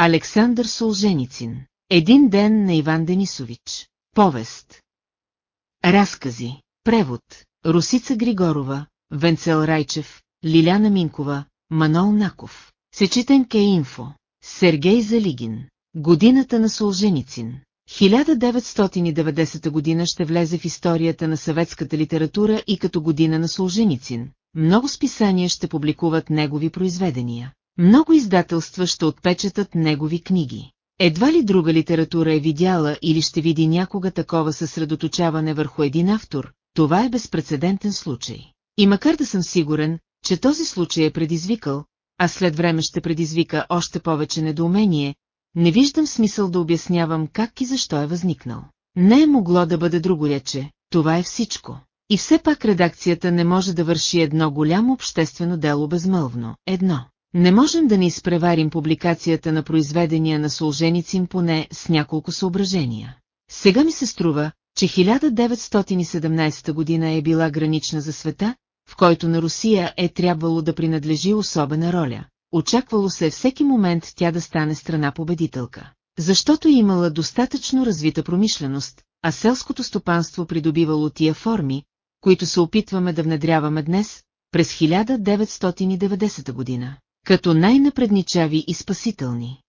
Александър Солженицин. Един ден на Иван Денисович. Повест. Разкази. Превод. Русица Григорова, Венцел Райчев, Лиляна Минкова, Манол Наков. Сечитен Ке Инфо. Сергей Залигин. Годината на Солженицин. 1990 година ще влезе в историята на съветската литература и като година на Солженицин. Много списания ще публикуват негови произведения. Много издателства ще отпечатат негови книги. Едва ли друга литература е видяла или ще види някога такова съсредоточаване върху един автор, това е безпредседентен случай. И макар да съм сигурен, че този случай е предизвикал, а след време ще предизвика още повече недоумение, не виждам смисъл да обяснявам как и защо е възникнал. Не е могло да бъде друго рече, това е всичко. И все пак редакцията не може да върши едно голямо обществено дело безмълвно. Едно. Не можем да не изпреварим публикацията на произведения на Солженицин поне с няколко съображения. Сега ми се струва, че 1917 година е била гранична за света, в който на Русия е трябвало да принадлежи особена роля. Очаквало се всеки момент тя да стане страна победителка. Защото имала достатъчно развита промишленост, а селското стопанство придобивало тия форми, които се опитваме да внедряваме днес, през 1990 година, като най-напредничави и спасителни.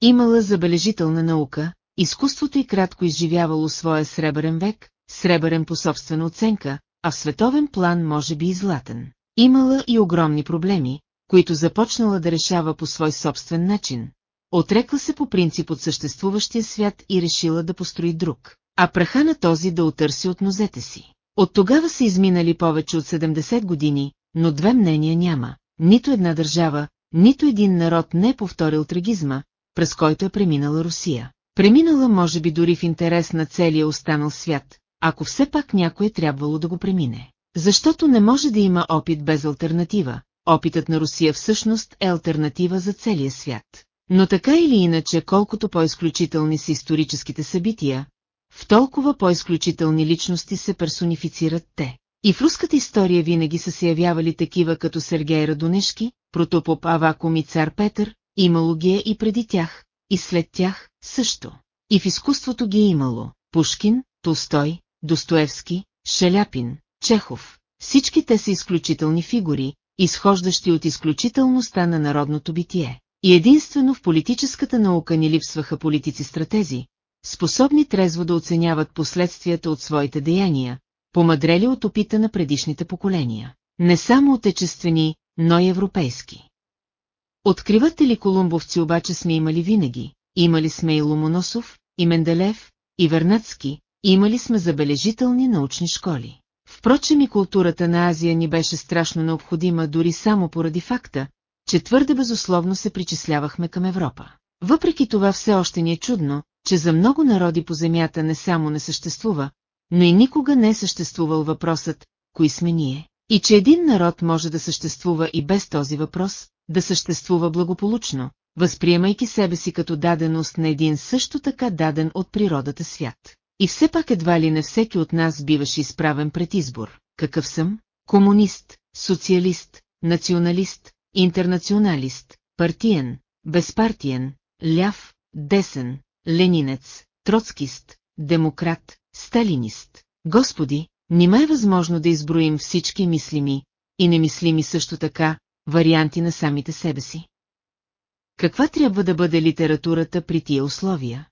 Имала забележителна наука, изкуството и кратко изживявало своя сребърен век, сребърен по собствена оценка, а в световен план може би и златен. Имала и огромни проблеми, които започнала да решава по свой собствен начин. Отрекла се по принцип от съществуващия свят и решила да построи друг, а праха на този да отърси от нозете си. От тогава са изминали повече от 70 години, но две мнения няма. Нито една държава, нито един народ не е повторил трагизма, през който е преминала Русия. Преминала може би дори в интерес на целия останал свят, ако все пак някой е трябвало да го премине. Защото не може да има опит без альтернатива. Опитът на Русия всъщност е альтернатива за целия свят. Но така или иначе, колкото по-изключителни са историческите събития, в толкова по-изключителни личности се персонифицират те. И в руската история винаги са се явявали такива като Сергей Радонешки, Протопоп Авакум и цар Петър, имало ги е и преди тях, и след тях също. И в изкуството ги е имало Пушкин, Толстой, Достоевски, Шаляпин, Чехов. Всички те са изключителни фигури, изхождащи от изключителността на народното битие. И единствено в политическата наука ни липсваха политици-стратези, способни трезво да оценяват последствията от своите деяния, помадрели от опита на предишните поколения. Не само отечествени, но и европейски. Откриватели колумбовци обаче сме имали винаги, имали сме и Ломоносов, и Менделев, и Вернацки, имали сме забележителни научни школи. Впрочем и културата на Азия ни беше страшно необходима дори само поради факта, че твърде безусловно се причислявахме към Европа. Въпреки това все още ни е чудно, че за много народи по земята не само не съществува, но и никога не е съществувал въпросът, кои сме ние, и че един народ може да съществува и без този въпрос, да съществува благополучно, възприемайки себе си като даденост на един също така даден от природата свят. И все пак едва ли не всеки от нас биваше изправен пред избор. Какъв съм? Комунист, социалист, националист, интернационалист, партиен, безпартиен, ляв, десен, ленинец, троцкист, демократ, сталинист. Господи, нима е възможно да изброим всички мислими и немислими също така варианти на самите себе си. Каква трябва да бъде литературата при тия условия?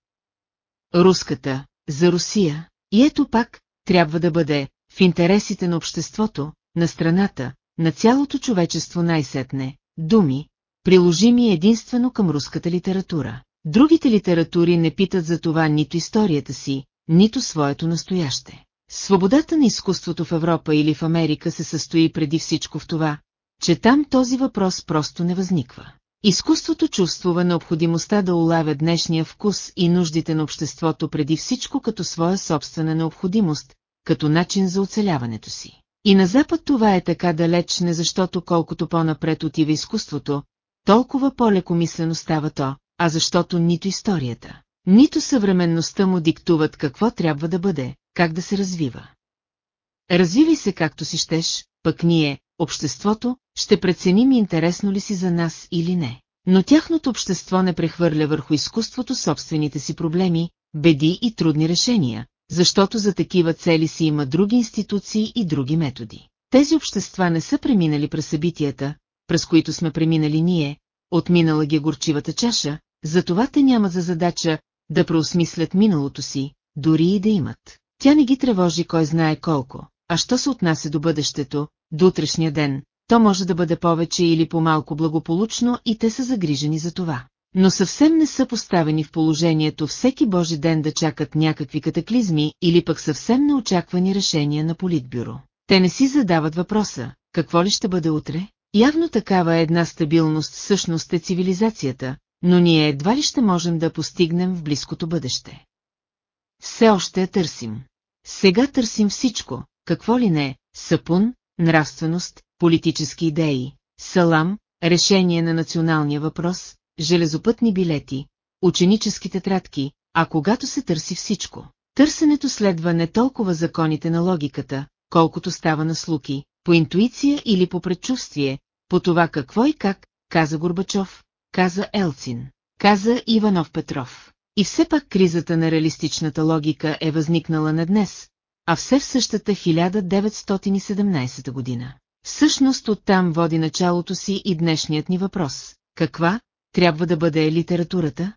Руската, за Русия, и ето пак, трябва да бъде в интересите на обществото, на страната, на цялото човечество най-сетне, думи, приложими единствено към руската литература. Другите литератури не питат за това нито историята си, нито своето настояще. Свободата на изкуството в Европа или в Америка се състои преди всичко в това, че там този въпрос просто не възниква. Изкуството чувствува необходимостта да улавя днешния вкус и нуждите на обществото преди всичко като своя собствена необходимост, като начин за оцеляването си. И на Запад това е така далеч не защото колкото по-напред отива изкуството, толкова по-лекомислено става то, а защото нито историята, нито съвременността му диктуват какво трябва да бъде, как да се развива. Развивай се както си щеш, пък ние, обществото, ще преценим интересно ли си за нас или не. но тяхното общество не прехвърля върху изкуството собствените си проблеми, беди и трудни решения, защото за такива цели си има други институции и други методи. Тези общества не са преминали през събитията, през които сме преминали ние, отминала ги горчивата чаша, затова те нямат за задача да преосмислят миналото си, дори и да имат. Тя не ги тревожи кой знае колко, а що се отнася до бъдещето, до утрешния ден, то може да бъде повече или по-малко благополучно и те са загрижени за това. Но съвсем не са поставени в положението всеки Божи ден да чакат някакви катаклизми или пък съвсем неочаквани решения на политбюро. Те не си задават въпроса, какво ли ще бъде утре? Явно такава е една стабилност всъщност е цивилизацията, но ние едва ли ще можем да постигнем в близкото бъдеще. Все още я търсим. Сега търсим всичко, какво ли не, сапун, нравственост, политически идеи, салам, решение на националния въпрос, железопътни билети, ученически тетрадки, а когато се търси всичко. Търсенето следва не толкова законите на логиката, колкото става на слуки, по интуиция или по предчувствие, по това какво и как, каза Горбачов, каза Елцин, каза Иванов Петров. И все пак кризата на реалистичната логика е възникнала не днес, а все в същата 1917 година. Всъщност оттам води началото си и днешният ни въпрос. Каква трябва да бъде литературата?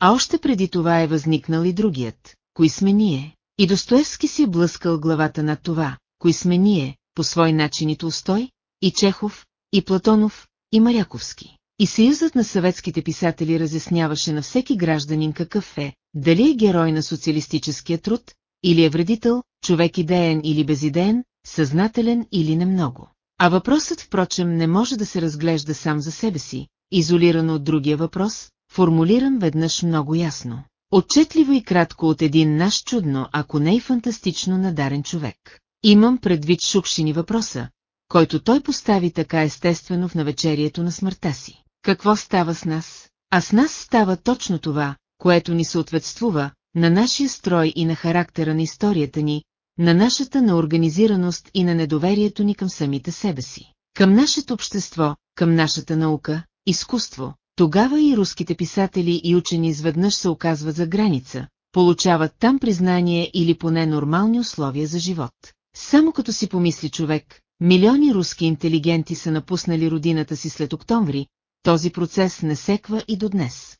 А още преди това е възникнал и другият. Кои сме ние? И Достоевски си е блъскал главата над това. Кои сме ние, по свой начин и Толстой, и Чехов, и Платонов, и Маряковски. И Съюзът на съветските писатели разясняваше на всеки гражданин какъв е, дали е герой на социалистическия труд, или е вредител, човек идеен или безидеен, съзнателен или не много. А въпросът, впрочем, не може да се разглежда сам за себе си, изолирано от другия въпрос, формулиран веднъж много ясно. Отчетливо и кратко от един наш чудно, ако не и фантастично надарен човек. Имам предвид Шукшини въпроса, който той постави така естествено в навечерието на смъртта си. Какво става с нас? А с нас става точно това, което ни съответствува, на нашия строй и на характера на историята ни, на нашата неорганизираност и на недоверието ни към самите себе си. Към нашето общество, към нашата наука, изкуство, тогава и руските писатели и учени изведнъж се оказват за граница, получават там признание или поне нормални условия за живот. Само като си помисли човек, милиони руски интелигенти са напуснали родината си след октомври, този процес не секва и до днес.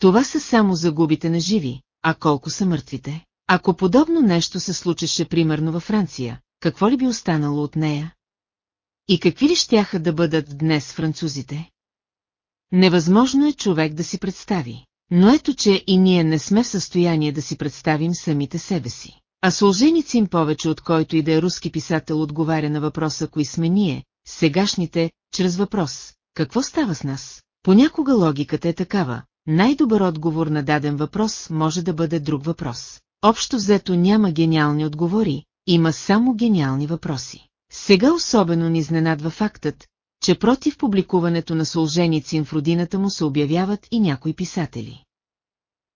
Това са само загубите на живи, а колко са мъртвите? Ако подобно нещо се случеше примерно във Франция, какво ли би останало от нея? И какви ли щяха да бъдат днес французите? Невъзможно е човек да си представи. Но ето, че и ние не сме в състояние да си представим самите себе си. А Солженицин повече от който и да е руски писател отговаря на въпроса кои сме ние, сегашните, чрез въпрос. Какво става с нас? Понякога логиката е такава. Най-добър отговор на даден въпрос може да бъде друг въпрос. Общо взето няма гениални отговори, има само гениални въпроси. Сега особено ни изненадва фактът, че против публикуването на Солженицин в родината му се обявяват и някои писатели.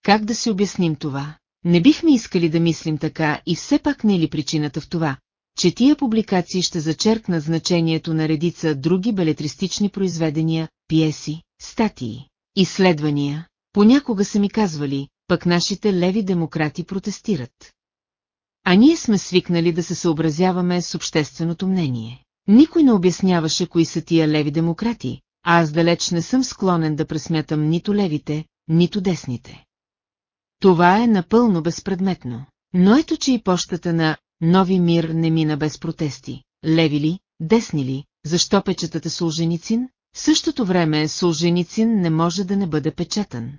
Как да си обясним това? Не бихме искали да мислим така и все пак не е ли причината в това, че тия публикации ще зачеркнат значението на редица други белетристични произведения, пиеси, статии, изследвания. Понякога са ми казвали, пък нашите леви демократи протестират. А ние сме свикнали да се съобразяваме с общественото мнение. Никой не обясняваше кои са тия леви демократи, а аз далеч не съм склонен да пресмятам нито левите, нито десните. Това е напълно безпредметно. Но ето, че и пощата на «Нови мир» не мина без протести. Леви ли, десни ли, защо печатате Солженицин? В същото време Солженицин не може да не бъде печатан.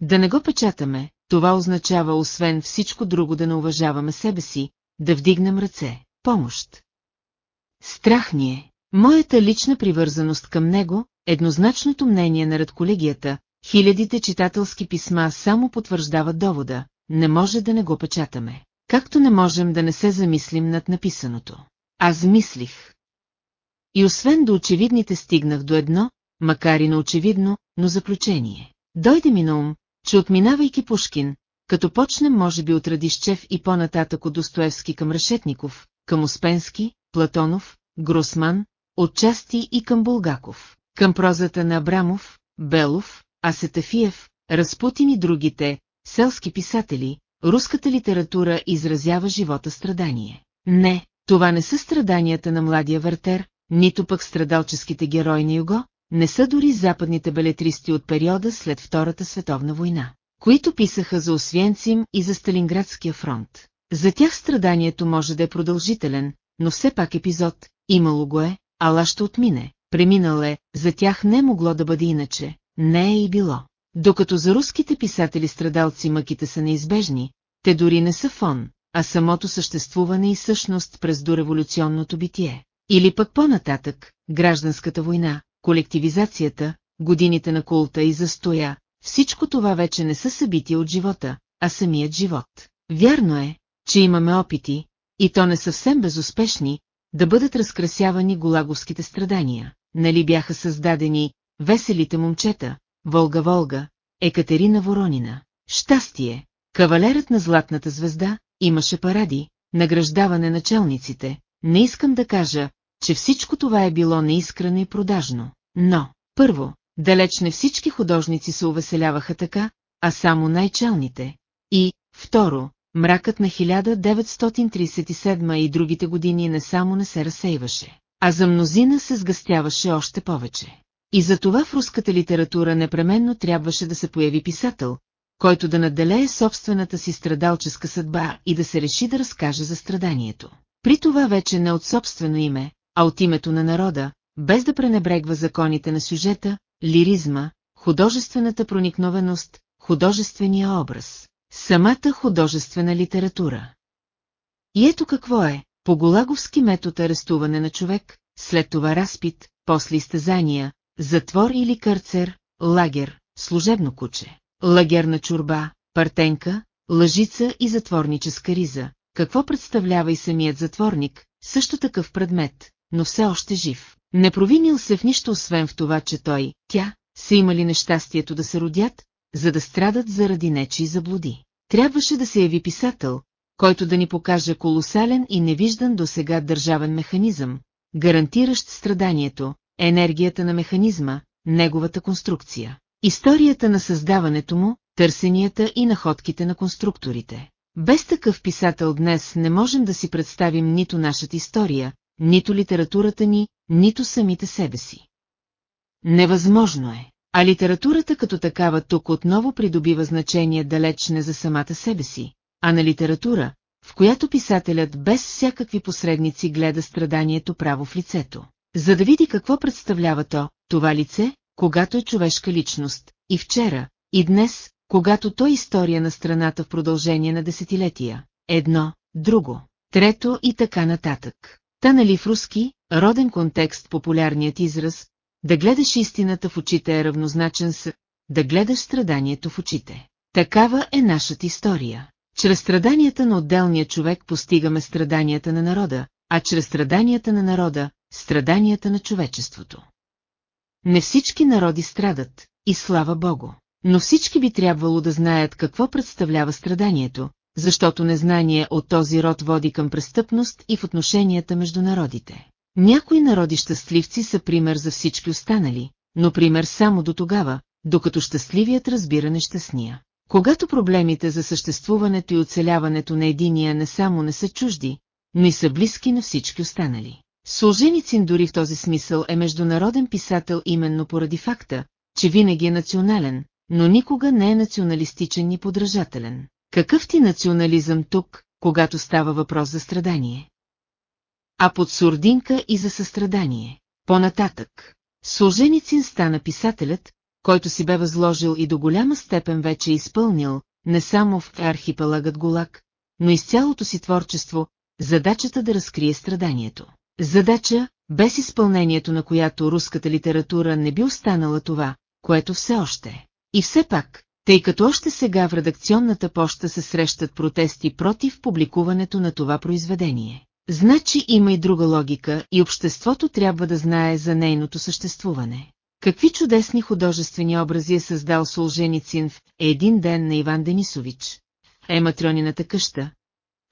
Да не го печатаме, това означава освен всичко друго да не уважаваме себе си, да вдигнем ръце, помощ. Страх ни е. Моята лична привързаност към него, еднозначното мнение на редколегията, хилядите читателски писма само потвърждават довода, не може да не го печатаме. Както не можем да не се замислим над написаното. Аз мислих. И освен до очевидните стигнах до едно, макар и на очевидно, но заключение. Дойде ми на ум, че отминавайки Пушкин, като почнем може би от Радищев и по-нататък от Достоевски към Решетников, към Успенски, Платонов, Гросман, отчасти и към Булгаков. Към прозата на Абрамов, Белов, Асетафиев, Разпутин и другите, селски писатели, руската литература изразява живота страдание. Не, това не са страданията на младия Вертер, нито пък страдалческите герои на Юго, не са дори западните балетристи от периода след Втората световна война, които писаха за Освенцим и за Сталинградския фронт. За тях страданието може да е продължителен, но все пак епизод, имало го е, ала ще отмине, преминал е, за тях не е могло да бъде иначе, не е и било. Докато за руските писатели страдалци мъките са неизбежни, те дори не са фон, а самото съществуване и същност през дореволюционното битие. Или пък по-нататък, гражданската война, колективизацията, годините на култа и застоя, всичко това вече не са събития от живота, а самият живот. Вярно е, че имаме опити, и то не съвсем безуспешни, да бъдат разкрасявани голаговските страдания. Нали бяха създадени веселите момчета, Волга-Волга, Екатерина Воронина. Щастие, кавалерът на Златната звезда, имаше паради, награждаване началниците. Не искам да кажа, че всичко това е било неискрено и продажно. Но, първо, далеч не всички художници се увеселяваха така, а само най-челните. И, второ, мракът на 1937 и другите години не само не се разсейваше, а за мнозина се сгъстяваше още повече. И за това в руската литература непременно трябваше да се появи писател, който да наделее собствената си страдалческа съдба и да се реши да разкаже за страданието. При това вече не от собствено име, а от името на народа, без да пренебрегва законите на сюжета, лиризма, художествената проникновеност, художествения образ, самата художествена литература. И ето какво е, по Голаговски метод арестуване на човек, след това разпит, после изтезания, затвор или карцер, лагер, служебно куче, лагерна чурба, партенка, лъжица и затворническа риза. Какво представлява и самият затворник, също такъв предмет, но все още жив. Не провинил се в нищо освен в това, че той, тя, са имали нещастието да се родят, за да страдат заради нечи заблуди. Трябваше да се яви писател, който да ни покаже колосален и невиждан до сега държавен механизъм, гарантиращ страданието, енергията на механизма, неговата конструкция, историята на създаването му, търсенията и находките на конструкторите. Без такъв писател днес не можем да си представим нито нашата история, нито литературата ни, нито самите себе си. Невъзможно е. А литературата като такава тук отново придобива значение далеч не за самата себе си, а на литература, в която писателят без всякакви посредници гледа страданието право в лицето, за да види какво представлява то, това лице, когато е човешка личност, и вчера, и днес, когато той е история на страната в продължение на десетилетия, едно, друго, трето и така нататък. Та нали в руски, роден контекст популярният израз, да гледаш истината в очите е равнозначен с да гледаш страданието в очите. Такава е нашата история. Чрез страданията на отделния човек постигаме страданията на народа, а чрез страданията на народа – страданията на човечеството. Не всички народи страдат, и слава Богу, но всички би трябвало да знаят какво представлява страданието, защото незнание от този род води към престъпност и в отношенията между народите. Някои народи щастливци са пример за всички останали, но пример само до тогава, докато щастливият разбира нещастния. Когато проблемите за съществуването и оцеляването на единия не само не са чужди, но и са близки на всички останали. Солженицин дори в този смисъл е международен писател именно поради факта, че винаги е национален, но никога не е националистичен и подражателен. Какъв ти национализъм тук, когато става въпрос за страдание? А под сурдинка и за състрадание. По-нататък. Солженицин стана писателят, който си бе възложил и до голяма степен вече изпълнил, не само в архипелагът Голак, но и с цялото си творчество, задачата да разкрие страданието. Задача, без изпълнението на която руската литература не би останала това, което все още е. И все пак, тъй като още сега в редакционната поща се срещат протести против публикуването на това произведение. Значи има и друга логика и обществото трябва да знае за нейното съществуване. Какви чудесни художествени образи е създал Солженицин в «Един ден на Иван Денисович», е Матрионината къща,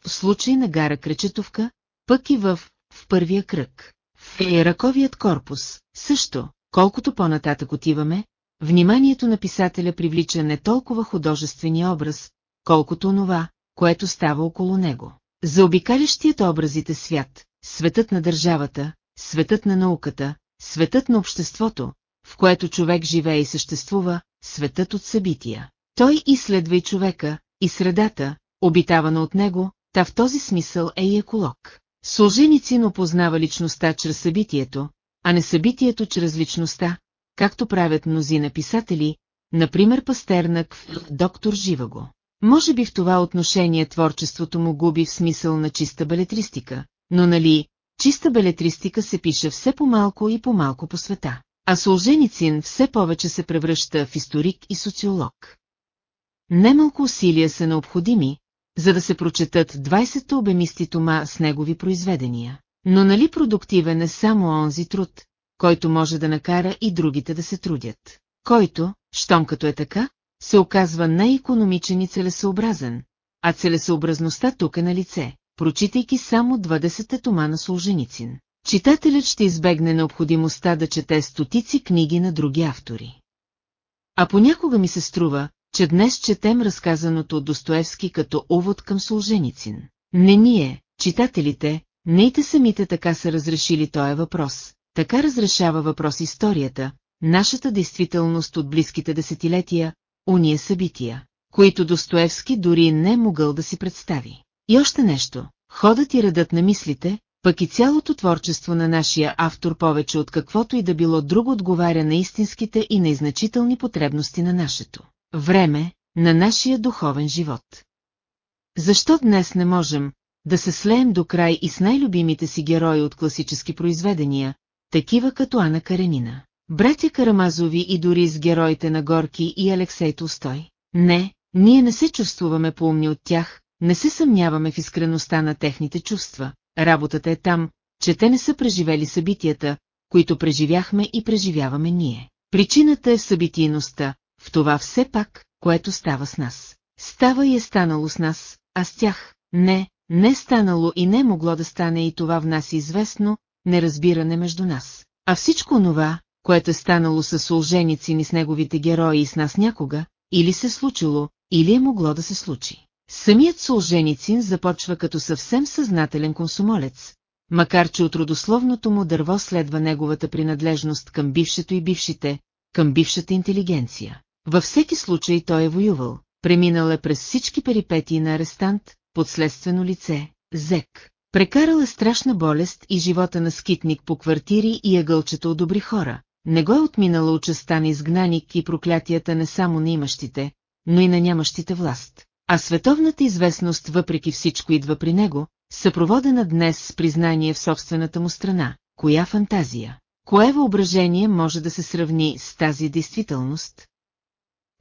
в случай на гара Кречетовка, пък и в «В първия кръг». В Раковият корпус, също, колкото по-нататък отиваме, вниманието на писателя привлича не толкова художествения образ, колкото онова, което става около него. За обикалящият образите свят, светът на държавата, светът на науката, светът на обществото, в което човек живее и съществува, светът от събития. Той изследва и човека, и средата, обитавана от него, та в този смисъл е и еколог. Солженицин опознава личността чрез събитието, а не събитието чрез личността, както правят мнози написатели, например Пастернак в «Доктор Живаго». Може би в това отношение творчеството му губи в смисъл на чиста белетристика, но нали, чиста белетристика се пише все по-малко и по-малко по света, а Солженицин все повече се превръща в историк и социолог. Немалко усилия са необходими, за да се прочетат 20-та обемисти тома с негови произведения. Но нали продуктивен е само онзи труд, който може да накара и другите да се трудят. Който, щом като е така, се оказва най-економичен и целесъобразен, а целесъобразността тук е на лице, прочитайки само 20-те тома на Солженицин. Читателят ще избегне необходимостта да чете стотици книги на други автори. А понякога ми се струва, че днес четем разказаното от Достоевски като увод към Солженицин. Не ние, читателите, нейте самите така са разрешили този въпрос, така разрешава въпрос историята, нашата действителност от близките десетилетия, уния събития, които Достоевски дори не е могъл да си представи. И още нещо, ходът и редът на мислите, пък и цялото творчество на нашия автор повече от каквото и да било друго отговаря на истинските и незначителни потребности на нашето време, на нашия духовен живот. Защо днес не можем да се слеем до край и с най-любимите си герои от класически произведения, такива като Ана Каренина, братя Карамазови и дори с героите на Горки и Алексей Толстой? Не, ние не се чувствуваме поумни от тях, не се съмняваме в искреността на техните чувства. Работата е там, че те не са преживели събитията, които преживяхме и преживяваме ние. Причината е събитийността, в това все пак, което става с нас. Става и е станало с нас, а с тях не, не станало и не могло да стане и това в нас известно, неразбиране между нас. А всичко онова, което е станало с Солженицин и с неговите герои и с нас някога, или се случило, или е могло да се случи. Самият Солженицин започва като съвсем съзнателен консумолец, макар че от родословното му дърво следва неговата принадлежност към бившето и бившите, към бившата интелигенция. Във всеки случай той е воювал, преминал е през всички перипетии на арестант, подследствено лице, зек. Прекарал е страшна болест и живота на скитник по квартири и ъгълчета от добри хора. Не го е отминала участа на изгнаник и проклятията не само на имащите, но и на нямащите власт. А световната известност въпреки всичко идва при него, съпроводена днес с признание в собствената му страна. Коя фантазия? Кое въображение може да се сравни с тази действителност?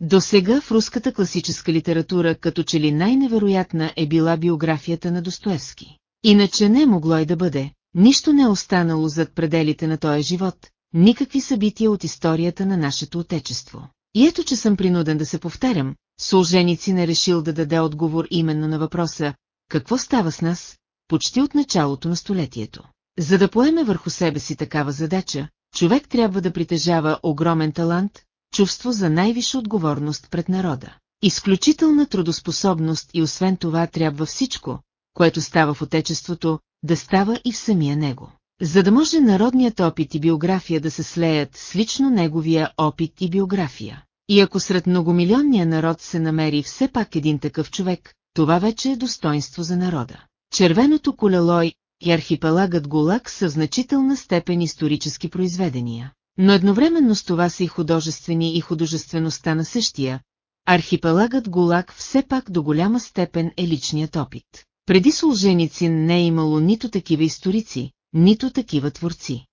До сега в руската класическа литература като че ли най-невероятна е била биографията на Достоевски. Иначе не е могло и да бъде, нищо не е останало зад пределите на този живот, никакви събития от историята на нашето отечество. И ето, че съм принуден да се повтарям, Солженици не решил да даде отговор именно на въпроса «Какво става с нас?» почти от началото на столетието. За да поеме върху себе си такава задача, човек трябва да притежава огромен талант, чувство за най-висша отговорност пред народа. Изключителна трудоспособност и освен това трябва всичко, което става в отечеството, да става и в самия него. За да може народният опит и биография да се слеят с лично неговия опит и биография. И ако сред многомилионния народ се намери все пак един такъв човек, това вече е достоинство за народа. Червеното колело и архипелагът Голак са в значителна степен исторически произведения. Но едновременно с това са и художествени и художествеността на същия, архипелагът Голак все пак до голяма степен е личният опит. Преди Солженицин не е имало нито такива историци, нито такива творци.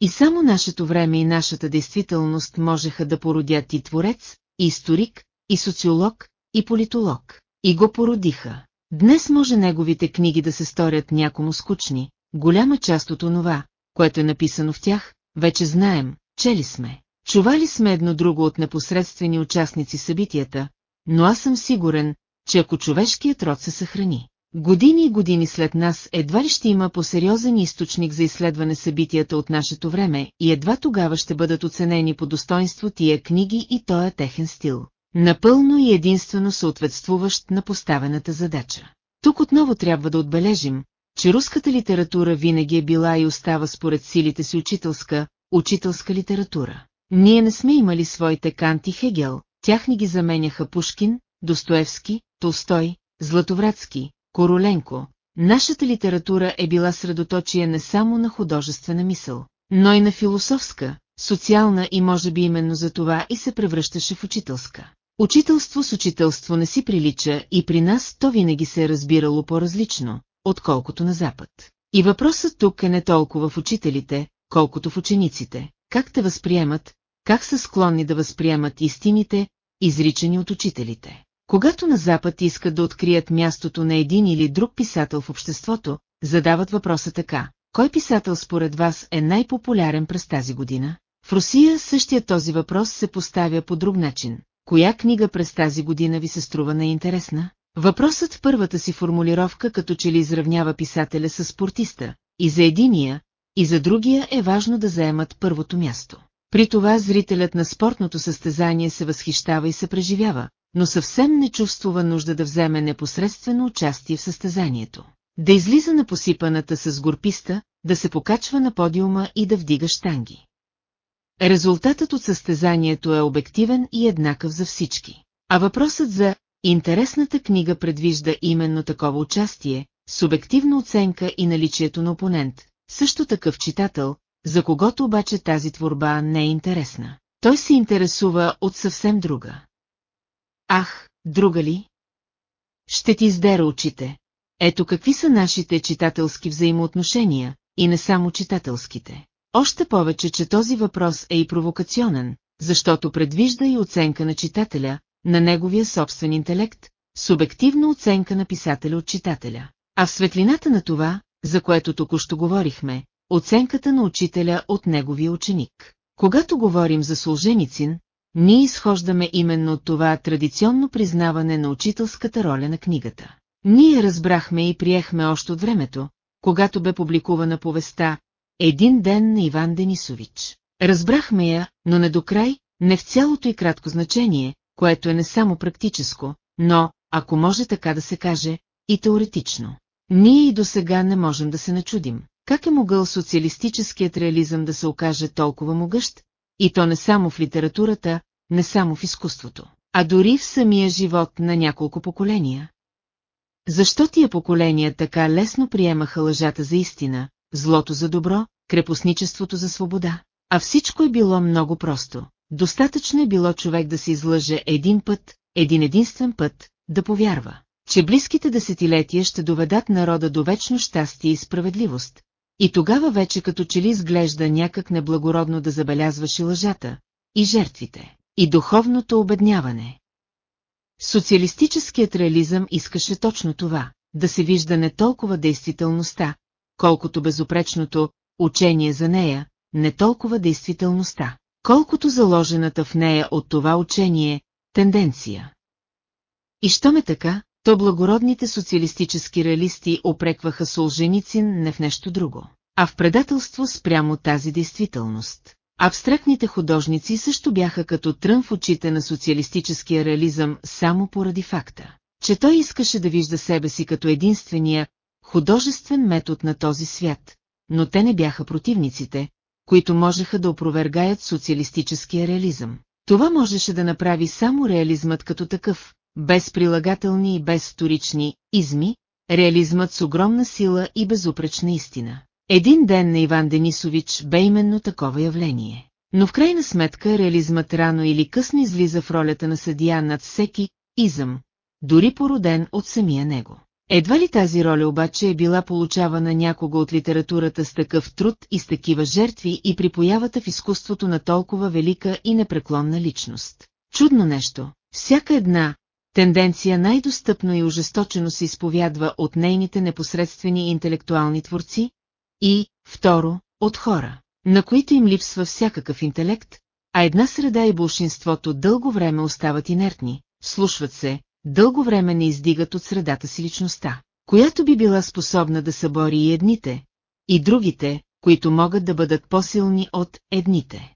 И само нашето време и нашата действителност можеха да породят и творец, и историк, и социолог, и политолог. И го породиха. Днес може неговите книги да се сторят някому скучни, голяма част от онова, което е написано в тях, вече знаем, чели сме. Чували сме едно друго от непосредствени участници събитията, но аз съм сигурен, че ако човешкият род се съхрани, Години и години след нас едва ли ще има по-сериозен източник за изследване събитията от нашето време и едва тогава ще бъдат оценени по достоинство тия книги и тоя техен стил. Напълно и единствено съответствуващ на поставената задача. Тук отново трябва да отбележим, че руската литература винаги е била и остава според силите си учителска, учителска литература. Ние не сме имали своите Кант и Хегел, тях ни ги заменяха Пушкин, Достоевски, Толстой, Златовратски, Короленко. Нашата литература е била средоточие не само на художествена мисъл, но и на философска, социална и може би именно за това и се превръщаше в учителска. Учителство с учителство не си прилича и при нас то винаги се е разбирало по-различно, отколкото на Запад. И въпросът тук е не толкова в учителите, колкото в учениците, как те възприемат, как са склонни да възприемат истините, изричани от учителите. Когато на Запад искат да открият мястото на един или друг писател в обществото, задават въпроса така. Кой писател според вас е най-популярен през тази година? В Русия същия този въпрос се поставя по друг начин. Коя книга през тази година ви се струва неинтересна? Въпросът в първата си формулировка като че ли изравнява писателя с спортиста, и за единия, и за другия е важно да заемат първото място. При това зрителят на спортното състезание се възхищава и се преживява, но съвсем не чувствува нужда да вземе непосредствено участие в състезанието. Да излиза на посипаната с горписта, да се покачва на подиума и да вдига штанги. Резултатът от състезанието е обективен и еднакъв за всички. А въпросът за интересната книга предвижда именно такова участие, субективна оценка и наличието на опонент, също такъв читател, за когото обаче тази творба не е интересна. Той се интересува от съвсем друга. Ах, друга ли? Ще ти издера очите. Ето какви са нашите читателски взаимоотношения, и не само читателските. Още повече, че този въпрос е и провокационен, защото предвижда и оценка на читателя, на неговия собствен интелект, субективна оценка на писателя от читателя. А в светлината на това, за което току-що говорихме, оценката на учителя от неговия ученик. Когато говорим за Солженицин, ние изхождаме именно от това традиционно признаване на учителската роля на книгата. Ние разбрахме и приехме още от времето, когато бе публикувана повестта «Един ден на Иван Денисович». Разбрахме я, но не до край, не в цялото и кратко значение, което е не само практическо, но, ако може така да се каже, и теоретично. Ние и до сега не можем да се начудим. Как е могъл социалистическият реализъм да се окаже толкова могъщ, и то не само в литературата, не само в изкуството, а дори в самия живот на няколко поколения? Защо тия поколения така лесно приемаха лъжата за истина, злото за добро, крепостничеството за свобода? А всичко е било много просто. Достатъчно е било човек да се излъже един път, един единствен път, да повярва, че близките десетилетия ще доведат народа до вечно щастие и справедливост, и тогава вече като че ли изглежда някак неблагородно да забелязваш и лъжата, и жертвите, и духовното обедняване. Социалистическият реализъм искаше точно това, да се вижда не толкова действителността, колкото безопречното учение за нея, не толкова действителността, колкото заложената в нея от това учение тенденция. И що ме така, то благородните социалистически реалисти опрекваха Солженицин не в нещо друго, а в предателство спрямо тази действителност. Абстрактните художници също бяха като трън в очите на социалистическия реализъм само поради факта, че той искаше да вижда себе си като единствения художествен метод на този свят, но те не бяха противниците, които можеха да опровергаят социалистическия реализъм. Това можеше да направи само реализмът като такъв, без прилагателни и без вторични изми, реализмът с огромна сила и безупречна истина. Един ден на Иван Денисович бе именно такова явление. Но в крайна сметка реализмът рано или късно излиза в ролята на съдия над всеки изъм, дори породен от самия него. Едва ли тази роля обаче е била получавана някого от литературата с такъв труд и с такива жертви и при появата в изкуството на толкова велика и непреклонна личност. Чудно нещо, всяка една тенденция най-достъпно и ожесточено се изповядва от нейните непосредствени интелектуални творци и, второ, от хора, на които им липсва всякакъв интелект, а една среда и болшинството дълго време остават инертни, слушват се, дълго време не издигат от средата си личността, която би била способна да събори и едните, и другите, които могат да бъдат по-силни от едните.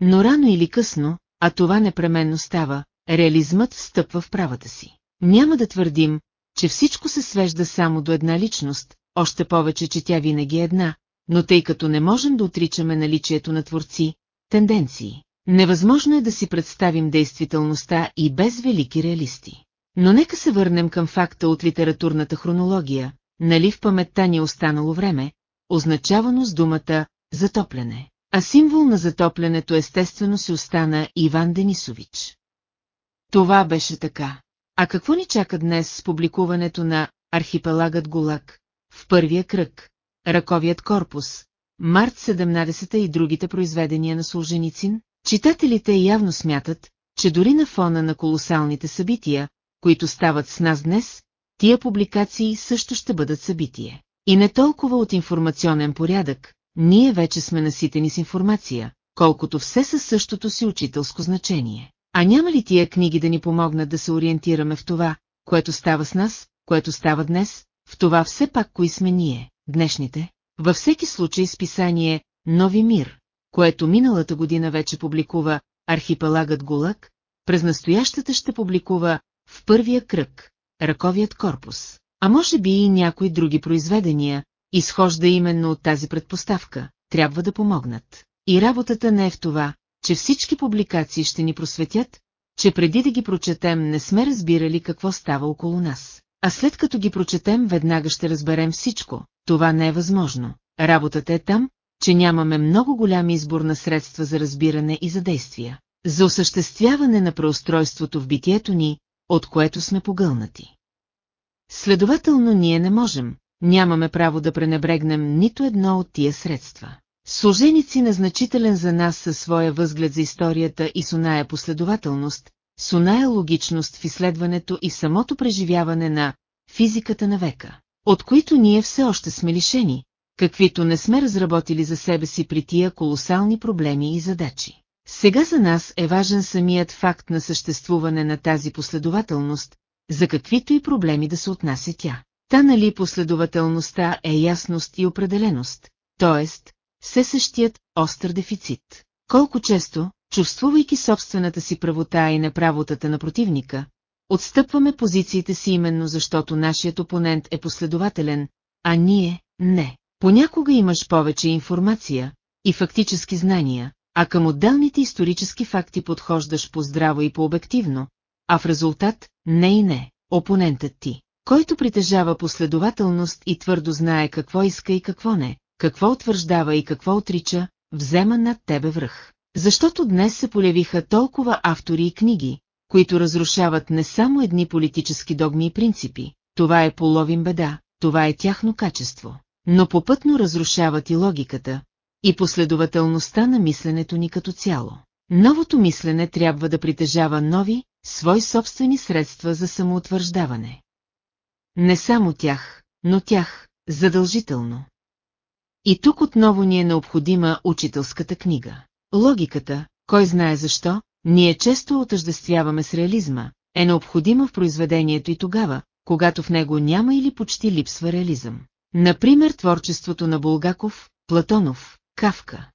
Но рано или късно, а това непременно става, реализмът встъпва в правата си. Няма да твърдим, че всичко се свежда само до една личност, още повече, че тя винаги е една, но тъй като не можем да отричаме наличието на творци, тенденции, невъзможно е да си представим действителността и без велики реалисти. Но нека се върнем към факта от литературната хронология, нали в паметта ни е останало време, означавано с думата «затопляне». А символ на затоплянето естествено си остана Иван Денисович. Това беше така. А какво ни чака днес с публикуването на Архипелагът Голак, в първия кръг, Раковият корпус, Март 17 и другите произведения на Солженицин? Читателите явно смятат, че дори на фона на колосалните събития, които стават с нас днес, тия публикации също ще бъдат събитие. И не толкова от информационен порядък, ние вече сме наситени с информация, колкото все със същото си учителско значение. А няма ли тия книги да ни помогнат да се ориентираме в това, което става с нас, което става днес, в това все пак кои сме ние, днешните? Във всеки случай списание «Нови мир», което миналата година вече публикува Архипелагът Гулък, през настоящата ще публикува в първия кръг Раковият корпус. А може би и някои други произведения, изхожда именно от тази предпоставка, трябва да помогнат. И работата не е в това, че всички публикации ще ни просветят, че преди да ги прочетем не сме разбирали какво става около нас. А след като ги прочетем, веднага ще разберем всичко. Това не е възможно. Работата е там, че нямаме много голям избор на средства за разбиране и за действия. За осъществяване на преустройството в битието ни, от което сме погълнати. Следователно ние не можем, нямаме право да пренебрегнем нито едно от тия средства. Служеници назначителен за нас със своя възглед за историята и суная последователност, суная логичност в изследването и самото преживяване на физиката на века, от които ние все още сме лишени, каквито не сме разработили за себе си при тия колосални проблеми и задачи. Сега за нас е важен самият факт на съществуване на тази последователност, за каквито и проблеми да се отнася тя. Та нали последователността е ясност и определеност, т.е. все същият остър дефицит. Колко често, чувствувайки собствената си правота и неправотата на противника, отстъпваме позициите си именно защото нашият опонент е последователен, а ние – не. Понякога имаш повече информация и фактически знания, а към отделните исторически факти подхождаш по-здраво и по-обективно, а в резултат – не и не, опонентът ти, който притежава последователност и твърдо знае какво иска и какво не, какво утвърждава и какво отрича, взема над тебе връх. Защото днес се полявиха толкова автори и книги, които разрушават не само едни политически догми и принципи, това е половин беда, това е тяхно качество, но попътно разрушават и логиката, и последователността на мисленето ни като цяло. Новото мислене трябва да притежава нови, свои собствени средства за самоутвърждаване. Не само тях, но тях, задължително. И тук отново ни е необходима учителската книга. Логиката, кой знае защо, ние често отъждествяваме с реализма, е необходима в произведението и тогава, когато в него няма или почти липсва реализъм. Например творчеството на Булгаков, Платонов, Кавка.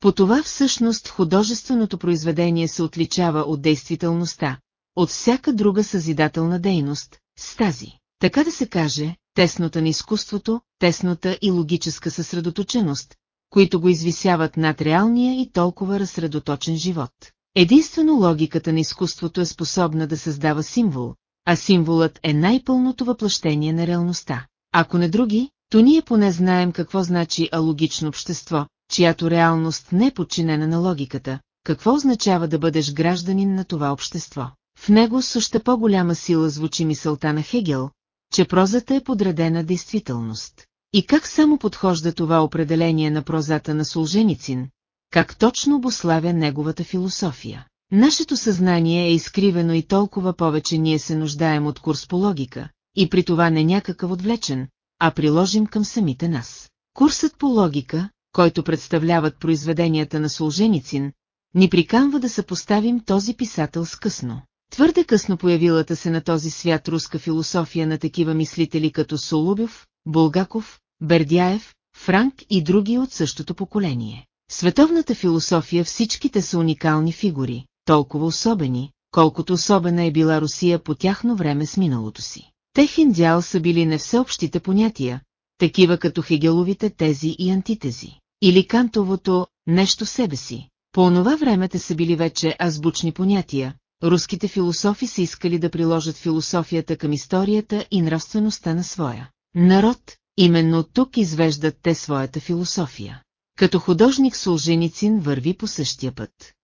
По това всъщност художественото произведение се отличава от действителността, от всяка друга съзидателна дейност, с тази, така да се каже, теснота на изкуството, теснота и логическа съсредоточеност, които го извисяват над реалния и толкова разсредоточен живот. Единствено логиката на изкуството е способна да създава символ, а символът е най-пълното въплъщение на реалността. Ако не други, то ние поне знаем какво значи алогично общество, чиято реалност не е подчинена на логиката, какво означава да бъдеш гражданин на това общество. В него с още по-голяма сила звучи мисълта на Хегел, че прозата е подредена действителност. И как само подхожда това определение на прозата на Солженицин, как точно обославя неговата философия. Нашето съзнание е изкривено и толкова повече ние се нуждаем от курс по логика, и при това не някакъв отвлечен, а приложим към самите нас. Курсът по логика, който представляват произведенията на Солженицин, ни приканва да съпоставим този писател с късно. Твърде късно появилата се на този свят руска философия на такива мислители като Солубев, Булгаков, Бердяев, Франк и други от същото поколение. Световната философия всичките са уникални фигури, толкова особени, колкото особена е била Русия по тяхно време с миналото си. Техен дял са били не всеобщите понятия, такива като Хегеловите тези и антитези, или Кантовото «нещо в себе си». По онова време те са били вече азбучни понятия, руските философи са искали да приложат философията към историята и нравствеността на своя народ, именно тук извеждат те своята философия. Като художник Солженицин върви по същия път.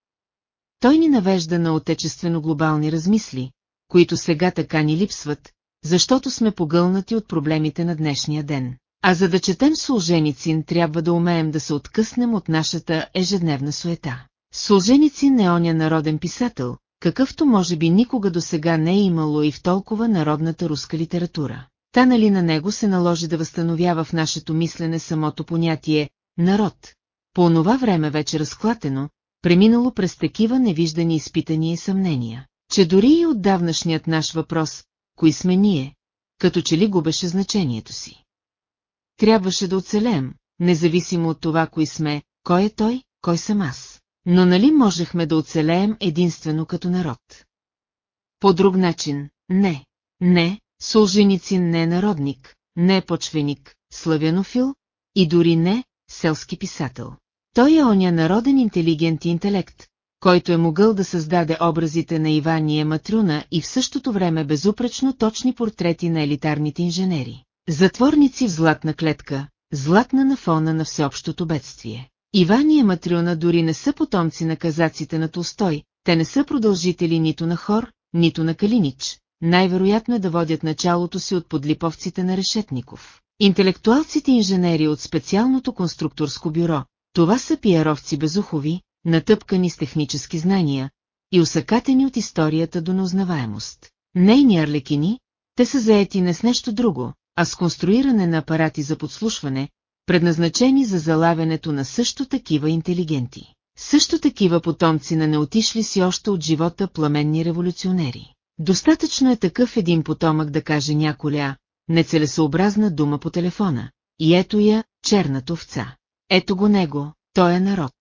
Той ни навежда на отечествено-глобални размисли, които сега така ни липсват, защото сме погълнати от проблемите на днешния ден. А за да четем Солженицин, трябва да умеем да се откъснем от нашата ежедневна суета. Солженицин е оня народен писател, какъвто може би никога до сега не е имало и в толкова народната руска литература. Та нали на него се наложи да възстановява в нашето мислене самото понятие «народ», по онова време вече разклатено, преминало през такива невиждани изпитания и съмнения, че дори и отдавнашният наш въпрос «Кои сме ние?» като че ли губеше значението си. Трябваше да оцелеем, независимо от това кои сме, кой е той, кой съм аз. Но нали можехме да оцелеем единствено като народ? По друг начин, не. Не, Солженицин не е народник, не е почвеник, славянофил и дори не селски писател. Той е оня народен интелигент и интелект, който е могъл да създаде образите на Ивания Матрюна и в същото време безупречно точни портрети на елитарните инженери. Затворници в златна клетка, златна на фона на всеобщото бедствие. Ивания Матрюна дори не са потомци на казаците на Толстой, те не са продължители нито на Хор, нито на Калинич, най-вероятно е да водят началото си от подлиповците на Решетников. Интелектуалците инженери от специалното конструкторско бюро, това са пиеровци безухови, натъпкани с технически знания и усъкатени от историята до неузнаваемост. Нейни арлекини, те са заети не с нещо друго, а с конструиране на апарати за подслушване, предназначени за залавянето на също такива интелигенти. Също такива потомци на неотишли си още от живота пламенни революционери. Достатъчно е такъв един потомък да каже няколя, нецелесообразна дума по телефона. И ето я, черната овца. Ето го него, той е народ.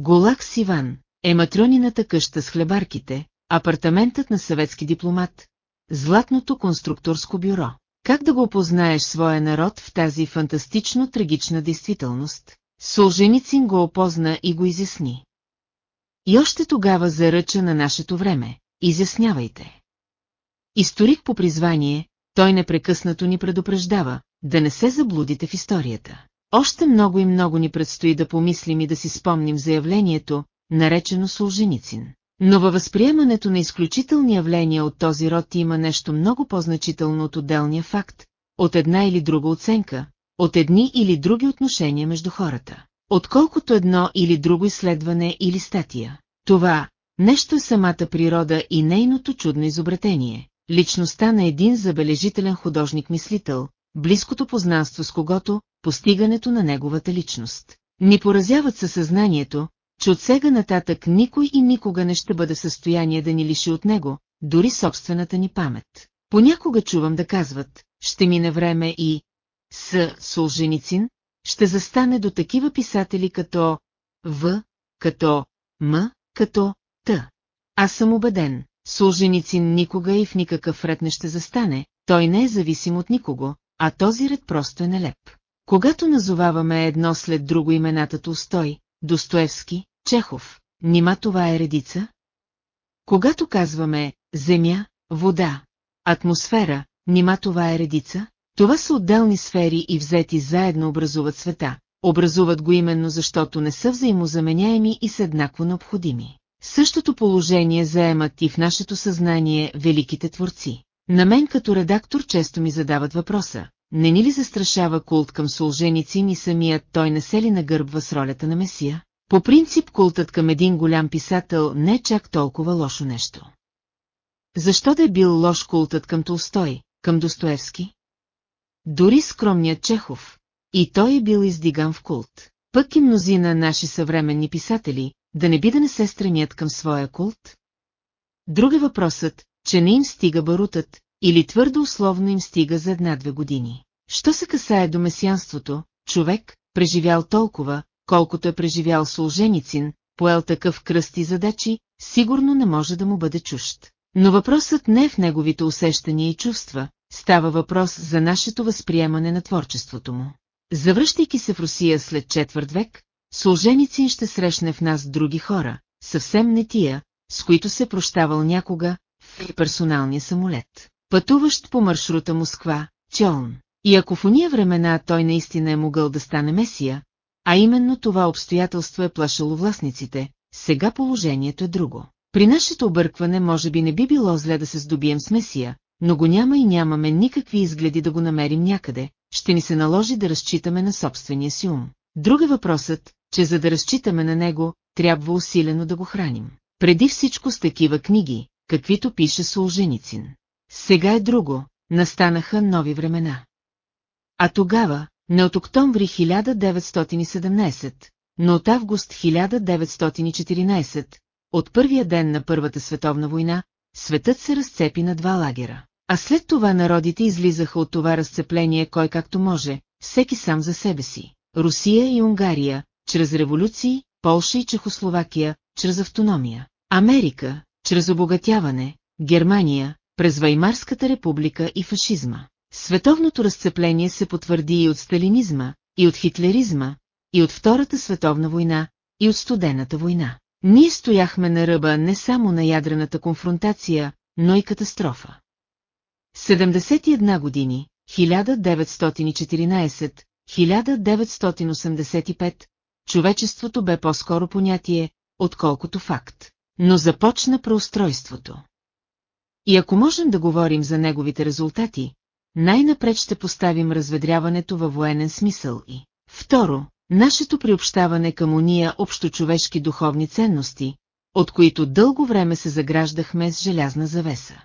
Голак Сиван е матронината къща с хлебарките, апартаментът на съветски дипломат, златното конструкторско бюро. Как да го опознаеш своя народ в тази фантастично трагична действителност? Солженицин го опозна и го изясни. И още тогава заръча на нашето време. Изяснявайте. Историк по призвание, той непрекъснато ни предупреждава, да не се заблудите в историята. Още много и много ни предстои да помислим и да си спомним заявлението, наречено Солженицин. Но във възприемането на изключителни явления от този род има нещо много по-значително от отделния факт, от една или друга оценка, от едни или други отношения между хората, отколкото едно или друго изследване или статия. Това, нещо е самата природа и нейното чудно изобретение, личността на един забележителен художник-мислител, близкото познанство с когото, постигането на неговата личност. Ни поразяват със съзнанието, че от сега нататък никой и никога не ще бъде в състояние да ни лиши от него, дори собствената ни памет. Понякога чувам да казват, ще мине време и с Солженицин ще застане до такива писатели като В, като М, като Т. Аз съм убеден, Солженицин никога и в никакъв ред не ще застане, той не е зависим от никого, а този ред просто е нелеп. Когато назоваваме едно след друго имената Толстой, Достоевски, Чехов, нима това е редица? Когато казваме земя, вода, атмосфера, нима това е редица? Това са отделни сфери и взети заедно образуват света, образуват го именно защото не са взаимозаменяеми и са еднакво необходими. Същото положение заемат и в нашето съзнание великите творци. На мен като редактор често ми задават въпроса, не ни ли застрашава култ към Солженицин и самият той не се ли нагърбва с ролята на Месия? По принцип култът към един голям писател не е чак толкова лошо нещо. Защо да е бил лош култът към Толстой, към Достоевски? Дори скромният Чехов, и той е бил издиган в култ. Пък и мнозина наши съвременни писатели, да не би да не се стремят към своя култ? Друг е въпросът, че не им стига барутът, или твърдо условно им стига за една-две години. Що се касае до месианството, човек, преживял толкова, колкото е преживял Солженицин, поел такъв кръст и задачи, сигурно не може да му бъде чужд. Но въпросът не е в неговите усещания и чувства, става въпрос за нашето възприемане на творчеството му. Завръщайки се в Русия след четвърт век, Солженицин ще срещне в нас други хора, съвсем не тия, с които се прощавал някога в персоналния самолет, пътуващ по маршрута Москва, Чолн. И ако в уния времена той наистина е могъл да стане месия, а именно това обстоятелство е плашало властниците, сега положението е друго. При нашето объркване може би не би било зле да се здобием с месия, но го няма и нямаме никакви изгледи да го намерим някъде, ще ни се наложи да разчитаме на собствения си ум. Друг е въпросът, че за да разчитаме на него, трябва усилено да го храним. Преди всичко с такива книги, каквито пише Солженицин. Сега е друго, настанаха нови времена. А тогава, не от октомври 1917, но от август 1914, от първия ден на Първата световна война, светът се разцепи на два лагера. А след това народите излизаха от това разцепление кой както може, всеки сам за себе си. Русия и Унгария, чрез революции, Полша и Чехословакия, чрез автономия. Америка, чрез обогатяване, Германия, през Ваймарската република и фашизма. Световното разцепление се потвърди и от сталинизма, и от хитлеризма, и от Втората световна война, и от Студената война. Ние стояхме на ръба не само на ядрената конфронтация, но и катастрофа. 71 години, 1914, 1985, човечеството бе по-скоро понятие, отколкото факт. Но започна преустройството. И ако можем да говорим за неговите резултати, най-напред ще поставим разведряването във военен смисъл и, второ, нашето приобщаване към уния общочовешки духовни ценности, от които дълго време се заграждахме с желязна завеса.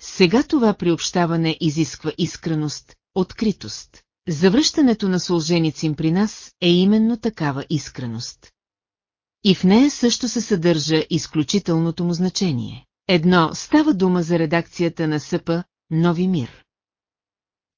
Сега това приобщаване изисква искреност, откритост. Завръщането на Солженицин при нас е именно такава искреност. И в нея също се съдържа изключителното му значение. Едно става дума за редакцията на СП «Нови мир».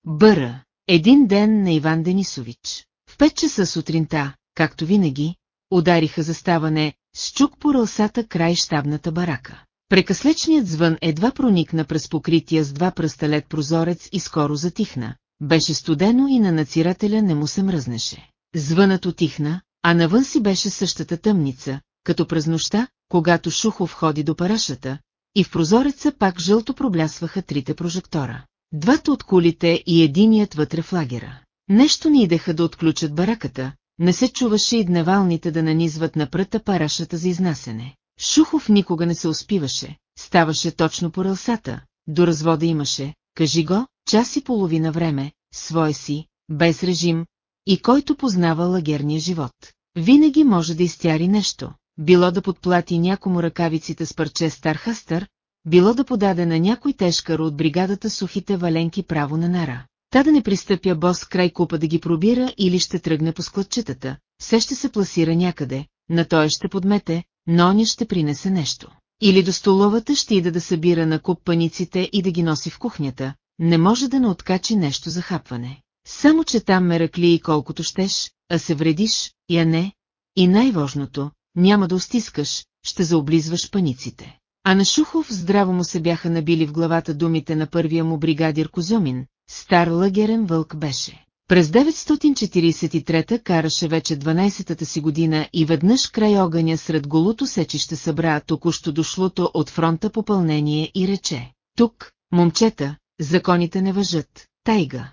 Бъра, един ден на Иван Денисович. В пет часа сутринта, както винаги, удариха за ставане с чук по рълсата край щабната барака. Прекъслечният звън едва проникна през покрития с два пръста лед прозорец и скоро затихна. Беше студено и на нацирателя не му се мръзнеше. Звънът отихна, а навън си беше същата тъмница, като през нощта, когато Шухов ходи до парашата, и в прозореца пак жълто проблясваха трите прожектора. Двата от кулите и единият вътре в лагера. Нещо ни идеха да отключат бараката, не се чуваше и дневалните да нанизват на пръта парашата за изнасене. Шухов никога не се успиваше, ставаше точно по рълсата, до развода имаше, кажи го, час и половина време, свой си, без режим, и който познава лагерния живот. Винаги може да изтяри нещо, било да подплати някому ръкавиците с парче стар хастър, било да подаде на някой тежкар от бригадата сухите валенки право на нара. Та да не пристъпя бос край купа да ги пробира или ще тръгне по складчетата, все ще се пласира някъде, на той ще подмете, но оня ще принесе нещо. Или до столовата ще ида да събира на куп паниците и да ги носи в кухнята, не може да не откачи нещо за хапване. Само, че там ме ръкли и колкото щеш, а се вредиш, я не. И най-важното, няма да устискаш, ще заоблизваш паниците. А на Шухов здраво му се бяха набили в главата думите на първия му бригадир Козюмин, стар лагерен вълк беше. През 943 караше вече 12-та си година и веднъж край огъня сред голото сечище събра току-що дошлото от фронта попълнение и рече. Тук, момчета, законите не въжат, тайга.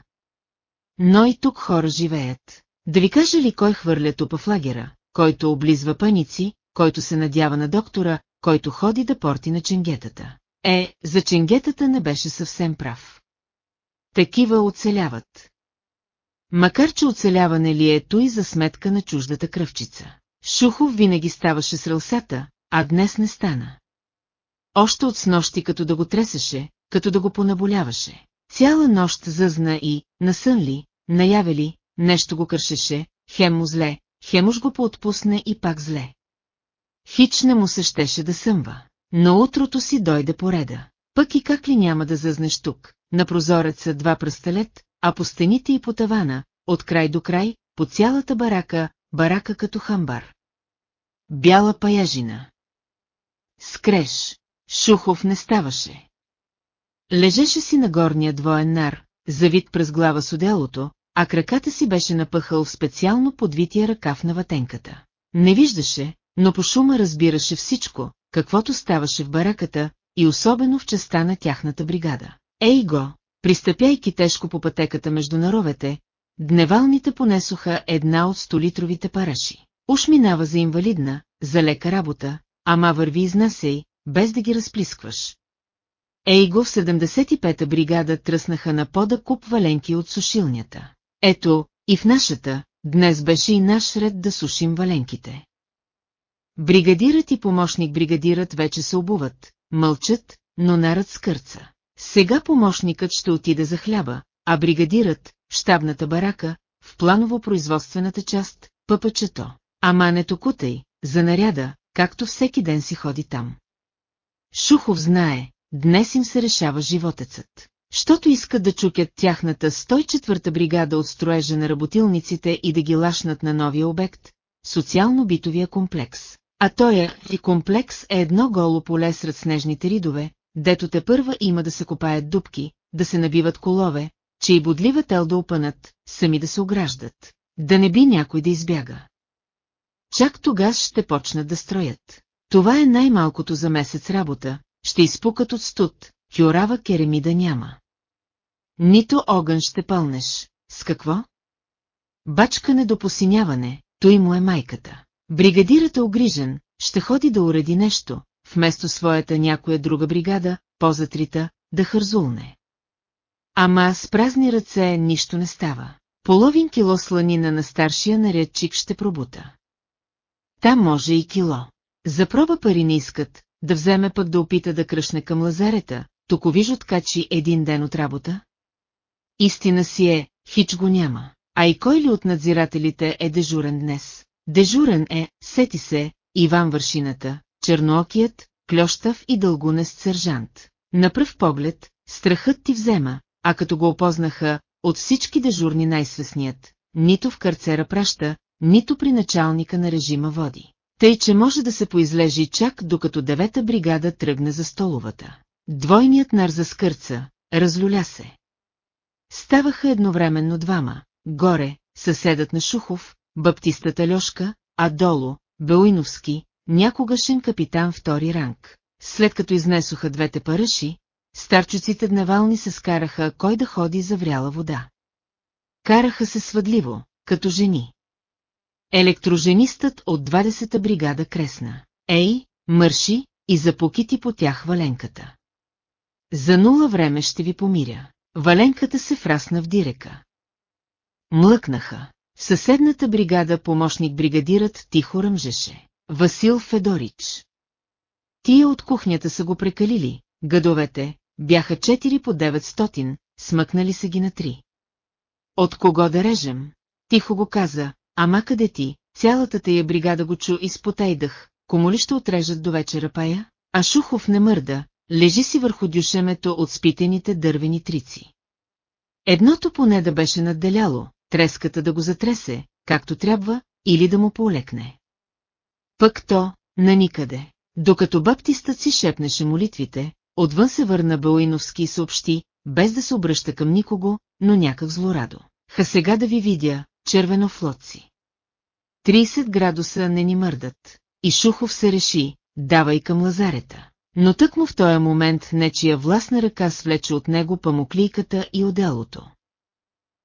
Но и тук хора живеят. Да ви кажа ли кой хвърля тупа в лагера, който облизва паници, който се надява на доктора, който ходи да порти на ченгетата. Е, за ченгетата не беше съвсем прав. Такива оцеляват. Макар че оцеляване ли е той за сметка на чуждата кръвчица. Шухов винаги ставаше с рълсата, а днес не стана. Още от снощи като да го тресеше, като да го понаболяваше. Цяла нощ зъзна и, насън ли, наяве ли, нещо го кършеше, хем му зле, хем уж го поотпусне и пак зле. Хич не му се щеше да съмва. но утрото си дойде пореда. Пък и как ли няма да зазнеш тук, на прозореца два пръстелет, а по стените и по тавана, от край до край, по цялата барака, барака като хамбар. Бяла паяжина. Скреш, Шухов не ставаше. Лежеше си на горния двоен нар, завит през глава с отделото, а краката си беше напъхал в специално подвития ръкав на ватенката. Не виждаше, но по шума разбираше всичко, каквото ставаше в бараката, и особено в частта на тяхната бригада. Ей го, пристъпяйки тежко по пътеката между наровете, дневалните понесоха една от столитровите параши. Уж минава за инвалидна, за лека работа, ама върви изнасей, без да ги разплискваш. Ейго в 75-та бригада тръснаха на пода куп валенки от сушилнята. Ето, и в нашата, днес беше и наш ред да сушим валенките. Бригадират и помощник бригадират вече се обуват, мълчат, но нарът скърца. Сега помощникът ще отиде за хляба, а бригадират, щабната барака, в планово-производствената част, пъпачето. Ама не токутай, за наряда, както всеки ден си ходи там. Шухов знае, днес им се решава животецът. Щото искат да чукят тяхната 104-та бригада от строежа на работилниците и да ги лашнат на новия обект, социално-битовия комплекс. А той е, и комплекс е едно голо поле сред снежните ридове, дето те първа има да се копаят дубки, да се набиват колове, че и бодлива тел да опънат, сами да се ограждат. Да не би някой да избяга. Чак тогас ще почнат да строят. Това е най-малкото за месец работа, ще изпукат от студ, хюрава керемида няма. Нито огън ще пълнеш. С какво? Бачкане до посиняване, той му е майката. Бригадирата огрижен, ще ходи да уреди нещо, вместо своята някоя друга бригада, позатрита, да хързулне. Ама с празни ръце нищо не става. Половин кило сланина на старшия нарядчик ще пробута. Там може и кило. За проба пари не искат, да вземе пък да опита да кръшне към лазарета, токовиж откачи един ден от работа? Истина си е, хич го няма. А и кой ли от надзирателите е дежурен днес? Дежурен е, сети се, Иван Вършината, черноокият, клющав и дългунест сержант. На пръв поглед, страхът ти взема, а като го опознаха, от всички дежурни най-свестният, нито в карцера праща, нито при началника на режима води. Тъй, че може да се поизлежи чак докато девета бригада тръгне за столовата. Двойният нар за скърца, разлюля се. Ставаха едновременно двама, горе, съседът на Шухов, баптистата Льошка, а долу, Белуиновски, някогашен капитан втори ранг. След като изнесоха двете параши, старчуците дневални се скараха кой да ходи за вряла вода. Караха се свъдливо, като жени. Електроженистът от 20-та бригада кресна. Ей, мърши и запокити по тях валенката. За нула време ще ви помиря. Валенката се фрасна в дирека. Млъкнаха. В съседната бригада помощник бригадират тихо ръмжеше. Васил Федорич. Тия от кухнята са го прекалили, гадовете, бяха 4 по 900, смъкнали се ги на три. От кого да режем? Тихо го каза, ама къде ти, цялата тая бригада го чу и спотейдах, кому ли ще отрежат до вечера пая? А Шухов не мърда, лежи си върху дюшемето от спитените дървени трици. Едното поне да беше надделяло, треската да го затресе, както трябва, или да му полекне. Пък то, на никъде. Докато баптистът си шепнеше молитвите, отвън се върна Белуиновски и съобщи, без да се обръща към никого, но някак злорадо. Ха сега да ви видя, червено флотци. 30 градуса не ни мърдат. И Шухов се реши, давай към лазарета. Но тък му в този момент нечия властна ръка свлече от него памуклийката и отделото.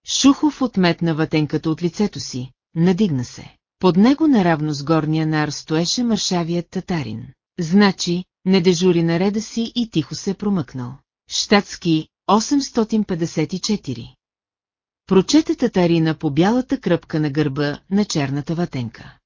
Шухов отметна ватенката от лицето си, надигна се. Под него наравно с горния нар стоеше маршавият татарин. Значи, не дежури на реда си и тихо се промъкнал. Штатски 854 Прочете татарина по бялата кръпка на гърба на черната ватенка.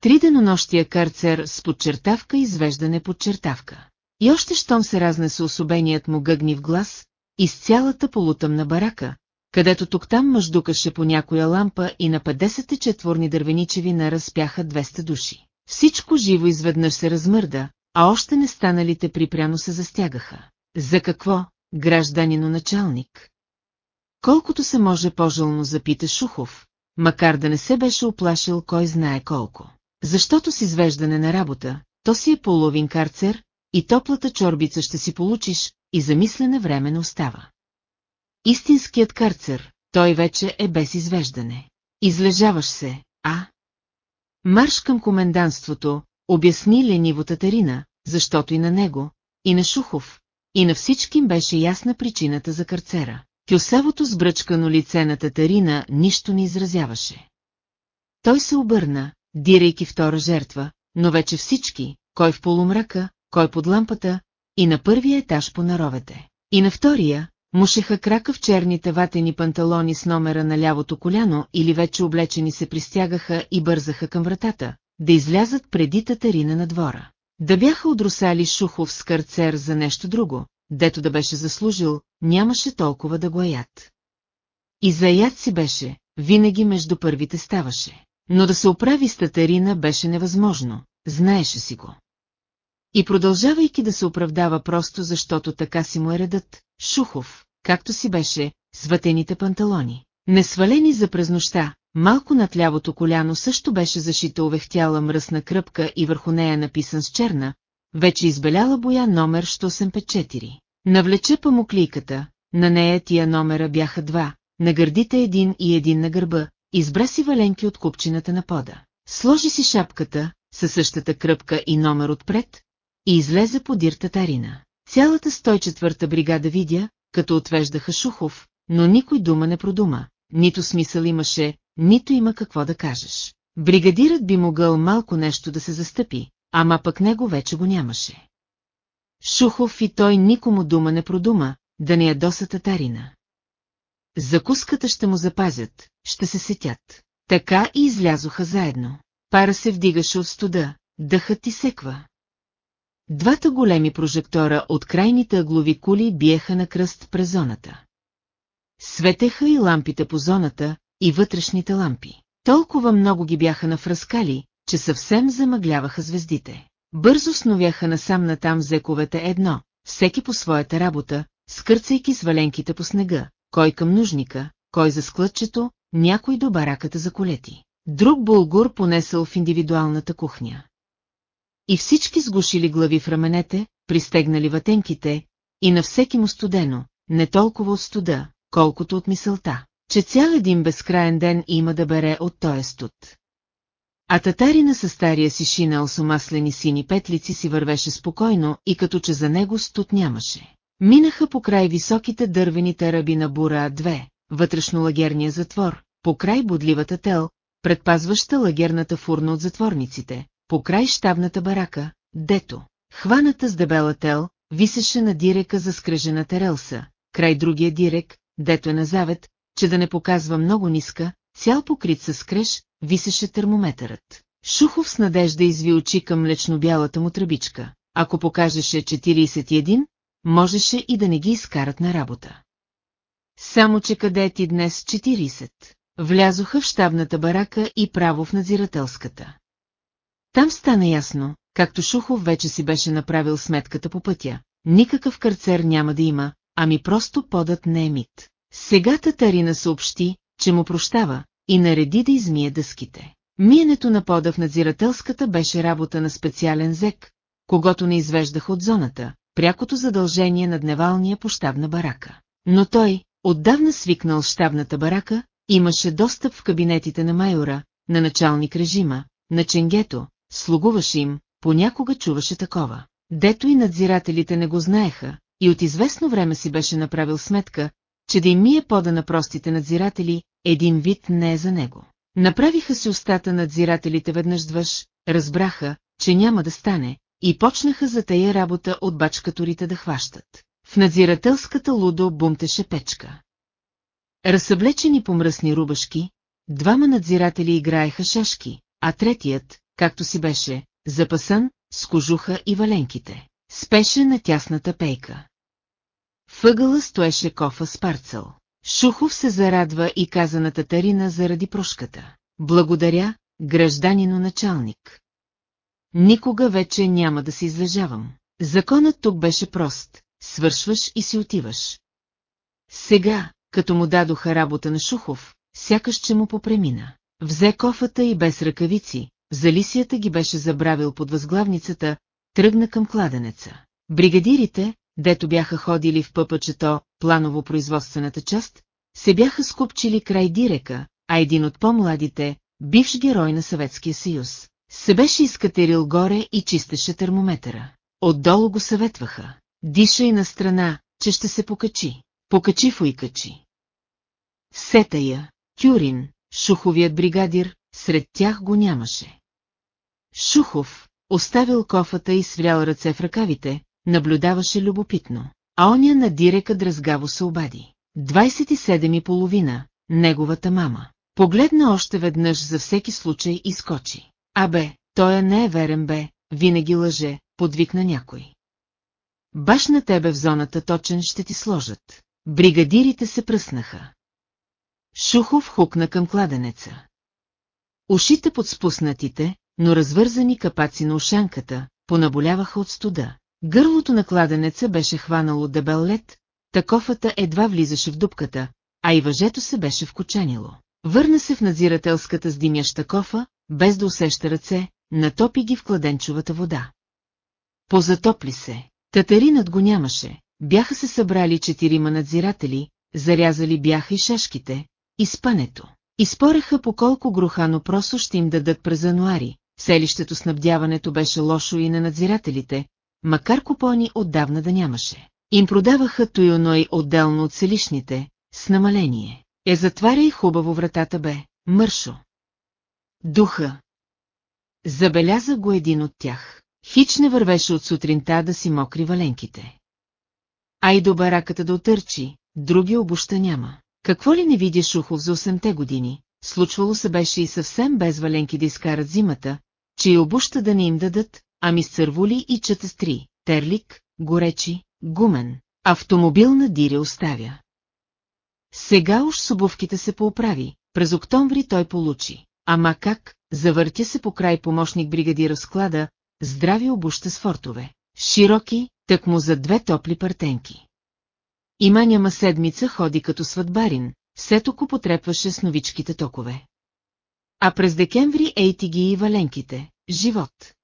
Три денонощия карцер с подчертавка извеждане подчертавка. И още щом се разнесе особеният му гъгнив глас, из цялата полутъмна барака, където тук-там мъждукаше по някоя лампа и на 50 четворни дървеничеви наразпяха 200 души. Всичко живо изведнъж се размърда, а още не станалите припряно се застягаха. За какво, гражданино началник? Колкото се може пожълно запита Шухов, макар да не се беше оплашил кой знае колко. Защото с извеждане на работа, то си е половин карцер, и топлата чорбица ще си получиш, и замислене време не остава. Истинският карцер, той вече е без извеждане. Излежаваш се, а? Марш към коменданството, обясни лениво Татарина, защото и на него, и на Шухов, и на всички им беше ясна причината за карцера. Кюсавото сбръчкано лице на Татарина нищо не изразяваше. Той се обърна, дирайки втора жертва, но вече всички, кой в полумрака, кой под лампата, и на първия етаж по наровете. И на втория, мушеха крака в черните ватени панталони с номера на лявото коляно или вече облечени се пристягаха и бързаха към вратата, да излязат преди татарина на двора. Да бяха одрусали Шухов с за нещо друго, дето да беше заслужил, нямаше толкова да го аят. И заят си беше, винаги между първите ставаше. Но да се оправи с татарина беше невъзможно, знаеше си го. И продължавайки да се оправдава просто защото така си му е редът, Шухов, както си беше, с ватените панталони. Несвалени за през нощта, малко над лявото коляно също беше зашита увехтяла мръсна кръпка и върху нея написан с черна, вече избеляла боя номер 854. Навлече памуклийката, на нея тия номера бяха два, на гърдите един и един на гърба, избра си валенки от купчината на пода. Сложи си шапката, със същата кръпка и номер отпред, и излезе подир татарина. Цялата 104-та бригада видя, като отвеждаха Шухов, но никой дума не продума, нито смисъл имаше, нито има какво да кажеш. Бригадирът би могъл малко нещо да се застъпи, ама пък него вече го нямаше. Шухов и той никому дума не продума, да не ядоса татарина. Закуската ще му запазят, ще се сетят. Така и излязоха заедно. Пара се вдигаше от студа, дъхът ти секва. Двата големи прожектора от крайните аглови кули биеха на кръст през зоната. Светеха и лампите по зоната, и вътрешните лампи. Толкова много ги бяха нафръскали, че съвсем замъгляваха звездите. Бързо сновяха насам натам зековете едно, всеки по своята работа, скърцайки сваленките по снега, кой към нужника, кой за склъчето, някой до бараката за колети. Друг булгур понесъл в индивидуалната кухня. И всички сгушили глави в раменете, пристегнали ватенките, и на всеки му студено, не толкова от студа, колкото от мисълта, че цял един безкраен ден има да бере от този студ. А татарина със стария си шинал с омаслени сини петлици си вървеше спокойно и като че за него студ нямаше. Минаха по край високите дървени тараби на Бура-2, вътрешно-лагерния затвор, по край бодливата тел, предпазваща лагерната фурна от затворниците, по край щабната барака, дето, хваната с дебела тел, висеше на дирека за скрежената релса, край другия дирек, дето е на завет, че да не показва много ниска, цял покрит с скреж, висеше термометърът. Шухов с надежда изви очи към млечно-бялата му тръбичка. Ако покажеше 41, можеше и да не ги изкарат на работа. Само, че къде е ти днес 40? Влязоха в щабната барака и право в надзирателската. Там стана ясно, както Шухов вече си беше направил сметката по пътя. Никакъв карцер няма да има, ами просто подът не е мит. Сега Татарина съобщи, че му прощава и нареди да измие дъските. Миенето на пода в надзирателската беше работа на специален зек, когато не извеждаха от зоната, прякото задължение на дневалния по щабна барака. Но той, отдавна свикнал щабната барака, имаше достъп в кабинетите на майора, на началник режима, на ченгето, слугуваше им, понякога чуваше такова. Дето и надзирателите не го знаеха, и от известно време си беше направил сметка, че да им мие пода на простите надзиратели, един вид не е за него. Направиха си устата надзирателите веднъж двъж, разбраха, че няма да стане, и почнаха за тая работа от бачкаторите да хващат. В надзирателската лудо бумтеше печка. Разсъблечени по мръсни рубашки, двама надзиратели играеха шашки, а третият, както си беше, запасан, с кожуха и валенките. Спеше на тясната пейка. Въгъла стоеше кофа с парцел. Шухов се зарадва и каза на татарина заради прошката. Благодаря, гражданино началник. Никога вече няма да се излежавам. Законът тук беше прост, свършваш и си отиваш. Сега, като му дадоха работа на Шухов, сякаш че му попремина. Взе кофата и без ръкавици, залисията ги беше забравил под възглавницата, тръгна към кладенеца. Бригадирите, дето бяха ходили в пъпачето, планово-производствената част, се бяха скупчили край Дирека, а един от по-младите, бивш герой на Съветския съюз, се беше изкатерил горе и чистеше термометъра. Отдолу го съветваха. Диша и на страна, че ще се покачи. Покачи в уйкачи. Сетая, Тюрин, Шуховият бригадир, сред тях го нямаше. Шухов, оставил кофата и сврял ръце в ръкавите, наблюдаваше любопитно. А оня на дирека дразгаво се обади. 27 и половина, неговата мама. Погледна още веднъж за всеки случай и скочи. Абе, той не е верен бе, винаги лъже, подвикна някой. Баш на тебе в зоната точен ще ти сложат. Бригадирите се пръснаха. Шухов хукна към кладенеца. Ушите под спуснатите, но развързани капаци на ушанката, понаболяваха от студа. Гърлото на кладенеца беше хванало дебел лед, таковата едва влизаше в дупката, а и въжето се беше вкочанило. Върна се в надзирателската с димяща кофа, без да усеща ръце, натопи ги в кладенчовата вода. Позатопли се. Татаринът го нямаше, бяха се събрали четирима надзиратели, зарязали бяха и шашките, и спането. И спореха по колко грухано просо ще им дадат през януари, селището снабдяването беше лошо и на надзирателите, макар купони отдавна да нямаше. Им продаваха туйоной отделно от селищните, с намаление. Е затваря и хубаво вратата бе, мършо. Духа. Забеляза го един от тях. Хич не вървеше от сутринта да си мокри валенките. А и до бараката да отърчи, други обуща няма. Какво ли не видя Шухов за 8-те години, случвало се беше и съвсем без валенки да изкарат зимата, че и обуща да не им дадат, ами с цървули и чатастри, терлик, горечи, гумен, автомобил на дире оставя. Сега уж с обувките се поуправи, през октомври той получи. Ама как, завъртя се по край помощник бригадира склада, здрави обуща с фортове, широки, так му за две топли партенки. Има няма седмица ходи като сватбарин, сетоко потрепваше с новичките токове. А през декември ейти ги и валенките, живот.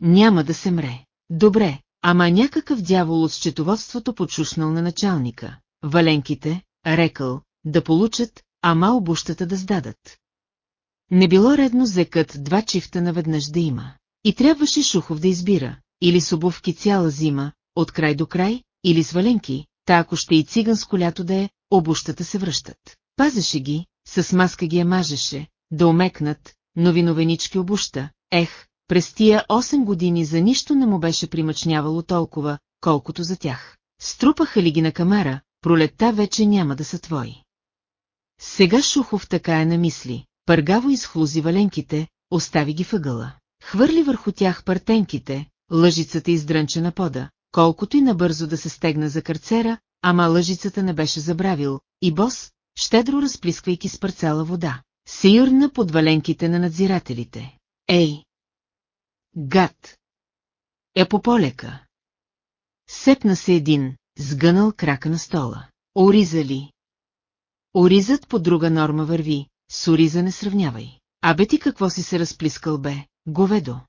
Няма да се мре. Добре, ама някакъв дявол от счетоводството почушнал на началника. Валенките, рекал, да получат, ама обущата да сдадат. Не било редно зекът два чифта наведнъж да има. И трябваше Шухов да избира, или с обувки цяла зима, от край до край, или с валенки, та ако ще и циганско лято да е, обущата се връщат. Пазеше ги, с маска ги я мажеше, да омекнат, новиновенички обуща, ех, през тия 8 години за нищо не му беше примъчнявало толкова, колкото за тях. Струпаха ли ги на камара, пролетта вече няма да са твои. Сега Шухов така е на мисли, пъргаво изхлузи валенките, остави ги въгъла. Хвърли върху тях партенките, лъжицата издрънча на пода, колкото и набързо да се стегна за карцера, ама лъжицата не беше забравил, и бос, щедро разплисквайки с парцела вода, се юрна под валенките на надзирателите. Ей! Гад! Е по полека. Сепна се един, сгънал крака на стола. Ориза ли? Оризът по друга норма върви, с ориза не сравнявай. Абе ти какво си се разплискал бе, говедо?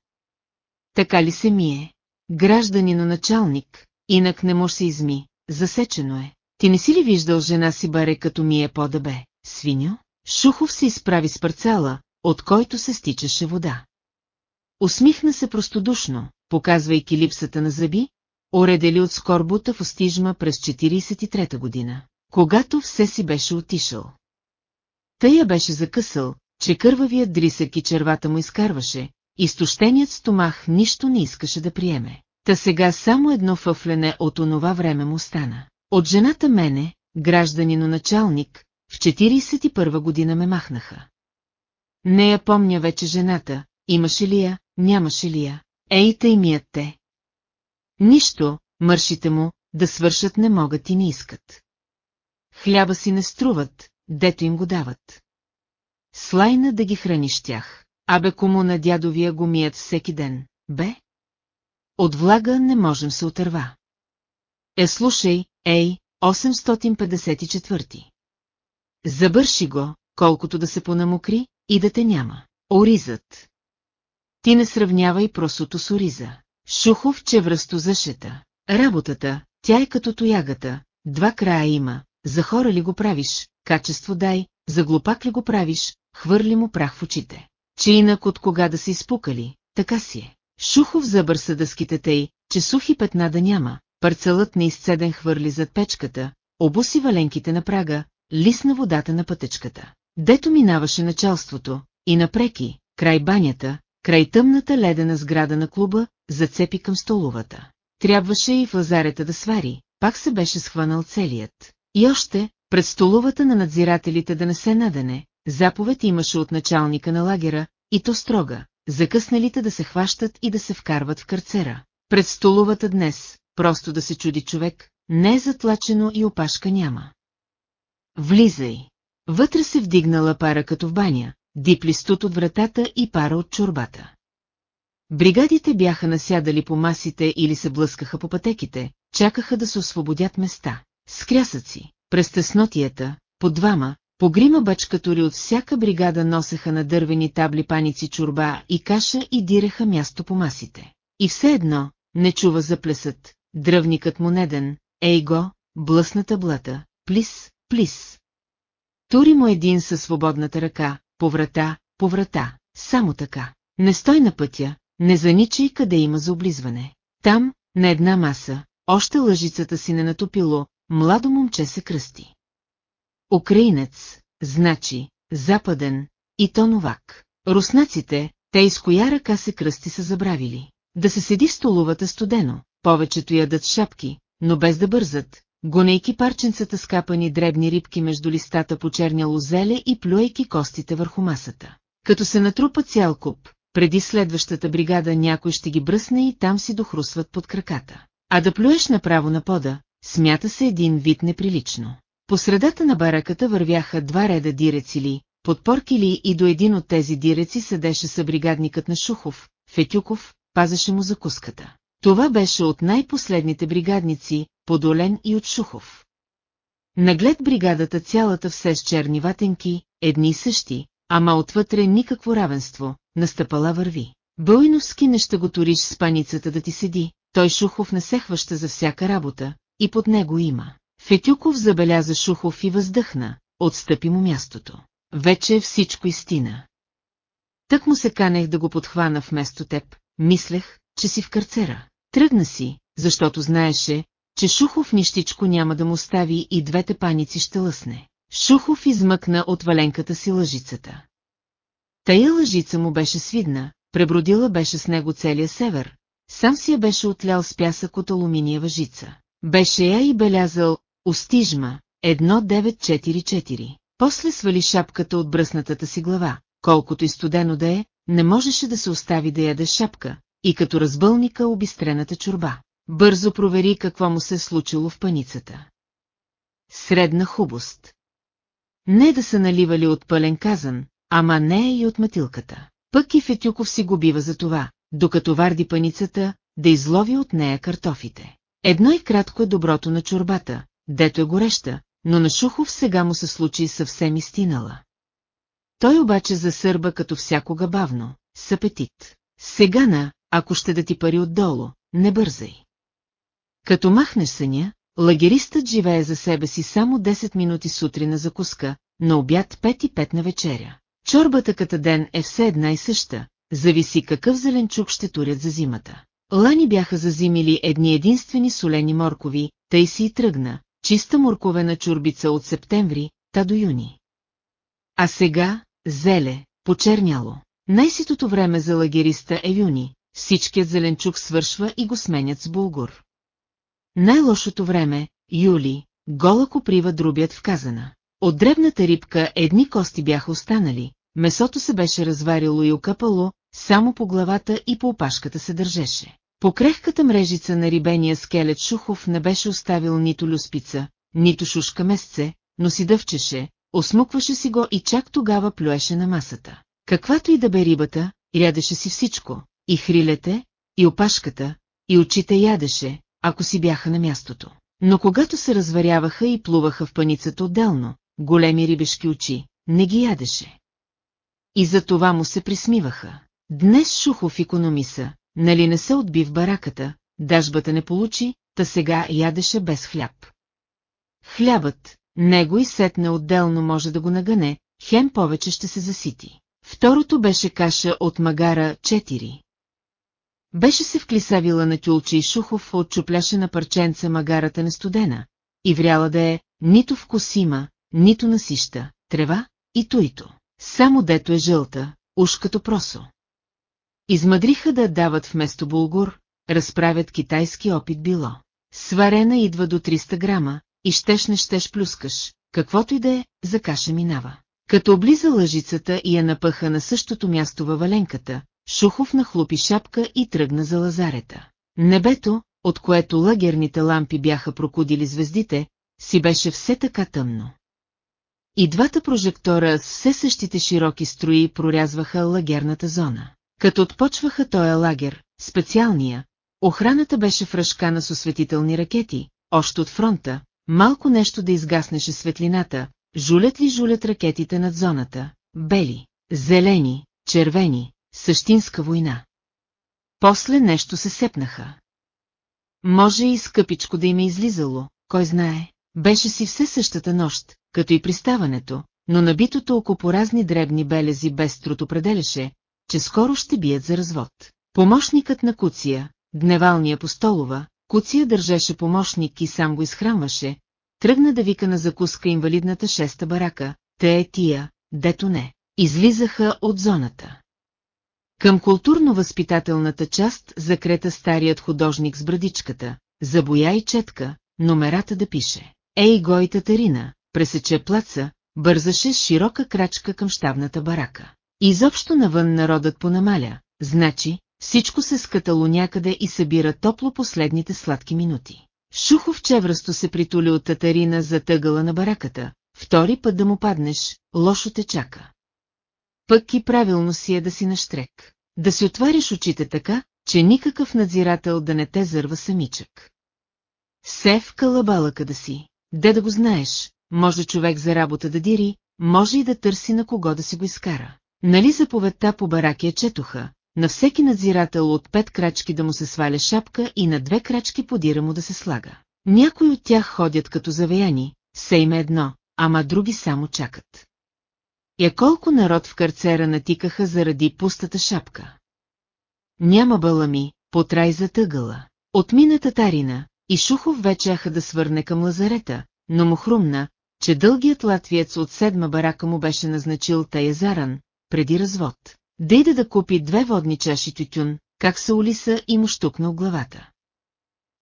Така ли се мие? Гражданино началник, инак не може се изми, засечено е. Ти не си ли виждал жена си баре като ми е по-дабе, свиньо? Шухов се изправи с парцела, от който се стичаше вода. Усмихна се простодушно, показвайки липсата на зъби, уредели от скорбута в остижма през 43-та година, когато все си беше отишъл. Тъй я беше закъсал, че кървавият дрисък и червата му изкарваше, изтощеният стомах нищо не искаше да приеме. Та сега само едно фъфлене от онова време му стана. От жената мене, гражданино началник, в 41 година ме махнаха. Не я помня вече жената, имаше ли я, нямаше ли я, ей тъй мият те. Нищо, мършите му, да свършат не могат и не искат. Хляба си не струват, дето им го дават. Слайна да ги храниш тях. Абе кому на дядовия го мият всеки ден, бе? От влага не можем се отърва. Е, слушай, ей, 854. Забърши го, колкото да се понамокри, и да те няма. Оризът. Ти не сравнявай просото с ориза. Шухов чевръсто зашета. Работата, тя е като тоягата, два края има, за хора ли го правиш, качество дай, за глупак ли го правиш, хвърли му прах в очите. Че инак от кога да се изпукали, така си е. Шухов забърса дъските тъй, че сухи петна да няма, парцелът неизцеден хвърли зад печката, обуси валенките на прага, лисна водата на пътечката. Дето минаваше началството, и напреки, край банята, край тъмната ледена сграда на клуба, зацепи към столовата. Трябваше и в лазарета да свари, пак се беше схванал целият. И още, пред столовата на надзирателите да не се надане, заповед имаше от началника на лагера, и то строга, закъсналите да се хващат и да се вкарват в карцера. Пред столовата днес, просто да се чуди човек, не е затлачено и опашка няма. Влизай. Вътре се вдигнала пара като в баня, дипли от вратата и пара от чорбата. Бригадите бяха насядали по масите или се блъскаха по пътеките, чакаха да се освободят места. С крясъци, през теснотията, по двама, по грима бачкатори от всяка бригада носеха на дървени табли паници чорба и каша и диреха място по масите. И все едно, не чува за плесът, дръвникът му неден, ей го, блъсната блата, плис, плис. Тури му един със свободната ръка, по врата, по врата, само така. Не стой на пътя, не заничай къде има за облизване. Там, на една маса, още лъжицата си не натопило, младо момче се кръсти. Украинец, значи, западен, и то новак. Руснаците, те из коя ръка се кръсти са забравили. Да се седи в столовата студено, повечето ядат шапки, но без да бързат, гонейки парченцата с капани дребни рибки между листата по черняло зеле и плюейки костите върху масата. Като се натрупа цял куп, преди следващата бригада някой ще ги бръсне и там си дохрусват под краката. А да плюеш направо на пода, смята се един вид неприлично. По средата на бараката вървяха два реда дирецили, подпоркили и до един от тези диреци седеше събригадникът на Шухов, Фетюков, пазеше му закуската. Това беше от най-последните бригадници, подолен и от Шухов. Наглед бригадата цялата все с черни ватенки, едни и същи, ама отвътре никакво равенство, настъпала върви. Бълиновски не ще го туриш с паницата да ти седи, той Шухов не се хваща за всяка работа, и под него има. Фетюков забеляза Шухов и въздъхна, отстъпи му мястото. Вече всичко истина. Тък му се канех да го подхвана вместо теб, мислех, че си в карцера. Тръгна си, защото знаеше, че Шухов нищичко няма да му стави и двете паници ще лъсне. Шухов измъкна от валенката си лъжицата. Тая лъжица му беше свидна, пребродила беше с него целия север, сам си я беше отлял с пясък от алуминиева жица. Беше я и белязал «Остижма» 1944. После свали шапката от бръснатата си глава, колкото и студено да е, не можеше да се остави да яде шапка, и като разбълника обистрената чорба. Бързо провери какво му се е случило в паницата. Средна хубост. Не да са наливали от пълен казан, ама не и от матилката. Пък и Фетюков си го бива за това, докато варди паницата, да излови от нея картофите. Едно и кратко е доброто на чорбата, дето е гореща, но на Шухов сега му се случи съвсем истинала. Той обаче засърба като всякога бавно, с апетит. Сега на, ако ще да ти пари отдолу, не бързай. Като махнеш съня, лагеристът живее за себе си само 10 минути сутрин на закуска, на обяд 5 и 5 на вечеря. Чорбата като ден е все една и съща, зависи какъв зеленчук ще турят за зимата. Лани бяха зазимили едни единствени солени моркови, тъй си и тръгна, чиста морковена чурбица от септември, та до юни. А сега, зеле, почерняло. Най-ситото време за лагериста е юни, всичкият зеленчук свършва и го сменят с булгур. Най-лошото време, юли, гола коприва друбят в казана. От дребната рибка едни кости бяха останали, месото се беше разварило и окъпало, само по главата и по опашката се държеше. По крехката мрежица на рибения скелет Шухов не беше оставил нито люспица, нито шушка месце, но си дъвчеше, осмукваше си го и чак тогава плюеше на масата. Каквато и да бе рибата, ядеше си всичко, и хрилете, и опашката, и очите ядеше, ако си бяха на мястото. Но когато се разваряваха и плуваха в паницата отделно, големи рибешки очи, не ги ядеше. И за това му се присмиваха. Днес Шухов економиса, нали не се отби в бараката, дажбата не получи, та сега ядеше без хляб. Хлябът, него и сетне отделно може да го нагане, хем повече ще се засити. Второто беше каша от магара 4. Беше се вклисавила на тюлче и Шухов от чупляше на парченца магарата на студена, и вряла да е нито вкусима, нито насища, трева и туито. Само дето е жълта, уж като просо. Измъдриха да дават вместо булгур, разправят китайски опит било. Сварена идва до 300 грама, и щеш не щеш плюскаш, каквото и да е, за каша минава. Като облиза лъжицата и я напъха на същото място във валенката, Шухов нахлупи шапка и тръгна за лазарета. Небето, от което лагерните лампи бяха прокудили звездите, си беше все така тъмно. И двата прожектора с все същите широки строи прорязваха лагерната зона. Като отпочваха тоя лагер, специалния, охраната беше фръшкана с осветителни ракети, още от фронта, малко нещо да изгаснеше светлината, жулят ли жулят ракетите над зоната, бели, зелени, червени, същинска война. После нещо се сепнаха. Може и скъпичко да им е излизало, кой знае, беше си все същата нощ, като и приставането, но набитото око по разни дребни белези без труд определяше, че скоро ще бият за развод. Помощникът на Куция, дневалния по столова, Куция държеше помощник и сам го изхранваше, тръгна да вика на закуска инвалидната шеста барака, те е тия, дето не, излизаха от зоната. Към културно-възпитателната част закрета старият художник с брадичката, забоя и четка, номерата да пише. Ей гой Татарина, пресече плаца, бързаше с широка крачка към щабната барака. Изобщо навън народът понамаля, значи, всичко се скатало някъде и събира топло последните сладки минути. Шухов чевръсто се притули от татарина за тъгъла на бараката, втори път да му паднеш, лошо те чака. Пък и правилно си е да си наштрек. Да си отвариш очите така, че никакъв надзирател да не те зърва самичък. Се в калабалъка да си, де да го знаеш, може човек за работа да дири, може и да търси на кого да си го изкара. Нали заповедта по баракия четоха, на всеки надзирател от пет крачки да му се сваля шапка и на две крачки подира му да се слага. Някои от тях ходят като завеяни, се има едно, ама други само чакат. Я колко народ в карцера натикаха заради пустата шапка. Няма балами, потрай затъгъла. Отмина татарина, и Шухов вече аха да свърне към лазарета, но му хрумна, че дългият латвиец от седма барака му беше назначил Таязаран, преди развод. Да да купи две водни чаши тютюн, как се улиса и му штукнал главата.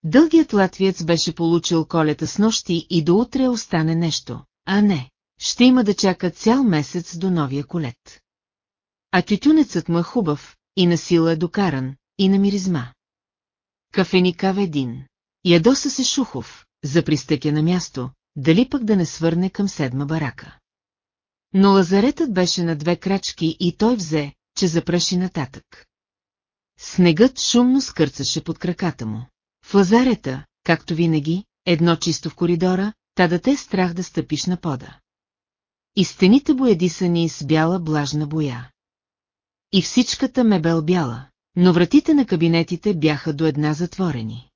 Дългият латвиец беше получил колета с нощи и до утре остане нещо, а не, ще има да чака цял месец до новия колет. А тютюнецът му е хубав, и на сила е докаран, и на миризма. Кафеника в един. Ядоса се Шухов, запристъкя на място, дали пък да не свърне към седма барака. Но лазаретът беше на две крачки и той взе, че запраши нататък. Снегът шумно скърцаше под краката му. В лазарета, както винаги, едно чисто в коридора, та да те страх да стъпиш на пода. И стените боядисани с бяла блажна боя. И всичката мебел бяла, но вратите на кабинетите бяха до една затворени.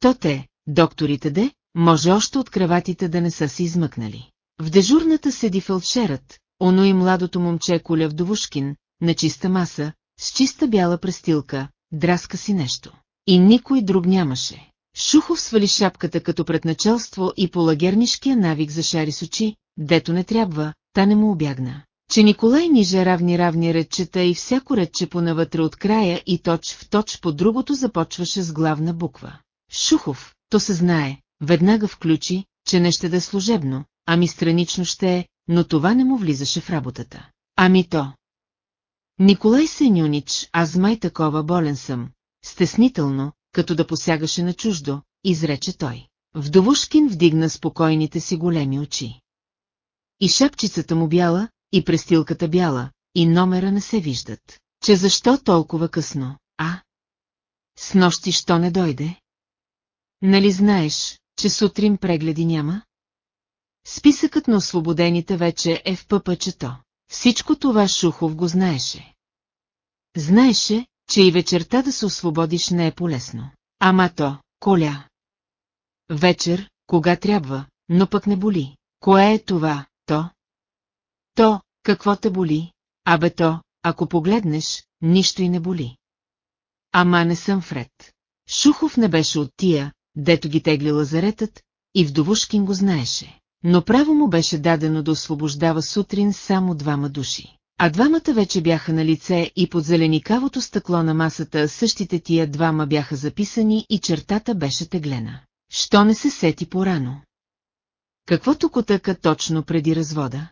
То те, докторите де, може още от краватите да не са се измъкнали. В дежурната седи фелдшерът, оно и младото момче Коля Вдовушкин, на чиста маса, с чиста бяла престилка, драска си нещо. И никой друг нямаше. Шухов свали шапката като пред началство и по лагернишкия навик зашари с очи, дето не трябва, та не му обягна. Че Николай ниже равни равни редчета и всяко редче понавътре от края и точ в точ по другото започваше с главна буква. Шухов, то се знае, веднага включи, че не ще да е служебно, ами странично ще е, но това не му влизаше в работата. Ами то. Николай Сенюнич, аз май такова болен съм, стеснително, като да посягаше на чуждо, изрече той. Вдовушкин вдигна спокойните си големи очи. И шапчицата му бяла, и престилката бяла, и номера не се виждат. Че защо толкова късно, а? С нощи що не дойде? Нали знаеш, че сутрин прегледи няма? Списъкът на освободените вече е в пъпъчето. Всичко това Шухов го знаеше. Знаеше, че и вечерта да се освободиш не е полезно. Ама то, коля. Вечер, кога трябва, но пък не боли. Кое е това, то? То, какво те боли? Абе то, ако погледнеш, нищо и не боли. Ама не съм Фред. Шухов не беше от тия, дето ги тегли лазаретът, и вдовушкин го знаеше. Но право му беше дадено да освобождава сутрин само двама души. А двамата вече бяха на лице и под зеленикавото стъкло на масата същите тия двама бяха записани и чертата беше теглена. Що не се сети порано? Каквото котъка точно преди развода?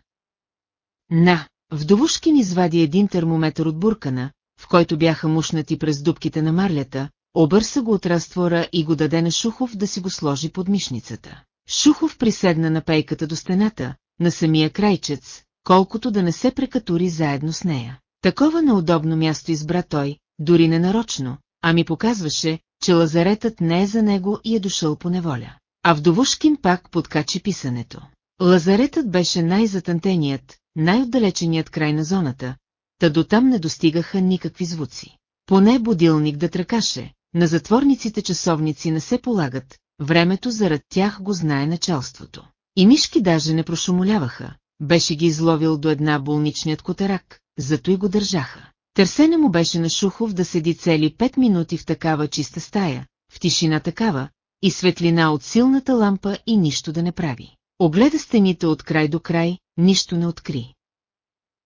На, Вдовушкин извади един термометър от буркана, в който бяха мушнати през дубките на марлята, обърса го от разтвора и го даде на Шухов да си го сложи под мишницата. Шухов приседна на пейката до стената, на самия крайчец, колкото да не се прекатури заедно с нея. Такова неудобно място избра той, дори ненарочно, а ми показваше, че лазаретът не е за него и е дошъл по неволя. А Вдовушкин пак подкачи писането. Лазаретът беше най-затънтеният, най-отдалеченият край на зоната, та дотам не достигаха никакви звуци. Поне будилник да тръкаше, на затворниците часовници не се полагат, времето зарад тях го знае началството. И мишки даже не прошумоляваха, беше ги изловил до една болничният котарак, зато и го държаха. Търсене му беше на Шухов да седи цели пет минути в такава чиста стая, в тишина такава, и светлина от силната лампа и нищо да не прави. Огледа стените от край до край, нищо не откри.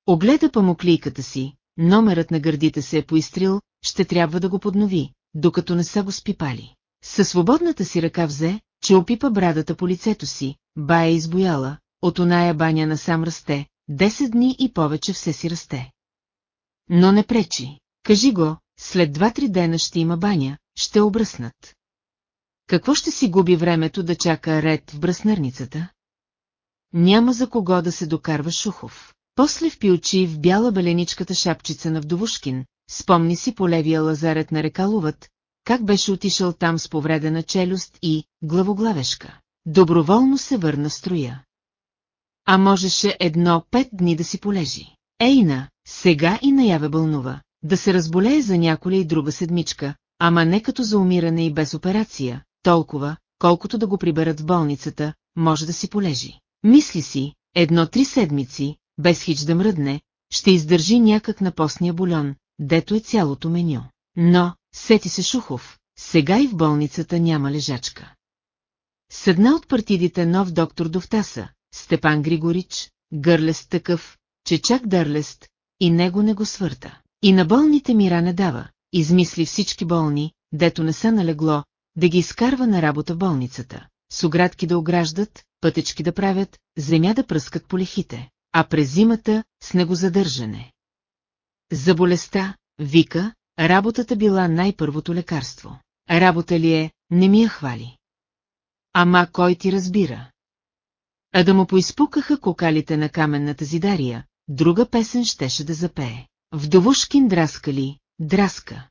Огледа памуклийката си, номерът на гърдите се е поистрил, ще трябва да го поднови, докато не са го спипали. Със свободната си ръка взе, че опипа брадата по лицето си, бая избояла, от оная баня насам расте, 10 дни и повече все си расте. Но не пречи. Кажи го, след два-три дена ще има баня, ще обръснат. Какво ще си губи времето да чака ред в бръснарницата? Няма за кого да се докарва Шухов. После впи очи в бяла беленичката шапчица на Вдовушкин, спомни си по левия лазарет на река Луват, как беше отишъл там с повредена челюст и главоглавешка. Доброволно се върна строя. А можеше едно пет дни да си полежи. Ейна, сега и наяве бълнува, да се разболее за няколя и друга седмичка, ама не като за умиране и без операция, толкова, колкото да го приберат в болницата, може да си полежи. Мисли си, едно-три седмици, без хич да мръдне, ще издържи някак на постния бульон, дето е цялото меню. Но, сети се Шухов, сега и в болницата няма лежачка. Седна от партидите нов доктор Довтаса, Степан Григорич, гърлест такъв, че чак дърлест, и него не го свърта. И на болните мира не дава, измисли всички болни, дето не са налегло, да ги изкарва на работа в болницата, с оградки да ограждат, пътечки да правят, земя да пръскат по лихите, а през зимата с него задържане. За болестта, вика, работата била най-първото лекарство. Работа ли е, не ми я хвали. Ама кой ти разбира? А да му поизпукаха кокалите на каменната зидария, друга песен щеше да запее. Вдовушкин драска ли, драска.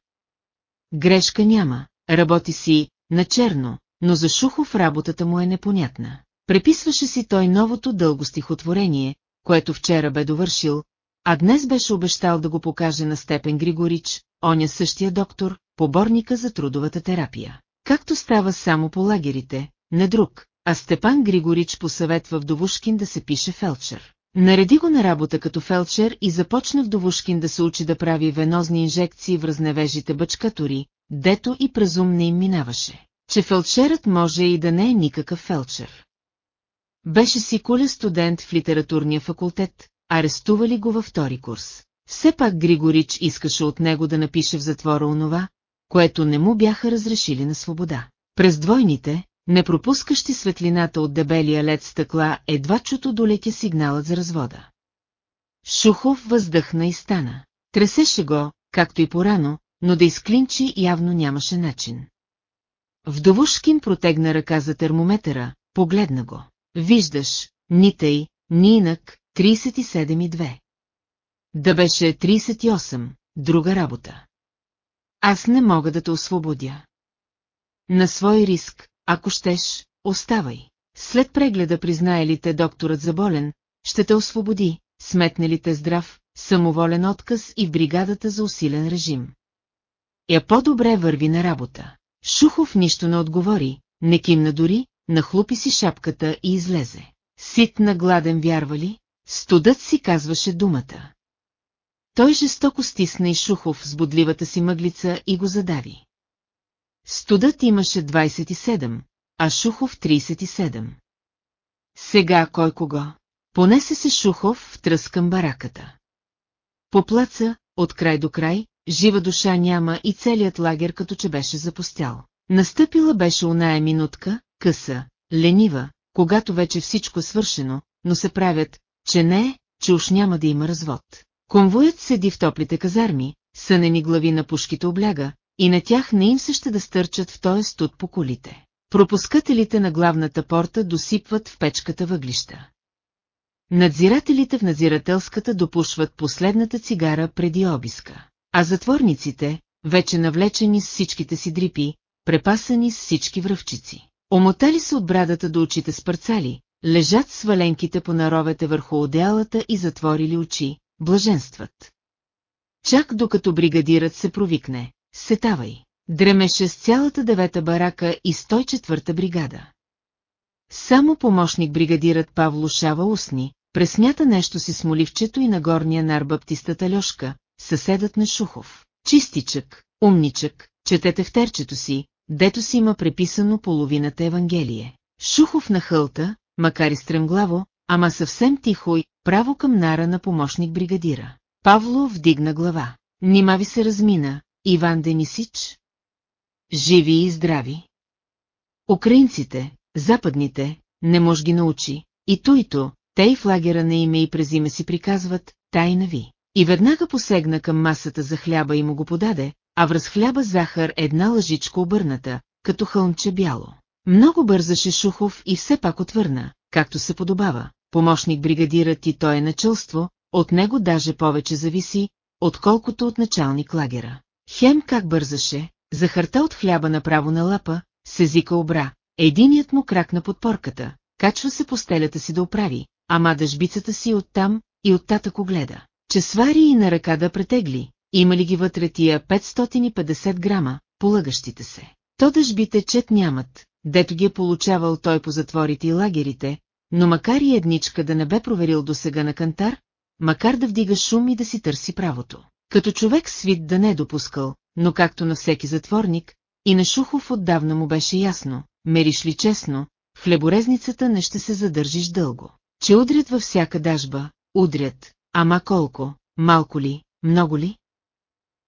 Грешка няма, работи си, на черно, но за Шухов работата му е непонятна. Преписваше си той новото дълго стихотворение, което вчера бе довършил, а днес беше обещал да го покаже на Степен Григорич, оня същия доктор, поборника за трудовата терапия. Както става само по лагерите, не друг, а Степан Григорич посъветва Вдовушкин да се пише фелчер. Нареди го на работа като фелчер и започна Вдовушкин да се учи да прави венозни инжекции в разневежите бъчкатори, дето и празум не им минаваше, че фелчерът може и да не е никакъв фелчер. Беше си куле студент в литературния факултет, арестували го във втори курс. Все пак Григорич искаше от него да напише в затвора онова, което не му бяха разрешили на свобода. През двойните, не пропускащи светлината от дебелия лед стъкла, едва чуто долетя сигналът за развода. Шухов въздъхна и стана. Тресеше го, както и порано, но да изклинчи явно нямаше начин. Вдовушкин протегна ръка за термометъра, погледна го. Виждаш, ни тъй, ни инак, 37 и 2. Да беше 38, друга работа. Аз не мога да те освободя. На свой риск, ако щеш, оставай. След прегледа признае ли те докторът заболен, ще те освободи, сметне ли те здрав, самоволен отказ и в бригадата за усилен режим. Я по-добре върви на работа. Шухов нищо не отговори, не кимна дори, нахлупи си шапката и излезе. Сит на гладен вярва ли? Студът си казваше думата. Той жестоко стисна и Шухов с бодливата си мъглица и го задави. Студът имаше 27, а Шухов 37. Сега кой кого? Понесе се Шухов в тръс бараката. По плаца, от край до край, жива душа няма и целият лагер като че беше запустял. Настъпила беше оная минутка, къса, ленива, когато вече всичко е свършено, но се правят, че не, че уж няма да има развод. Конвоят седи в топлите казарми, сънени глави на пушките обляга, и на тях не им се ще да стърчат в този студ по колите. Пропускателите на главната порта досипват в печката въглища. Надзирателите в надзирателската допушват последната цигара преди обиска, а затворниците, вече навлечени с всичките си дрипи, препасани с всички връвчици. Омотали се от брадата до очите с парцали, лежат сваленките по наровете върху одеялата и затворили очи, блаженстват. Чак докато бригадират се провикне, сетавай, дремеше с цялата девета барака и 104-та бригада. Само помощник бригадират Павло Шава устни, пресмята нещо си с моливчето и на горния нар баптистата Льошка, съседът на Шухов. Чистичък, умничък, чете тефтерчето си, дето си има преписано половината Евангелие. Шухов на хълта, макар и стремглаво, ама съвсем тихо и право към нара на помощник бригадира. Павло вдигна глава. Нима ви се размина, Иван Денисич? Живи и здрави. Украинците, западните, не мож ги научи, и то и то, те и в лагера на име и през име си приказват, тайна ви. И веднага посегна към масата за хляба и му го подаде, а връз хляба захар една лъжичка обърната, като хълмче бяло. Много бързаше Шухов и все пак отвърна, както се подобава. Помощник бригадират и той е началство, от него даже повече зависи, отколкото от началник лагера. Хем как бързаше, захарта от хляба направо на лапа, сезика обра, единият му крак на подпорката, качва се по стелята си да оправи, ама дъжбицата си оттам и оттатък огледа, че свари и на ръка да претегли, има ли ги вътре тия 550 грама, полагащите се. То дъжбите чет нямат, дето ги е получавал той по затворите и лагерите, но макар и едничка да не бе проверил досега на кантар, макар да вдига шум и да си търси правото. Като човек свит да не е допускал, но както на всеки затворник, и на Шухов отдавна му беше ясно, мериш ли честно, хлеборезницата не ще се задържиш дълго. Че удрят във всяка дажба, удрят, ама колко, малко ли, много ли?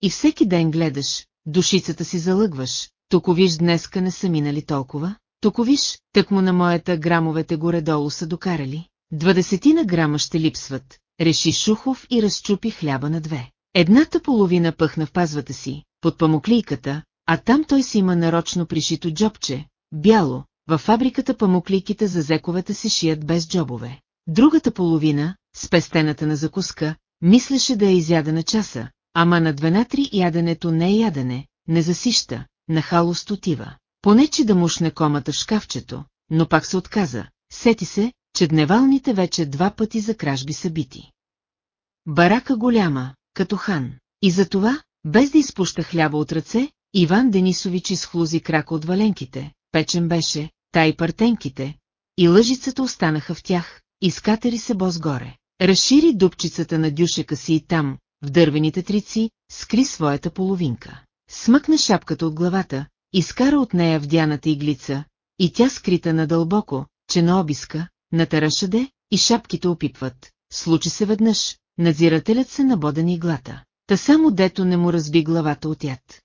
И всеки ден гледаш, душицата си залъгваш, токо виж днеска не са минали толкова, токо виж, тък му на моята грамовете горе-долу са докарали. Двадесетина грама ще липсват, реши Шухов и разчупи хляба на две. Едната половина пъхна в пазвата си, под памуклийката, а там той си има нарочно пришито джобче, бяло, във фабриката памуклийките за зековете се шият без джобове. Другата половина, спестената на закуска, мислеше да е изядена часа, ама на две-три яденето не е ядене, не засища, нахалост отива. Понечи да мушне комата в шкафчето, но пак се отказа. Сети се, че дневалните вече два пъти за кражби са бити. Барака голяма, като хан. И затова, без да изпуща хляба от ръце, Иван Денисович изхлузи крака от валенките, печен беше, та и партенките, и лъжицата останаха в тях, изкатери се бос-горе. Разшири дупчицата на дюшека си и там, в дървените трици, скри своята половинка. Смъкна шапката от главата, изкара от нея вдяната иглица, и тя скрита надълбоко, че на обиска, на тарашаде, и шапките опипват. Случи се веднъж, надзирателят се набода на иглата. Та само дето не му разби главата от яд.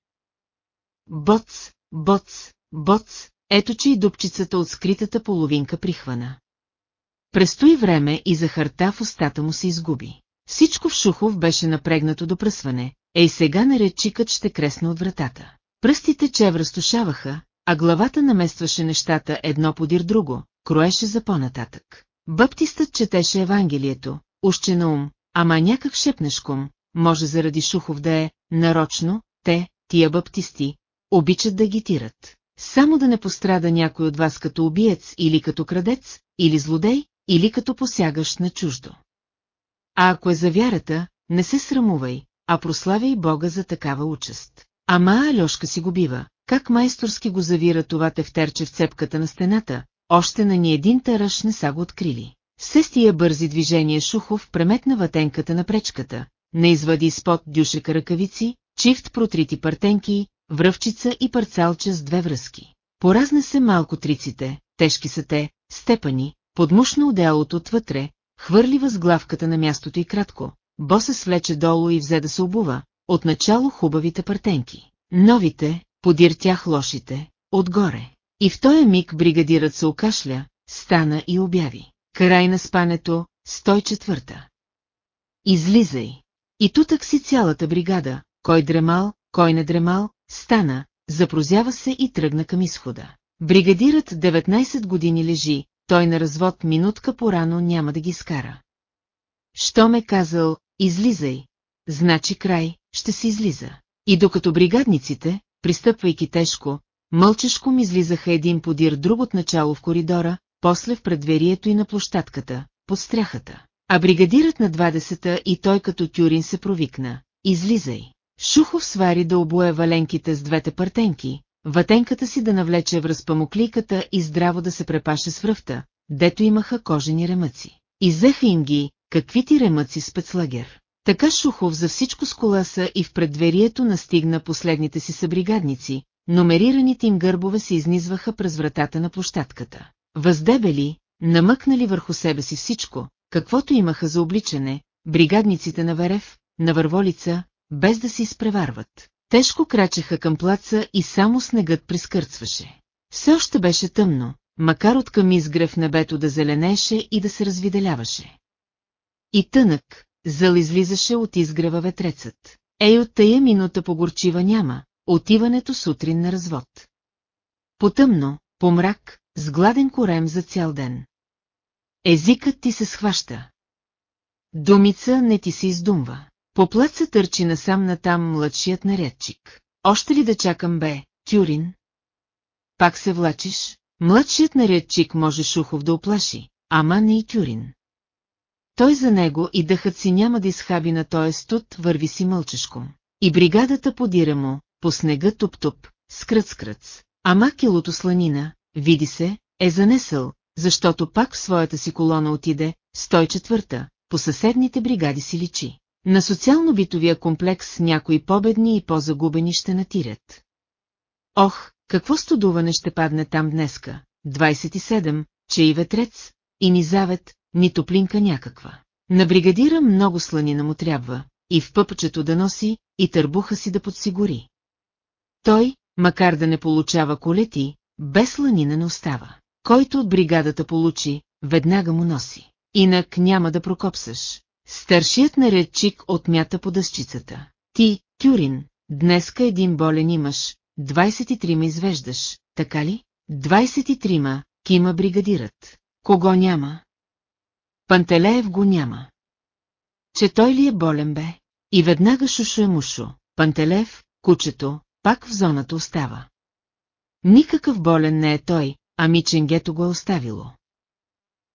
Боц, боц, боц, ето че и дупчицата от скритата половинка прихвана. Престои време и захарта в устата му се изгуби. Всичко в Шухов беше напрегнато до пръсване, ей сега наречикът ще кресна от вратата. Пръстите че разтушаваха, а главата наместваше нещата едно подир друго, кроеше за по-нататък. Баптистът четеше Евангелието, уще на ум, ама някак шепнешком, може заради Шухов да е, нарочно, те, тия баптисти, обичат да агитират. Само да не пострада някой от вас като убиец или като крадец, или злодей, или като посягаш на чуждо. А ако е за вярата, не се срамувай, а прославяй Бога за такава участ. Ама Алешка си го бива, как майсторски го завира това тефтерче в цепката на стената, още на ни един таръш не са го открили. С тия бързи движения Шухов преметна ватенката на пречката, не извади изпод дюшека ръкавици, чифт протрити партенки, връвчица и парцалче с две връзки. Поразне се малко триците, тежки са те, степани, подмушна одеялото отвътре, хвърли възглавката на мястото и кратко, бо се свлече долу и взе да се обува, отначало хубавите партенки. Новите, подир тях лошите, отгоре. И в този миг бригадират се окашля, стана и обяви. Край на спането, 104-та. Излизай. И тутък си цялата бригада, кой дремал, кой не дремал, стана, запрозява се и тръгна към изхода. Бригадират 19 години лежи, той на развод минутка по-рано няма да ги скара. Що ме казал, излизай, значи край, ще се излиза. И докато бригадниците, пристъпвайки тежко, мълчешком излизаха един подир друг от начало в коридора, после в предверието и на площадката, под стряхата. А бригадират на 20-та и той като тюрин се провикна. Излизай. Шухов свари да обуе валенките с двете партенки, ватенката си да навлече в разпамоклийката и здраво да се препаше с връвта, дето имаха кожени ремъци. Изеха им ги, какви ти ремъци спецлагер. Така Шухов за всичко с коласа и в предверието настигна последните си събригадници, номерираните им гърбове се изнизваха през вратата на площадката. Въздебели, намъкнали върху себе си всичко, каквото имаха за обличане, бригадниците на Верев, на Върволица, без да се изпреварват. Тежко крачеха към плаца и само снегът прискърцваше. Все още беше тъмно, макар от към изгрев небето да зеленеше и да се развиделяваше. И тънък, зъл излизаше от изгрева ветрецът. Ей от тая минута погорчива няма, отиването сутрин на развод. Потъмно, по мрак, с гладен корем за цял ден. Езикът ти се схваща. Думица не ти се издумва. По плаца търчи насам натам младшият нарядчик. Още ли да чакам бе, Тюрин? Пак се влачиш? Младшият нарядчик може Шухов да оплаши, ама не и Тюрин. Той за него и дъхът си няма да изхаби на този студ, върви си мълчешком. И бригадата подира му, по снега туп-туп, скръц-скръц. Ама килото сланина, види се, е занесъл, защото пак в своята си колона отиде, 104-та, по съседните бригади си личи. На социално-битовия комплекс някои победни и по-загубени ще натирят. Ох, какво студуване ще падне там днеска, 27, че и ветрец, и ни завет, ни топлинка някаква. На бригадира много сланина му трябва, и в пъпчето да носи, и търбуха си да подсигури. Той, макар да не получава колети, без сланина не остава. Който от бригадата получи, веднага му носи. Инак няма да прокопсаш. Старшият наредчик отмята по дъщицата. Ти, Тюрин, днеска един болен имаш, 23 извеждаш, така ли? 23-ма, кима бригадират. Кого няма? Пантелеев го няма. Че той ли е болен бе? И веднага шушо е мушо. Пантелеев, кучето, пак в зоната остава. Никакъв болен не е той, ами ченгето го е оставило.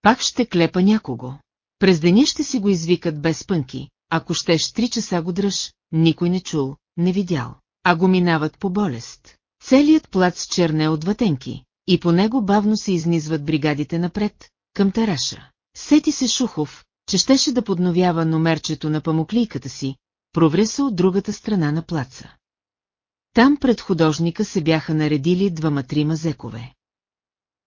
Пак ще клепа някого. През деня ще си го извикат без пънки, ако щеш три часа го дръж, никой не чул, не видял, а го минават по болест. Целият плац черне от ватенки, и по него бавно се изнизват бригадите напред, към тараша. Сети се Шухов, че щеше да подновява номерчето на памуклийката си, провря се от другата страна на плаца. Там пред художника се бяха наредили двама-трима зекове.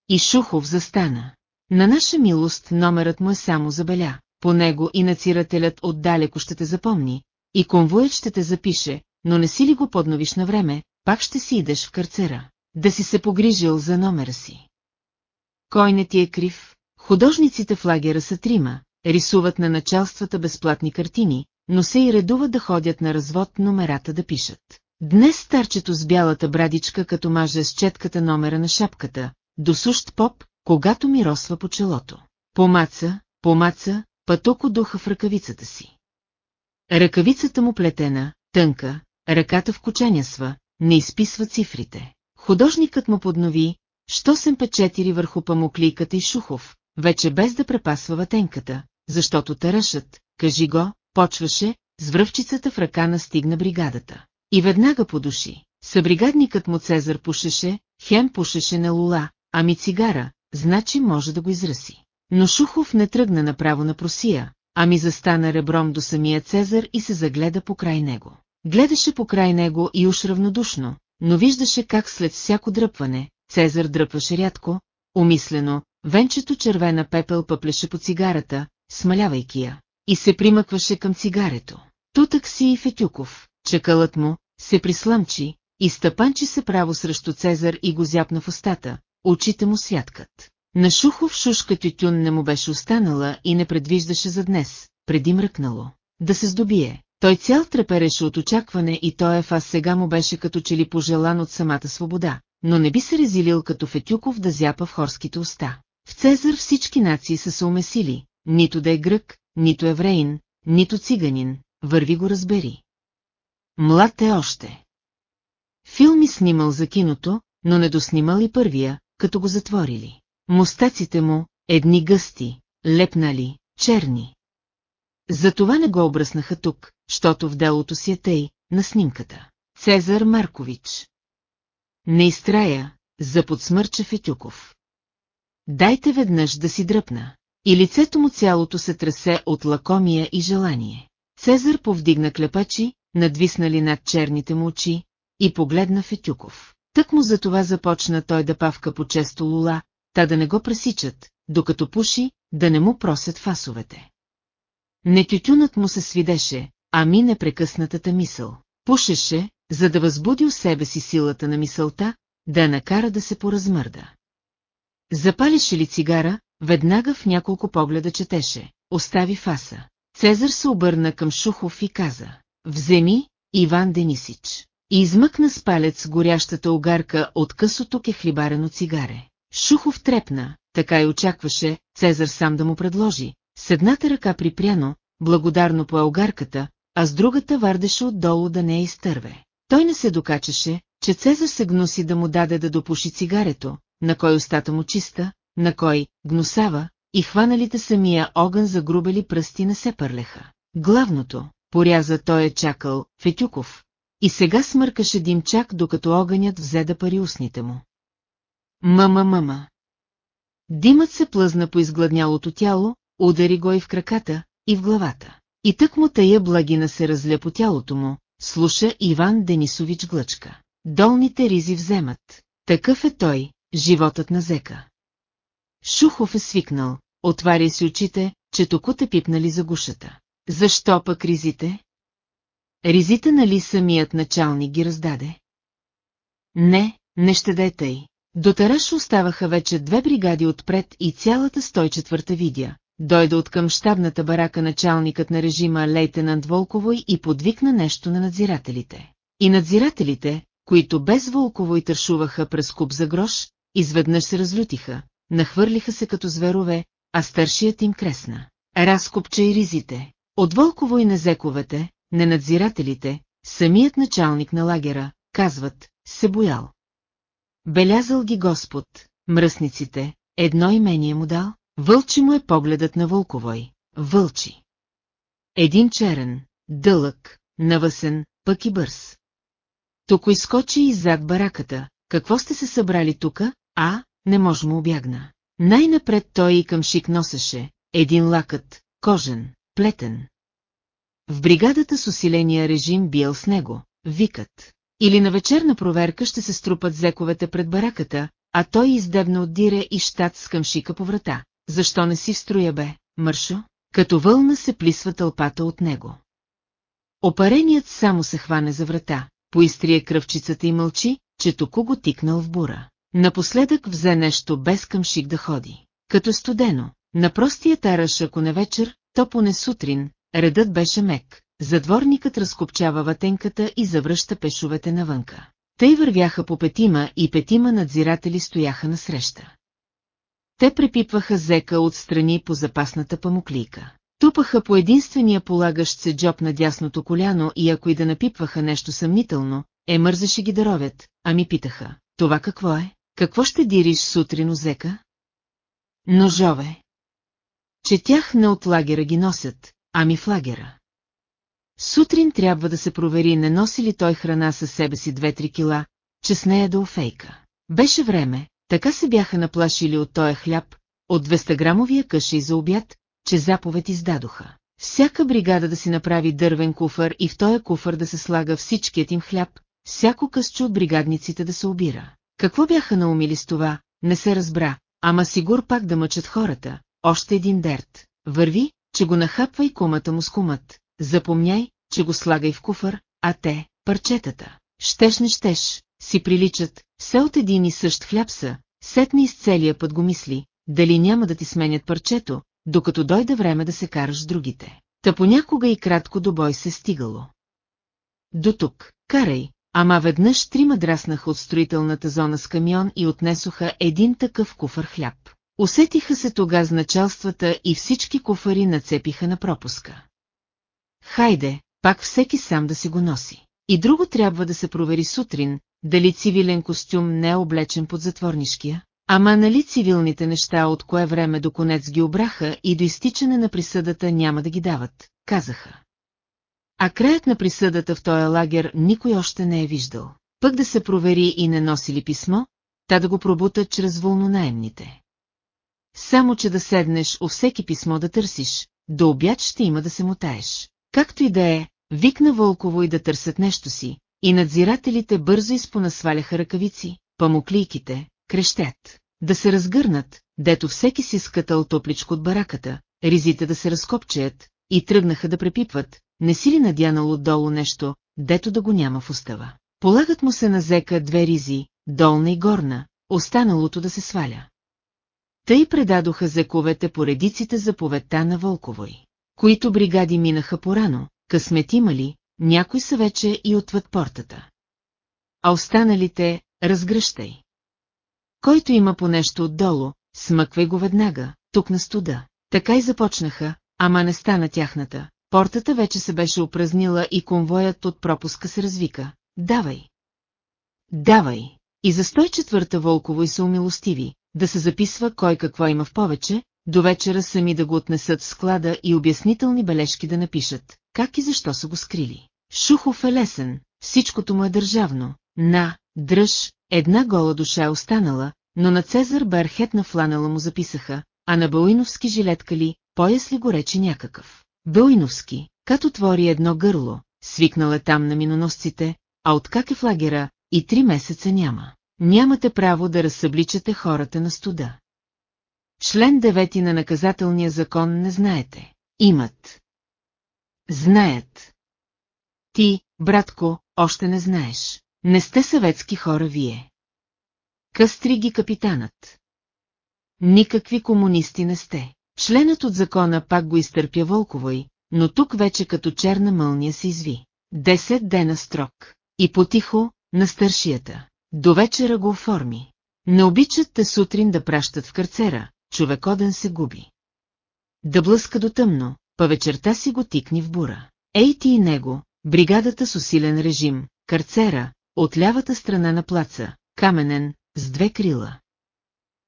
И Шухов застана. На наша милост номерът му е само забеля, по него и нацирателят отдалеко ще те запомни, и конвоят ще те запише, но не си ли го подновиш на време, пак ще си идеш в карцера, да си се погрижил за номера си. Кой не ти е крив? Художниците в лагера са трима, рисуват на началствата безплатни картини, но се и редуват да ходят на развод номерата да пишат. Днес старчето с бялата брадичка като маже с четката номера на шапката, досущ поп, когато ми росва по челото. Помаца, помаца, пътоко духа в ръкавицата си. Ръкавицата му плетена, тънка, ръката в коченясва, не изписва цифрите. Художникът му поднови, що съм печетири върху памуклийката и Шухов, вече без да препасва ватенката, защото тарашът, кажи го, почваше, с връвчицата в ръка настигна бригадата. И веднага по души. Събригадникът му Цезар пушеше, хем пушеше на лула, ами цигара, значи може да го израси. Но Шухов не тръгна направо на просия, ами застана ребром до самия Цезар и се загледа покрай него. Гледаше покрай него и уж равнодушно, но виждаше как след всяко дръпване, Цезар дръпваше рядко, умислено, венчето червена пепел пъплеше по цигарата, смалявайки я, и се примъкваше към цигарето. Тутък си и Фетюков, чекалът му, се присламчи, и стъпанчи се право срещу Цезар и го зяпна в устата, очите му святкат. На Шухов шушка тютюн не му беше останала и не предвиждаше за днес, преди мръкнало. Да се здобие. Той цял трепереше от очакване и той ефас сега му беше като че ли пожелан от самата свобода, но не би се резилил като Фетюков да зяпа в хорските уста. В Цезар всички нации са се умесили, нито да е грък, нито евреин, нито циганин, върви го разбери. Млад е още. Филми снимал за киното, но не доснимал и първия, като го затворили. Мустаците му, едни гъсти, лепнали, черни. Затова не го обръснаха тук, щото в делото си е тъй, на снимката. Цезар Маркович. Не изтрая, за подсмърча Фетюков. Дайте веднъж да си дръпна. И лицето му цялото се тресе от лакомия и желание. Цезар повдигна клепачи, надвиснали над черните му очи, и погледна Фетюков. Тък му за това започна той да павка по често лула, та да не го пресичат, докато пуши, да не му просят фасовете. Не тютюнът му се свидеше, ами непрекъснатата мисъл. Пушеше, за да възбуди у себе си силата на мисълта, да накара да се поразмърда. Запалише ли цигара, веднага в няколко погледа четеше, остави фаса. Цезар се обърна към Шухов и каза, вземи, Иван Денисич. И измъкна с палец горящата огарка от късото кехлибарено цигаре. Шухов трепна, така и очакваше, Цезар сам да му предложи. С едната ръка припряно, благодарно по огарката, а с другата вардеше отдолу да не я изтърве. Той не се докачаше, че Цезар се гноси да му даде да допуши цигарето, на кой устата му чиста, на кой гнусава, и хваналите самия огън за грубели пръсти не се пърлеха. Главното, поряза той е чакал, Фетюков, и сега смъркаше димчак, докато огънят взе да пари устните му. Мама, мама. Димът се плъзна по изгладнялото тяло, удари го и в краката, и в главата. И тък му тая благина се разля по тялото му, слуша Иван Денисович глъчка. Долните ризи вземат. Такъв е той, животът на зека. Шухов е свикнал, отваря си очите, че току те пипнали за гушата. Защо пък ризите? Ризите нали самият началник ги раздаде? Не, не ще да тъй. До Тараш оставаха вече две бригади отпред и цялата 104-та видя. Дойде от към щабната барака началникът на режима лейтенант Волковой и подвикна нещо на надзирателите. И надзирателите, които без Волковой тършуваха през куп за грош, изведнъж се разлютиха, нахвърлиха се като зверове, а старшият им кресна. Разкопча и ризите. От Волково и Незековете, ненадзирателите, самият началник на лагера, казват, се боял. Белязал ги Господ, мръсниците, едно имение му дал, вълчи му е погледът на Вълковой, вълчи. Един черен, дълъг, навъсен, пък и бърз. Токо изкочи иззад бараката, какво сте се събрали тука, а, не може му обягна. Най-напред той и към шик носеше, един лакът, кожен, плетен. В бригадата с усиления режим бил с него, викат. Или на вечерна проверка ще се струпат зековете пред бараката, а той издебна от дире и щат с къмшика по врата. Защо не си в строя бе, мършо? Като вълна се плисва тълпата от него. Опареният само се хване за врата, поистрие кръвчицата и мълчи, че току го тикнал в бура. Напоследък взе нещо без къмшик да ходи. Като студено, на простия тараш ако не вечер, то поне сутрин, редът беше мек, Задворникът разкопчава ватенката и завръща пешовете навънка. Тъй вървяха по петима и петима надзиратели стояха насреща. Те препипваха зека отстрани по запасната памуклийка. Ступаха по единствения полагащ се джоб на дясното коляно и ако и да напипваха нещо съмнително, е мързаше ги да ровят, а ми питаха, това какво е? Какво ще дириш сутрин озека? Ножове. Че тях не от лагера ги носят, ами в лагера. Сутрин трябва да се провери не носи ли той храна със себе си 2-3 кила, че с нея да офейка. Беше време, така се бяха наплашили от тоя хляб, от 200-грамовия къша и за обяд, че заповед издадоха. Всяка бригада да си направи дървен куфър и в този куфър да се слага всичкият им хляб, всяко късче от бригадниците да се обира. Какво бяха наумили с това, не се разбра, ама сигур пак да мъчат хората, още един дерт. Върви, че го нахапва и кумата му с кумът. Запомняй, че го слагай в куфър, а те, парчетата. Щеш не щеш, си приличат, все от един и същ хляб са, сетни из целия път го мисли, дали няма да ти сменят парчето, докато дойде време да се караш с другите. Та понякога и кратко до бой се стигало. До тук, карай, ама веднъж трима драснаха от строителната зона с камион и отнесоха един такъв куфър хляб. Усетиха се тога с началствата и всички куфари нацепиха на пропуска. Хайде, пак всеки сам да си го носи. И друго трябва да се провери сутрин, дали цивилен костюм не е облечен под затворнишкия, ама нали цивилните неща от кое време до конец ги обраха и до изтичане на присъдата няма да ги дават, казаха. А краят на присъдата в този лагер никой още не е виждал. Пък да се провери и не носи ли писмо, та да го пробутат чрез вълнонаемните. Само, че да седнеш у всеки писмо да търсиш, до обяд ще има да се мутаеш. Както и да е, викна Вълково и да търсят нещо си, и надзирателите бързо изпонасваляха ръкавици, памуклийките, крещят. Да се разгърнат, дето всеки си скатал топличко от бараката, ризите да се разкопчеят, и тръгнаха да препипват, не си ли надянал отдолу нещо, дето да го няма в устава. Полагат му се на зека две ризи, долна и горна, останалото да се сваля. Тъй предадоха зековете по редиците заповедта на Волковой, които бригади минаха порано, късмет имали, някой са вече и отвъд портата. А останалите разгръщай. Който има по нещо отдолу, смъквай го веднага, тук на студа. Така и започнаха, ама не стана тяхната. Портата вече се беше опразнила и конвоят от пропуска се развика. Давай! Давай! И за 104-та Волково и са умилостиви, да се записва кой какво има в повече, до вечера сами да го отнесат в склада и обяснителни бележки да напишат, как и защо са го скрили. Шухов е лесен, всичкото му е държавно. На, дръж, една гола душа е останала, но на Цезар Бархет на фланела му записаха, а на Балуиновски жилетка ли, пояс ли го рече някакъв. Балуиновски, като твори едно гърло, свикнал там на миноносците, а откак е в лагера, и три месеца няма. Нямате право да разсъбличате хората на студа. Член 9 на наказателния закон не знаете. Имат. Знаят. Ти, братко, още не знаеш. Не сте съветски хора вие. Къстри ги капитанът. Никакви комунисти не сте. Членът от закона пак го изтърпя Волковой, но тук вече като черна мълния се изви. Десет дена строк. И потихо, на старшията. До вечера го оформи. Не обичат те сутрин да пращат в карцера, човекоден се губи. Да блъска до тъмно, па вечерта си го тикни в бура. Ей ти и него, бригадата с усилен режим, карцера, от лявата страна на плаца, каменен, с две крила.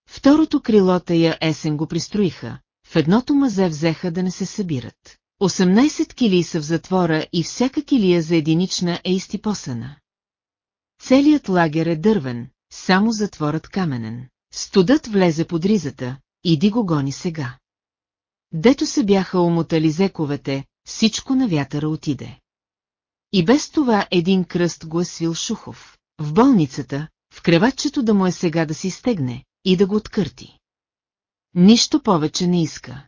Второто крило тая есен го пристроиха, в едното мазе взеха да не се събират. 18 килии са в затвора и всяка килия за единична е изтипосана. Целият лагер е дървен, само затворът каменен. Студът влезе под ризата, иди го гони сега. Дето се бяха умотали зековете, всичко на вятъра отиде. И без това един кръст го е свил Шухов. В болницата, в креватчето да му е сега да си стегне и да го откърти. Нищо повече не иска.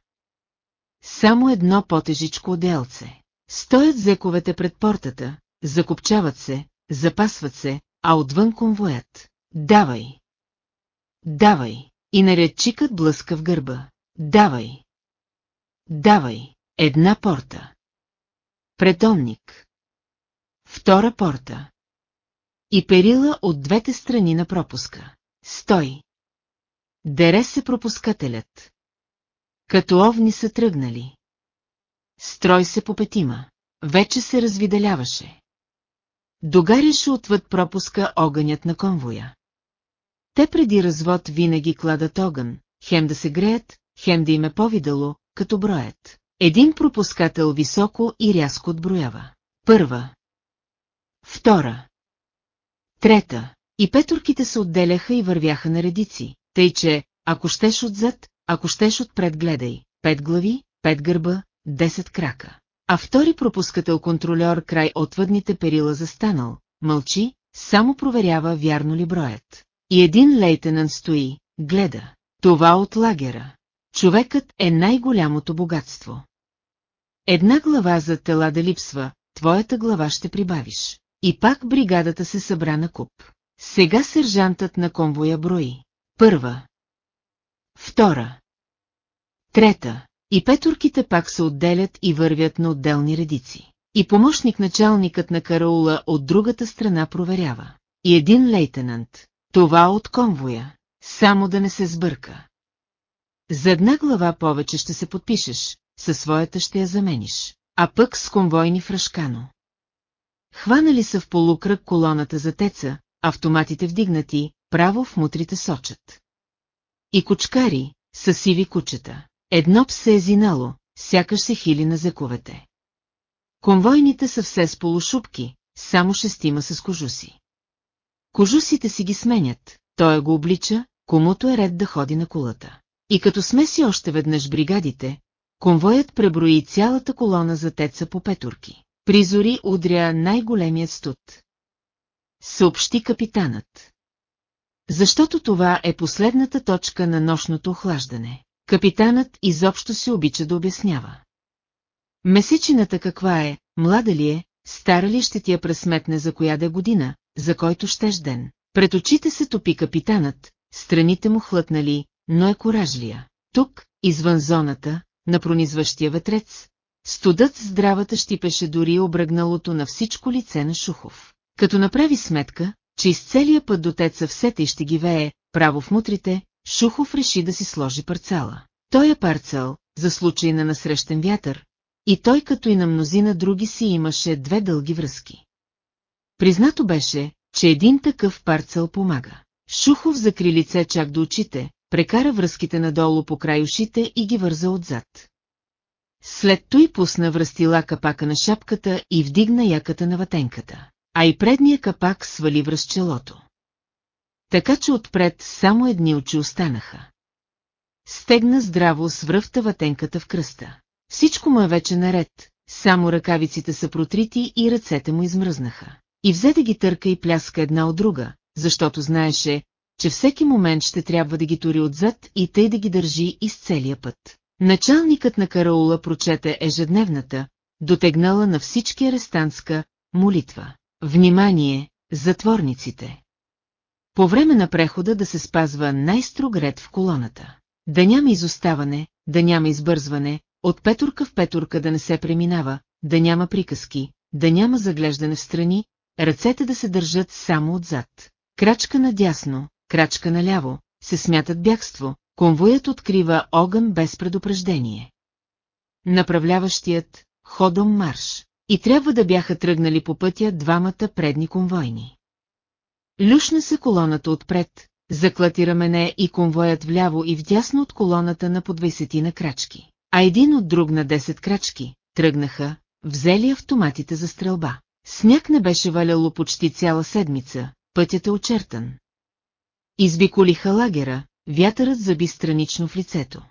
Само едно потежичко отделце. Стоят зековете пред портата, закопчават се, запасват се, а отвън конвоят. Давай! Давай! И наред чикът блъска в гърба. Давай! Давай! Една порта. Претомник. Втора порта. И перила от двете страни на пропуска. Стой! Дере се пропускателят. Като овни са тръгнали. строй се по петима. Вече се развиделяваше. Догаряше отвъд пропуска огънят на конвоя. Те преди развод винаги кладат огън, хем да се греят, хем да им е повидало, като броят. Един пропускател високо и рязко отброява. Първа. Втора. Трета. И петурките се отделяха и вървяха на редици, тъй че, ако щеш отзад, ако щеш отпред гледай, пет глави, пет гърба, десет крака. А втори пропускател-контролер край отвъдните перила застанал, мълчи, само проверява вярно ли броят. И един лейтенант стои, гледа. Това от лагера. Човекът е най-голямото богатство. Една глава за тела да липсва, твоята глава ще прибавиш. И пак бригадата се събра на куп. Сега сержантът на конвоя брои. Първа. Втора. Трета. И петурките пак се отделят и вървят на отделни редици. И помощник началникът на караула от другата страна проверява. И един лейтенант. Това от конвоя. Само да не се сбърка. За една глава повече ще се подпишеш, със своята ще я замениш. А пък с конвойни фрашкано. Хванали са в полукръг колоната за теца, автоматите вдигнати, право в мутрите сочат. И кучкари, са сиви кучета. Едно псе е зинало, сякаш се хили на зековете. Конвойните са все с полушубки, само шестима с кожуси. Кожусите си ги сменят, той го облича, комуто е ред да ходи на кулата. И като смеси още веднъж бригадите, конвоят преброи цялата колона за теца по петурки. Призори удря най-големият студ. Съобщи капитанът. Защото това е последната точка на нощното охлаждане. Капитанът изобщо се обича да обяснява. Месечината каква е, млада ли е, стара ли ще ти я пресметне за коя да е година, за който щеш ден. Пред очите се топи капитанът, страните му хлътнали, но е коражлия. Тук, извън зоната, на пронизващия ветрец, студът здравата щипеше дори обръгналото на всичко лице на Шухов. Като направи сметка, че из целия път до теца все тъй ще ги вее, право в мутрите, Шухов реши да си сложи парцела. Той е парцел, за случай на насрещен вятър, и той като и на мнозина други си имаше две дълги връзки. Признато беше, че един такъв парцел помага. Шухов закри лице чак до очите, прекара връзките надолу по край ушите и ги върза отзад. След той пусна връстила капака на шапката и вдигна яката на ватенката, а и предния капак свали връз челото. Така че отпред само едни очи останаха. Стегна здраво с връвта ватенката в кръста. Всичко му е вече наред, само ръкавиците са протрити и ръцете му измръзнаха. И взе да ги търка и пляска една от друга, защото знаеше, че всеки момент ще трябва да ги тури отзад и тъй да ги държи из целия път. Началникът на караула прочете ежедневната, дотегнала на всички арестантска, молитва. Внимание, затворниците! По време на прехода да се спазва най-строг ред в колоната. Да няма изоставане, да няма избързване, от петурка в петурка да не се преминава, да няма приказки, да няма заглеждане в страни, ръцете да се държат само отзад. Крачка надясно, крачка наляво, се смятат бягство, конвоят открива огън без предупреждение. Направляващият – ходом марш. И трябва да бяха тръгнали по пътя двамата предни конвойни. Люшна се колоната отпред, заклати рамене и конвоят вляво и вдясно от колоната на по 20 на крачки. А един от друг на 10 крачки, тръгнаха, взели автоматите за стрелба. Сняг не беше валяло почти цяла седмица, пътят е очертан. Избиколиха лагера, вятърът заби странично в лицето.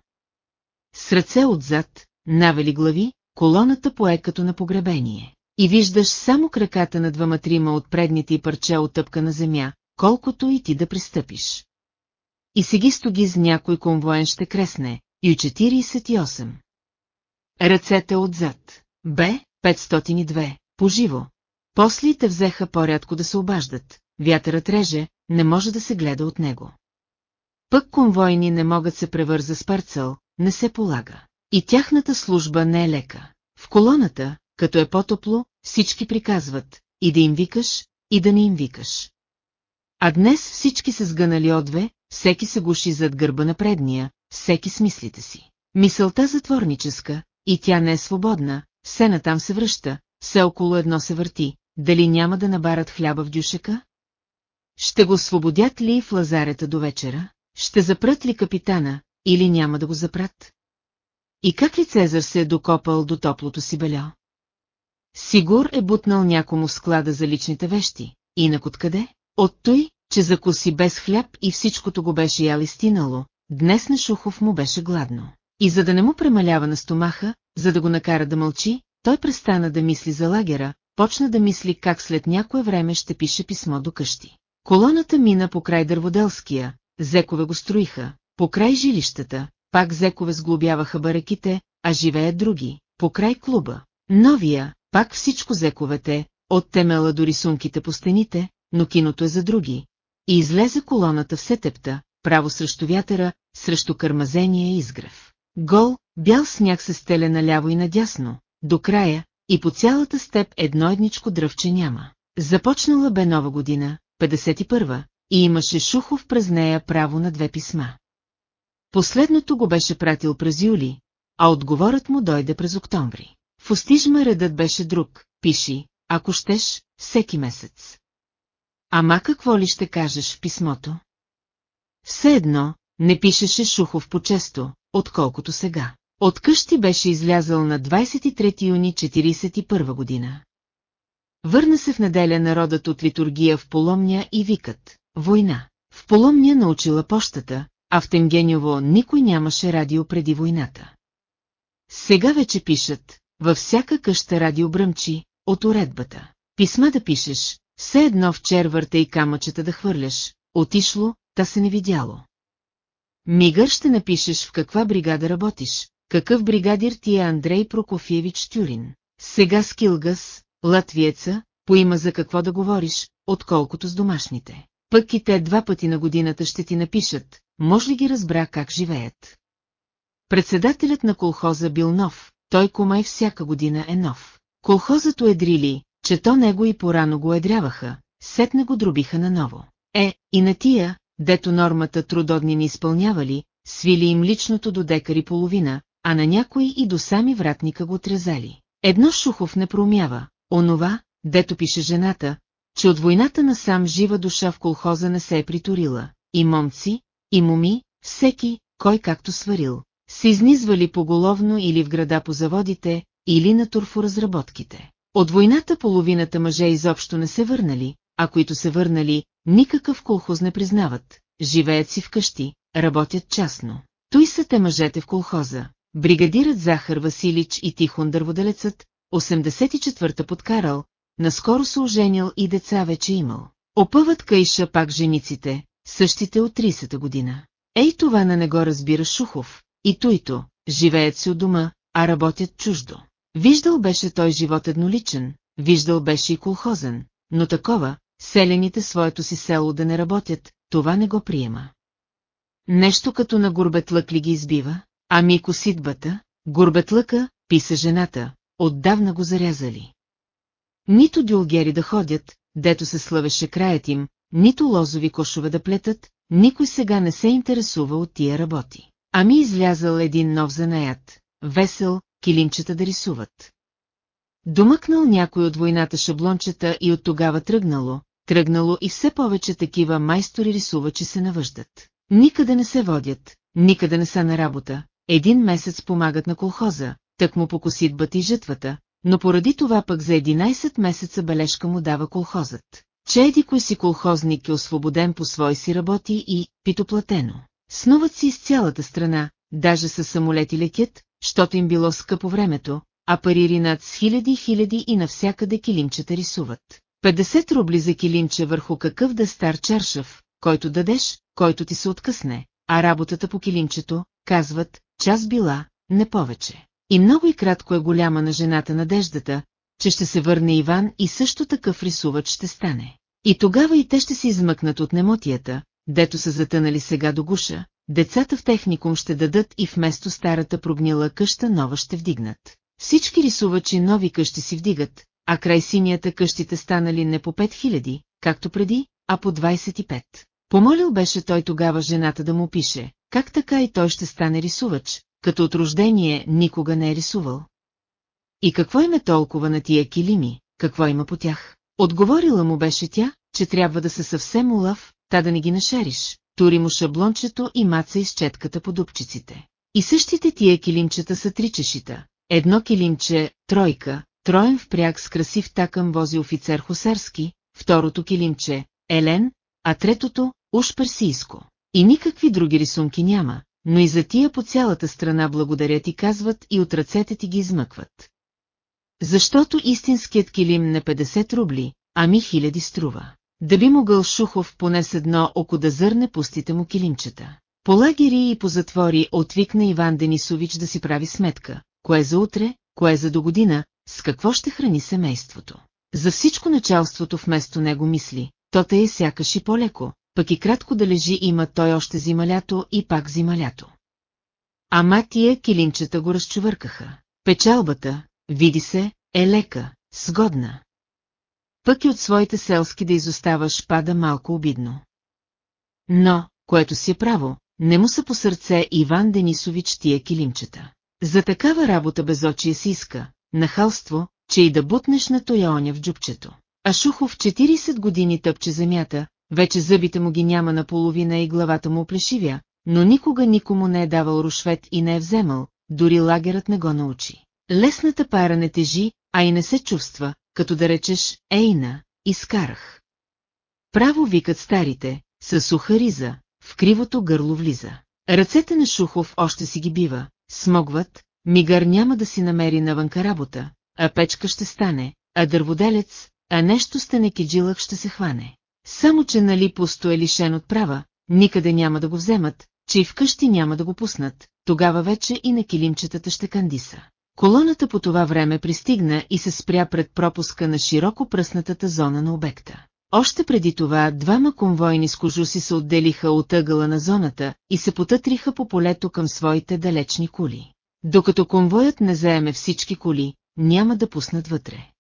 С ръце отзад, навели глави, колоната пое като на погребение. И виждаш само краката на двама-трима от предните и парче отъпка на земя, колкото и ти да пристъпиш. И сега стогиз някой конвоен ще кресне, и 48. Ръцете отзад. Б, 502, поживо. После те взеха по-рядко да се обаждат, вятърът реже, не може да се гледа от него. Пък конвойни не могат се превърза с парцел, не се полага. И тяхната служба не е лека. В колоната, като е по-топло, всички приказват, и да им викаш, и да не им викаш. А днес всички се сгънали отве, всеки се гуши зад гърба на предния, всеки с мислите си. Мисълта затворническа, и тя не е свободна, все натам се връща, все около едно се върти, дали няма да набарат хляба в дюшека? Ще го освободят ли в лазарета до вечера? Ще запрат ли капитана, или няма да го запрат? И как ли Цезар се е докопал до топлото си бельо? Сигур е бутнал някому склада за личните вещи, инак откъде? От той, че закуси без хляб и всичкото го беше яли стинало, днес на Шухов му беше гладно. И за да не му премалява на стомаха, за да го накара да мълчи, той престана да мисли за лагера, почна да мисли как след някое време ще пише писмо до къщи. Колоната мина по край Дърводелския, зекове го строиха, по край жилищата, пак зекове сглобяваха бараките, а живеят други, по край клуба. Новия, пак всичко зековете, от темела до рисунките по стените, но киното е за други. И излезе колоната в сетепта, право срещу вятъра, срещу кърмазения изгрев. Гол, бял сняг се стеля наляво и надясно, до края, и по цялата степ едно едничко дръвче няма. Започнала бе нова година, 51 и имаше Шухов през нея право на две писма. Последното го беше пратил през юли, а отговорът му дойде през октомври. В Остижма редът беше друг, пиши, ако щеш, всеки месец. Ама какво ли ще кажеш в писмото? Все едно, не пишеше Шухов по-често, отколкото сега. От къщи беше излязъл на 23 юни 41 година. Върна се в неделя народът от литургия в Поломня и викат «Война». В Поломня научила пощата, а в Тенгеньово никой нямаше радио преди войната. Сега вече пишат, във всяка къща радио бръмчи, от уредбата. Писма да пишеш, все едно в червърта и камъчета да хвърляш, отишло, та се не видяло. Мигър ще напишеш в каква бригада работиш, какъв бригадир ти е Андрей Прокофиевич Тюрин. Сега с Килгас, латвиеца, поима за какво да говориш, отколкото с домашните. Пък и те два пъти на годината ще ти напишат, може ли ги разбра как живеят. Председателят на колхоза бил нов, той комай всяка година е нов. Колхозът уедрили, че то него и порано го едряваха, сетне го дробиха наново. Е, и на тия, дето нормата трудодни не изпълнявали, свили им личното до декари половина, а на някой и до сами вратника го отрезали. Едно Шухов не проумява, онова, дето пише жената, че от войната насам жива душа в колхоза не се е приторила, и момци, и моми, всеки, кой както сварил, се изнизвали поголовно или в града по заводите, или на турфоразработките. От войната половината мъже изобщо не се върнали, а които се върнали, никакъв колхоз не признават, живеят си вкъщи, работят частно. Той са те мъжете в колхоза, бригадират Захар Василич и Тихон Дърводелецът, 84-та подкарал, наскоро се оженил и деца вече имал. Опъват кайша пак жениците, същите от 30-та година. Ей това на не го разбира Шухов, и туйто, живеят си от дома, а работят чуждо. Виждал беше той живот едноличен, виждал беше и колхозен, но такова, селените своето си село да не работят, това не го приема. Нещо като на горбетлък ли ги избива? Ами коситбата, горбетлъка, писа жената, отдавна го зарязали. Нито дюлгери да ходят, дето се славеше краят им, нито лозови кошове да плетат, никой сега не се интересува от тия работи. Ами излязал един нов занаят, весел, килимчета да рисуват. Домъкнал някой от войната шаблончета и от тогава тръгнало, тръгнало и все повече такива майстори рисувачи се навъждат. Никъде не се водят, никъде не са на работа, един месец помагат на колхоза, тък му покосит и жътвата, но поради това пък за 11 месеца бележка му дава колхозът. Че еди кой си колхозник е освободен по свои си работи и питоплатено. Снуват си из цялата страна, даже с самолети лекет, щото им било скъпо времето, а парири над с хиляди и хиляди и навсякъде килимчета рисуват. 50 рубли за килимче върху какъв да стар чаршав, който дадеш, който ти се откъсне, а работата по килимчето, казват, час била, не повече. И много и кратко е голяма на жената надеждата, че ще се върне Иван и също такъв рисувач ще стане. И тогава и те ще се измъкнат от немотията, дето са затънали сега до гуша, децата в техникум ще дадат и вместо старата прогнила къща нова ще вдигнат. Всички рисувачи нови къщи си вдигат, а край синията къщите станали не по 5000, както преди, а по 25. Помолил беше той тогава жената да му пише, как така и той ще стане рисувач, като от рождение никога не е рисувал. И какво има толкова на тия килими, какво има по тях? Отговорила му беше тя, че трябва да се съвсем улав, та да не ги нашериш, тури му шаблончето и маца из четката по дупчиците. И същите тия килимчета са три чешита. Едно килимче, тройка, троен впряг с красив такъм вози офицер Хусарски, второто килимче, Елен, а третото, уж персийско. И никакви други рисунки няма, но и за тия по цялата страна благодаря ти казват и от ръцете ти ги измъкват. Защото истинският килим не 50 рубли, ами хиляди струва. Да би могъл Шухов поне с едно око да зърне пустите му килимчета. По лагери и по затвори отвикна Иван Денисович да си прави сметка, кое за утре, кое за до година, с какво ще храни семейството. За всичко началството вместо него мисли, то те е сякаш и по-леко, пък и кратко да лежи има той още зималято и пак зималято. Ама тия килимчета го разчувъркаха. Печалбата, види се, е лека, сгодна. Пък и от своите селски да изоставаш пада малко обидно. Но, което си е право, не му са по сърце Иван Денисович тия килимчета. За такава работа безочие си иска, нахалство, че и да бутнеш на тоя оня в джупчето. А Шухов 40 години тъпче земята, вече зъбите му ги няма наполовина и главата му оплешивя, но никога никому не е давал рушвет и не е вземал, дори лагерът не го научи. Лесната пара не тежи, а и не се чувства, като да речеш «Ейна», изкарах. Право викат старите, със суха риза, в кривото гърло влиза. Ръцете на Шухов още си ги бива, смогват, мигър няма да си намери навънка работа, а печка ще стане, а дърводелец, а нещо стенекиджилък ще се хване. Само, че нали пусто е лишен от права, никъде няма да го вземат, че и вкъщи няма да го пуснат, тогава вече и на килимчетата ще кандиса. Колоната по това време пристигна и се спря пред пропуска на широко пръснатата зона на обекта. Още преди това двама конвойни с кожуси се отделиха от ъгъла на зоната и се потътриха по полето към своите далечни кули. Докато конвоят не заеме всички коли, няма да пуснат вътре.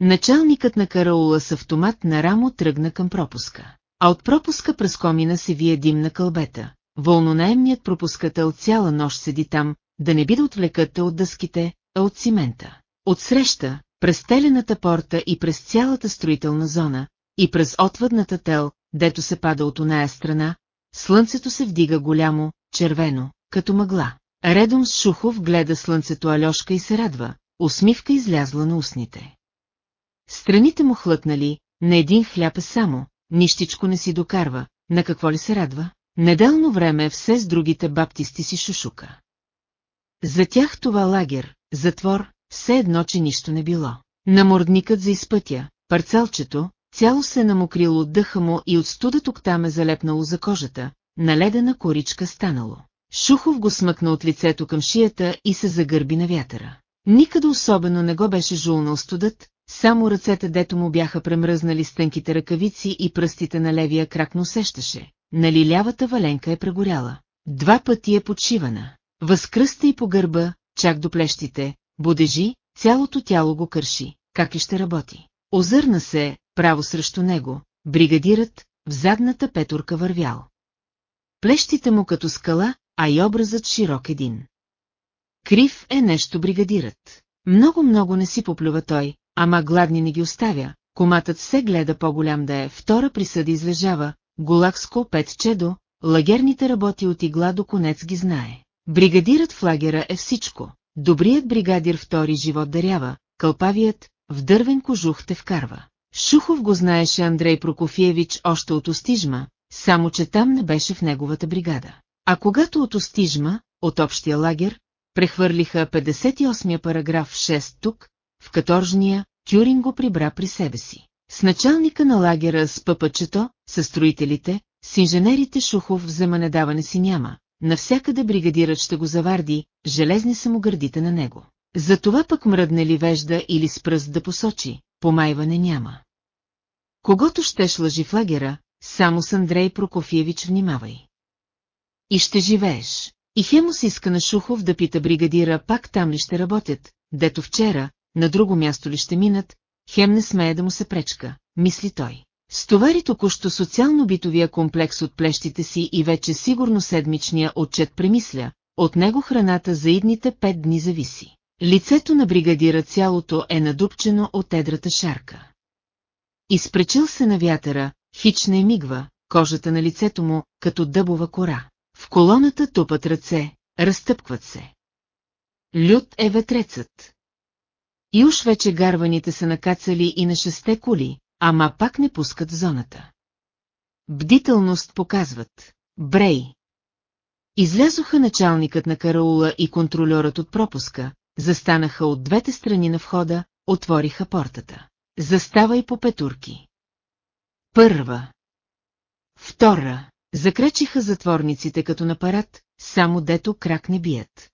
Началникът на караула с автомат на рамо тръгна към пропуска. А от пропуска през комина се вие дим на кълбета. Вълнонаемният пропускател цяла нощ седи там, да не би да отвлекате от дъските, а от цимента. Отсреща, през телената порта и през цялата строителна зона, и през отвъдната тел, дето се пада от оная страна, слънцето се вдига голямо, червено, като мъгла. Редом с Шухов гледа слънцето Алешка и се радва, усмивка излязла на устните. Страните му хлътнали, на един хляб е само, нищичко не си докарва, на какво ли се радва? Неделно време все с другите баптисти си шушука. За тях това лагер, затвор, все едно, че нищо не било. Намордникът за изпътя, парцалчето, цяло се намокрило от дъха му и от студа тук там е залепнало за кожата, наледена коричка станало. Шухов го смъкна от лицето към шията и се загърби на вятъра. Никъде особено не го беше жулнал студът, само ръцете дето му бяха премръзнали с тънките ръкавици и пръстите на левия крак но усещаше. Нали лявата валенка е прегоряла. Два пъти е подшивана. Възкръста и по гърба, чак до плещите, бодежи, цялото тяло го кърши. Как ли ще работи? Озърна се, право срещу него, бригадират, в задната петурка вървял. Плещите му като скала, а и образът широк един. Крив е нещо бригадират. Много-много не си поплюва той, ама гладни не ги оставя, коматът се гледа по-голям да е, втора присъда излежава, голакско пет чедо, лагерните работи от игла до конец ги знае. Бригадирът в лагера е всичко. Добрият бригадир втори живот дарява, кълпавият, в дървен кожух те вкарва. Шухов го знаеше Андрей Прокофиевич още от Остижма, само че там не беше в неговата бригада. А когато от Остижма, от общия лагер, прехвърлиха 58-я параграф 6 тук, в каторжния, Тюрин го прибра при себе си. С началника на лагера с пъпъчето, с строителите, с инженерите Шухов взема недаване си няма. Навсякъде бригадират ще го заварди, железни са му гърдите на него. Затова пък мръдне ли вежда или с пръст да посочи, помайване няма. Когато щеш лъжи в лагера, само с Андрей Прокофиевич внимавай. И ще живееш. И Хемо си иска на Шухов да пита бригадира пак там ли ще работят, дето вчера, на друго място ли ще минат, хем не смее да му се пречка, мисли той. Стовари току-що социално-битовия комплекс от плещите си и вече сигурно седмичния отчет премисля, от него храната за идните пет дни зависи. Лицето на бригадира цялото е надупчено от едрата шарка. Изпречил се на вятъра, хич не мигва, кожата на лицето му, като дъбова кора. В колоната тупат ръце, разтъпкват се. Лют е ветрецът. И уж вече гарваните са накацали и на шесте коли, ама пак не пускат в зоната. Бдителност показват. Брей. Излязоха началникът на караула и контролерът от пропуска, застанаха от двете страни на входа, отвориха портата. Заставай по петурки. Първа. Втора. Закречиха затворниците като на парад, само дето крак не бият.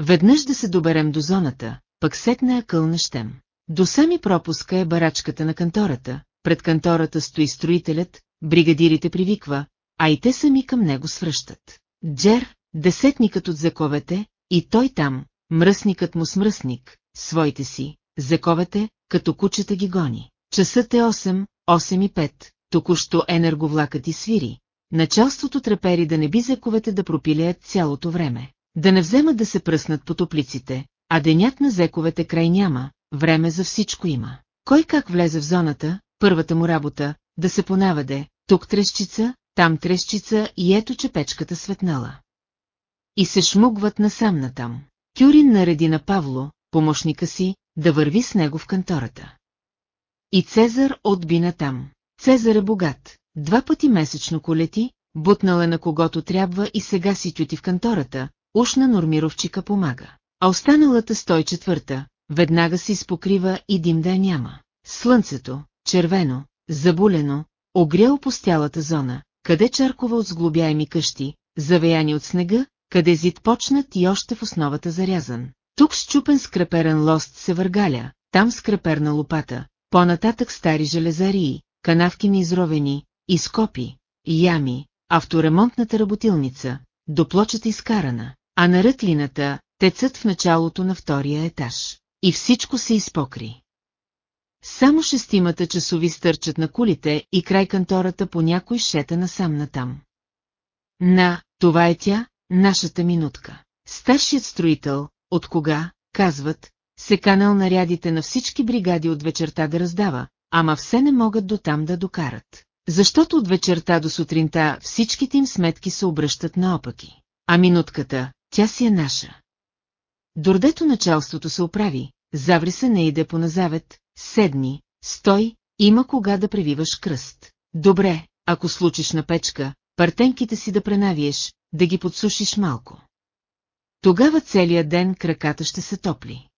Веднъж да се доберем до зоната, пък сетна акъл щем. До сами пропуска е барачката на кантората, пред кантората стои строителят, бригадирите привиква, а и те сами към него свръщат. Джер, десетникът от заковете, и той там, мръсникът му с мръсник, своите си, заковете, като кучета ги гони. Часът е 8, 8 и 5, току-що енерговлакът и свири. Началството трепери да не би зековете да пропилеят цялото време. Да не вземат да се пръснат по топлиците, а денят на зековете край няма, време за всичко има. Кой как влезе в зоната, първата му работа, да се понаваде, тук трещица, там трещица и ето че печката светнала. И се шмугват насам натам. Кюрин нареди на Павло, помощника си, да върви с него в кантората. И Цезар отбина там. Цезар е богат, два пъти месечно колети, бутнал е на когото трябва и сега си чути в кантората, уж на нормировчика помага. А останалата 104-та, веднага се изпокрива и дим да няма. Слънцето, червено, забулено, огрял по стялата зона, къде чаркова от сглобяеми къщи, завеяни от снега, къде зид почнат и още в основата зарязан. Тук щупен скреперен лост се въргаля, там скреперна лопата, по-нататък стари железарии, канавки неизровени, изкопи, ями, авторемонтната работилница, до плочата изкарана, а на рътлината тецът в началото на втория етаж. И всичко се изпокри. Само шестимата часови стърчат на кулите и край кантората по някой шета насам натам. На, това е тя, нашата минутка. Старшият строител, от кога, казват, се канал нарядите на всички бригади от вечерта да раздава, ама все не могат до там да докарат. Защото от вечерта до сутринта всичките им сметки се обръщат наопаки. А минутката, тя си е наша. Дордето началството се оправи, заври се не иде по назавет, седни, стой, има кога да превиваш кръст. Добре, ако случиш на печка, партенките си да пренавиеш, да ги подсушиш малко. Тогава целият ден краката ще се топли.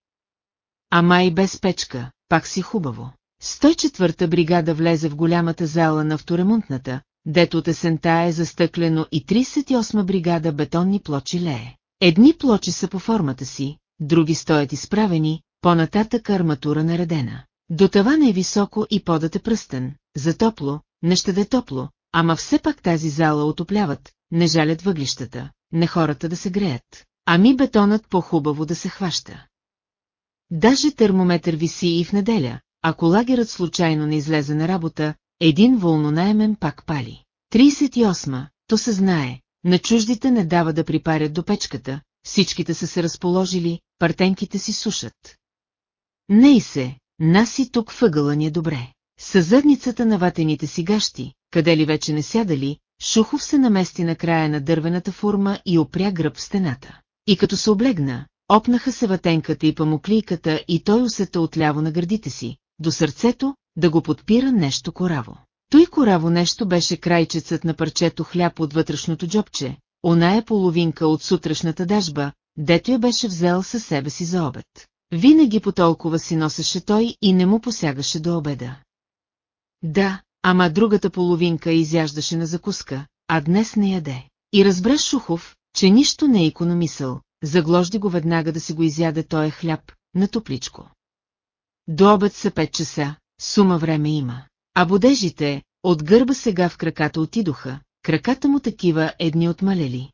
Ама и без печка, пак си хубаво. 104-та бригада влезе в голямата зала на авторемонтната, дето от есента е застъклено и 38-ма бригада бетонни плочи лее. Едни плочи са по формата си, други стоят изправени, по-нататък арматура наредена. До тавана е високо и подът е пръстен, за топло, не ще да е топло, ама все пак тази зала отопляват, не жалят въглищата, не хората да се греят, ами бетонът по-хубаво да се хваща. Даже термометър виси и в неделя, ако лагерът случайно не излезе на работа, един вълнонаемен пак пали. 38. То се знае, на чуждите не дава да припарят до печката, всичките са се разположили, партенките си сушат. Ней се, наси тук въгъла ни е добре. Със задницата на ватените си гащи, къде ли вече не сядали, Шухов се намести на края на дървената форма и опря гръб в стената. И като се облегна, опнаха се ватенката и памуклийката и той усета отляво на гърдите си, до сърцето, да го подпира нещо кораво. Той кораво нещо беше крайчецът на парчето хляб от вътрешното джобче, оная половинка от сутрешната дажба, дето я беше взел със себе си за обед. Винаги по толкова си носеше той и не му посягаше до обеда. Да, ама другата половинка изяждаше на закуска, а днес не яде. И разбра Шухов, че нищо не е економисъл, загложди го веднага да си го изяде той хляб, на топличко. До обед са пет часа, сума време има. А бодежите, от гърба сега в краката отидоха, краката му такива едни отмалели.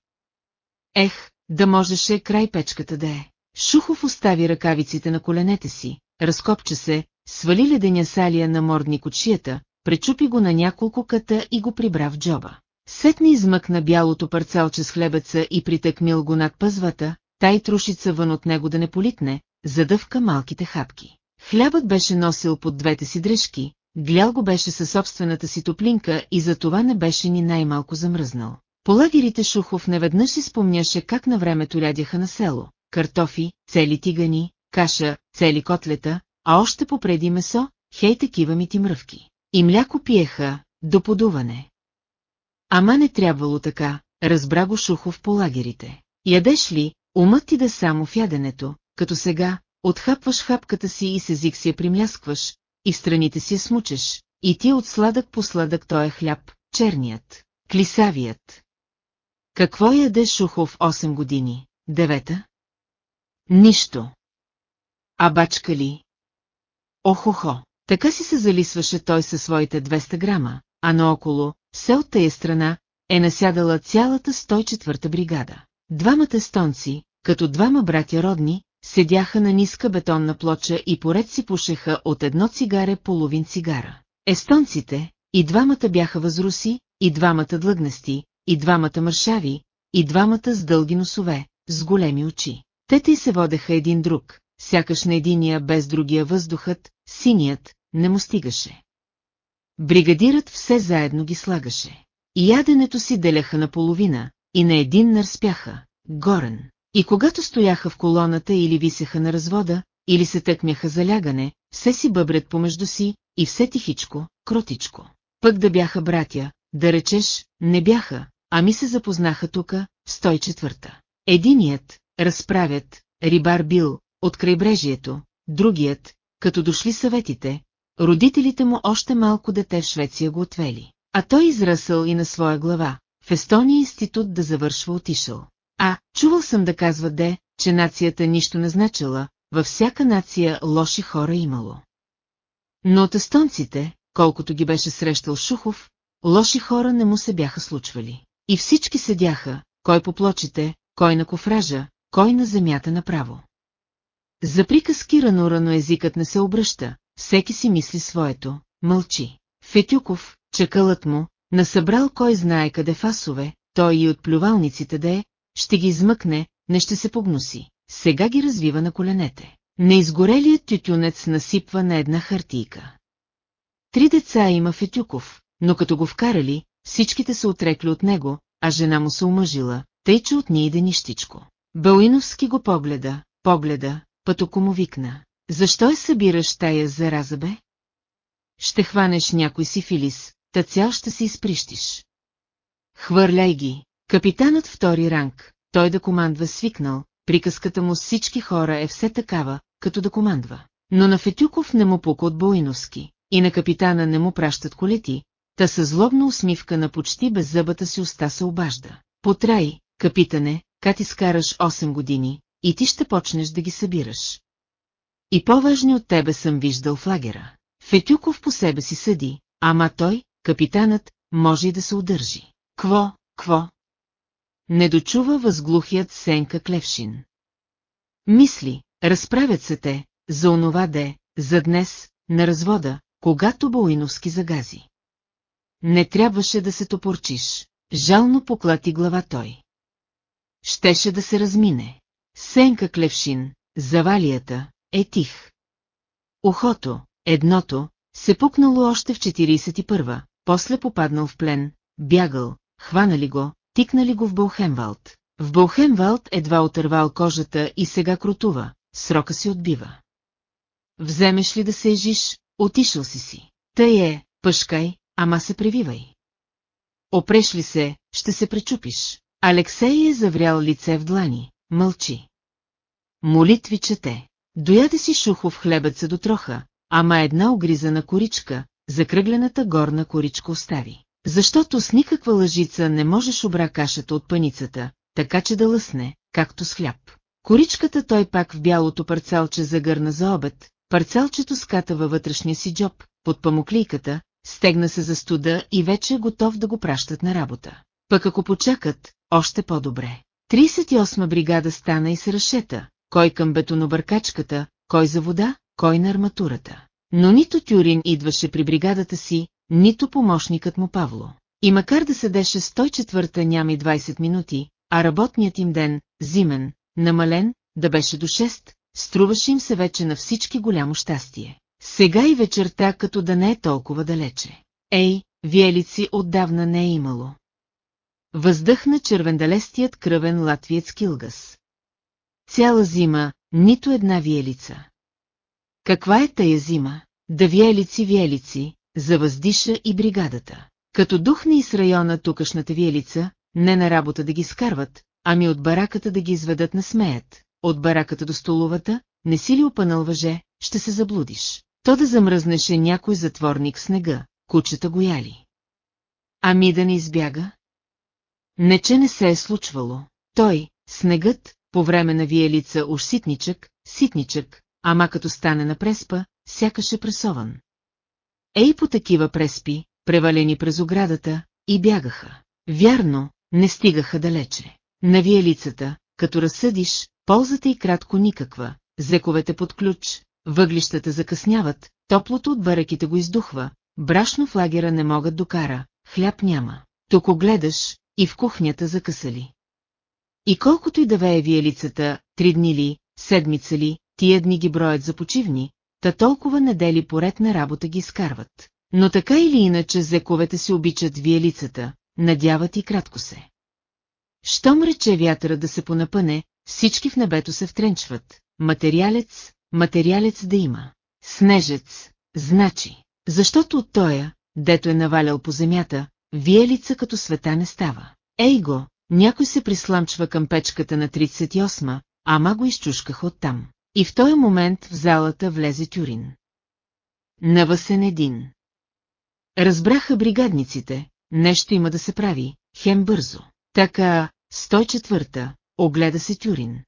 Ех, да можеше край печката да е. Шухов остави ръкавиците на коленете си, разкопча се, свали леденя салия на мордник от шията, пречупи го на няколко ката и го прибра в джоба. Сетне измъкна бялото парцалче с хлебеца и притъкмил го над пъзвата, тай трошица вън от него да не политне, задъвка малките хапки. Хлябът беше носил под двете си дръжки, глял го беше със собствената си топлинка и за това не беше ни най-малко замръзнал. По лагерите Шухов неведнъж си спомняше как на времето рядяха на село. Картофи, цели тигани, каша, цели котлета, а още попреди месо, хей такива ми мръвки. И мляко пиеха, до подуване. Ама не трябвало така, разбра го Шухов по лагерите. Ядеш ли, умът ти да само в яденето, като сега, отхапваш хапката си и с език си я примляскваш, и страните си смучеш, и ти от сладък по сладък той е хляб, черният, клисавият. Какво яде Шухов 8 години, девета? Нищо. А бачка ли? Охохо, така си се залисваше той със своите 200 грама, а наоколо, все от тая страна, е насядала цялата 104-та бригада. Двамата естонци, като двама братя родни, седяха на ниска бетонна плоча и поред си пушеха от едно цигаре половин цигара. Естонците, и двамата бяха възруси, и двамата длъгнести, и двамата мършави, и двамата с дълги носове, с големи очи. Те тъй се водеха един друг, сякаш на единия без другия въздухът, синият, не му стигаше. Бригадирът все заедно ги слагаше. И яденето си деляха наполовина, и на един нарспяха, горен. И когато стояха в колоната или висеха на развода, или се тъкмяха за лягане, все си бъбрят помежду си, и все тихичко, кротичко. Пък да бяха братя, да речеш, не бяха, ами се запознаха тука, в 104-та. Единият, разправят, рибар бил, от крайбрежието, другият, като дошли съветите, родителите му още малко дете в Швеция го отвели. А той израсъл и на своя глава, в Естония институт да завършва отишъл. А, чувал съм да казва де, че нацията нищо не значила, във всяка нация лоши хора имало. Но от естонците, колкото ги беше срещал Шухов, лоши хора не му се бяха случвали. И всички седяха, кой по плочите, кой на кофража, кой на земята направо. За приказки рано-рано езикът не се обръща, всеки си мисли своето, мълчи. Фетюков, чакълът му, насъбрал кой знае къде фасове, той и от плювалниците да е, ще ги измъкне, не ще се погнуси. Сега ги развива на коленете. Неизгорелият тютюнец насипва на една хартийка. Три деца има Фетюков, но като го вкарали, всичките се отрекли от него, а жена му се омъжила, тъй че от иде нищичко. Белиновски го погледа, погледа, пътоко му викна. Защо я събираш тая зараза, бе? Ще хванеш някой си филис, та цял ще се изприщиш. Хвърляй ги, капитанът втори ранг, той да командва свикнал, приказката му с всички хора е все такава, като да командва. Но на Фетюков не му пука от Боиновски, и на капитана не му пращат колети, та със злобна усмивка на почти беззъбата си уста се обажда. Потрай, капитане, как скараш 8 години, и ти ще почнеш да ги събираш. И по-важни от тебе съм виждал в лагера. Фетюков по себе си съди, ама той, капитанът, може и да се удържи. Кво, кво? Не дочува възглухият Сенка Клевшин. Мисли, разправят се те, за онова де, за днес, на развода, когато Боиновски загази. Не трябваше да се топорчиш, жално поклати глава той. Щеше да се размине. Сенка Клевшин, завалията, е тих. Ухото, едното, се пукнало още в 41-а, после попаднал в плен, бягал, хванали го, тикнали го в Бълхенвалд. В Бълхенвалд едва отървал кожата и сега крутува, срока си отбива. Вземеш ли да се ежиш, отишъл си си. Тъй е, пъшкай, ама се превивай. Опреш ли се, ще се пречупиш. Алексей е заврял лице в длани, мълчи. Молитви чете. Дояде си шухов хлебеца до троха, ама една огризана коричка, закръглената горна коричка остави. Защото с никаква лъжица не можеш обра кашата от паницата, така че да лъсне, както с хляб. Коричката той пак в бялото парцалче загърна за обед, парцалчето ската във вътрешния си джоб, под памуклийката, стегна се за студа и вече е готов да го пращат на работа. Пък ако почакат, още по-добре. 38 бригада стана и се разшета, кой към бетонобъркачката, кой за вода, кой на арматурата. Но нито Тюрин идваше при бригадата си, нито помощникът му Павло. И макар да седеше 104-та няма и 20 минути, а работният им ден, зимен, намален, да беше до 6, струваше им се вече на всички голямо щастие. Сега и вечерта като да не е толкова далече. Ей, виелици отдавна не е имало. Въздъхна червендалестият кръвен латвиец Килгас. Цяла зима, нито една виелица. Каква е тая зима? Да виелици виелици, завъздиша и бригадата. Като духне из района тукашната виелица, не на работа да ги скарват, ами от бараката да ги изведат на смеят, от бараката до столовата, не си ли опънал въже, ще се заблудиш. То да замръзнеше някой затворник снега, кучета го яли. Ами да не избяга? Не, че не се е случвало. Той, снегът, по време на виелица уж ситничък, ситничък, ама като стане на преспа, сякаше пресован. Ей по такива преспи, превалени през оградата, и бягаха. Вярно, не стигаха далече. На виелицата, като разсъдиш, ползата и кратко никаква, зековете под ключ, въглищата закъсняват, топлото от бараките го издухва, брашно в лагера не могат докара, хляб няма. Тук гледаш, и в кухнята закъсали. И колкото и да вее виелицата, три дни ли, седмица ли, тия дни ги броят за почивни, та толкова недели поред на работа ги скарват. Но така или иначе зековете си обичат виелицата, надяват и кратко се. Щом рече вятъра да се понапъне, всички в небето се втренчват. Материалец, материалец да има. Снежец, значи, защото от тоя, дето е навалял по земята, виелица като света не става. Ей го, някой се присламчва към печката на 38, ама го изчушкаха оттам. И в този момент в залата влезе Тюрин. Навъсен един. Разбраха бригадниците, нещо има да се прави, хем бързо. Така, 104-та, огледа се Тюрин.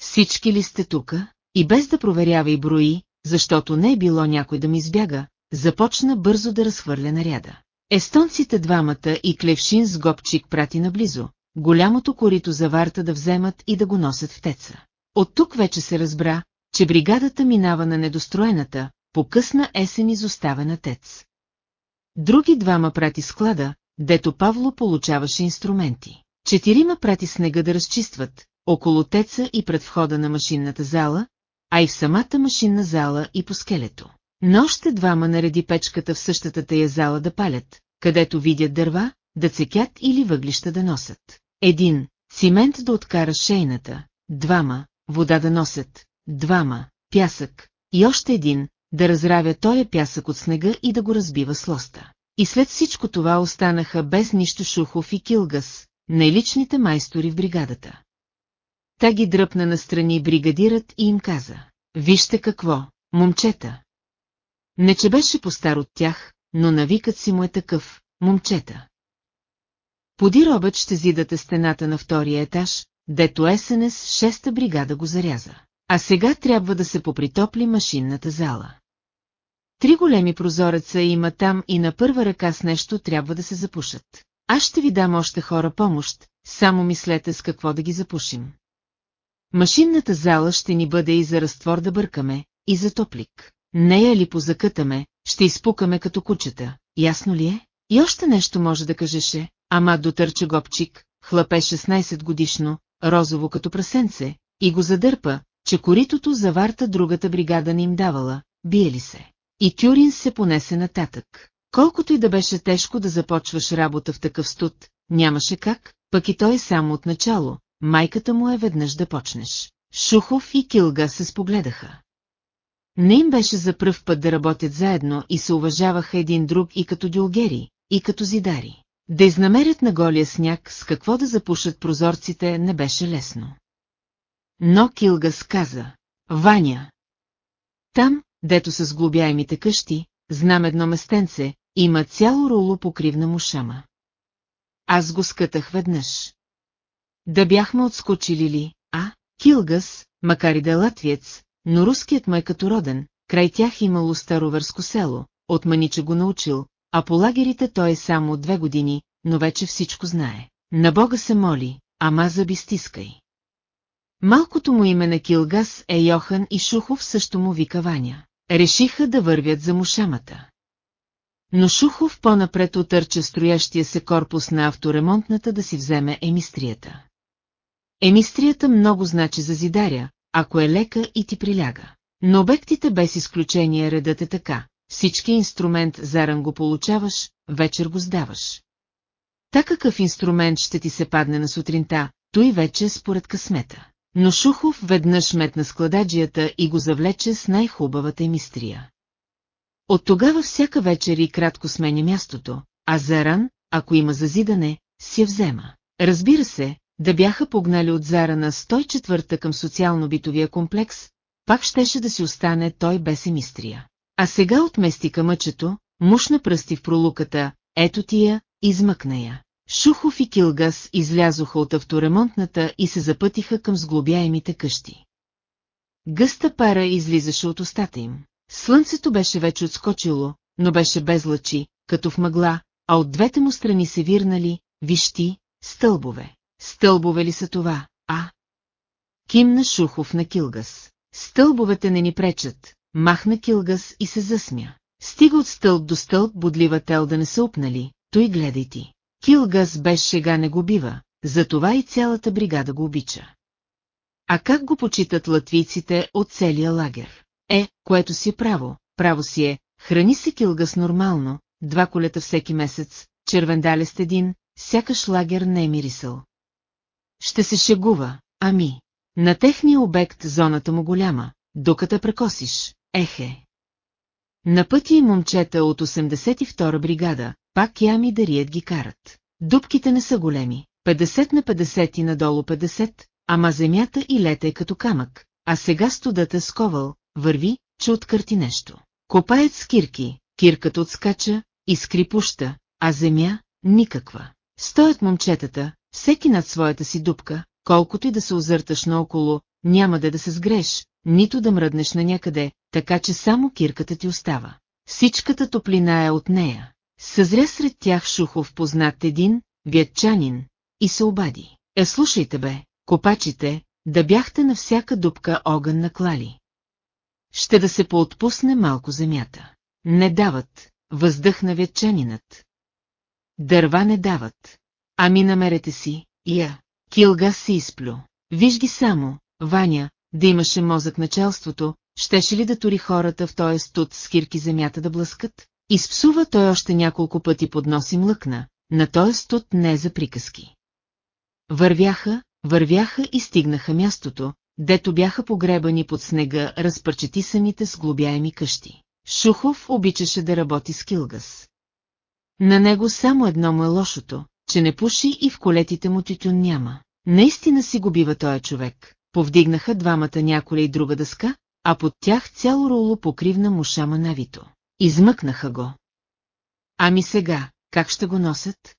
Всички ли сте тука? И без да проверява и брои, защото не е било някой да ми избяга, започна бързо да разхвърля наряда. Естонците двамата и Клевшин с Гопчик прати наблизо, голямото корито за варта да вземат и да го носят в теца. От тук вече се разбра, че бригадата минава на недостроената, по късна есен изоставена тец. Други двама прати склада, дето Павло получаваше инструменти. Четирима прати снега да разчистват, около теца и пред входа на машинната зала, а и в самата машинна зала и по скелето. Но още двама нареди печката в същата тая зала да палят, където видят дърва, да цекят или въглища да носят. Един, цимент да откара шейната, двама, вода да носят, двама, пясък, и още един, да разравя тоя пясък от снега и да го разбива с лоста. И след всичко това останаха без нищо Шухов и Килгас, най-личните майстори в бригадата. Та ги дръпна настрани бригадират и им каза. Вижте какво, момчета. Не че беше по-стар от тях, но навикът си му е такъв, момчета. Подир обед ще зидате стената на втория етаж, дето СНС шеста бригада го заряза. А сега трябва да се попритопли машинната зала. Три големи прозореца има там и на първа ръка с нещо трябва да се запушат. Аз ще ви дам още хора помощ, само мислете с какво да ги запушим. Машинната зала ще ни бъде и за разтвор да бъркаме, и за топлик. Нея ли позакътаме, ще изпукаме като кучета, ясно ли е? И още нещо може да кажеше, ама дотърча гопчик, хлапе 16 годишно, розово като прасенце, и го задърпа, че коритото заварта другата бригада не им давала, бие ли се. И Тюрин се понесе нататък. Колкото и да беше тежко да започваш работа в такъв студ, нямаше как, пък и той само от начало, майката му е веднъж да почнеш. Шухов и Килга се спогледаха. Не им беше за пръв път да работят заедно и се уважаваха един друг и като дюлгери, и като зидари. Да изнамерят на голия сняг с какво да запушат прозорците не беше лесно. Но Килгас каза, Ваня. Там, дето са сглобяемите къщи, знам едно местенце, има цяло руло покривна мушама. Аз го скътах веднъж. Да бяхме отскочили ли, а? Килгас, макар и да е латвиец, но руският му е като роден, край тях имало староверско село, от манича го научил, а по лагерите той е само две години, но вече всичко знае. На Бога се моли, ама заби стискай. Малкото му име на Килгас е Йохан и Шухов също му вика Ваня. Решиха да вървят за мушамата. Но Шухов по-напред отърча строящия се корпус на авторемонтната да си вземе емистрията. Емистрията много значи за зидаря, ако е лека и ти приляга. Но обектите без изключение редът е така. Всички инструмент заран го получаваш, вечер го сдаваш. Та какъв инструмент ще ти се падне на сутринта, той вече според късмета. Но Шухов веднъж метна склададжията и го завлече с най-хубавата емистрия. От тогава всяка вечер и кратко сменя мястото, а Заран, ако има зазидане, си я взема. Разбира се, да бяха погнали от Зара на 104-та към социално-битовия комплекс, пак щеше да си остане той без емистрия. А сега отмести мъчето, мушна пръсти в пролуката, ето тия, измъкна я. Шухов и Килгас излязоха от авторемонтната и се запътиха към сглобяемите къщи. Гъста пара излизаше от устата им. Слънцето беше вече отскочило, но беше без лъчи, като в мъгла, а от двете му страни се вирнали, вищи, стълбове. Стълбове ли са това, а? Кимна Шухов на Килгас. Стълбовете не ни пречат, махна Килгас и се засмя. Стига от стълб до стълб бодлива тел да не са упнали, той гледай ти. Килгас без шега не го бива, затова и цялата бригада го обича. А как го почитат латвийците от целия лагер? Е, което си е право, право си е, храни се Килгас нормално, два колета всеки месец, червен далест един, сякаш лагер не е мирисъл. Ще се шегува, ами. На техния обект зоната му голяма, докато прекосиш, ехе. На пъти момчета от 82-а бригада, пак ями да рият ги карат. Дубките не са големи, 50 на 50 и надолу 50, ама земята и лета е като камък, а сега студата сковал, върви, че откърти нещо. Копаят с кирки, кирката отскача, искри пуща, а земя – никаква. Стоят момчетата, всеки над своята си дупка, колкото и да се озърташ наоколо, няма да да се сгреш, нито да мръднеш на някъде, така че само кирката ти остава. Всичката топлина е от нея. Съзря сред тях Шухов познат един, вятчанин, и се обади. Е, слушайте бе, копачите, да бяхте на всяка дупка огън наклали. Ще да се поотпусне малко земята. Не дават, въздъхна вятчанинът. Дърва не дават. Ами намерете си, я. Килга си изплю. Виж ги само, Ваня, да имаше мозък началството, щеше ли да тури хората в този студ с кирки земята да блъскат? Изпсува той още няколко пъти под нос и млъкна, на този студ не е за приказки. Вървяха, вървяха и стигнаха мястото, дето бяха погребани под снега разпърчетисаните с глобяеми къщи. Шухов обичаше да работи с килгас. На него само едно му е лошото, че не пуши и в колетите му тютюн няма. Наистина си го бива този човек. Повдигнаха двамата няколя и друга дъска, а под тях цяло руло покривна мушама навито. Измъкнаха го. Ами сега, как ще го носят?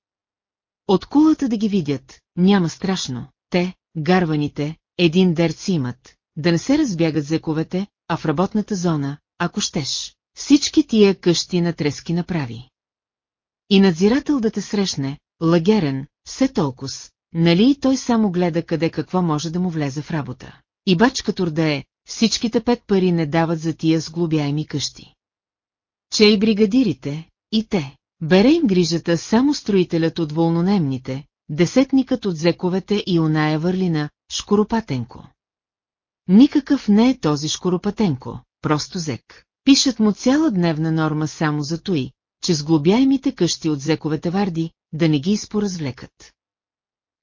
От кулата да ги видят, няма страшно. Те, гарваните, един дерци имат, да не се разбягат зековете, а в работната зона, ако щеш. Всички тия къщи на трески направи. И надзирател да те срещне, лагерен, все толкова, нали и той само гледа къде какво може да му влезе в работа. И бачка турде, всичките пет пари не дават за тия сглобяеми къщи. Че и бригадирите, и те, бере им грижата само строителят от волнонемните, десетникът от зековете и оная върлина, Шкоропатенко. Никакъв не е този Шкоропатенко, просто зек. Пишат му цяла дневна норма само за той, че сглобяемите къщи от зековете варди, да не ги изпоразвлекат.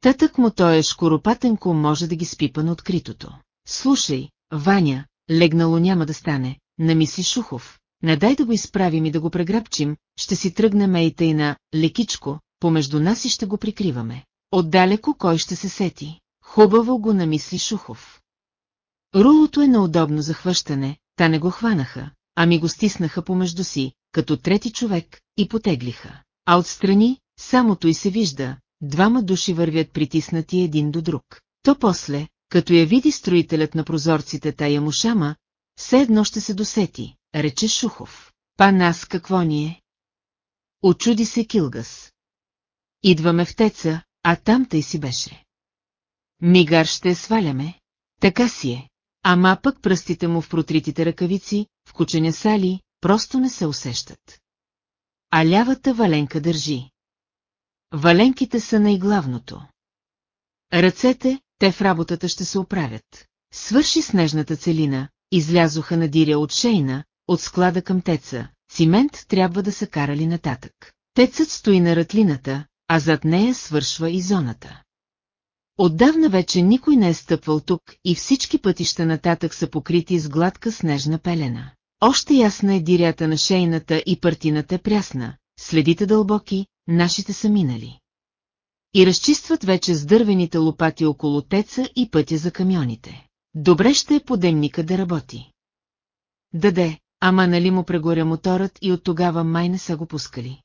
Татък му той е шкоропатенко може да ги спипа на откритото. Слушай, Ваня, легнало няма да стане, намисли Шухов. Не дай да го изправим и да го преграбчим, ще си тръгнем и тъй на лекичко, помежду нас и ще го прикриваме. Отдалеко кой ще се сети? Хубаво го намисли Шухов. Рулото е неудобно за хващане, та не го хванаха, ами го стиснаха помежду си, като трети човек, и потеглиха. А отстрани, самото и се вижда, двама души вървят притиснати един до друг. То после, като я види строителят на прозорците тая мушама, все едно ще се досети, рече Шухов. Па нас какво ни е? Очуди се Килгас. Идваме в теца, а там тъй си беше. Мигар ще сваляме. Така си е. Ама пък пръстите му в протритите ръкавици, в кученя сали, просто не се усещат. а лявата валенка държи. Валенките са най-главното. Ръцете, те в работата ще се оправят. Свърши снежната целина, излязоха на диря от шейна, от склада към теца, цимент трябва да са карали нататък. Тецът стои на ратлината, а зад нея свършва и зоната. Отдавна вече никой не е стъпвал тук и всички пътища нататък са покрити с гладка снежна пелена. Още ясна е дирята на шейната и партината е прясна, следите дълбоки, нашите са минали. И разчистват вече с дървените лопати около теца и пътя за камионите. Добре ще е подемника да работи. Даде, ама нали му прегоря моторът и от тогава май не са го пускали.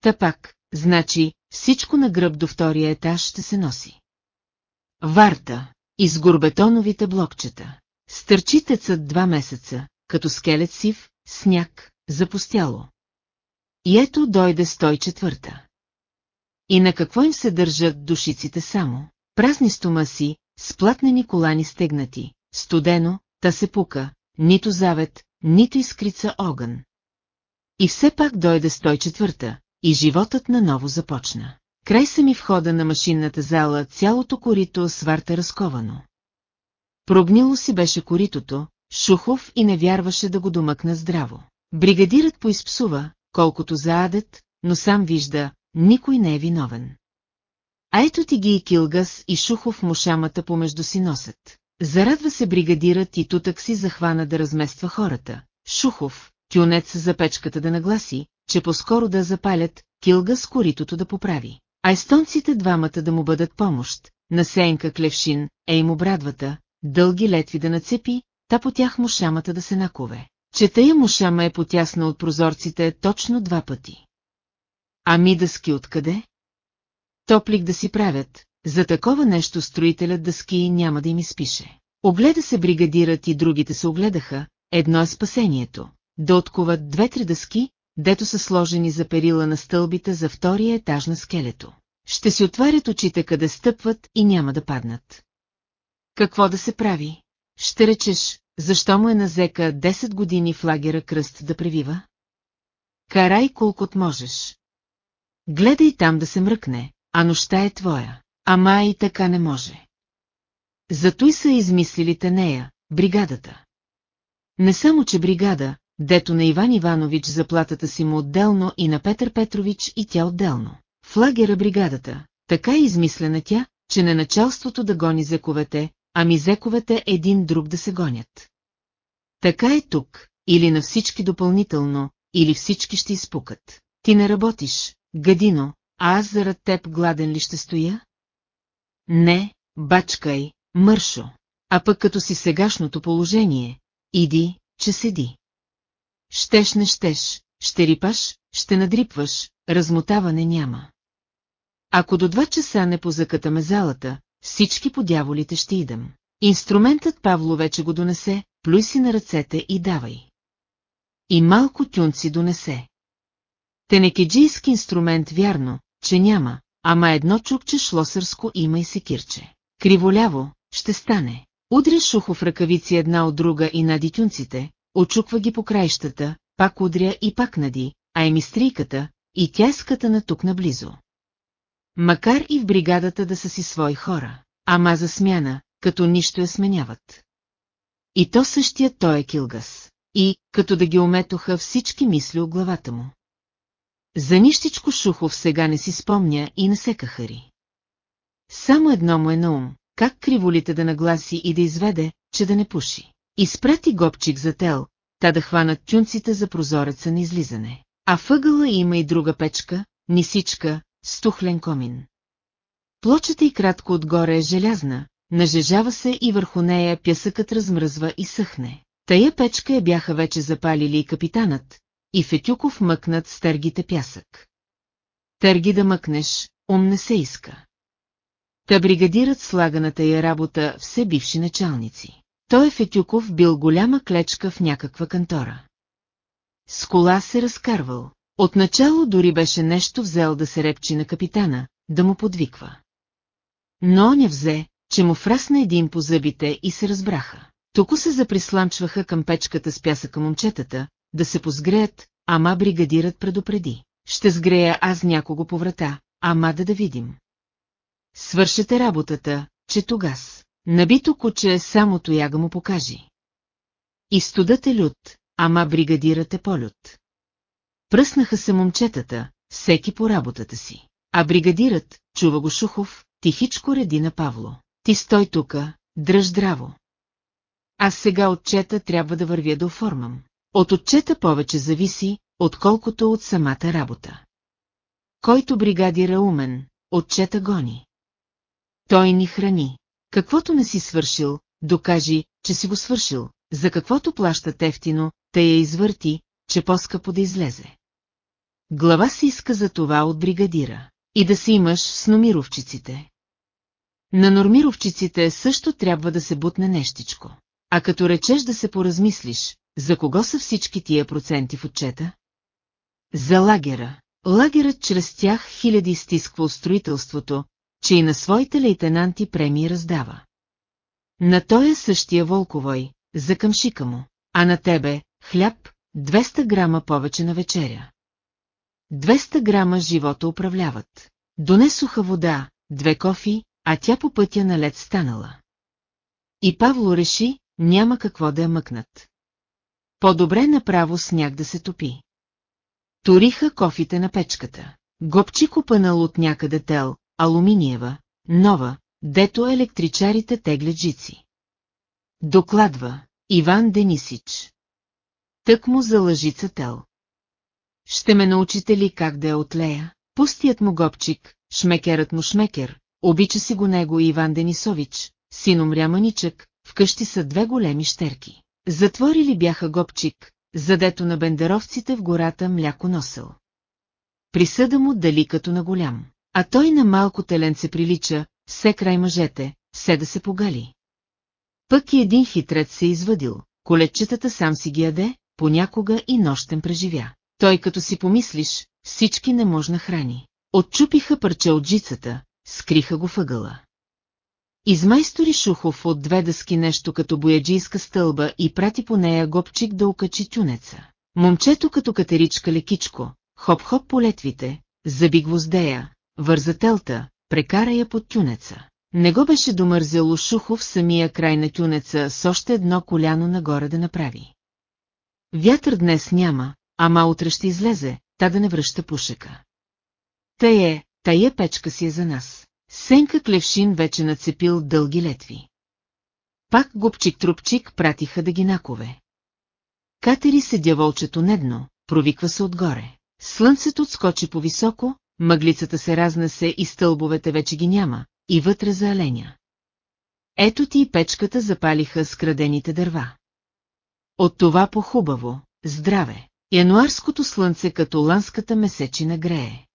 Та пак, значи, всичко на гръб до втория етаж ще се носи. Варта, из горбетоновите блокчета. Стърчи тецът два месеца, като скелет сив, сняг, запустяло. И ето дойде стой четвърта. И на какво им се държат душиците само? Празни стомаси, сплатнени колани стегнати, студено, та се пука, нито завет, нито изкрица огън. И все пак дойде стой четвърта, и животът наново започна. Край сами входа на машинната зала цялото корито сварта разковано. Прогнило си беше коритото, Шухов и не вярваше да го домъкна здраво. Бригадират поизпсува, колкото заадет, но сам вижда, никой не е виновен. А ето ти ги и Килгас и Шухов мушамата помежду си носят. Зарадва се бригадират и тутък си захвана да размества хората. Шухов, тюнец за печката да нагласи, че по-скоро да запалят, Килгас коритото да поправи. А естонците двамата да му бъдат помощ, насеенка клевшин, ей му брадвата, дълги летви да нацепи, та по тях мушамата да се накове. Че тая мушама е потясна от прозорците точно два пъти. Ами дъски откъде? Топлик да си правят, за такова нещо строителят дъски няма да им изпише. Огледа се бригадират и другите се огледаха, едно е спасението, да откуват две-три дъски, дето са сложени за перила на стълбите за втория етаж на скелето. Ще си отварят очите къде стъпват и няма да паднат. Какво да се прави? Ще речеш, защо му е на зека 10 години в лагера кръст да превива? Карай колкот можеш. Гледай там да се мръкне, а нощта е твоя. Ама и така не може. Зато и са измислили те нея, бригадата. Не само, че бригада, дето на Иван Иванович заплатата си му отделно и на Петър Петрович и тя отделно. В лагера бригадата, така е измислена тя, че не началството да гони зековете, ами зековете един друг да се гонят. Така е тук, или на всички допълнително, или всички ще изпукат. Ти не работиш, гадино, а аз зарад теб гладен ли ще стоя? Не, бачкай, мършо. А пък като си сегашното положение, иди, че седи. Щеш не щеш, ще рипаш, ще надрипваш, размотаване няма. Ако до два часа не позакатаме залата, всички по дяволите ще идем. Инструментът Павло вече го донесе, плюй си на ръцете и давай. И малко тюнци донесе. Тенекеджийски инструмент вярно, че няма, ама едно чукче шлосърско има и секирче. Криволяво, ще стане. Удря шухо в ръкавици една от друга и нади тюнците, очуква ги по краищата, пак удря и пак нади, а е мистрийката, и тя е на тук наблизо. Макар и в бригадата да са си свои хора, ама за смяна, като нищо я сменяват. И то същия той е Килгас. И, като да ги ометоха всички мисли от главата му. За нищичко Шухов сега не си спомня и не се кахари. Само едно му е на ум, как криволите да нагласи и да изведе, че да не пуши. Изпрати гопчик за тел, та да хванат тюнците за прозореца на излизане. А въгъла има и друга печка, нисичка, стухлен комин. Плочата и кратко отгоре е желязна, нажежава се и върху нея пясъкът размръзва и съхне. Тая печка я бяха вече запалили и капитанът, и Фетюков мъкнат с търгите пясък. Търги да мъкнеш, ум не се иска. Та бригадират слаганата я работа все бивши началници. Той Фетюков бил голяма клечка в някаква кантора. С кола се разкарвал. Отначало дори беше нещо взел да се репчи на капитана, да му подвиква. Но не взе, че му фрасна един по зъбите и се разбраха. Току се заприсламчваха към печката с пясъка момчетата, да се позгреят, ама бригадират предупреди. Ще сгрея аз някого по врата, ама да да видим. Свършете работата, че тогас. Набито куче само тояга му покажи. И студът е лют, ама бригадират е по-лют. Пръснаха се момчетата, всеки по работата си. А бригадират, чува го Шухов, тихичко реди на Павло. Ти стой тука, дръж здраво. Аз сега отчета трябва да вървя да оформям. От отчета повече зависи, отколкото от самата работа. Който бригадира умен, отчета гони. Той ни храни. Каквото не си свършил, докажи, че си го свършил, за каквото плаща тефтино, те я извърти, че по-скъпо да излезе. Глава си иска за това от бригадира. И да си имаш с номировчиците. На нормировчиците също трябва да се бутне нещичко. А като речеш да се поразмислиш, за кого са всички тия проценти в отчета? За лагера. Лагерът чрез тях хиляди стисква строителството, че и на своите лейтенанти премии раздава. На той е същия Волковой, за къмшика му, а на тебе – хляб, 200 грама повече на вечеря. 200 грама живота управляват. Донесоха вода, две кофи, а тя по пътя на лед станала. И Павло реши, няма какво да я мъкнат. По-добре направо сняг да се топи. Ториха кофите на печката. Гопчи купанал от някъде тел, алуминиева, нова, дето електричарите теглят жици. Докладва Иван Денисич. Тък му за лъжица тел. Ще ме научите ли как да я отлея? Пустият му гопчик, шмекерът му шмекер, обича си го него Иван Денисович, син умря маничък, вкъщи са две големи щерки. Затворили бяха гопчик, задето на бендеровците в гората мляко носел. Присъда му дали като на голям, а той на малко теленце прилича, все край мъжете, все да се погали. Пък и един хитрец се извадил, колечетата сам си ги яде, понякога и нощен преживя. Той като си помислиш, всички не можна храни. Отчупиха парче от жицата, скриха го въгъла. Измайстори Шухов от две дъски нещо като бояджийска стълба и прати по нея гопчик да окачи тюнеца. Момчето като катеричка лекичко, хоп-хоп по летвите, заби гвоздея, вързателта, прекара я под тюнеца. Не го беше домързело Шухов самия край на тюнеца с още едно коляно нагоре да направи. Вятър днес няма, ама утре ще излезе, та да не връща пушека. Тъй е, тая печка си е за нас. Сенка Клевшин вече нацепил дълги летви. Пак губчик-трупчик пратиха да ги накове. Катери се дяволчето недно, провиква се отгоре. Слънцето отскочи по-високо, мъглицата се разнесе и стълбовете вече ги няма, и вътре за аленя. Ето ти и печката запалиха скрадените дърва. От това по-хубаво, здраве, януарското слънце като ланската месечина грее.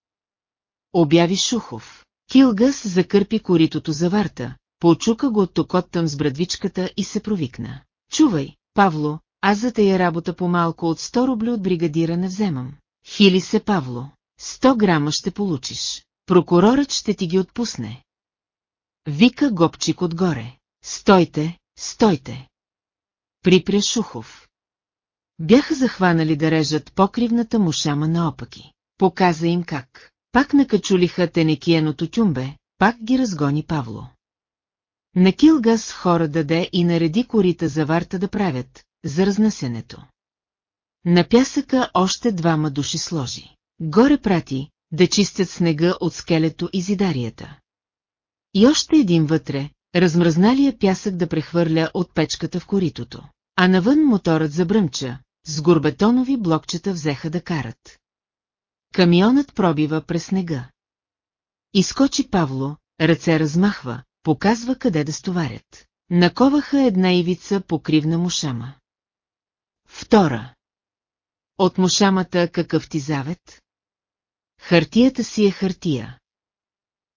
Обяви Шухов. Килгъс закърпи коритото за варта, почука го от токот там с брадвичката и се провикна. Чувай, Павло, аз за тая работа по-малко от 100 рубли от бригадира не вземам. Хили се, Павло. 100 грама ще получиш. Прокурорът ще ти ги отпусне. Вика гопчик отгоре. Стойте, стойте. Припря Шухов. Бяха захванали да режат покривната му шама наопаки. Показа им как. Пак накачулиха тенекияното тюмбе, пак ги разгони Павло. На Килгас хора даде и нареди корита за варта да правят, за разнасенето. На пясъка още двама души сложи. Горе прати, да чистят снега от скелето и зидарията. И още един вътре, размръзналия пясък да прехвърля от печката в коритото. А навън моторът забръмча, с горбетонови блокчета взеха да карат. Камионът пробива през снега. Изкочи Павло, ръце размахва, показва къде да стоварят. Наковаха една ивица покривна мушама. Втора. От мушамата какъв ти завет? Хартията си е хартия.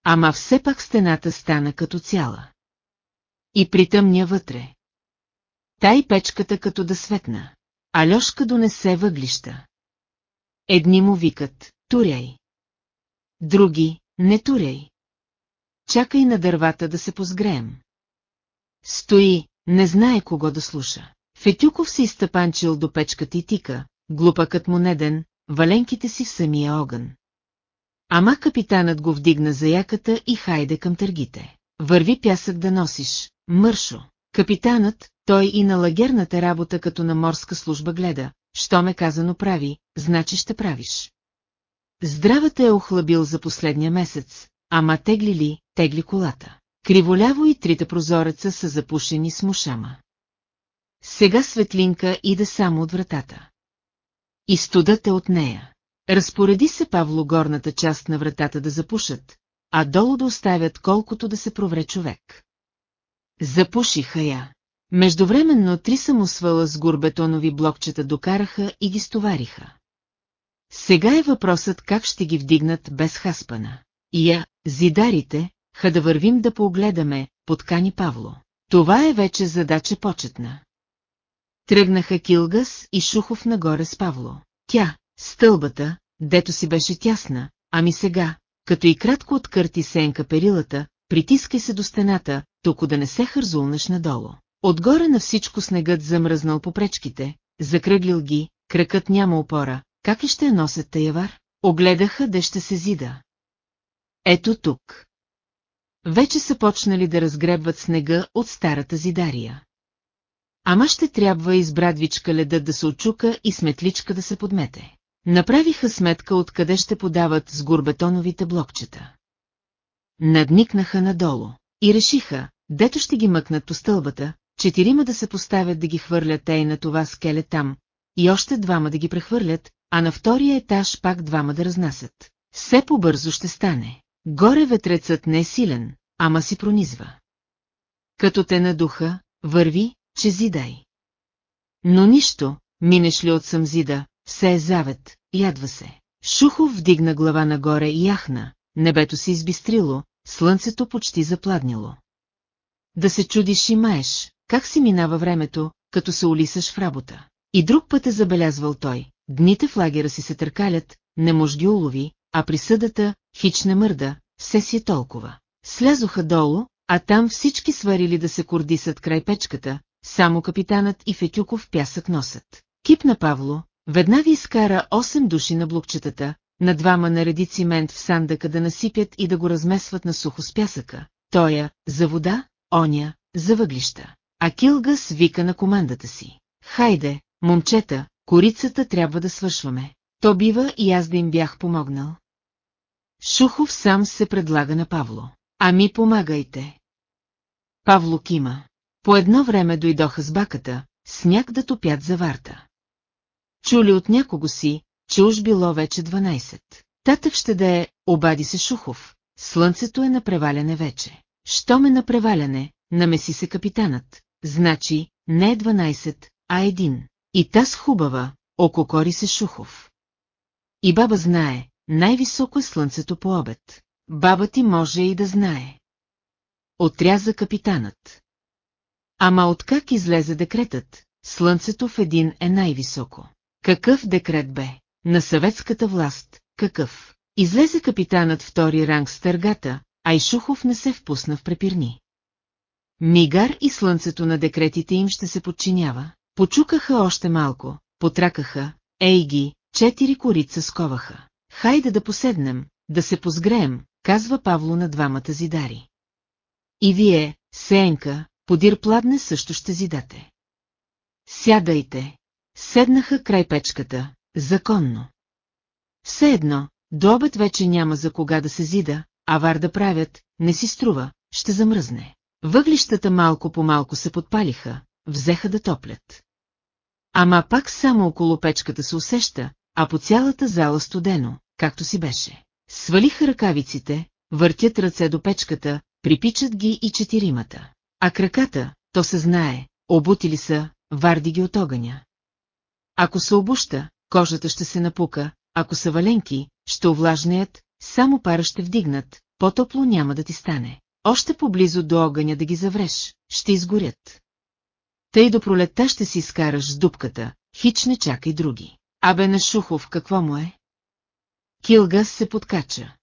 Ама все пак стената стана като цяла. И притъмня вътре. Тай печката като да светна. Алешка донесе въглища. Едни му викат, туряй. Други, не туряй. Чакай на дървата да се позгреем. Стои, не знае кого да слуша. Фетюков се изтъпанчил до печката и тика, глупакът му неден, валенките си в самия огън. Ама капитанът го вдигна за яката и хайде към търгите. Върви пясък да носиш, мършо. Капитанът, той и на лагерната работа като на морска служба гледа, що ме казано прави, значи ще правиш. Здравата е охлабил за последния месец, ама тегли ли, тегли колата. Криволяво и трите прозореца са запушени с мушама. Сега светлинка иде само от вратата. И студът е от нея. Разпореди се Павло горната част на вратата да запушат, а долу да оставят колкото да се провре човек. Запушиха я. Междувременно три самосвала с горбетонови блокчета докараха и ги стовариха. Сега е въпросът как ще ги вдигнат без хаспана. Я, зидарите, ха да вървим да поогледаме, подкани Павло. Това е вече задача почетна. Тръгнаха Килгас и Шухов нагоре с Павло. Тя, стълбата, дето си беше тясна, ами сега, като и кратко откърти сенка перилата, притискай се до стената, току да не се хързулнеш надолу. Отгоре на всичко снегът замръзнал по пречките, закръглил ги, кракът няма опора, как ли ще я носят таявар? Огледаха де ще се зида. Ето тук. Вече са почнали да разгребват снега от старата зидария. Ама ще трябва и с брадвичка ледът да се очука и сметличка да се подмете. Направиха сметка откъде ще подават с горбетоновите блокчета. Надникнаха надолу и решиха, дето ще ги мъкнат по стълбата, четирима да се поставят да ги хвърлят ей на това скеле там, и още двама да ги прехвърлят, а на втория етаж пак двама да разнасят. Все по-бързо ще стане. Горе ветрецът не е силен, ама си пронизва. Като те надуха, върви, че зидай. Но нищо, минеш ли от съм зида, все е завет, ядва се. Шухов вдигна глава нагоре и яхна, небето се избистрило, слънцето почти запладнило. Да се чудиш и маеш, как си минава времето, като се улисаш в работа. И друг път е забелязвал той, дните в лагера си се търкалят, не може ги улови, а присъдата, хич не мърда, все си е толкова. Слязоха долу, а там всички сварили да се кордисат край печката, само капитанът и Фетюков пясък носят. Кип на Павло, веднага изкара 8 души на блокчетата, на двама нареди цимент в сандъка да насипят и да го размесват на сухо с пясъка, тоя, за вода, оня, за въглища. А Килгас вика на командата си. Хайде, момчета, корицата трябва да свършваме. То бива и аз да им бях помогнал. Шухов сам се предлага на Павло. Ами помагайте. Павло кима. По едно време дойдоха с баката, сняг да топят за варта. Чули от някого си, че уж било вече 12. Татък ще да е, обади се Шухов. Слънцето е на преваляне вече. Що ме на преваляне, намеси се капитанът. Значи, не е 12, а един. И таз хубава, ококори се Шухов. И баба знае, най-високо е слънцето по обед. Баба ти може и да знае. Отряза капитанът. Ама откак излезе декретът, слънцето в един е най-високо. Какъв декрет бе? На съветската власт, какъв? Излезе капитанът втори ранг с търгата, а Ишухов не се впусна в препирни. Мигар и слънцето на декретите им ще се подчинява. Почукаха още малко, потракаха, ей ги, четири корица сковаха. Хайде да поседнем, да се позгреем, казва Павло на двамата зидари. И вие, Сенка, подир пладне също ще зидате. Сядайте. Седнаха край печката, законно. Все едно, до обед вече няма за кога да се зида, а вар да правят, не си струва, ще замръзне. Въглищата малко по малко се подпалиха, взеха да топлят. Ама пак само около печката се усеща, а по цялата зала студено, както си беше. Свалиха ръкавиците, въртят ръце до печката, припичат ги и четиримата. А краката, то се знае, обутили са, варди ги от огъня. Ако се обуща, кожата ще се напука, ако са валенки, ще овлажнеят, само пара ще вдигнат, по-топло няма да ти стане. Още поблизо до огъня да ги завреш, ще изгорят. Тъй до пролетта ще си изкараш с дупката, хич не чакай други. Абе на Шухов какво му е? Килгас се подкача.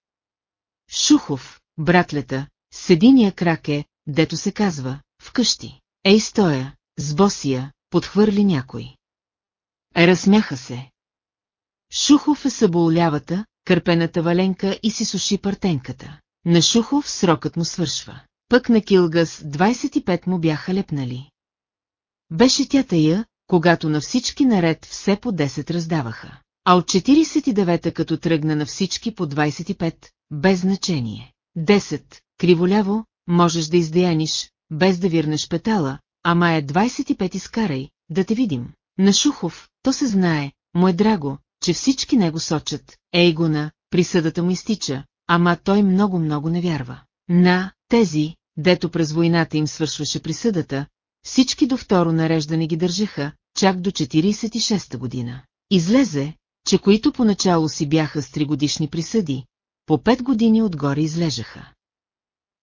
Шухов, братлета, с единия крак е, дето се казва, вкъщи. Ей стоя, с босия, подхвърли някой. Разсмяха се. Шухов е съболявата, кърпената валенка и си суши партенката. На Шухов срокът му свършва. Пък на Килгас 25 му бяха лепнали. Беше тя тая, когато на всички наред все по 10 раздаваха. А от 49-та като тръгна на всички по 25, без значение. 10, криволяво, можеш да издеяниш, без да вирнеш петала, ама е 25 изкарай, да те видим. На Шухов, то се знае, му е драго, че всички него сочат, ей гона, присъдата му изтича, ама той много-много не вярва. На тези, дето през войната им свършваше присъдата, всички до второ нареждане ги държаха, чак до 46-та година. Излезе, че които поначало си бяха с тригодишни присъди, по пет години отгоре излежаха.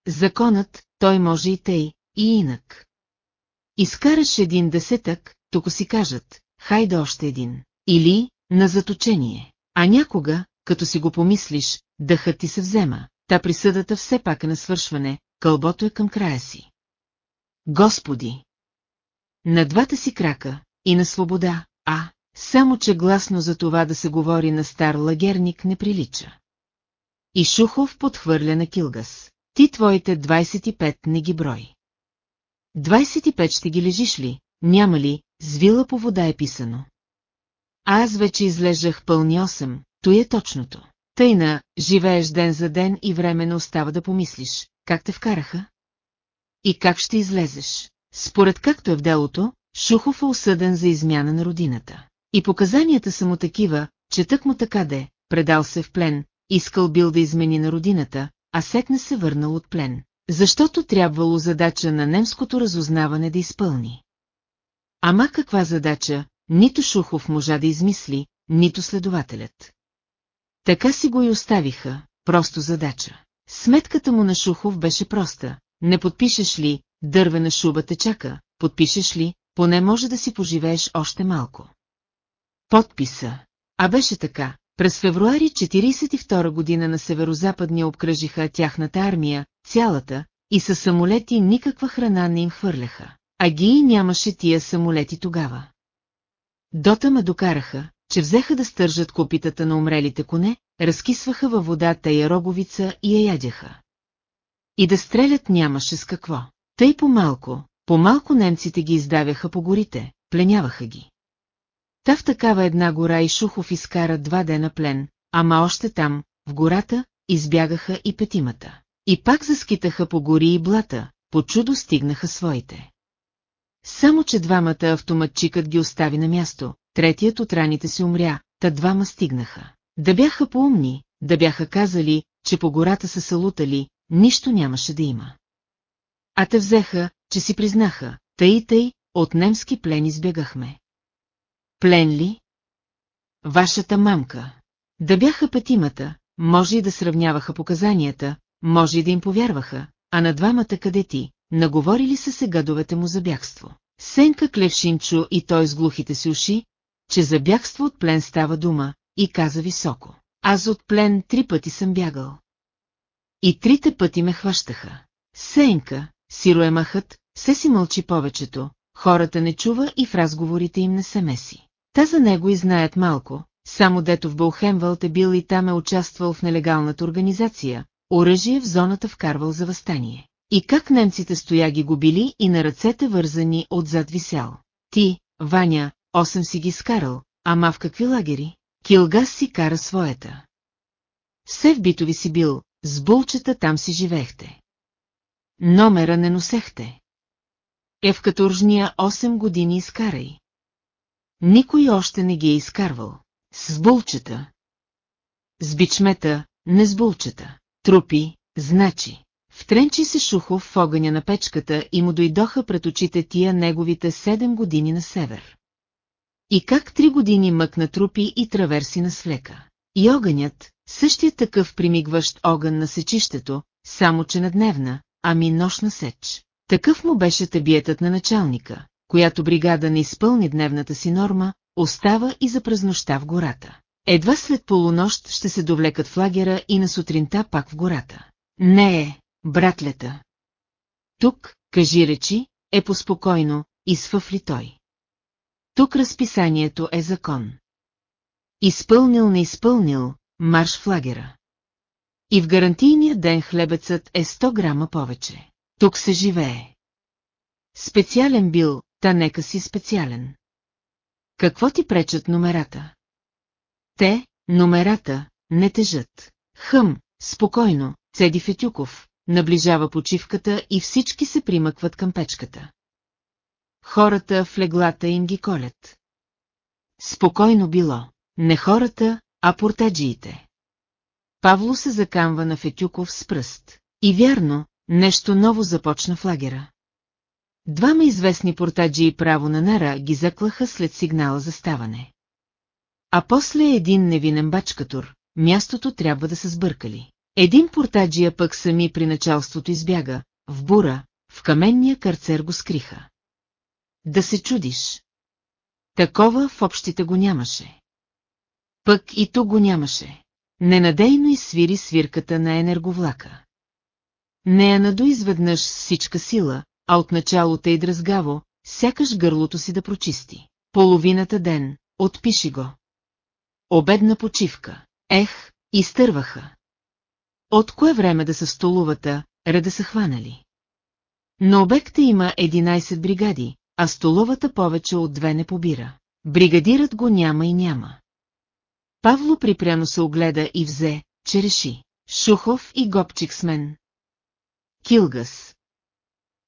Законът, той може и тъй, и инак. Изкараш един десетък, тук си кажат, хайде още един. Или, на заточение. А някога, като си го помислиш, дъхът ти се взема, та присъдата все пак е на свършване, кълбото е към края си. Господи! На двата си крака, и на свобода, а, само че гласно за това да се говори на стар лагерник не прилича. И Шухов подхвърля на Килгас. Ти твоите 25 не ги брой. 25 ще ги лежиш ли, няма ли, с вила по вода е писано. Аз вече излежах пълни 8, то е точното. Тъйна, живееш ден за ден и време не остава да помислиш, как те вкараха? И как ще излезеш? Според както е в делото, Шухов е осъден за измяна на родината. И показанията са му такива, че тък му така де, предал се в плен, искал бил да измени на родината, а сетне се върнал от плен, защото трябвало задача на немското разузнаване да изпълни. Ама каква задача, нито Шухов можа да измисли, нито следователят. Така си го и оставиха, просто задача. Сметката му на Шухов беше проста. Не подпишеш ли, дървена шуба те чака, подпишеш ли, поне може да си поживееш още малко. Подписа. А беше така. През февруари 42 година на северозападния обкръжиха тяхната армия, цялата, и със самолети никаква храна не им хвърляха. А ги нямаше тия самолети тогава. Дота ме докараха, че взеха да стържат копитата на умрелите коне, разкисваха във водата я роговица и я ядяха. И да стрелят нямаше с какво. Тъй по-малко, по-малко немците ги издавяха по горите, пленяваха ги. Та в такава една гора и Шухов изкара два дена плен, ама още там, в гората, избягаха и петимата. И пак заскитаха по гори и блата, по чудо стигнаха своите. Само, че двамата автоматчикът ги остави на място, третият от раните си умря, та двама стигнаха. Да бяха поумни, да бяха казали, че по гората са салутали, нищо нямаше да има. А те взеха, че си признаха, тъй тъй, от немски плен избегахме. Плен ли? Вашата мамка. Да бяха петимата, може и да сравняваха показанията, може и да им повярваха, а на двамата кадети, наговорили са се гадовете му за бягство. Сенка Клевшинчо и той с глухите си уши, че за бягство от плен става дума, и каза високо. Аз от плен три пъти съм бягал. И трите пъти ме хващаха. Сенка, сироемахът, се си мълчи повечето, хората не чува и в разговорите им не се меси. Та за него и знаят малко, само дето в Бълхемвълт е бил и там е участвал в нелегалната организация, оръжие в зоната вкарвал за възстание. И как немците стоя ги губили и на ръцете вързани отзад висял. Ти, Ваня, осем си ги скарал, ама в какви лагери? Килгас си кара своята. Все в битови си бил, с булчета там си живеехте. Номера не носехте. Е в каторжния 8 години изкарай. Никой още не ги е изкарвал. С булчета. С бичмета, не с булчета. Трупи, значи. Втренчи се Шухов в огъня на печката и му дойдоха пред очите тия неговите седем години на север. И как три години мъкна трупи и траверси на свлека. И огънят, същия такъв примигващ огън на сечището, само че на дневна, ами нощна сеч. Такъв му беше табиетът на началника, която бригада не изпълни дневната си норма, остава и за празнощта в гората. Едва след полунощ ще се довлекат в лагера и на сутринта пак в гората. Не е, братлета. Тук, кажи речи, е поспокойно, изфъфли той. Тук разписанието е закон. Изпълнил не изпълнил, марш в лагера. И в гарантийния ден хлебецът е 100 грама повече. Тук се живее. Специален бил, та нека си специален. Какво ти пречат номерата? Те, номерата, не тежат. Хъм, спокойно, цеди Фетюков, наближава почивката и всички се примъкват към печката. Хората в леглата им ги колят. Спокойно било. Не хората, а портаджиите. Павло се закамва на Фетюков с пръст. И вярно, нещо ново започна в лагера. Двама известни портаджи и право на нара ги заклаха след сигнала за ставане. А после един невинен бачкатур, мястото трябва да се сбъркали. Един портаджия пък сами при началството избяга, в бура, в каменния карцер го скриха. Да се чудиш. Такова в общите го нямаше. Пък и тук го нямаше. Ненадейно изсвири свирката на енерговлака. Не я надо изведнъж с всичка сила, а от началото и дразгаво, сякаш гърлото си да прочисти. Половината ден, отпиши го. Обедна почивка. Ех, изтърваха. От кое време да са столовата, реда са хванали. На обекта има 11 бригади, а столовата повече от две не побира. Бригадират го няма и няма. Павло припряно се огледа и взе, че реши. Шухов и Гопчик с мен. Килгас.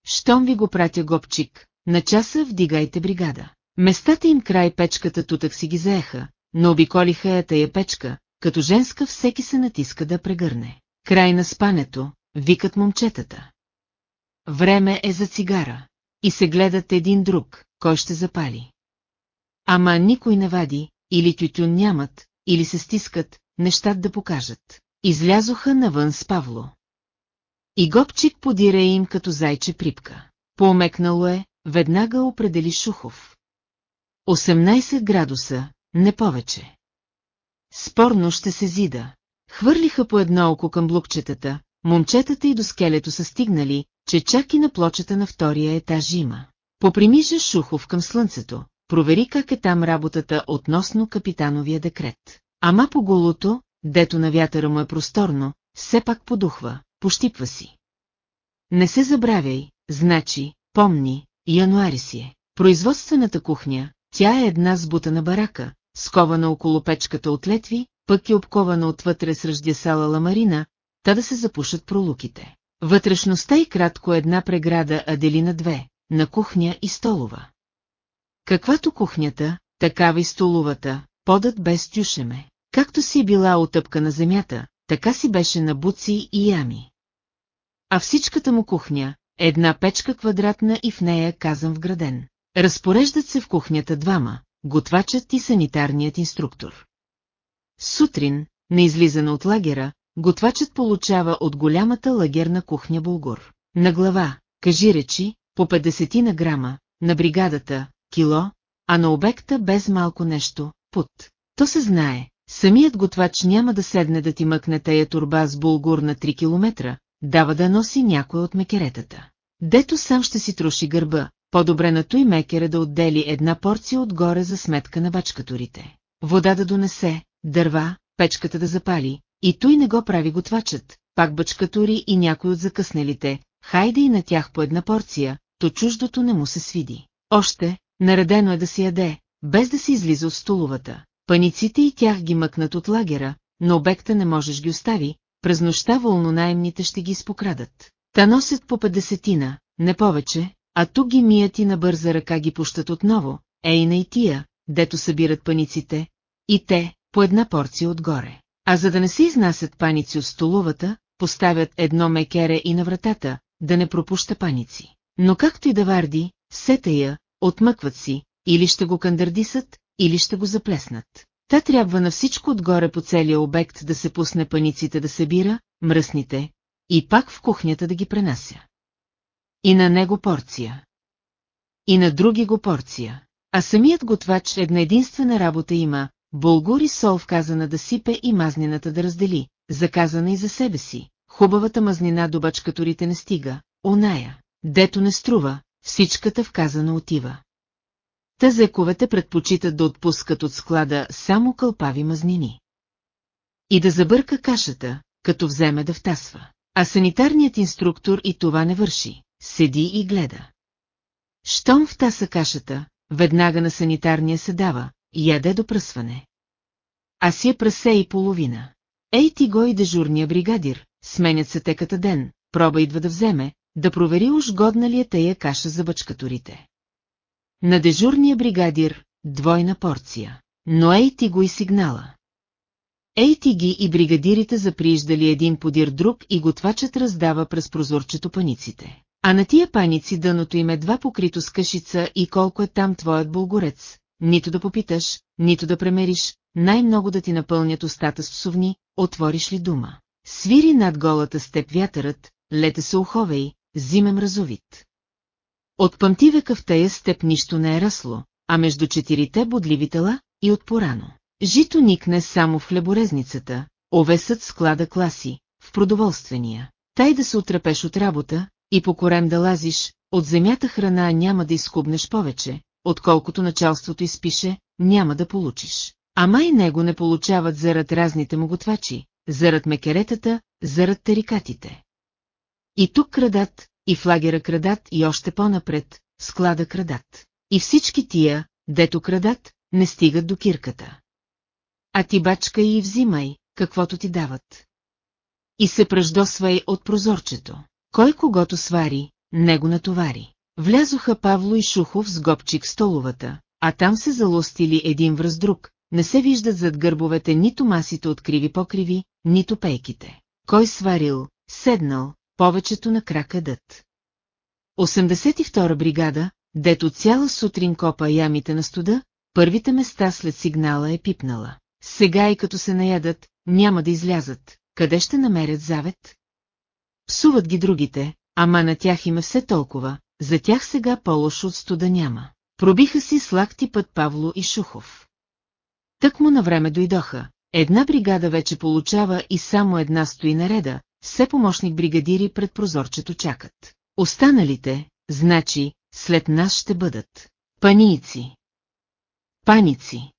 Щом ви го пратя Гопчик, на часа вдигайте бригада. Местата им край печката тутък си ги заеха, но обиколиха я тая печка, като женска всеки се натиска да прегърне. Край на спането, викат момчетата. Време е за цигара. И се гледат един друг, кой ще запали. Ама никой не вади, или тютюн нямат, или се стискат, нещат да покажат. Излязоха навън с Павло. И Гопчик подира им като зайче припка. Поомекнало е, веднага определи Шухов. 18 градуса, не повече. Спорно ще се зида. Хвърлиха по едно око към блокчетата, момчетата и до скелето са стигнали, че чак и на плочата на втория етаж има. Попримиже Шухов към слънцето, провери как е там работата относно капитановия декрет. Ама по голото, дето на вятъра му е просторно, все пак подухва, пощипва си. Не се забравяй, значи, помни, януари си е. Производствената кухня, тя е една сбутана барака, скована около печката от летви, пък е обкована отвътре с ръждясала ламарина, та да се запушат пролуките. Вътрешността и кратко една преграда, а дели на две, на кухня и столова. Каквато кухнята, такава и столовата, подът без тюшеме. Както си била отъпка на земята, така си беше на буци и ями. А всичката му кухня, една печка квадратна и в нея казан вграден. Разпореждат се в кухнята двама, готвачът и санитарният инструктор. Сутрин, на излизане от лагера, готвачът получава от голямата лагерна кухня булгур. На глава, кажи речи, по 50 на грама, на бригадата, кило, а на обекта без малко нещо, пут. То се знае, самият готвач няма да седне да ти мъкне тая турба с булгур на 3 километра, дава да носи някой от мекеретата. Дето сам ще си троши гърба, по-добре на той мекере да отдели една порция отгоре за сметка на бачкаторите. Вода да донесе, дърва, печката да запали, и той не го прави готвачът, пак бачкатури и някой от закъснелите, хайде и на тях по една порция, то чуждото не му се свиди. Още, наредено е да се яде, без да се излиза от столовата. Паниците и тях ги мъкнат от лагера, но обекта не можеш ги остави, през нощта вълнонаемните ще ги изпокрадат. Та носят по 50 не повече, а тук ги мият и на бърза ръка ги пущат отново, ейна и тия, дето събират паниците, и те, по една порция отгоре. А за да не се изнасят паници от столовата, поставят едно мекере и на вратата, да не пропуща паници. Но както и да варди, сета я, отмъкват си, или ще го кандърдисат, или ще го заплеснат. Та трябва на всичко отгоре по целия обект да се пусне паниците да събира, мръсните, и пак в кухнята да ги пренася. И на него порция. И на други го порция. А самият готвач една единствена работа има, булгур и сол вказана да сипе и мазнината да раздели, заказана и за себе си. Хубавата мазнина до бачкаторите не стига, оная, дето не струва, всичката вказана отива. Тазековете предпочитат да отпускат от склада само кълпави мазнини. И да забърка кашата, като вземе да втасва. А санитарният инструктор и това не върши. Седи и гледа. Щом втаса кашата, веднага на санитарния се дава, яде до пръсване. А си е прасе и половина. Ей ти го и дежурния бригадир, сменят се теката ден, проба идва да вземе, да провери уж годна ли е тая каша за бачкатурите. На дежурния бригадир двойна порция, но ей ти го и сигнала. Ей ти ги и бригадирите заприиждали един подир друг и готвачът раздава през прозорчето паниците. А на тия паници дъното им е два покрито с кашица и колко е там твоят bulгурец, нито да попиташ, нито да премериш, най-много да ти напълнят устата с псовни, отвориш ли дума. Свири над голата степ вятърът, лете се уховей, зиме мразовит. От пъмтивека в тая степ нищо не е расло, а между четирите бодливи тела и от порано. Жито никне само в хлеборезницата, овесът склада класи, в продоволствения. Тай да се отрепеш от работа и по корем да лазиш, от земята храна няма да изкубнеш повече, отколкото началството изпише, няма да получиш. Ама и него не получават зарад разните му готвачи, зарад мекеретата, зарад терикатите. И тук крадат, и в лагера крадат, и още по-напред, склада крадат. И всички тия, дето крадат, не стигат до кирката. А ти бачка и взимай, каквото ти дават. И се пръждосвай от прозорчето. Кой когото свари, него натовари. Влязоха Павло и Шухов с гопчик в столовата, а там се залостили един връз друг, не се виждат зад гърбовете нито масите от криви покриви, нито пейките. Кой сварил, седнал, повечето на крака дът. 82 бригада, дето цяла сутрин копа ямите на студа, първите места след сигнала е пипнала. Сега и като се наядат, няма да излязат. Къде ще намерят завет? Псуват ги другите, ама на тях има все толкова, за тях сега по-лошо от студа няма. Пробиха си с лакти път Павло и Шухов. Тък му на време дойдоха. Една бригада вече получава и само една стои нареда, все помощник бригадири пред прозорчето чакат. Останалите, значи, след нас ще бъдат. Паници. Паници.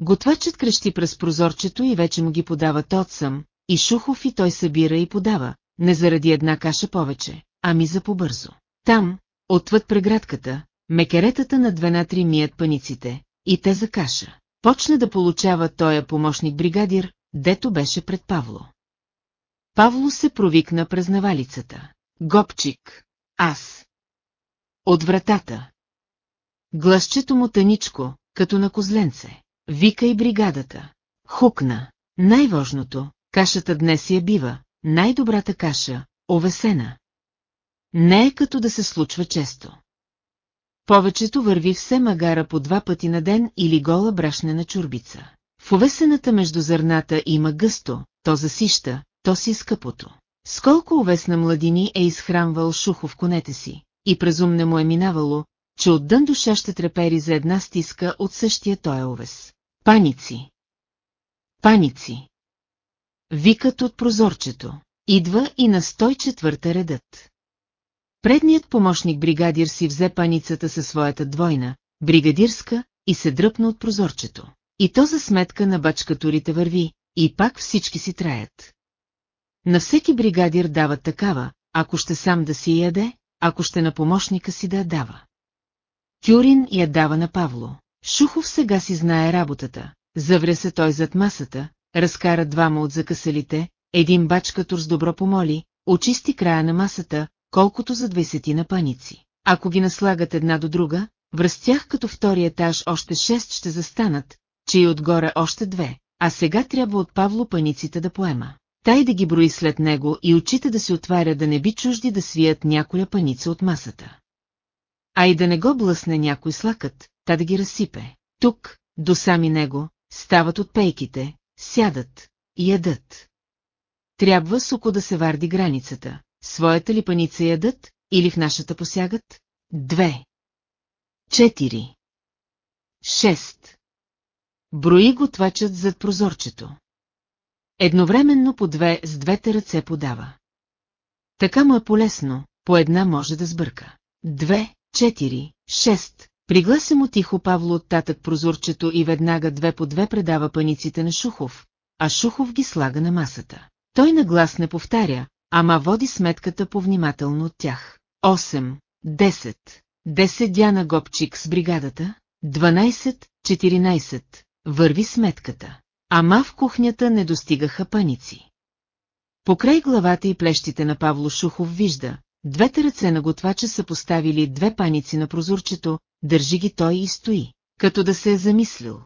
Готвачът крещи през прозорчето и вече му ги подава отсъм, и Шухов и той събира и подава, не заради една каша повече, ами за побързо. Там, отвъд преградката, мекеретата на две на три мият паниците, и те за каша. Почна да получава тоя помощник бригадир, дето беше пред Павло. Павло се провикна през навалицата. Гопчик, аз. От вратата. Гласчето му тъничко, като на козленце. Вика и бригадата. Хукна. Най-важното, кашата днес я бива, най-добрата каша, овесена. Не е като да се случва често. Повечето върви все магара по два пъти на ден или гола брашнена чурбица. В овесената между зърната има гъсто, то засища, то си е скъпото. Сколко овесна младини е изхранвал Шухов конете си, и презумне му е минавало, че отдън душа ще трепери за една стиска от същия той овес. Паници! Паници! Викът от прозорчето. Идва и на 104-та редът. Предният помощник бригадир си взе паницата със своята двойна, бригадирска, и се дръпна от прозорчето. И то за сметка на бачкатурите върви, и пак всички си траят. На всеки бригадир дават такава, ако ще сам да си яде, ако ще на помощника си да я дава. Тюрин я дава на Павло. Шухов сега си знае работата, завря се той зад масата, разкара двама от закъсалите, един бачкатур с добро помоли, очисти края на масата, колкото за двайсетина паници. Ако ги наслагат една до друга, връз тях като втори етаж още шест ще застанат, че и отгоре още две, а сега трябва от Павло паниците да поема. Тай да ги брои след него и очите да се отваря да не би чужди да свият някоя паница от масата. А и да не го блъсне някой слакът, та да ги разсипе. Тук, до сами него, стават от пейките, сядат и ядат. Трябва суко да се варди границата. Своята ли паница ядат или в нашата посягат? Две. Четири. Шест. Брои готвачът зад прозорчето. Едновременно по две с двете ръце подава. Така му е полезно, по една може да сбърка. Две, четири, шест, Приглася му тихо Павло от татък прозорчето и веднага две по две предава паниците на Шухов, а Шухов ги слага на масата. Той на глас не повтаря, ама води сметката повнимателно от тях. 8, 10, 10 Дяна Гопчик с бригадата, 12, 14, върви сметката. Ама в кухнята не достигаха паници. Покрай главата и плещите на Павло Шухов вижда, двете ръце на готвача са поставили две паници на прозорчето, държи ги той и стои, като да се е замислил.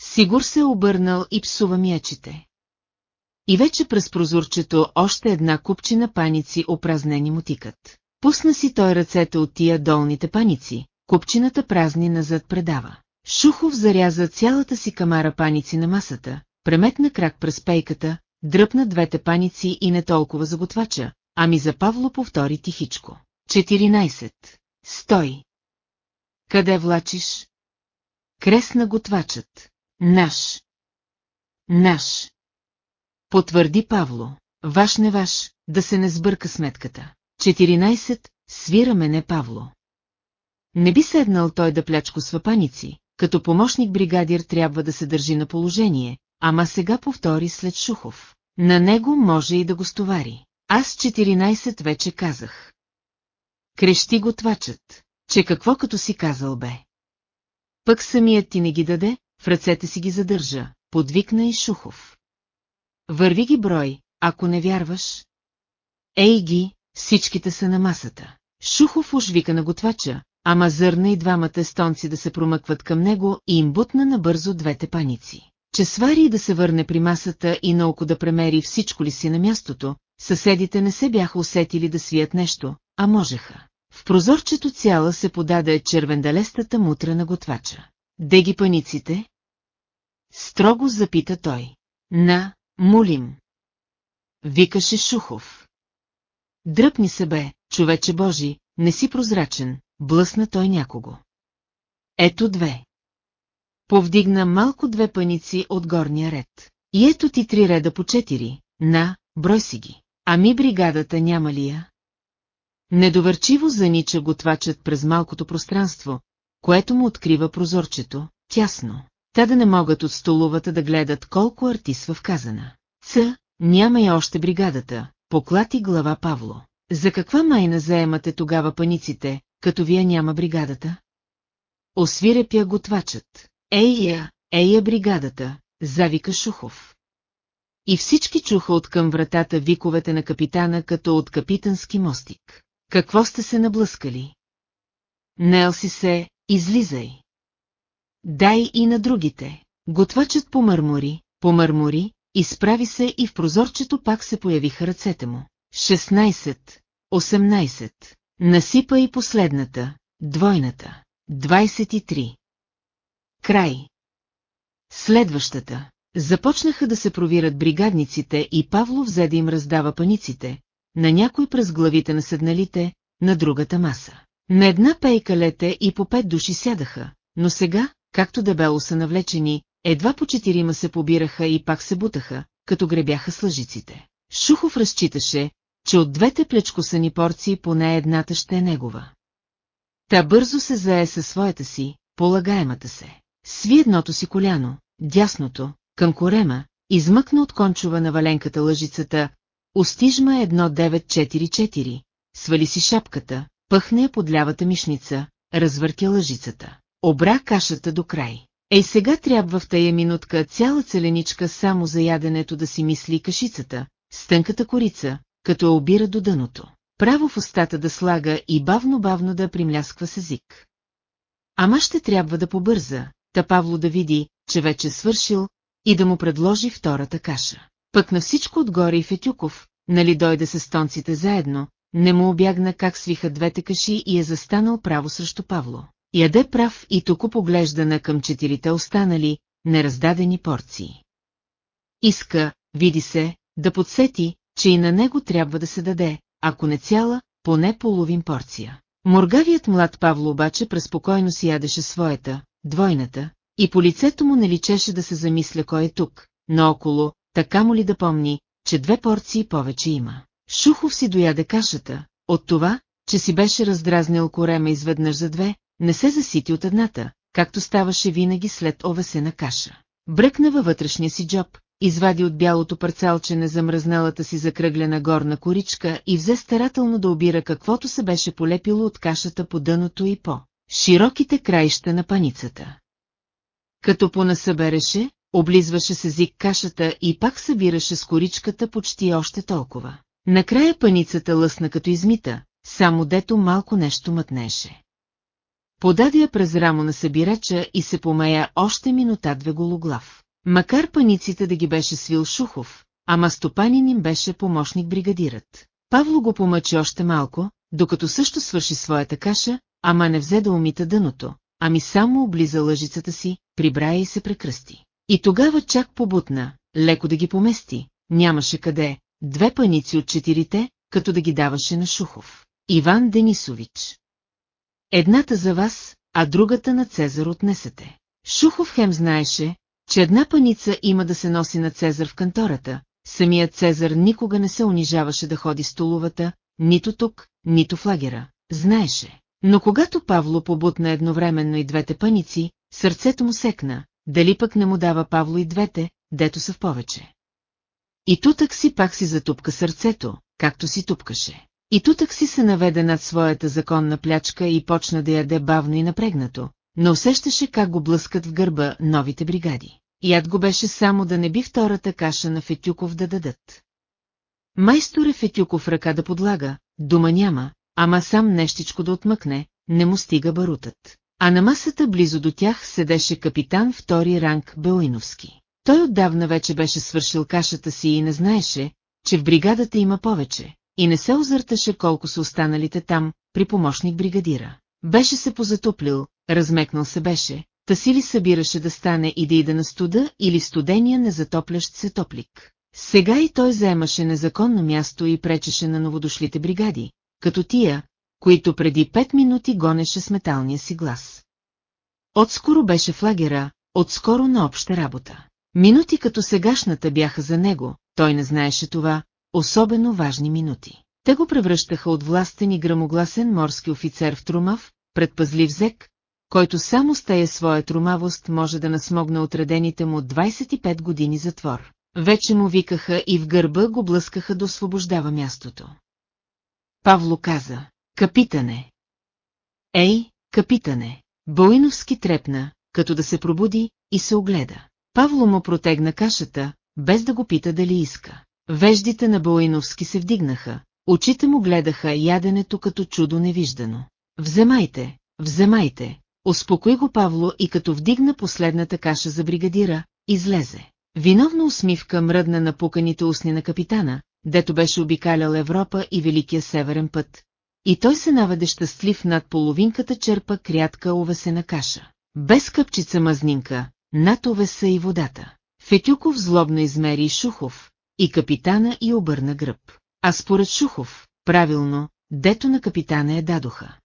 Сигур се е обърнал и псува мячите. И вече през прозорчето още една купчина паници опразнени му тикат. Пусна си той ръцете от тия долните паници, купчината празни назад предава. Шухов заряза цялата си камара паници на масата, преметна крак през пейката, дръпна двете паници и не толкова за готвача, ами за Павло повтори тихичко. 14. Стой! Къде влачиш? Кресна готвачът. Наш. Наш. Потвърди Павло. Ваш не ваш, да се не сбърка сметката. 14. Свираме не Павло. Не би седнал той да плячко с паници, като помощник бригадир трябва да се държи на положение, ама сега повтори след Шухов. На него може и да го стовари. Аз 14 вече казах. Крещи готвачът, че какво като си казал бе. Пък самият ти не ги даде, в ръцете си ги задържа, подвикна и Шухов. Върви ги брой, ако не вярваш. Ей ги, всичките са на масата. Шухов уж вика на готвача, ама зърна и двамата естонци да се промъкват към него и им бутна набързо двете паници. Че свари да се върне при масата и науко да премери всичко ли си на мястото, съседите не се бяха усетили да свият нещо, а можеха. В прозорчето цяла се подаде червендалестата мутра на готвача. Де ги паниците? Строго запита той. На, молим. Викаше Шухов. Дръпни се бе, човече Божи, не си прозрачен, блъсна той някого. Ето две. Повдигна малко две паници от горния ред. И ето ти три реда по четири, на, брой си ги. Ами бригадата няма ли я? Недоверчиво занича готвачът през малкото пространство, което му открива прозорчето, тясно. Та да не могат от столовата да гледат колко артисва вказана. Ц, няма я още бригадата, поклати глава Павло. За каква майна заемате тогава паниците, като вие няма бригадата? Освирепя готвачът. Ей я, ей я бригадата, завика Шухов. И всички чуха от към вратата виковете на капитана като от капитански мостик. Какво сте се наблъскали? Нел си се, излизай. Дай и на другите. Готвачът помърмори, помърмори, изправи се и в прозорчето пак се появиха ръцете му. 16, 18, насипа и последната, двойната, 23. Край. Следващата. Започнаха да се провират бригадниците и Павло взе да им раздава паниците, на някой през главите на седналите, на другата маса. На една пейка лете и по пет души сядаха, но сега, както дебело са навлечени, едва по четирима се побираха и пак се бутаха, като гребяха с лъжиците. Шухов разчиташе, че от двете плечкосани порции поне едната ще е негова. Та бързо се зае със своята си, полагаемата се. Сви едното си коляно, дясното, към корема, измъкна от кончова на валенката лъжицата, устижма 1944, свали си шапката, пъхне я под лявата мишница, развъртя лъжицата. Обра кашата до край. Ей сега трябва в тая минутка цяла целеничка само за яденето да си мисли кашицата, с тънката корица, като я обира до дъното. Право в устата да слага и бавно-бавно да примлясква с език. Ама ще трябва да побърза, та Павло да види, че вече свършил, и да му предложи втората каша. Пък на всичко отгоре и Фетюков, нали дойде с тонците заедно, не му обягна как свиха двете каши и е застанал право срещу Павло. Яде прав и току поглежда на към четирите останали, нераздадени порции. Иска, види се, да подсети, че и на него трябва да се даде, ако не цяла, поне половин порция. Моргавият млад Павло обаче преспокойно си ядеше своята, двойната, и по лицето му не личеше да се замисля кой е тук, но около, така му ли да помни, че две порции повече има. Шухов си дояде кашата, от това, че си беше раздразнил корема изведнъж за две, не се засити от едната, както ставаше винаги след овесена каша. Бръкна във вътрешния си джоб, извади от бялото парцалче на замръзналата си закръглена горна коричка и взе старателно да обира каквото се беше полепило от кашата по дъното и по широките краища на паницата. Като понасъбереше, облизваше с език кашата и пак събираше с коричката почти още толкова. Накрая паницата лъсна като измита, само дето малко нещо мътнеше. Подаде я през рамо на събирача и се помея още минута-две гологлав. Макар паниците да ги беше свил Шухов, ама стопанин им беше помощник бригадират. Павло го помъчи още малко, докато също свърши своята каша, ама не взе да умита дъното, ами само облиза лъжицата си, прибрая и се прекръсти. И тогава чак побутна, леко да ги помести, нямаше къде, две паници от четирите, като да ги даваше на Шухов. Иван Денисович. Едната за вас, а другата на Цезар отнесете. Шухов хем знаеше, че една паница има да се носи на Цезар в кантората, самият Цезар никога не се унижаваше да ходи столовата, нито тук, нито в лагера, знаеше. Но когато Павло побутна едновременно и двете паници, сърцето му секна, дали пък не му дава Павло и двете, дето са в повече. И тутък си пак си затупка сърцето, както си тупкаше. И тутък си се наведе над своята законна плячка и почна да яде бавно и напрегнато, но усещаше как го блъскат в гърба новите бригади. Яд го беше само да не би втората каша на Фетюков да дадат. Майстор е Фетюков ръка да подлага, дума няма, ама сам нещичко да отмъкне, не му стига барутът. А на масата близо до тях седеше капитан втори ранг Белиновски. Той отдавна вече беше свършил кашата си и не знаеше, че в бригадата има повече, и не се озърташе колко са останалите там, при помощник бригадира. Беше се позатоплил, размекнал се беше, та си ли събираше да стане и да иде на студа или студения незатоплящ се топлик. Сега и той заемаше незаконно място и пречеше на новодошлите бригади, като тия, които преди пет минути гонеше с металния си глас. Отскоро беше в лагера, отскоро на обща работа. Минути като сегашната бяха за него, той не знаеше това, особено важни минути. Те го превръщаха от властен и грамогласен морски офицер в трумав, предпазлив зек, който само с тая своя трумавост може да насмогне отредените му 25 години затвор. Вече му викаха и в гърба го блъскаха да освобождава мястото. Павло каза, капитане. Ей, капитане. Боиновски трепна, като да се пробуди, и се огледа. Павло му протегна кашата, без да го пита дали иска. Веждите на Боиновски се вдигнаха, очите му гледаха яденето като чудо невиждано. Вземайте, вземайте, успокои го Павло и като вдигна последната каша за бригадира, излезе. Виновна усмивка мръдна на пуканите устни на капитана, дето беше обикалял Европа и Великия Северен път. И той се наведе щастлив над половинката черпа крятка овесена каша. Без къпчица мазнинка, над овеса и водата. Фетюков злобно измери Шухов, и капитана и обърна гръб. А според Шухов, правилно, дето на капитана е дадоха.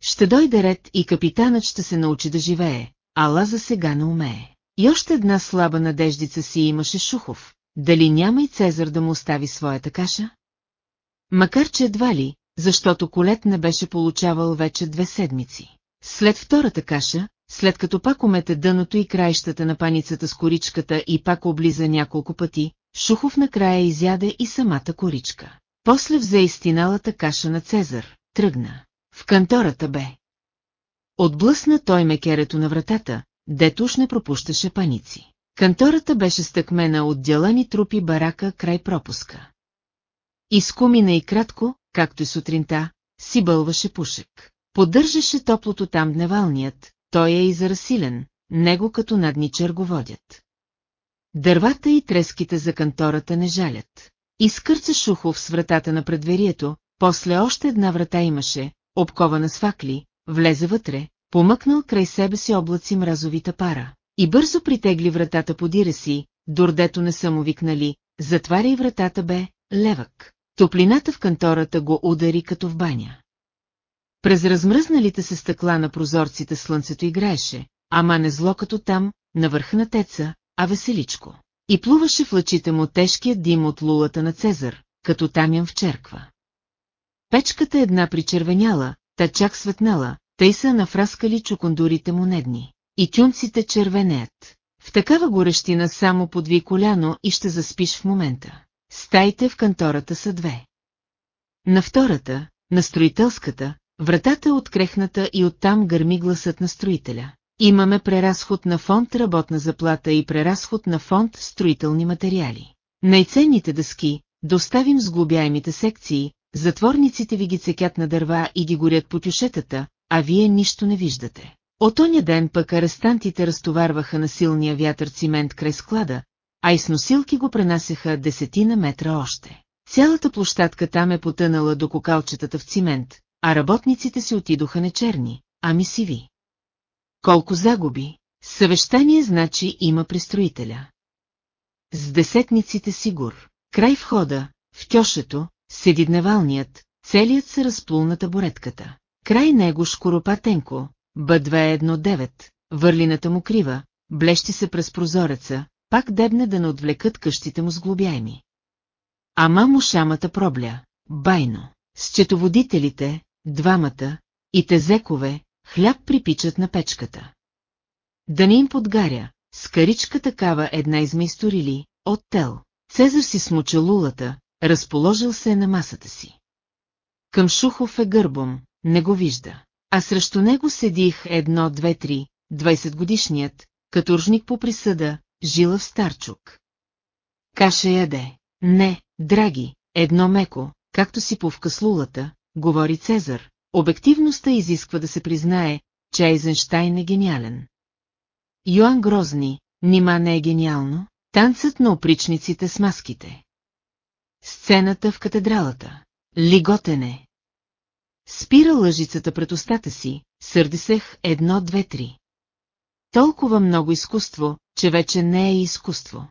Ще дойде ред и капитанът ще се научи да живее, ала за сега не умее. И още една слаба надеждица си имаше Шухов, дали няма и Цезар да му остави своята каша? Макар че едва ли, защото Колет не беше получавал вече две седмици. След втората каша, след като пак умете дъното и краищата на паницата с коричката и пак облиза няколко пъти, Шухов накрая изяде и самата коричка. После взе изтиналата каша на Цезар, тръгна. В кантората бе. Отблъсна той мекерето на вратата, дето уж не пропущаше паници. Кантората беше стъкмена от дялани трупи барака край пропуска. Изкумина и кратко, както и сутринта, си бълваше пушек. Поддържаше топлото там дневалният, той е и зарасилен, него като надничър го водят. Дървата и треските за кантората не жалят. Изкърца Шухов с вратата на предверието, после още една врата имаше, обкована с факли, влезе вътре, помъкнал край себе си облаци мразовита пара и бързо притегли вратата по дире си, дордето не са му викнали, затваря и вратата бе, левък. Топлината в кантората го удари като в баня. През размръзналите се стъкла на прозорците слънцето играеше, ама не зло като там, на върха на теца, а веселичко. И плуваше в лъчите му тежкият дим от лулата на Цезар, като тамян в черква. Печката една причервеняла, та чак светнала, тъй са нафраскали чукундурите му недни. И тюнците червенеят. В такава горещина само подви коляно и ще заспиш в момента. Стаите в кантората са две. На втората, на строителската, вратата е открехната и оттам гърми гласът на строителя. Имаме преразход на фонд работна заплата и преразход на фонд строителни материали. Най-ценните дъски, доставим сглобяемите секции, затворниците ви ги цекят на дърва и ги горят по тюшетата, а вие нищо не виждате. От оня ден пък арестантите разтоварваха на силния вятър цимент край склада, а и с го пренасяха десетина метра още. Цялата площадка там е потънала до кокалчетата в цимент, а работниците си отидоха не черни, ами сиви. Колко загуби? Съвещание значи има пристроителя. С десетниците сигур. Край входа, в тьошето, седи дневалният, целият се разплул на табуретката. Край него шкоропатенко, Б219, върлината му крива, блещи се през прозореца, пак дебне да не отвлекат къщите му с глобяеми. Ама му шамата пробля, байно, счетоводителите, двамата, и тезекове, хляб припичат на печката. Да не им подгаря, с каричка такава една измейсторили, от тел. Цезар си смуча лулата, разположил се на масата си. Към Шухов е гърбом, не го вижда. А срещу него седих едно, две, три, 20 годишният, каторжник по присъда, жила в Старчук. Каша яде. Не, драги, едно меко, както си повка говори Цезар. Обективността изисква да се признае, че Айзенштайн е гениален. Йоан Грозни, нима не е гениално? Танцът на опричниците с маските. Сцената в катедралата. Лиготене. Спира лъжицата пред устата си, сърди сех едно, две, три. Толкова много изкуство, че вече не е изкуство.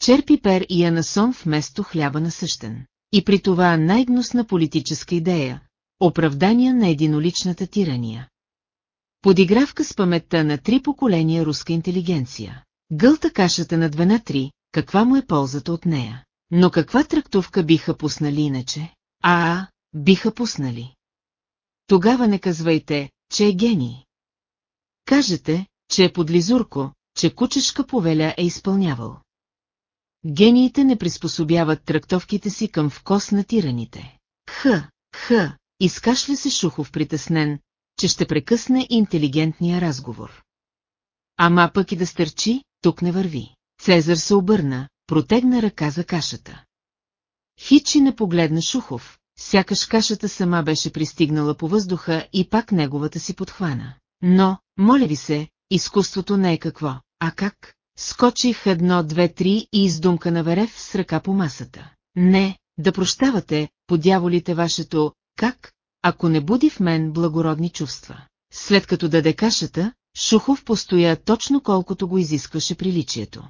Черпи пер и анасон вместо хляба на същен. И при това най-гнусна политическа идея – оправдания на единоличната тирания. Подигравка с паметта на три поколения руска интелигенция. Гълта кашата на две на три, каква му е ползата от нея? Но каква трактовка биха пуснали иначе? А, биха пуснали. Тогава не казвайте, че е гений. Кажете, че е подлизурко, че кучешка повеля е изпълнявал. Гениите не приспособяват трактовките си към вкос на тираните. Х, х, изкашля се Шухов притеснен, че ще прекъсне интелигентния разговор. Ама пък и да стърчи, тук не върви. Цезар се обърна, протегна ръка за кашата. Хичи не погледна Шухов, сякаш кашата сама беше пристигнала по въздуха и пак неговата си подхвана. Но, моля ви се, изкуството не е какво, а как? Скочих едно, две, три и издумка на Верев с ръка по масата. Не, да прощавате, подяволите вашето, как, ако не буди в мен благородни чувства. След като даде кашата, Шухов постоя точно колкото го изискваше приличието.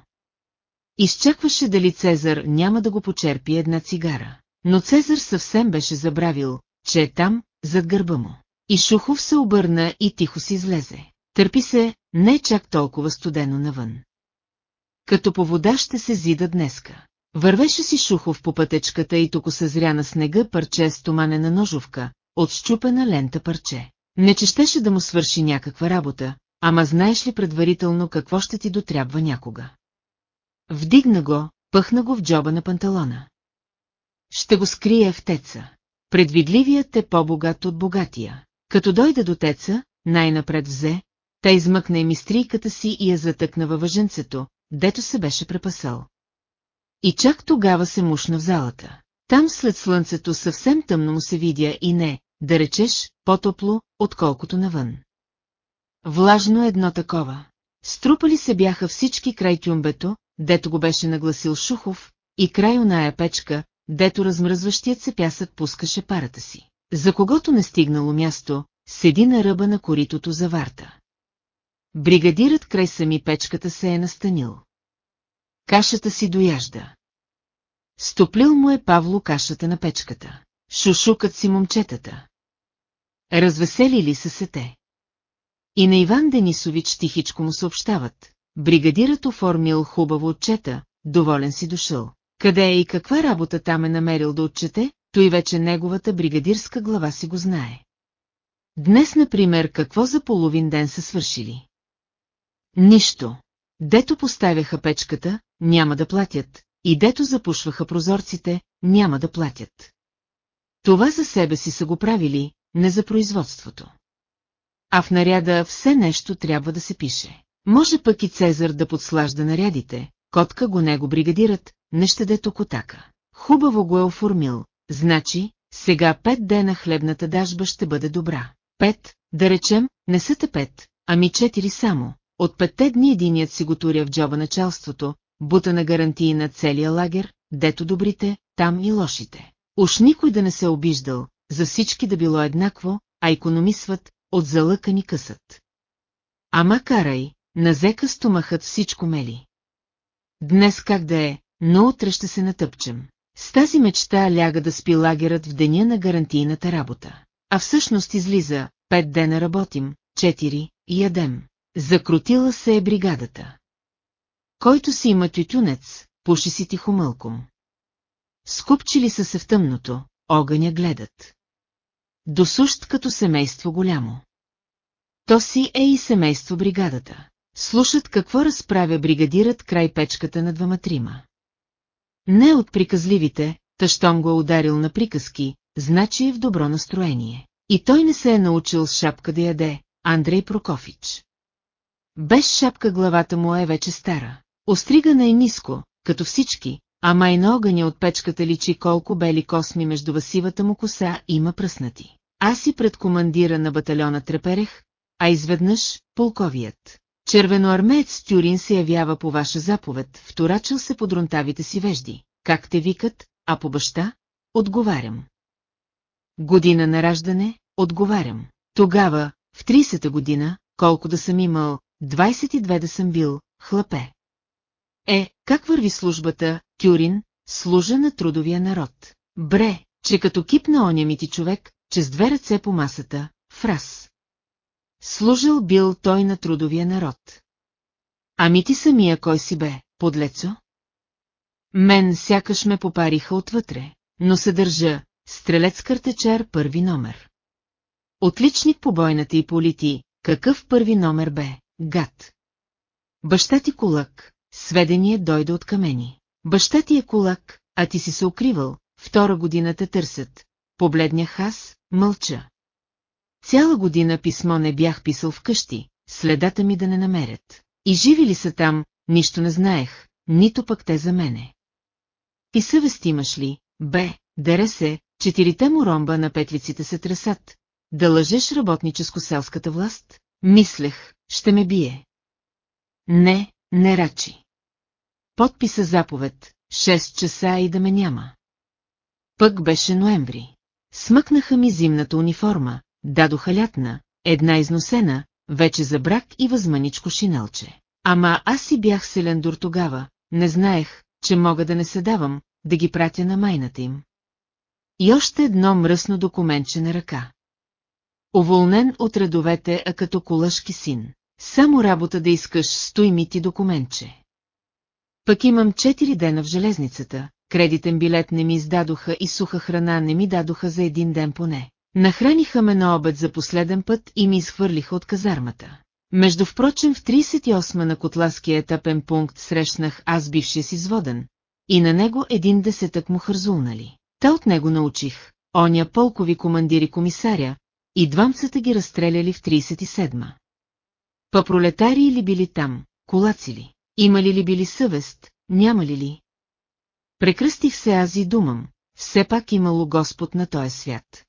Изчакваше дали Цезар няма да го почерпи една цигара. Но Цезар съвсем беше забравил, че е там, зад гърба му. И Шухов се обърна и тихо си излезе. Търпи се, не чак толкова студено навън. Като по вода ще се зида днеска. Вървеше си Шухов по пътечката и токо съзря на снега парче с туманена ножовка, от щупена лента парче. Не че щеше да му свърши някаква работа, ама знаеш ли предварително какво ще ти дотрябва някога. Вдигна го, пъхна го в джоба на панталона. Ще го скрие в теца. Предвидливият е по-богат от богатия. Като дойде до теца, най-напред взе, та измъкна и мистрийката си и я затъкна във въженцето, дето се беше препасал. И чак тогава се мушна в залата. Там след слънцето съвсем тъмно му се видя и не, да речеш, по-топло, отколкото навън. Влажно едно такова. Струпали се бяха всички край тюмбето, дето го беше нагласил Шухов, и край оная печка, дето размръзващият се пясък пускаше парата си. За когото не стигнало място, седи на ръба на коритото за варта. Бригадират край сами печката се е настанил. Кашата си дояжда. Стоплил му е Павло кашата на печката. Шушукът си момчетата. Развеселили са се те. И на Иван Денисович тихичко му съобщават. Бригадирът оформил хубаво отчета, доволен си дошъл. Къде е и каква работа там е намерил да отчете, той вече неговата бригадирска глава си го знае. Днес, например, какво за половин ден са свършили? Нищо. Дето поставяха печката, няма да платят, и дето запушваха прозорците, няма да платят. Това за себе си са го правили, не за производството. А в наряда все нещо трябва да се пише. Може пък и Цезар да подслажда нарядите, котка го него бригадират, не ще дето котака. Хубаво го е оформил, значи, сега пет дена хлебната дажба ще бъде добра. Пет, да речем, не са те пет, ами четири само. От петте дни единият си го туря в джоба началството, бута на гарантии на целия лагер, дето добрите, там и лошите. Уж никой да не се обиждал, за всички да било еднакво, а економисват, от залъка ни късат. Ама карай, на зека стомахът всичко мели. Днес как да е, но утре ще се натъпчем. С тази мечта ляга да спи лагерът в деня на гарантийната работа. А всъщност излиза, пет дена работим, четири, и ядем. Закрутила се е бригадата. Който си има тютюнец, пуши си тихомълком. Скупчили са се в тъмното, огъня гледат. Досущ като семейство голямо. То си е и семейство бригадата. Слушат какво разправя бригадират край печката на двама-трима. Не от приказливите, тъщом го е ударил на приказки, значи е в добро настроение. И той не се е научил с шапка да яде, Андрей Прокофич. Без шапка главата му е вече стара. Остригана е ниско, като всички, ама и на огъня от печката личи колко бели косми между васивата му коса има пръснати. Аз и пред командира на батальона треперех, а изведнъж полковият. Червеноармеец Тюрин се явява по ваша заповед, вторачил се под ронтавите си вежди. Как те викат, а по баща? Отговарям. Година на раждане, отговарям. Тогава, в 30-та година, колко да съм имал, 22 да съм бил, хлапе. Е, как върви службата, Тюрин, служа на трудовия народ? Бре, че като кипна оня ми ти човек, че с две ръце по масата, фраз. Служил бил той на трудовия народ. Ами ти самия кой си бе, подлецо? Мен сякаш ме попариха отвътре, но се държа, стрелец картечар първи номер. Отличник по бойната и полити, какъв първи номер бе, гад. Баща ти кулак, сведение дойде от камени. Баща ти е кулак, а ти си се укривал, втора година те търсят. Побледнях аз, мълча. Цяла година писмо не бях писал вкъщи, следата ми да не намерят. И живи ли са там, нищо не знаех, нито пък те за мене. И съвест имаш ли, бе, дере се, четирите му ромба на петлиците се тресат. Да лъжеш работническо-селската власт? Мислех, ще ме бие. Не, не рачи. Подписа заповед, 6 часа и да ме няма. Пък беше ноември. Смъкнаха ми зимната униформа, дадоха лятна, една износена, вече за брак и възманичко шинелче. Ама аз си бях селендур тогава, не знаех, че мога да не се давам, да ги пратя на майната им. И още едно мръсно документче на ръка. Уволнен от редовете, а като колъшки син. Само работа да искаш, стой ми ти документче. Пък имам четири дена в железницата, кредитен билет не ми издадоха и суха храна не ми дадоха за един ден поне. Нахраниха ме на обед за последен път и ми изхвърлиха от казармата. Между впрочем в 38 на Котлаския етапен пункт срещнах аз бившия си зводен, и на него един десетък му хързулнали. Та от него научих, оня полкови командири комисаря, и двамцата ги разстреляли в 37-ма. Па пролетари ли били там, колаци ли? Имали ли били съвест, няма ли ли? Прекръстих се аз и думам, все пак имало Господ на този свят.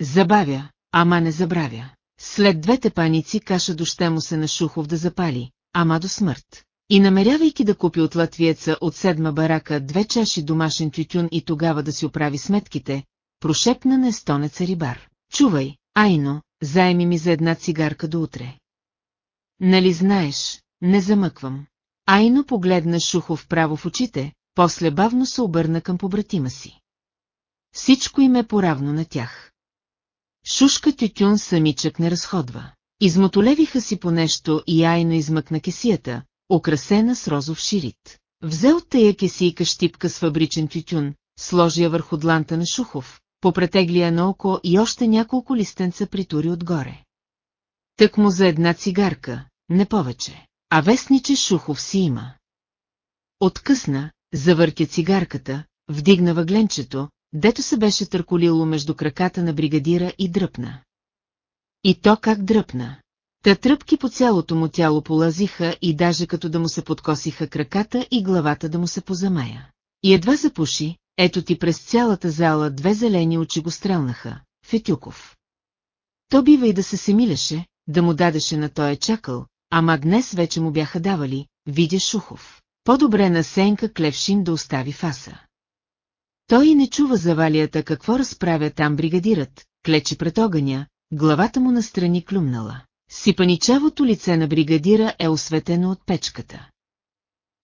Забавя, ама не забравя. След двете паници каша доща му се на Шухов да запали, ама до смърт. И намерявайки да купи от латвиеца от седма барака две чаши домашен тютюн и тогава да си оправи сметките, прошепна на естонеца рибар. Чувай, Айно, заеми ми за една цигарка до утре. Нали знаеш, не замъквам. Айно погледна Шухов право в очите, после бавно се обърна към побратима си. Всичко им е поравно на тях. Шушка тютюн самичък не разходва. Измотолевиха си по нещо и Айно измъкна кесията, украсена с розов ширит. Взе от тая кесийка щипка с фабричен тютюн, сложи я върху дланта на Шухов, попретегли на око и още няколко листенца притури отгоре. Тък му за една цигарка, не повече. А вестниче Шухов си има. Откъсна, завъртя цигарката, вдигна въгленчето, дето се беше търколило между краката на бригадира и дръпна. И то как дръпна. Та тръпки по цялото му тяло полазиха и даже като да му се подкосиха краката и главата да му се позамая. И едва запуши, ето ти през цялата зала две зелени очи го стрелнаха. Фетюков. То бива и да се семилеше, да му дадеше на той чакъл, ама днес вече му бяха давали, видя Шухов. По-добре на Сенка Клевшин да остави фаса. Той и не чува завалията какво разправя там бригадират, клечи пред огъня, главата му настрани клюмнала. Сипаничавото лице на бригадира е осветено от печката.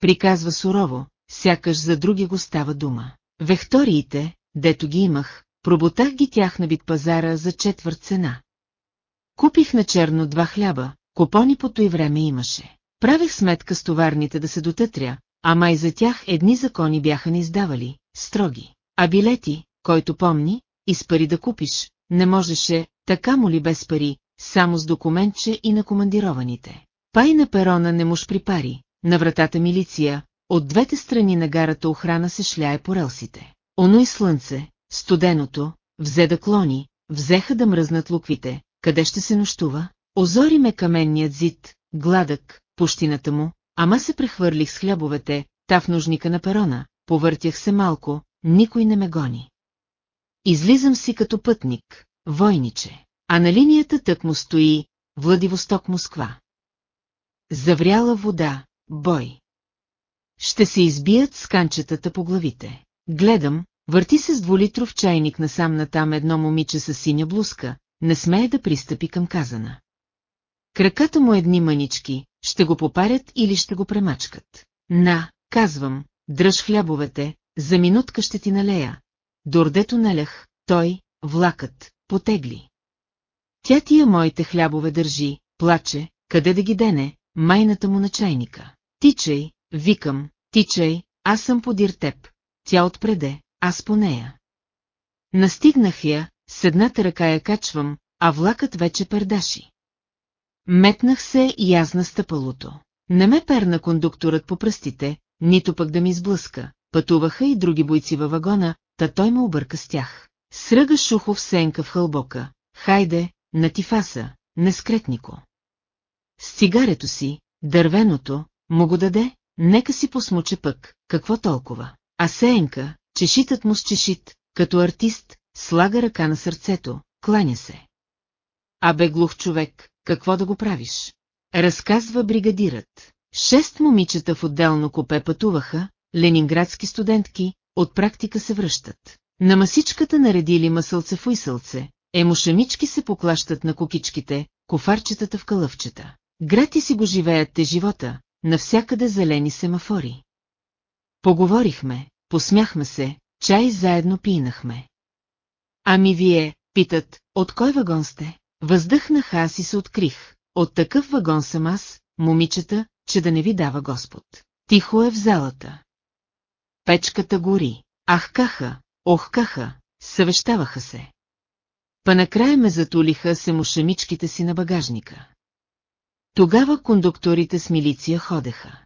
Приказва сурово, сякаш за други го става дума. Вехториите, дето ги имах, проботах ги тях на битпазара за четвърт цена. Купих на черно два хляба, купони по той време имаше. Правех сметка с товарните да се дотътря, ама и за тях едни закони бяха не издавали, строги. А билети, който помни, из пари да купиш, не можеше, така му ли без пари, само с документче и на командированите. Пай на перона не муж припари, на вратата милиция, от двете страни на гарата охрана се шляе по релсите. Оно и слънце, студеното, взе да клони, взеха да мръзнат луквите, къде ще се нощува? Озори ме каменният зид, гладък, пущината му, ама се прехвърлих с хлябовете, та в нужника на перона, повъртях се малко, никой не ме гони. Излизам си като пътник, войниче, а на линията тък му стои Владивосток-Москва. Завряла вода, бой. Ще се избият с канчетата по главите. Гледам, върти се с дволитров чайник насам натам едно момиче с синя блузка, не смее да пристъпи към казана. Краката му едни мънички, ще го попарят или ще го премачкат. На, казвам, дръж хлябовете, за минутка ще ти налея. Дордето налях, той, влакът, потегли. Тя тия моите хлябове държи, плаче, къде да ги дене, майната му начайника. Тичай, викам, тичай, аз съм подир теб. Тя отпреде, аз по нея. Настигнах я, с едната ръка я качвам, а влакът вече пердаши. Метнах се и аз на стъпалото. Не ме перна кондукторът по пръстите, нито пък да ми изблъска. Пътуваха и други бойци във вагона, та той ме обърка с тях. Сръга Шухов сенка в хълбока. Хайде, на тифаса, нескретнико. С цигарето си, дървеното, му го даде, нека си посмуче пък, какво толкова. А Сеенка, чешитът му с чешит, като артист, слага ръка на сърцето, кланя се. Абе глух човек, какво да го правиш? Разказва бригадират. Шест момичета в отделно купе пътуваха, ленинградски студентки, от практика се връщат. На масичката наредили масълце в уисълце, емушамички се поклащат на кукичките, кофарчетата в кълъвчета. Грати си го живеят те живота, навсякъде зелени семафори. Поговорихме, посмяхме се, чай заедно пинахме. Ами вие, питат, от кой вагон сте? Въздъхнах аз и се открих. От такъв вагон съм аз, момичета, че да не ви дава Господ. Тихо е в залата. Печката гори. Ах каха, ох каха, съвещаваха се. Па накрая ме затулиха се мушамичките си на багажника. Тогава кондукторите с милиция ходеха.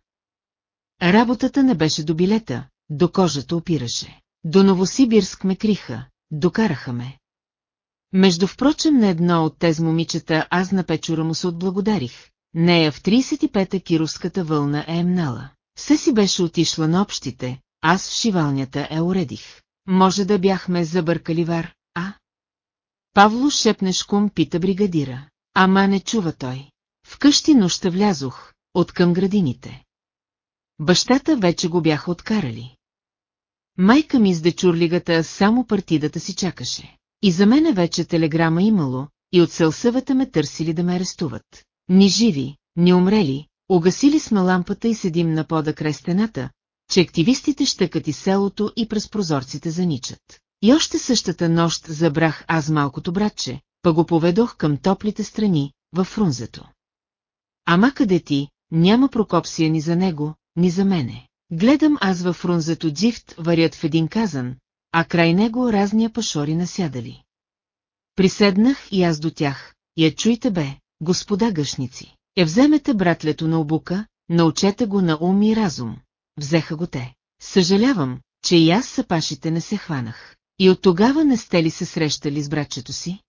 Работата не беше до билета, до кожата опираше. До Новосибирск ме криха, докараха ме. Между впрочем на едно от тези момичета аз на печора му се отблагодарих. Нея в 35-та кировската вълна е емнала. Се си беше отишла на общите, аз в шивалнята е уредих. Може да бяхме забъркали вар, а? Павло шепнешком пита бригадира. Ама не чува той. Вкъщи нощта влязох, от към градините. Бащата вече го бяха откарали. Майка ми с дечурлигата само партидата си чакаше. И за мене вече телеграма имало, и от селсъвата ме търсили да ме арестуват. Ни живи, ни умрели, угасили сме лампата и седим на пода край стената, че активистите щъкат и селото и през прозорците заничат. И още същата нощ забрах аз малкото братче, па го поведох към топлите страни, във фрунзето. Ама къде ти, няма прокопсия ни за него, ни за мене. Гледам аз във фрунзето дзифт варят в един казан, а край него разния пашори насядали. Приседнах и аз до тях, я чуйте бе, господа гъшници. Я вземете братлето на обука, научете го на ум и разум. Взеха го те. Съжалявам, че и аз сапашите не се хванах. И от тогава не сте ли се срещали с братчето си?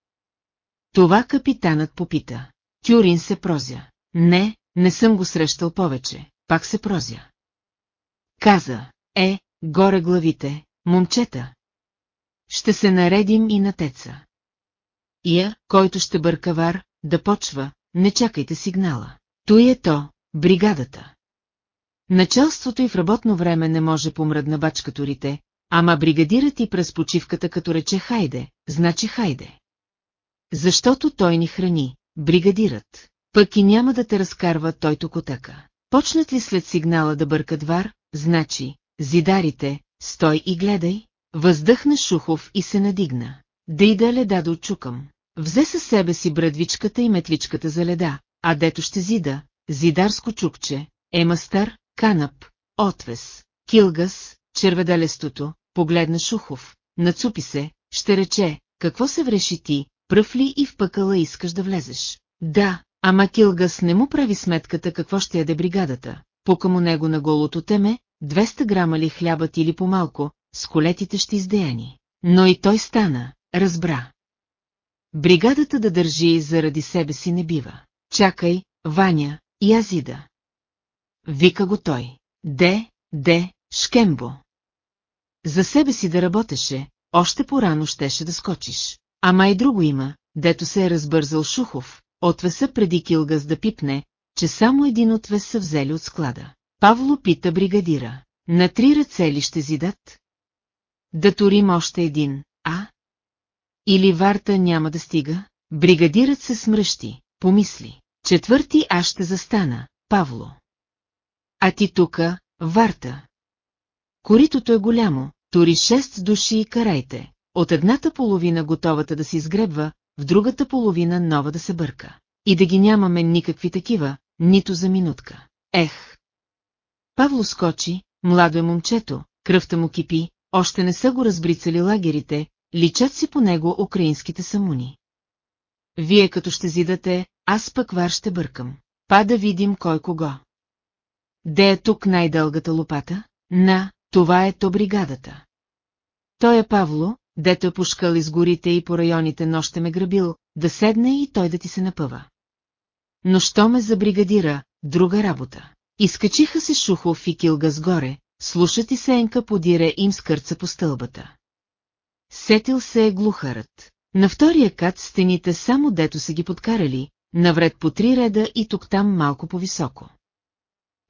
Това капитанът попита. Тюрин се прозя. Не, не съм го срещал повече, пак се прозя. Каза, е, горе главите, момчета. Ще се наредим и на теца. Ия, който ще бърка вар, да почва, не чакайте сигнала. Той е то, бригадата. Началството и в работно време не може помръдна бачкаторите, ама бригадират и през почивката като рече хайде, значи хайде. Защото той ни храни, бригадират, пък и няма да те разкарва той токотъка. Почнат ли след сигнала да бъркат вар, значи, зидарите, стой и гледай, въздъхна Шухов и се надигна. Да и да леда да отчукам. Взе със себе си брадвичката и метличката за леда, а дето ще зида, зидарско чукче, емастър, канап, отвес, килгас, черведалестото, погледна Шухов, нацупи се, ще рече, какво се вреши ти, пръв ли и в пъкъла искаш да влезеш? Да, ама Килгас не му прави сметката какво ще яде бригадата, пука му него на голото теме, 200 грама ли хлябът или по-малко, с колетите ще издеяни. Но и той стана, разбра. Бригадата да държи заради себе си не бива. Чакай, Ваня, и азида. Вика го той. Де, де, шкембо. За себе си да работеше, още по-рано щеше да скочиш. Ама и друго има, дето се е разбързал Шухов, отвеса преди Килгас да пипне, че само един отвес са взели от склада. Павло пита бригадира. На три ръце ли ще зидат? Да турим още един, а? Или варта няма да стига? Бригадират се смръщи, помисли. Четвърти аз ще застана, Павло. А ти тука, варта. Коритото е голямо, тури шест души и карайте. От едната половина готовата да се изгребва, в другата половина нова да се бърка. И да ги нямаме никакви такива, нито за минутка. Ех! Павло скочи, младо е момчето, кръвта му кипи, още не са го разбрицали лагерите, личат си по него украинските самуни. Вие като ще зидате, аз пък вар ще бъркам. Па да видим кой кого. Де е тук най-дългата лопата? На, това е то бригадата. Той е Павло, дето е пушкал из горите и по районите нощ ме грабил, да седне и той да ти се напъва. Но що ме забригадира, друга работа. Изкачиха се Шухов и Килга сгоре, слушат и Сенка подире им скърца по стълбата. Сетил се е глухарът. На втория кат стените само дето са ги подкарали, навред по три реда и тук-там малко по-високо.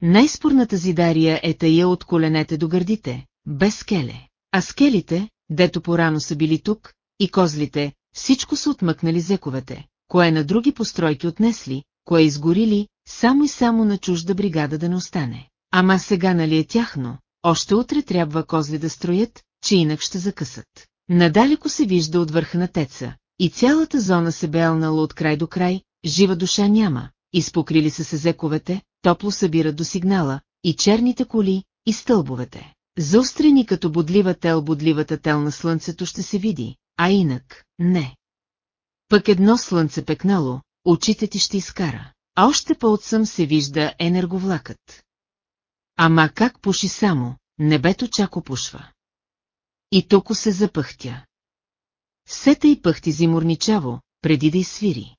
Най-спорната зидария е тая от коленете до гърдите, без скеле. А скелите, дето порано са били тук, и козлите, всичко са отмъкнали зековете, кое на други постройки отнесли, кое изгорили, само и само на чужда бригада да не остане. Ама сега нали е тяхно, още утре трябва козли да строят, че инак ще закъсат. Надалеко се вижда от върха на теца, и цялата зона се белнала от край до край, жива душа няма, изпокрили са се зековете, топло събират до сигнала, и черните коли, и стълбовете. Заострени като бодлива тел бодливата тел на слънцето ще се види, а инак, не. Пък едно слънце пекнало, очите ти ще изкара, а още по-отсъм се вижда енерговлакът. Ама как пуши само, небето чак опушва. И токо се запъхтя. Сета и пъхти зиморничаво, преди да изсвири.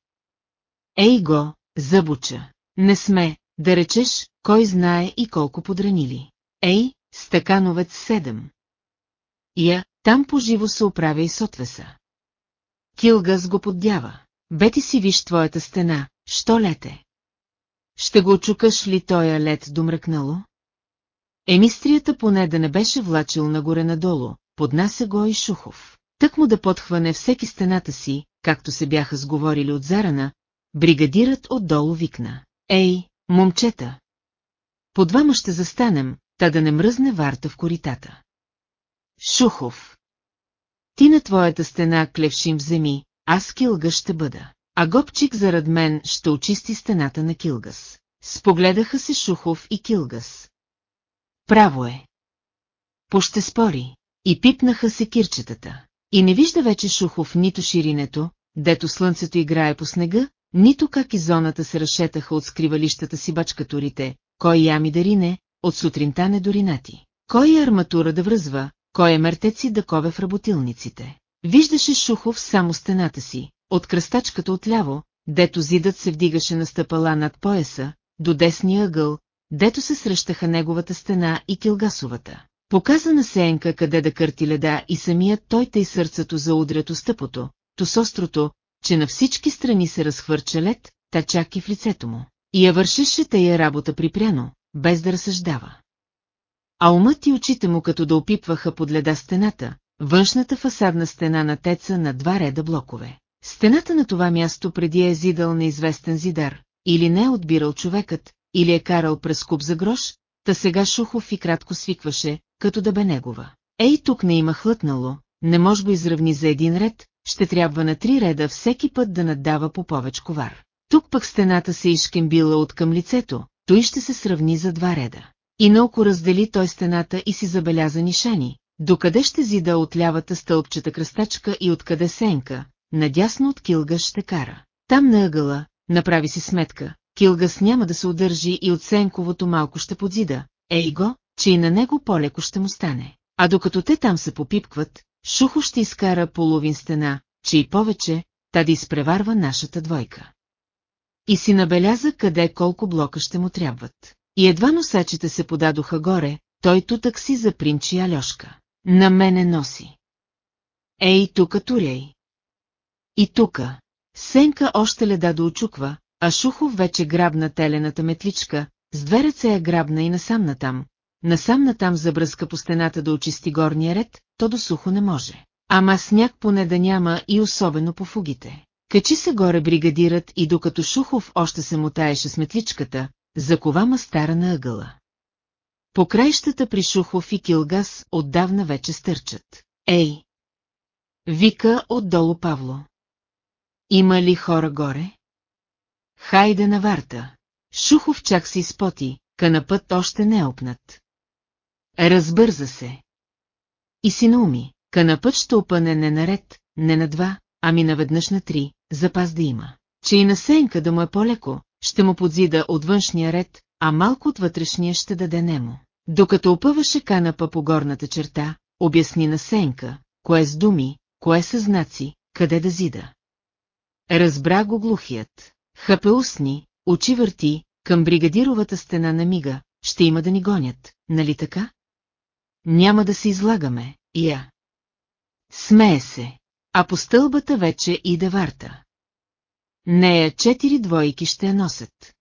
Ей го, забуча. Не сме, да речеш, кой знае и колко подранили. Ей, стакановец седем. Я, там поживо се оправя и сотвеса. Килгас го поддява. Бети си виж твоята стена, що лете? Ще го очукаш ли тоя лед домръкнало? Емистрията поне да не беше влачил нагоре-надолу, поднася го и Шухов. Тък му да подхване всеки стената си, както се бяха сговорили от зарана, бригадират отдолу викна. Ей, момчета! По двама ще застанем, та да не мръзне варта в коритата. Шухов. Ти на твоята стена клевшим вземи, аз Килга ще бъда. А Гопчик зарад мен ще очисти стената на Килгас. Спогледаха се Шухов и Килгас. Право е. Поще спори. и пипнаха се кирчетата. И не вижда вече Шухов нито ширинето, дето слънцето играе по снега, нито как и зоната се разшетаха от скривалищата си бачкатурите, кой ями да рине, от сутринта не доринати. Кой е арматура да връзва, кой е мертеци да кове в работилниците. Виждаше Шухов само стената си, от кръстачката отляво, дето зидът се вдигаше на стъпала над пояса, до десния ъгъл, дето се срещаха неговата стена и килгасовата. Показа на Сеенка къде да кърти леда и самият той тъй сърцето заудрят стъпото, то с острото, че на всички страни се разхвърча лед, та чак и в лицето му. И я вършеше тая работа припряно, без да разсъждава. А умът и очите му като да опипваха под леда стената, външната фасадна стена на теца на два реда блокове. Стената на това място преди е зидал неизвестен зидар, или не е отбирал човекът, или е карал през куп за грош, та сега Шухов и кратко свикваше, като да бе негова. Ей, тук не има хлътнало, не може го изравни за един ред, ще трябва на три реда всеки път да наддава по повеч ковар. Тук пък стената се изкембила от към лицето, той ще се сравни за два реда. И науко раздели той стената и си забеляза нишани, докъде ще зида от лявата стълбчета кръстачка и откъде сенка, надясно от Килгас ще кара. Там на ъгъла, направи си сметка, Килгас няма да се удържи и от Сенковото малко ще подзида, ей го, че и на него по-леко ще му стане. А докато те там се попипкват, Шухо ще изкара половин стена, че и повече, та изпреварва нашата двойка. И си набеляза къде колко блока ще му трябват. И едва носачите се подадоха горе, той тутък си запринчи Алешка. На мене носи. Ей, тука туряй. И тука. Сенка още леда да очуква, а Шухов вече грабна телената метличка, с две ръце я грабна и насам натам, насам натам забръска по стената да очисти горния ред, то до сухо не може. Ама сняг поне да няма и особено по фугите. Качи се горе бригадират и докато Шухов още се мутаеше с метличката, закова мастара на ъгъла. По краищата при Шухов и Килгас отдавна вече стърчат. Ей! Вика отдолу Павло. Има ли хора горе? Хайде на варта. Шухов чак се изпоти, канапът още не е опнат. Разбърза се. И си науми, канапът ще опъне не на ред, не на два, ами наведнъж на три, запас да има. Че и на сенка да му е по-леко, ще му подзида от външния ред, а малко от вътрешния ще даде немо. Докато опъваше канапа по горната черта, обясни на Сенка, кое с думи, кое с знаци, къде да зида. Разбра го глухият. Хъпе устни, очи върти, към бригадировата стена на мига, ще има да ни гонят, нали така? Няма да се излагаме, я. Смее се, а по стълбата вече иде варта. Нея четири двойки ще я носят.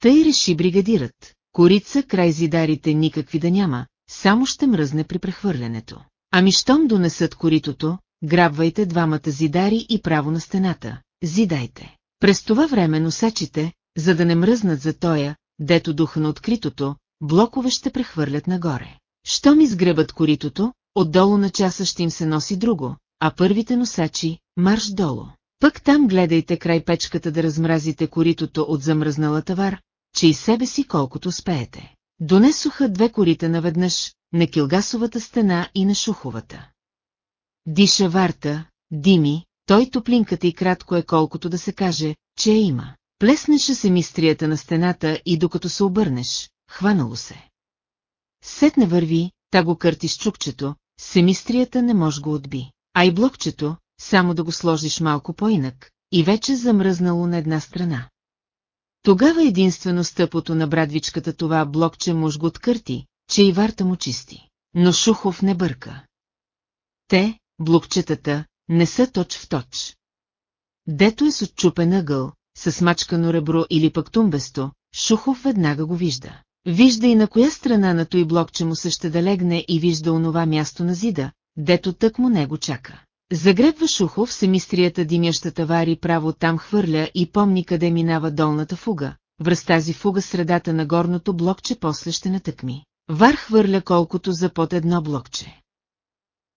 Тъй реши бригадират, корица край зидарите никакви да няма, само ще мръзне при прехвърлянето. Ами щом донесат коритото, грабвайте двамата зидари и право на стената, зидайте. През това време носачите, за да не мръзнат за тоя, дето духа на откритото, блокове ще прехвърлят нагоре. Щом изгребат коритото, отдолу на часа ще им се носи друго, а първите носачи – марш долу. Пък там гледайте край печката да размразите коритото от замръзнала товар, че и себе си колкото успеете. Донесоха две корита наведнъж, на килгасовата стена и на шуховата. Диша варта, дими, той топлинката и кратко е колкото да се каже, че я има. Плеснеше се мистрията на стената и докато се обърнеш, хванало се. Сетне върви, та го кърти с чукчето, семистрията не може го отби. А и блокчето, само да го сложиш малко по-инак, и вече замръзнало на една страна. Тогава единствено стъпото на брадвичката това блокче муж го откърти, че и варта му чисти. Но Шухов не бърка. Те, блокчетата, не са точ в точ. Дето е с отчупен ъгъл, с смачкано ребро или пък тумбесто, Шухов веднага го вижда. Вижда и на коя страна на той блокче му се ще да легне и вижда онова място на зида, дето тък му него чака. Загребва Шухов семистрията димящата вари право там хвърля и помни къде минава долната фуга, връз тази фуга средата на горното блокче после ще натъкми. Вар хвърля колкото за под едно блокче.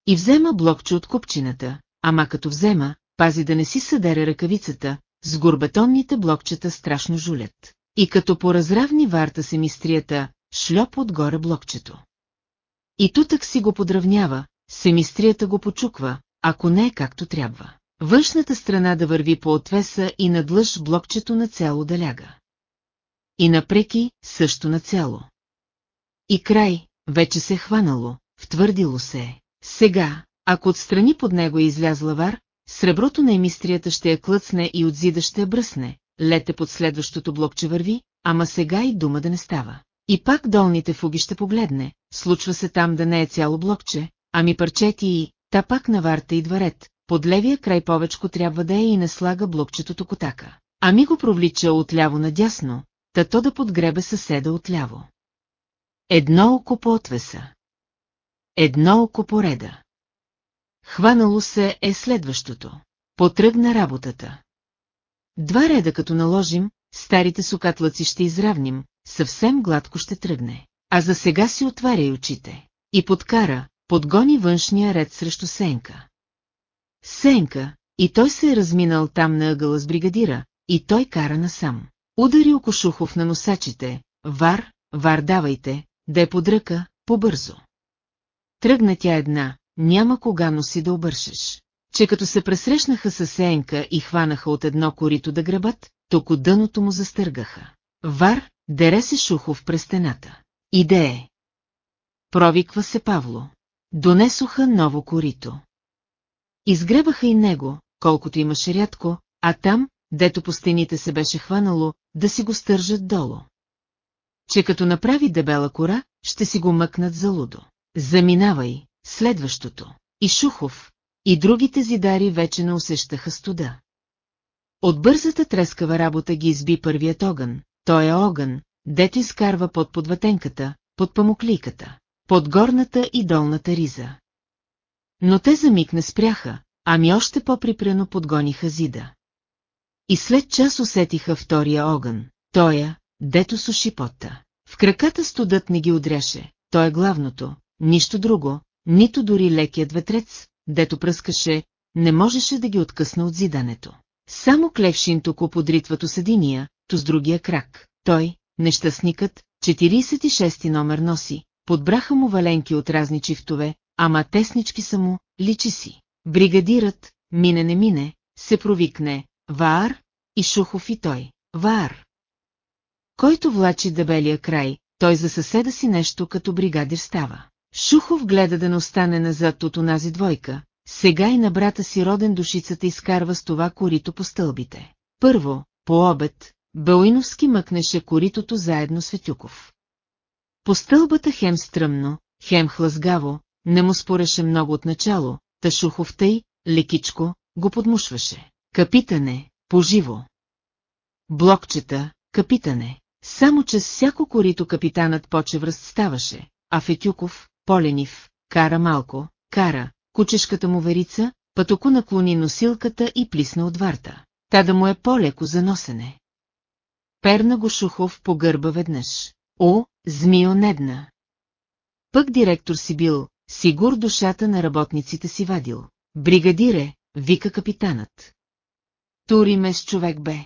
И взема блокче от купчината, ама като взема, пази да не си съдере ръкавицата, с горбетонните блокчета страшно жулят. И като поразравни варта семистрията, шлеп отгоре блокчето. И тутък си го подравнява, семистрията го почуква, ако не е както трябва. Външната страна да върви по отвеса и надлъж блокчето на цяло да ляга. И напреки също на цяло. И край, вече се е хванало, втвърдило се е. Сега, ако отстрани под него е излязла вар, среброто на емистрията ще я клъцне и отзида ще я бръсне, лете под следващото блокче върви, ама сега и дума да не става. И пак долните фуги ще погледне, случва се там да не е цяло блокче, ами парчети и, та пак на варта идва ред, под левия край повечко трябва да е и не слага блокчето котака. Ами го провлича отляво надясно, та то да подгребе съседа отляво. Едно око по отвеса. Едно око по реда. Хванало се е следващото. Потръгна работата. Два реда като наложим, старите сукатлъци ще изравним, съвсем гладко ще тръгне. А за сега си отваряй очите. И подкара, подгони външния ред срещу Сенка. Сенка, и той се е разминал там на ъгъла с бригадира, и той кара насам. Удари Окошухов на носачите, вар, вар давайте, да е подръка, побързо. Тръгна тя една, няма кога носи да обършеш. Че като се пресрещнаха с Сенка и хванаха от едно корито да грабат, токо дъното му застъргаха. Вар, дере се Шухов през стената. Идее. Провиква се Павло. Донесоха ново корито. Изгребаха и него, колкото имаше рядко, а там, дето по стените се беше хванало, да си го стържат долу. Че като направи дебела кора, ще си го мъкнат за лудо. Заминавай, следващото. И Шухов, и другите зидари вече не усещаха студа. От бързата трескава работа ги изби първият огън, той е огън, дето изкарва под подватенката, под памуклийката, под горната и долната риза. Но те за миг не спряха, ами още по-припрено подгониха зида. И след час усетиха втория огън, тоя, дето суши пота. В краката студът не ги удряше, то е главното, нищо друго, нито дори лекият ветрец, дето пръскаше, не можеше да ги откъсне от зидането. Само клевшин току подритвато с единия, то с другия крак. Той, нещастникът, 46-ти номер носи, подбраха му валенки от разни чифтове, ама теснички са му, личи си. Бригадират, мине не мине, се провикне, Ваар, и Шухов и той, Ваар. Който влачи дебелия край, той за съседа си нещо като бригадир става. Шухов гледа да не остане назад от онази двойка, сега и на брата си роден душицата изкарва с това корито по стълбите. Първо, по обед, Белиновски мъкнеше коритото заедно с Ветюков. По стълбата хем стръмно, хем хлъзгаво, не му спореше много отначало, та Шухов тъй, лекичко, го подмушваше. Капитане, поживо. Блокчета, капитане. Само че с всяко корито капитанът поче ставаше, а Фетюков, Поленив, кара малко, кара, кучешката му верица, пътоко наклони носилката и плисна от варта. Та да му е по-леко за носене. Перна го Шухов по гърба веднъж. О, змио недна! Пък директор си бил, сигур душата на работниците си вадил. Бригадире, вика капитанът. Тури ме с човек бе.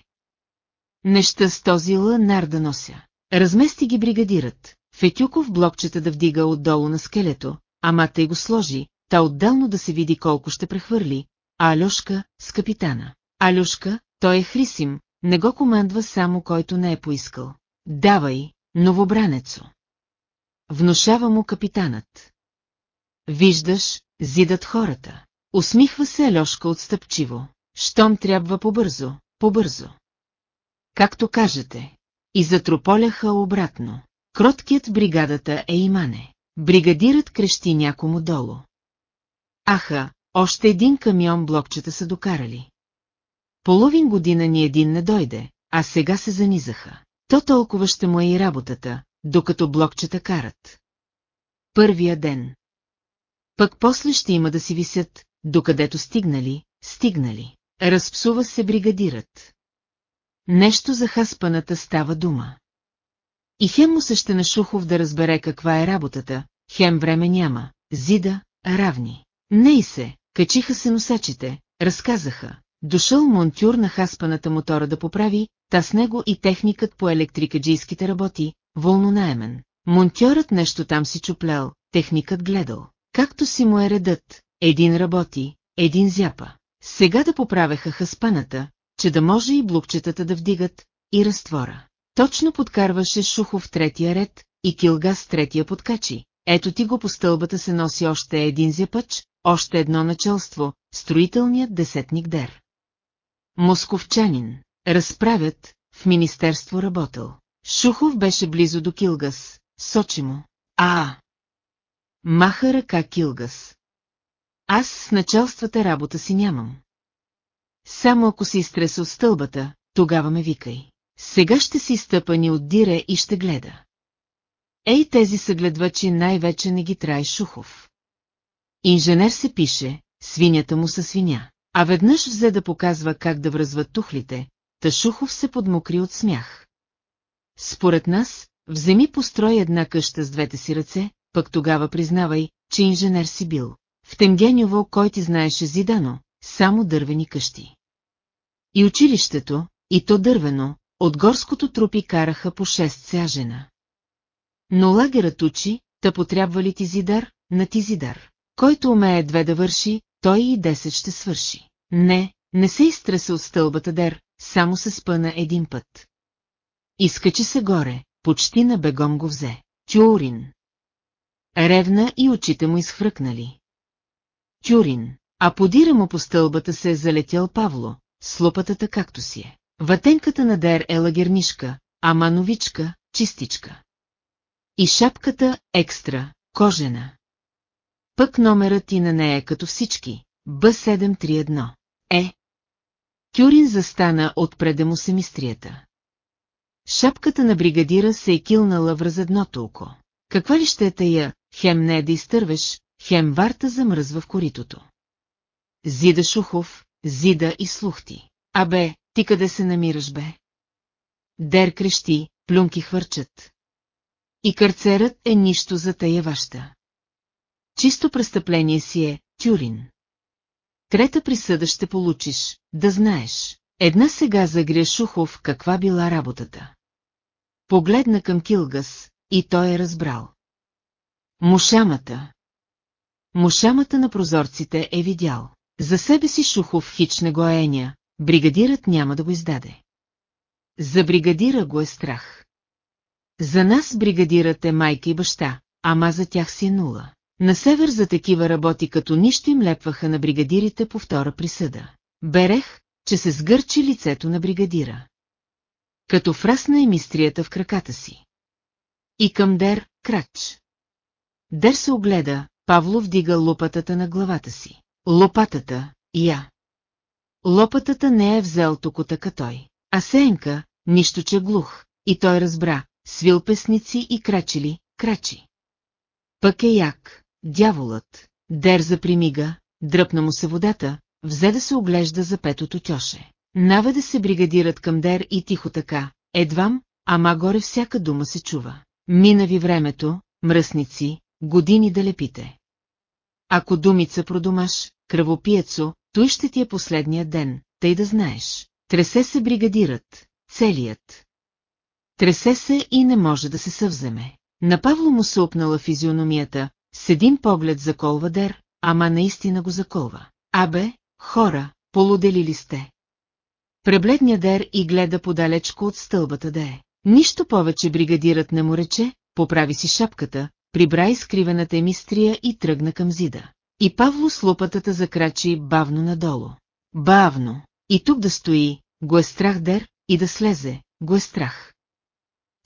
Неща с този нар да нося. Размести ги бригадират. Фетюков блокчета да вдига отдолу на скелето, ама тъй го сложи, та отделно да се види колко ще прехвърли, а Алюшка с капитана. Алюшка, той е Хрисим, не го командва само който не е поискал. Давай, новобранецо. Внушава му капитанът. Виждаш, зидат хората. Усмихва се Алешка отстъпчиво. Щом трябва побързо, побързо. Както кажете. И затрополяха обратно. Кроткият бригадата е имане. Бригадират крещи някому долу. Аха, още един камион блокчета са докарали. Половин година ни един не дойде, а сега се занизаха. То толкова ще му е и работата, докато блокчета карат. Първия ден. Пък после ще има да си висят, докъдето стигнали, стигнали. Разпсува се бригадират. Нещо за хаспаната става дума. И хем му се ще на Шухов да разбере каква е работата, хем време няма, зида, равни. Не и се, качиха се носачите, разказаха. Дошъл монтюр на хаспаната мотора да поправи, та с него и техникът по електрикаджийските работи, волнонаемен. Монтьорът нещо там си чуплял, техникът гледал. Както си му е редът, един работи, един зяпа. Сега да поправяха хаспаната, че да може и блукчетата да вдигат, и разтвора. Точно подкарваше Шухов третия ред и Килгас третия подкачи. Ето ти го по стълбата се носи още един зяпач, още едно началство, строителният десетник Дер. Московчанин. Разправят, в министерство работил. Шухов беше близо до Килгас, сочи му. А! Маха ръка Килгас. Аз с началствата работа си нямам. Само ако си изтреса от стълбата, тогава ме викай. Сега ще си стъпани от дире и ще гледа. Ей тези съгледвачи най-вече не ги трай Шухов. Инженер се пише, свинята му са свиня, а веднъж взе да показва как да връзват тухлите, та Шухов се подмокри от смях. Според нас, вземи построй една къща с двете си ръце, пък тогава признавай, че инженер си бил. В Тенгеньово, кой ти знаеше зидано, само дървени къщи. И училището, и то дървено, от горското трупи караха по шест сяжена. Но лагерът учи, та потрябва ли ти зидар, на ти зидар. Който умее две да върши, той и десет ще свърши. Не, не се изтреса от стълбата дер, само се спъна един път. Изкачи се горе, почти на бегом го взе. Тюрин. Ревна и очите му изхвръкнали. Тюрин, а подира му по стълбата се е залетял Павло, с както си е. Ватенката на Дер е лагернишка, а мановичка, чистичка. И шапката екстра, кожена. Пък номерът и на нея като всички, Б731. Е. Кюрин застана отпреде му семистрията. Шапката на бригадира се е килнала в разедното око. Каква ли ще е тая, хем не е да изтървеш, хем варта замръзва в коритото. Зида Шухов, Зида и слухти. Абе, ти къде се намираш, бе? Дер крещи, плюнки хвърчат. И карцерът е нищо за тая вашта. Чисто престъпление си е, Тюрин. Трета присъда ще получиш, да знаеш. Една сега загря Шухов каква била работата. Погледна към Килгас, и той е разбрал. Мушамата. Мушамата на прозорците е видял. За себе си Шухов хич не го еня, бригадирът няма да го издаде. За бригадира го е страх. За нас бригадират е майка и баща, ама за тях си е нула. На север за такива работи като нищо им лепваха на бригадирите по втора присъда. Берех, че се сгърчи лицето на бригадира. Като фрасна и мистрията в краката си. И към Дер, крач. Дер се огледа, Павло вдига лопатата на главата си. Лопатата, я. Лопатата не е взел токотъка той. А Сенка, нищо че глух, и той разбра, свил песници и крачили, крачи. Пък е як, дяволът, дерза примига, дръпна му се водата, взе да се оглежда за петото тьоше. Наведе се бригадират към Дер и тихо така, едвам, ама горе всяка дума се чува. Мина ви времето, мръсници, години да лепите. Ако думица продумаш, кръвопиецо, той ще ти е последния ден, тъй да знаеш. Тресе се бригадират, целият. Тресе се и не може да се съвземе. На Павло му се опнала физиономията, с един поглед заколва Дер, ама наистина го заколва. Абе, хора, полудели ли сте? Пребледня Дер и гледа подалечко от стълбата да е. Нищо повече бригадират не му рече, поправи си шапката, прибра изкривената емистрия и тръгна към зида. И Павло с лопатата закрачи бавно надолу. Бавно. И тук да стои, го е страх Дер, и да слезе, го е страх.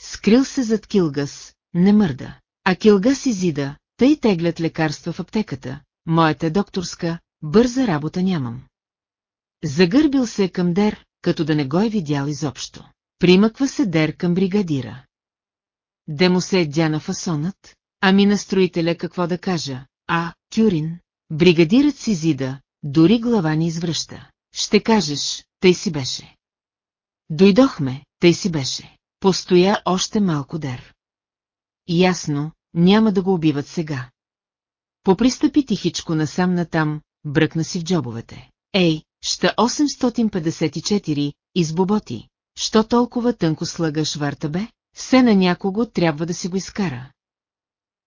Скрил се зад Килгас, не мърда. А Килгас изида, тъй теглят лекарства в аптеката, моята докторска, бърза работа нямам. Загърбил се към Дер, като да не го е видял изобщо. Примъква се Дер към бригадира. Де му се е на фасонът? Ами на строителя какво да кажа? А, Тюрин, бригадират си зида, дори глава ни извръща. Ще кажеш, тъй си беше. Дойдохме, тъй си беше. Постоя още малко дер. Ясно, няма да го убиват сега. Попристъпи тихичко насам натам, бръкна си в джобовете. Ей, ща 854, избоботи. Що толкова тънко слагаш варта бе? Все на някого трябва да си го изкара.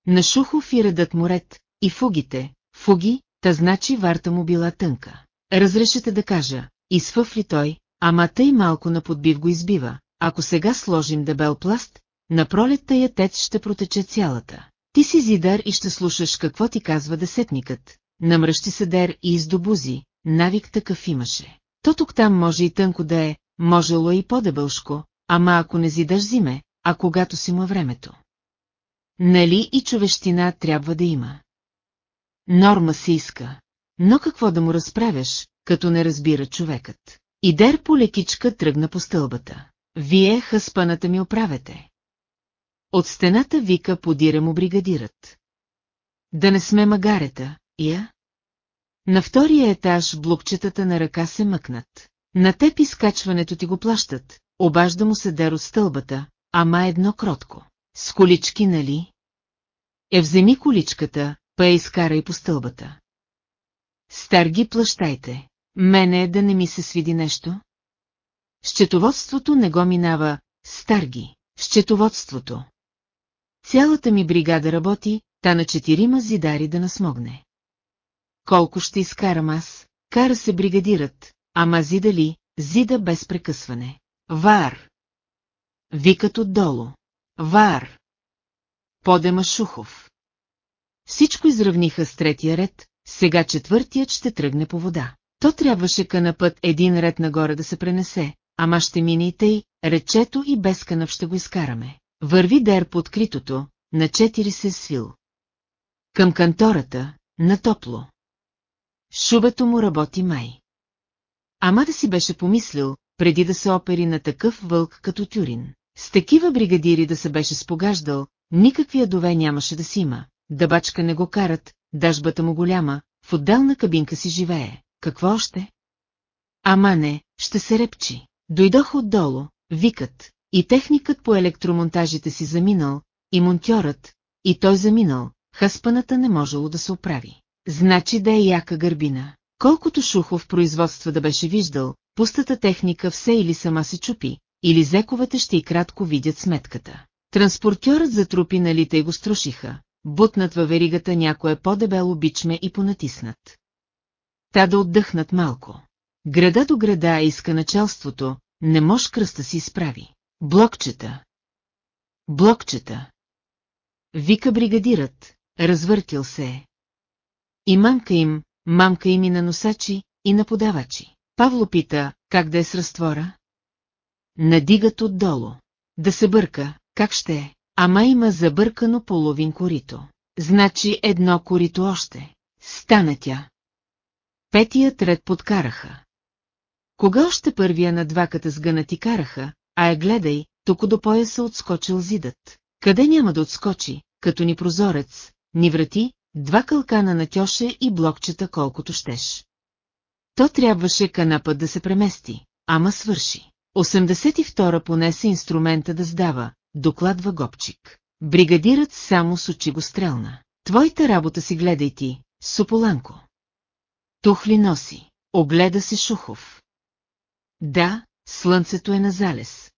На Шухов и редът му ред, и фугите, фуги, та значи варта му била тънка. Разрешете да кажа, изфъв ли той, ама тъй малко на подбив го избива, ако сега сложим дебел пласт, на пролетта я ще протече цялата. Ти си зидар и ще слушаш какво ти казва десетникът. Намръщи се дер и издобузи, навик такъв имаше. То тук там може и тънко да е, можело и по-дебълшко, ама ако не зидаш зиме, а когато си му времето. Нали и човещина трябва да има. Норма се иска. Но какво да му разправяш, като не разбира човекът? И дер по лекичка тръгна по стълбата. Вие хъспаната ми оправете. От стената вика подира му бригадират. Да не сме магарета, я? На втория етаж блокчетата на ръка се мъкнат. На теб изкачването ти го плащат, обажда му се дер от стълбата, ама едно кротко. С колички, нали? Е вземи количката, па я изкарай по стълбата. Старги плащайте. Мене е да не ми се свиди нещо? Счетоводството не го минава, старги, счетоводството. Цялата ми бригада работи, та на четирима зидари да насмогне. Колко ще изкарам аз? Кара се бригадират, ама зида ли, зида без прекъсване. Вар! Викат отдолу. Вар! Подема Шухов. Всичко изравниха с третия ред, сега четвъртият ще тръгне по вода. То трябваше канапът един ред нагоре да се пренесе, ама ще мине и тъй, речето и без канъв ще го изкараме. Върви дер по откритото, на четири се свил. Към кантората, на топло. Шубето му работи май. Ама да си беше помислил, преди да се опери на такъв вълк като Тюрин. С такива бригадири да се беше спогаждал, никакви ядове нямаше да си има. Дъбачка не го карат, дажбата му голяма, в отделна кабинка си живее. Какво още? Ама не, ще се репчи. Дойдох отдолу, викат, и техникът по електромонтажите си заминал, и монтьорът, и той заминал, хъспаната не можело да се оправи. Значи да е яка гърбина. Колкото Шухов производства да беше виждал, пустата техника все или сама се чупи, или зековете ще и кратко видят сметката. Транспортьорът затрупи налите и го струшиха, бутнат във веригата някое по-дебело бичме и понатиснат. Та да отдъхнат малко. Града до града иска началството, не мож кръста си изправи. Блокчета. Блокчета. Вика бригадират, развъртил се е. И мамка им, мамка им и на носачи, и на подавачи. Павло пита, как да е с разтвора? Надигат отдолу. Да се бърка, как ще е? Ама има забъркано половин корито. Значи едно корито още. Стана тя. Петият ред подкараха. Кога още първия на дваката сгънати караха, а е гледай, тук до пояса отскочил зидът. Къде няма да отскочи, като ни прозорец, ни врати, два кълкана на тьоше и блокчета колкото щеш. То трябваше канапът да се премести, ама свърши. 82-а понесе инструмента да сдава, докладва Гопчик. Бригадират само с очи го стрелна. Твоята работа си гледай ти, Сополанко. Тухли носи. Огледа се Шухов. Да, слънцето е на залез.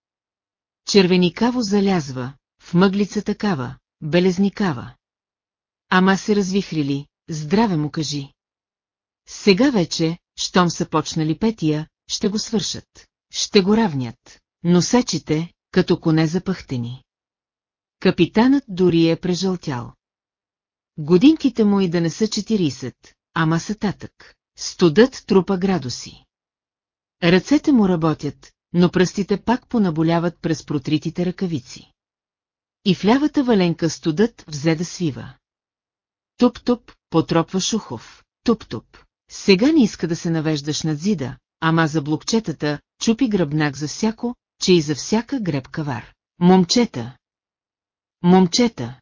Червеникаво залязва, в мъглица такава, белезникава. Ама се развихрили, здраве му кажи. Сега вече, щом са почнали петия, ще го свършат. Ще го равнят. Носачите, като коне запъхтени. Капитанът дори е прежълтял. Годинките му и да не са 40, ама са татък. Студът трупа градуси. Ръцете му работят, но пръстите пак понаболяват през протритите ръкавици. И в лявата валенка студът взе да свива. Туп-туп, потропва Шухов. Туп-туп. Сега не иска да се навеждаш над зида, ама за блокчетата, чупи гръбнак за всяко, че и за всяка гребка вар. Момчета! Момчета!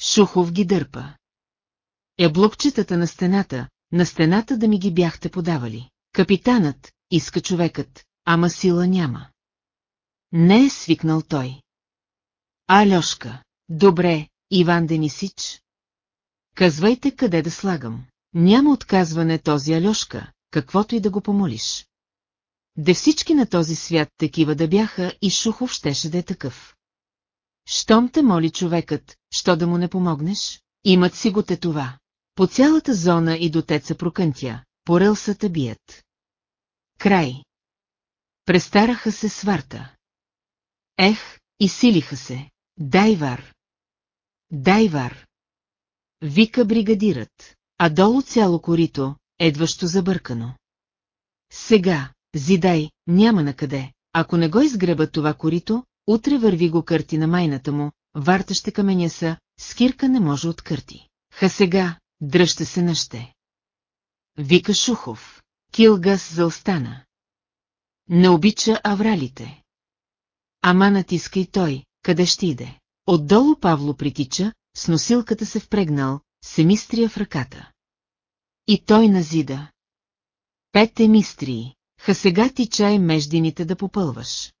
Шухов ги дърпа. Е блокчетата на стената, на стената да ми ги бяхте подавали. Капитанът, иска човекът, ама сила няма. Не е свикнал той. Алешка, добре, Иван Денисич. Казвайте къде да слагам. Няма отказване този Алешка, каквото и да го помолиш. Де всички на този свят такива да бяха и Шухов щеше да е такъв. Щом те моли човекът, що да му не помогнеш? Имат си го те това. По цялата зона и до теца прокънтя, по релсата бият. Край. Престараха се сварта. Ех, и силиха се. Дайвар. Дайвар. Вика бригадират, а долу цяло корито, едващо забъркано. Сега, зидай, няма на къде. Ако не го изгреба това корито, утре върви го кърти на майната му, варта ще каменя са, скирка не може откърти. Ха сега, дръжте се нъще. Вика Шухов. Килгас заостана. Не обича авралите. Ама натиска и той, къде ще иде. Отдолу Павло притича, с носилката се впрегнал, семистрия в ръката. И той назида. Пет емистрии, ха сега ти чай междините да попълваш.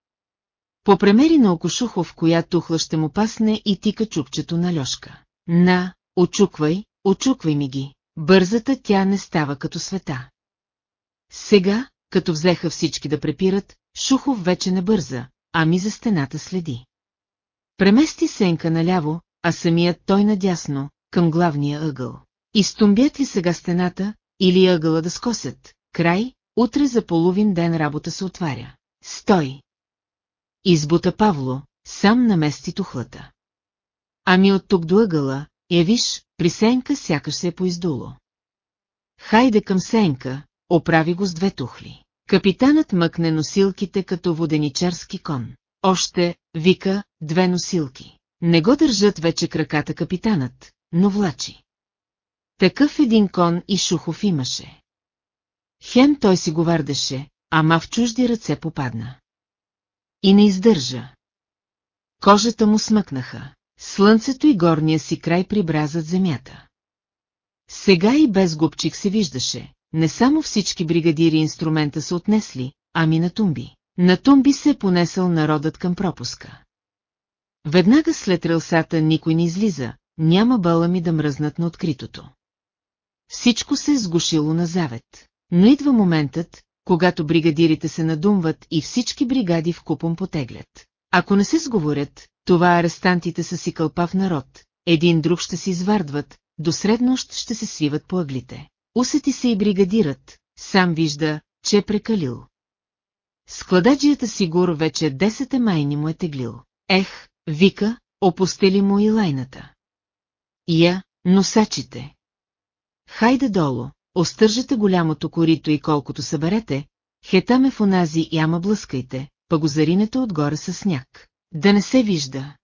Попремери на Окошухов, коя тухла ще му пасне и тика чупчето на Льошка. На, очуквай, очуквай ми ги. Бързата тя не става като света. Сега, като взеха всички да препират, Шухов вече не бърза, ами за стената следи. Премести Сенка наляво, а самият той надясно, към главния ъгъл. Изтумбят ли сега стената, или ъгъла да скосят? Край, утре за половин ден работа се отваря. Стой! Избута Павло, сам намести тухлата. Ами от тук до ъгъла, я виж, при Сенка сякаш се е поиздуло. Хайде към Сенка, оправи го с две тухли. Капитанът мъкне носилките като воденичарски кон. Още, вика, две носилки. Не го държат вече краката капитанът, но влачи. Такъв един кон и Шухов имаше. Хем той си го вардеше, ама в чужди ръце попадна. И не издържа. Кожата му смъкнаха. Слънцето и горния си край прибразат земята. Сега и без губчик се виждаше, не само всички бригадири инструмента са отнесли, ами на тумби. На тумби се е понесъл народът към пропуска. Веднага след релсата никой не излиза, няма ми да мръзнат на откритото. Всичко се е сгушило на завет, но идва моментът, когато бригадирите се надумват и всички бригади в купом потеглят. Ако не се сговорят, това арестантите са си кълпав народ, един друг ще се извардват, до среднощ ще се свиват по ъглите. Усети се и бригадират, сам вижда, че е прекалил. Склададжията Сигур вече 10 майни му е теглил. Ех, вика, опустили му и лайната. Я, носачите. Хайде долу, остържете голямото корито и колкото съберете, хетаме в онази яма блъскайте, па го отгоре със сняг. Да не се вижда.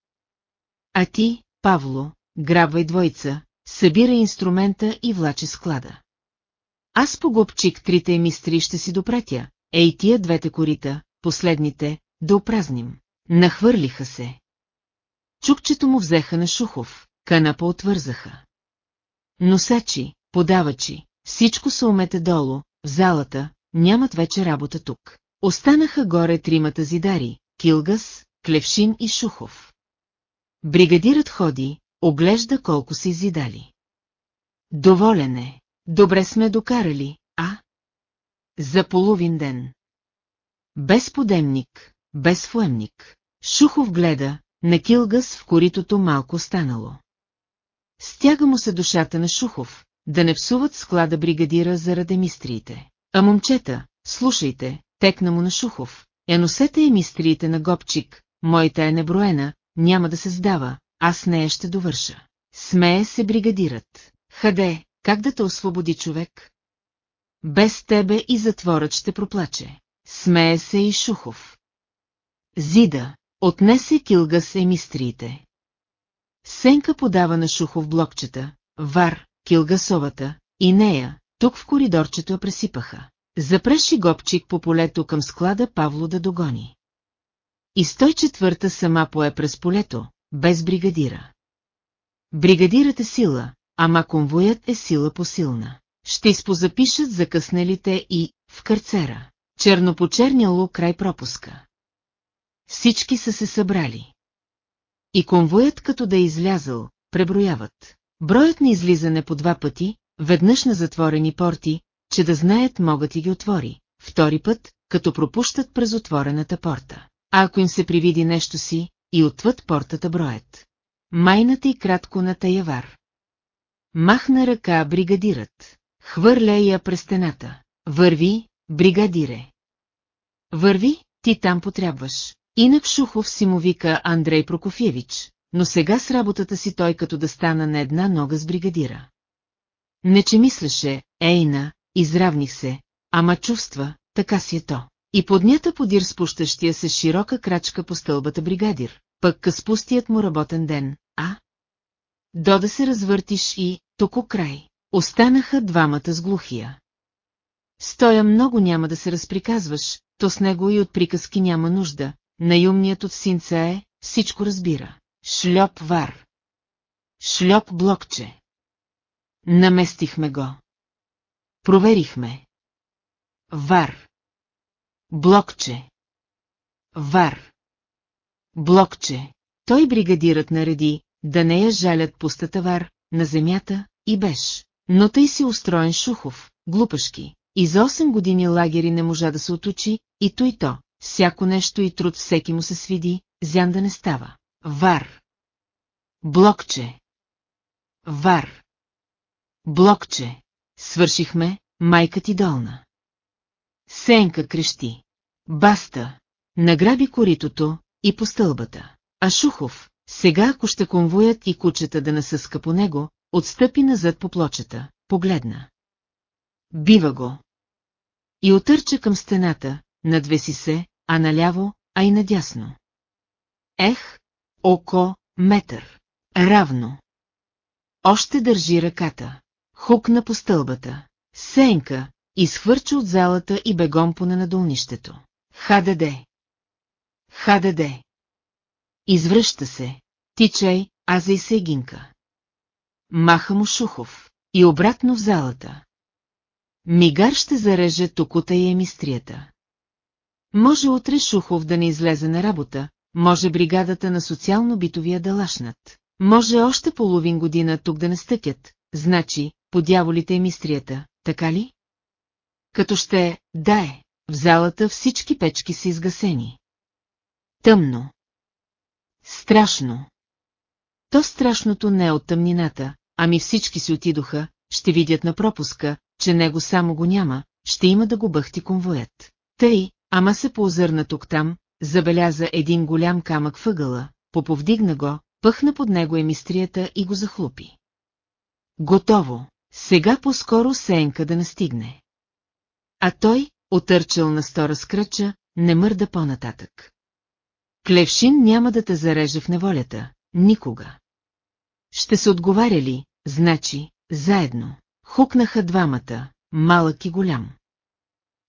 А ти, Павло, грабвай двойца, събира инструмента и влачи склада. Аз погубчик трите емистри ще си допратя, ей тия двете корита, последните, да опразним. Нахвърлиха се. Чукчето му взеха на Шухов, канапа отвързаха. Носачи, подавачи, всичко се умете долу, в залата, нямат вече работа тук. Останаха горе тримата зидари, Килгас, Клевшин и Шухов. Бригадират ходи, оглежда колко са изидали. Доволен е. Добре сме докарали, а? За половин ден. Без подемник, без фуемник. Шухов гледа, на Килгас в коритото малко станало. Стяга му се душата на Шухов, да не псуват склада бригадира заради мистриите. А момчета, слушайте, текна му на Шухов, е носете е мистриите на Гопчик, моята е неброена, няма да се сдава, аз нея ще довърша. Смее се бригадират. Хаде, как да те освободи човек? Без тебе и затворът ще проплаче. Смее се и Шухов. Зида, отнесе килга с емистриите. Сенка подава на Шухов блокчета, вар, килгасовата, и нея, тук в коридорчето я пресипаха. Запреши гопчик по полето към склада Павло да догони. И стой четвърта сама пое през полето, без бригадира. Бригадират е сила, ама конвоят е сила посилна. Ще изпозапишат закъснелите и в карцера. Чернопочерняло край пропуска. Всички са се събрали. И конвоят като да е излязъл, преброяват. Броят на излизане по два пъти, веднъж на затворени порти, че да знаят могат и ги отвори, втори път, като пропущат през отворената порта. А ако им се привиди нещо си, и отвъд портата броят. Майната и кратко на таявар. Махна ръка бригадират. Хвърля я през стената. Върви, бригадире. Върви, ти там потребваш. Инак Шухов си му вика Андрей Прокофиевич, но сега с работата си той като да стана на една нога с бригадира. Не че мислеше, ейна, изравних се, ама чувства, така си е то. И поднята подир спущащия се широка крачка по стълбата бригадир, пък къспустият му работен ден, а? До да се развъртиш и, току край, останаха двамата с глухия. Стоя много няма да се разприказваш, то с него и от приказки няма нужда, Наюмният от синца е, всичко разбира. Шльоп вар. Шльоп блокче. Наместихме го. Проверихме. Вар. Блокче. Вар. Блокче. Той бригадират нареди, да не я жалят пустата вар, на земята, и беш. Но тъй си устроен Шухов, глупашки. И за 8 години лагери не можа да се отучи, и то и то, всяко нещо и труд всеки му се свиди, зян да не става. Вар. Блокче. Вар. Блокче. Свършихме, майка ти долна. Сенка крещи. Баста. Награби коритото и по стълбата. А Шухов, сега ако ще конвоят и кучета да насъска по него, отстъпи назад по плочета, погледна. Бива го. И отърча към стената, надвеси се, а наляво, а и надясно. Ех, око, метър. Равно. Още държи ръката. Хукна по стълбата. Сенка, изхвърча от залата и бегом поне на долнището. Хададе. Хададе. Извръща се. Тичай, аза и сегинка. Маха му Шухов. И обратно в залата. Мигар ще зареже токута и емистрията. Може утре Шухов да не излезе на работа, може бригадата на социално-битовия да лашнат. Може още половин година тук да не стъкят, значи, по дяволите е мистрията, така ли? Като ще, да е, в залата всички печки са изгасени. Тъмно. Страшно. То страшното не е от тъмнината, ами всички си отидоха, ще видят на пропуска, че него само го няма, ще има да го бъхти конвоят. Тъй, Ама се поозърна тук-там, забеляза един голям камък въгъла, поповдигна го, пъхна под него емистрията и го захлупи. Готово, сега по-скоро сенка да настигне. А той, отърчал на стора скръча, не мърда по-нататък. Клевшин няма да те зареже в неволята, никога. Ще се отговаря ли, значи, заедно. Хукнаха двамата, малък и голям.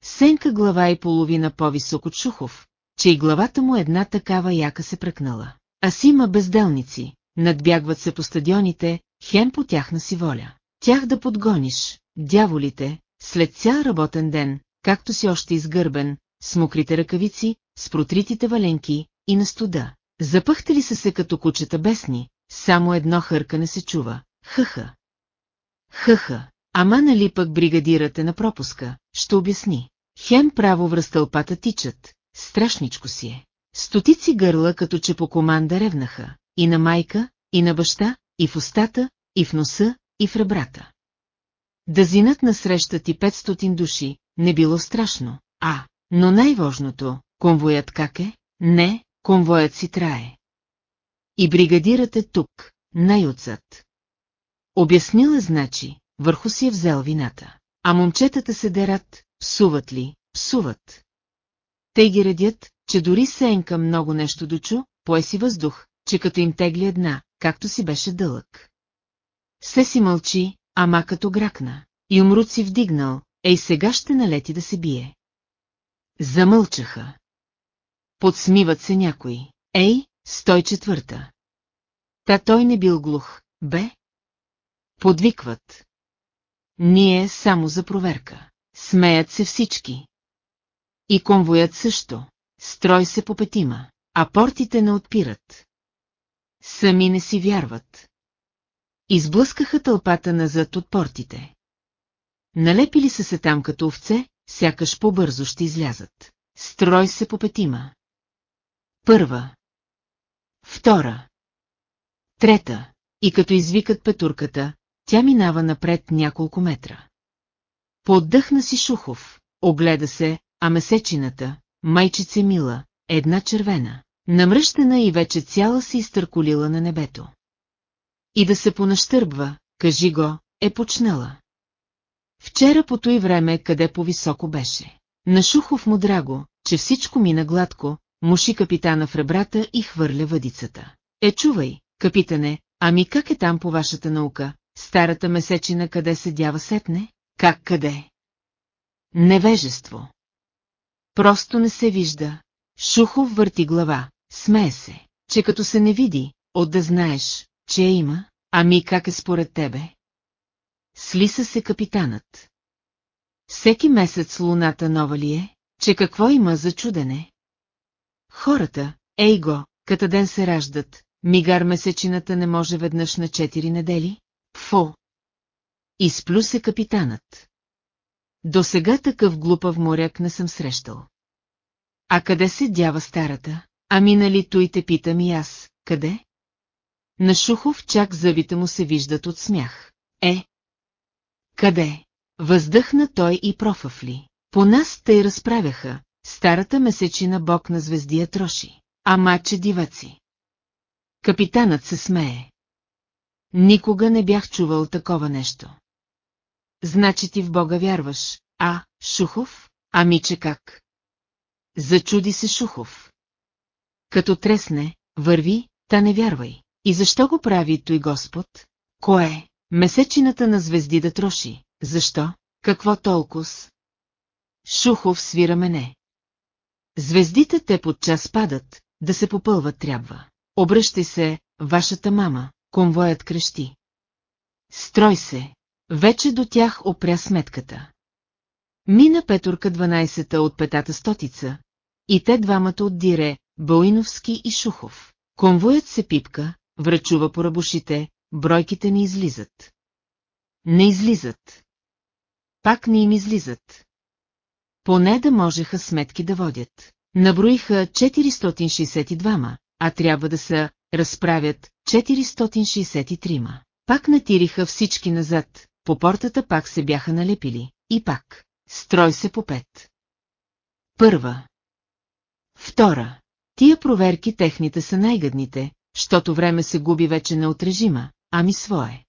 Сенка глава и половина по-висок от Шухов, че и главата му една такава яка се пръкнала. А си има безделници, надбягват се по стадионите, хем по тяхна си воля. Тях да подгониш, дяволите, след цял работен ден, както си още изгърбен, с мокрите ръкавици, с протритите валенки и на студа. Запъхтали са се като кучета бесни, само едно хъркане се чува. Хъха. Хъха. Ама нали пък бригадирате на пропуска, ще обясни. Хем право връз тълпата тичат, страшничко си е. Стотици гърла като че по команда ревнаха, и на майка, и на баща, и в устата, и в носа, и в ребрата. Да зинат насреща ти 500 души, не било страшно, а, но най-важното, конвоят как е? Не, конвоят си трае. И бригадират е тук, най-отзад. Обяснил е значи, върху си е взел вината. А момчетата се дерат, псуват ли, псуват. Те ги редят, че дори Сенка много нещо дочу, пое си въздух, че като им тегли една, както си беше дълъг. Се си мълчи, ама като гракна. И умрут си вдигнал, ей сега ще налети да се бие. Замълчаха. Подсмиват се някои. Ей, стой четвърта. Та той не бил глух, бе? Подвикват. Ние само за проверка. Смеят се всички. И конвоят също. Строй се по петима, а портите не отпират. Сами не си вярват. Изблъскаха тълпата назад от портите. Налепили са се там като овце, сякаш по-бързо ще излязат. Строй се по петима. Първа. Втора. Трета. И като извикат петурката, тя минава напред няколко метра. Поддъхна си Шухов, огледа се, а месечината, майчице мила, една червена, намръщена и вече цяла се изтърколила на небето. И да се понащърбва, кажи го, е почнала. Вчера по той време къде по-високо беше. На Шухов му драго, че всичко мина гладко, муши капитана в ребрата и хвърля въдицата. Е, чувай, капитане, ами как е там по вашата наука, старата месечина къде се дява сетне? Как къде? Невежество. Просто не се вижда. Шухов върти глава, смее се, че като се не види, от да знаеш, че я има, ами как е според тебе? Слиса се капитанът. Всеки месец луната нова ли е, че какво има за чудене? Хората, ей го, като ден се раждат, мигар месечината не може веднъж на четири недели? Фу! Изплю се капитанът. До сега такъв глупав моряк не съм срещал. А къде се дява старата? Ами нали той те питам и аз, къде? На Шухов чак зъбите му се виждат от смях. Е? Къде? Въздъхна той и профъфли. По нас тъй разправяха, старата месечина бок на звездия троши. Ама че диваци. Капитанът се смее. Никога не бях чувал такова нещо. Значи ти в Бога вярваш, а, Шухов? Ами че как? Зачуди се Шухов. Като тресне, върви, та не вярвай. И защо го прави той Господ? Кое? Месечината на звезди да троши. Защо? Какво толкова? Шухов свира мене. Звездите те под час падат, да се попълват трябва. Обръщай се, вашата мама, конвоят крещи. Строй се. Вече до тях опря сметката. Мина Петурка 12-та от петата стотица, и те двамата от Дире, Боиновски и Шухов. Конвоят се пипка, врачува по рабушите, бройките не излизат. Не излизат. Пак не им излизат. Поне да можеха сметки да водят. Наброиха 462, а трябва да са, разправят, 463. Пак натириха всички назад, по портата пак се бяха налепили, и пак. Строй се по пет. Първа. Втора. Тия проверки техните са най-гадните, щото време се губи вече не от режима, ами свое.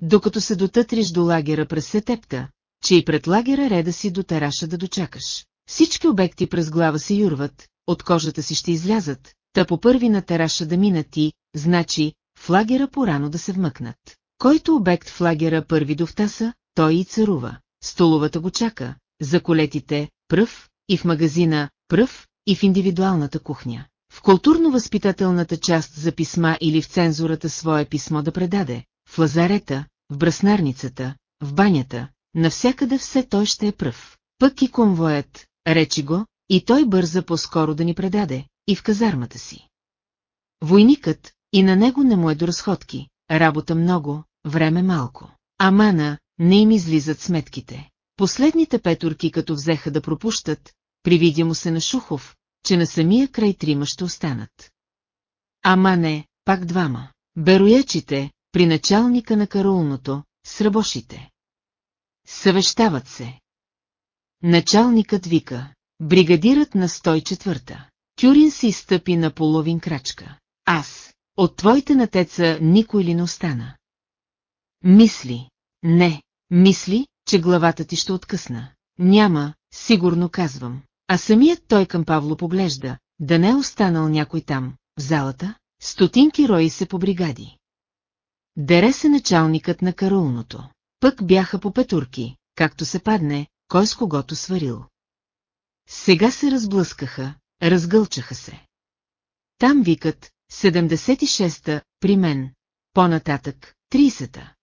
Докато се дотътриш до лагера през сетепта, че и пред лагера реда си до тараша да дочакаш. Всички обекти през глава се юрват, от кожата си ще излязат, та по първи на тараша да минат и, значи, в лагера порано да се вмъкнат. Който обект в лагера първи до втаса, той и царува. Столовата го чака, за колетите – пръв, и в магазина – пръв, и в индивидуалната кухня. В културно-възпитателната част за писма или в цензурата свое писмо да предаде, в лазарета, в браснарницата, в банята, навсякъде все той ще е пръв. Пък и конвоят, речи го, и той бърза по-скоро да ни предаде, и в казармата си. Войникът, и на него не му е до разходки, работа много, време малко. Амана, не им излизат сметките. Последните петурки като взеха да пропущат, привидя му се на Шухов, че на самия край трима ще останат. Ама не, пак двама. Бероячите, при началника на караулното, с рабошите. Съвещават се. Началникът вика, бригадират на 104-та. Тюрин си стъпи на половин крачка. Аз, от твоите натеца никой ли не остана? Мисли, не, мисли, че главата ти ще откъсна. Няма, сигурно казвам. А самият той към Павло поглежда, да не е останал някой там, в залата, стотинки рои се по бригади. Дере се началникът на караулното. Пък бяха по петурки, както се падне, кой с когото сварил. Сега се разблъскаха, разгълчаха се. Там викат, 76-та, при мен, по-нататък, 30-та.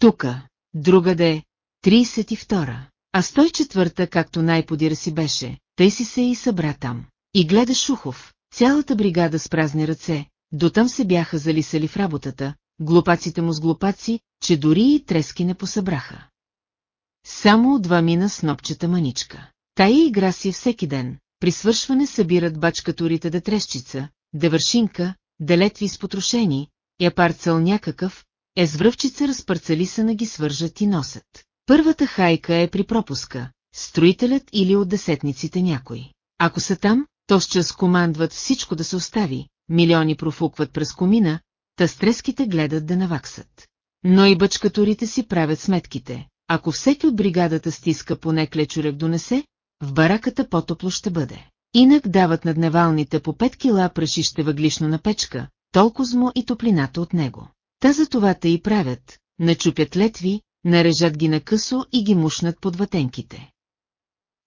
Тука, другаде, 32-та. А 104-та, както най-подира си беше, тъй си се и събра там. И гледа Шухов, цялата бригада с празни ръце, дотъм се бяха залисали в работата, глупаците му с глупаци, че дори и трески не посъбраха. Само два мина с нопчета маничка. Тая игра си всеки ден, при свършване събират бачкатурите да трещица, да вършинка, да летви с потрошени, я парцел някакъв, е с разпарцали са на ги свържат и носят. Първата хайка е при пропуска, строителят или от десетниците някой. Ако са там, то с час командват всичко да се остави, милиони профукват през комина, та стреските гледат да наваксат. Но и бъчкаторите си правят сметките. Ако всеки от бригадата стиска поне клечурек донесе, в бараката по-топло ще бъде. Инак дават на дневалните по 5 кила прашище въглишно на печка, толкова му и топлината от него. Та за това те и правят, начупят летви, нарежат ги на късо и ги мушнат под ватенките.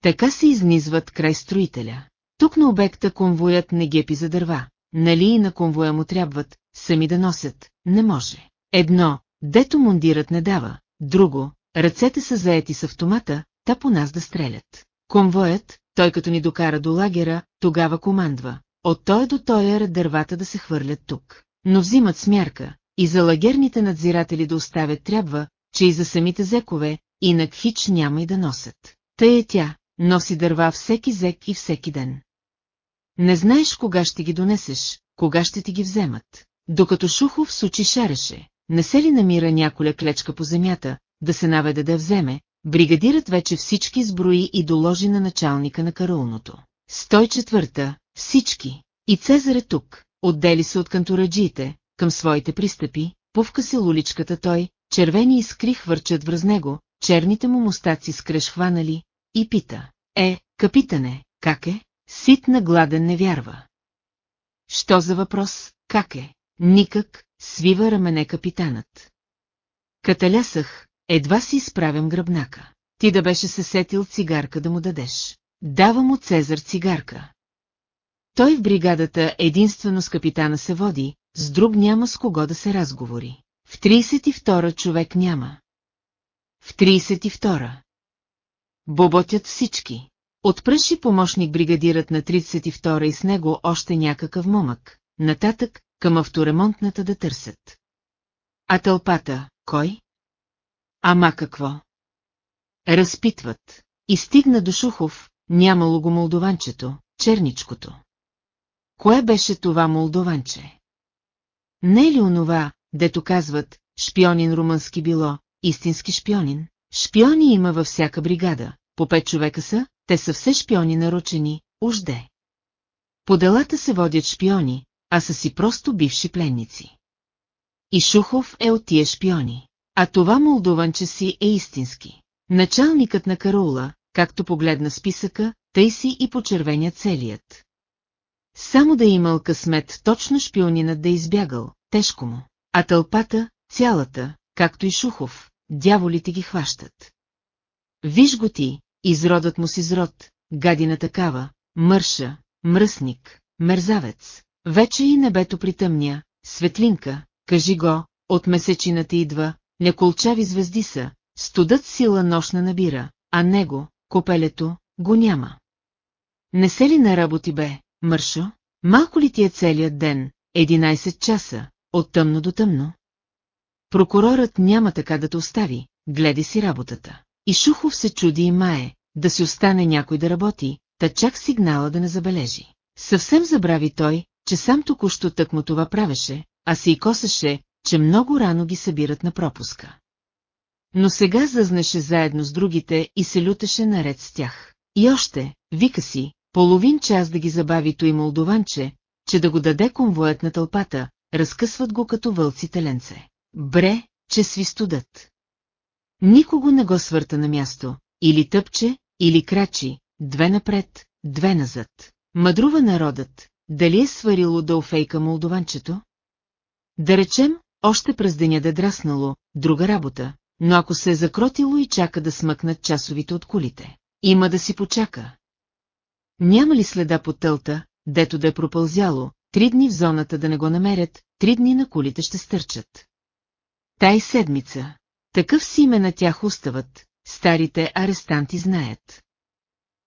Така се изнизват край строителя. Тук на обекта конвоят не гепи за дърва, нали и на конвоя му трябват, сами да носят, не може. Едно, дето мундират не дава, друго, ръцете са заети с автомата, та по нас да стрелят. Конвоят, той като ни докара до лагера, тогава командва. От той до той дървата да се хвърлят тук. Но взимат смярка, и за лагерните надзиратели да оставят трябва, че и за самите зекове, инак хич няма и да носят. Тъй е тя, носи дърва всеки зек и всеки ден. Не знаеш кога ще ги донесеш, кога ще ти ги вземат. Докато Шухов с очи шареше, не се ли намира няколя клечка по земята, да се наведе да вземе, бригадират вече всички сброи и доложи на началника на караулното. Стой четвърта, всички. И Цезар е тук, отдели се от кантораджиите, към своите пристъпи, пувка се луличката той, червени искри хвърчат връз него, черните му мустаци скреш хванали, и пита. Е, капитане, как е? Сит на гладен не вярва. Що за въпрос, как е? Никак, свива рамене капитанът. Каталясах, едва си изправям гръбнака. Ти да беше се сетил цигарка да му дадеш. Дава му Цезар цигарка. Той в бригадата единствено с капитана се води, с друг няма с кого да се разговори. В 32 човек няма. В 32. Боботят всички. Отпръши помощник бригадират на 32 и с него още някакъв момък, нататък, към авторемонтната да търсят. А тълпата, кой? Ама какво? Разпитват. И стигна до Шухов, нямало го молдованчето, черничкото. Кое беше това молдованче? Не е ли онова, дето казват, шпионин румънски било, истински шпионин? Шпиони има във всяка бригада, по пет човека са, те са все шпиони нарочени, ужде. По делата се водят шпиони, а са си просто бивши пленници. И Шухов е от тия шпиони. А това молдованче си е истински. Началникът на Карула, както погледна списъка, тъй си и почервеня целият. Само да е имал късмет точно шпионинът да е избягал, тежко му. А тълпата, цялата, както и Шухов, дяволите ги хващат. Виж го ти, изродът му си зрод, гадина такава, мърша, мръсник, мерзавец. Вече и небето притъмня, светлинка, кажи го, от месечината идва, няколчави звезди са, студът сила нощна набира, а него, копелето, го няма. Не се ли на работи бе, Мършо? Малко ли ти е целият ден, 11 часа, от тъмно до тъмно? Прокурорът няма така да те остави, гледай си работата. И Шухов се чуди и мае, да си остане някой да работи, та чак сигнала да не забележи. Съвсем забрави той, че сам току-що тъкмо това правеше, а се и косеше, че много рано ги събират на пропуска. Но сега зазнеше заедно с другите и се лютеше наред с тях. И още, вика си, половин час да ги забави той молдованче, че да го даде конвоят на тълпата, разкъсват го като вълци теленце. Бре, че свистудът. Никого не го свърта на място, или тъпче, или крачи, две напред, две назад. Мъдрува народът, дали е сварило да офейка молдованчето? Да речем, още през деня да е драснало, друга работа, но ако се е закротило и чака да смъкнат часовите от колите, има да си почака. Няма ли следа по тълта, дето да е пропълзяло, три дни в зоната да не го намерят, три дни на кулите ще стърчат. Тай седмица. Такъв си име на тях уставът, старите арестанти знаят.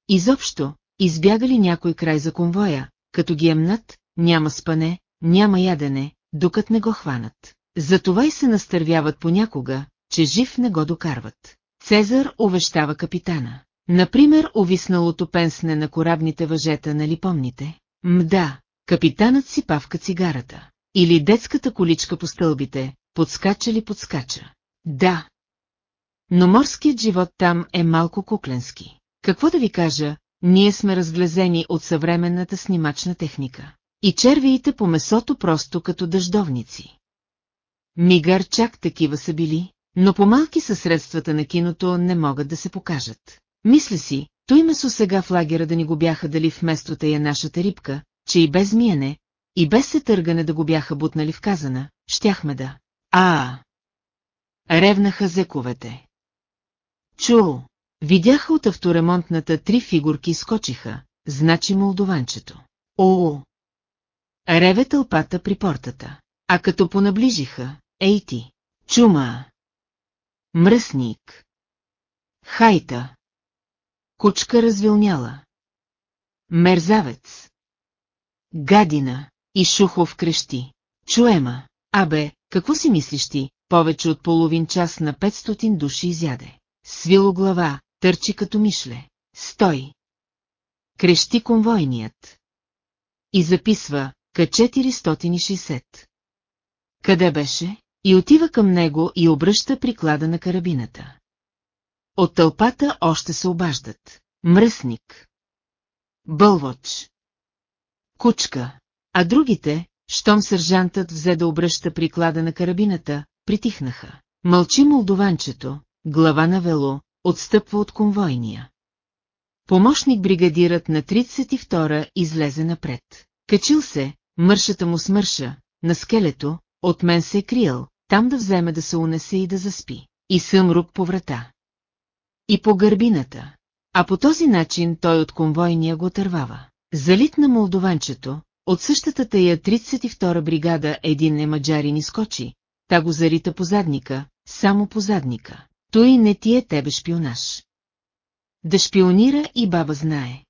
Изобщо, избягали някой край за конвоя, като ги емнат, няма спане, няма ядене, докато не го хванат. Затова и се настървяват понякога, че жив не го докарват. Цезар увещава капитана. Например, увисналото пенсне на корабните въжета, нали помните? Мда, капитанът си павка цигарата. Или детската количка по стълбите, подскача ли подскача. Да. Но морският живот там е малко кукленски. Какво да ви кажа, ние сме разглезени от съвременната снимачна техника. И червиите по месото просто като дъждовници. Мигар чак такива са били, но по-малки са средствата на киното не могат да се покажат. Мисля си, той месо сега в лагера да ни го бяха дали вместо тая нашата рибка, че и без миене, и без се търгане да го бяха бутнали в казана, щяхме да. А! Ревнаха зековете. Чу! Видяха от авторемонтната три фигурки скочиха, значи молдованчето. О! Реве тълпата при портата. А като понаближиха, ей ти, чума! Мръсник! Хайта! Кучка развилняла. Мерзавец! Гадина! И Шухов крещи. Чуема! Абе, какво си мислиш ти? Повече от половин час на 500 души изяде. Свило глава, търчи като мишле. Стой! Крещи конвойният. И записва К-460. Къде беше? И отива към него и обръща приклада на карабината. От тълпата още се обаждат. Мръсник. Бълвоч. Кучка. А другите, щом сержантът взе да обръща приклада на карабината, притихнаха. Мълчи молдованчето, глава на вело, отстъпва от конвойния. Помощник бригадират на 32-а излезе напред. Качил се, мършата му смърша, на скелето, от мен се е криел, там да вземе да се унесе и да заспи. И съм рук по врата. И по гърбината. А по този начин той от конвойния го отървава. Залит на молдованчето, от същата тая 32 бригада един емаджарин изкочи, та го зарита по задника, само по задника. Той не ти е тебе шпионаж. Да шпионира и баба знае.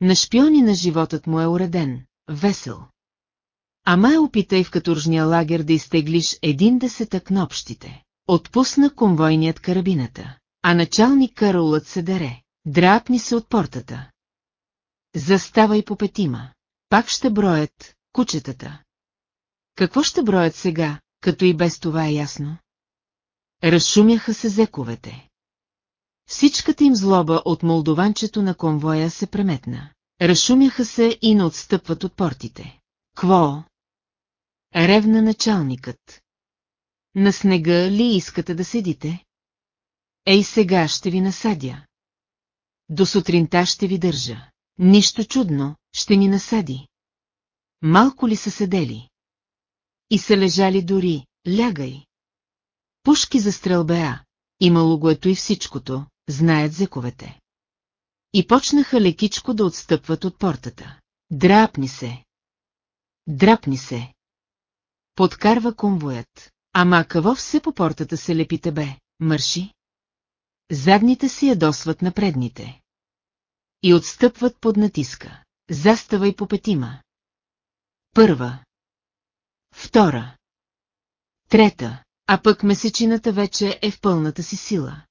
На шпиони на животът му е уреден, весел. Ама е опитай в каторжния лагер да изтеглиш един десетък на общите. Отпусна конвойният карабината, а началник караулът се дере. Драпни се от портата. Заставай по петима. Пак ще броят кучетата. Какво ще броят сега, като и без това е ясно? Разшумяха се зековете. Всичката им злоба от молдованчето на конвоя се преметна. Разшумяха се и не отстъпват от портите. Кво? Ревна началникът. На снега ли искате да седите? Ей сега ще ви насадя. До сутринта ще ви държа. Нищо чудно, ще ни насади. Малко ли са седели? И са лежали дори, лягай. Пушки за стрелбеа, имало го ето и всичкото, знаят зековете. И почнаха лекичко да отстъпват от портата. Драпни се. Драпни се. Подкарва конвоят. Ама какво все по портата се лепите бе, мърши? Задните си ядосват на предните. И отстъпват под натиска. Заставай по петима. Първа. Втора. Трета, а пък месечината вече е в пълната си сила.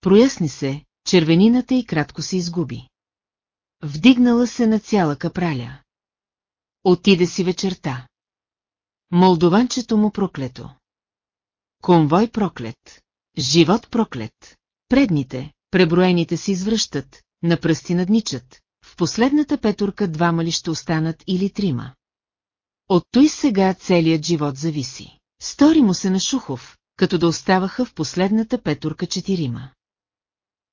Проясни се, червенината и кратко се изгуби. Вдигнала се на цяла капраля. Отиде си вечерта. Молдованчето му проклето. Конвой проклет. Живот проклет. Предните, преброените се извръщат, на пръсти надничат. В последната петурка двама ли ще останат или трима. От той сега целият живот зависи. Стори му се на Шухов, като да оставаха в последната петурка четирима.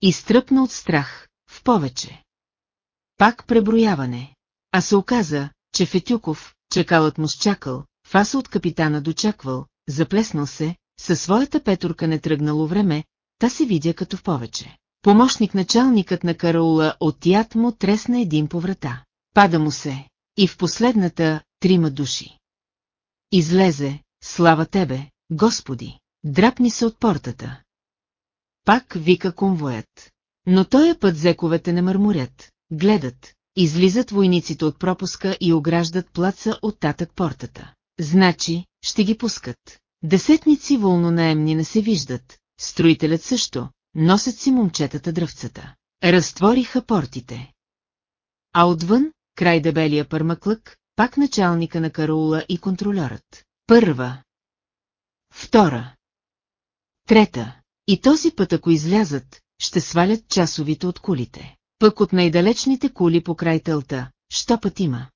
Изтръпна от страх, в повече. Пак преброяване. А се оказа, че Фетюков, чакалът му счакал, фаса от капитана дочаквал, заплеснал се, със своята петурка не тръгнало време, та се видя като в повече. Помощник началникът на караула от яд му тресна един по врата. Пада му се. И в последната трима души. Излезе, слава тебе, Господи, драпни се от портата. Пак вика конвоят. Но тоя път зековете не мърморят, гледат, излизат войниците от пропуска и ограждат плаца от татък портата. Значи, ще ги пускат. Десетници вълнонаемни не се виждат, строителят също, носят си момчетата дръвцата. Разтвориха портите. А отвън, край дебелия пърмаклък, пак началника на караула и контролерът. Първа. Втора. Трета. И този път ако излязат, ще свалят часовите от кулите. Пък от най-далечните кули по край тълта, що път има.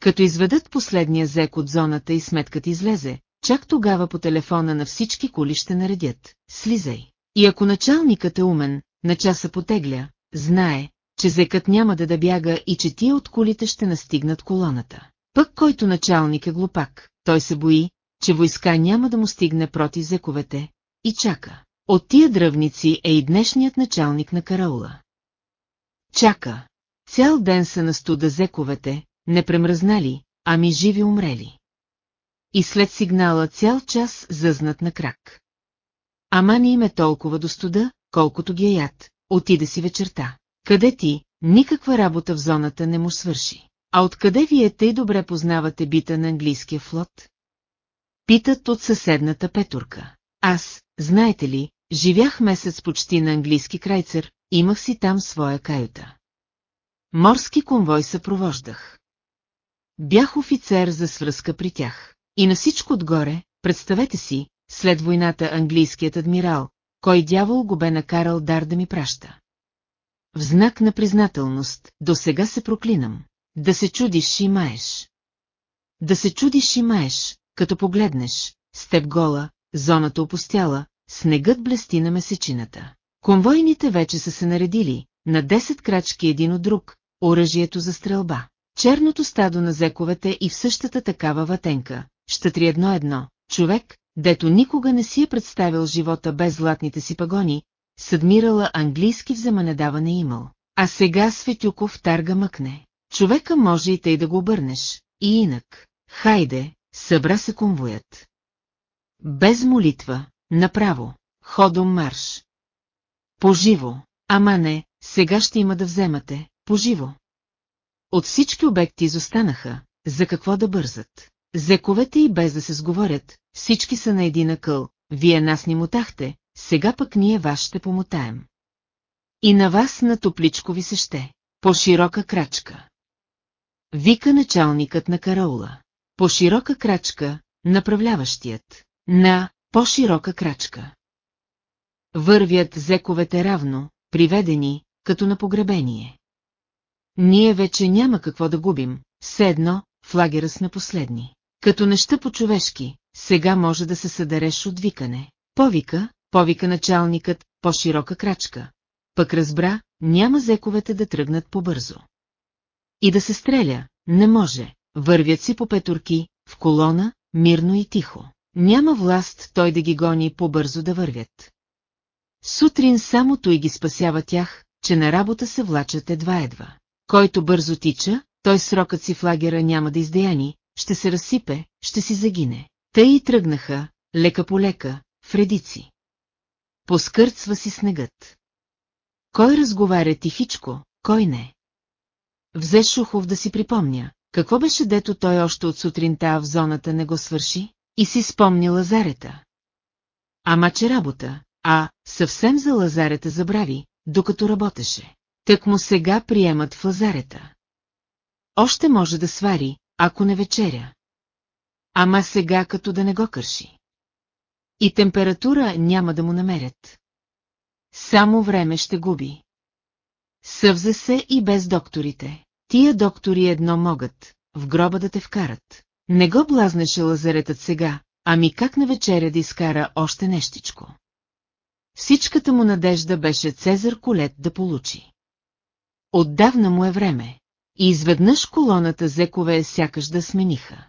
Като изведат последния зек от зоната и сметката излезе, чак тогава по телефона на всички кули ще наредят. Слизай. И ако началникът е умен, на часа потегля, знае, че зекът няма да да бяга и че тия от кулите ще настигнат колоната. Пък който началник е глупак, той се бои, че войска няма да му стигне против зековете, и чака. От тия дръвници е и днешният началник на караула. Чака. Цял ден са на студа зековете, не премръзнали, ами живи умрели. И след сигнала цял час зъзнат на крак. Ама не им е толкова до студа, колкото ги е яд, отиде си вечерта. Къде ти, никаква работа в зоната не му свърши. А откъде вие тъй добре познавате бита на английския флот? Питат от съседната петурка. Аз, знаете ли, живях месец почти на английски крайцер, имах си там своя каюта. Морски конвой съпровождах. Бях офицер за свръзка при тях. И на всичко отгоре, представете си, след войната английският адмирал, кой дявол го бе накарал дар да ми праща. В знак на признателност, до сега се проклинам. Да се чудиш и маеш. Да се чудиш и маеш, като погледнеш, степ гола, зоната опустяла, снегът блести на месечината. Конвойните вече са се наредили, на 10 крачки един от друг, оръжието за стрелба. Черното стадо на зековете и в същата такава ватенка, щатри едно-едно, човек, дето никога не си е представил живота без златните си пагони, с адмирала английски вземанедаване имал. А сега Светюков тарга мъкне. Човека може и тъй да го обърнеш. И инак, хайде, събра се конвоят. Без молитва, направо, ходом марш. Поживо, ама не, сега ще има да вземате, поживо. От всички обекти изостанаха, за какво да бързат. Зековете и без да се сговорят, всички са на един акъл, вие нас ни мутахте, сега пък ние вас ще помотаем. И на вас на топличко ви се ще, по широка крачка. Вика началникът на караула. По широка крачка, направляващият. На по-широка крачка. Вървят зековете равно, приведени, като на погребение. Ние вече няма какво да губим, все едно, в лагера сме последни. Като неща по-човешки, сега може да се съдареш от викане. Повика, повика началникът, по-широка крачка. Пък разбра, няма зековете да тръгнат по-бързо. И да се стреля, не може, вървят си по петурки, в колона, мирно и тихо. Няма власт той да ги гони по-бързо да вървят. Сутрин само той ги спасява тях, че на работа се влачат едва-едва. Който бързо тича, той срокът си в лагера няма да издеяни, ще се разсипе, ще си загине. Тъй и тръгнаха, лека по лека, в редици. Поскърцва си снегът. Кой разговаря тихичко, кой не? Взе Шухов да си припомня, какво беше дето той още от сутринта в зоната не го свърши, и си спомни Лазарета. Ама че работа, а, съвсем за Лазарета забрави, докато работеше. Так му сега приемат в Лазарета. Още може да свари, ако не вечеря. Ама сега като да не го кърши. И температура няма да му намерят. Само време ще губи. Съвзе се и без докторите. Тия доктори едно могат, в гроба да те вкарат. Не го блазнеше лазаретът сега, ами как на вечеря да изкара още нещичко. Всичката му надежда беше Цезар Колет да получи. Отдавна му е време. И изведнъж колоната зекове сякаш да смениха.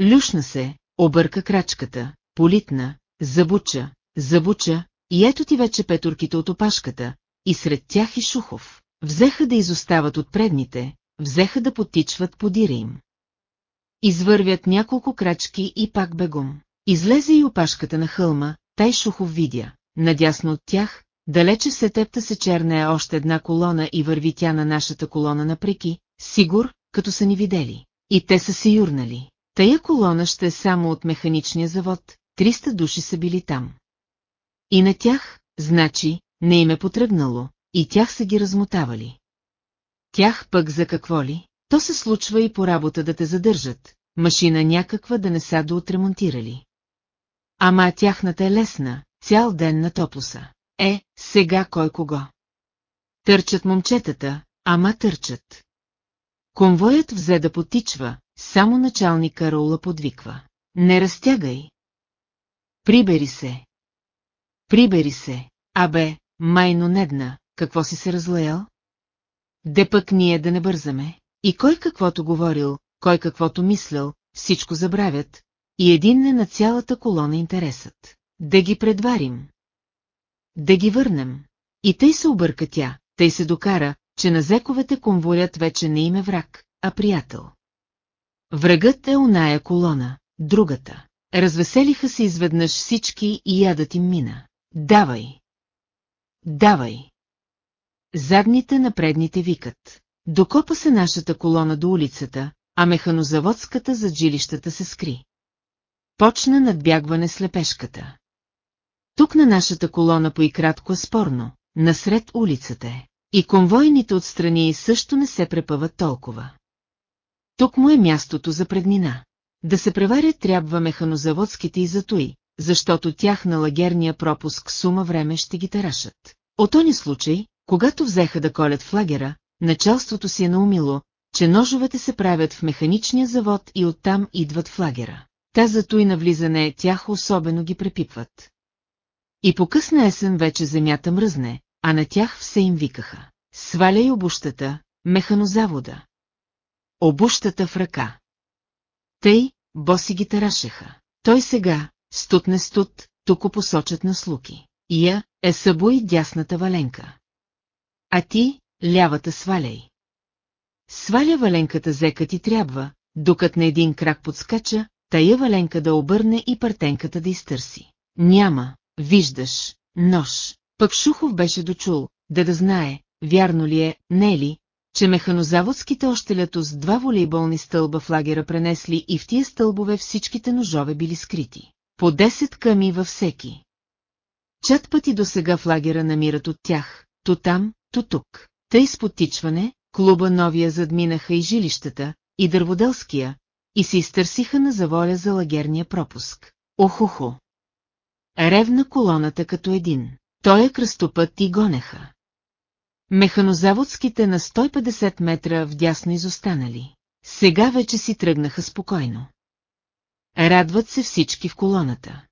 Люшна се, обърка крачката, политна, забуча, забуча, и ето ти вече петурките от опашката, и сред тях и Шухов. Взеха да изостават от предните, взеха да потичват подира им. Извървят няколко крачки и пак бегом. Излезе и опашката на хълма, тай Шухов видя. Надясно от тях, далече се тепта се черне още една колона и върви тя на нашата колона напреки, сигур, като са ни видели. И те са се юрнали. Тая колона ще е само от механичния завод, 300 души са били там. И на тях, значи, не им е потръгнало, и тях са ги размотавали. Тях пък за какво ли? То се случва и по работа да те задържат, машина някаква да не са да отремонтирали. ама тяхната е лесна, цял ден на топуса. Е, сега кой кого? Търчат момчетата, ама търчат. Конвоят взе да потичва, само началника Раула подвиква. Не разтягай. Прибери се. Прибери се. Абе, майно недна, какво си се разлеял? Де пък ние да не бързаме? И кой каквото говорил, кой каквото мислял, всичко забравят, и един не на цялата колона интересът. Да ги предварим. Да ги върнем. И тъй се обърка тя, тъй се докара, че на зековете конвоят вече не им е враг, а приятел. Врагът е оная колона, другата. Развеселиха се изведнъж всички и ядът им мина. Давай! Давай! Задните на предните викат. Докопа се нашата колона до улицата, а механозаводската зад жилищата се скри. Почна надбягване с лепешката. Тук на нашата колона по и кратко е спорно, насред улицата е. И конвойните отстрани също не се препъват толкова. Тук му е мястото за преднина. Да се преварят трябва механозаводските и затои, защото тях на лагерния пропуск сума време ще ги тарашат. От този случай, когато взеха да колят в лагера, началството си е наумило, че ножовете се правят в механичния завод и оттам идват в лагера. Та зато и на влизане тях особено ги препипват. И по късна есен вече земята мръзне, а на тях все им викаха. Сваляй обущата, механозавода. Обущата в ръка. Тъй, боси ги тарашеха. Той сега, студ не студ, тук посочат на слуки. Я е събуй дясната валенка. А ти, лявата сваляй. Сваля валенката зека ти трябва, докато на един крак подскача, тая валенка да обърне и партенката да изтърси. Няма, виждаш, нож. Пък Шухов беше дочул, да да знае, вярно ли е, не е ли, че механозаводските още лято с два волейболни стълба в лагера пренесли и в тия стълбове всичките ножове били скрити. По 10 къми във всеки. Чат пъти до сега в лагера намират от тях, то там, то тук. Тъй с потичване, клуба новия задминаха и жилищата, и дърводелския, и се изтърсиха на заволя за лагерния пропуск. Охухо! Ревна колоната като един. Той е кръстопът и гонеха. Механозаводските на 150 метра вдясно изостанали. Сега вече си тръгнаха спокойно. Радват се всички в колоната.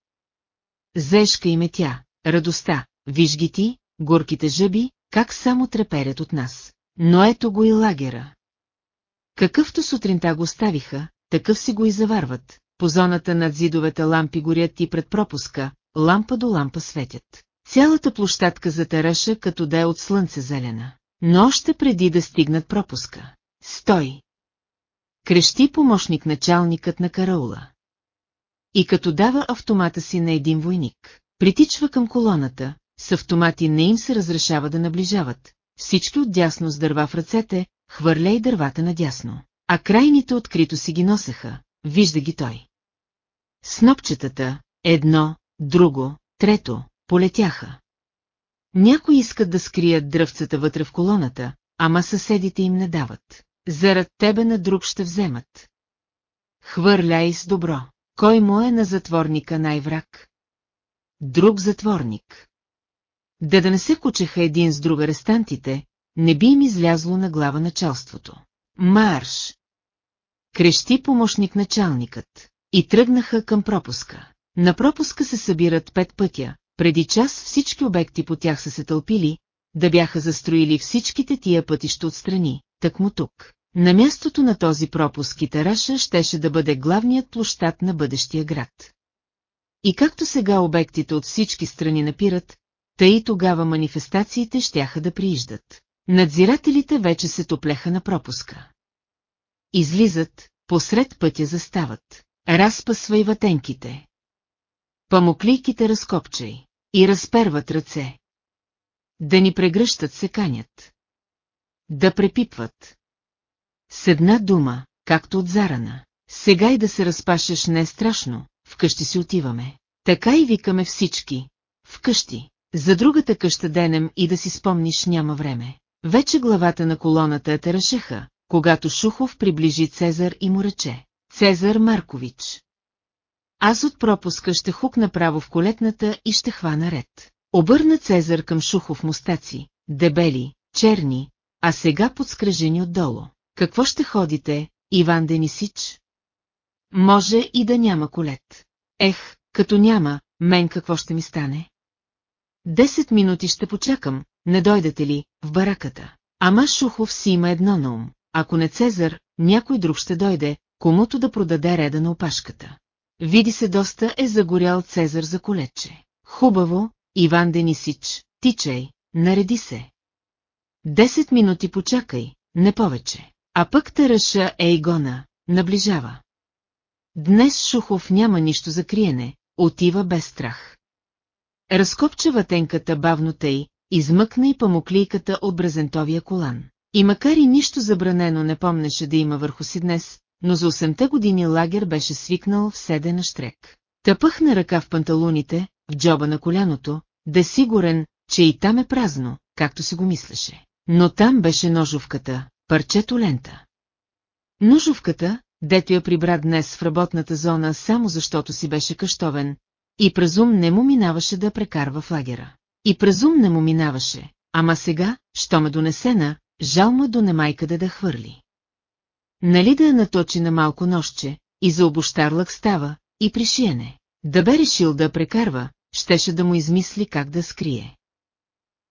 Зешка им е тя, радостта, виж ги ти, горките жъби, как само треперят от нас. Но ето го и лагера. Какъвто сутринта го ставиха, такъв си го и заварват. По зоната над зидовете лампи горят и пред пропуска, лампа до лампа светят. Цялата площадка затараша, като да е от слънце зелена. Но още преди да стигнат пропуска. Стой! Крещи помощник началникът на караула. И като дава автомата си на един войник, притичва към колоната, с автомати не им се разрешава да наближават. Всички отдясно с дърва в ръцете, хвърляй дървата надясно. А крайните открито си ги носеха, вижда ги той. Снопчетата, едно, друго, трето, полетяха. Някои искат да скрият дръвцата вътре в колоната, ама съседите им не дават. Зарад тебе на друг ще вземат. Хвърляй с добро. Кой му е на затворника най-враг? Друг затворник. Да да не се кучеха един с друг арестантите, не би им излязло на глава началството. Марш! Крещи помощник началникът. И тръгнаха към пропуска. На пропуска се събират пет пътя, преди час всички обекти по тях са се тълпили, да бяха застроили всичките тия пътища отстрани, так му тук. На мястото на този пропуск и тараша щеше да бъде главният площад на бъдещия град. И както сега обектите от всички страни напират, тъй и тогава манифестациите щяха да прииждат. Надзирателите вече се топлеха на пропуска. Излизат, посред пътя застават. Разпъсвай ватенките. Памоклийките разкопчай. И разперват ръце. Да ни прегръщат се канят. Да препипват. С една дума, както от зарана. Сега и да се разпашеш не е страшно, вкъщи си отиваме. Така и викаме всички. Вкъщи. За другата къща денем и да си спомниш няма време. Вече главата на колоната е тършеха, когато Шухов приближи Цезар и му рече. Цезар Маркович. Аз от пропуска ще хук направо в колетната и ще хвана ред. Обърна Цезар към Шухов мустаци, дебели, черни, а сега подскръжени отдолу. Какво ще ходите, Иван Денисич? Може и да няма колет. Ех, като няма, мен какво ще ми стане? Десет минути ще почакам, не дойдете ли, в бараката. Ама Шухов си има едно на ум. Ако не Цезар, някой друг ще дойде, комуто да продаде реда на опашката. Види се доста е загорял Цезар за колече. Хубаво, Иван Денисич, тичай, нареди се. Десет минути почакай, не повече. А пък търъша е игона, наближава. Днес Шухов няма нищо за криене, отива без страх. Разкопча ватенката бавно тъй, измъкна и памуклийката от брезентовия колан. И макар и нищо забранено не помнеше да има върху си днес, но за 8-те години лагер беше свикнал в седе на штрек. Тъпъхна ръка в панталоните, в джоба на коляното, да е сигурен, че и там е празно, както си го мислеше. Но там беше ножовката, парчето лента. Ножовката, дето я прибра днес в работната зона само защото си беше къщовен, и празум не му минаваше да прекарва в лагера. И празум не му минаваше, ама сега, що ме донесена, жал му до немайкъде да хвърли. Нали да я наточи на малко нощче, и за обощарлък става, и при шиене. Да бе решил да прекарва, щеше да му измисли как да скрие.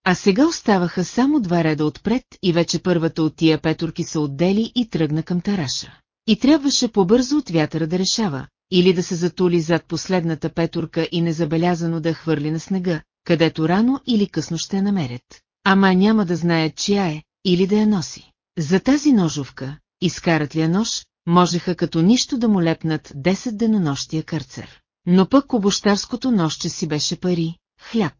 А сега оставаха само два реда отпред и вече първата от тия петурки се отдели и тръгна към тараша. И трябваше побързо от вятъра да решава, или да се затули зад последната петурка и незабелязано да хвърли на снега, където рано или късно ще я намерят. Ама няма да знаят чия е, или да я носи. За тази ножовка, изкарат ли я нож, можеха като нищо да му лепнат 10 денонощия карцер. Но пък обощарското нощче си беше пари, хляб.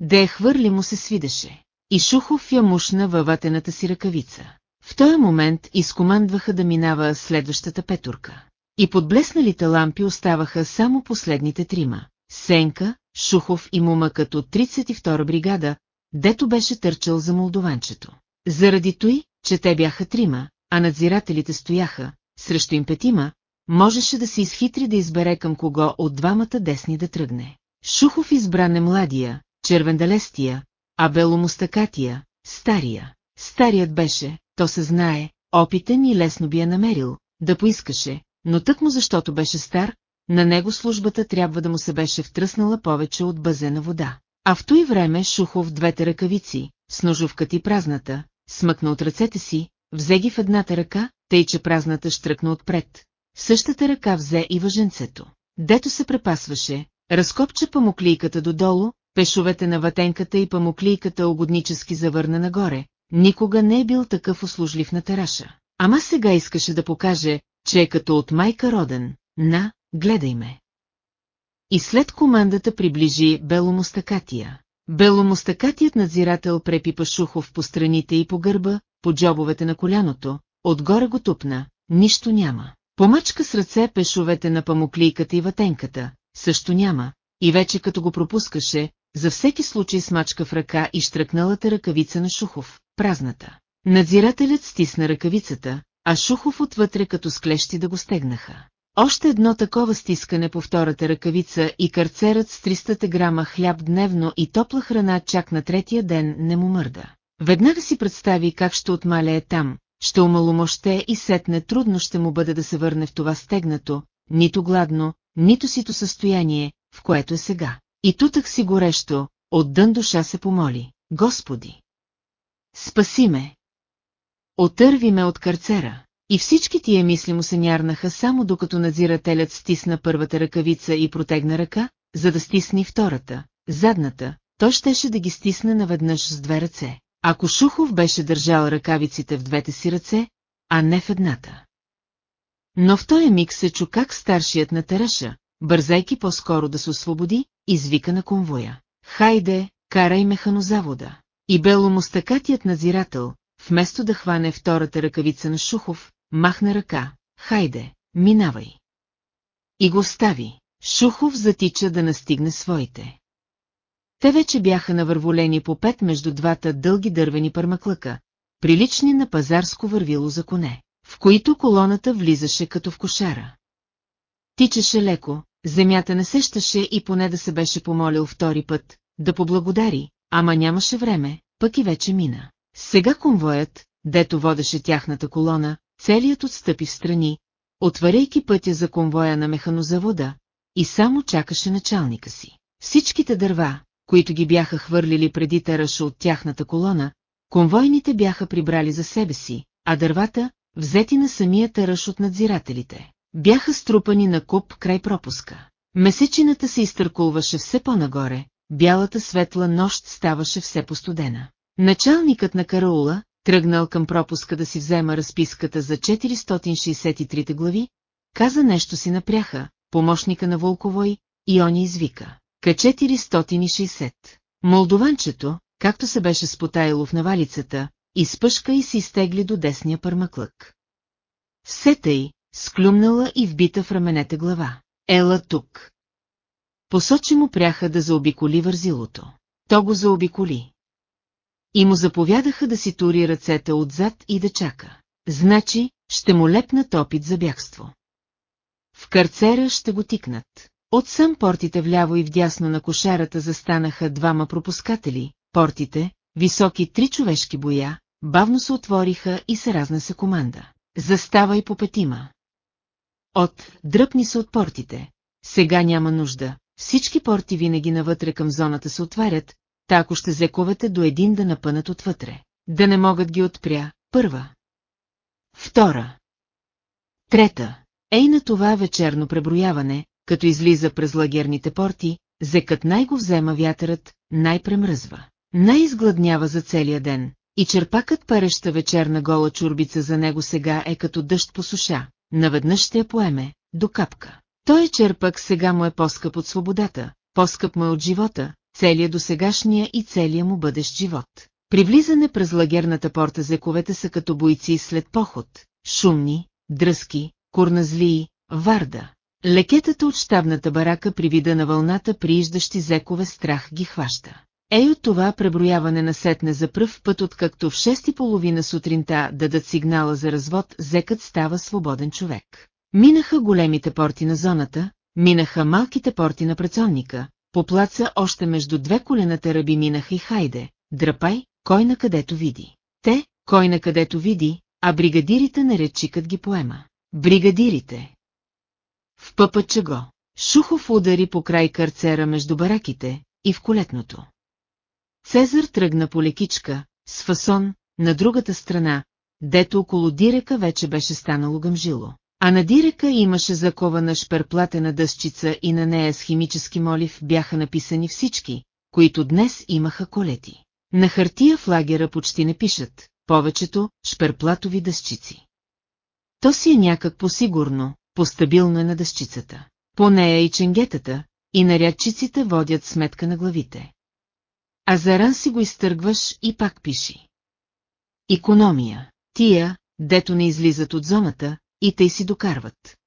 Да я хвърли му се свидеше. И Шухов я мушна във ватената си ръкавица. В този момент изкомандваха да минава следващата петурка. И под блесналите лампи оставаха само последните трима. Сенка, Шухов и Мума като 32 бригада, дето беше търчал за молдованчето. Заради той, че те бяха трима, а надзирателите стояха, срещу им петима, можеше да се изхитри да избере към кого от двамата десни да тръгне. Шухов избра не младия, червендалестия, а беломустакатия, стария. Старият беше, то се знае, опитен и лесно би я намерил, да поискаше, но тък му защото беше стар, на него службата трябва да му се беше втръснала повече от базена вода. А в той време Шухов двете ръкавици, с ножовката и празната, смъкна от ръцете си, взе ги в едната ръка, тъй че празната штръкна отпред. В същата ръка взе и въженцето. Дето се препасваше, разкопча памуклийката додолу, пешовете на ватенката и памуклийката угоднически завърна нагоре. Никога не е бил такъв услужлив на тараша. Ама сега искаше да покаже, че е като от майка роден. На, гледай ме. И след командата приближи Беломостакатия. Беломостакатият надзирател препипа Шухов по страните и по гърба, по джобовете на коляното, отгоре го тупна, нищо няма. Помачка с ръце пешовете на памуклийката и ватенката, също няма, и вече като го пропускаше, за всеки случай смачка в ръка и штръкналата ръкавица на Шухов, празната. Надзирателят стисна ръкавицата, а Шухов отвътре като склещи да го стегнаха. Още едно такова стискане по втората ръкавица и карцерът с 300 грама хляб дневно и топла храна чак на третия ден не му мърда. Веднага си представи как ще отмалее там, ще омаломоще и сетне трудно ще му бъде да се върне в това стегнато, нито гладно, нито сито състояние, в което е сега. И тутък си горещо, от дън душа се помоли, Господи! Спаси ме! Отърви ме от карцера. И всички тия мисли му се нярнаха само докато надзирателят стисна първата ръкавица и протегна ръка, за да стисни втората, задната, той щеше да ги стисне наведнъж с две ръце. Ако Шухов беше държал ръкавиците в двете си ръце, а не в едната. Но в този миг се чу как старшият на Тереша, бързайки по-скоро да се освободи, извика на конвоя. Хайде, карай механозавода. И беломостакатият надзирател, вместо да хване втората ръкавица на Шухов, махна ръка. Хайде, минавай. И го остави. Шухов затича да настигне своите. Те вече бяха навърволени по пет между двата дълги дървени пармаклъка, прилични на пазарско вървило за коне, в които колоната влизаше като в кошара. Тичаше леко, земята не сещаше и поне да се беше помолил втори път, да поблагодари, ама нямаше време, пък и вече мина. Сега конвоят, дето водеше тяхната колона, целият отстъпи в страни, отваряйки пътя за конвоя на механозавода, и само чакаше началника си. Всичките дърва, които ги бяха хвърлили преди тераша от тяхната колона, конвойните бяха прибрали за себе си, а дървата, взети на самия таръш от надзирателите, бяха струпани на куп край пропуска. Месечината се изтъркулваше все по-нагоре, бялата светла нощ ставаше все по-студена. Началникът на караула, тръгнал към пропуска да си взема разписката за 463 глави, каза нещо си напряха, помощника на Волковой, и он извика. К-460. Молдованчето, както се беше спотаяло в навалицата, изпъшка и си изтегли до десния пърмаклък. Все тъй, склюмнала и вбита в раменете глава. Ела тук. Посочи му пряха да заобиколи вързилото. То го заобиколи. И му заповядаха да си тури ръцете отзад и да чака. Значи, ще му лепнат опит за бягство. В карцера ще го тикнат. Отсам портите вляво и вдясно на кошарата застанаха двама пропускатели, портите, високи три човешки боя, бавно се отвориха и се разнесе команда. Заставай по петима. От, дръпни се от портите. Сега няма нужда. Всички порти винаги навътре към зоната се отварят, та ако ще зековете до един да напънат отвътре. Да не могат ги отпря. Първа. Втора. Трета. Ей на това вечерно преброяване, като излиза през лагерните порти, зекът най-го взема вятърът, най-премръзва. Най-изгладнява за целия ден, и черпакът пареща вечерна гола чурбица за него сега е като дъжд по суша, наведнъж ще я поеме, до капка. Той е черпак сега му е по-скъп от свободата, по-скъп му е от живота, целият досегашния и целия му бъдещ живот. При влизане през лагерната порта зековете са като бойци след поход, шумни, дръзки, курназлии, варда. Лекетата от щабната барака при вида на вълната прииждащи зекове страх ги хваща. Ей от това преброяване на сетне за пръв път, откакто в шести половина сутринта дадат сигнала за развод, зекът става свободен човек. Минаха големите порти на зоната, минаха малките порти на прецонника, по плаца още между две колената ръби минаха и хайде, драпай, кой на където види. Те, кой на където види, а бригадирите наречикът ги поема. Бригадирите. В пъпът го. Шухов удари по край карцера между бараките и в колетното. Цезар тръгна по лекичка, с фасон, на другата страна, дето около дирека вече беше станало гъмжило. А на дирека имаше закована шперплатена дъсчица и на нея с химически молив бяха написани всички, които днес имаха колети. На хартия в лагера почти не пишат, повечето шперплатови дъсчици. То си е някак по-сигурно, по-стабилно е на дъсчицата. По нея и ченгетата, и нарядчиците водят сметка на главите. А заран си го изтъргваш и пак пиши. Икономия. Тия, дето не излизат от зоната, и тъй си докарват.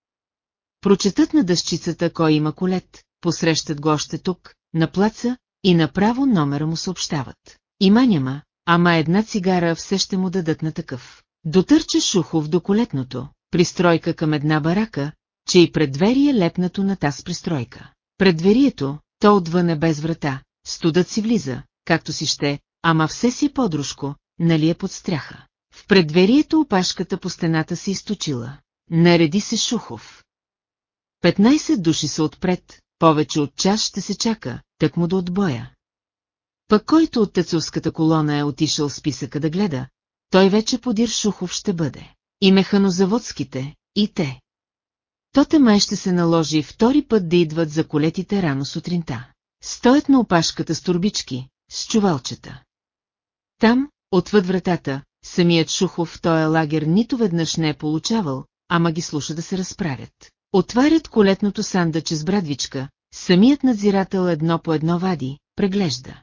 Прочетат на дъщицата кой има колет, посрещат го още тук, на плаца, и направо номера му съобщават. Има няма, ама една цигара все ще му дадат на такъв. Дотърча Шухов до колетното, пристройка към една барака, че и пред двери е лепнато на таз пристройка. Пред дверието, то отвън е без врата, студът си влиза, както си ще, ама все си подружко, нали е под стряха. В предверието опашката по стената се източила. Нареди се Шухов. 15 души са отпред, повече от час ще се чака, так му до отбоя. Пък който от тецовската колона е отишъл списъка да гледа, той вече подир Шухов ще бъде. И механозаводските, и те. Тоте май ще се наложи втори път да идват за колетите рано сутринта. Стоят на опашката с турбички, с чувалчета. Там, отвъд вратата, самият Шухов в този лагер нито веднъж не е получавал, ама ги слуша да се разправят. Отварят колетното сандъче с брадвичка, самият надзирател едно по едно вади, преглежда.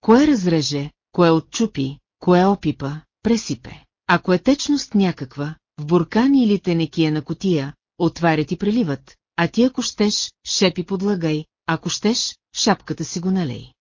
Кое разреже, кое отчупи, кое опипа, пресипе. Ако е течност някаква, в буркан или тенекия на котия, отварят и преливат, а ти ако щеш, шепи подлагай, ако щеш, шапката си го налей.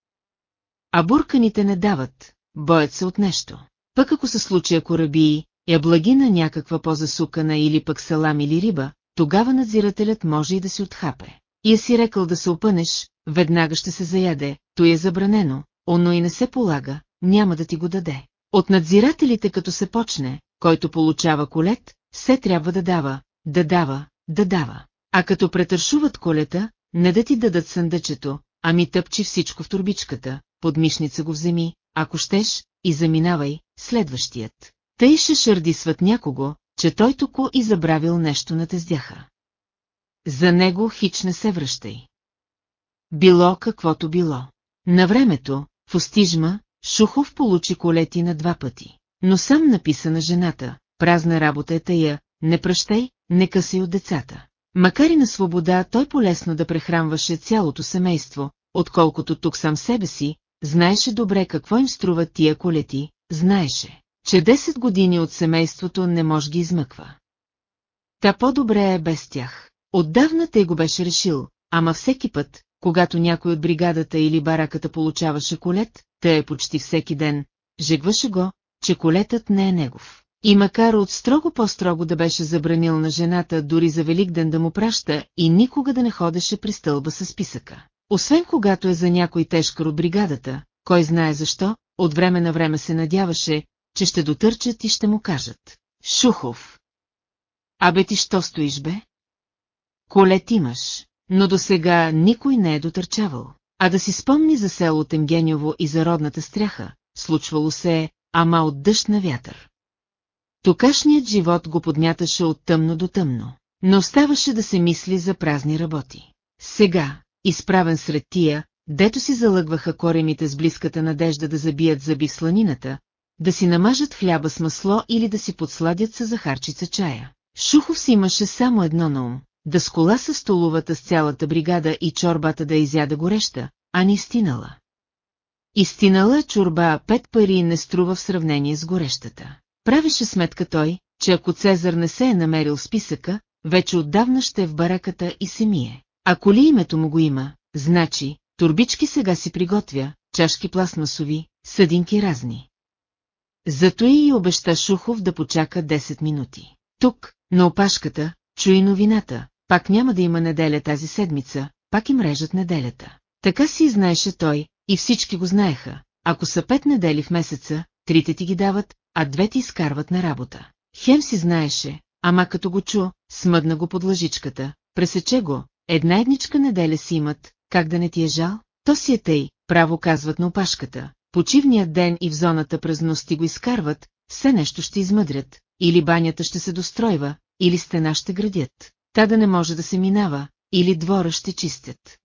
А бурканите не дават, боят се от нещо. Пък ако се случи корабии, яблагина някаква по-засукана или пък салам или риба, тогава надзирателят може и да си отхапе. И е си рекал да се опънеш, веднага ще се заяде, то е забранено, оно и не се полага, няма да ти го даде. От надзирателите като се почне, който получава колет, все трябва да дава, да дава, да дава. А като претършуват колета, не да ти дадат съндъчето, ами тъпчи всичко в турбичката, под мишница го вземи, ако щеш, и заминавай, следващият. Тъй ще шърдисват някого, че той току и забравил нещо на тездяха. За него хич не се връщай. Било каквото било. На времето, в Остижма, Шухов получи колети на два пъти. Но сам написа на жената, празна работа е тая, не пръщай, не късай от децата. Макар и на свобода, той полесно да прехранваше цялото семейство, отколкото тук сам себе си, знаеше добре какво им струват тия колети, знаеше, че 10 години от семейството не може ги измъква. Та по-добре е без тях. Отдавна те го беше решил, ама всеки път, когато някой от бригадата или бараката получаваше колет, те е почти всеки ден, жегваше го, че колетът не е негов. И макар от строго по-строго да беше забранил на жената дори за Великден да му праща и никога да не ходеше при стълба с списъка. Освен когато е за някой тежкар от бригадата, кой знае защо, от време на време се надяваше, че ще дотърчат и ще му кажат. Шухов. Абе ти що стоиш бе? Колет имаш, но до сега никой не е дотърчавал. А да си спомни за село Темгеньово и за родната стряха, случвало се, ама от дъжд на вятър. Токашният живот го подмяташе от тъмно до тъмно, но оставаше да се мисли за празни работи. Сега, изправен сред тия, дето си залъгваха коремите с близката надежда да забият зъби в сланината, да си намажат хляба с масло или да си подсладят с захарчица чая. Шухов си имаше само едно на ум, да скола с столовата с цялата бригада и чорбата да изяда гореща, а не стинала. Истинала чорба пет пари не струва в сравнение с горещата. Правеше сметка той, че ако Цезар не се е намерил списъка, вече отдавна ще е в бараката и се мие. Ако ли името му го има, значи, турбички сега си приготвя, чашки пластмасови, съдинки разни. Зато и обеща Шухов да почака 10 минути. Тук, на опашката, чуи новината, пак няма да има неделя тази седмица, пак им режат неделята. Така си знаеше той, и всички го знаеха. Ако са пет недели в месеца, трите ти ги дават, а две ти изкарват на работа. Хем си знаеше, ама като го чу, смъдна го под лъжичката, пресече го, една едничка неделя си имат, как да не ти е жал? То си е тъй, право казват на опашката. Почивният ден и в зоната празности го изкарват, все нещо ще измъдрят, или банята ще се достройва, или стена ще градят. Та да не може да се минава, или двора ще чистят.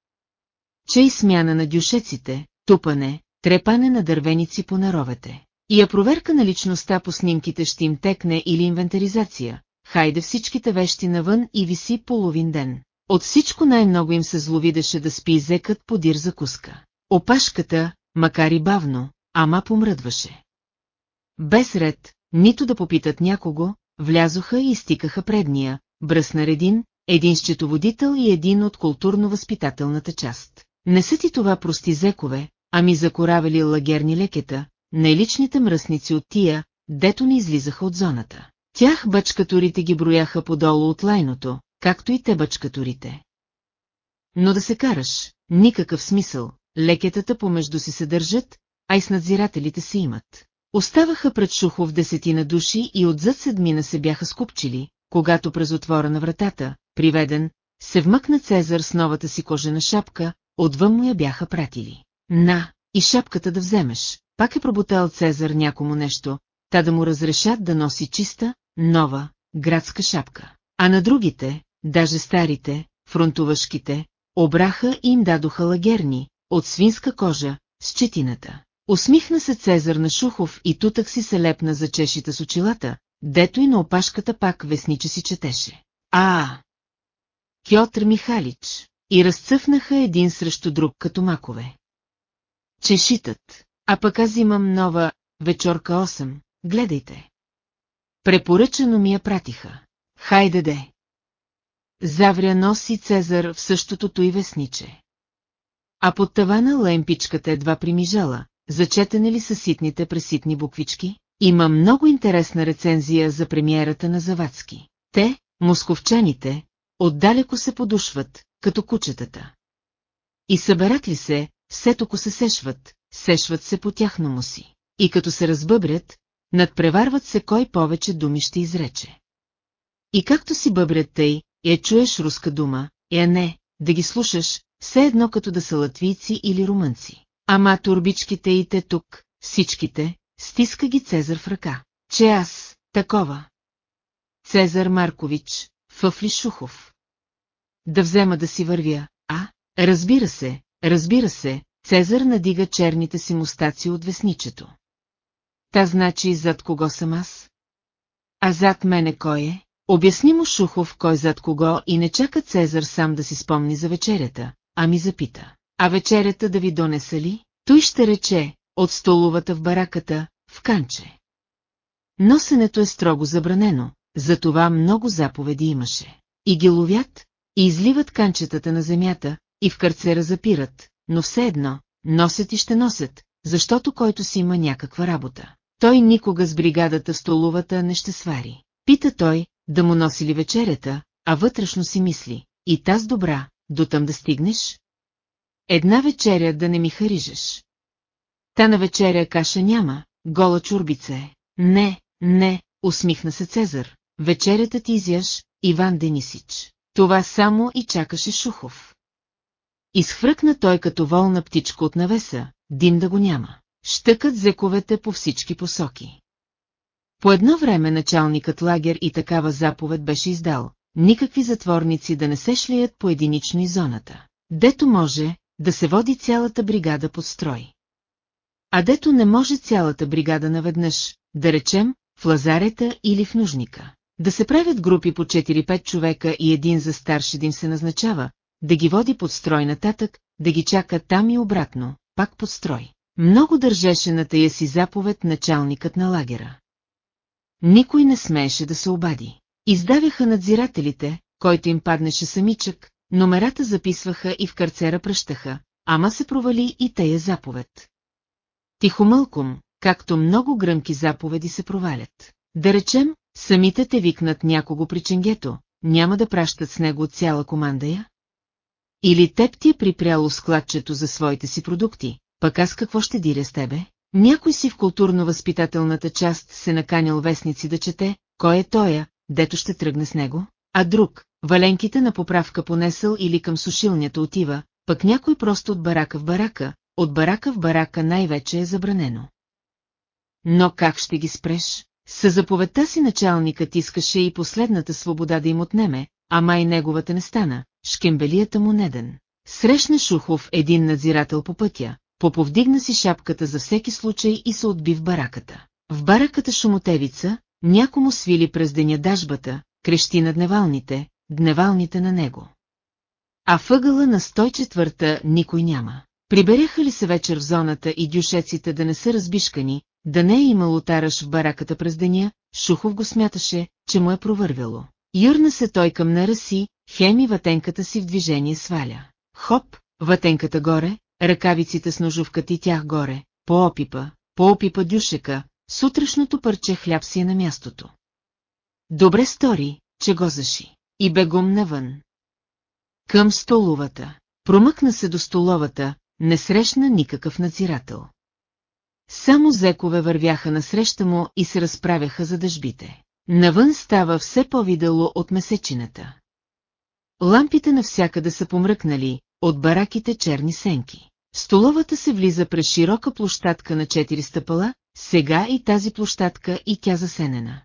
Че и смяна на дюшеците, тупане, трепане на дървеници по наровете. И я проверка на личността по снимките ще им текне или инвентаризация. Хайде всичките вещи навън и виси половин ден. От всичко най-много им се зловидеше да спи зекът подир закуска. Опашката, макар и бавно, ама помръдваше. Без ред, нито да попитат някого, влязоха и изтикаха предния, бръсна редин, един счетоводител и един от културно-възпитателната част. Не са ти това прости зекове, ами закоравели лагерни лекета, най-личните мръсници от тия, дето не излизаха от зоната. Тях бачкаторите ги брояха подолу от лайното, както и те бачкаторите. Но да се караш, никакъв смисъл, лекетата помежду си се държат, а и с надзирателите си имат. Оставаха пред Шухов десетина души и отзад седмина се бяха скупчили, когато през отвора на вратата, приведен, се вмъкна Цезар с новата си кожена шапка, отвън му я бяха пратили. На, и шапката да вземеш, пак е проботал Цезар някому нещо, та да му разрешат да носи чиста, нова, градска шапка. А на другите, даже старите, фронтувашките, обраха и им дадоха лагерни, от свинска кожа, с четината. Усмихна се Цезар на Шухов и тутък си се лепна за чешите с очилата, дето и на опашката пак весниче си четеше. А! Кьотър Михалич. И разцъфнаха един срещу друг като макове. Чешитът. А пък аз имам нова вечорка 8, гледайте. Препоръчано ми я пратиха. Хайде де. Завря носи Цезар в същото и весниче. А под тавана лемпичката едва примижала, зачетане ли са ситните преситни буквички? Има много интересна рецензия за премиерата на Завадски. Те, московчаните, отдалеко се подушват, като кучетата. И съберат ли се, все току се сешват, сешват се по тяхно му си. И като се разбъбрят, надпреварват се кой повече думи ще изрече. И както си бъбрят тъй, я чуеш руска дума, я не, да ги слушаш, все едно като да са латвийци или румънци. Ама турбичките и те тук, всичките, стиска ги Цезар в ръка. Че аз, такова. Цезар Маркович, Фъфли Шухов. Да взема да си вървя, а? Разбира се, разбира се, Цезар надига черните си мустаци от весничето. Та значи зад кого съм аз? А зад мене кой е? Обясни му Шухов кой зад кого и не чака Цезар сам да си спомни за вечерята, а ми запита. А вечерята да ви донеса ли? Той ще рече, от столовата в бараката, в канче. Носенето е строго забранено, затова много заповеди имаше. И ги ловят, и изливат канчетата на земята, и в карцера запират, но все едно, носят и ще носят, защото който си има някаква работа. Той никога с бригадата в столовата не ще свари. Пита той, да му носи ли вечерята, а вътрешно си мисли, и таз добра, дотъм да стигнеш? Една вечеря да не ми харижеш. Та на вечеря каша няма, гола чурбица е. Не, не, усмихна се Цезар. Вечерята ти изяш, Иван Денисич. Това само и чакаше Шухов. Изхвръкна той като волна птичка от навеса, дим да го няма. Щъкат зековете по всички посоки. По едно време началникът лагер и такава заповед беше издал, никакви затворници да не се шлият по и зоната. Дето може, да се води цялата бригада под строй. А дето не може цялата бригада наведнъж, да речем, в лазарета или в нужника. Да се правят групи по 4-5 човека и един за старши един се назначава, да ги води под строй нататък, да ги чака там и обратно, пак под строй. Много държеше на тая си заповед началникът на лагера. Никой не смееше да се обади. Издавяха надзирателите, който им паднеше самичък, номерата записваха и в карцера пръщаха, ама се провали и тая заповед. Тихомълком, както много гръмки заповеди се провалят. Да речем, самите те викнат някого при ченгето, няма да пращат с него цяла команда я? Или теб ти е припряло складчето за своите си продукти, пък аз какво ще диря с тебе? Някой си в културно-възпитателната част се наканял вестници да чете, кой е тоя, дето ще тръгне с него, а друг, валенките на поправка понесъл или към сушилнята отива, пък някой просто от барака в барака, от барака в барака най-вече е забранено. Но как ще ги спреш? Със заповедта си началникът искаше и последната свобода да им отнеме, а май неговата не стана, шкембелията му неден. Срещна Шухов един надзирател по пътя, поповдигна си шапката за всеки случай и се отби в бараката. В бараката шумотевица, някому свили през деня дажбата, крещи на дневалните, дневалните на него. А въгъла на 104-та никой няма. Прибереха ли се вечер в зоната и дюшеците да не са разбишкани, да не е имало тараш в бараката през деня, Шухов го смяташе, че му е провървяло. Юрна се той към нера си, хеми ватенката си в движение сваля. Хоп, ватенката горе, ръкавиците с ножовката и тях горе, по опипа, по опипа дюшека, сутрешното парче хляб си е на мястото. Добре стори, че го заши. И бегом навън. Към столовата. Промъкна се до столовата, не срещна никакъв надзирател. Само зекове вървяха насреща му и се разправяха за дъжбите. Навън става все по-видало от месечината. Лампите навсякъде са помръкнали, от бараките черни сенки. Столовата се влиза през широка площадка на четири стъпала, сега и тази площадка и тя засенена.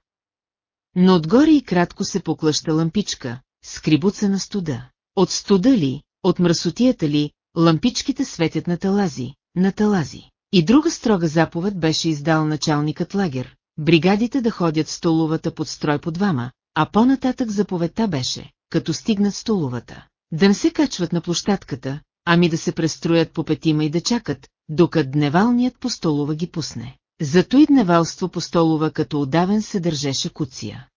Но отгоре и кратко се поклъща лампичка, скрибуца на студа. От студа ли, от мръсотията ли, лампичките светят на талази, на талази. И друга строга заповед беше издал началникът лагер, бригадите да ходят в столовата под строй по двама, а по-нататък заповедта беше, като стигнат столовата, да не се качват на площадката, ами да се престроят по петима и да чакат, докато дневалният по столова ги пусне. Зато и дневалство по столова като удавен се държеше куция.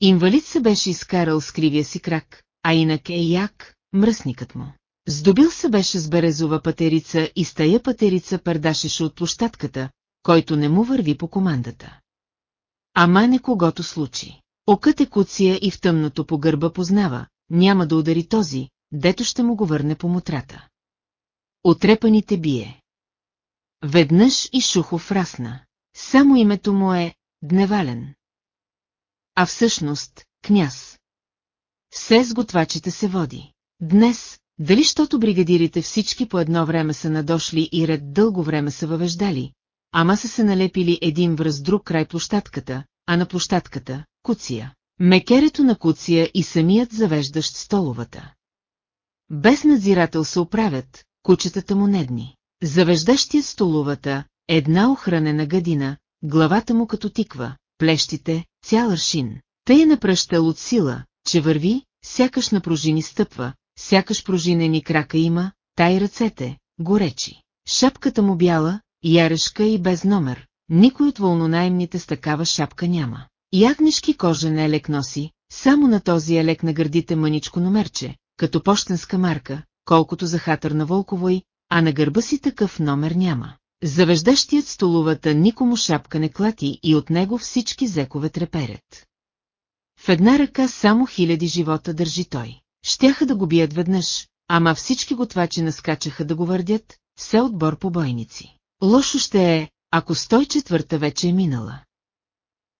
Инвалид се беше изкарал с кривия си крак, а инак е як, мръсникът му. Здобил се беше с березова патерица и с тая патерица пърдашеше от площадката, който не му върви по командата. Ама не когото случи. Окът е куция и в тъмното по гърба познава, няма да удари този, дето ще му го върне по мутрата. Отрепаните бие. Веднъж и Шухов расна. Само името му е Дневален. А всъщност, княз. Все с готвачите се води. Днес, дали щото бригадирите всички по едно време са надошли и ред дълго време са въвеждали, ама са се налепили един връз друг край площадката, а на площадката – куция. Мекерето на куция и самият завеждащ столовата. Без надзирател се оправят, кучетата му недни. Завеждащият столовата, една охранена гадина, главата му като тиква, плещите, цял аршин. Тъй е напръщал от сила, че върви, сякаш на пружини стъпва, сякаш пружинени крака има, тай ръцете, горечи. Шапката му бяла, ярешка и без номер, никой от вълнонаймните с такава шапка няма. Ягнешки кожен елек носи, само на този елек на гърдите мъничко номерче, като почтенска марка, колкото за хатър на Волковой, а на гърба си такъв номер няма. Завеждащият столовата никому шапка не клати и от него всички зекове треперят. В една ръка само хиляди живота държи той. Щяха да го бият веднъж, ама всички готвачи наскачаха да го върдят, все отбор по бойници. Лошо ще е, ако 104-та вече е минала.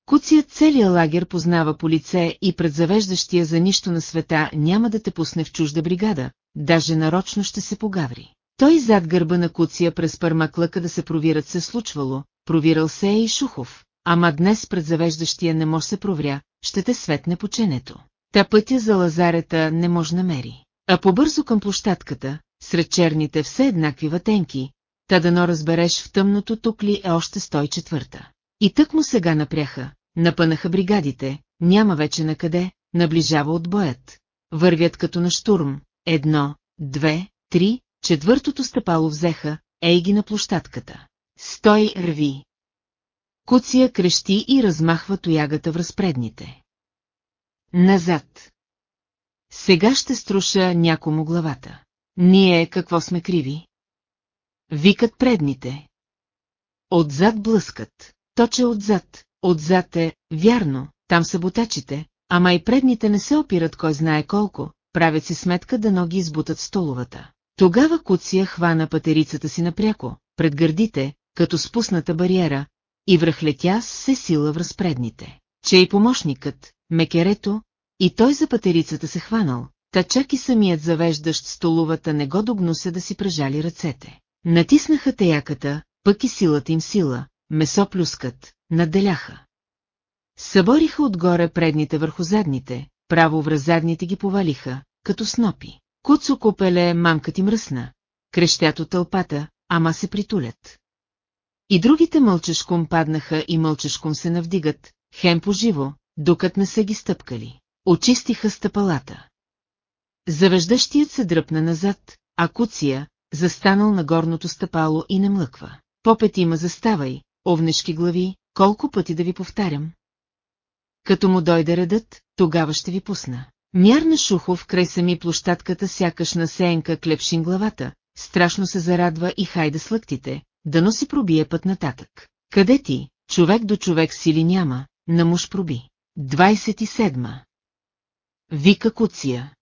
Куцият целия лагер познава по лице и пред завеждащия за нищо на света няма да те пусне в чужда бригада, даже нарочно ще се погаври. Той зад гърба на Куция през пърмаклъка да се провират се случвало, провирал се е и Шухов, ама днес пред завеждащия не може се провря, ще те светне поченето. Та пътя за лазарета не може намери. А побързо към площадката, сред черните все еднакви ватенки, та дано разбереш в тъмното тук ли е още 104-та. И тък му сега напряха, напънаха бригадите, няма вече на къде, наближава отбоят. Вървят като на штурм, едно, две, три, четвъртото стъпало взеха, ей ги на площадката. Стой, рви! Куция крещи и размахва тоягата в разпредните. Назад. Сега ще струша някому главата. Ние какво сме криви? Викат предните. Отзад блъскат. Точе отзад. Отзад е, вярно, там са бутачите, ама и предните не се опират кой знае колко, правят си сметка да ноги избутат столовата. Тогава Куция хвана патерицата си напряко, пред гърдите, като спусната бариера, и връхлетя се сила в разпредните. Че и помощникът, мекерето, и той за патерицата се хванал, та чак и самият завеждащ столовата не го догнуся да си прежали ръцете. Натиснаха теяката, пък и силата им сила, месо плюскат, наделяха. Събориха отгоре предните върху задните, право враз задните ги повалиха, като снопи. Куцо купеле мамка ти мръсна, крещят от тълпата, ама се притулят. И другите мълчешком паднаха и мълчешком се навдигат, хем поживо, докато не са ги стъпкали. Очистиха стъпалата. Завеждащият се дръпна назад, а Куция, застанал на горното стъпало и не млъква. Попет има заставай, овнешки глави, колко пъти да ви повтарям. Като му дойде редът, тогава ще ви пусна. Мярна Шухов край сами площадката сякаш на сеенка клепшин главата, страшно се зарадва и хайде с лъктите, да носи пробие път нататък. Къде ти, човек до човек сили няма, на муж проби. 27. Вика Куция.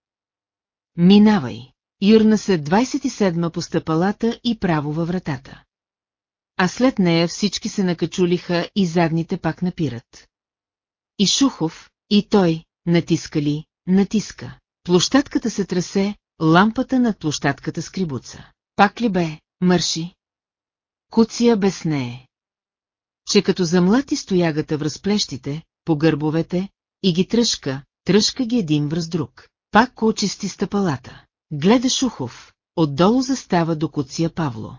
Минавай. Юрна се 27 по стъпалата и право във вратата. А след нея всички се накачулиха и задните пак напират. И Шухов, и той, натискали, натиска. Площадката се тресе, лампата над площадката скрибуца. Пак ли бе, мърши? Куция без нея. Че като замлати стоягата в разплещите, по гърбовете, и ги тръжка, тръжка ги един връз друг. Пак очисти стъпалата. Гледа Шухов, отдолу застава до Куция Павло.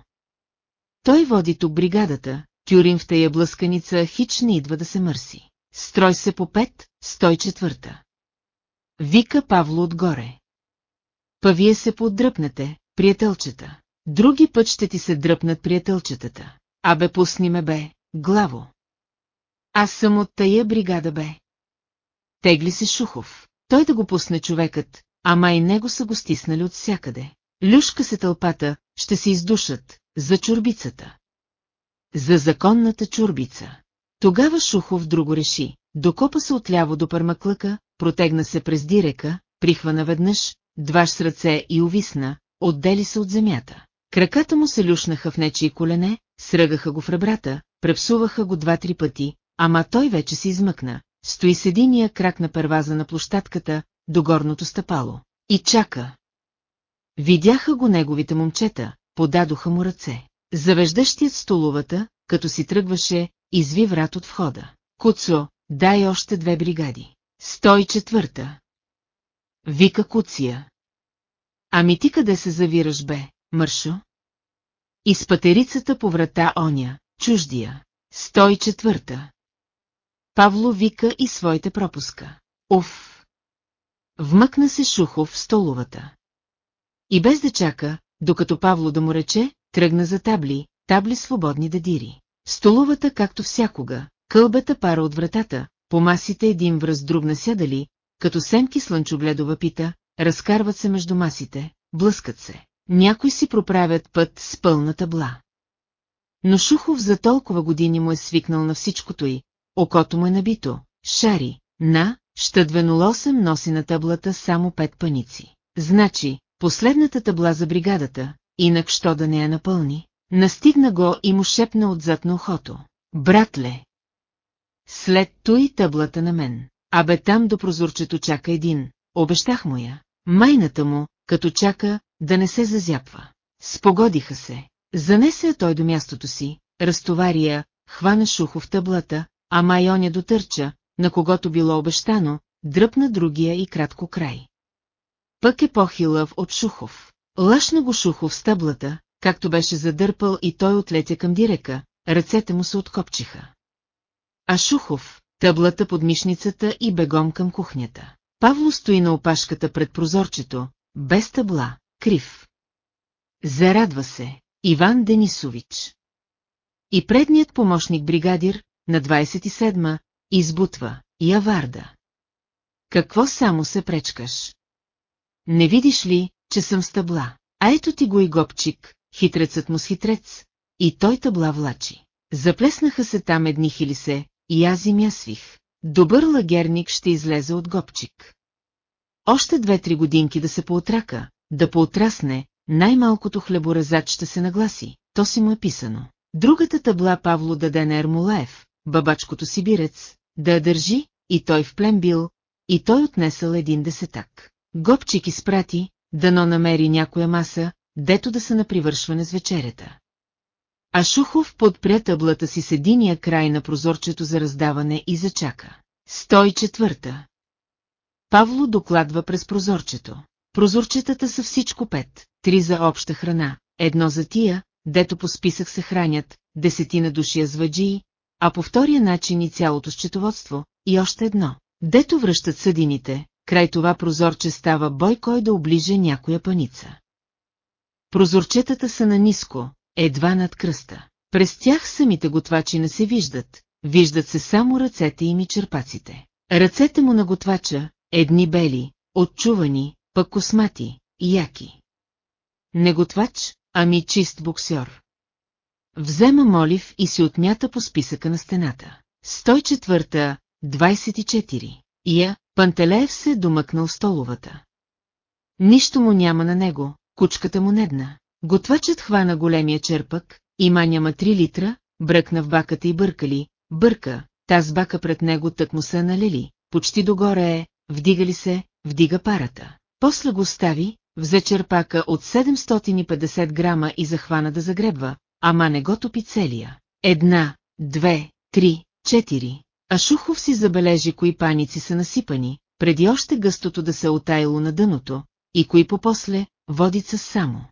Той води тук бригадата, тюрин в тая блъсканица хич не идва да се мърси. Строй се по пет, стой четвърта. Вика Павло отгоре. Па вие се поотдръпнете, приятелчета. Други път ще ти се дръпнат приятелчетата. Абе пусни ме бе, главо. Аз съм от тая бригада бе. Тегли се Шухов. Той да го пусне човекът, ама и него са го стиснали от всякъде. Люшка се тълпата, ще се издушат, за чурбицата. За законната чурбица. Тогава Шухов друго реши. Докопа се отляво до пармаклъка, протегна се през дирека, прихвана веднъж, дваш с ръце и увисна, отдели се от земята. Краката му се люшнаха в нечи колене, сръгаха го в ребрата, препсуваха го два-три пъти, ама той вече се измъкна. Стои с единия крак на перваза на площадката, до горното стъпало. И чака. Видяха го неговите момчета, подадоха му ръце. Завеждащият столовата, като си тръгваше, изви врат от входа. Куцо, дай още две бригади. Стой четвърта. Вика Куция. Ами ти къде се завираш бе, Мършо? Из патерицата по врата оня, чуждия. Стой четвърта. Павло вика и своите пропуска. Уф! Вмъкна се Шухов в столовата. И без да чака, докато Павло да му рече, тръгна за табли, табли свободни да дири. Столовата, както всякога, кълбета пара от вратата, по масите един връз друг насядали, като семки слънчогледова пита, разкарват се между масите, блъскат се. Някой си проправят път с пълна табла. Но Шухов за толкова години му е свикнал на всичкото й, окото му е набито, шари, на, щадвенолосем носи на таблата само пет паници. Значи, последната табла за бригадата, инак що да не я напълни, настигна го и му шепна отзад на ухото. Братле! След той таблата на мен. Абе там до прозорчето чака един, обещах му я. Майната му, като чака, да не се зазяпва. Спогодиха се. Занесе я той до мястото си, разтовария, хвана шухо в таблата, а майоня дотърча, на когото било обещано, дръпна другия и кратко край. Пък е по-хилъв от Шухов. Лашна го Шухов с таблата, както беше задърпал и той отлетя към дирека, ръцете му се откопчиха. А Шухов, тъблата под мишницата и бегом към кухнята. Павло стои на опашката пред прозорчето, без табла, крив. Зарадва се, Иван Денисович. И предният помощник бригадир, на 27-ма, избутва, Яварда. Какво само се пречкаш? Не видиш ли, че съм с табла? А ето ти го и гопчик, хитрецът му с хитрец, и той табла влачи. Заплеснаха се там едни хилисе, и аз им я свих. Добър лагерник ще излезе от гопчик. Още две-три годинки да се поотрака, да поотрасне, най-малкото хлеборазач ще се нагласи, то си му е писано. Другата табла Павло даде на Ермолаев, бабачкото сибирец, да я държи, и той в плен бил, и той отнесъл един десетак. Гопчик изпрати, дано намери някоя маса, дето да се напривършване с вечерята. А Шухов подпря таблата си с единия край на прозорчето за раздаване и зачака. Стой четвърта. Павло докладва през прозорчето. Прозорчетата са всичко пет, три за обща храна, едно за тия, дето по списък се хранят, десетина души зваджии, а по втория начин и цялото счетоводство, и още едно, дето връщат съдините, край това прозорче става бой кой да оближе някоя паница. Прозорчетата са на ниско, едва над кръста. През тях самите готвачи не се виждат, виждат се само ръцете им и черпаците. Ръцете му на готвача, едни бели, отчувани, пък космати, яки. Не готвач, ами чист боксер. Взема молив и се отмята по списъка на стената. 104, 24. Я, Пантелеев се домъкнал столовата. Нищо му няма на него, кучката му недна. Готвачът хвана големия черпък, има няма 3 литра, бръкна в баката и бъркали, бърка, таз бака пред него тък му се налили, почти догоре е, вдига се, вдига парата. После го стави, взе черпака от 750 грама и захвана да загребва, ама не го топи целия. Една, две, три, четири. А Шухов си забележи кои паници са насипани, преди още гъстото да се отаило на дъното, и кои попосле, водица само.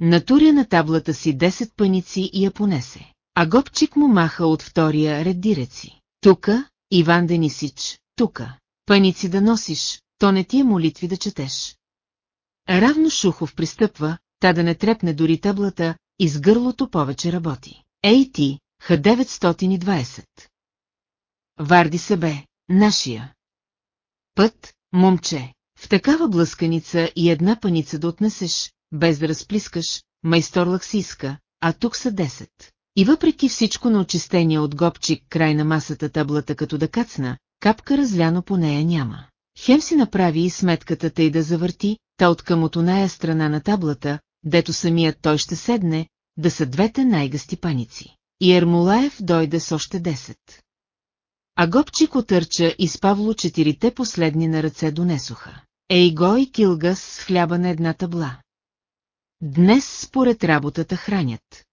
Натуря на таблата си 10 паници и я понесе. А гопчик му маха от втория ред диреци. Тука, Иван Денисич, тука. Паници да носиш, то не ти е молитви да четеш. Равно Шухов пристъпва, та да не трепне дори таблата, и с гърлото повече работи. Ей ти, Х-920. Варди се бе, нашия. Път, момче, в такава блъсканица и една паница да отнесеш, без да разплискаш, майсторлах си иска, а тук са 10. И въпреки всичко на очистения от гопчик край на масата таблата като да кацна, капка разляно по нея няма. Хем си направи и сметката тъй да завърти, та от към от оная страна на таблата, дето самият той ще седне, да са двете най-гъсти паници. И Ермолаев дойде с още 10. А Гопчик отърча и с Павло четирите последни на ръце донесоха. Ейго и Килгас с хляба на една табла. Днес според работата хранят.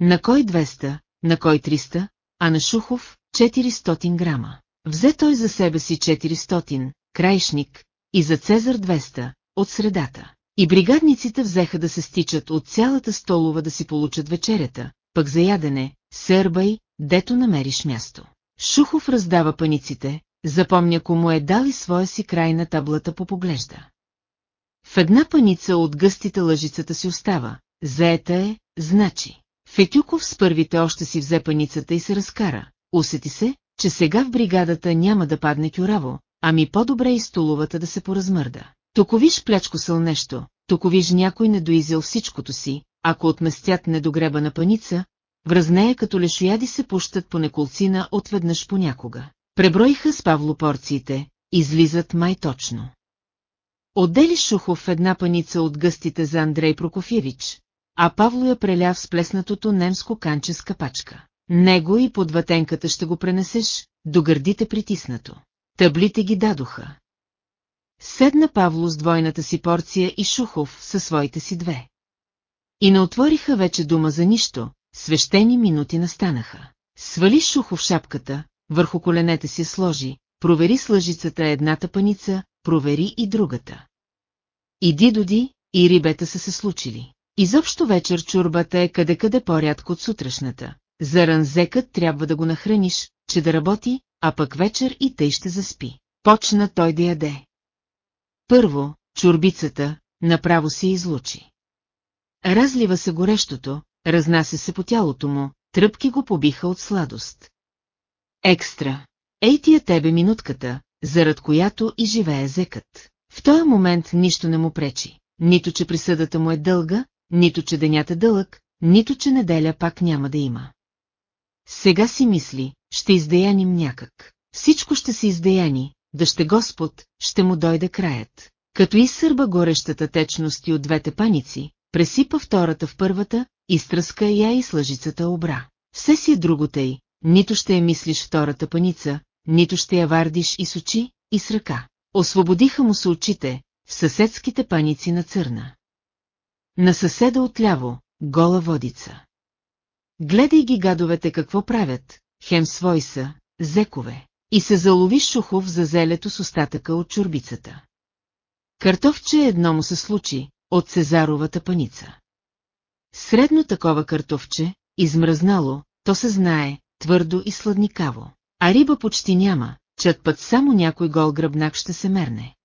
На кой 200, на кой 300, а на Шухов 400 грама. Взе той за себе си 400, краишник, и за Цезар 200, от средата. И бригадниците взеха да се стичат от цялата столова да си получат вечерята, пък за ядене, сърбай, дето намериш място. Шухов раздава паниците, запомня кому е дал своя си край на таблата попоглежда. В една паница от гъстите лъжицата си остава, заета е, значи. Фетюков с първите още си взе паницата и се разкара. Усети се, че сега в бригадата няма да падне кюраво, ами по-добре и столовата да се поразмърда. Токо виж плячкосъл нещо, токо виж някой недоизял всичкото си, ако отместят недогреба на паница, враз нея като лешояди се пущат по неколцина отведнъж понякога. Преброиха с Павло порциите, излизат май точно. Отдели Шухов една паница от гъстите за Андрей Прокофьевич, а Павло я преля в сплеснатото немско канче с капачка. Него и под ватенката ще го пренесеш, до гърдите притиснато. Таблите ги дадоха. Седна Павло с двойната си порция и Шухов със своите си две. И не отвориха вече дума за нищо, свещени минути настанаха. Свали Шухов шапката, върху коленете си сложи, провери с лъжицата едната паница, провери и другата. Иди доди, и рибета са се случили. Изобщо вечер чурбата е къде-къде по-рядко от сутрешната. За ранзекът трябва да го нахраниш, че да работи, а пък вечер и тъй ще заспи. Почна той да яде. Първо, чурбицата, направо се излучи. Разлива се горещото, разнася се по тялото му, тръпки го побиха от сладост. Екстра. Ей тия тебе минутката, зарад която и живее зекът. В този момент нищо не му пречи. Нито, че присъдата му е дълга, нито, че денята е дълъг, нито, че неделя пак няма да има. Сега си мисли, ще издеяним някак. Всичко ще се издеяни, да ще Господ, ще му дойде краят. Като изсърба горещата течност и от двете паници, пресипа втората в първата, изтръска я и с лъжицата обра. Все си е друго тъй, нито ще я мислиш втората паница, нито ще я вардиш и с очи, и с ръка. Освободиха му се очите, в съседските паници на църна. На съседа отляво, гола водица. Гледай ги гадовете какво правят, хем свои са, зекове, и се залови Шухов за зелето с остатъка от чурбицата. Картофче едно му се случи, от Цезаровата паница. Средно такова картофче, измръзнало, то се знае, твърдо и сладникаво. А риба почти няма, чат път само някой гол гръбнак ще се мерне.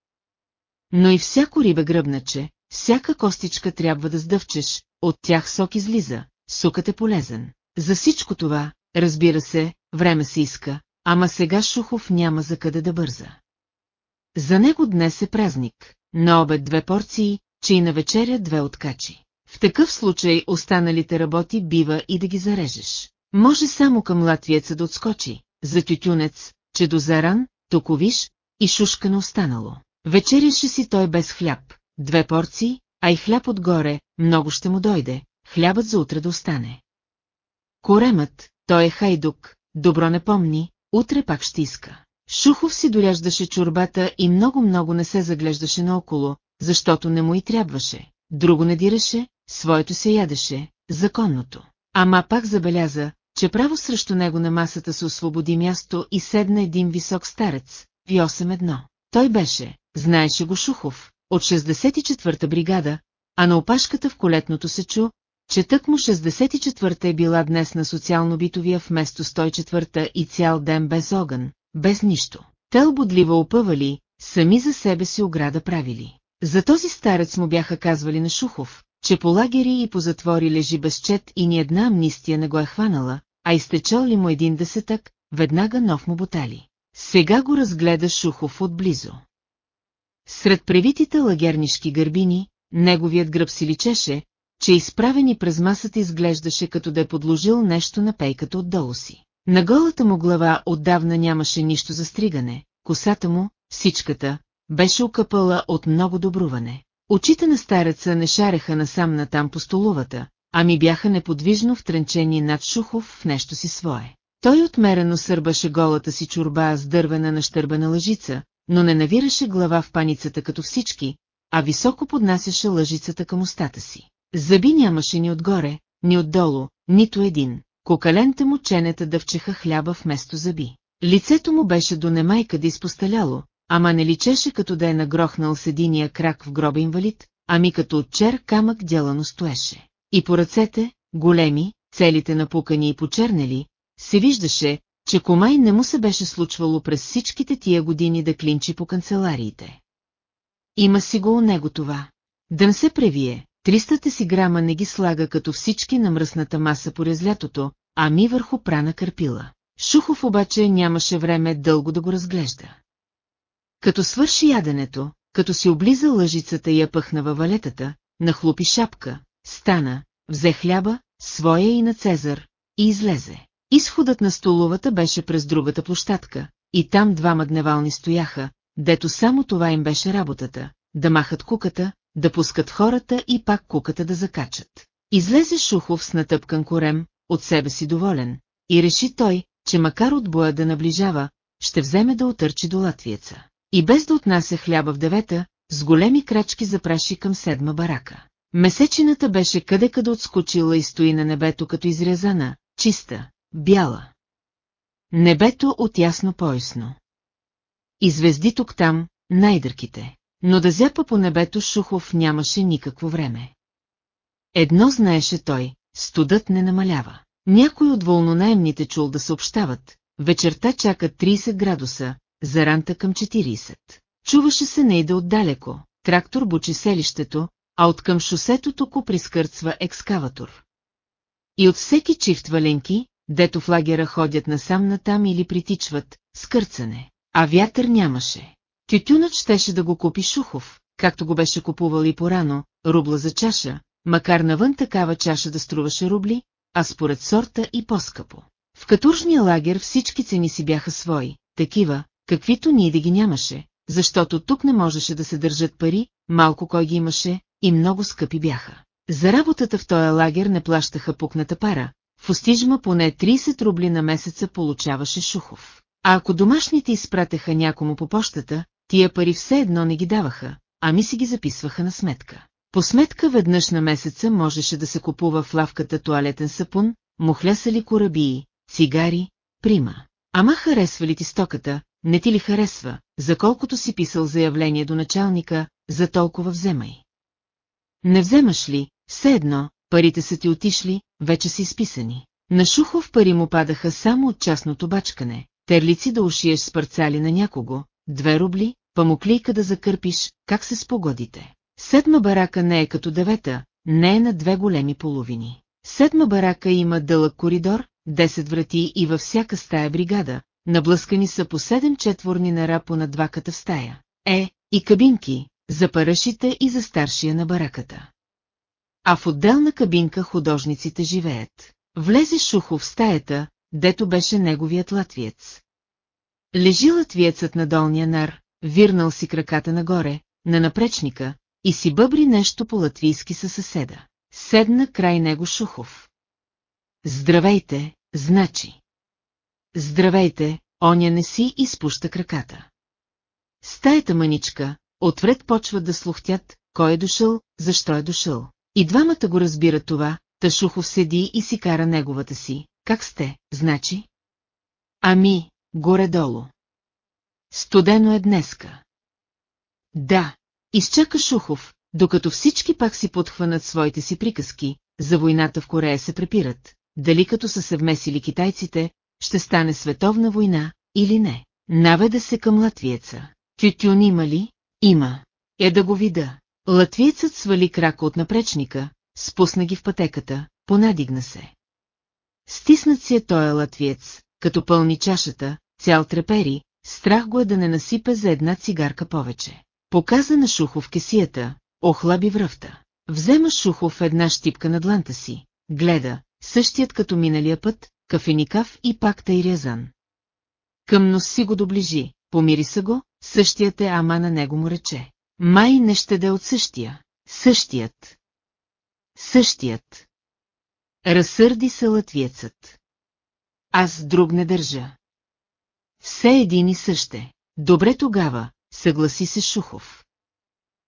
Но и всяко риба гръбначе, всяка костичка трябва да сдъвчеш, от тях сок излиза, сукът е полезен. За всичко това, разбира се, време се иска, ама сега Шухов няма за къде да бърза. За него днес е празник, на обед две порции, че и на вечеря две откачи. В такъв случай останалите работи бива и да ги зарежеш. Може само към латвиеца да отскочи, за тютюнец, че до заран, токовиш и шушка на останало. Вечеряше си той без хляб, две порции, а и хляб отгоре, много ще му дойде, хлябът за утре да остане. Коремът, той е хайдук, добро не помни, утре пак ще иска. Шухов си доляждаше чурбата и много-много не се заглеждаше наоколо, защото не му и трябваше. Друго не дираше, своето се ядеше, законното. Ама пак забеляза, че право срещу него на масата се освободи място и седна един висок старец, ви 8-1. Той беше, знаеше го Шухов, от 64-та бригада, а на опашката в колетното се чу, че тък му 64-та е била днес на социално-битовия вместо 104-та и цял ден без огън, без нищо. Тел бодливо опъвали, сами за себе си ограда правили. За този старец му бяха казвали на Шухов, че по лагери и по затвори лежи безчет и ни една амнистия не го е хванала, а изтечал ли му един десетък, веднага нов му ботали. Сега го разгледа Шухов отблизо. Сред превитите лагернишки гърбини, неговият гръб си личеше, че изправени през масата изглеждаше като да е подложил нещо на пейката отдолу си. На голата му глава отдавна нямаше нищо за стригане, косата му, всичката, беше окъпала от много добруване. Очите на стареца не шареха насам натам по столовата, ами бяха неподвижно втренчени над Шухов в нещо си свое. Той отмерено сърбаше голата си чурба с дървена нащърбена лъжица, но не навираше глава в паницата като всички, а високо поднасяше лъжицата към устата си. Зъби нямаше ни отгоре, ни отдолу, нито един. Кокаленте му ченета дъвчеха хляба вместо зъби. Лицето му беше до немайка да изпосталяло, ама не личеше като да е нагрохнал с единия крак в гроба инвалид, ами като от чер камък дялано стоеше. И по ръцете, големи, целите напукани и почернели, се виждаше, че комай не му се беше случвало през всичките тия години да клинчи по канцелариите. Има си го у него това. Да не се превие, 300 си грама не ги слага като всички на мръсната маса по лятото, ми върху прана кърпила. Шухов обаче нямаше време дълго да го разглежда. Като свърши яденето, като си облиза лъжицата и я пъхна във валетата, нахлупи шапка, стана, взе хляба, своя и на Цезар, и излезе. Изходът на столовата беше през другата площадка, и там двама дневални стояха, дето само това им беше работата, да махат куката, да пускат хората и пак куката да закачат. Излезе Шухов с натъпкан корем, от себе си доволен, и реши той, че макар от боя да наближава, ще вземе да отърчи до латвиеца. И без да отнася хляба в девета, с големи крачки запраши към седма барака. Месечината беше къде-къде отскочила и стои на небето като изрязана, чиста, бяла. Небето от ясно поясно. И звезди тук-там, най-дърките. Но да зяпа по небето Шухов нямаше никакво време. Едно знаеше той, студът не намалява. Някой от вълнонаемните чул да съобщават, вечерта чакат 30 градуса, заранта към 40. Чуваше се нейда отдалеко, трактор бучи селището, а от към шосето току прискърцва екскаватор. И от всеки чифт валенки, дето в лагера ходят насам натам или притичват, скърцане, а вятър нямаше. Тютюнът щеше да го купи Шухов, както го беше купувал и порано, рубла за чаша, макар навън такава чаша да струваше рубли, а според сорта и по-скъпо. В катуржния лагер всички цени си бяха свои, такива, каквито ние да ги нямаше, защото тук не можеше да се държат пари, малко кой ги имаше, и много скъпи бяха. За работата в този лагер не плащаха пукната пара, в Остижма поне 30 рубли на месеца получаваше Шухов. А ако домашните изпратеха някому по почтата, тия пари все едно не ги даваха, ами си ги записваха на сметка. По сметка веднъж на месеца можеше да се купува в лавката туалетен сапун, мухлясали корабии, цигари, прима. Ама харесва ли ти стоката, не ти ли харесва, за колкото си писал заявление до началника, за толкова вземай. Не вземаш ли, все едно, парите са ти отишли, вече са изписани. На Шухов пари му падаха само от частното бачкане, терлици да ушиеш с парцали на някого, две рубли, памуклийка да закърпиш, как се спогодите. Седма барака не е като девета, не е на две големи половини. Седма барака има дълъг коридор, 10 врати и във всяка стая бригада, наблъскани са по 7 четворни нара по на два ката в стая. Е, и кабинки, за парашите и за старшия на бараката. А в отделна кабинка художниците живеят. Влезе Шухо в стаята, дето беше неговият латвиец. Лежи латвиецът на долния нар, вирнал си краката нагоре, на напречника, и си бъбри нещо по-латвийски със съседа. Седна край него Шухов. Здравейте, значи. Здравейте, оня не си изпуща краката. Стаята мъничка, отвред почват да слухтят, кой е дошъл, защо е дошъл. И двамата го разбират това, Ташухов седи и си кара неговата си. Как сте, значи? Ами, горе-долу. Студено е днеска. Да, изчака Шухов, докато всички пак си подхванат своите си приказки, за войната в Корея се препират, дали като са се вмесили китайците, ще стане световна война или не. Наведа се към латвиеца. Тютюн има ли? Има. Е да го вида. Латвиецът свали крака от напречника, спусна ги в пътеката, понадигна се. Стиснат си е той латвиец, като пълни чашата, цял трепери, страх го е да не насипе за една цигарка повече. Показа на Шухов кесията, охлаби връвта. Взема Шухов една щипка на дланта си, гледа, същият като миналия път, кафеникав и пак тъй рязан. Към нос си го доближи, помири са го, същият е, ама на него му рече. Май не ще да е от същия. Същият. Същият. Разсърди се латвиецът. Аз друг не държа. Все един и съще. Добре тогава, съгласи се Шухов.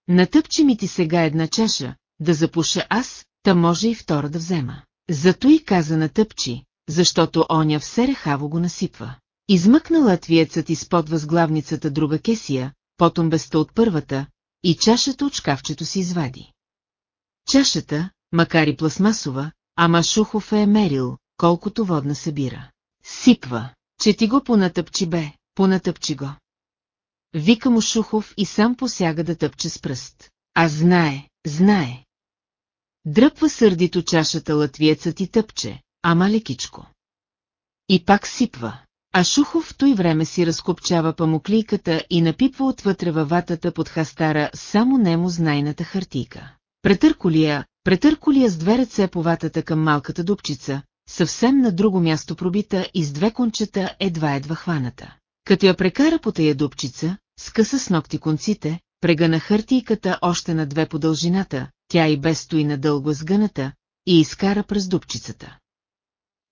Натъпчи ми ти сега една чаша, да запуша аз, та може и втора да взема. Зато и каза натъпчи, защото оня все рехаво го насипва. Измъкна латвиецът изпод възглавницата друга кесия, потом беста от първата, и чашата от шкафчето си извади. Чашата, макар и пластмасова, ама Шухов е мерил, колкото водна събира. Сипва, че ти го понатъпчи бе, понатъпчи го. Вика му Шухов и сам посяга да тъпче с пръст. А знае, знае. Дръпва сърдито чашата латвиецът и тъпче, ама лекичко. И пак сипва. А Шухов в той време си разкопчава памуклийката и напипва отвътре във ватата под хастара само нему знайната хартийка. Претърколия, претърколия с две ръце по ватата към малката дупчица, съвсем на друго място пробита и с две кончета едва-едва хваната. Като я прекара по тая дупчица, скъса с ногти конците, прегъна хартийката още на две по дължината, тя и без стои надълго сгъната, и изкара през дупчицата.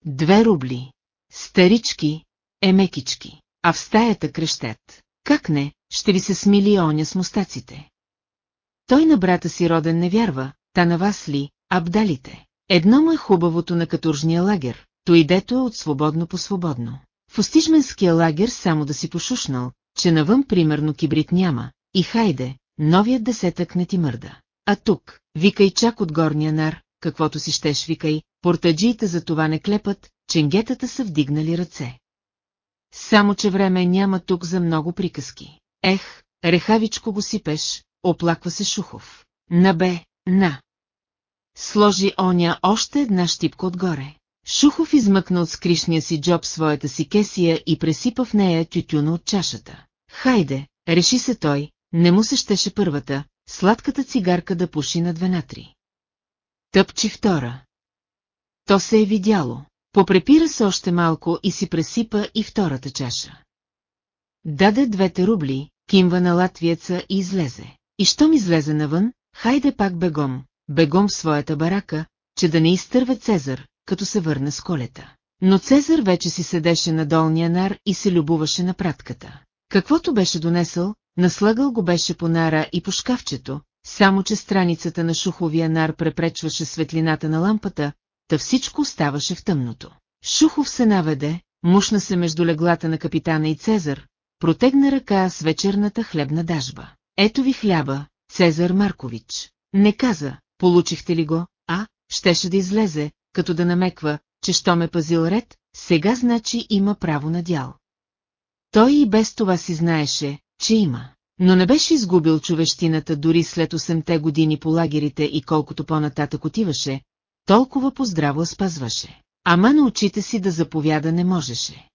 Две рубли. Старички, емекички, а в стаята крещят. Как не, ще ви се смили оня с мустаците. Той на брата си роден не вярва, та на вас ли, абдалите. Едно му е хубавото на каторжния лагер, то идето е от свободно по свободно. В остижменския лагер само да си пошушнал, че навън примерно кибрит няма, и хайде, новият десетък не ти мърда. А тук, викай чак от горния нар, каквото си щеш викай, портаджиите за това не клепат, ченгетата са вдигнали ръце. Само, че време няма тук за много приказки. Ех, рехавичко го сипеш, оплаква се Шухов. На бе, на. Сложи оня още една щипка отгоре. Шухов измъкна от скришния си джоб своята си кесия и пресипа в нея тютюна от чашата. Хайде, реши се той, не му се щеше първата, сладката цигарка да пуши на две на три. Тъпчи втора. То се е видяло. Попрепира се още малко и си пресипа и втората чаша. Даде двете рубли, кимва на латвиеца и излезе. И щом излезе навън, хайде пак бегом, бегом в своята барака, че да не изтърве Цезар, като се върне с колета. Но Цезар вече си седеше на долния нар и се любуваше на пратката. Каквото беше донесъл, наслагал го беше по нара и по шкафчето, само че страницата на шуховия нар препречваше светлината на лампата, та всичко оставаше в тъмното. Шухов се наведе, мушна се между леглата на капитана и Цезар, протегна ръка с вечерната хлебна дажба. Ето ви хляба, Цезар Маркович. Не каза, получихте ли го, а, щеше да излезе, като да намеква, че що ме пазил ред, сега значи има право на дял. Той и без това си знаеше, че има. Но не беше изгубил човещината дори след 8-те години по лагерите и колкото по-нататък отиваше, толкова поздраво спазваше. Ама на очите си да заповяда не можеше.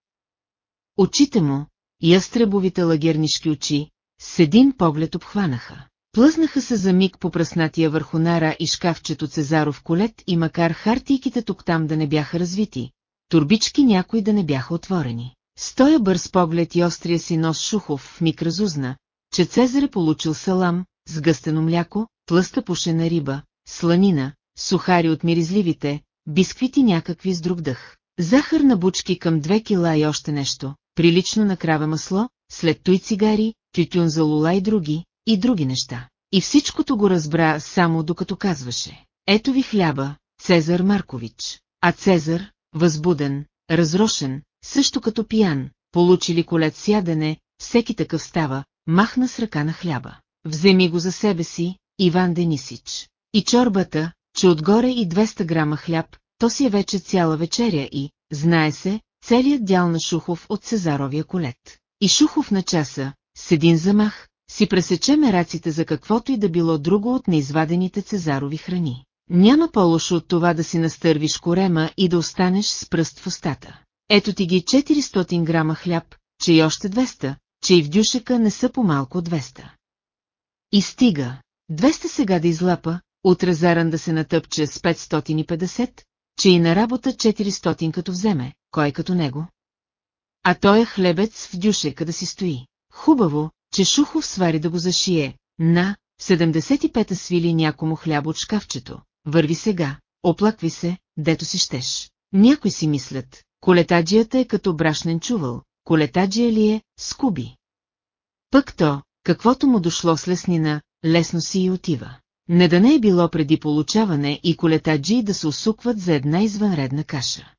Очите му, ястребовите лагернишки очи, с един поглед обхванаха. Плъзнаха се за миг по пръснатия върху нара и шкафчето Цезаров колет и макар хартийките тук-там да не бяха развити, турбички някои да не бяха отворени. Стоя бърз поглед и острия си нос Шухов в миг разузна, че Цезар е получил салам, сгъстено мляко, тлъста пушена риба, сланина, сухари от миризливите, бисквити някакви с друг дъх, захар на бучки към две кила и още нещо, прилично на краве масло, след той цигари, тютюн за лула и други, и други неща. И всичкото го разбра само докато казваше. Ето ви хляба, Цезар Маркович. А Цезар, възбуден, разрошен, също като пиян, получили колет с ядене, всеки такъв става, махна с ръка на хляба. Вземи го за себе си, Иван Денисич. И чорбата, че отгоре и 200 грама хляб, то си е вече цяла вечеря и, знае се, целият дял на Шухов от Цезаровия колет. И Шухов на часа, с един замах, си пресече мераците за каквото и да било друго от неизвадените Цезарови храни. Няма по-лошо от това да си настървиш корема и да останеш с пръст в устата. Ето ти ги 400 грама хляб, че и още 200, че и в дюшека не са по-малко от 200. И стига. 200 сега да излапа, утре заран да се натъпче с 550, че и на работа 400 като вземе, кой като него. А той е хлебец в дюшека да си стои. Хубаво, че Шухов свари да го зашие. На, 75-та свили някому хляб от шкафчето. Върви сега, оплакви се, дето си щеш. Някой си мислят, колетаджията е като брашнен чувал, колетаджия ли е, скуби. Пък то, каквото му дошло с леснина, лесно си и отива. Не да не е било преди получаване и колетаджи да се усукват за една извънредна каша.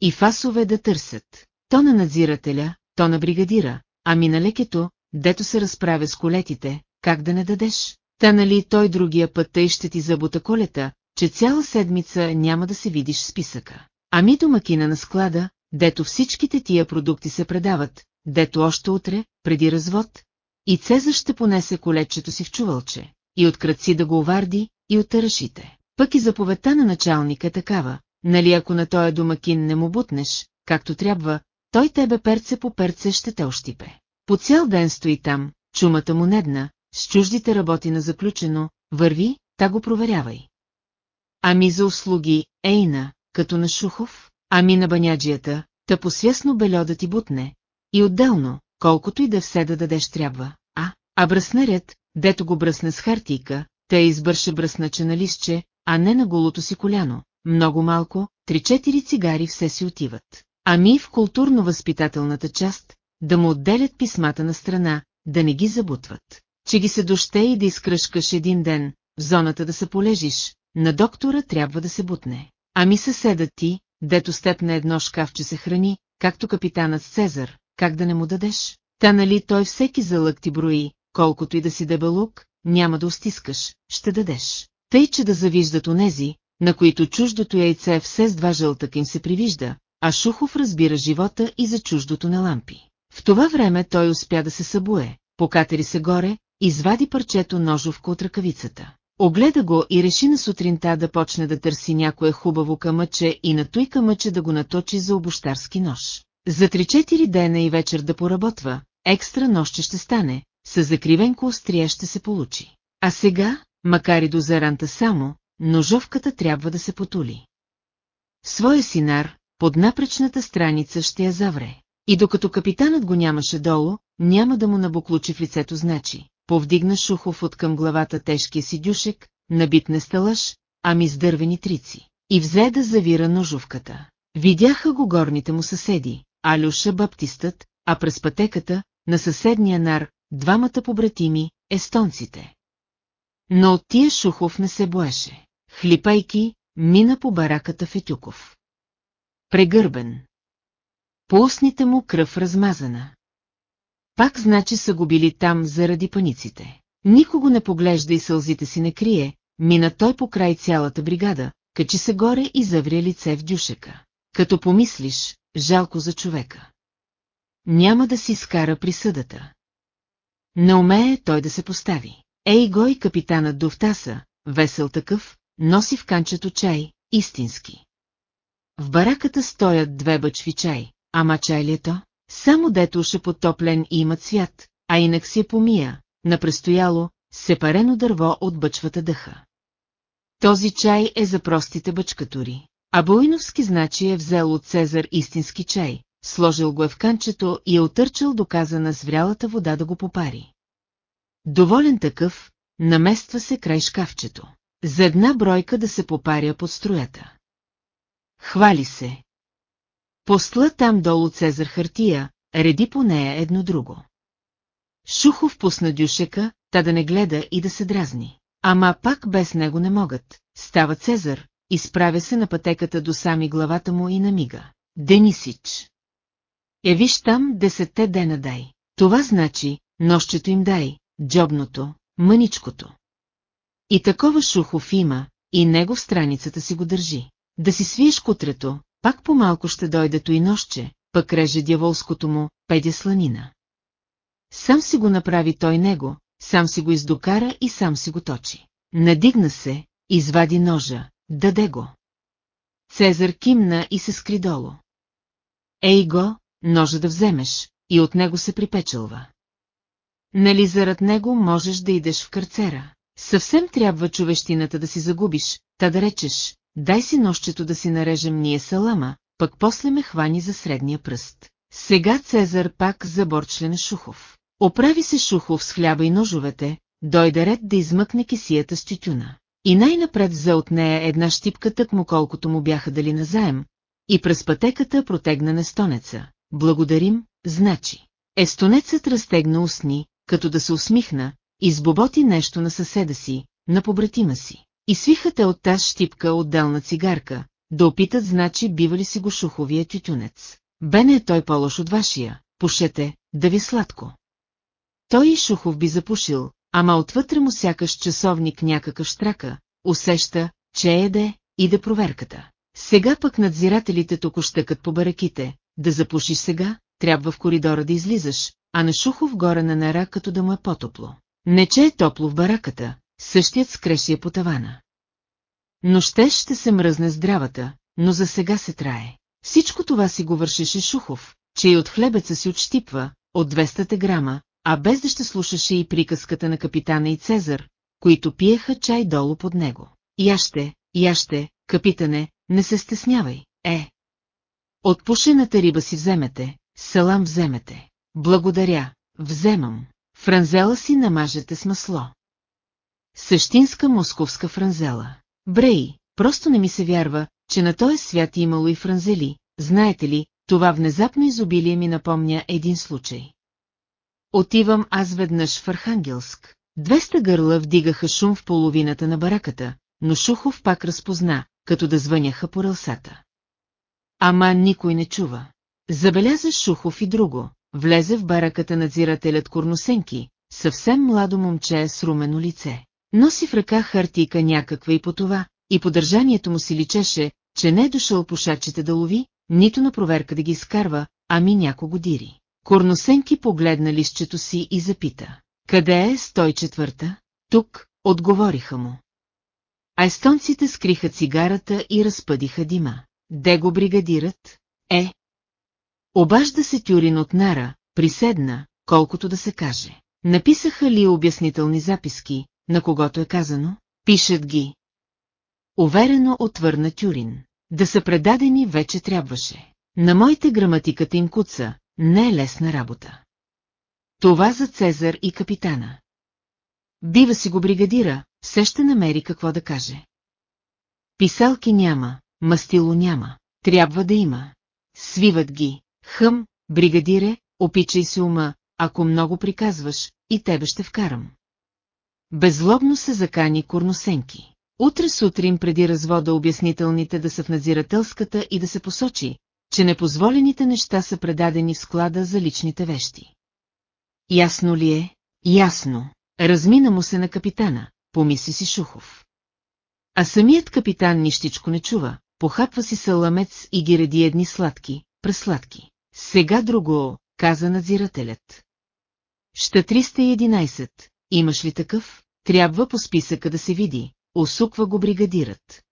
И фасове да търсят. То на надзирателя, то на бригадира, ами на лекето, дето се разправя с колетите, как да не дадеш? Та нали той другия път тъй ще ти забута колета, че цяла седмица няма да се видиш в списъка. Ами домакина на склада, дето всичките тия продукти се предават, дето още утре, преди развод, и Цезар ще понесе колечето си в чувалче, и от кръци да го оварди, и от тарашите. Пък и заповедта на началника е такава, нали ако на тоя домакин не му бутнеш, както трябва, той тебе перце по перце ще те ощипе. По цял ден стои там, чумата му недна, с чуждите работи на заключено, върви, та го проверявай. Ами за услуги, ейна, като на Шухов, ами на баняджията, та посвясно бельо да ти бутне, и отделно, колкото и да все да дадеш трябва, а, а бръснарят, дето го бръсне с хартийка, те избърше бръсначе на листче, а не на голото си коляно, много малко, три-четири цигари все си отиват. Ами в културно-възпитателната част, да му отделят писмата на страна, да не ги забутват. Че ги се доще и да изкръшкаш един ден, в зоната да се полежиш, на доктора трябва да се бутне. Ами съседът ти, дето степ на едно шкафче се храни, както капитанът Цезар, как да не му дадеш? Та нали той всеки залък ти брои, колкото и да си дебелук, няма да устискаш, ще дадеш. Тъй, че да завиждат онези, на които чуждото яйце все с два жълтък им се привижда, а Шухов разбира живота и за чуждото на лампи. В това време той успя да се събуе, покатери се горе, извади парчето ножовка от ръкавицата. Огледа го и реши на сутринта да почне да търси някое хубаво камъче и на той камъче да го наточи за обощарски нож. За 3-4 дена и вечер да поработва, екстра нощ ще стане, с закривенко острия ще се получи. А сега, макар и до заранта само, ножовката трябва да се потули. Своя синар, под напречната страница ще я завре. И докато капитанът го нямаше долу, няма да му набуклучи в лицето значи. Повдигна Шухов от към главата тежкия си дюшек, набит не сталаш, ами с дървени трици. И взе да завира ножовката. Видяха го горните му съседи, Алюша баптистът, а през пътеката, на съседния нар, двамата побратими, естонците. Но от тия Шухов не се боеше. Хлипайки, мина по бараката Фетюков. Прегърбен. По устните му кръв размазана. Пак значи са го били там заради паниците. Никого не поглежда и сълзите си не крие, мина той по край цялата бригада, качи се горе и завря лице в дюшека. Като помислиш, жалко за човека. Няма да си скара присъдата. Не умее той да се постави. Ей го и капитанът Довтаса, весел такъв, носи в канчето чай, истински. В бараката стоят две бъчви чай, ама чай ли е то? Само дето уж е потоплен и има цвят, а инак си е помия, на престояло, сепарено дърво от бъчвата дъха. Този чай е за простите бъчкатури. А Буиновски значи е взел от Цезар истински чай, сложил го е в канчето и е отърчал доказана с врялата вода да го попари. Доволен такъв, намества се край шкафчето. За една бройка да се попаря под струята. Хвали се. Постла там долу Цезар хартия, реди по нея едно друго. Шухов пусна дюшека, та да не гледа и да се дразни. Ама пак без него не могат. Става Цезар, изправя се на пътеката до сами главата му и намига. Денисич. Е виж там десетте дена дай. Това значи, нощчето им дай, джобното, мъничкото. И такова Шухов има, и него в страницата си го държи. Да си свиеш кутрето, пак по-малко ще дойдето и нощче, пък реже дяволското му, педя сланина. Сам си го направи той него, сам си го издокара и сам си го точи. Надигна се, извади ножа, даде го. Цезар кимна и се скри долу. Ей го, ножа да вземеш, и от него се припечелва. Нали зарад него можеш да идеш в карцера? Съвсем трябва човещината да си загубиш, та да речеш, дай си нощчето да си нарежем ние салама, пък после ме хвани за средния пръст. Сега Цезар пак заборчле на Шухов. Оправи се Шухов с хляба и ножовете, дойде ред да измъкне кисията с тютюна. И най-напред взе от нея една щипка тъкмо колкото му бяха дали назаем, и през пътеката протегна на стонеца. Благодарим, значи. Естонецът разтегна устни, като да се усмихна, и сбоботи нещо на съседа си, на побратима си. И свихате от таз щипка отделна цигарка, да опитат значи бива ли си го шуховия тютюнец. Бене е той по-лош от вашия, пушете, да ви сладко. Той и Шухов би запушил, ама отвътре му сякаш часовник някакъв штрака, усеща, че еде, иде проверката. Сега пък надзирателите току щъкат по бараките, да запушиш сега, трябва в коридора да излизаш, а на Шухов горе на нара като да му е по-топло. Не че е топло в бараката, същият скрешие по тавана. Но ще се мръзне здравата, но за сега се трае. Всичко това си го вършеше Шухов, че и от хлебеца си отщипва, от 200 грама, а без да ще слушаше и приказката на капитана и Цезар, които пиеха чай долу под него. Яще, яще, капитане, не се стеснявай, е. От пушената риба си вземете, салам вземете. Благодаря, вземам. Франзела си намажете с масло. Същинска московска франзела. Брей, просто не ми се вярва, че на този свят имало и франзели, знаете ли, това внезапно изобилие ми напомня един случай. Отивам аз веднъж в Архангелск. Двеста гърла вдигаха шум в половината на бараката, но Шухов пак разпозна, като да звъняха по рълсата. Ама никой не чува. Забеляза Шухов и друго. Влезе в бараката надзирателят Корносенки, съвсем младо момче с румено лице. Носи в ръка хартийка някаква и по това, и подържанието му си личеше, че не е дошъл пушачите да лови, нито на проверка да ги изкарва, ами някого дири. Корносенки погледна листчето си и запита. Къде е 104-та? Тук, отговориха му. А естонците скриха цигарата и разпъдиха дима. Де го бригадират? Е. Обажда се Тюрин от Нара, приседна, колкото да се каже. Написаха ли обяснителни записки, на когото е казано? Пишат ги. Уверено отвърна Тюрин. Да са предадени вече трябваше. На моите граматиката им куца, не е лесна работа. Това за Цезар и капитана. Бива си го бригадира, все ще намери какво да каже. Писалки няма, мастило няма, трябва да има. Свиват ги, хъм, бригадире, опичай се ума, ако много приказваш, и тебе ще вкарам. Безлобно се закани Корносенки. Утре сутрин преди развода обяснителните да са в надзирателската и да се посочи, че непозволените неща са предадени в склада за личните вещи. Ясно ли е? Ясно. Размина му се на капитана, помисли си Шухов. А самият капитан нищичко не чува, похапва си саламец и ги реди едни сладки, пресладки. Сега друго, каза надзирателят. Ща 311, имаш ли такъв? Трябва по списъка да се види, усуква го бригадират.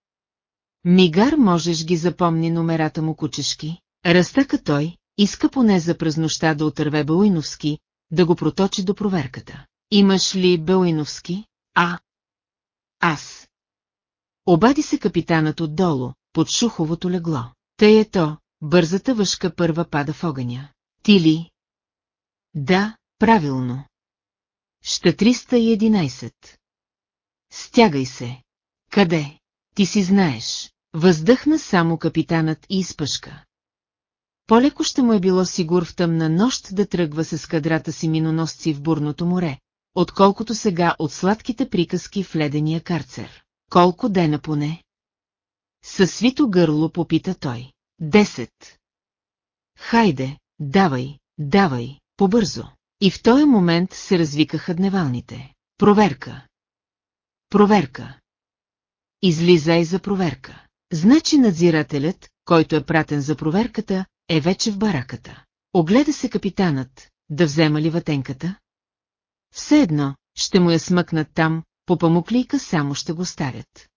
Мигар можеш ги запомни номерата му кучешки. Растъка той, иска поне за през нощта да отърве Белуиновски, да го проточи до проверката. Имаш ли Белуиновски? А. Аз. Обади се капитанът отдолу, под шуховото легло. Тъй е то, бързата въшка първа пада в огъня. Ти ли? Да, правилно. Ща 311. Стягай се. Къде? Ти си знаеш. Въздъхна само капитанът и изпъшка. Полеко ще му е било сигур в тъмна нощ да тръгва с кадрата си миноносци в бурното море, отколкото сега от сладките приказки в ледения карцер. Колко дена поне? Със свито гърло попита той. Десет. Хайде, давай, давай, побързо. И в този момент се развикаха дневалните. Проверка. Проверка. Излизай за проверка. Значи надзирателят, който е пратен за проверката, е вече в бараката. Огледа се капитанът, да взема ли ватенката? Все едно, ще му я смъкнат там, по памуклийка само ще го старят.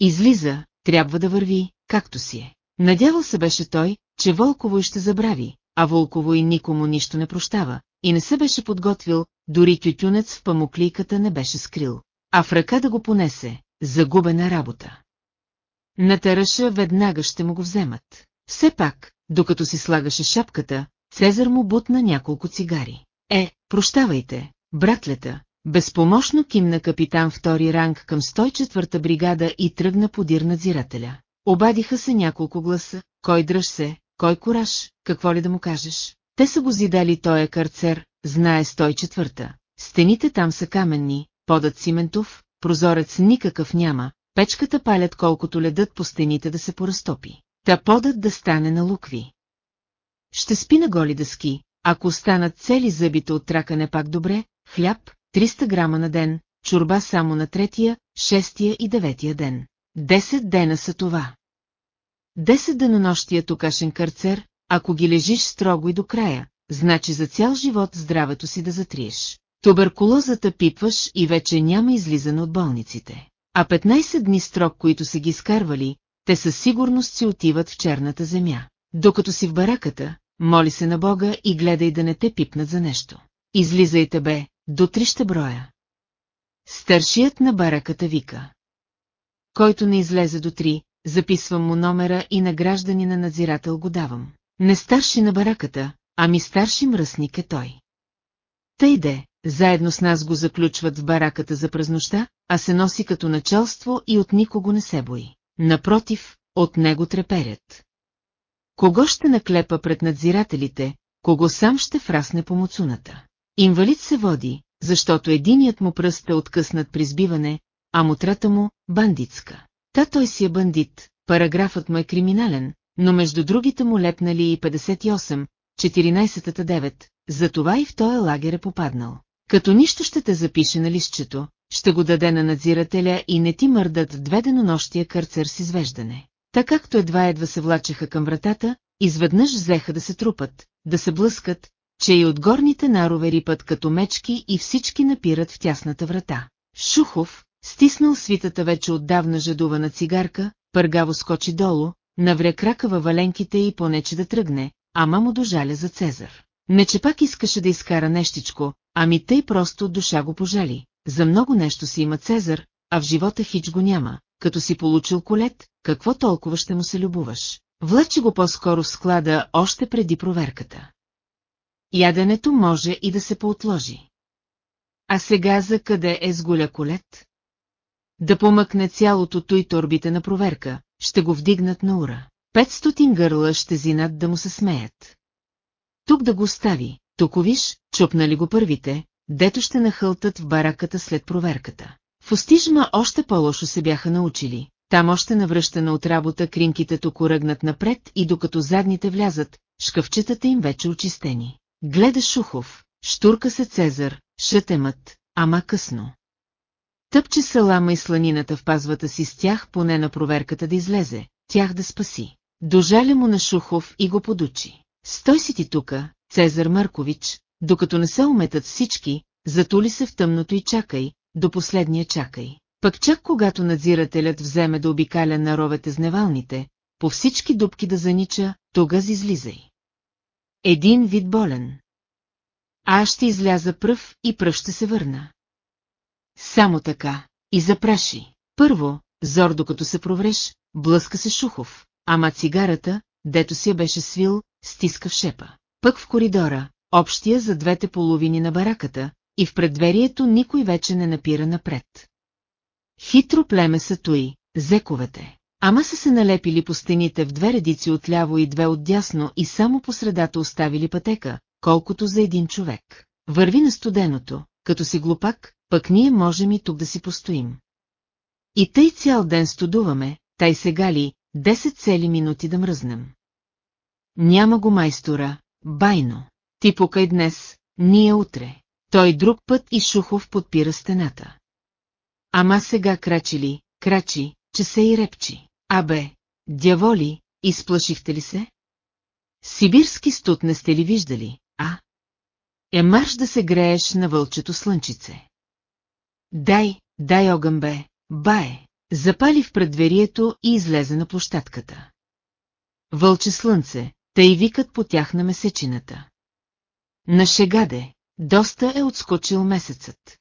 Излиза, трябва да върви, както си е. Надявал се беше той, че Волково и ще забрави, а Волково и никому нищо не прощава, и не се беше подготвил, дори тютюнец в памуклийката не беше скрил, а в ръка да го понесе, загубена работа. На тараша веднага ще му го вземат. Все пак, докато си слагаше шапката, Цезар му бутна няколко цигари. Е, прощавайте, братлета, безпомощно кимна капитан втори ранг към 104-та бригада и тръгна подир надзирателя. Обадиха се няколко гласа, кой дръж се, кой кораж, какво ли да му кажеш. Те са го зидали тоя карцер, знае 104-та. Стените там са каменни, подът циментов, прозорец никакъв няма, печката палят колкото ледът по стените да се поразтопи. Та подът да стане на лукви. Ще спи на голи дъски, ако останат цели зъбите от тракане пак добре, хляб, 300 грама на ден, чорба само на третия, шестия и деветия ден. Десет дена са това. Десет денонощия токашен карцер, ако ги лежиш строго и до края, значи за цял живот здравето си да затриеш. Туберкулозата пипваш и вече няма излизане от болниците. А 15 дни строк, които са ги изкарвали, те със сигурност си отиват в черната земя. Докато си в бараката, моли се на Бога и гледай да не те пипнат за нещо. Излизайте бе, до три ще броя. Старшият на бараката вика. Който не излезе до три, записвам му номера и на гражданина надзирател го давам. Не старши на бараката, ами старши мръсник е той. Тъй де, заедно с нас го заключват в бараката за празнощта, а се носи като началство и от никого не се бои. Напротив, от него треперят. Кого ще наклепа пред надзирателите, кого сам ще фрасне по муцуната. Инвалид се води, защото единият му пръст е откъснат при сбиване, а мутрата му – бандитска. Та той си е бандит, параграфът му е криминален, но между другите му лепнали и 58, 14-та 9, затова и в този лагер е попаднал. Като нищо ще те запише на листчето, ще го даде на надзирателя и не ти мърдат две денонощия карцер с извеждане. Така както едва-едва се влачеха към вратата, изведнъж взеха да се трупат, да се блъскат, че и от горните нарове рипат като мечки и всички напират в тясната врата. Шухов, стиснал свитата вече отдавна жадувана цигарка, пъргаво скочи долу, навря крака във валенките и понече да тръгне, ама му дожаля за Цезар. Не че пак искаше да изкара нещичко, ами тъй просто душа го пожали. За много нещо си има Цезар, а в живота хич го няма, като си получил колет, какво толкова ще му се любуваш. Влачи го по-скоро в склада още преди проверката. Яденето може и да се поотложи. А сега за къде е сгуля колет? Да помъкне цялото той торбите на проверка, ще го вдигнат на ура. Петстотин гърла ще зинат да му се смеят. Тук да го остави, тук виж, чупнали го първите, дето ще нахълтат в бараката след проверката. В Остижма още по-лошо се бяха научили. Там още навръщана от работа кринките тук ръгнат напред и докато задните влязат, шкафчетата им вече очистени. Гледа Шухов, штурка се Цезар, шътемът, ама късно. Тъпче салама и сланината в пазвата си с тях поне на проверката да излезе, тях да спаси. Дожаля му на Шухов и го подучи. Стой си ти тука, Цезар Маркович, докато не се уметат всички, затули се в тъмното и чакай, до последния чакай. Пък чак когато надзирателят вземе да обикаля на ровете с невалните, по всички дубки да занича, тогаз излизай. Един вид болен. Аз ще изляза пръв и пръв ще се върна. Само така, и запраши. Първо, зор докато се провреш, блъска се Шухов, ама цигарата, дето си я беше свил, стиска в шепа. Пък в коридора, общия за двете половини на бараката, и в предверието никой вече не напира напред. Хитро племе са той, зековете. Ама са се налепили по стените в две редици отляво и две отдясно и само по средата оставили пътека, колкото за един човек. Върви на студеното, като си глупак, пък ние можем и тук да си постоим. И тъй цял ден студуваме, тай сега ли, 10 цели минути да мръзнем. Няма го майстора, байно. Ти покай днес, ние утре. Той друг път и Шухов подпира стената. Ама сега крачи ли, крачи, че се и репчи. Абе, дяволи, изплашихте ли се? Сибирски студ не сте ли виждали, а? Е марш да се грееш на вълчето слънчице. Дай, дай огън бе, бае, запали в предверието и излезе на площадката. Вълче слънце, тъй викат по тях на месечината. На шегаде, доста е отскочил месецът.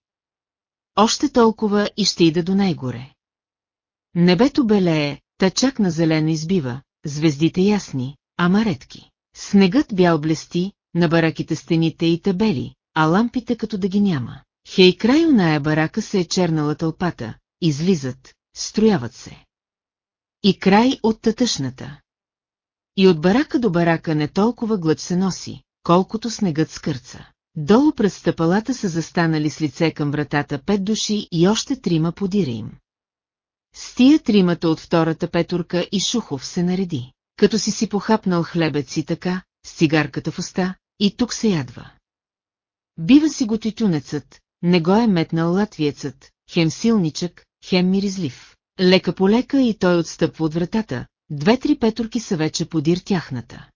Още толкова и ще ида до най-горе. Небето белее, та чак на зелено избива, звездите ясни, ама редки. Снегът бял блести, на бараките стените и табели, а лампите като да ги няма. Хей край оная барака се е чернала тълпата, излизат, строяват се. И край от тътъшната. И от барака до барака не толкова глъч се носи, колкото снегът скърца. Долу пред стъпалата са застанали с лице към вратата пет души и още трима подира им. С тия тримата от втората петурка и Шухов се нареди. Като си си похапнал хлебец и така, с цигарката в уста, и тук се ядва. Бива си го тютюнецът, не го е метнал латвиецът, хем силничък, хем миризлив. Лека по лека и той отстъпва от вратата, две-три петурки са вече подир тяхната.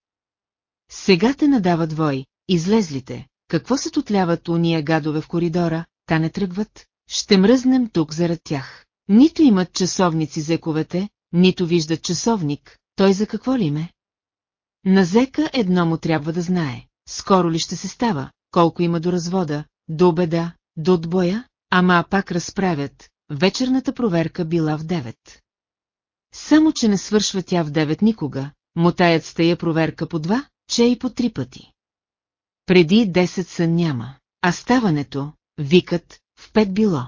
Сега те надават вой, излезлите, какво се тотляват уния гадове в коридора, та не тръгват, ще мръзнем тук зарад тях. Нито имат часовници зековете, нито виждат часовник, той за какво ли ме? На зека едно му трябва да знае, скоро ли ще се става, колко има до развода, до обеда, до отбоя, ама пак разправят, вечерната проверка била в девет. Само, че не свършва тя в девет никога, мотаят стая проверка по два, че и по три пъти. Преди 10 сън няма, а ставането, викат, в пет било.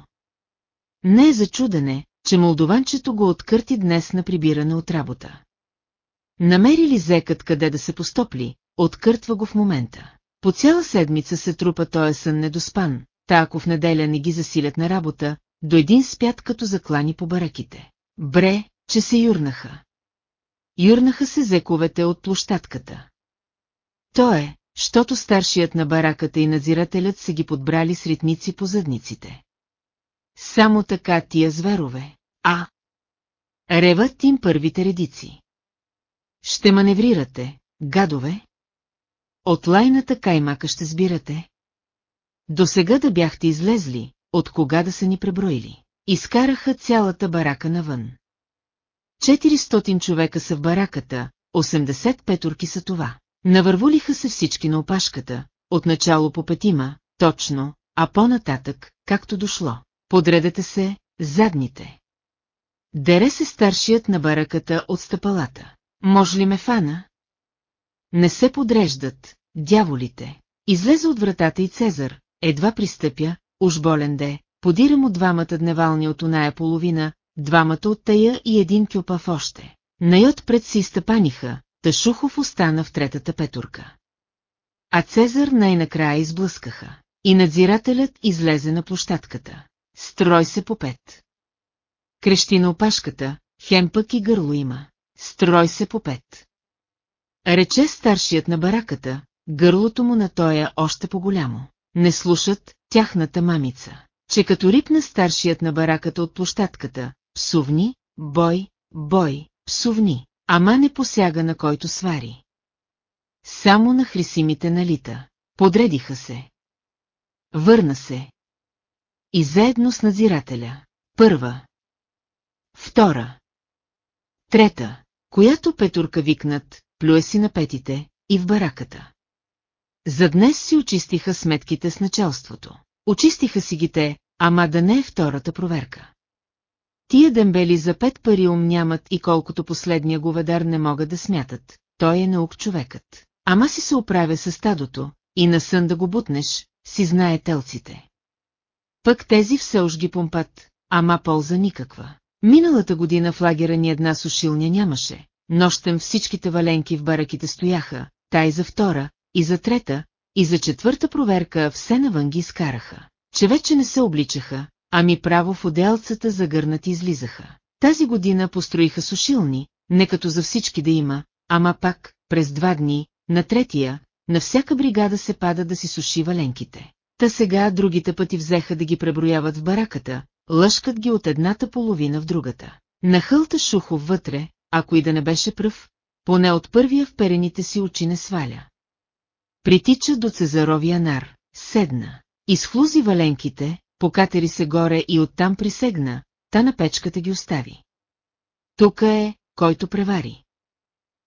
Не е за чудене, че молдованчето го откърти днес на прибиране от работа. Намери ли зекът къде да се постопли, откъртва го в момента. По цяла седмица се трупа тоя сън недоспан, та ако в неделя не ги засилят на работа, до един спят като заклани по бараките. Бре, че се юрнаха. Юрнаха се зековете от площадката. То е, щото старшият на бараката и надзирателят са ги подбрали с ритници по задниците. Само така тия зверове, а... Реват им първите редици. Ще маневрирате, гадове? От лайната каймака ще сбирате? До сега да бяхте излезли, от кога да са ни преброили. Изкараха цялата барака навън. 400 човека са в бараката, 80 петурки са това. Навървулиха се всички на опашката, отначало по петима, точно, а по-нататък, както дошло. Подредете се, задните. Дере се старшият на бараката от стъпалата. Може ли ме фана? Не се подреждат, дяволите. Излезе от вратата и Цезар, едва пристъпя, уж болен де, подира му двамата дневални от оная половина, двамата от тая и един кюпав още. Найот пред си стъпаниха, Ташухов остана в третата петурка. А Цезар най-накрая изблъскаха. И надзирателят излезе на площадката. Строй се по пет. Крещи на опашката, хем пък и гърло има. Строй се по пет. Рече старшият на бараката, гърлото му на тоя още по-голямо. Не слушат тяхната мамица, че като рипна старшият на бараката от площадката, псувни, бой, бой, псувни, ама не посяга на който свари. Само на хрисимите налита. Подредиха се. Върна се. И заедно с надзирателя. Първа. Втора. Трета, която петурка викнат, плюе си на петите, и в бараката. За днес си очистиха сметките с началството. Очистиха си ги те, ама да не е втората проверка. Тия дембели за пет пари ум нямат и колкото последния говедар не могат да смятат. Той е наук човекът. Ама си се оправя с стадото, и на сън да го бутнеш, си знае телците. Пък тези все уж ги помпат, ама полза никаква. Миналата година в лагера ни една сушилня нямаше. Нощем всичките валенки в бараките стояха, тай за втора, и за трета, и за четвърта проверка все навън ги изкараха. Че вече не се обличаха, ами право в отделцата загърнати излизаха. Тази година построиха сушилни, не като за всички да има, ама пак, през два дни, на третия, на всяка бригада се пада да си суши валенките. Та сега другите пъти взеха да ги преброяват в бараката, лъшкат ги от едната половина в другата. Нахълта Шухов вътре, ако и да не беше пръв, поне от първия в перените си очи не сваля. Притича до Цезаровия нар, седна, изхлузи валенките, покатери се горе и оттам присегна, та на печката ги остави. Тука е, който превари.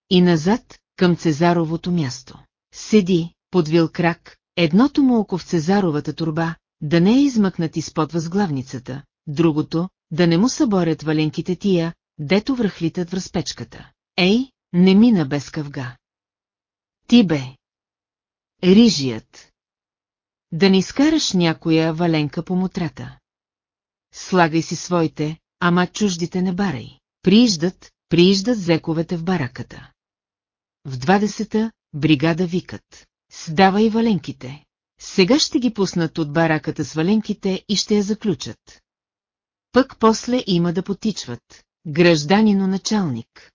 И назад, към Цезаровото място. Седи, подвил крак, едното му око в Цезаровата турба, да не е измъкнат изпод възглавницата, другото, да не му съборят валенките тия, дето връхлитат в разпечката. Ей, не мина без къвга. Ти бе. Рижият. Да не изкараш някоя валенка по мутрата. Слагай си своите, ама чуждите не барай. Прииждат, прииждат зековете в бараката. В 20-та бригада викат. Сдавай валенките. Сега ще ги пуснат от бараката с валенките и ще я заключат. Пък после има да потичват. Гражданино началник.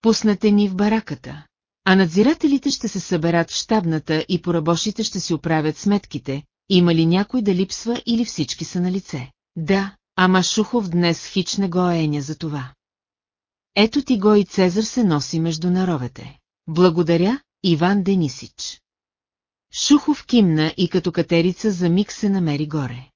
Пуснате ни в бараката. А надзирателите ще се съберат в щабната и порабошите ще си оправят сметките, има ли някой да липсва или всички са на лице. Да, ама Шухов днес хич не го еня за това. Ето ти го и Цезар се носи между наровете. Благодаря, Иван Денисич. Шухов кимна и като катерица за миг се намери горе.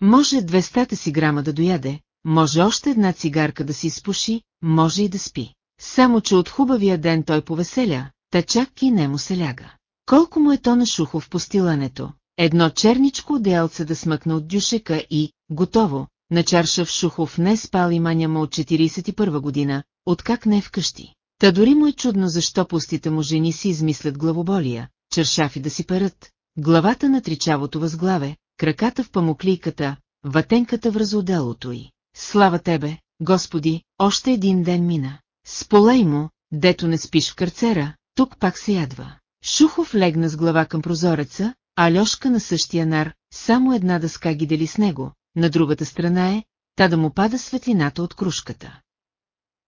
Може 200 си грама да дояде, може още една цигарка да си изпуши, може и да спи. Само, че от хубавия ден той повеселя, та чак и не му се ляга. Колко му е то на Шухов по стилането, едно черничко одеялце да смъкна от дюшека и, готово, на чаршав Шухов не спал и маня му от 41 година, откак не е вкъщи. Та дори му е чудно защо пустите му жени си измислят главоболия, чершафи да си перат, главата на тричавото възглаве, краката в памуклийката, ватенката в разоделото й. Слава тебе, Господи, още един ден мина. Сполей му, дето не спиш в карцера, тук пак се ядва. Шухов легна с глава към прозореца, а Льошка на същия нар, само една дъска ги дели с него, на другата страна е, та да му пада светлината от кружката.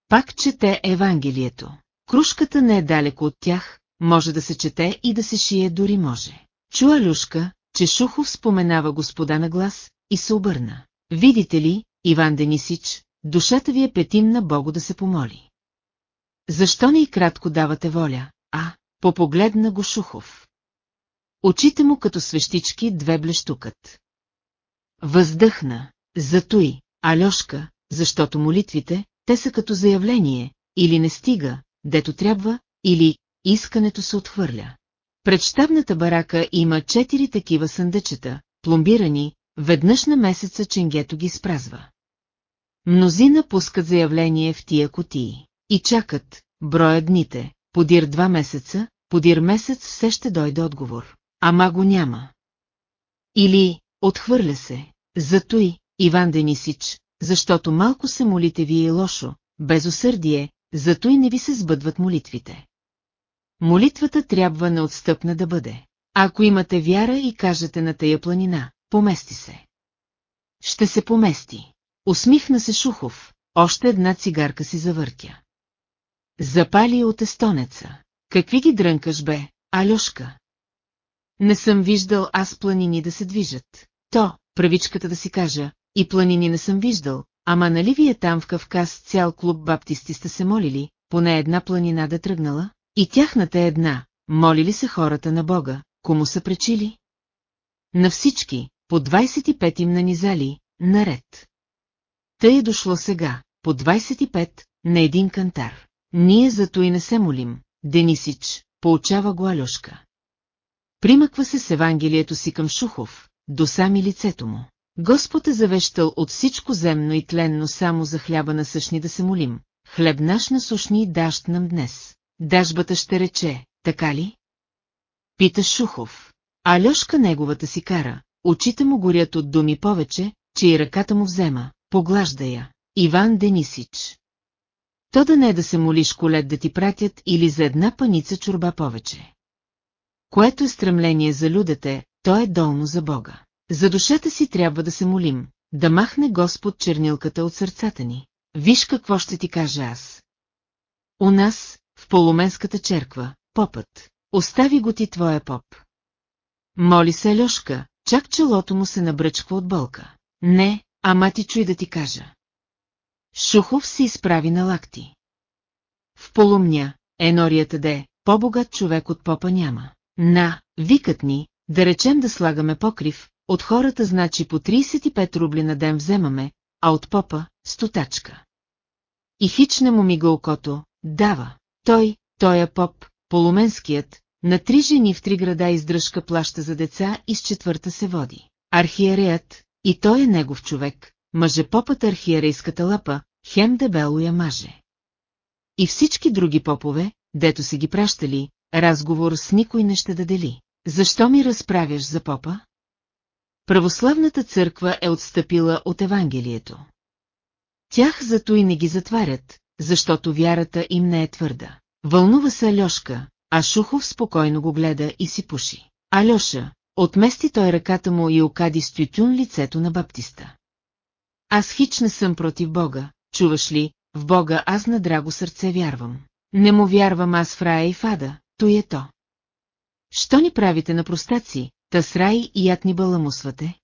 Пак чете Евангелието. Кружката не е далеко от тях, може да се чете и да се шие дори може. Чуа Люшка, че Шухов споменава господа на глас, и се обърна. Видите ли, Иван Денисич, душата ви е петимна Богу да се помоли. Защо не и кратко давате воля, а, попогледна го Шухов. Очите му като свещички две блещукат. Въздъхна, затои, Алешка, защото молитвите, те са като заявление, или не стига, дето трябва, или искането се отхвърля. Пред щабната барака има четири такива съндъчета, пломбирани, веднъж на месеца ченгето ги спразва. Мнозина пускат заявление в тия котии. И чакат, броя дните, подир два месеца, подир месец все ще дойде отговор. Ама го няма. Или, отхвърля се, зато и, Иван Денисич, защото малко се молите вие лошо, без усърдие, зато и не ви се сбъдват молитвите. Молитвата трябва неотстъпна да бъде. Ако имате вяра и кажете на тая планина, помести се. Ще се помести. Усмихна се Шухов, още една цигарка си завъртя. Запали от естонеца. Какви ги дрънкаш бе, Алешка? Не съм виждал аз планини да се движат. То, правичката да си кажа, и планини не съм виждал, ама нали вие там в Кавказ цял клуб баптисти сте се молили, поне една планина да тръгнала? И тяхната е една, молили се хората на Бога, кому са пречили? На всички, по 25 им нанизали, наред. Тъй е дошло сега, по 25, на един кантар. Ние зато и не се молим, Денисич, поучава го Алешка. Примъква се с Евангелието си към Шухов, до сами лицето му. Господ е завещал от всичко земно и тленно само за хляба на същни да се молим. Хлеб наш насушни дащ нам днес. Дажбата ще рече, така ли? Пита Шухов. А Лешка неговата си кара, очите му горят от думи повече, че и ръката му взема, поглажда я. Иван Денисич. То да не е да се молиш колет да ти пратят или за една паница чурба повече. Което е стремление за людете, то е долно за Бога. За душата си трябва да се молим, да махне Господ чернилката от сърцата ни. Виж какво ще ти кажа аз. У нас, в полуменската черква, попът. Остави го ти твоя поп. Моли се Лешка, чак челото му се набръчква от болка. Не, ама ти чуй да ти кажа. Шухов се изправи на лакти. В полумня, енорията де, по-богат човек от попа няма. На, викат ни, да речем да слагаме покрив, от хората значи по 35 рубли на ден вземаме, а от попа – стотачка. И хич не му мига окото, дава. Той, е поп, полуменският, на три жени в три града издръжка плаща за деца и с четвърта се води. Архиереят, и той е негов човек, мъже попът архиерейската лапа, хем дебело я маже. И всички други попове, дето се ги пращали, разговор с никой не ще да дели. Защо ми разправяш за попа? Православната църква е отстъпила от Евангелието. Тях зато и не ги затварят, защото вярата им не е твърда. Вълнува се Алешка, а Шухов спокойно го гледа и си пуши. Алеша, отмести той ръката му и окади с тютюн лицето на баптиста. Аз хич не съм против Бога, чуваш ли, в Бога аз на драго сърце вярвам. Не му вярвам аз в рая и в ада, то е то. Що ни правите на простаци, та с рай и ят ни баламусвате?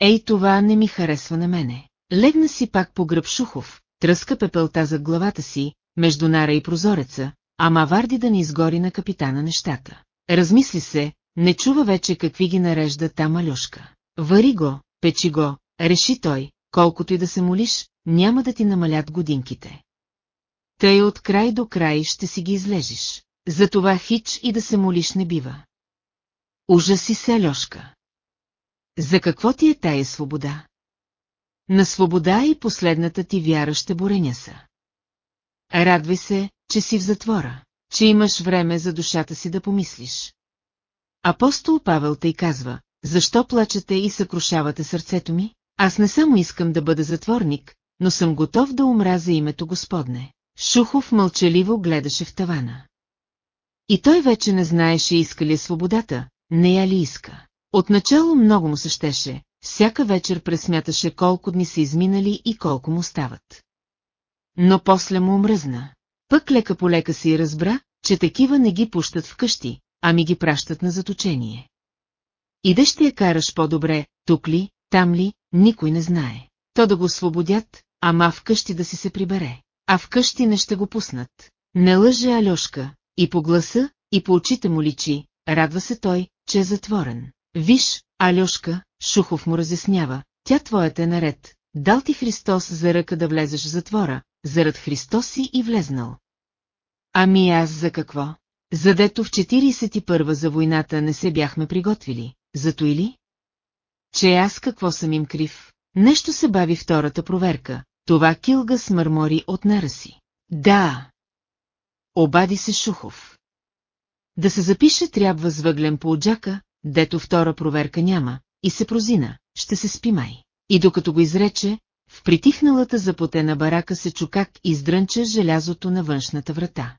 Ей, това не ми харесва на мене. Легна си пак по гръб Шухов, тръска пепелта зад главата си, между нара и прозореца, ама варди да не изгори на капитана нещата. Размисли се, не чува вече какви ги нарежда там Алюшка. Вари го, печи го, реши той, колкото и да се молиш, няма да ти намалят годинките. Тъй от край до край ще си ги излежиш. Затова хич и да се молиш не бива. Ужаси се, Алешка. За какво ти е тая свобода? На свобода и последната ти вяра ще бореня са. Радвай се, че си в затвора, че имаш време за душата си да помислиш. Апостол Павел тъй казва, защо плачете и съкрушавате сърцето ми? Аз не само искам да бъда затворник, но съм готов да умра за името Господне. Шухов мълчаливо гледаше в тавана. И той вече не знаеше иска ли е свободата, не я ли иска. Отначало много му се щеше, всяка вечер пресмяташе колко дни са изминали и колко му стават. Но после му омръзна. Пък лека по лека си разбра, че такива не ги пущат вкъщи, ами ги пращат на заточение. Иде ще я караш по-добре, тук ли, там ли, никой не знае. То да го освободят, ама вкъщи да си се прибере. А вкъщи не ще го пуснат. Не лъже Алешка, и по гласа, и по очите му личи, радва се той, че е затворен. Виж, Алешка, Шухов му разяснява, тя твоята е наред, дал ти Христос за ръка да влезеш в затвора, зарад Христос си и влезнал. Ами аз за какво? Задето в 41 за войната не се бяхме приготвили, зато или? Че аз какво съм им крив? Нещо се бави втората проверка, това килга смърмори от нара си. Да. Обади се Шухов. Да се запише трябва с въглен по отжака, дето втора проверка няма, и се прозина, ще се спи май. И докато го изрече, в притихналата запотена барака се чу как издрънча желязото на външната врата.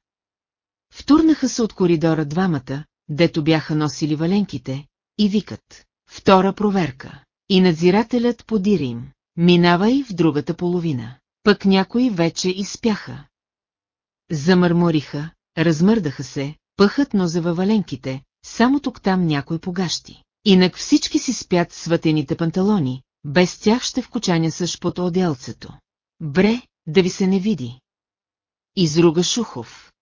Втурнаха се от коридора двамата, дето бяха носили валенките, и викат. Втора проверка. И надзирателят подира им. Минавай в другата половина. Пък някои вече изпяха. Замърмориха, размърдаха се, пъхат нозе във валенките, само тук-там някой погащи. Инак всички си спят сватените панталони, без тях ще вкочаня съж под одялцето. Бре, да ви се не види. Изруга Шухов.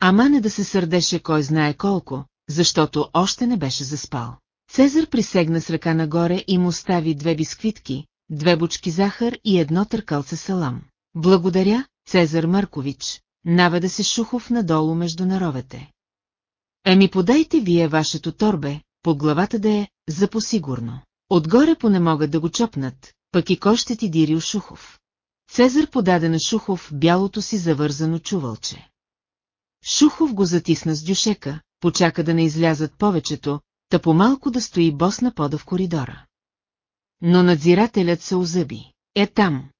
Ама не да се сърдеше кой знае колко, защото още не беше заспал. Цезар присегна с ръка нагоре и му стави две бисквитки, две бучки захар и едно търкалце салам. Благодаря, Цезар Маркович, наведа се Шухов надолу между наровете. Еми подайте вие вашето торбе, под главата да е, за посигурно. Отгоре поне могат да го чопнат, пък и кой ще ти дири Шухов. Цезар подаде на Шухов бялото си завързано чувалче. Шухов го затисна с дюшека, почака да не излязат повечето, та помалко да стои бос на пода в коридора. Но надзирателят се озъби. Е там.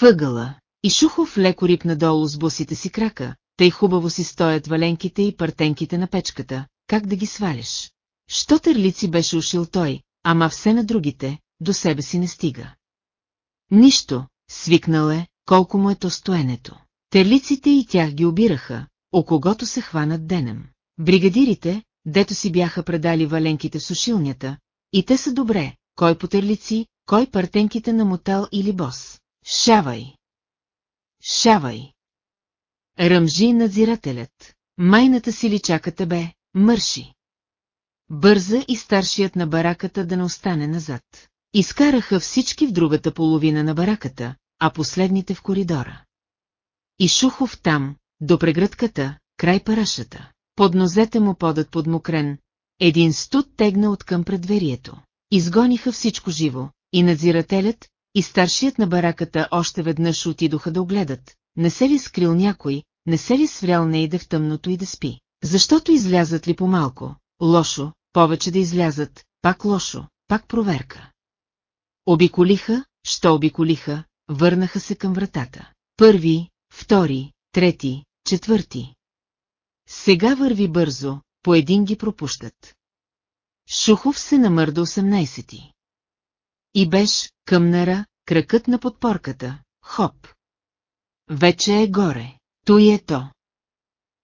Въгъла. И Шухов леко рипна долу с босите си крака, тъй хубаво си стоят валенките и партенките на печката, как да ги сваляш. Що търлици беше ушил той, ама все на другите, до себе си не стига. Нищо, свикнал е, колко му е то стоенето. Терлиците и тях ги обираха, о когото се хванат денем. Бригадирите, дето си бяха предали валенките в сушилнята, и те са добре, кой по терлици, кой партенките на мотел или бос. Шавай! Шавай! Ръмжи надзирателят. Майната си ли чака тебе, мърши. Бърза и старшият на бараката да не остане назад. Изкараха всички в другата половина на бараката, а последните в коридора. И Шухов там, до прегръдката, край парашата. Под нозете му подът под мокрен. Един студ тегна от към предверието. Изгониха всичко живо, и надзирателят, и старшият на бараката още веднъж отидоха да огледат, не се ли скрил някой, не се ли сврял не иде в тъмното и да спи. Защото излязат ли по-малко, лошо, повече да излязат, пак лошо, пак проверка. Обиколиха, що обиколиха, върнаха се към вратата. Първи, втори, трети, четвърти. Сега върви бързо, по един ги пропущат. Шухов се намърда 18. И беше, къмнара, кракът на подпорката, хоп. Вече е горе, той е то.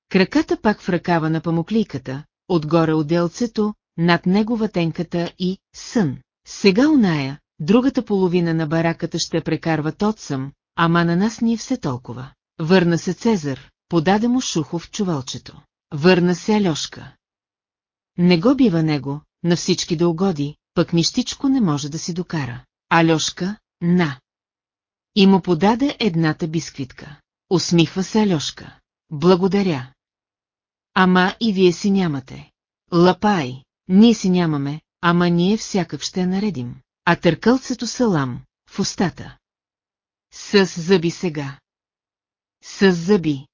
Краката пак в ръкава на памуклийката, отгоре отделцето, над него ватенката и сън. Сега оная, другата половина на бараката ще прекарва отсъм, ама на нас ни е все толкова. Върна се Цезар, подаде му Шухов чувалчето. Върна се Алешка. Не го бива него, на всички да угоди, пък нищичко не може да си докара. Алешка, на. И му подаде едната бисквитка. Усмихва се Алешка. Благодаря. Ама и вие си нямате. Лапай, ние си нямаме, ама ние всякак ще наредим. А търкълцето салам, в устата. С зъби сега. С зъби.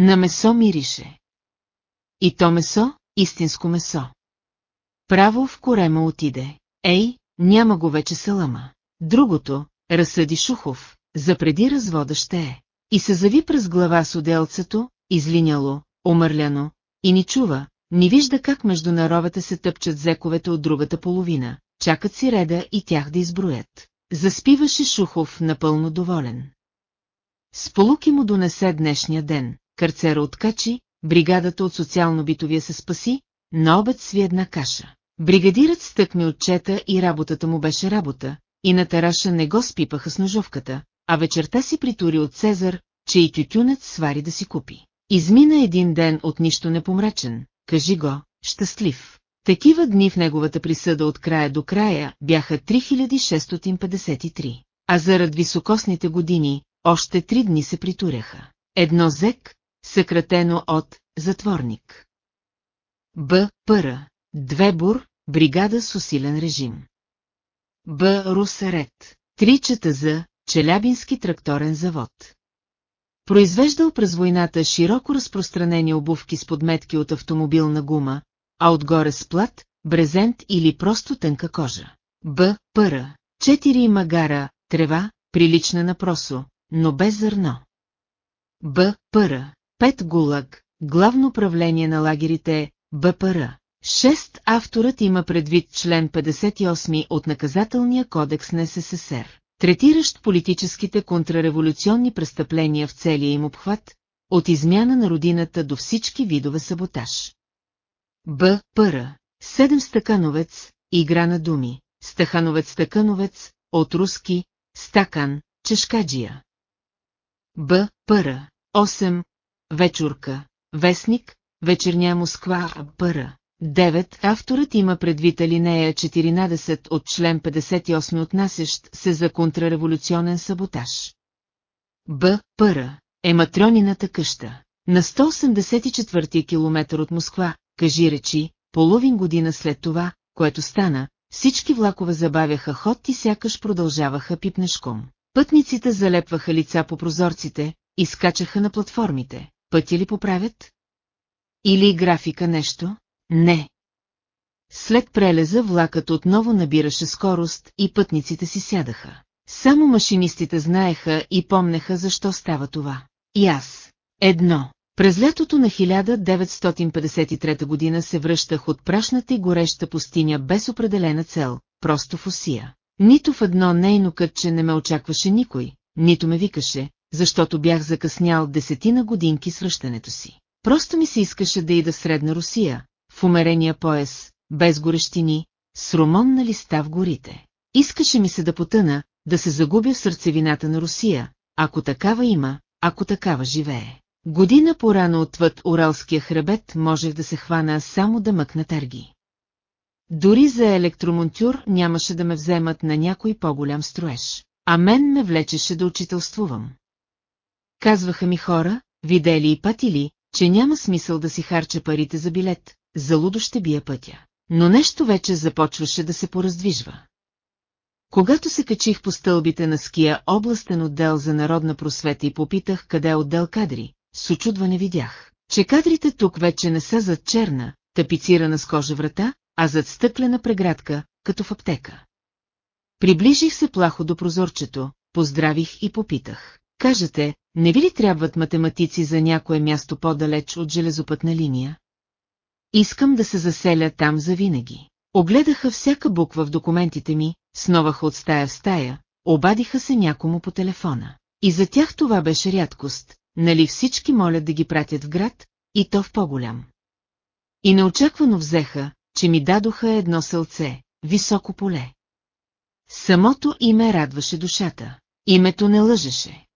На месо мирише. И то месо, истинско месо. Право в корема отиде. Ей, няма го вече салама. Другото, разсъди Шухов, за преди развода ще е. И се зави през глава с отделцето, излиняло, омърляно, и ни чува, ни вижда как между наровете се тъпчат зековете от другата половина, чакат си реда и тях да изброят. Заспиваше Шухов напълно доволен. Сполуки му донесе днешния ден, карцера откачи, бригадата от социално-битовия се спаси, на обед сви една каша. Бригадирът стъкми отчета и работата му беше работа, и на тараша не го спипаха с ножовката, а вечерта си притури от Цезар, че и тютюнец свари да си купи. Измина един ден от нищо непомрачен, кажи го, щастлив. Такива дни в неговата присъда от края до края бяха 3653, а зарад високосните години още три дни се притуряха. Едно зек, съкратено от затворник. Б. Пъра. Две бур, бригада с усилен режим. Б. Русарет. Три чета за Челябински тракторен завод. Произвеждал през войната широко разпространени обувки с подметки от автомобилна гума, а отгоре с плат, брезент или просто тънка кожа. Б. Пъра. Четири магара, трева, прилична на просо, но без зърно. Б. Пъра. Пет гулаг, главно управление на лагерите, БПР. Шест авторът има предвид член 58 от наказателния кодекс на СССР, третиращ политическите контрреволюционни престъпления в целия им обхват, от измяна на родината до всички видове саботаж. Б. Пъра. Седем стакановец, игра на думи, стахановец-стакановец, от руски, стакан, чешкаджия. Б. Пъра. 8. Вечурка. Вестник. Вечерня Москва. Пъра. 9. Авторът има предвид алинея 14 от член 58 отнасящ се за контрреволюционен саботаж. Б. Пъра. Е матрьонината къща. На 184 километър от Москва, кажи речи, половин година след това, което стана, всички влакове забавяха ход и сякаш продължаваха пипнешком. Пътниците залепваха лица по прозорците, изкачаха на платформите. Пътя ли поправят? Или графика нещо? Не. След прелеза влакът отново набираше скорост и пътниците си сядаха. Само машинистите знаеха и помнеха защо става това. И аз. Едно. През лятото на 1953 година се връщах от прашната и гореща пустиня без определена цел, просто в Осия. Нито в едно нейно кътче не ме очакваше никой, нито ме викаше, защото бях закъснял десетина годинки с връщането си. Просто ми се искаше да ида в Средна Русия, в умерения пояс, без горещини, с ромонна листа в горите. Искаше ми се да потъна, да се загубя в сърцевината на Русия, ако такава има, ако такава живее. Година порано отвъд Уралския хребет можех да се хвана само да мъкна търги. Дори за електромонтюр нямаше да ме вземат на някой по-голям строеж, а мен ме влечеше да учителствувам. Казваха ми хора, видели и патили, че няма смисъл да си харча парите за билет, залудо ще бия пътя. Но нещо вече започваше да се пораздвижва. Когато се качих по стълбите на ския областен отдел за народна просвета и попитах къде е отдел кадри, с очудване видях, че кадрите тук вече не са зад черна, тапицирана с кожа врата, а зад стъклена преградка, като в аптека. Приближих се плахо до прозорчето, поздравих и попитах. Кажете, не ви ли трябват математици за някое място по-далеч от железопътна линия? Искам да се заселя там завинаги. Огледаха всяка буква в документите ми, сноваха от стая в стая, обадиха се някому по телефона. И за тях това беше рядкост, нали всички молят да ги пратят в град, и то в по-голям. И неочаквано взеха, че ми дадоха едно сълце, високо поле. Самото име радваше душата. Името не лъжеше.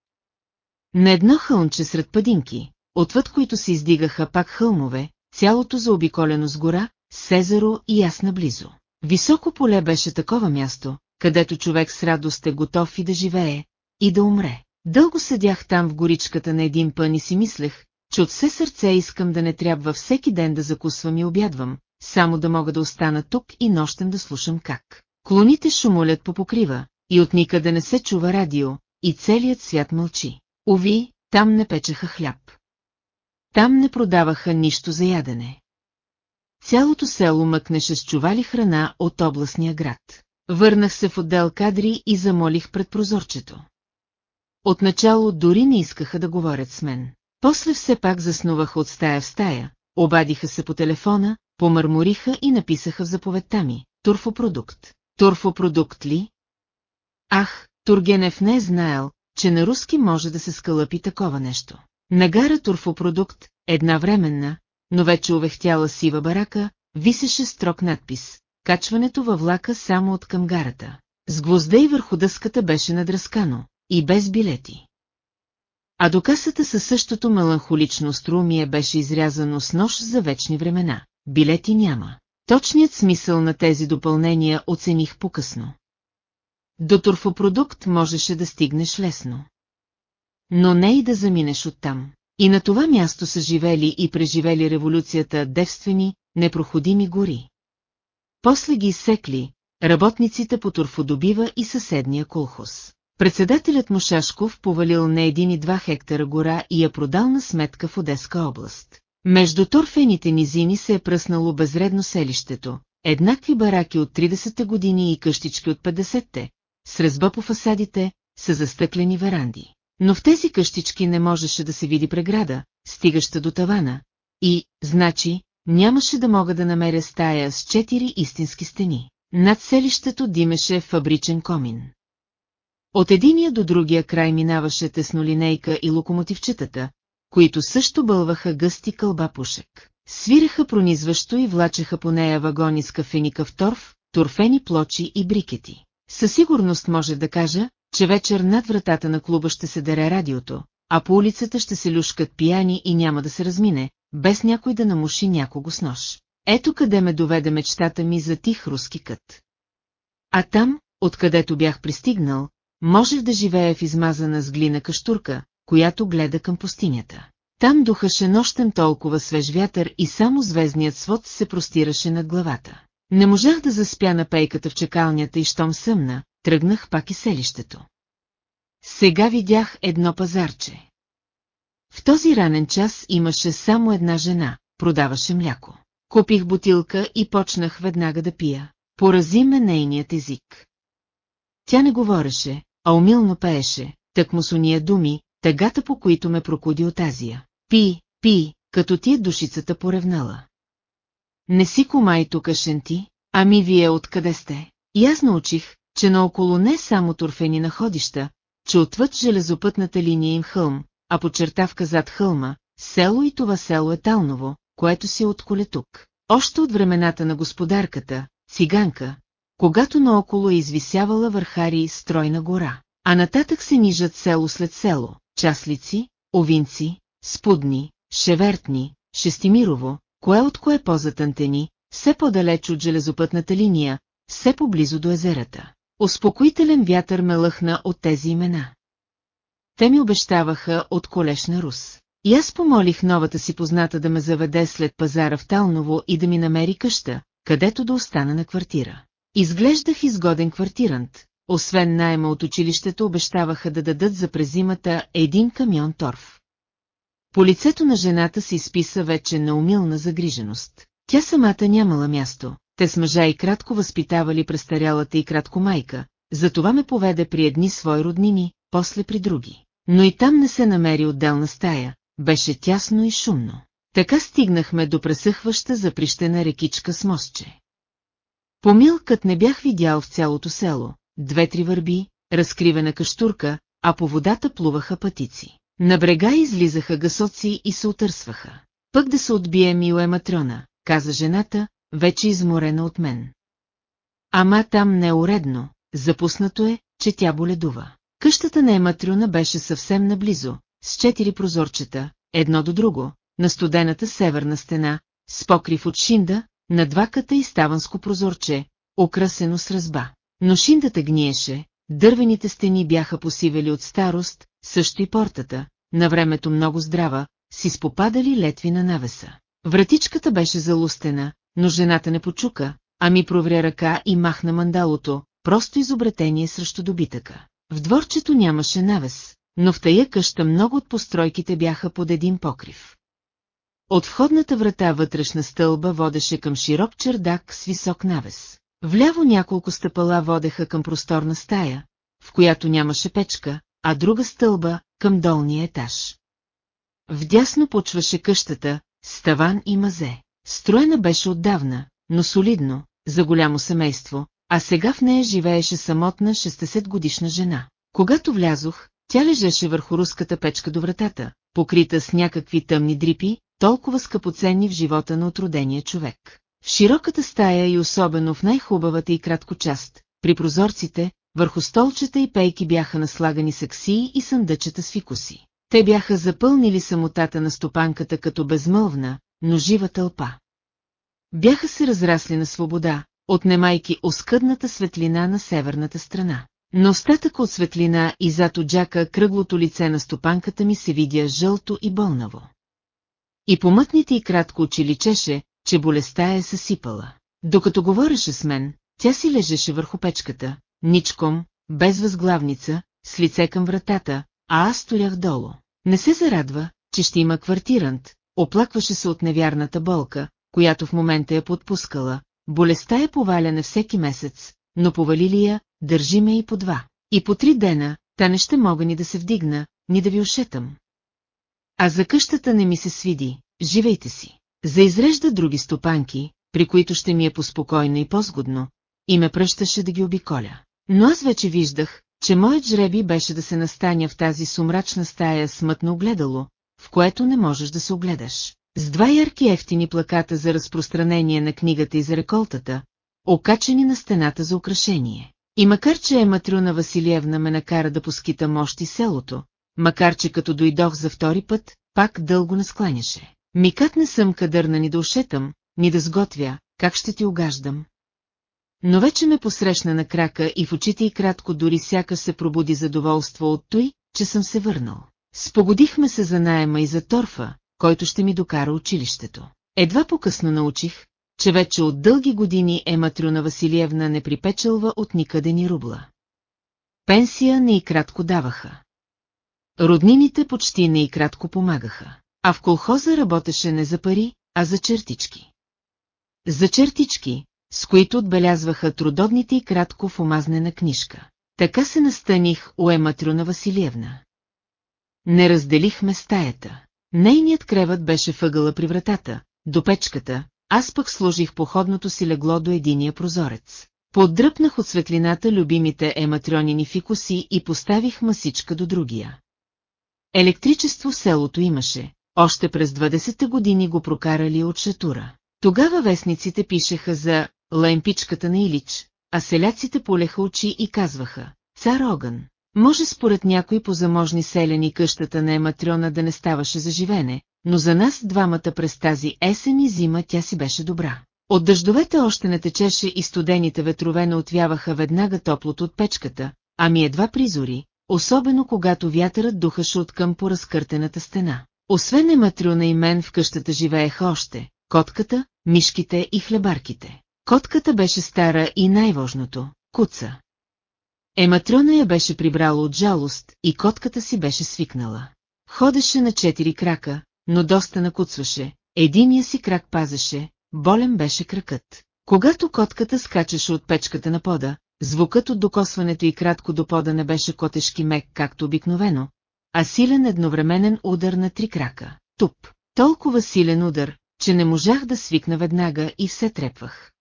На едно хълмче сред падинки, отвъд които се издигаха пак хълмове, цялото заобиколено с гора, Сезеро и ясна близо. Високо поле беше такова място, където човек с радост е готов и да живее, и да умре. Дълго седях там в горичката на един пън и си мислех, че от все сърце искам да не трябва всеки ден да закусвам и обядвам, само да мога да остана тук и нощем да слушам как. Клоните шумолят по покрива, и от никъде не се чува радио, и целият свят мълчи. Ови, там не печеха хляб. Там не продаваха нищо за ядене. Цялото село мъкнеше с чували храна от областния град. Върнах се в отдел кадри и замолих пред прозорчето. Отначало дори не искаха да говорят с мен. После все пак заснуваха от стая в стая, обадиха се по телефона, помърмориха и написаха в заповедта ми. Турфопродукт. Турфопродукт ли? Ах, Тургенев не е знаел, че на руски може да се скълъпи такова нещо. Нагара турфопродукт, една временна, но вече увехтяла сива барака, висеше строг надпис. Качването във влака само от към гарата. С гвозда и върху дъската беше надръскано, и без билети. А до касата със същото меланхолично струмие беше изрязано с нож за вечни времена. Билети няма. Точният смисъл на тези допълнения оцених по-късно. До турфопродукт можеше да стигнеш лесно. Но не и да заминеш оттам. И на това място са живели и преживели революцията девствени, непроходими гори. После ги изсекли, работниците по турфодобива и съседния колхоз. Председателят Мушашков повалил не един и два хектара гора и я продал на сметка в Одеска област. Между торфените низини се е пръснало безредно селището, еднакви бараки от 30-те години и къщички от 50-те, с резба по фасадите, са застъклени веранди. Но в тези къщички не можеше да се види преграда, стигаща до тавана, и, значи, нямаше да мога да намеря стая с четири истински стени. Над селището димеше фабричен комин. От единия до другия край минаваше теснолинейка и локомотивчетата, които също бълваха гъсти кълба пушек. Свиреха пронизващо и влачеха по нея вагони с кафеникъв торф, турфени плочи и брикети. Със сигурност може да кажа, че вечер над вратата на клуба ще се дере радиото, а по улицата ще се люшкат пияни и няма да се размине, без някой да намуши някого с нож. Ето къде ме доведе мечтата ми за тих руски кът. А там, откъдето бях пристигнал, можех да живея в измазана с глина каштурка, която гледа към пустинята. Там духаше нощем толкова свеж вятър и само звездният свод се простираше над главата. Не можах да заспя на пейката в чекалнята и щом съмна, тръгнах пак и селището. Сега видях едно пазарче. В този ранен час имаше само една жена, продаваше мляко. Купих бутилка и почнах веднага да пия. Порази ме нейният език. Тя не говореше, а умилно пееше, так му с думи, тъгата по които ме прокуди от Азия. Пи, пи, като ти е душицата поревнала. Не си комай тук шенти, ами вие откъде сте? И аз научих, че наоколо не само турфени находища, че отвъд железопътната линия им хълм, а почертавка зад хълма, село и това село е Талново, което си от колетук. Още от времената на господарката, циганка, когато наоколо е извисявала върхари стройна гора, а нататък се нижат село след село, частлици, овинци, спудни, шевертни, шестимирово, кое от кое по антени, все по-далеч от железопътната линия, все поблизо до езерата. Успокоителен вятър ме лъхна от тези имена. Те ми обещаваха от колешна Рус. И аз помолих новата си позната да ме заведе след пазара в Талново и да ми намери къща, където да остана на квартира. Изглеждах изгоден квартирант, освен найема от училището обещаваха да дадат за презимата един камион торф. По лицето на жената се изписа вече неумилна загриженост. Тя самата нямала място, те с мъжа и кратко възпитавали престарялата и кратко майка, затова ме поведе при едни свои роднини, после при други. Но и там не се намери отделна стая, беше тясно и шумно. Така стигнахме до пресъхваща заприщена рекичка с мостче. Помилкът не бях видял в цялото село, две-три върби, разкривена каштурка, а по водата плуваха пътици. На брега излизаха гасоци и се отърсваха. Пък да се отбие Миле Матрона, каза жената, вече изморена от мен. Ама там не е уредно, запуснато е, че тя боледува. Къщата на Ематрюна беше съвсем наблизо, с четири прозорчета, едно до друго, на студената северна стена, с покрив от шинда, на два ката и ставанско прозорче, украсено с ръзба. Но шиндата гниеше, дървените стени бяха посивели от старост, също и портата, на времето много здрава, си спопадали летви на навеса. Вратичката беше залустена, но жената не почука, а ми провря ръка и махна мандалото, просто изобретение срещу добитъка. В дворчето нямаше навес, но в тая къща много от постройките бяха под един покрив. От входната врата вътрешна стълба водеше към широк чердак с висок навес. Вляво няколко стъпала водеха към просторна стая, в която нямаше печка, а друга стълба към долния етаж. Вдясно почваше къщата, с таван и мазе. Строена беше отдавна, но солидно, за голямо семейство, а сега в нея живееше самотна 60 годишна жена. Когато влязох, тя лежеше върху руската печка до вратата, покрита с някакви тъмни дрипи, толкова скъпоценни в живота на отродения човек. В широката стая и особено в най-хубавата и кратко част, при прозорците, върху столчета и пейки бяха наслагани саксии и съндъчета с фикуси. Те бяха запълнили самотата на стопанката като безмълвна, но жива тълпа. Бяха се разрасли на свобода, отнемайки оскъдната светлина на северната страна. Но остатък от светлина и зад джака кръглото лице на стопанката ми се видя жълто и бълнаво. И по мътните и кратко очи личеше, че болестта е съсипала. Докато говореше с мен, тя си лежеше върху печката, ничком, без възглавница, с лице към вратата, а аз стоях долу. Не се зарадва, че ще има квартирант, оплакваше се от невярната болка, която в момента я подпускала. Болестта е поваляне всеки месец, но повалили я, държи ме и по два. И по три дена, та не ще мога ни да се вдигна, ни да ви ушетам. А за къщата не ми се свиди, живейте си. За изрежда други стопанки, при които ще ми е поспокойно и по-сгодно, и ме пръщаше да ги обиколя. Но аз вече виждах, че моят жреби беше да се настаня в тази сумрачна стая с мътно огледало, в което не можеш да се огледаш. С два ярки ефтини плаката за разпространение на книгата и за реколтата, окачени на стената за украшение. И макар, че е Матрюна Василиевна ме накара да поскита мощи селото, макар, че като дойдох за втори път, пак дълго не скланяше. Микът не съм кадърна ни да ушетам, ни да сготвя, как ще ти огаждам. Но вече ме посрещна на крака и в очите и кратко дори сяка се пробуди задоволство от той, че съм се върнал. Спогодихме се за найема и за торфа, който ще ми докара училището. Едва по-късно научих, че вече от дълги години Ематрюна Василиевна не припечелва от никъде ни рубла. Пенсия не и кратко даваха. Роднините почти не и кратко помагаха, а в колхоза работеше не за пари, а за чертички. За чертички, с които отбелязваха трудодните и кратко в книжка. Така се настаних у Ематрюна Василиевна. Не разделихме стаята. Нейният креват беше въгъла при вратата, до печката, аз пък сложих походното си легло до единия прозорец. Поддръпнах от светлината любимите ематрионини фикуси и поставих масичка до другия. Електричество в селото имаше, още през 20-те години го прокарали от шатура. Тогава вестниците пишеха за «Лаймпичката на Илич», а селяците полеха очи и казваха «Цар огън». Може според някои позаможни селени къщата на Ематриона да не ставаше за живене, но за нас двамата през тази есен и зима тя си беше добра. От дъждовете още не течеше и студените ветрове не отвяваха веднага топлото от печката, ами едва призори, особено когато вятърът духаше от към по разкъртената стена. Освен Ематрюна и мен в къщата живееха още котката, мишките и хлебарките. Котката беше стара и най-важното – куца. Ематрона я беше прибрала от жалост и котката си беше свикнала. Ходеше на четири крака, но доста накуцваше, единия си крак пазеше, болен беше кракът. Когато котката скачаше от печката на пода, звукът от докосването и кратко до пода не беше котешки мек, както обикновено, а силен едновременен удар на три крака. Туп. Толкова силен удар, че не можах да свикна веднага и все трепвах.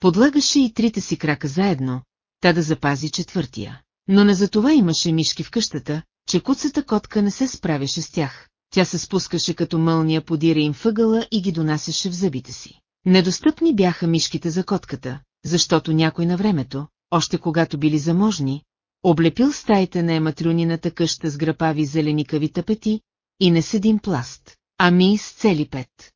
Подлагаше и трите си крака заедно, та да запази четвъртия. Но не за това имаше мишки в къщата, че куцата котка не се справяше с тях. Тя се спускаше като мълния подира им въгъла и ги донасяше в зъбите си. Недостъпни бяха мишките за котката, защото някой на времето, още когато били заможни, облепил стаите на ематрюнината къща с грапави зеленикави тапети и не с един пласт, ами с цели пет.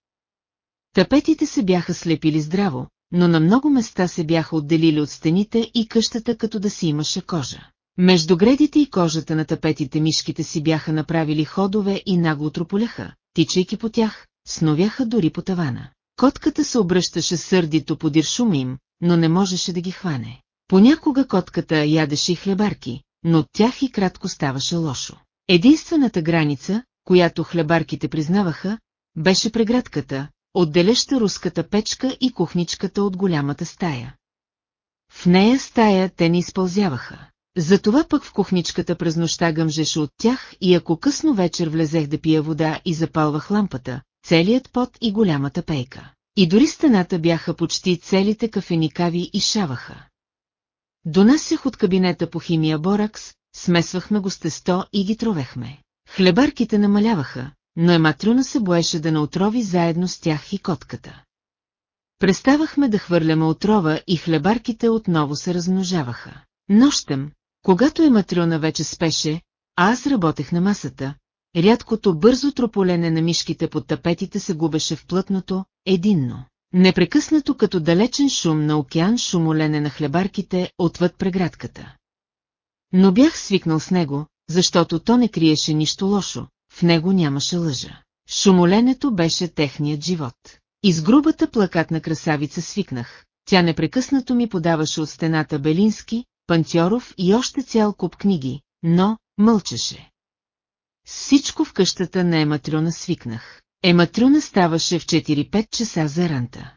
Тапетите се бяха слепили здраво, но на много места се бяха отделили от стените и къщата като да си имаше кожа. Между гредите и кожата на тапетите мишките си бяха направили ходове и нагло трополяха, тичайки по тях, сновяха дори по тавана. Котката се обръщаше сърдито подир шума им, но не можеше да ги хване. Понякога котката ядеше и хлебарки, но от тях и кратко ставаше лошо. Единствената граница, която хлебарките признаваха, беше преградката, отделяща руската печка и кухничката от голямата стая. В нея стая те не изпълзяваха. Затова пък в кухничката през нощта гъмжеше от тях и ако късно вечер влезех да пия вода и запалвах лампата, целият пот и голямата пейка. И дори стената бяха почти целите кафеникави и шаваха. Донасях от кабинета по химия боракс, смесвахме го с тесто и ги тровехме. Хлебарките намаляваха, но Ематрюна се боеше да наотрови заедно с тях и котката. Преставахме да хвърляме отрова и хлебарките отново се размножаваха. Нощем, когато Ематрюна вече спеше, а аз работех на масата, рядкото бързо трополене на мишките под тапетите се губеше в плътното, единно. Непрекъснато като далечен шум на океан шумолене на хлебарките отвъд преградката. Но бях свикнал с него, защото то не криеше нищо лошо, в него нямаше лъжа. Шумоленето беше техният живот. Из грубата плакатна красавица свикнах. Тя непрекъснато ми подаваше от стената Белински, Пантьоров и още цял куп книги, но мълчеше. Всичко в къщата на Ематрюна свикнах. Ематрюна ставаше в 4-5 часа за ранта.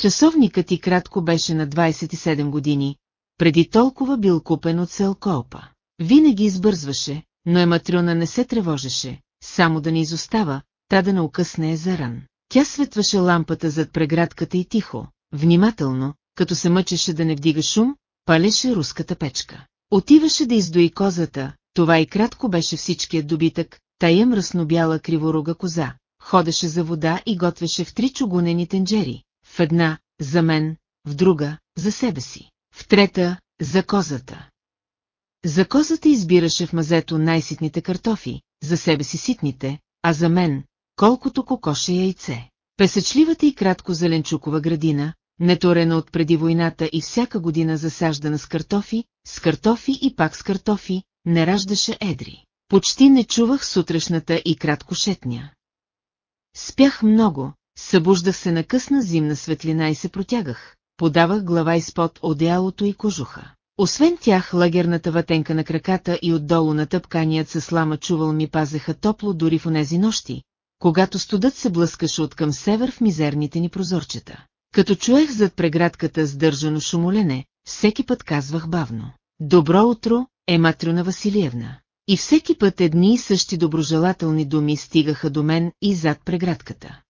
Часовникът и кратко беше на 27 години, преди толкова бил купен от Селколпа. Винаги избързваше, но Ематрюна не се тревожеше, само да не изостава, та да не укъсне Езаран. Тя светваше лампата зад преградката и тихо, внимателно, като се мъчеше да не вдига шум, палеше руската печка. Отиваше да издои козата, това и кратко беше всичкият добитък, тая мръсно-бяла криворога коза, ходеше за вода и готвеше в три чугунени тенджери, в една, за мен, в друга, за себе си, в трета, за козата. За козата избираше в мазето най-ситните картофи, за себе си ситните, а за мен, колкото кокоше яйце. Песъчливата и кратко зеленчукова градина, неторена от преди войната и всяка година засаждана с картофи, с картофи и пак с картофи, не раждаше едри. Почти не чувах сутрешната и кратко шетня. Спях много, събуждах се на късна зимна светлина и се протягах, подавах глава изпод одеялото и кожуха. Освен тях лагерната ватенка на краката и отдолу на тъпканият със слама чувал ми пазеха топло дори в онези нощи, когато студът се блъскаше от към север в мизерните ни прозорчета. Като чуех зад преградката сдържано шумолене, всеки път казвах бавно. Добро утро, е Матрюна Василиевна. И всеки път едни и същи доброжелателни думи стигаха до мен и зад преградката.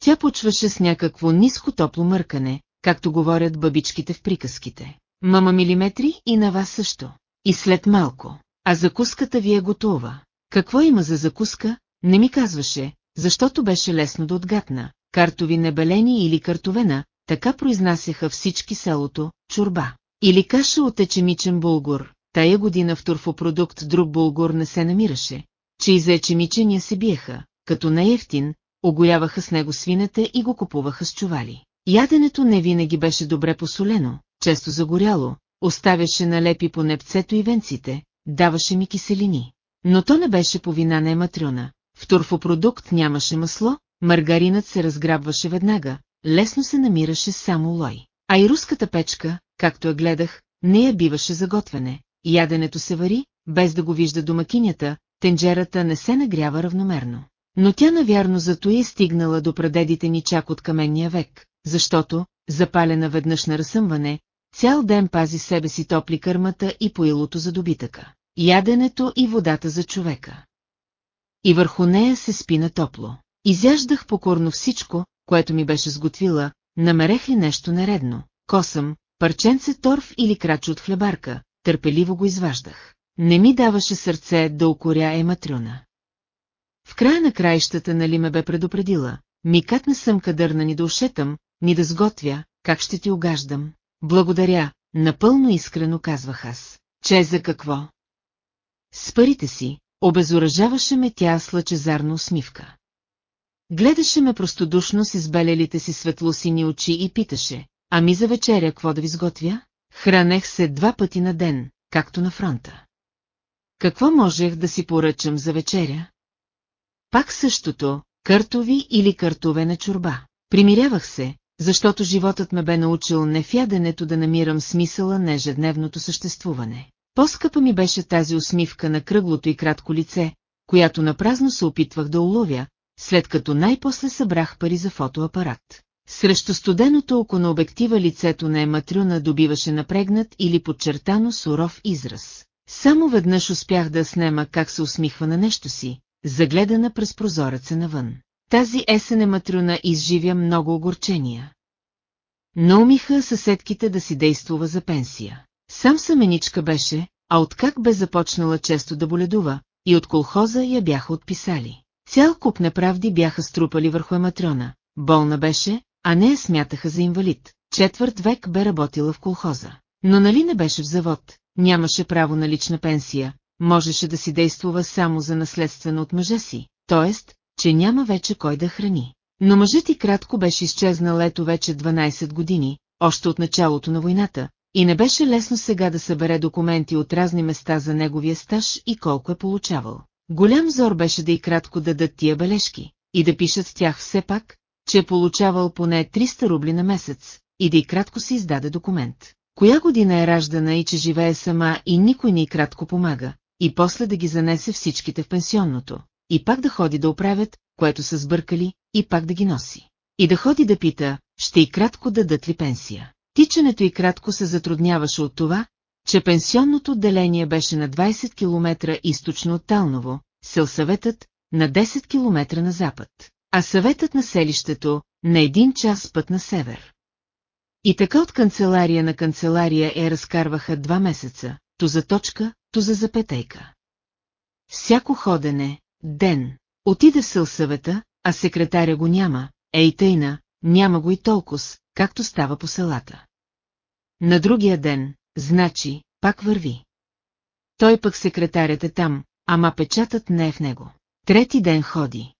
Тя почваше с някакво ниско топло мъркане, както говорят бабичките в приказките. Мама милиметри и на вас също. И след малко. А закуската ви е готова. Какво има за закуска, не ми казваше, защото беше лесно да отгатна. Картови небелени или картовена, така произнасяха всички селото, чурба. Или каша от ечемичен булгур, тая година в турфопродукт друг булгур не се намираше, че и за ечемичения се биеха, като неефтин, огояваха с него свинете и го купуваха с чували. Яденето не винаги беше добре посолено, често загоряло, оставяше налепи по непцето и венците, даваше ми киселини. Но то не беше по вина на ематрюна. В турфопродукт нямаше масло, маргаринът се разграбваше веднага, лесно се намираше само лой. А и руската печка, както я гледах, не я биваше за готвене. Яденето се вари, без да го вижда домакинята, тенджерата не се нагрява равномерно. Но тя навярно зато е стигнала до прадедите ни чак от каменния век, защото, запалена веднъж на разсъмване, цял ден пази себе си топли кърмата и поилото за добитъка, яденето и водата за човека. И върху нея се спина топло. Изяждах покорно всичко, което ми беше сготвила, намерех ли нещо нередно, косъм, парченце торф или крач от хлебарка, търпеливо го изваждах. Не ми даваше сърце да укоря Ематрюна. В края на краищата нали ме бе предупредила, микът не съм кадърна ни да ушетам, ни да сготвя, как ще ти огаждам. Благодаря, напълно искрено казвах аз. Че за какво? С парите си, обезоръжаваше ме тя с лъчезарна усмивка. Гледаше ме простодушно с избелелите си светлосини очи и питаше, ами за вечеря какво да ви сготвя? Хранех се два пъти на ден, както на фронта. Какво можех да си поръчам за вечеря? Пак същото, картови или картове на чорба. Примирявах се, защото животът ме бе научил не в яденето да намирам смисъла на ежедневното съществуване. По-скъпа ми беше тази усмивка на кръглото и кратко лице, която напразно се опитвах да уловя, след като най-после събрах пари за фотоапарат. Срещу студеното око на обектива лицето на Ематрюна добиваше напрегнат или подчертано суров израз. Само веднъж успях да снема как се усмихва на нещо си, загледана през прозореца навън. Тази есен Ематрюна изживя много огорчения. Наумиха съседките да си действува за пенсия. Сам саменичка беше, а откак бе започнала често да боледува, и от колхоза я бяха отписали. Цял куп неправди бяха струпали върху Ематрона. Болна беше, а не я смятаха за инвалид. Четвърт век бе работила в колхоза. Но нали не беше в завод, нямаше право на лична пенсия, можеше да си действува само за наследствено от мъжа си, т.е. че няма вече кой да храни. Но мъжът и кратко беше изчезнал ето вече 12 години, още от началото на войната, и не беше лесно сега да събере документи от разни места за неговия стаж и колко е получавал. Голям зор беше да и кратко дадат тия бележки, и да пишат в тях все пак, че е получавал поне 300 рубли на месец, и да и кратко се издаде документ. Коя година е раждана и че живее сама и никой не и кратко помага, и после да ги занесе всичките в пенсионното, и пак да ходи да оправят, което са сбъркали, и пак да ги носи. И да ходи да пита, ще и кратко дадат ли пенсия. Тичането и кратко се затрудняваше от това, че пенсионното отделение беше на 20 км източно от Талново, селсъветът на 10 км на запад, а съветът на селището на един час път на север. И така от канцелария на канцелария е разкарваха два месеца, то за точка, то за запетейка. Всяко ходене, ден, отиде в сълсъвета, а секретаря го няма, ей тъйна, няма го и толкова, както става по селата. На другия ден, значи, пак върви. Той пък секретарят е там, ама печатът не е в него. Трети ден ходи.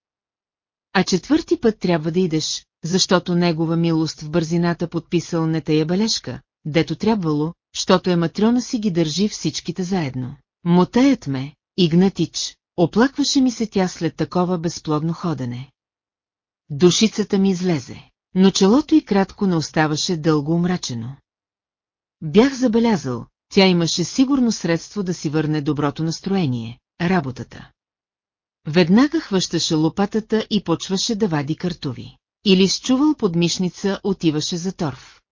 А четвърти път трябва да идеш, защото негова милост в бързината подписал не тая бележка, дето трябвало, щото е матрона си ги държи всичките заедно. Мотеят ме, Игнатич, оплакваше ми се тя след такова безплодно ходене. Душицата ми излезе, но челото й кратко не оставаше дълго омрачено. Бях забелязал, тя имаше сигурно средство да си върне доброто настроение, работата. Веднага хващаше лопатата и почваше да вади картови. Или с чувал под мишница отиваше за торф.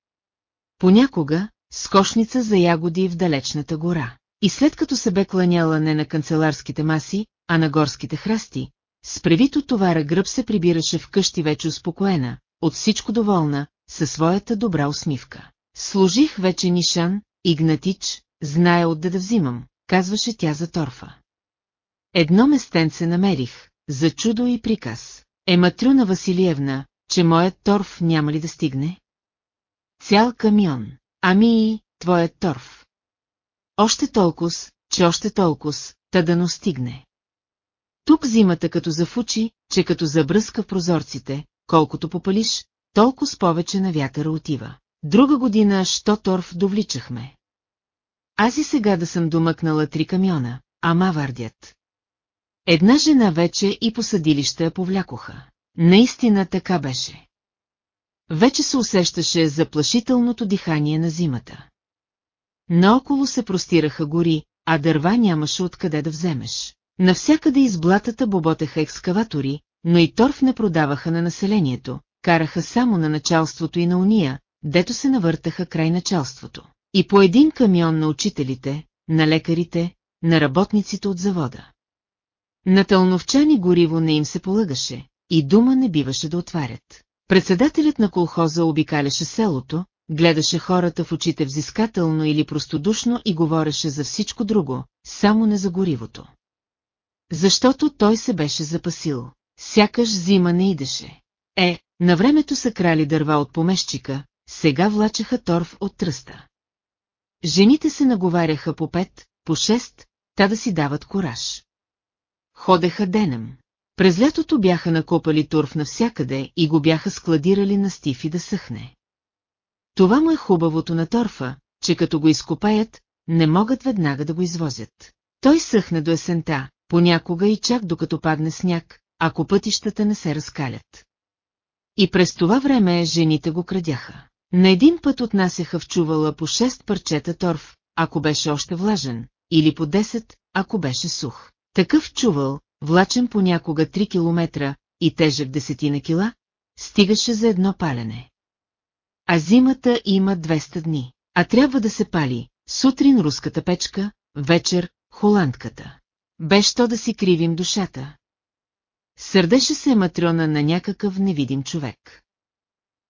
Понякога, с кошница за ягоди в далечната гора. И след като се бе кланяла не на канцеларските маси, а на горските храсти, с превито товара гръб се прибираше в къщи вече успокоена, от всичко доволна, със своята добра усмивка. Служих вече Нишан, Игнатич, знае отде да взимам, казваше тя за торфа. Едно местенце намерих, за чудо и приказ. Е Матрюна Василиевна, че моят торф няма ли да стигне? Цял камион. Ами и твоят торф. Още толкова, че още толкова, та да но стигне. Тук зимата като зафучи, че като забръска в прозорците, колкото попалиш, толкова с повече на вятъра отива. Друга година, що торф довличахме. Аз и сега да съм домъкнала три камиона, ама вардят. Една жена вече и по съдилища я повлякоха. Наистина така беше. Вече се усещаше заплашителното дихание на зимата. Наоколо се простираха гори, а дърва нямаше откъде да вземеш. Навсякъде из блатата боботеха екскаватори, но и торф не продаваха на населението, караха само на началството и на уния, дето се навъртаха край началството. И по един камион на учителите, на лекарите, на работниците от завода. На тълновчани гориво не им се полагаше, и дума не биваше да отварят. Председателят на колхоза обикаляше селото, гледаше хората в очите взискателно или простодушно и говореше за всичко друго, само не за горивото. Защото той се беше запасил. Сякаш зима не идеше. Е, на времето са крали дърва от помещика, сега влачеха торф от тръста. Жените се наговаряха по пет, по шест, та да си дават кораж. Ходеха денем. През лятото бяха накопали турф навсякъде и го бяха складирали на стифи да съхне. Това му е хубавото на торфа, че като го изкопаят, не могат веднага да го извозят. Той съхне до есента, понякога и чак докато падне сняг, ако пътищата не се разкалят. И през това време жените го крадяха. На един път отнасяха в чувала по 6 парчета торф, ако беше още влажен, или по 10, ако беше сух. Такъв чувал, влачен понякога 3 километра и тежък десетина кила, стигаше за едно палене. А зимата има 200 дни, а трябва да се пали, сутрин руската печка, вечер холандката. Беше то да си кривим душата. Сърдеше се Матрона на някакъв невидим човек.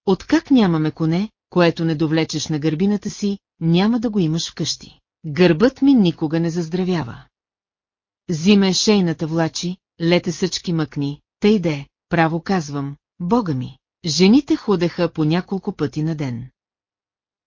Откак нямаме коне, което не довлечеш на гърбината си, няма да го имаш вкъщи. Гърбът ми никога не заздравява. Зиме шейната влачи, лете съчки мъкни, те иде, право казвам, бога ми. Жените ходеха по няколко пъти на ден.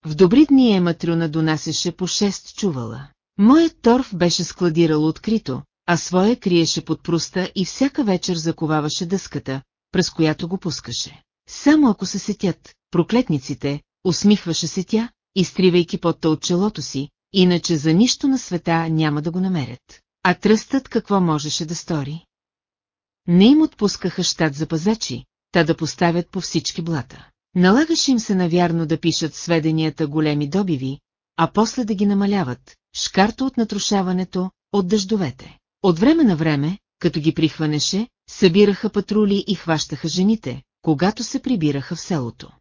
В добри дни Ематрюна донасеше по шест чувала. Моят торф беше складирал открито, а своя криеше под пруста и всяка вечер заковаваше дъската, през която го пускаше. Само ако се сетят, проклетниците, усмихваше се тя, изтривайки потта от челото си, иначе за нищо на света няма да го намерят. А тръстът какво можеше да стори? Не им отпускаха щат за пазачи, та да поставят по всички блата. Налагаше им се навярно да пишат сведенията големи добиви, а после да ги намаляват, шкарто от натрушаването, от дъждовете. От време на време, като ги прихванеше, събираха патрули и хващаха жените, когато се прибираха в селото.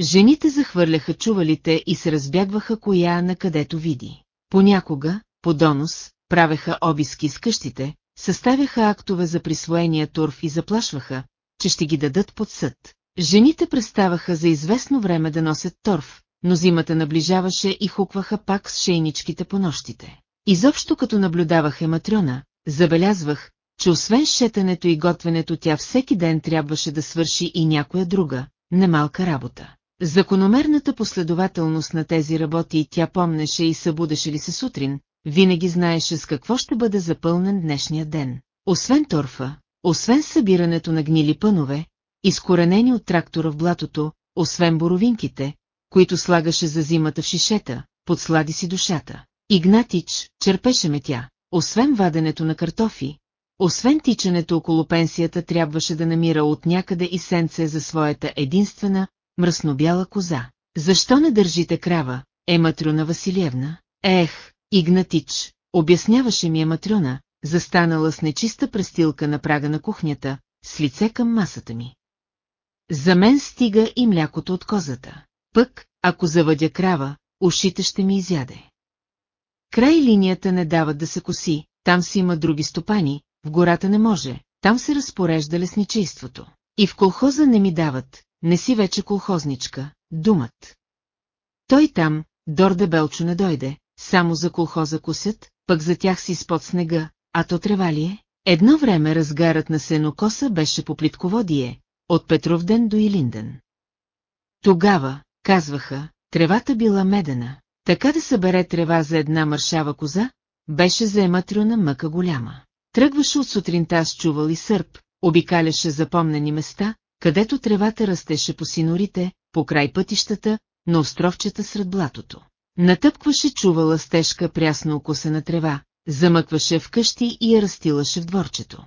Жените захвърляха чувалите и се разбягваха коя на където види. Понякога, по донос, правеха обиски с къщите, съставяха актове за присвоения турф и заплашваха, че ще ги дадат под съд. Жените преставаха за известно време да носят торф, но зимата наближаваше и хукваха пак с шейничките по нощите. Изобщо като наблюдавах Ематрона, забелязвах, че освен шетането и готвенето тя всеки ден трябваше да свърши и някоя друга, немалка работа. Закономерната последователност на тези работи тя помнеше и събудеше ли се сутрин, винаги знаеше с какво ще бъде запълнен днешния ден. Освен торфа, освен събирането на гнили пънове, изкоренени от трактора в блатото, освен боровинките, които слагаше за зимата в шишета, подслади си душата. Игнатич, черпеше ме тя, освен ваденето на картофи, освен тичането около пенсията трябваше да намира от някъде и сенце за своята единствена, мръснобяла коза. Защо не държите крава, е Матрюна Василевна? Ех, Игнатич, обясняваше ми е Матрюна, застанала с нечиста престилка на прага на кухнята, с лице към масата ми. За мен стига и млякото от козата. Пък, ако завъдя крава, ушите ще ми изяде. Край линията не дават да се коси, там си има други стопани, в гората не може, там се разпорежда лесничейството. И в колхоза не ми дават, не си вече колхозничка, думат. Той там, Дорде Белчо не дойде, само за колхоза косят, пък за тях си спод снега, а то трева ли е? Едно време разгарът на сенокоса беше по плитководие, от Петровден до Илинден. Тогава, казваха, тревата била медена, така да събере трева за една мършава коза, беше за ематрюна мъка голяма. Тръгваше от сутринта с чувал и сърп, обикаляше запомнени места, където тревата растеше по синорите, по край пътищата, на островчета сред блатото. Натъпкваше чувала с тежка прясно окосена трева, замъкваше в къщи и я растилаше в дворчето.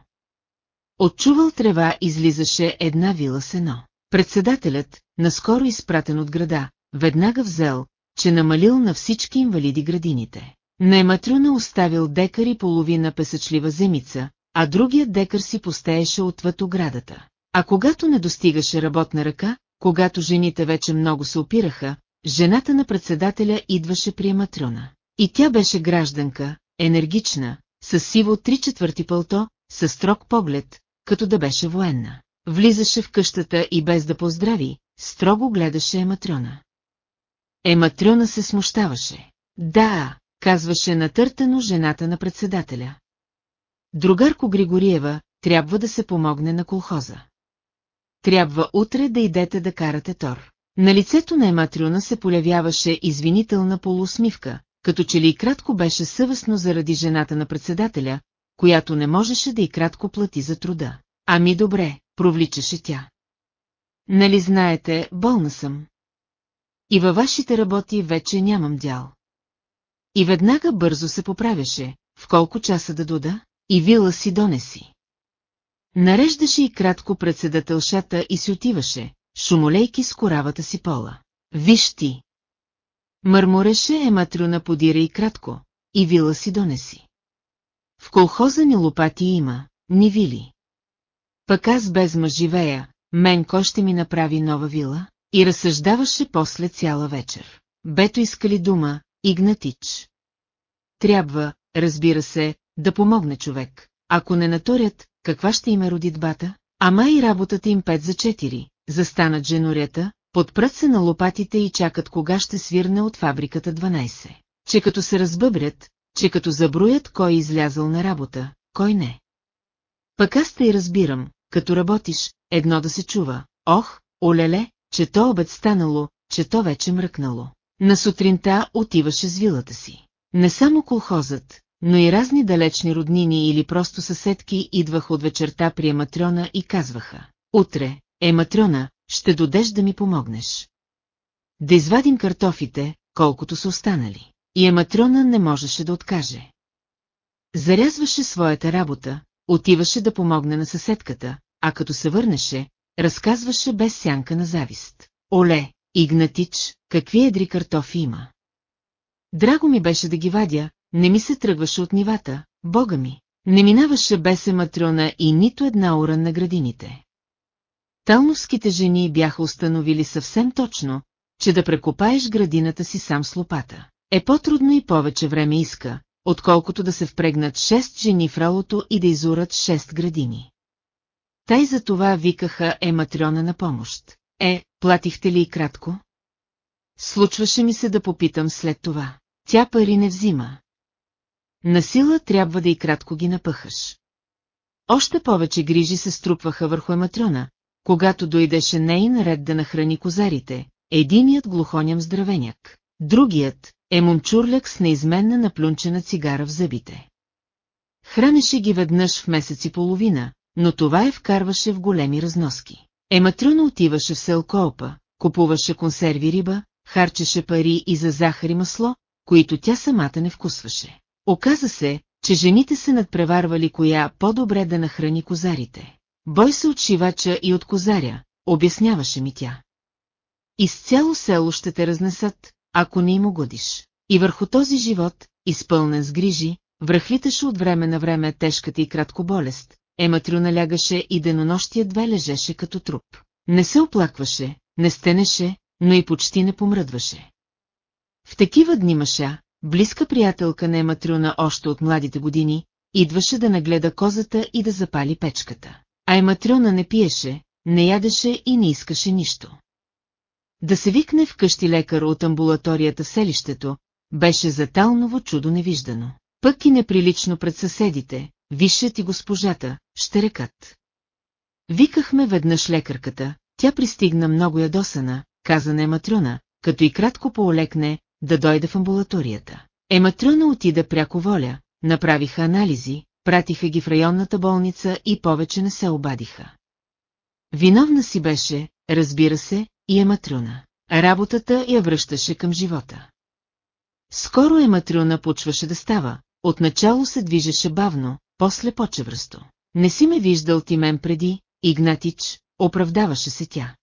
От чувал трева излизаше една вила сено. Председателят, наскоро изпратен от града, веднага взел, че намалил на всички инвалиди градините. На Ематрюна оставил декар и половина песъчлива земица, а другият декар си постееше отвъд оградата. А когато не достигаше работна ръка, когато жените вече много се опираха, жената на председателя идваше при Ематрюна. И тя беше гражданка, енергична, с сиво три четвърти пълто, с строг поглед, като да беше военна. Влизаше в къщата и без да поздрави, строго гледаше Ематрюна. Ематрюна се смущаваше. Да, казваше натъртано жената на председателя. Другарко Григориева, трябва да се помогне на колхоза. Трябва утре да идете да карате тор. На лицето на Ематриона се полявяваше извинителна полусмивка, като че ли и кратко беше съвестно заради жената на председателя, която не можеше да и кратко плати за труда. Ами добре, провличаше тя. Нали знаете, болна съм. И във вашите работи вече нямам дял. И веднага бързо се поправяше, в колко часа да дода, и вила си донеси. Нареждаше и кратко председателшата и си отиваше, шумолейки с коравата си пола. Виж ти! Мърмореше Ематрюна подира и кратко, и вила си донеси. В колхоза ни лопати има, ни вили. Пък аз без мъж живея, мен кой ще ми направи нова вила? И разсъждаваше после цяла вечер. Бето искали дума, Игнатич. Трябва, разбира се, да помогне човек. Ако не наторят, каква ще им е родитбата? Ама и работата им пет за четири. Застанат женорята, подпрат се на лопатите и чакат кога ще свирне от фабриката 12. Че като се разбъбрят, че като заброят кой е излязъл на работа, кой не. Пък аз те и разбирам, като работиш, едно да се чува. Ох, олеле, че то обед станало, че то вече мръкнало. На сутринта отиваше с вилата си. Не само колхозът, но и разни далечни роднини или просто съседки идваха от вечерта при Ематрона и казваха. Утре, Ематрона, ще додеш да ми помогнеш. Да извадим картофите, колкото са останали. И Ематрона не можеше да откаже. Зарязваше своята работа, отиваше да помогне на съседката, а като се върнеше, разказваше без сянка на завист. Оле, Игнатич, какви едри картофи има. Драго ми беше да ги вадя, не ми се тръгваше от нивата, бога ми. Не минаваше без ематрона и нито една ура на градините. Талновските жени бяха установили съвсем точно, че да прекопаеш градината си сам с лопата. Е по-трудно и повече време иска, отколкото да се впрегнат шест жени в ралото и да изурат шест градини. Тай за това викаха е Матрона на помощ. Е, платихте ли и кратко? Случваше ми се да попитам след това. Тя пари не взима. Насила трябва да и кратко ги напъхаш. Още повече грижи се струпваха върху Ематрона, когато дойдеше нейн ред да нахрани козарите, единият глухоням здравеняк, другият е момчурляк с неизменна наплюнчена цигара в зъбите. Хранеше ги веднъж в месец и половина, но това е вкарваше в големи разноски. Ематрюна отиваше в селкоопа, купуваше консерви риба, харчеше пари и за захар и масло, които тя самата не вкусваше. Оказа се, че жените се надпреварвали коя по-добре да нахрани козарите. Бой се от шивача и от козаря, обясняваше ми тя. Из цяло село ще те разнесат, ако не им угодиш. И върху този живот, изпълнен с грижи, връхлиташе от време на време тежката и кратко болест, Ематрюна лягаше и денонощия две лежеше като труп. Не се оплакваше, не стенеше, но и почти не помръдваше. В такива дни Маша, близка приятелка на Ематрюна още от младите години, идваше да нагледа козата и да запали печката. А Ематрюна не пиеше, не ядеше и не искаше нищо. Да се викне вкъщи лекар от амбулаторията селището, беше за Талново чудо невиждано. Пък и неприлично пред съседите, вишът и госпожата, ще рекат. Викахме веднъж лекарката, тя пристигна много ядосана, каза на Ематрюна, като и кратко поолекне, да дойде в амбулаторията. Ематрюна отида пряко воля, направиха анализи, пратиха ги в районната болница и повече не се обадиха. Виновна си беше, разбира се, и Ематрюна. Работата я връщаше към живота. Скоро Ематрюна почваше да става, отначало се движеше бавно, после почевръсто. Не си ме виждал ти мен преди, Игнатич, оправдаваше се тя.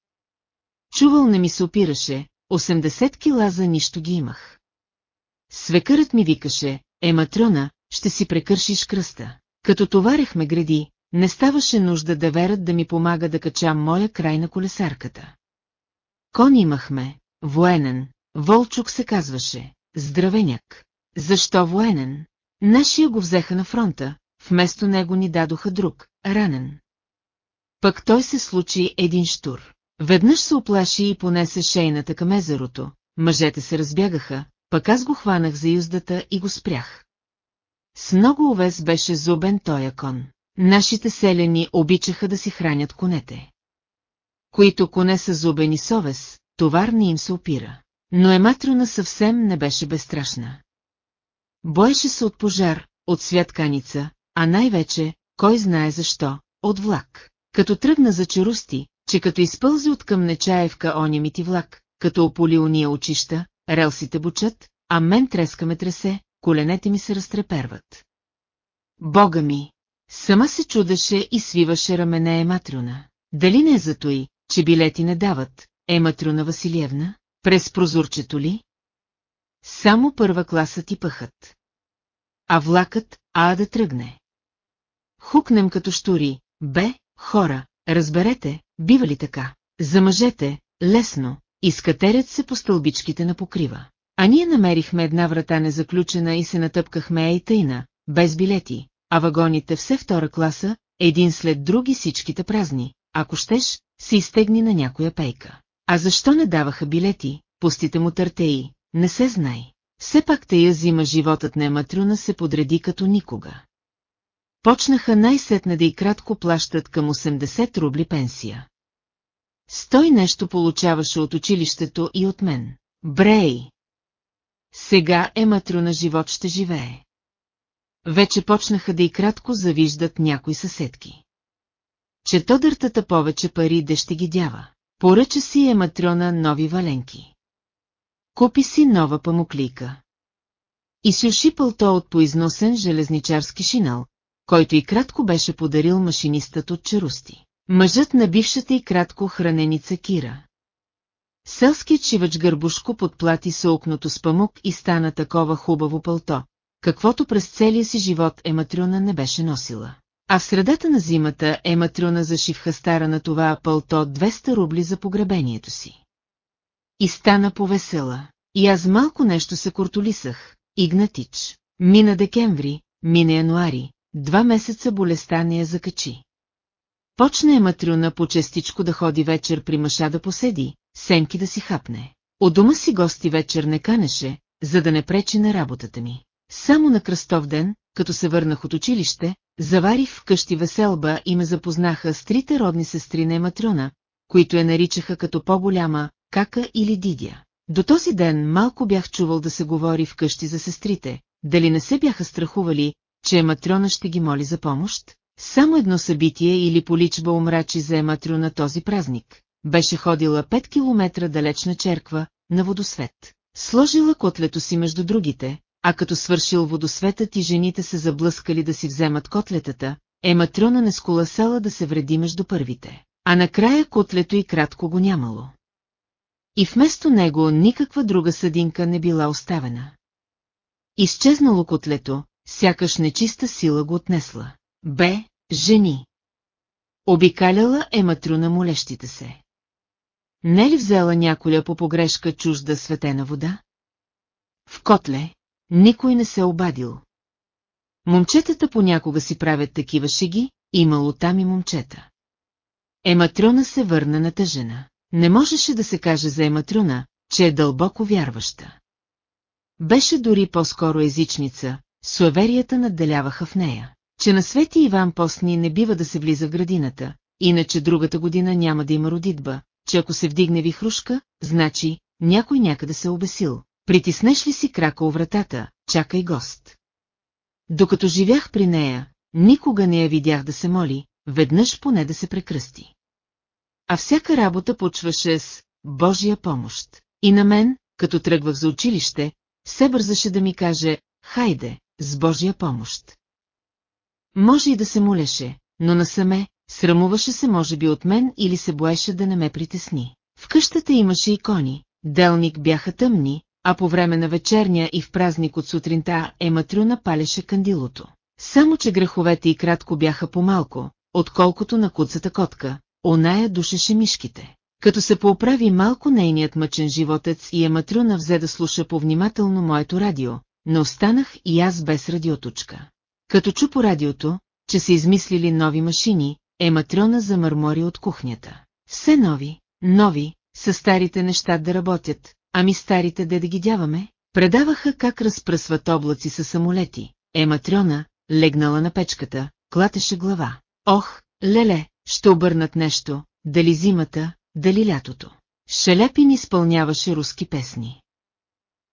Чувал не ми се опираше, 80 кила за нищо ги имах. свекърът ми викаше, е Матрона, ще си прекършиш кръста. Като товарехме гради, не ставаше нужда да верят да ми помага да качам моя край на колесарката. Кон имахме, военен, Волчук се казваше, здравеняк. Защо военен? Нашия го взеха на фронта, вместо него ни дадоха друг, ранен. Пък той се случи един штур. Веднъж се оплаши и понесе шейната към езерото, мъжете се разбягаха, пък аз го хванах за юздата и го спрях. С много овес беше зубен тоя кон. Нашите селени обичаха да си хранят конете. Които коне са зубени совес, товар не им се опира. Но Ематрона съвсем не беше безстрашна. Боеше се от пожар, от святканица, а най-вече, кой знае защо, от влак. Като тръгна за черусти, че като изпълзи от към Нечаевка оня ти влак, като ополи уния очища, релсите бучат, а мен треска ме тресе, коленете ми се разтреперват. Бога ми! Сама се чудеше и свиваше рамене Ематрюна. Дали не е за той, че билети не дават, Ематрюна Василиевна? През прозорчето ли? Само първа класа ти пъхат. А влакът, а да тръгне. Хукнем като штури, бе, хора, разберете, бива ли така? За мъжете, лесно, изкатерят се по стълбичките на покрива. А ние намерихме една врата незаключена и се натъпкахме ей тъйна, без билети, а вагоните все втора класа, един след други всичките празни, ако щеш, се изтегни на някоя пейка. А защо не даваха билети, пустите му търтеи, не се знай. Все пак тая зима животът на Ематрюна се подреди като никога. Почнаха най-сетне да и кратко плащат към 80 рубли пенсия. Стой нещо получаваше от училището и от мен. Брей! Сега Ематрюна живот ще живее. Вече почнаха да и кратко завиждат някои съседки. Че то дъртата повече пари де ще ги дява. Поръча си е Матрона нови валенки. Купи си нова памуклийка. И си уши пълто от поизносен железничарски шинал, който и кратко беше подарил машинистът от Черусти. Мъжът на бившата и кратко храненица Кира. Селският шивач Гърбушко подплати се окното с памук и стана такова хубаво пълто, каквото през целия си живот Ематрюна не беше носила. А в средата на зимата Ематрюна зашивха стара на това пълто 200 рубли за погребението си. И стана повесела. И аз малко нещо се кортолисах. Игнатич. Мина декември, мина януари, два месеца болестта не я закачи. Почна е Матрюна по честичко да ходи вечер при мъша да поседи, сенки да си хапне. От дома си гости вечер не канеше, за да не пречи на работата ми. Само на кръстов ден, като се върнах от училище, заварих вкъщи веселба и ме запознаха с трите родни сестри на Ематрюна, които я наричаха като по-голяма Кака или Дидя. До този ден малко бях чувал да се говори вкъщи за сестрите, дали не се бяха страхували, че Ематрона ще ги моли за помощ? Само едно събитие или поличба омрачи за Ематрона този празник. Беше ходила 5 километра далечна черква, на водосвет. Сложила котлето си между другите, а като свършил водосветът и жените се заблъскали да си вземат котлетата, Ематрона не сколасала да се вреди между първите. А накрая котлето и кратко го нямало. И вместо него никаква друга съдинка не била оставена. Изчезнало котлето, сякаш нечиста сила го отнесла. Бе, жени. Обикаляла е матруна молещите се. Не ли взела няколя по погрешка чужда светена вода? В котле, никой не се обадил. Момчетата понякога си правят такива шеги, имало там и момчета. Ематрона се върна натъжена. Не можеше да се каже за Ематрюна, че е дълбоко вярваща. Беше дори по-скоро езичница, суеверията надделяваха в нея, че на Свети Иван Постни не бива да се влиза в градината, иначе другата година няма да има родитба, че ако се вдигне вихрушка, значи някой някъде се обесил. Притиснеш ли си крака у вратата, чакай гост. Докато живях при нея, никога не я видях да се моли, веднъж поне да се прекръсти. А всяка работа почваше с Божия помощ. И на мен, като тръгвах за училище, се бързаше да ми каже, хайде, с Божия помощ. Може и да се молеше, но насаме, срамуваше се може би от мен или се боеше да не ме притесни. В къщата имаше икони, делник бяха тъмни, а по време на вечерня и в празник от сутринта Ематрюна палеше кандилото. Само, че греховете и кратко бяха по-малко, отколкото на куцата котка, оная душеше мишките. Като се поуправи малко нейният мъчен животец и Ематрюна взе да слуша повнимателно моето радио, но останах и аз без радиоточка. Като чу по радиото, че са измислили нови машини, Ематрона замърмори от кухнята. Все нови, нови, са старите неща да работят, ами старите де да ги дяваме, предаваха как разпръсват облаци с самолети. Ематрона, легнала на печката, клатеше глава. Ох, леле, ще обърнат нещо, дали зимата, дали лятото. Шелепин изпълняваше руски песни.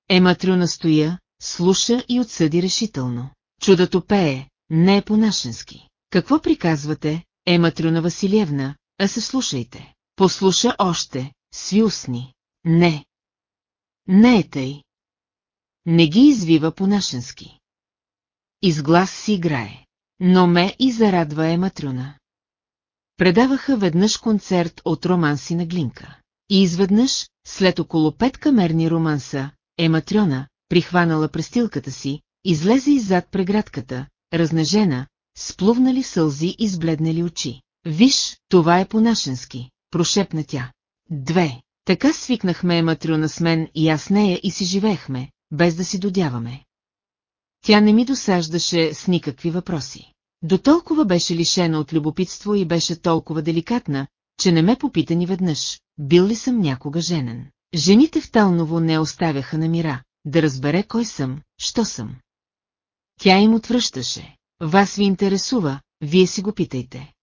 Ематрюна стоя, слуша и отсъди решително. Чудото пее, не е по-нашенски. Какво приказвате, Ематрюна Василевна, а се слушайте. Послуша още, сви. Не. Не е тъй. Не ги извива по-нашенски. Изглас си играе. Но ме и зарадва Ематрюна. Предаваха веднъж концерт от романси на Глинка. И изведнъж, след около пет камерни романса, Ематрьона, прихванала престилката си, излезе иззад преградката, разнежена, сплувнали сълзи и сбледнали очи. Виж, това е по-нашенски, прошепна тя. Две. Така свикнахме Ематрюна с мен и аз нея и си живеехме, без да си додяваме. Тя не ми досаждаше с никакви въпроси. До толкова беше лишена от любопитство и беше толкова деликатна, че не ме попита ни веднъж, бил ли съм някога женен. Жените в Талново не оставяха на мира, да разбере кой съм, що съм. Тя им отвръщаше. Вас ви интересува, вие си го питайте.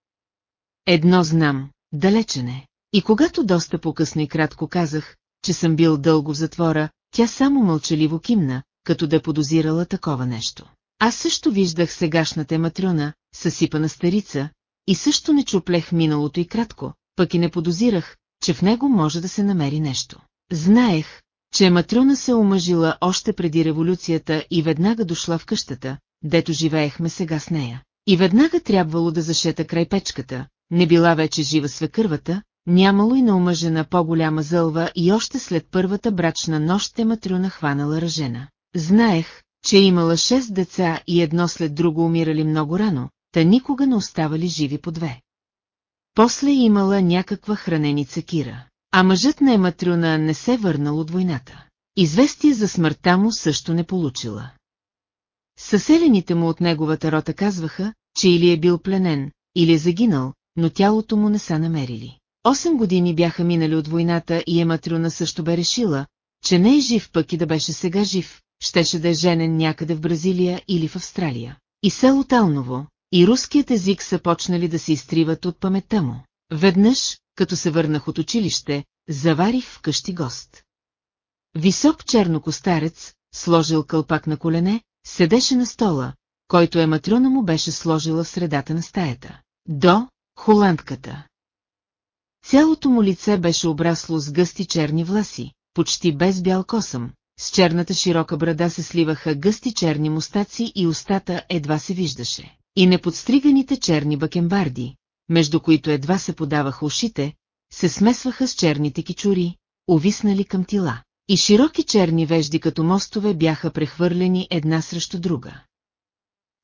Едно знам, далече не. И когато доста по-късно и кратко казах, че съм бил дълго в затвора, тя само мълчаливо кимна, като да подозирала такова нещо. Аз също виждах сегашната матрюна, съсипана старица, и също не чуплех миналото и кратко, пък и не подозирах, че в него може да се намери нещо. Знаех, че Матрюна се омъжила още преди революцията и веднага дошла в къщата, дето живеехме сега с нея. И веднага трябвало да зашета край печката, не била вече жива свекървата, нямало и на омъжена по-голяма зълва и още след първата брачна нощ е Матрюна хванала ръжена. Знаех, че е имала шест деца и едно след друго умирали много рано, та никога не оставали живи по две. После имала някаква храненица Кира, а мъжът на Ематрюна не се върнал от войната. Известие за смъртта му също не получила. Съселените му от неговата рота казваха, че или е бил пленен, или е загинал, но тялото му не са намерили. Осем години бяха минали от войната и Ематрюна също бе решила, че не е жив пък и да беше сега жив, щеше да е женен някъде в Бразилия или в Австралия. И село Талново, и руският език са почнали да се изтриват от паметта му. Веднъж, като се върнах от училище, заварих в къщи гост. Висок чернокостарец, сложил кълпак на колене, седеше на стола, който е матрона му беше сложила в средата на стаята. До холандката. Цялото му лице беше обрасло с гъсти черни власи, почти без бял косъм, с черната широка брада се сливаха гъсти черни мустаци и устата едва се виждаше. И неподстриганите черни бакенбарди, между които едва се подаваха ушите, се смесваха с черните кичури, увиснали към тила. И широки черни вежди като мостове бяха прехвърлени една срещу друга.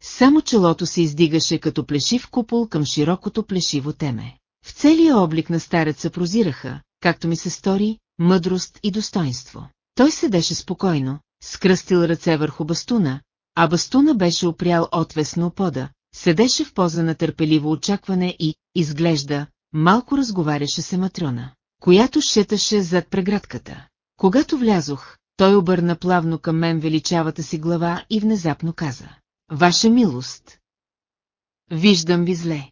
Само челото се издигаше като плешив купол към широкото плешиво теме. В целия облик на стареца прозираха, както ми се стори, мъдрост и достоинство. Той седеше спокойно, скръстил ръце върху бастуна, а бастуна беше опрял отвесно пода, седеше в поза на търпеливо очакване и, изглежда, малко разговаряше се Матрона, която шеташе зад преградката. Когато влязох, той обърна плавно към мен величавата си глава и внезапно каза. Ваша милост. Виждам ви зле.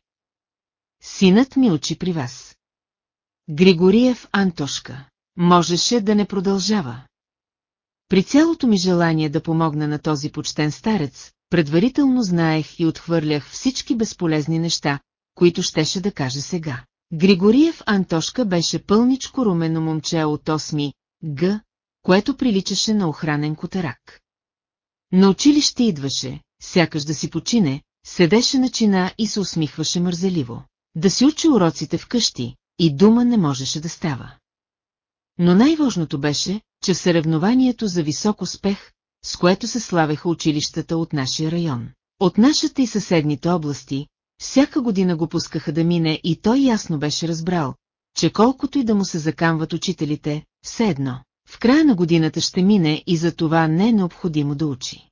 Синът ми учи при вас. Григориев Антошка. Можеше да не продължава. При цялото ми желание да помогна на този почтен старец, предварително знаех и отхвърлях всички безполезни неща, които щеше да каже сега. Григориев Антошка беше пълничко румено момче от 8 Г, което приличаше на охранен котарак. На училище идваше, сякаш да си почине, седеше на чина и се усмихваше мързеливо. Да си учи уроците вкъщи, и дума не можеше да става. Но най-важното беше, че в съревнованието за висок успех, с което се славеха училищата от нашия район. От нашата и съседните области, всяка година го пускаха да мине и той ясно беше разбрал, че колкото и да му се закамват учителите, все едно, в края на годината ще мине и за това не е необходимо да учи.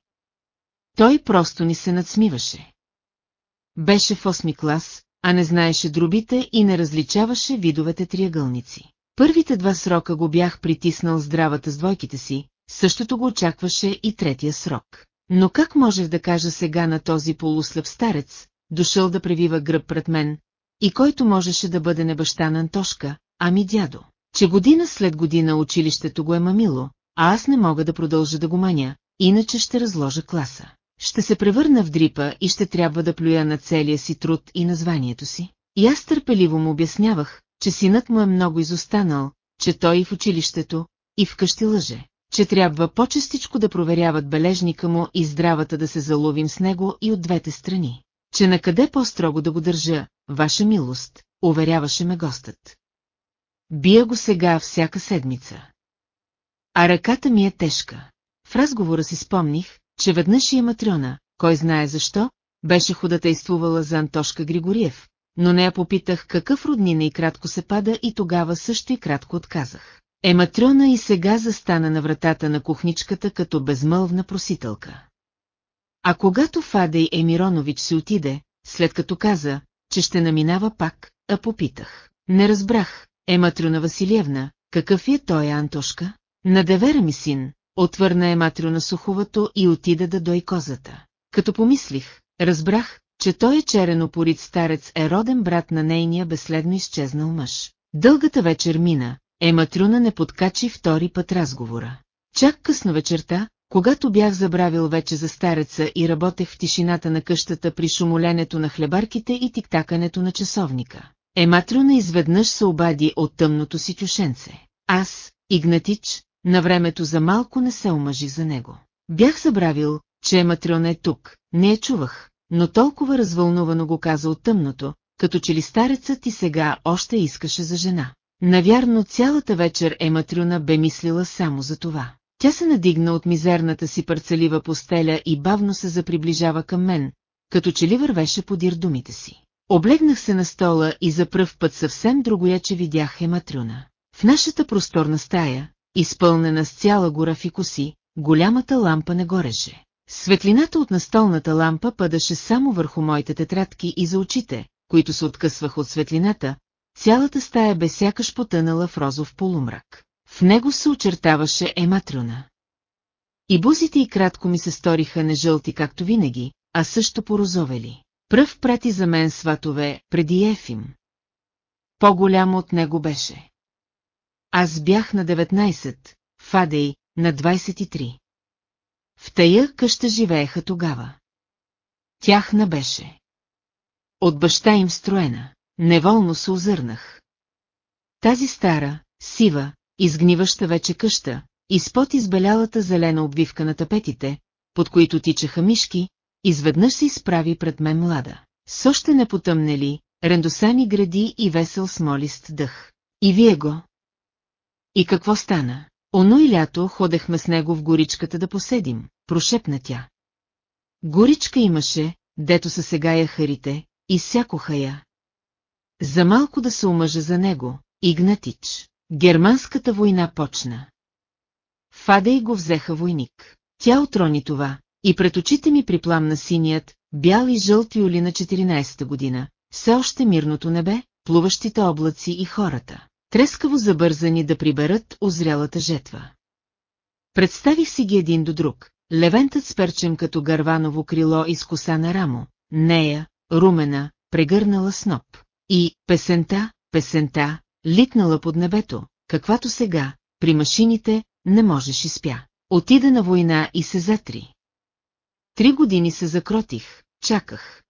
Той просто ни се надсмиваше. Беше в 8 клас, а не знаеше дробите и не различаваше видовете триъгълници. Първите два срока го бях притиснал здравата с двойките си, същото го очакваше и третия срок. Но как можех да кажа сега на този полуслеп старец, дошъл да превива гръб пред мен, и който можеше да бъде не баща на Антошка, ами дядо, че година след година училището го е мамило, а аз не мога да продължа да го маня, иначе ще разложа класа. Ще се превърна в дрипа и ще трябва да плюя на целия си труд и названието си. И аз търпеливо му обяснявах, че синът му е много изостанал, че той и в училището, и вкъщи лъже, че трябва по-честичко да проверяват бележника му и здравата да се заловим с него и от двете страни. Че накъде по-строго да го държа, ваша милост, уверяваше ме гостът. Бия го сега всяка седмица. А ръката ми е тежка. В разговора си спомних, че веднъж и е Матрена, кой знае защо, беше ходатайствувала за Антошка Григориев, но не я попитах какъв роднина и кратко се пада и тогава също и кратко отказах. Ематрона и сега застана на вратата на кухничката като безмълвна просителка. А когато Фадей Емиронович се отиде, след като каза, че ще наминава пак, а попитах. Не разбрах, Ематрона Василиевна, какъв е той Антошка? На девера ми син, отвърна Ематрона суховато и отида да дой козата. Като помислих, разбрах, че той е черен опорит старец е роден брат на нейния безследно изчезнал мъж. Дългата вечер мина, Ематрюна не подкачи втори път разговора. Чак късно вечерта, когато бях забравил вече за стареца и работех в тишината на къщата при шумоленето на хлебарките и тиктакането на часовника. Ематрюна изведнъж се обади от тъмното си чушенце. Аз, Игнатич, на времето за малко не се омъжи за него. Бях забравил, че Ематрюна е тук, не я чувах, но толкова развълнувано го каза от тъмното, като че ли старецът и сега още искаше за жена. Навярно цялата вечер Ематрюна бе мислила само за това. Тя се надигна от мизерната си парцелива постеля и бавно се заприближава към мен, като че ли вървеше подир думите си. Облегнах се на стола и за пръв път съвсем другояче видях Ематрюна. В нашата просторна стая, изпълнена с цяла гора фикуси, голямата лампа не гореше. Светлината от настолната лампа падаше само върху моите тетрадки и за очите, които се откъсваха от светлината, цялата стая бе сякаш потънала в розов полумрак. В него се очертаваше ематрюна. И бузите и кратко ми се сториха не жълти както винаги, а също порозовели. Пръв прати за мен сватове преди Ефим. По-голямо от него беше. Аз бях на 19, Фадей на 23. В тая къща живееха тогава. Тяхна беше. От баща им строена, неволно се озърнах. Тази стара, сива, изгниваща вече къща, изпод избелялата зелена обвивка на тапетите, под които тичаха мишки, изведнъж се изправи пред мен млада. С още не потъмнели, рендосани гради и весел смолист дъх. И вие го. И какво стана? Оно и лято ходехме с него в горичката да поседим, прошепна тя. Горичка имаше, дето са сега яхарите, и сякоха я. За малко да се омъжа за него, Игнатич. Германската война почна. Фадей го взеха войник. Тя отрони това, и пред очите ми припламна синият, бял и жълт юли на 14-та година, все още мирното небе, плуващите облаци и хората трескаво забързани да приберат озрялата жетва. Представих си ги един до друг, левентът с перчем като гарваново крило из коса на рамо, нея, румена, прегърнала сноп, и песента, песента, литнала под небето, каквато сега, при машините, не можеш и спя. Отида на война и се затри. Три години се закротих, чаках.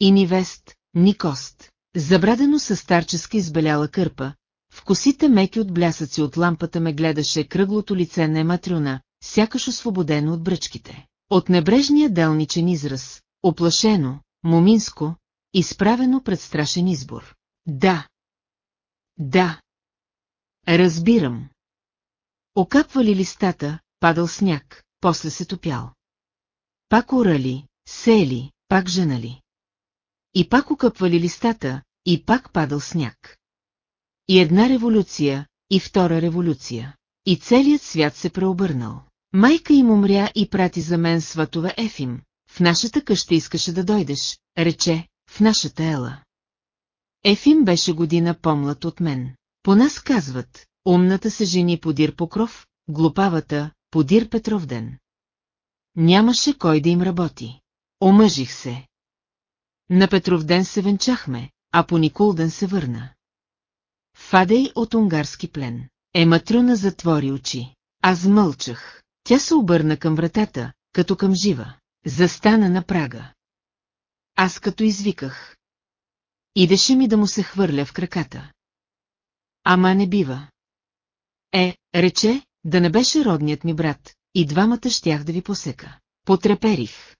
И ни вест, ни кост. Забрадено със старческа избеляла кърпа, в косите меки от блясъци от лампата ме гледаше кръглото лице на Ематрюна, сякаш освободено от бръчките. От небрежния делничен израз, оплашено, моминско, изправено пред страшен избор. Да. Да. Разбирам. Окапвали листата, падал сняг, после се топял. Пак орали, сели, пак женали. И пак окъпвали листата, и пак падал сняг. И една революция, и втора революция. И целият свят се преобърнал. Майка им умря и прати за мен сватове Ефим. В нашата къща искаше да дойдеш, рече, в нашата ела. Ефим беше година по-млад от мен. По нас казват, умната се жени подир Покров, глупавата, подир Петровден. Нямаше кой да им работи. Омъжих се. На Петровден се венчахме, а по Никулден се върна. Фадей от унгарски плен. Ематрюна затвори очи. Аз мълчах. Тя се обърна към вратата, като към жива. Застана на прага. Аз като извиках. Идеше ми да му се хвърля в краката. Ама не бива. Е, рече, да не беше родният ми брат, и двамата щях да ви посека. Потреперих.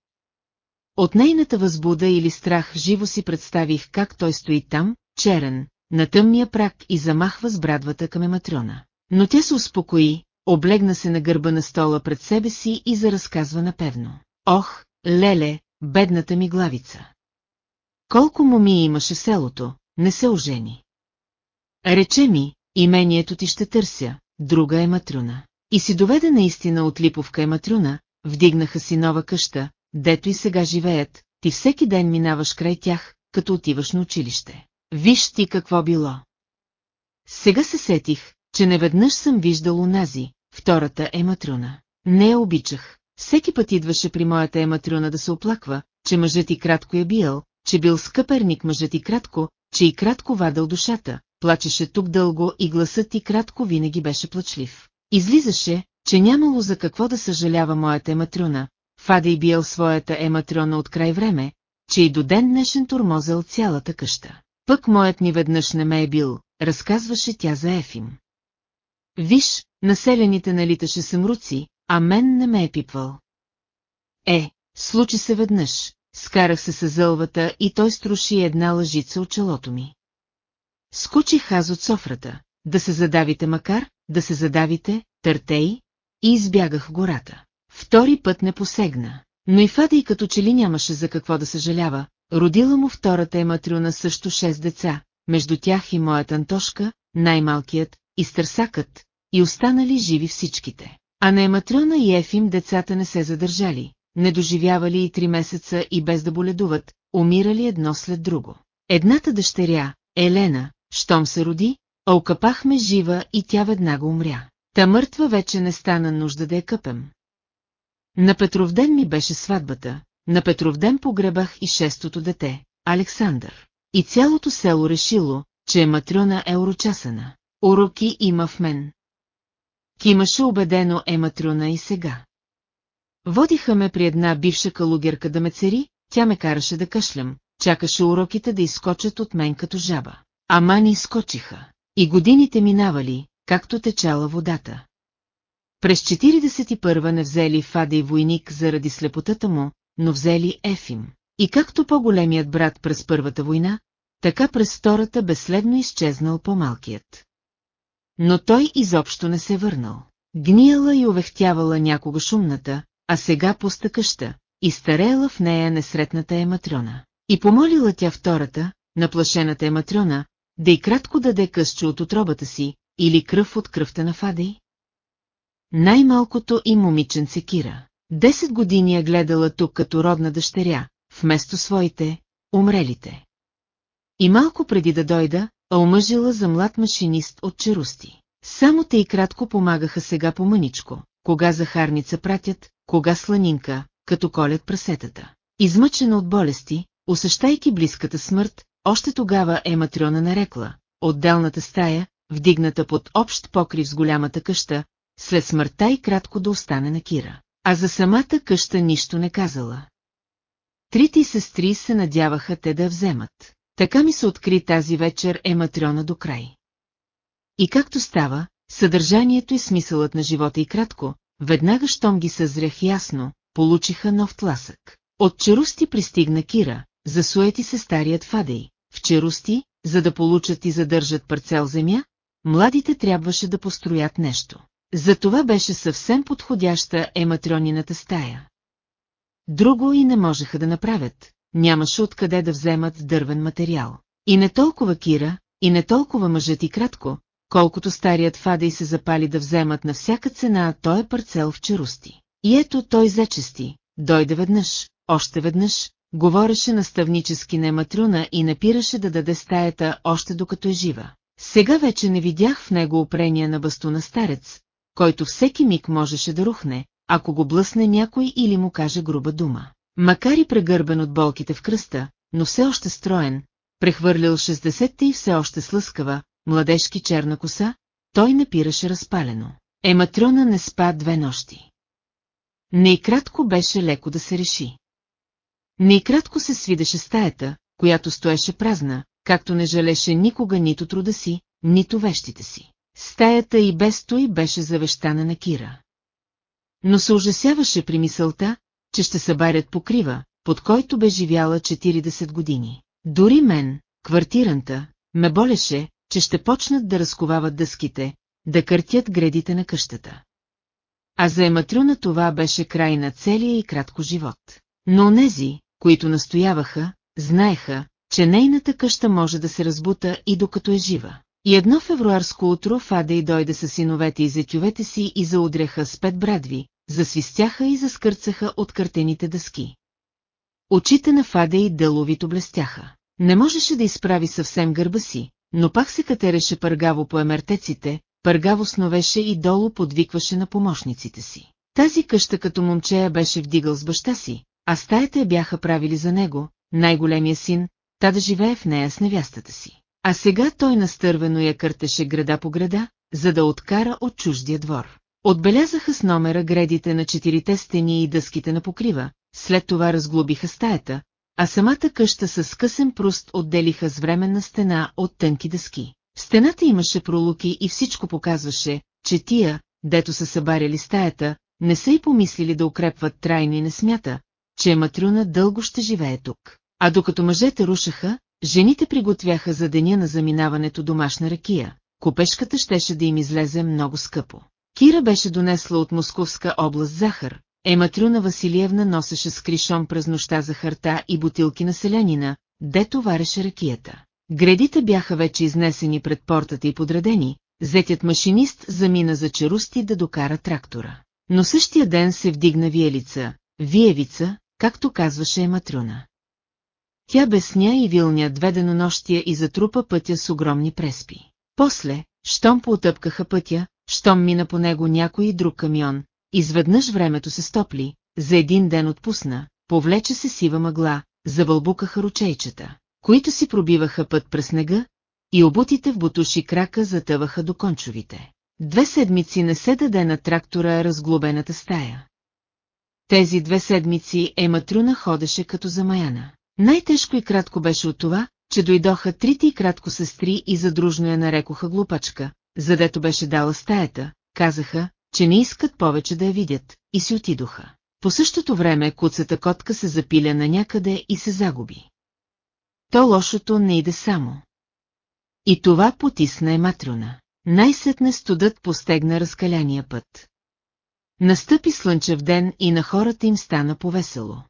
От нейната възбуда или страх живо си представих как той стои там, черен, на тъмния прак и замахва с брадвата към Ематрона. Но тя се успокои, облегна се на гърба на стола пред себе си и заразказва напевно. Ох, леле, бедната ми главица! Колко моми имаше селото, не се ожени. Рече ми, имението ти ще търся, друга е Матрюна. И си доведе наистина от Липовка е Матрюна, вдигнаха си нова къща, дето и сега живеят, ти всеки ден минаваш край тях, като отиваш на училище. Виж ти какво било. Сега се сетих, че неведнъж съм виждал унази, втората е Матрюна. Не я обичах. Всеки път идваше при моята ематрюна да се оплаква, че мъжът и кратко е бил, че бил скъперник мъжът и кратко, че и кратко вадал душата, плачеше тук дълго и гласът и кратко винаги беше плачлив. Излизаше, че нямало за какво да съжалява моята ематрюна, Фада и биел своята ематрона от край време, че и до ден днешен турмозел цялата къща. Пък моят ни веднъж не ме е бил, разказваше тя за Ефим. Виж, населените налиташе съмруци, а мен не ме е пипвал. Е, случи се веднъж, скарах се с зълвата и той струши една лъжица от челото ми. Скочих аз от софрата, да се задавите макар, да се задавите, търтей, и избягах гората. Втори път не посегна, но и Фада като че ли нямаше за какво да съжалява, родила му втората е матрюна също шест деца, между тях и моят Антошка, най-малкият, и стърсакът, и останали живи всичките. А на Ематрона и Ефим децата не се задържали, не доживявали и три месеца и без да боледуват, умирали едно след друго. Едната дъщеря, Елена, щом се роди, а окъпахме жива и тя веднага умря. Та мъртва вече не стана нужда да я къпем. На Петровден ми беше сватбата, на Петровден погребах и шестото дете, Александър. И цялото село решило, че Матрона е урочасана. Уроки има в мен. Кимаше убедено е Матрона и сега. Водиха ме при една бивша калугерка да ме цери, тя ме караше да кашлям, чакаше уроките да изскочат от мен като жаба. Ама ни изкочиха. И годините минавали, както течала водата. През 41 не взели Фада и войник заради слепотата му, но взели Ефим. И както по-големият брат през първата война, така през втората безследно изчезнал по-малкият. Но той изобщо не се върнал. Гнияла и овехтявала някога шумната, а сега пуста къща, и стареела в нея несретната е Матрона. И помолила тя втората, наплашената е Матрона, да и кратко даде късче от отробата си, или кръв от кръвта на Фадей? Най-малкото и момиченце Кира. Десет години я гледала тук като родна дъщеря, вместо своите, умрелите. И малко преди да дойда, а омъжила за млад машинист от черусти. Само те и кратко помагаха сега по мъничко, кога захарница пратят, кога сланинка, като колят прасетата. Измъчена от болести, усещайки близката смърт, още тогава е Матриона нарекла, отделната стая, вдигната под общ покрив с голямата къща, след смъртта и кратко да остане на Кира. А за самата къща нищо не казала. Трите сестри се надяваха те да вземат. Така ми се откри тази вечер е Матриона до край. И както става, съдържанието и смисълът на живота и кратко, веднага щом ги съзрях ясно, получиха нов тласък. От Черусти пристигна Кира, засуети се старият Фадей. В Черусти, за да получат и задържат парцел земя, младите трябваше да построят нещо. Затова беше съвсем подходяща ематрионината стая. Друго и не можеха да направят, нямаше откъде да вземат дървен материал. И не толкова Кира, и не толкова мъжът и кратко, колкото старият Фадей се запали да вземат на всяка цена той е парцел в черусти. И ето той зачести, дойде веднъж, още веднъж, говореше наставнически на Матрюна и напираше да даде стаята още докато е жива. Сега вече не видях в него опрения на бастуна старец, който всеки миг можеше да рухне, ако го блъсне някой или му каже груба дума. Макар и прегърбен от болките в кръста, но все още строен, прехвърлил 60-те и все още слъскава, младежки черна коса, той напираше разпалено. Ематрона не спа две нощи. Не и кратко беше леко да се реши. Не и кратко се свидеше стаята, която стоеше празна, както не жалеше никога нито труда си, нито вещите си. Стаята и без той беше завещана на Кира. Но се ужасяваше при мисълта, че ще събарят покрива, под който бе живяла 40 години. Дори мен, квартиранта, ме болеше, че ще почнат да разковават дъските, да къртят гредите на къщата. А за Ематрюна това беше край на целия и кратко живот. Но онези, които настояваха, знаеха, че нейната къща може да се разбута и докато е жива. И едно февруарско утро Фадей дойде с синовете и зетювете си и заудряха с пет брадви, засвистяха и заскърцаха от картените дъски. Очите на Фадей дъловито блестяха. Не можеше да изправи съвсем гърба си, но пак се катереше пъргаво по емертеците, пъргаво сновеше и долу подвикваше на помощниците си. Тази къща като момчея беше вдигал с баща си, а стаята я бяха правили за него, най-големия син, та да живее в нея с невястата си. А сега той настървено я къртеше града по града, за да откара от чуждия двор. Отбелязаха с номера гредите на четирите стени и дъските на покрива, след това разглобиха стаята, а самата къща с късен пруст отделиха с временна стена от тънки дъски. В стената имаше пролуки и всичко показваше, че тия, дето са събаряли стаята, не са и помислили да укрепват трайно и не смята, че Матрюна дълго ще живее тук. А докато мъжете рушаха, жените приготвяха за деня на заминаването домашна ракия. Купешката щеше да им излезе много скъпо. Кира беше донесла от Московска област захар, Ематрюна Василиевна носеше с кришон през нощта захарта и бутилки на селянина, дето вареше ракията. Гредите бяха вече изнесени пред портата и подредени, зетят машинист замина за черусти да докара трактора. Но същия ден се вдигна виелица, виевица, както казваше Ематрюна. Тя безсня и вилня две денонощия и затрупа пътя с огромни преспи. После, щом поотъпкаха пътя, щом мина по него някой друг камион, изведнъж времето се стопли, за един ден отпусна, повлече се сива мъгла, завълбукаха ручейчета, които си пробиваха път през снега, и обутите в бутуши крака затъваха до кончовите. Две седмици не се даде на трактора разглобената стая. Тези две седмици Ематруна ходеше като замаяна. Най-тежко и кратко беше от това, че дойдоха трите и кратко сестри и задружно я нарекоха глупачка, задето беше дала стаята, казаха, че не искат повече да я видят, и си отидоха. По същото време куцата котка се запиля на някъде и се загуби. То лошото не иде само. И това потисна е матрона. Най-сетне студът постегна разкаляния път. Настъпи слънчев ден и на хората им стана повесело.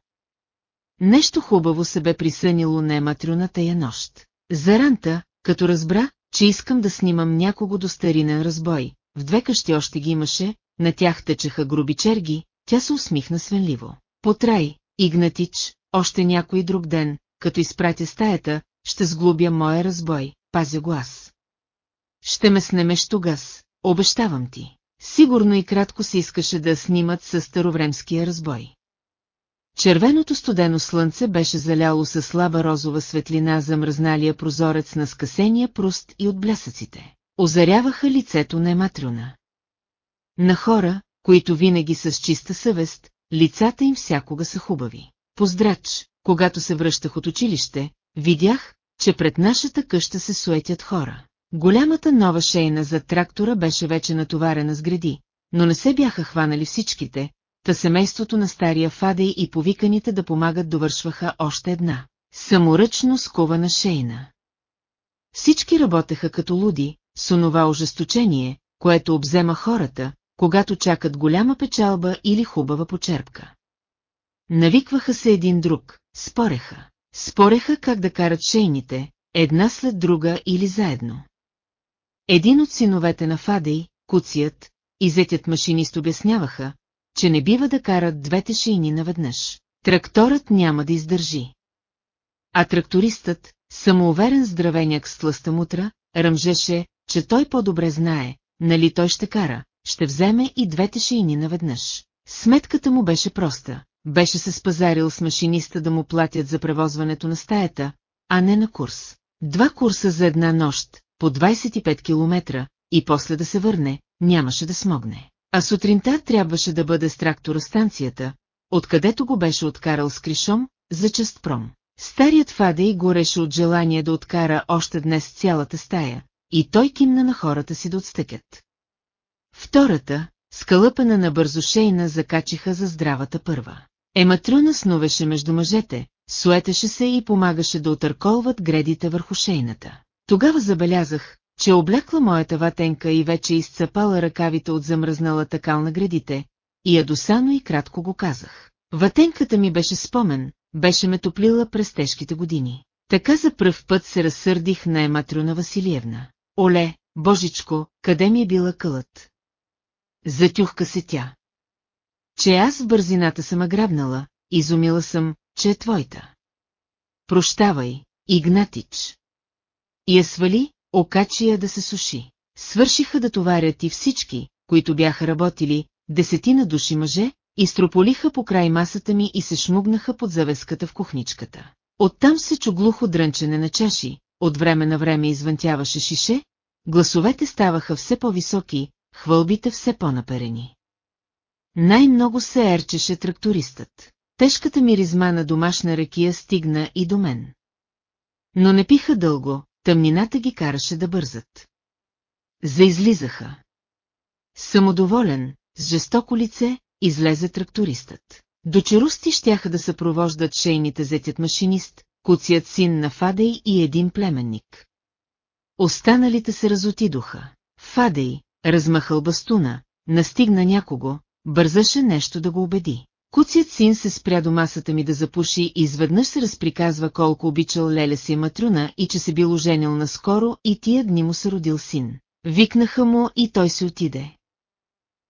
Нещо хубаво се бе присънило на ематрюната я нощ. Заранта, като разбра, че искам да снимам някого до старинен разбой, в две къщи още ги имаше, на тях течеха груби черги, тя се усмихна свенливо. Потрай, Игнатич, още някой друг ден, като изпратя стаята, ще сглобя моя разбой, пазя го аз. Ще ме снемеш тогас, обещавам ти. Сигурно и кратко се искаше да снимат с старовремския разбой. Червеното студено слънце беше заляло със слаба розова светлина за мръзналия прозорец на скъсения пруст и от блясъците. Озаряваха лицето на Ематрюна. На хора, които винаги с чиста съвест, лицата им всякога са хубави. Поздрач, когато се връщах от училище, видях, че пред нашата къща се суетят хора. Голямата нова шейна за трактора беше вече натоварена с гради, но не се бяха хванали всичките, та семейството на стария Фадей и повиканите да помагат довършваха още една. Саморъчно скована шейна. Всички работеха като луди, с онова ожесточение, което обзема хората, когато чакат голяма печалба или хубава почерпка. Навикваха се един друг, спореха. Спореха как да карат шейните, една след друга или заедно. Един от синовете на Фадей, куцият, и зетят машинист обясняваха, че не бива да карат двете шейни наведнъж. Тракторът няма да издържи. А трактористът, самоуверен здравеняк с тлъста мутра, ръмжеше, че той по-добре знае, нали той ще кара, ще вземе и двете шейни наведнъж. Сметката му беше проста. Беше се спазарил с машиниста да му платят за превозването на стаята, а не на курс. Два курса за една нощ, по 25 километра, и после да се върне, нямаше да смогне. А сутринта трябваше да бъде с трактора станцията, откъдето го беше откарал с кришом, за част пром. Старият Фадей гореше от желание да откара още днес цялата стая, и той кимна на хората си да отстъкят. Втората, скълъпена на бързо шейна, закачиха за здравата първа. Ематрюна сновеше между мъжете, суетеше се и помагаше да отърколват гредите върху шейната. Тогава забелязах, че облекла моята ватенка и вече изцапала ръкавите от замръзналата кал на гредите, и ядосано и кратко го казах. Ватенката ми беше спомен, беше ме топлила през тежките години. Така за пръв път се разсърдих на Ематрюна Василиевна. Оле, божичко, къде ми е била кълът? Затюхка се тя. Че аз в бързината съм грабнала, изумила съм, че е твоята. Прощавай, Игнатич. И я свали, окачи я да се суши. Свършиха да товарят и всички, които бяха работили, десетина души мъже, и строполиха по край масата ми и се шмугнаха под завеската в кухничката. Оттам се чу глухо дрънчене на чаши, от време на време извънтяваше шише, гласовете ставаха все по-високи, хвълбите все по-наперени. Най-много се ерчеше трактористът. Тежката миризма на домашна рекия стигна и до мен. Но не пиха дълго, тъмнината ги караше да бързат. Заизлизаха. Самодоволен, с жестоко лице, излезе трактористът. До черусти щяха да съпровождат шейните зетят машинист, куцият син на Фадей и един племенник. Останалите се разотидоха. Фадей, размахал бастуна, настигна някого, бързаше нещо да го убеди. Куцият син се спря до масата ми да запуши и изведнъж се разприказва колко обичал леля си матрюна и че се бил оженил наскоро и тия дни му се родил син. Викнаха му и той се отиде.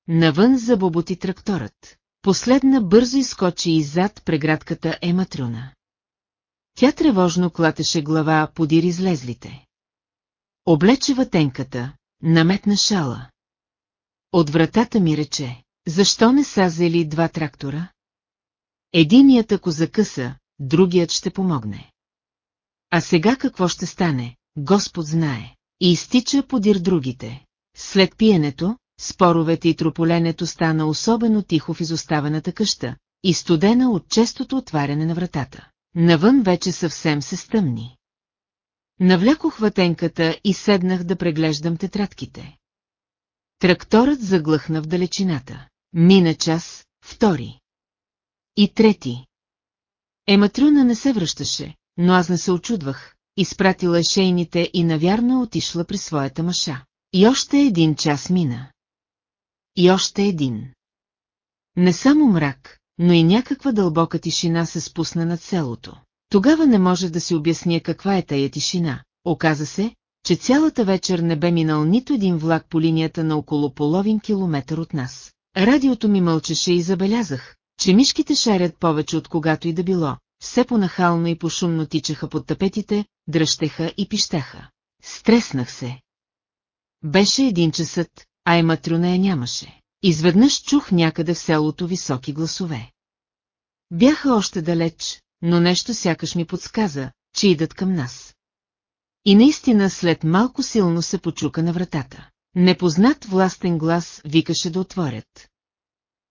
Навън забоботи тракторът. Последна бързо изкочи иззад преградката е матрюна. Тя тревожно клатеше глава подир излезлите. Облече ватенката, наметна шала. От вратата ми рече, защо не са взели два трактора? Единият ако закъса, другият ще помогне. А сега какво ще стане, Господ знае. И изтича подир другите. След пиенето, споровете и трополенето стана особено тихо в изоставената къща, и студена от честото отваряне на вратата. Навън вече съвсем се стъмни. Навлякох ватенката и седнах да преглеждам тетрадките. Тракторът заглъхна в далечината. Мина час, втори. И трети. Ематрюна не се връщаше, но аз не се очудвах, изпратила шейните и навярно отишла при своята маша. И още един час мина. И още един. Не само мрак, но и някаква дълбока тишина се спусна над селото. Тогава не може да си обясня каква е тая тишина. Оказа се, че цялата вечер не бе минал нито един влак по линията на около половин километър от нас. Радиото ми мълчеше и забелязах, че мишките шарят повече от когато и да било, все по-нахално и пошумно тичаха под тапетите, дръщеха и пищаха. Стреснах се. Беше един часът, а и я нямаше. Изведнъж чух някъде в селото високи гласове. Бяха още далеч, но нещо сякаш ми подсказа, че идат към нас. И наистина след малко силно се почука на вратата. Непознат властен глас викаше да отворят.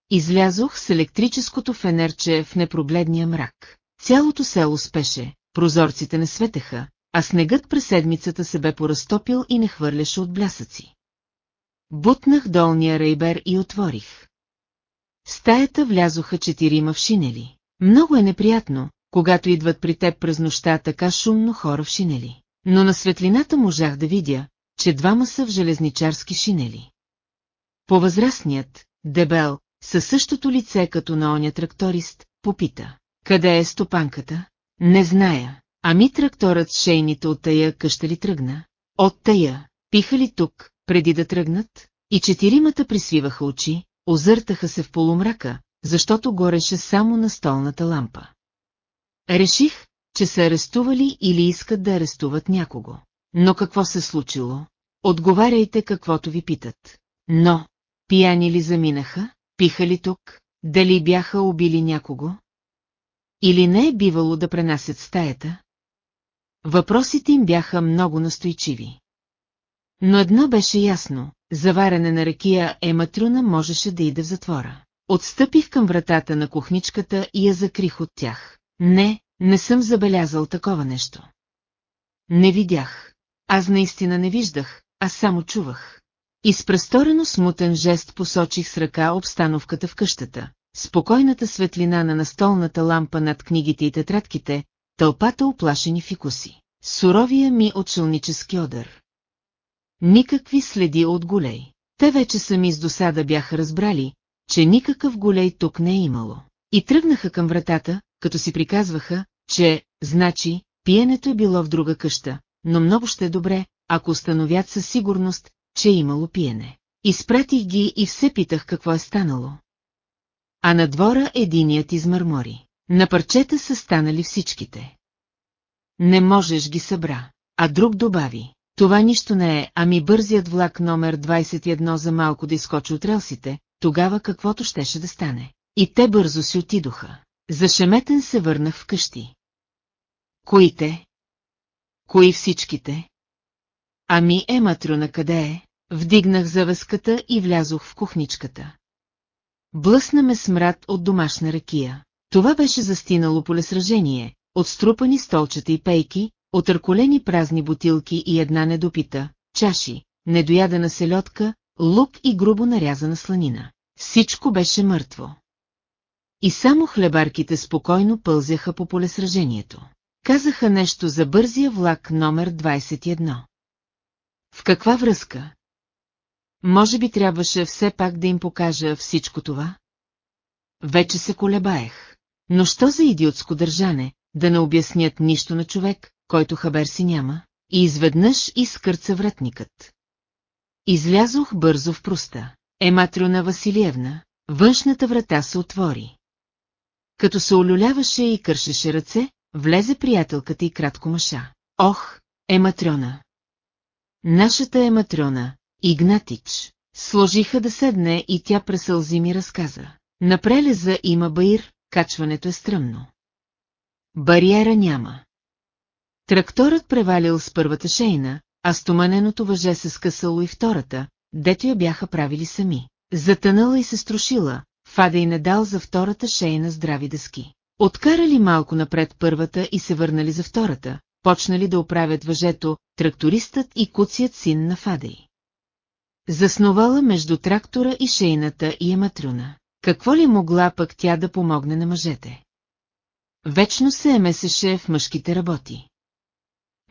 Излязох с електрическото фенерче в непрогледния мрак. Цялото село спеше, прозорците не светеха, а снегът през седмицата се бе поразтопил и не хвърляше от блясъци. Бутнах долния рейбер и отворих. В стаята влязоха четирима в шинели. Много е неприятно, когато идват при теб през нощта така шумно хора в шинели. Но на светлината можах да видя, че двама са в железничарски шинели. По-възрастният, дебел, със същото лице като на оня тракторист, попита. Къде е стопанката? Не зная. Ами тракторът с шейните от тая къща ли тръгна? От тая. Пиха ли тук, преди да тръгнат? И четиримата присвиваха очи, озъртаха се в полумрака, защото гореше само на столната лампа. Реших, че са арестували или искат да арестуват някого. Но какво се случило? Отговаряйте каквото ви питат. Но, пияни ли заминаха, пиха ли тук, дали бяха убили някого? Или не е бивало да пренасят стаята? Въпросите им бяха много настойчиви. Но едно беше ясно, заварене на ракия Ематрюна можеше да иде в затвора. Отстъпих към вратата на кухничката и я закрих от тях. Не, не съм забелязал такова нещо. Не видях. Аз наистина не виждах, а само чувах. И с престорено смутен жест посочих с ръка обстановката в къщата. Спокойната светлина на настолната лампа над книгите и тетрадките, тълпата оплашени фикуси. Суровия ми отшелнически одър. Никакви следи от голей. Те вече сами с досада бяха разбрали, че никакъв голей тук не е имало. И тръгнаха към вратата, като си приказваха, че, значи, пиенето е било в друга къща, но много ще е добре, ако установят със сигурност, че е имало пиене. Изпратих ги и все питах какво е станало. А на двора единият измърмори. На парчета са станали всичките. Не можеш ги събра. А друг добави. Това нищо не е, ами бързият влак номер 21 за малко да изкочи от релсите, тогава каквото щеше да стане. И те бързо си отидоха. Зашеметен се върнах вкъщи. Кои те? Кои всичките? Ами е матрона къде е? Вдигнах завеската и влязох в кухничката. Блъсна ме смрад от домашна ракия. Това беше застинало полесражение, от струпани столчета и пейки, от арколени празни бутилки и една недопита, чаши, недоядена селедка, лук и грубо нарязана сланина. Всичко беше мъртво. И само хлебарките спокойно пълзяха по полесражението. Казаха нещо за бързия влак номер 21. В каква връзка? Може би трябваше все пак да им покажа всичко това? Вече се колебаех. Но що за идиотско държане, да не обяснят нищо на човек, който хабер си няма, и изведнъж изкърца вратникът. Излязох бързо в пруста. Ематрюна Василиевна, външната врата се отвори. Като се олюляваше и кършеше ръце, влезе приятелката и кратко маша. Ох, Ематрона! Нашата Ематрона, Игнатич, сложиха да седне и тя пресълзи ми разказа. На прелеза има баир, качването е стръмно. Бариера няма. Тракторът превалил с първата шейна, а стоманеното въже се скъсало и втората, дето я бяха правили сами. Затънала и се струшила, Фада и не дал за втората шейна здрави дъски. Откарали малко напред първата и се върнали за втората, почнали да оправят въжето, трактористът и куцият син на Фадей. Засновала между трактора и шейната и ематрюна. Какво ли могла пък тя да помогне на мъжете? Вечно се емесеше в мъжките работи.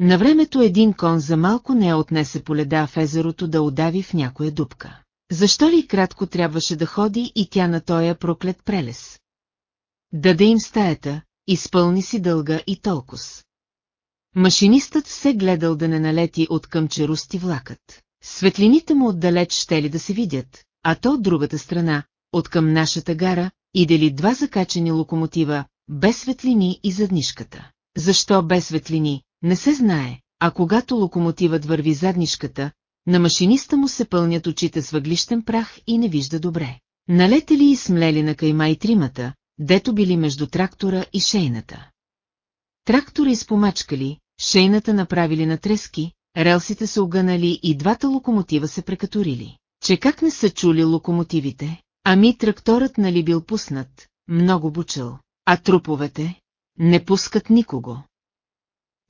На времето един кон за малко не отнесе по леда в езерото да удави в някоя дупка. Защо ли кратко трябваше да ходи и тя на тоя проклет прелес? Даде им стаята, изпълни си дълга и толкос. Машинистът се гледал да не налети от към черусти влакът. Светлините му отдалеч ще ли да се видят, а то от другата страна, от към нашата гара, идели два закачени локомотива, без светлини и заднишката. Защо без светлини, не се знае, а когато локомотивът върви заднишката, на машиниста му се пълнят очите с въглищен прах и не вижда добре. Налетели и смлели на кайма и тримата, дето били между трактора и шейната. Трактора изпомачкали, шейната направили на трески, релсите се огънали и двата локомотива се прекатурили. Че как не са чули локомотивите? Ами тракторът нали бил пуснат, много бучал, а труповете? Не пускат никого.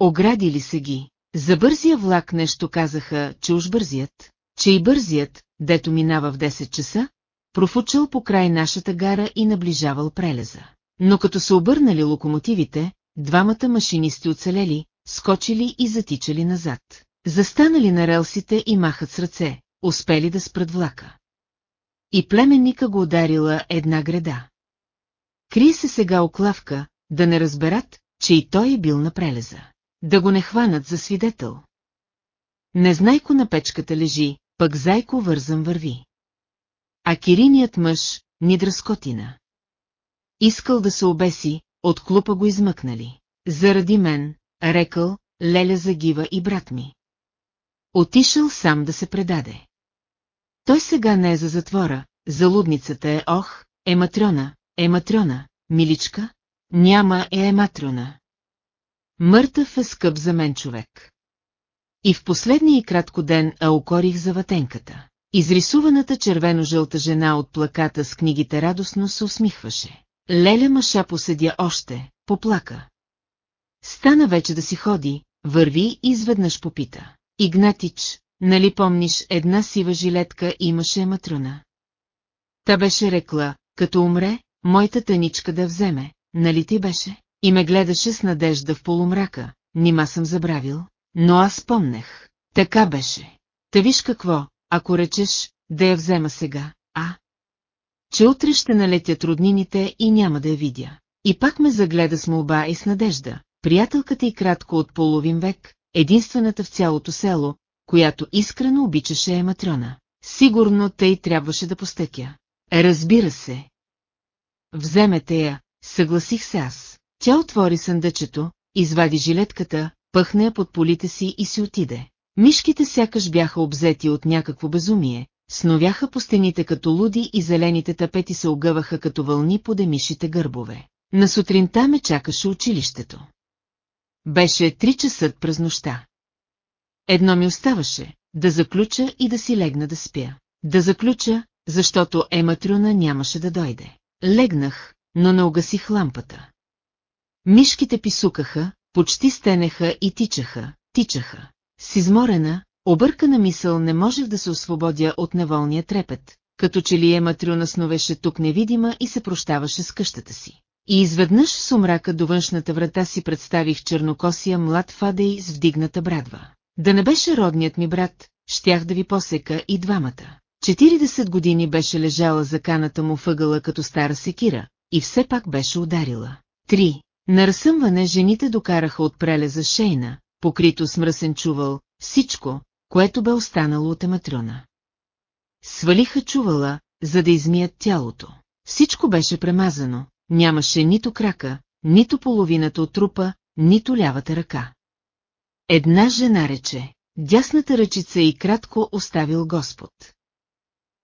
Оградили се ги. За бързия влак нещо казаха, че уж бързият, че и бързият, дето минава в 10 часа, профучал по край нашата гара и наближавал прелеза. Но като се обърнали локомотивите, двамата машинисти оцелели, скочили и затичали назад. Застанали на релсите и махат с ръце, успели да спрат влака. и племенника го ударила една греда. Крие се сега оклавка, да не разберат, че и той е бил на прелеза. Да го не хванат за свидетел. Незнайко на печката лежи, пък зайко вързан върви. А кириният мъж, ни дръскотина. Искал да се обеси, от клупа го измъкнали. Заради мен, рекал, Леля загива и брат ми. Отишъл сам да се предаде. Той сега не е за затвора, залудницата е ох, е матрона, е матрона, миличка, няма е е матрона. Мъртъв е скъп за мен човек. И в последния кратко ден аукорих за ватенката. Изрисуваната червено-жълта жена от плаката с книгите радостно се усмихваше. Леля Маша поседя още, поплака. Стана вече да си ходи, върви и изведнъж попита. Игнатич, нали помниш една сива жилетка имаше матруна? Та беше рекла, като умре, моята тъничка да вземе, нали ти беше? И ме гледаше с надежда в полумрака, нима съм забравил, но аз помнех. Така беше. Та виж какво, ако речеш, да я взема сега, а? Че утре ще налетят роднините и няма да я видя. И пак ме загледа с молба и с надежда, приятелката и кратко от половин век, единствената в цялото село, която искрено обичаше е Матрона. Сигурно тъй трябваше да постъкя. Разбира се. Вземете я, съгласих се аз. Тя отвори съндъчето, извади жилетката, пъхна я под полите си и си отиде. Мишките сякаш бяха обзети от някакво безумие, сновяха по стените като луди и зелените тапети се огъваха като вълни по демишите гърбове. На сутринта ме чакаше училището. Беше три часа през нощта. Едно ми оставаше, да заключа и да си легна да спя. Да заключа, защото Ематрюна нямаше да дойде. Легнах, но не угасих лампата. Мишките писукаха, почти стенеха и тичаха, тичаха. С изморена, объркана мисъл не можех да се освободя от неволния трепет, като че ли Ематрюна сновеше тук невидима и се прощаваше с къщата си. И изведнъж в сумрака до външната врата си представих чернокосия млад фадей с вдигната брадва. Да не беше родният ми брат, щях да ви посека и двамата. 40 години беше лежала за каната му въгъла като стара секира, и все пак беше ударила. Три. На разсъмване жените докараха от прелеза шейна, покрито с мръсен чувал, всичко, което бе останало от ематрона. Свалиха чувала, за да измият тялото. Всичко беше премазано, нямаше нито крака, нито половината от трупа, нито лявата ръка. Една жена рече, дясната ръчица и кратко оставил Господ.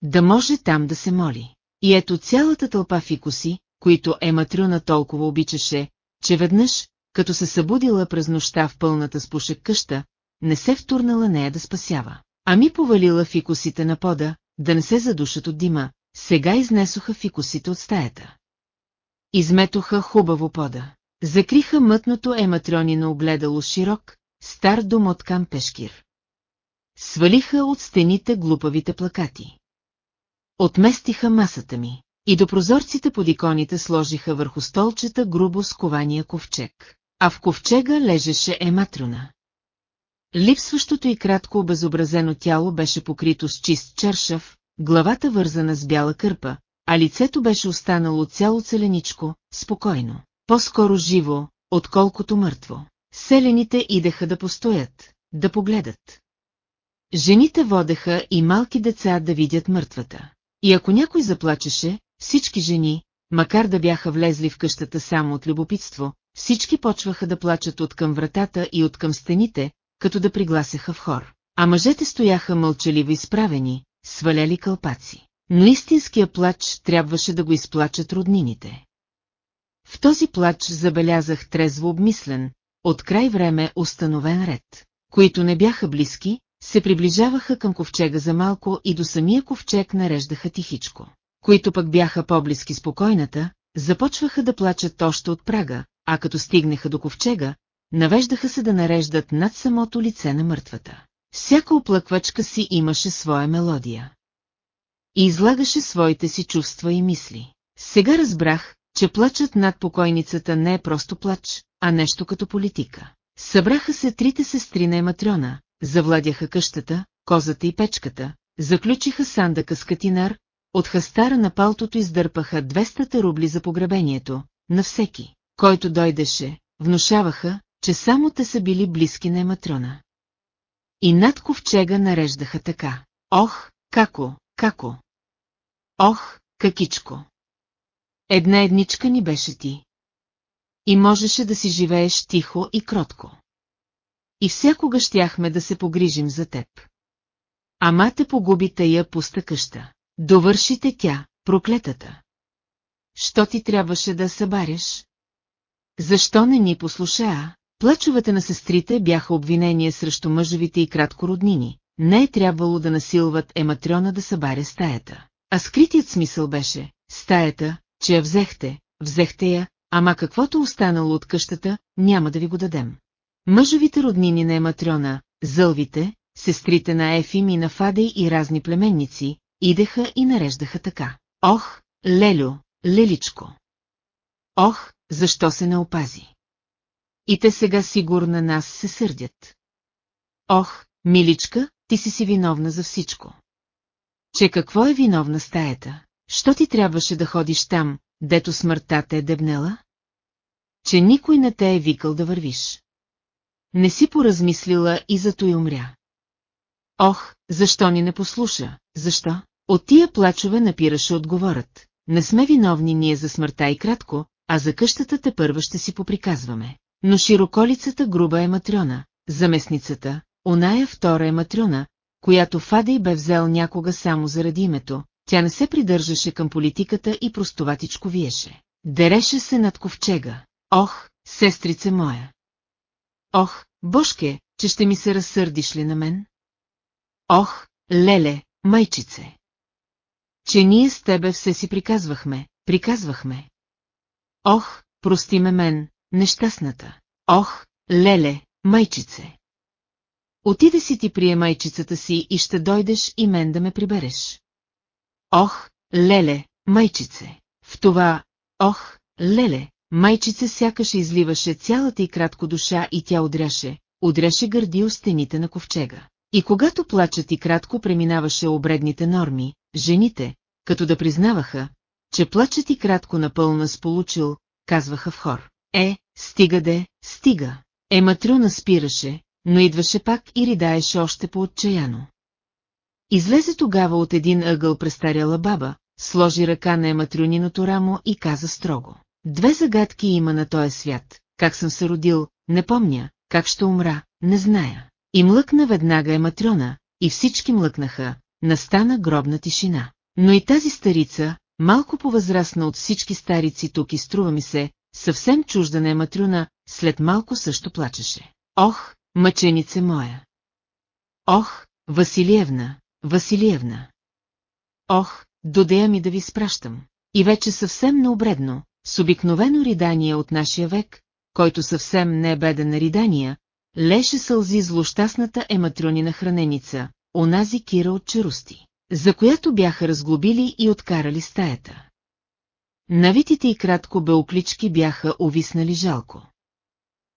Да може там да се моли. И ето цялата тълпа фикуси, които Ематрюна толкова обичаше, че веднъж, като се събудила през нощта в пълната спушек къща, не се втурнала нея да спасява. Ами повалила фикусите на пода, да не се задушат от дима, сега изнесоха фикусите от стаята. Изметоха хубаво пода. Закриха мътното ематрионино огледало широк, стар дом от пешкир. Свалиха от стените глупавите плакати. Отместиха масата ми. И до прозорците под иконите сложиха върху столчета грубо скования ковчег. А в ковчега лежеше ематрона. Липсващото и кратко обезобразено тяло беше покрито с чист чершав, главата вързана с бяла кърпа, а лицето беше останало цяло целеничко, спокойно, по-скоро живо, отколкото мъртво. Селените идеха да постоят, да погледат. Жените водеха и малки деца да видят мъртвата. И ако някой заплачеше, всички жени, макар да бяха влезли в къщата само от любопитство, всички почваха да плачат от към вратата и от към стените, като да пригласяха в хор. А мъжете стояха мълчаливо изправени, сваляли кълпаци. Но истинския плач трябваше да го изплачат роднините. В този плач забелязах трезво обмислен, от край време установен ред, които не бяха близки, се приближаваха към ковчега за малко и до самия ковчег нареждаха тихичко. Които пък бяха по-близки спокойната, започваха да плачат още от прага, а като стигнаха до ковчега, навеждаха се да нареждат над самото лице на мъртвата. Всяка оплъквачка си имаше своя мелодия. И излагаше своите си чувства и мисли. Сега разбрах, че плачът над покойницата не е просто плач, а нещо като политика. Събраха се трите сестри на Ематрона, завладяха къщата, козата и печката, заключиха сандъка с катинар, от хастара на палтото издърпаха 200 рубли за погребението, на всеки, който дойдеше, внушаваха, че само те са били близки на Ематрона. И над ковчега нареждаха така. Ох, како, како! Ох, какичко! Една едничка ни беше ти. И можеше да си живееш тихо и кротко. И всякога щяхме да се погрижим за теб. Ама те погуби тая пуста къща. Довършите тя, проклетата. Що ти трябваше да събаряш? Защо не ни послуша? Плачовете на сестрите бяха обвинения срещу мъжовите и краткороднини. Не е трябвало да насилват Ематрона да събаря стаята. А скритият смисъл беше, стаята, че я взехте, взехте я, ама каквото останало от къщата, няма да ви го дадем. Мъжовите роднини на Ематрона, зълвите, сестрите на Ефим и на Фадей и разни племенници, идеха и нареждаха така. Ох, Лелю, Леличко! Ох, защо се не опази? И те сега сигурно на нас се сърдят. Ох, миличка, ти си си виновна за всичко. Че какво е виновна стаята? Що ти трябваше да ходиш там, дето смъртта те е дебнела? Че никой не те е викал да вървиш. Не си поразмислила и зато и умря. Ох, защо ни не послуша, защо? От тия плачове напираше отговорът. Не сме виновни ние за смъртта и кратко, а за къщата те първа ще си поприказваме. Но широколицата груба е Матрена, заместницата, оная втора е Матрена, която Фадей бе взел някога само заради името, тя не се придържаше към политиката и простоватичко виеше. Дереше се над ковчега. Ох, сестрице моя! Ох, Бошке, че ще ми се разсърдиш ли на мен? Ох, леле, майчице! Че ние с тебе все си приказвахме, приказвахме. Ох, прости ме мен, нещастната. Ох, леле, майчице! Отиде си ти прие майчицата си и ще дойдеш и мен да ме прибереш. Ох, леле, майчице! В това, ох, леле, майчице сякаш изливаше цялата и кратко душа и тя удряше, удряше гърди у стените на ковчега. И когато плачът и кратко преминаваше обредните норми, жените, като да признаваха, че плачът и кратко напълно сполучил, казваха в хор. Е, стига де, стига. Е, Матрюна спираше, но идваше пак и ридаеше още по-отчаяно. Излезе тогава от един ъгъл престаряла баба, сложи ръка на ематрюниното рамо и каза строго. Две загадки има на този свят, как съм се родил, не помня, как ще умра, не зная. И млъкна веднага ематрюна, и всички млъкнаха, настана гробна тишина. Но и тази старица, малко по-възрастна от всички старици тук и струва ми се, съвсем чужда на ематрюна, след малко също плачеше. Ох, мъченице моя! Ох, Василиевна, Василиевна! Ох, додея ми да ви спращам. И вече съвсем необредно, с обикновено ридание от нашия век, който съвсем не е беден на ридания, леше сълзи злощастната ематрюнина храненица, онази кира от черусти, за която бяха разглобили и откарали стаята. Навитите и кратко беоклички бяха увиснали жалко.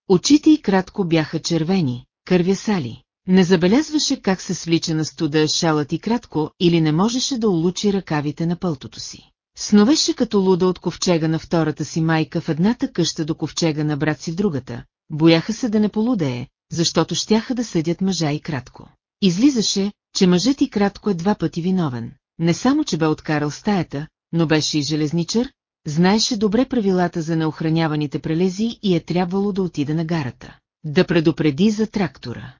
Очите и кратко бяха червени, кървясали. Не забелязваше как се свлича на студа шалът и кратко или не можеше да улучи ръкавите на пълтото си. Сновеше като луда от ковчега на втората си майка в едната къща до ковчега на брат си в другата. Бояха се да не полудее, защото щяха да съдят мъжа и кратко. Излизаше, че мъжът и кратко е два пъти виновен. Не само, че бе откарал стаята, но беше и железничар, знаеше добре правилата за неохраняваните прелези и е трябвало да отида на гарата. Да предупреди за трактора.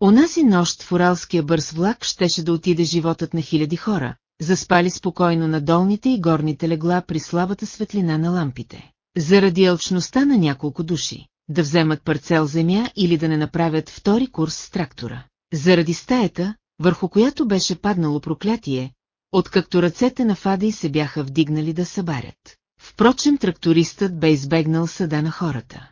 Онази нощ в Уралския бърз влак щеше да отиде животът на хиляди хора, заспали спокойно на долните и горните легла при слабата светлина на лампите. Заради алчността на няколко души, да вземат парцел земя или да не направят втори курс с трактора. Заради стаята, върху която беше паднало проклятие, откакто ръцете на Фадей се бяха вдигнали да събарят. Впрочем трактористът бе избегнал съда на хората.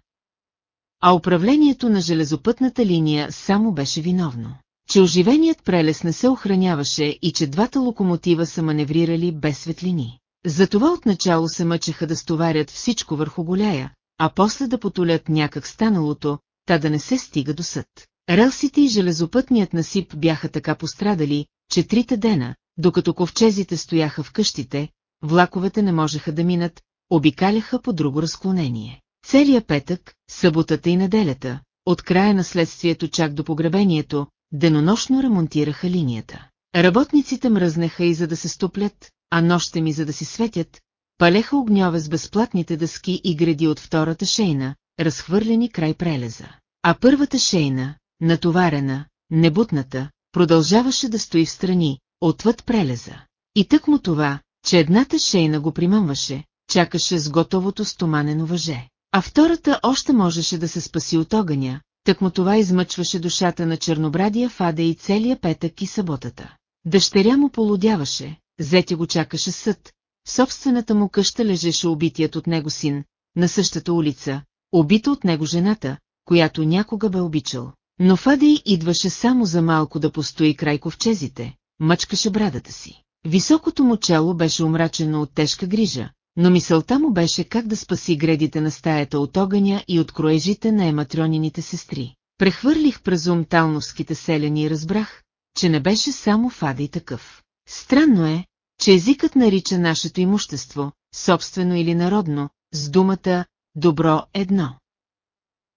А управлението на железопътната линия само беше виновно, че оживеният прелес не се охраняваше и че двата локомотива са маневрирали без светлини. Затова отначало се мъчеха да стоварят всичко върху голяя, а после да потолят някак станалото, та да не се стига до съд. Релсите и железопътният насип бяха така пострадали, че трите дена, докато ковчезите стояха в къщите, влаковете не можеха да минат, обикаляха по друго разклонение. Целия петък, съботата и неделята, от края на следствието чак до погребението, денонощно ремонтираха линията. Работниците мръзнеха и за да се стоплят, а нощем и за да си светят, палеха огньове с безплатните дъски и гради от втората шейна, разхвърлени край прелеза. А първата шейна, натоварена, небутната, продължаваше да стои в страни, отвъд прелеза. И тък му това, че едната шейна го примъмваше, чакаше с готовото стоманено въже. А втората още можеше да се спаси от огъня, тък му това измъчваше душата на чернобрадия фада и целия петък и съботата. Дъщеря му полудяваше, зете го чакаше съд, в собствената му къща лежеше убитият от него син, на същата улица, убита от него жената, която някога бе обичал. Но Фадей идваше само за малко да постои край ковчезите, мъчкаше брадата си. Високото му чело беше омрачено от тежка грижа, но мисълта му беше как да спаси гредите на стаята от огъня и от кроежите на ематрионините сестри. Прехвърлих през ум талновските селени и разбрах, че не беше само Фадей такъв. Странно е, че езикът нарича нашето имущество, собствено или народно, с думата «добро едно».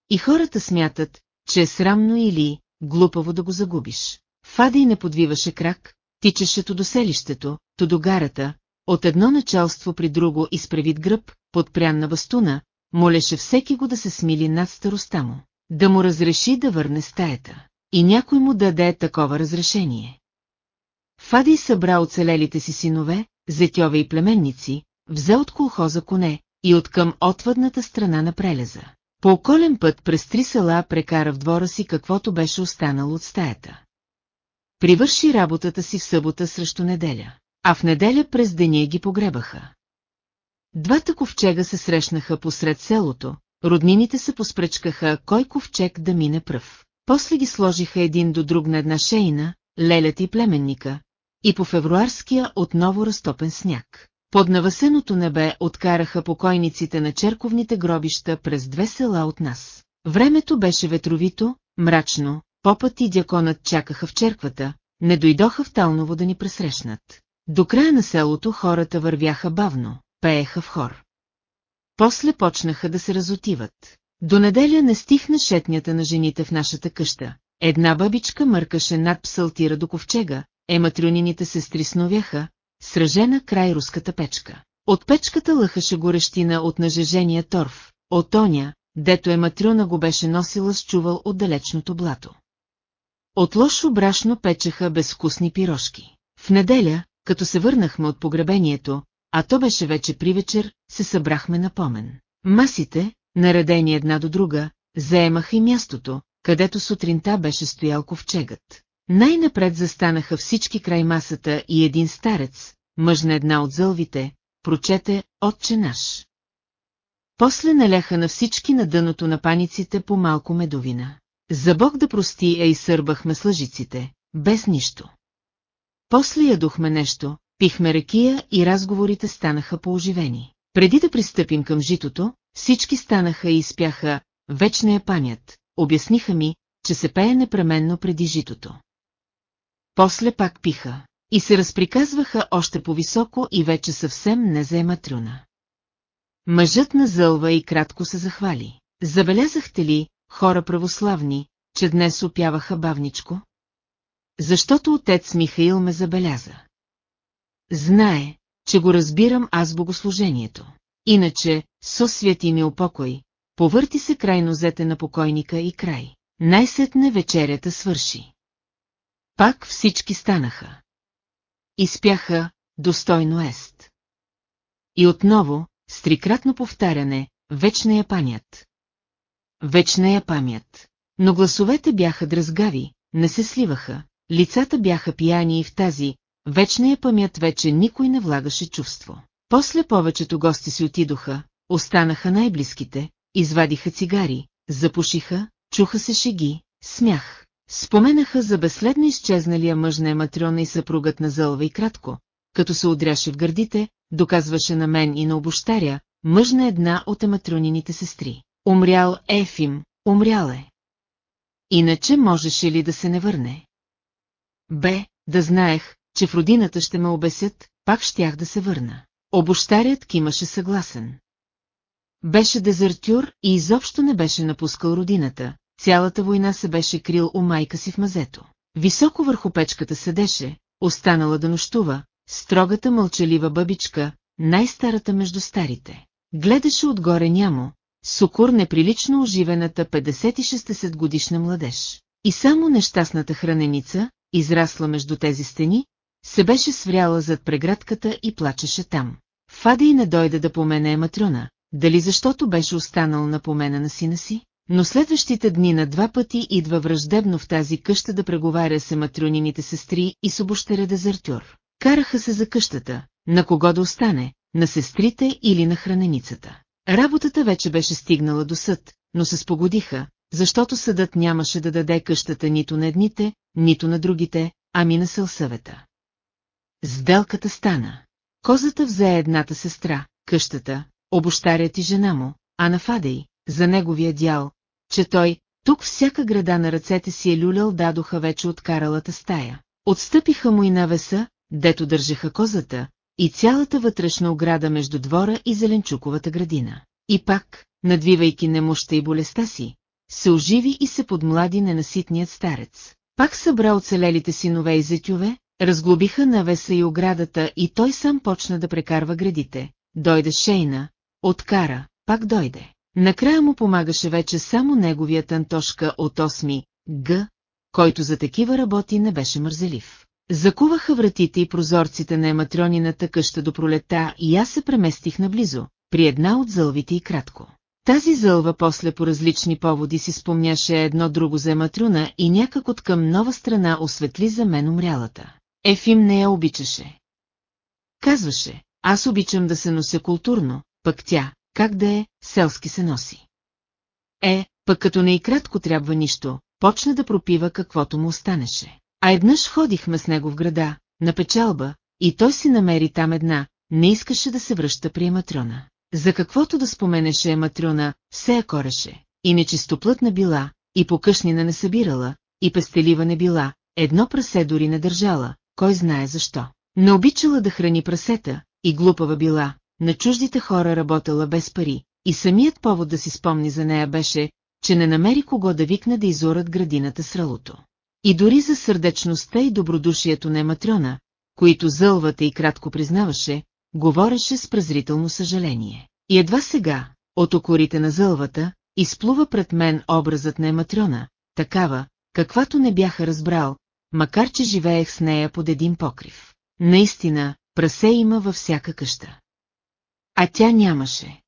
И хората смятат, че е срамно или глупаво да го загубиш. Фадей не подвиваше крак, тичаше то до селището, то до гарата, от едно началство при друго изправит гръб, подпрян на бастуна, молеше всеки го да се смили над староста му, да му разреши да върне стаята. И някой му даде такова разрешение. Фадий събра оцелелите си синове, зетьове и племенници, взе от колхоза коне и от към отвъдната страна на прелеза. По околен път през три села прекара в двора си каквото беше останало от стаята. Привърши работата си в събота срещу неделя, а в неделя през деня ги погребаха. Двата ковчега се срещнаха посред селото, роднините се поспречкаха кой ковчег да мине пръв. После ги сложиха един до друг на една шейна, лелята и племенника, и по февруарския отново разтопен сняг. Под навасеното небе откараха покойниците на черковните гробища през две села от нас. Времето беше ветровито, мрачно, попът и дяконът чакаха в черквата, не дойдоха в Талново да ни пресрещнат. До края на селото хората вървяха бавно, пееха в хор. После почнаха да се разотиват. До неделя не стихна шетнята на жените в нашата къща. Една бабичка мъркаше над псалтира до ковчега, ематрюнините се стрисновяха, сражена край руската печка. От печката лъхаше горещина от нажежения торф, от оня, дето ематрюна го беше носила с чувал от далечното блато. От лошо брашно печеха безвкусни пирошки. В неделя, като се върнахме от погребението, а то беше вече при вечер, се събрахме на помен. Масите, наредени една до друга, заемаха и мястото, където сутринта беше стоял ковчегът. Най-напред застанаха всички край масата и един старец, мъж на една от зълвите, прочете «Отче наш». После наляха на всички на дъното на паниците по малко медовина. За Бог да прости, и сърбахме с лъжиците, без нищо. После ядохме нещо, пихме рекия и разговорите станаха пооживени. Преди да пристъпим към житото, всички станаха и изпяха «Вечния памят», обясниха ми, че се пее непременно преди житото. После пак пиха и се разприказваха още по-високо и вече съвсем не заема трюна. Мъжът назълва и кратко се захвали. Забелязахте ли, хора православни, че днес опяваха бавничко? Защото отец Михаил ме забеляза. Знае, че го разбирам аз богослужението. Иначе, со свети ми упокой, повърти се край нозете на покойника и край. Най-сетне вечерята свърши. Пак всички станаха. Изпяха достойно ест. И отново, с трикратно повтаряне, вечна я памят. Вечна я памят. Но гласовете бяха дръзгави, не се сливаха, лицата бяха пияни и в тази, вечна я памят вече никой не влагаше чувство. После повечето гости си отидоха, останаха най-близките, извадиха цигари, запушиха, чуха се шеги, смях. Споменаха за безследно изчезналия мъж на Ематриона и съпругът на Зълва и кратко, като се удряше в гърдите, доказваше на мен и на обощаря, мъж на една от ематрионините сестри. Умрял Ефим, умрял е. Иначе можеше ли да се не върне? Бе, да знаех, че в родината ще ме обесят, пак щях да се върна. Обощарят кимаше съгласен. Беше дезертюр и изобщо не беше напускал родината, цялата война се беше крил у майка си в мазето. Високо върху печката седеше, останала да нощува, строгата мълчалива бъбичка, най-старата между старите. Гледаше отгоре нямо, сукур неприлично оживената 50-60 годишна младеж. И само нещастната храненица, израсла между тези стени, се беше свряла зад преградката и плачеше там. Фада и не дойде да помене Матрюна, дали защото беше останал на помена на сина си? Но следващите дни на два пъти идва враждебно в тази къща да преговаря с матрюнините сестри и с обощеря дезертюр. Караха се за къщата, на кого да остане, на сестрите или на храненицата. Работата вече беше стигнала до съд, но се спогодиха, защото съдът нямаше да даде къщата нито на едните, нито на другите, ами на сълсъвета. Сделката стана. Козата взе едната сестра, къщата, обощарят и жена му, а на Фадей, за неговия дял, че той, тук всяка града на ръцете си е люлял дадоха вече от каралата стая. Отстъпиха му и навеса, дето държаха козата, и цялата вътрешна ограда между двора и зеленчуковата градина. И пак, надвивайки немощта и болестта си, се оживи и се подмлади ненаситният старец. Пак събра оцелелите синове и зетюве, разглобиха навеса и оградата и той сам почна да прекарва градите. Дойде Шейна, откара, пак дойде. Накрая му помагаше вече само неговият Антошка от 8 Г, който за такива работи не беше мързелив. Закуваха вратите и прозорците на ематрионината къща до пролета и аз се преместих наблизо, при една от зълвите и кратко. Тази зълва после по различни поводи си спомняше едно друго за ематрюна и някак от към нова страна осветли за мен умрялата. Ефим не я обичаше. Казваше, аз обичам да се нося културно, пък тя, как да е, селски се носи. Е, пък като не и кратко трябва нищо, почна да пропива каквото му останеше. А еднъж ходихме с него в града, на печалба, и той си намери там една, не искаше да се връща при Ематрона. За каквото да споменеше Ематрона, все я кореше, и нечистоплътна била, и покъшнина не събирала, и пестелива не била, едно прасе дори не държала, кой знае защо. Не обичала да храни прасета, и глупава била, на чуждите хора работела без пари, и самият повод да си спомни за нея беше, че не намери кого да викне да изорат градината с ралото. И дори за сърдечността и добродушието на Ематрона, които зълвата и кратко признаваше, говореше с презрително съжаление. И едва сега, от окорите на зълвата, изплува пред мен образът на Ематрона, такава, каквато не бяха разбрал, макар че живеех с нея под един покрив. Наистина, прасе има във всяка къща. А тя нямаше.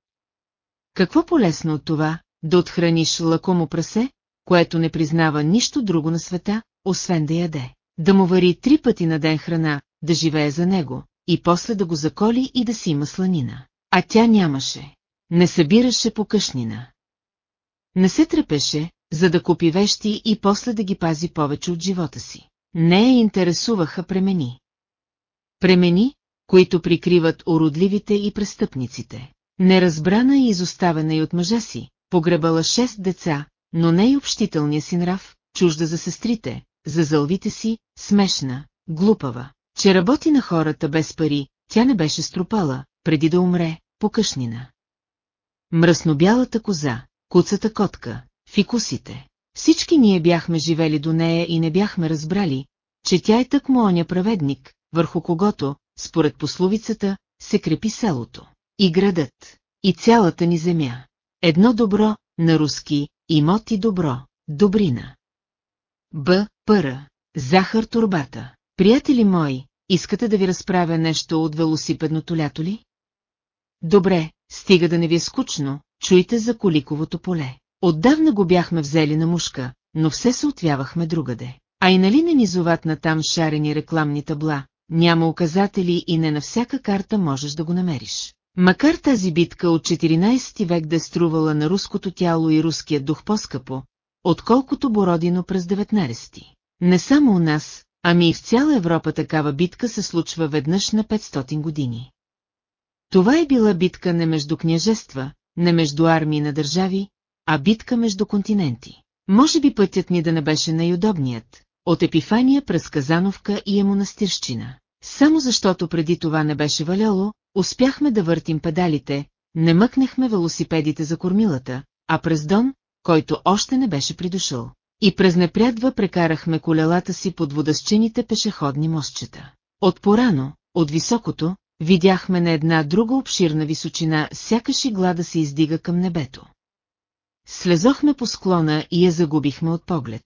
Какво полезно от това, да отхраниш лакомо прасе, което не признава нищо друго на света, освен да яде. Да му вари три пъти на ден храна, да живее за него, и после да го заколи и да си има сланина. А тя нямаше. Не събираше по къшнина. Не се трепеше, за да купи вещи и после да ги пази повече от живота си. Не я интересуваха премени. Премени, които прикриват уродливите и престъпниците. Неразбрана и изоставена и от мъжа си, погребала шест деца, но не и общителния си нрав, чужда за сестрите, за зълвите си, смешна, глупава, че работи на хората без пари, тя не беше струпала, преди да умре, покъшнина. Мръснобялата коза, куцата котка, фикусите. Всички ние бяхме живели до нея и не бяхме разбрали, че тя е тъкмо оня праведник, върху когото, според пословицата, се крепи селото. И градът, и цялата ни земя. Едно добро, на руски, имот и добро, добрина. Б. Пъра. Захар турбата. Приятели мои, искате да ви разправя нещо от велосипедното лято ли? Добре, стига да не ви е скучно, чуйте за коликовото поле. Отдавна го бяхме взели на мушка, но все се отвявахме другаде. А и нали не низоват на там шарени рекламни табла, няма указатели и не на всяка карта можеш да го намериш. Макар тази битка от 14 век да е струвала на руското тяло и руският дух по-скъпо, отколкото Бородино през 19. Не само у нас, ами и в цяла Европа такава битка се случва веднъж на 500 години. Това е била битка не между княжества, не между армии на държави, а битка между континенти. Може би пътят ни да не беше най-удобният, от Епифания през Казановка и Емонастирщина. Само защото преди това не беше валяло, успяхме да въртим педалите, не мъкнехме велосипедите за кормилата, а през Дон, който още не беше придошъл. И през непрядва прекарахме колелата си под водъсчените пешеходни мостчета. От порано, от високото, видяхме на една друга обширна височина, сякаш игла да се издига към небето. Слезохме по склона и я загубихме от поглед.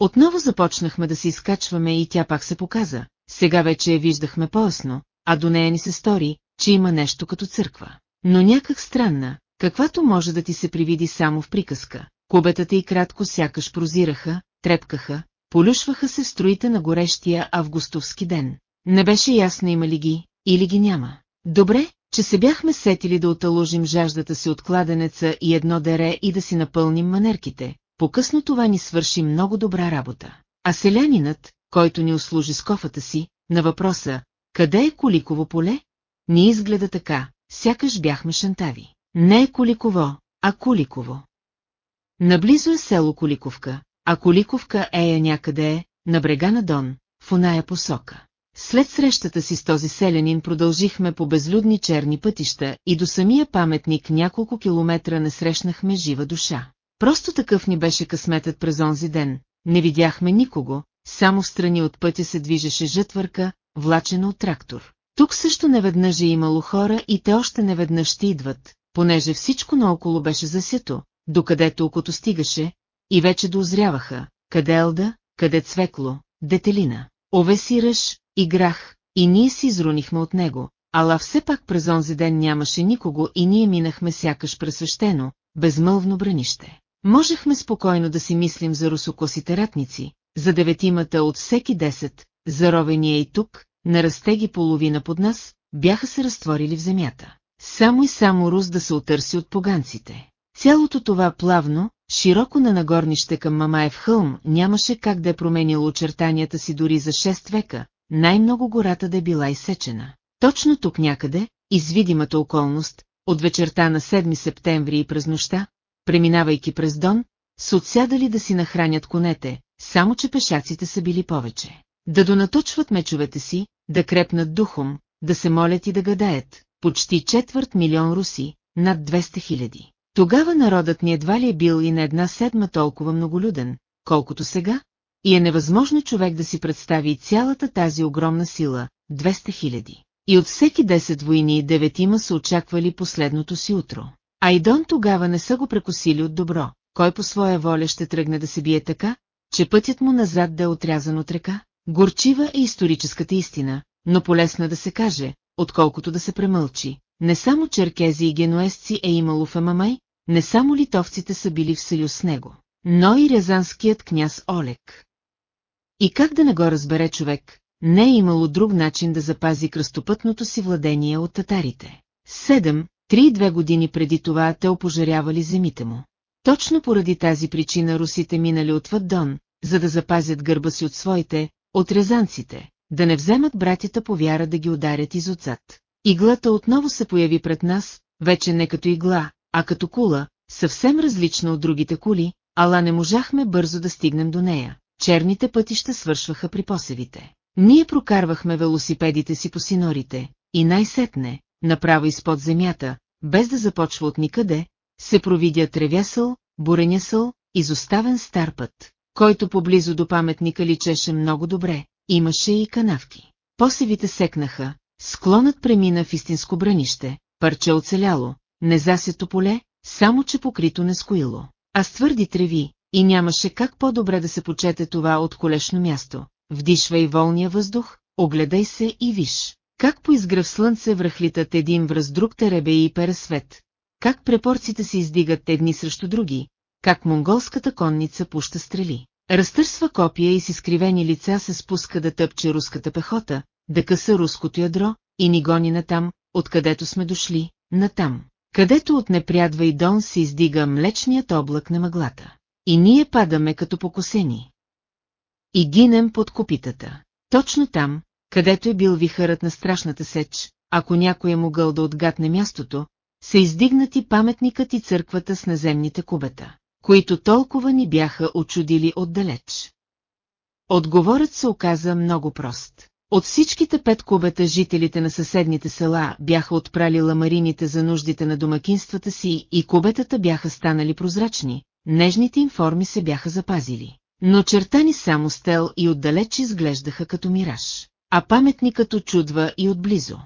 Отново започнахме да се изкачваме и тя пак се показа. Сега вече я виждахме по-ясно, а до нея ни се стори, че има нещо като църква. Но някак странна, каквато може да ти се привиди само в приказка. Кубетата и кратко сякаш прозираха, трепкаха, полюшваха се в строите на горещия августовски ден. Не беше ясно има ли ги, или ги няма. Добре, че се бяхме сетили да оталожим жаждата си от кладенеца и едно дере и да си напълним манерките. По-късно това ни свърши много добра работа. А селянинът, който ни услужи с кофата си, на въпроса «Къде е Коликово поле?» Ни изгледа така, сякаш бяхме шантави. Не е Коликово, а Куликово. Наблизо е село Коликовка, а Коликовка е я някъде е, на брега на Дон, в оная посока. След срещата си с този селянин продължихме по безлюдни черни пътища и до самия паметник няколко километра не срещнахме жива душа. Просто такъв ни беше късметът през онзи ден, не видяхме никого, само в страни от пътя се движеше жътвърка, влачена от трактор. Тук също неведнъж е имало хора и те още неведнъж ще идват, понеже всичко наоколо беше засето, докъдето окото стигаше, и вече доозряваха, къде Елда, къде Цвекло, Детелина. Овесираш, играх, и ние си изрунихме от него, ала все пак през онзи ден нямаше никого и ние минахме сякаш пресвещено, безмълвно бранище. Можехме спокойно да си мислим за русокосите ратници, за деветимата от всеки десет, заровения и тук, на разтеги половина под нас, бяха се разтворили в земята. Само и само Рус да се отърси от поганците. Цялото това плавно, широко на нагорнище към Мамаев хълм нямаше как да е променило очертанията си дори за 6 века, най-много гората да е била изсечена. Точно тук някъде, извидимата околност, от вечерта на 7 септември и през нощта, преминавайки през Дон, са отсядали да си нахранят конете, само че пешаците са били повече. Да донаточват мечовете си, да крепнат духом, да се молят и да гадаят, почти четвърт милион руси, над 200 хиляди. Тогава народът ни едва ли е бил и на една седма толкова многолюден, колкото сега, и е невъзможно човек да си представи цялата тази огромна сила, 200 хиляди. И от всеки 10 войни деветима са очаквали последното си утро. А и Дон тогава не са го прекосили от добро, кой по своя воля ще тръгне да се бие така, че пътят му назад да е отрязан от река. Горчива е историческата истина, но полезна да се каже, отколкото да се премълчи. Не само черкези и генуесци е имало в Амамай, не само литовците са били в съюз с него, но и рязанският княз Олег. И как да не го разбере човек, не е имало друг начин да запази кръстопътното си владение от татарите. Седем, три и две години преди това те опожарявали земите му. Точно поради тази причина русите минали отвъд Дон, за да запазят гърба си от своите, от резанците, да не вземат братята по вяра да ги ударят изотзад. Иглата отново се появи пред нас, вече не като игла, а като кула, съвсем различна от другите кули, ала не можахме бързо да стигнем до нея. Черните пътища свършваха при посевите. Ние прокарвахме велосипедите си по синорите, и най-сетне, направо изпод земята, без да започва от никъде, се провидя тревясъл, буренясъл, изоставен стар път, който поблизо до паметника личеше много добре, имаше и канавки. Посевите секнаха, склонът премина в истинско бранище, парче оцеляло, незасето поле, само че покрито не скоило, а с твърди треви, и нямаше как по-добре да се почете това от колешно място. Вдишвай волния въздух, огледай се и виж. Как по изгръв слънце връхлитат един връз друг теребе и пересвет. Как препорците се издигат едни срещу други. Как монголската конница пуща стрели. Разтърсва копия и с изкривени лица се спуска да тъпче руската пехота, да къса руското ядро и ни гони натам, откъдето сме дошли, натам, където от непрядва и дон се издига млечният облак на мъглата. И ние падаме като покосени. И гинем под копитата. Точно там, където е бил вихърът на страшната сеч, ако някой е могъл да отгадне мястото, се издигнати паметникът и църквата с наземните кубета, които толкова ни бяха очудили отдалеч. Отговорът се оказа много прост. От всичките пет кубета жителите на съседните села бяха отпрали ламарините за нуждите на домакинствата си и кубетата бяха станали прозрачни, нежните им форми се бяха запазили. Но чертани само стел и отдалеч изглеждаха като мираж, а паметникът очудва и отблизо.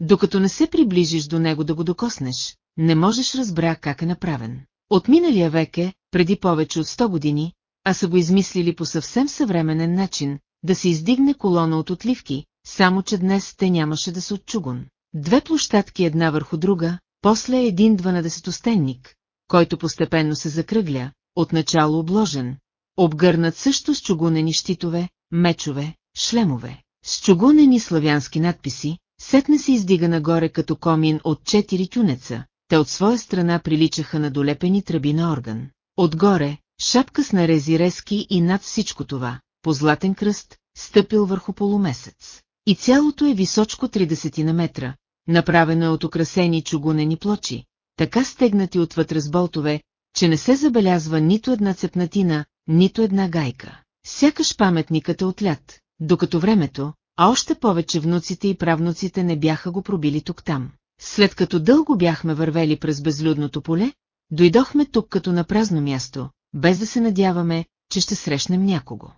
Докато не се приближиш до него да го докоснеш, не можеш разбра как е направен. От миналия век е, преди повече от 100 години, а са го измислили по съвсем съвременен начин, да се издигне колона от отливки, само че днес те нямаше да са от чугун. Две площадки една върху друга, после един дванадесетостенник, който постепенно се закръгля, отначало обложен, обгърнат също с чугунени щитове, мечове, шлемове, с чугунени славянски надписи, сетне се издига нагоре като комин от четири тюнеца, те от своя страна приличаха на долепени тръби на орган. Отгоре, шапка с нарези резки и над всичко това, по златен кръст, стъпил върху полумесец. И цялото е височко 30 на метра, направено е от украсени чугунени плочи, така стегнати отвътре с болтове, че не се забелязва нито една цепнатина, нито една гайка. Сякаш паметникът е отлят, докато времето, а още повече внуците и правнуците не бяха го пробили тук-там. След като дълго бяхме вървели през безлюдното поле, дойдохме тук като на празно място, без да се надяваме, че ще срещнем някого.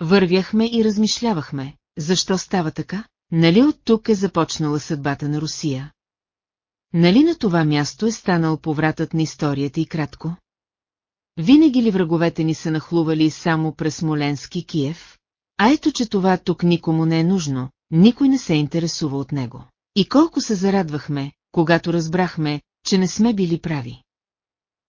Вървяхме и размишлявахме, защо става така? Нали от тук е започнала съдбата на Русия? Нали на това място е станал повратът на историята и кратко? Винаги ли враговете ни са нахлували само през Смоленски и Киев? А ето, че това тук никому не е нужно, никой не се интересува от него. И колко се зарадвахме, когато разбрахме, че не сме били прави.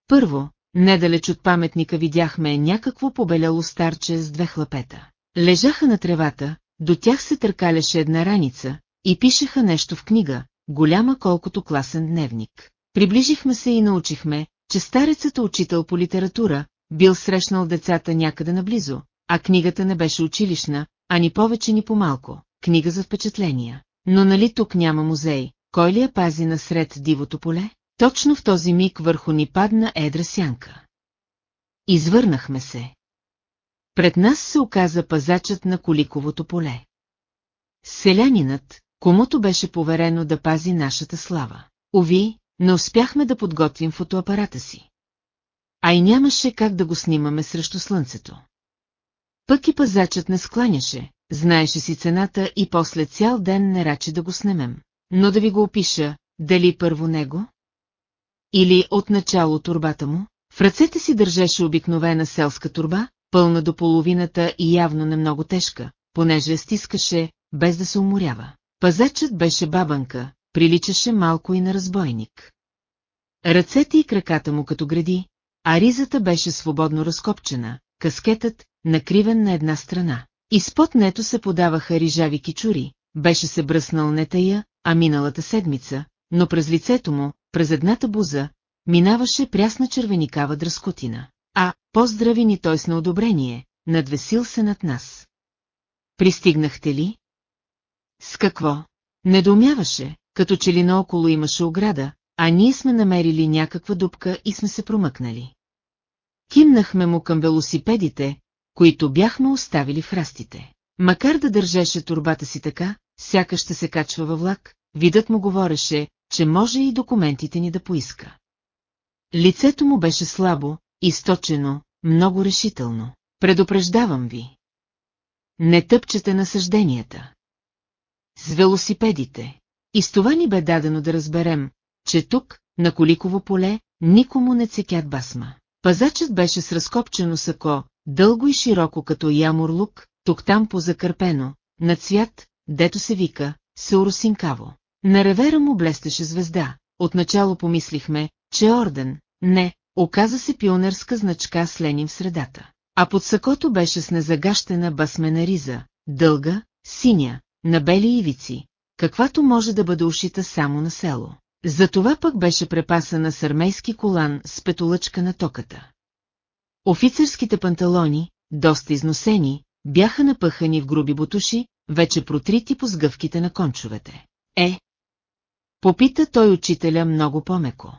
Първо, недалеч от паметника видяхме някакво побеляло старче с две хлапета. Лежаха на тревата, до тях се търкаляше една раница и пишеха нещо в книга, голяма колкото класен дневник. Приближихме се и научихме, че старецът е учител по литература, бил срещнал децата някъде наблизо, а книгата не беше училищна, а ни повече ни по-малко, книга за впечатления. Но нали тук няма музей, кой ли я пази насред дивото поле? Точно в този миг върху ни падна едра сянка. Извърнахме се. Пред нас се оказа пазачът на Коликовото поле. Селянинът, комуто беше поверено да пази нашата слава. Ови, не успяхме да подготвим фотоапарата си. А и нямаше как да го снимаме срещу слънцето. Пък и пазачът не скланяше, знаеше си цената и после цял ден не раче да го снемем. Но да ви го опиша, дали първо него? Или от начало турбата му? В ръцете си държеше обикновена селска турба, пълна до половината и явно не много тежка, понеже стискаше, без да се уморява. Пазачът беше бабанка, приличаше малко и на разбойник. Ръцете и краката му като гради, а ризата беше свободно разкопчена, каскетът, накривен на една страна. Изпод нето се подаваха рижави кичури, беше се бръснал не тая, а миналата седмица, но през лицето му, през едната буза, минаваше прясна червеникава дръскотина. А, поздрави ни той с на одобрение, надвесил се над нас. Пристигнахте ли? С какво? Недоумяваше, като че ли наоколо имаше ограда, а ние сме намерили някаква дупка и сме се промъкнали. Кимнахме му към велосипедите, които бяхме оставили в храстите. Макар да държеше турбата си така, сякаш ще се качва във влак, видът му говореше, че може и документите ни да поиска. Лицето му беше слабо, източено, много решително. Предупреждавам ви. Не тъпчете на съжденията. С велосипедите. И с това ни бе дадено да разберем, че тук, на Коликово поле, никому не цекят басма. Пазачът беше с разкопчено сако, дълго и широко като ямурлук, тук-там позакърпено, на цвят, дето се вика, сеуросинкаво. На ревера му блестеше звезда. Отначало помислихме, че е орден. Не, оказа се пионерска значка с Ленин в средата. А под сакото беше с незагащена басмена риза, дълга, синя, на бели ивици, каквато може да бъде ушита само на село. Затова пък беше препасана с колан с петолъчка на токата. Офицерските панталони, доста износени, бяха напъхани в груби бутуши, вече протрити по сгъвките на кончовете. Е, Попита той учителя много по-меко.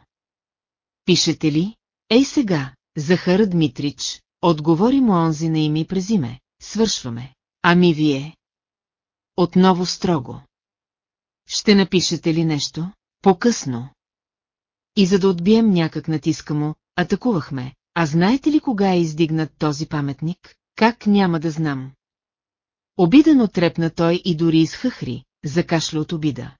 Пишете ли? Ей сега, Захара Дмитрич, отговори му онзи на име и презиме. Свършваме. Ами вие? Отново строго. Ще напишете ли нещо? По-късно. И за да отбием някак натиска му, атакувахме. А знаете ли кога е издигнат този паметник? Как няма да знам? Обидено трепна той и дори изхъхри, закашля от обида.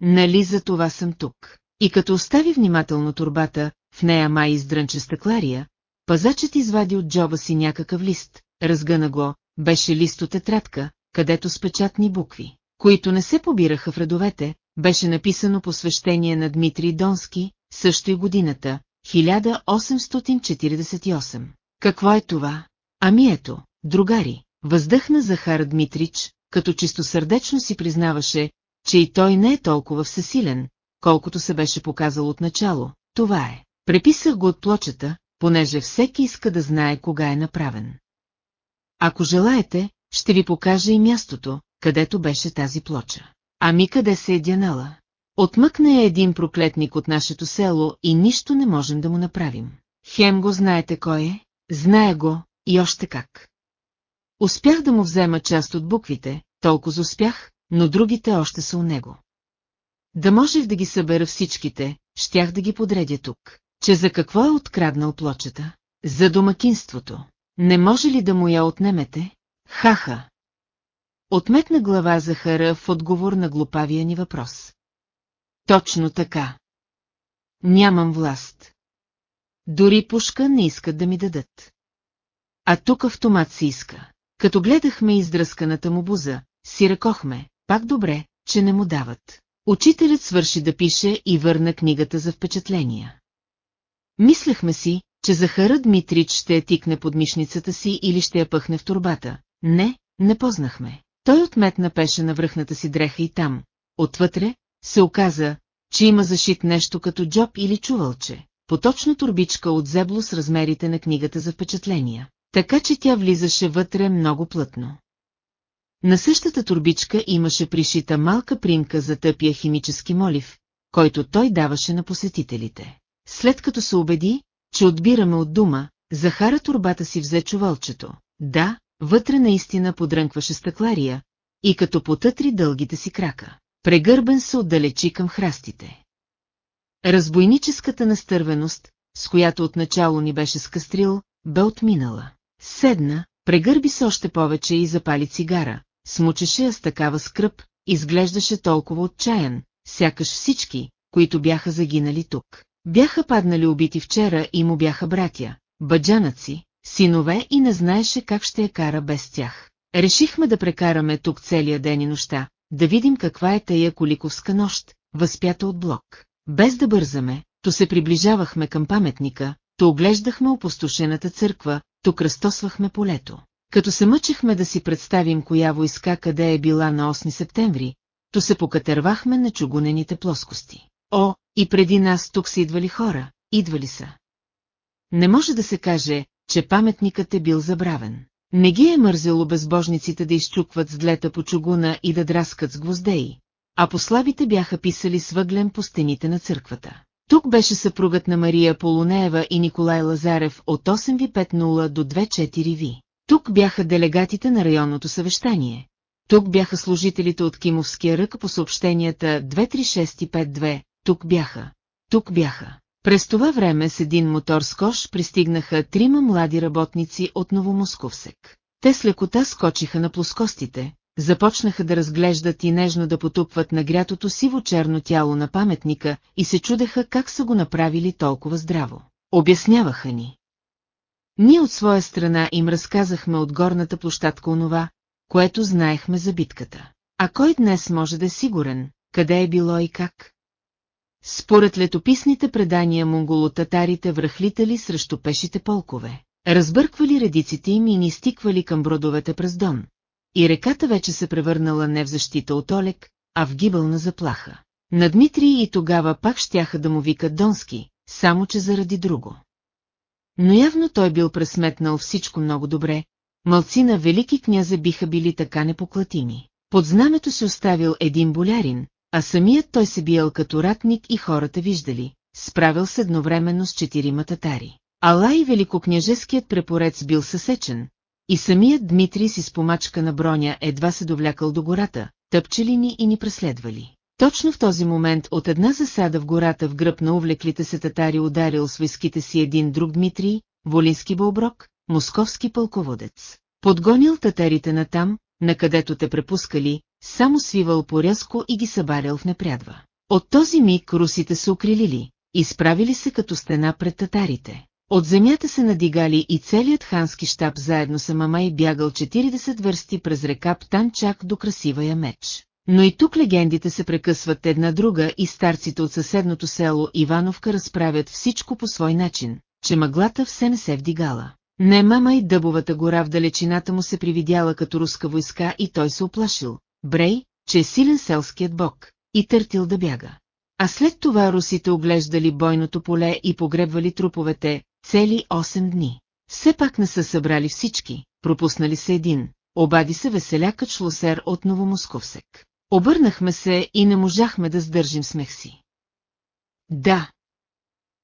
Нали за това съм тук? И като остави внимателно турбата, в нея май издрънче стъклария, пазачът извади от джоба си някакъв лист, разгъна го, беше лист от тетрадка, където с печатни букви, които не се побираха в редовете, беше написано посвещение на Дмитрий Донски, също и годината, 1848. Какво е това? Ами ето, другари, въздъхна Захар Дмитрич, като чистосърдечно си признаваше, че и той не е толкова всесилен, колкото се беше показал от начало. Това е. Преписах го от плочата, понеже всеки иска да знае кога е направен. Ако желаете, ще ви покажа и мястото, където беше тази плоча. Ами къде се е дянала? Отмъкна е един проклетник от нашето село и нищо не можем да му направим. Хем го знаете кой е? Зная го, и още как. Успях да му взема част от буквите, толкова успях, но другите още са у него. Да можех да ги събера всичките, щях да ги подредя тук. Че за какво е откраднал плочата? За домакинството. Не може ли да му я отнемете? Хаха. Отметна глава Захара в отговор на глупавия ни въпрос. Точно така. Нямам власт. Дори пушка не искат да ми дадат. А тук автомат си иска. Като гледахме издръсканата му буза, си ръкохме, пак добре, че не му дават. Учителят свърши да пише и върна книгата за впечатления. Мислехме си, че Захара Дмитрич ще я тикне под мишницата си или ще я пъхне в турбата. Не, не познахме. Той отметна пеше на връхната си дреха и там. Отвътре се оказа, че има зашит нещо като джоб или чувалче, поточно турбичка от зебло с размерите на книгата за впечатления, така че тя влизаше вътре много плътно. На същата турбичка имаше пришита малка примка за тъпия химически молив, който той даваше на посетителите. След като се убеди, че отбираме от дума, Захара турбата си взе чувалчето. Да, вътре наистина подрънкваше стъклария, и като потътри дългите си крака. Прегърбен се отдалечи към храстите. Разбойническата настървеност, с която отначало ни беше скъстрил, бе отминала. Седна, прегърби се още повече и запали цигара, смучеше я с такава скръп, изглеждаше толкова отчаян, сякаш всички, които бяха загинали тук. Бяха паднали убити вчера и му бяха братя, баджанаци, синове и не знаеше как ще я кара без тях. Решихме да прекараме тук целия ден и нощта, да видим каква е тая коликовска нощ, възпята от блок. Без да бързаме, то се приближавахме към паметника, то оглеждахме опустошената църква, то кръстосвахме полето. Като се мъчехме да си представим коя войска къде е била на 8 септември, то се покатервахме на чугунените плоскости. О, и преди нас тук са идвали хора, идвали са. Не може да се каже, че паметникът е бил забравен. Не ги е мързело безбожниците да изчукват с длета по чугуна и да драскат с гвоздеи, а послабите бяха писали с въглен по стените на църквата. Тук беше съпругът на Мария Полунеева и Николай Лазарев от 8В50 до 24В. Тук бяха делегатите на районното съвещание. Тук бяха служителите от Кимовския рък по съобщенията 23652. Тук бяха. Тук бяха. През това време с един мотор с кош пристигнаха трима млади работници от Новомосковсек. Те с лекота скочиха на плоскостите, започнаха да разглеждат и нежно да потупват нагрятото сиво-черно тяло на паметника и се чудеха как са го направили толкова здраво. Обясняваха ни. Ние от своя страна им разказахме от горната площадка онова, което знаехме за битката. А кой днес може да е сигурен, къде е било и как? Според летописните предания монголо-татарите връхлитали срещу пешите полкове, разбърквали редиците им и ни стиквали към бродовете през Дон. И реката вече се превърнала не в защита от Олег, а в гибелна заплаха. На Дмитрий и тогава пак щяха да му викат Донски, само че заради друго. Но явно той бил пресметнал всичко много добре, мълци на велики князе биха били така непоклатими. Под знамето си оставил един болярин, а самият той се биел като ратник и хората виждали, справил се едновременно с четирима татари. Ала и великокняжеският препорец бил съсечен, и самият Дмитрий си с помачка на броня едва се довлякал до гората, тъпчели ни и ни преследвали. Точно в този момент от една засада в гората в гръб на увлеклите се татари ударил с войските си един друг Дмитрий, Волински бълброк, московски пълководец. Подгонил татарите натам, накъдето те препускали, само свивал порязко и ги събарял в непрядва. От този миг русите се укрилили, изправили се като стена пред татарите. От земята се надигали и целият хански щаб заедно с Мамай бягал 40 върсти през река Птан чак до красивая меч. Но и тук легендите се прекъсват една друга и старците от съседното село Ивановка разправят всичко по свой начин, че мъглата все не се вдигала. Не мама и дъбовата гора в далечината му се привидяла като руска войска и той се оплашил. Брей, че е силен селският бог, и търтил да бяга. А след това русите оглеждали бойното поле и погребвали труповете цели 8 дни. Все пак не са събрали всички, пропуснали се един, обади се веселякът шлосер от Новомосковсек. Обърнахме се и не можахме да сдържим смех си. Да.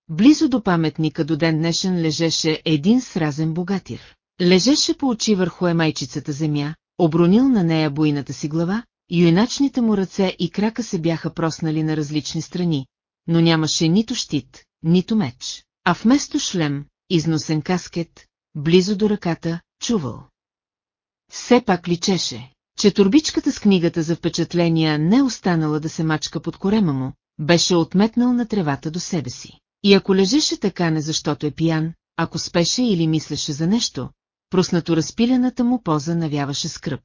Близо до паметника до ден днешен лежеше един сразен богатир. Лежеше по очи върху емайчицата земя, обронил на нея буйната си глава, юиначните му ръце и крака се бяха проснали на различни страни, но нямаше нито щит, нито меч, а вместо шлем, износен каскет, близо до ръката, чувал. Все пак личеше, че турбичката с книгата за впечатления не останала да се мачка под корема му, беше отметнал на тревата до себе си. И ако лежеше така не защото е пиян, ако спеше или мислеше за нещо, проснато разпилената му поза навяваше скръп.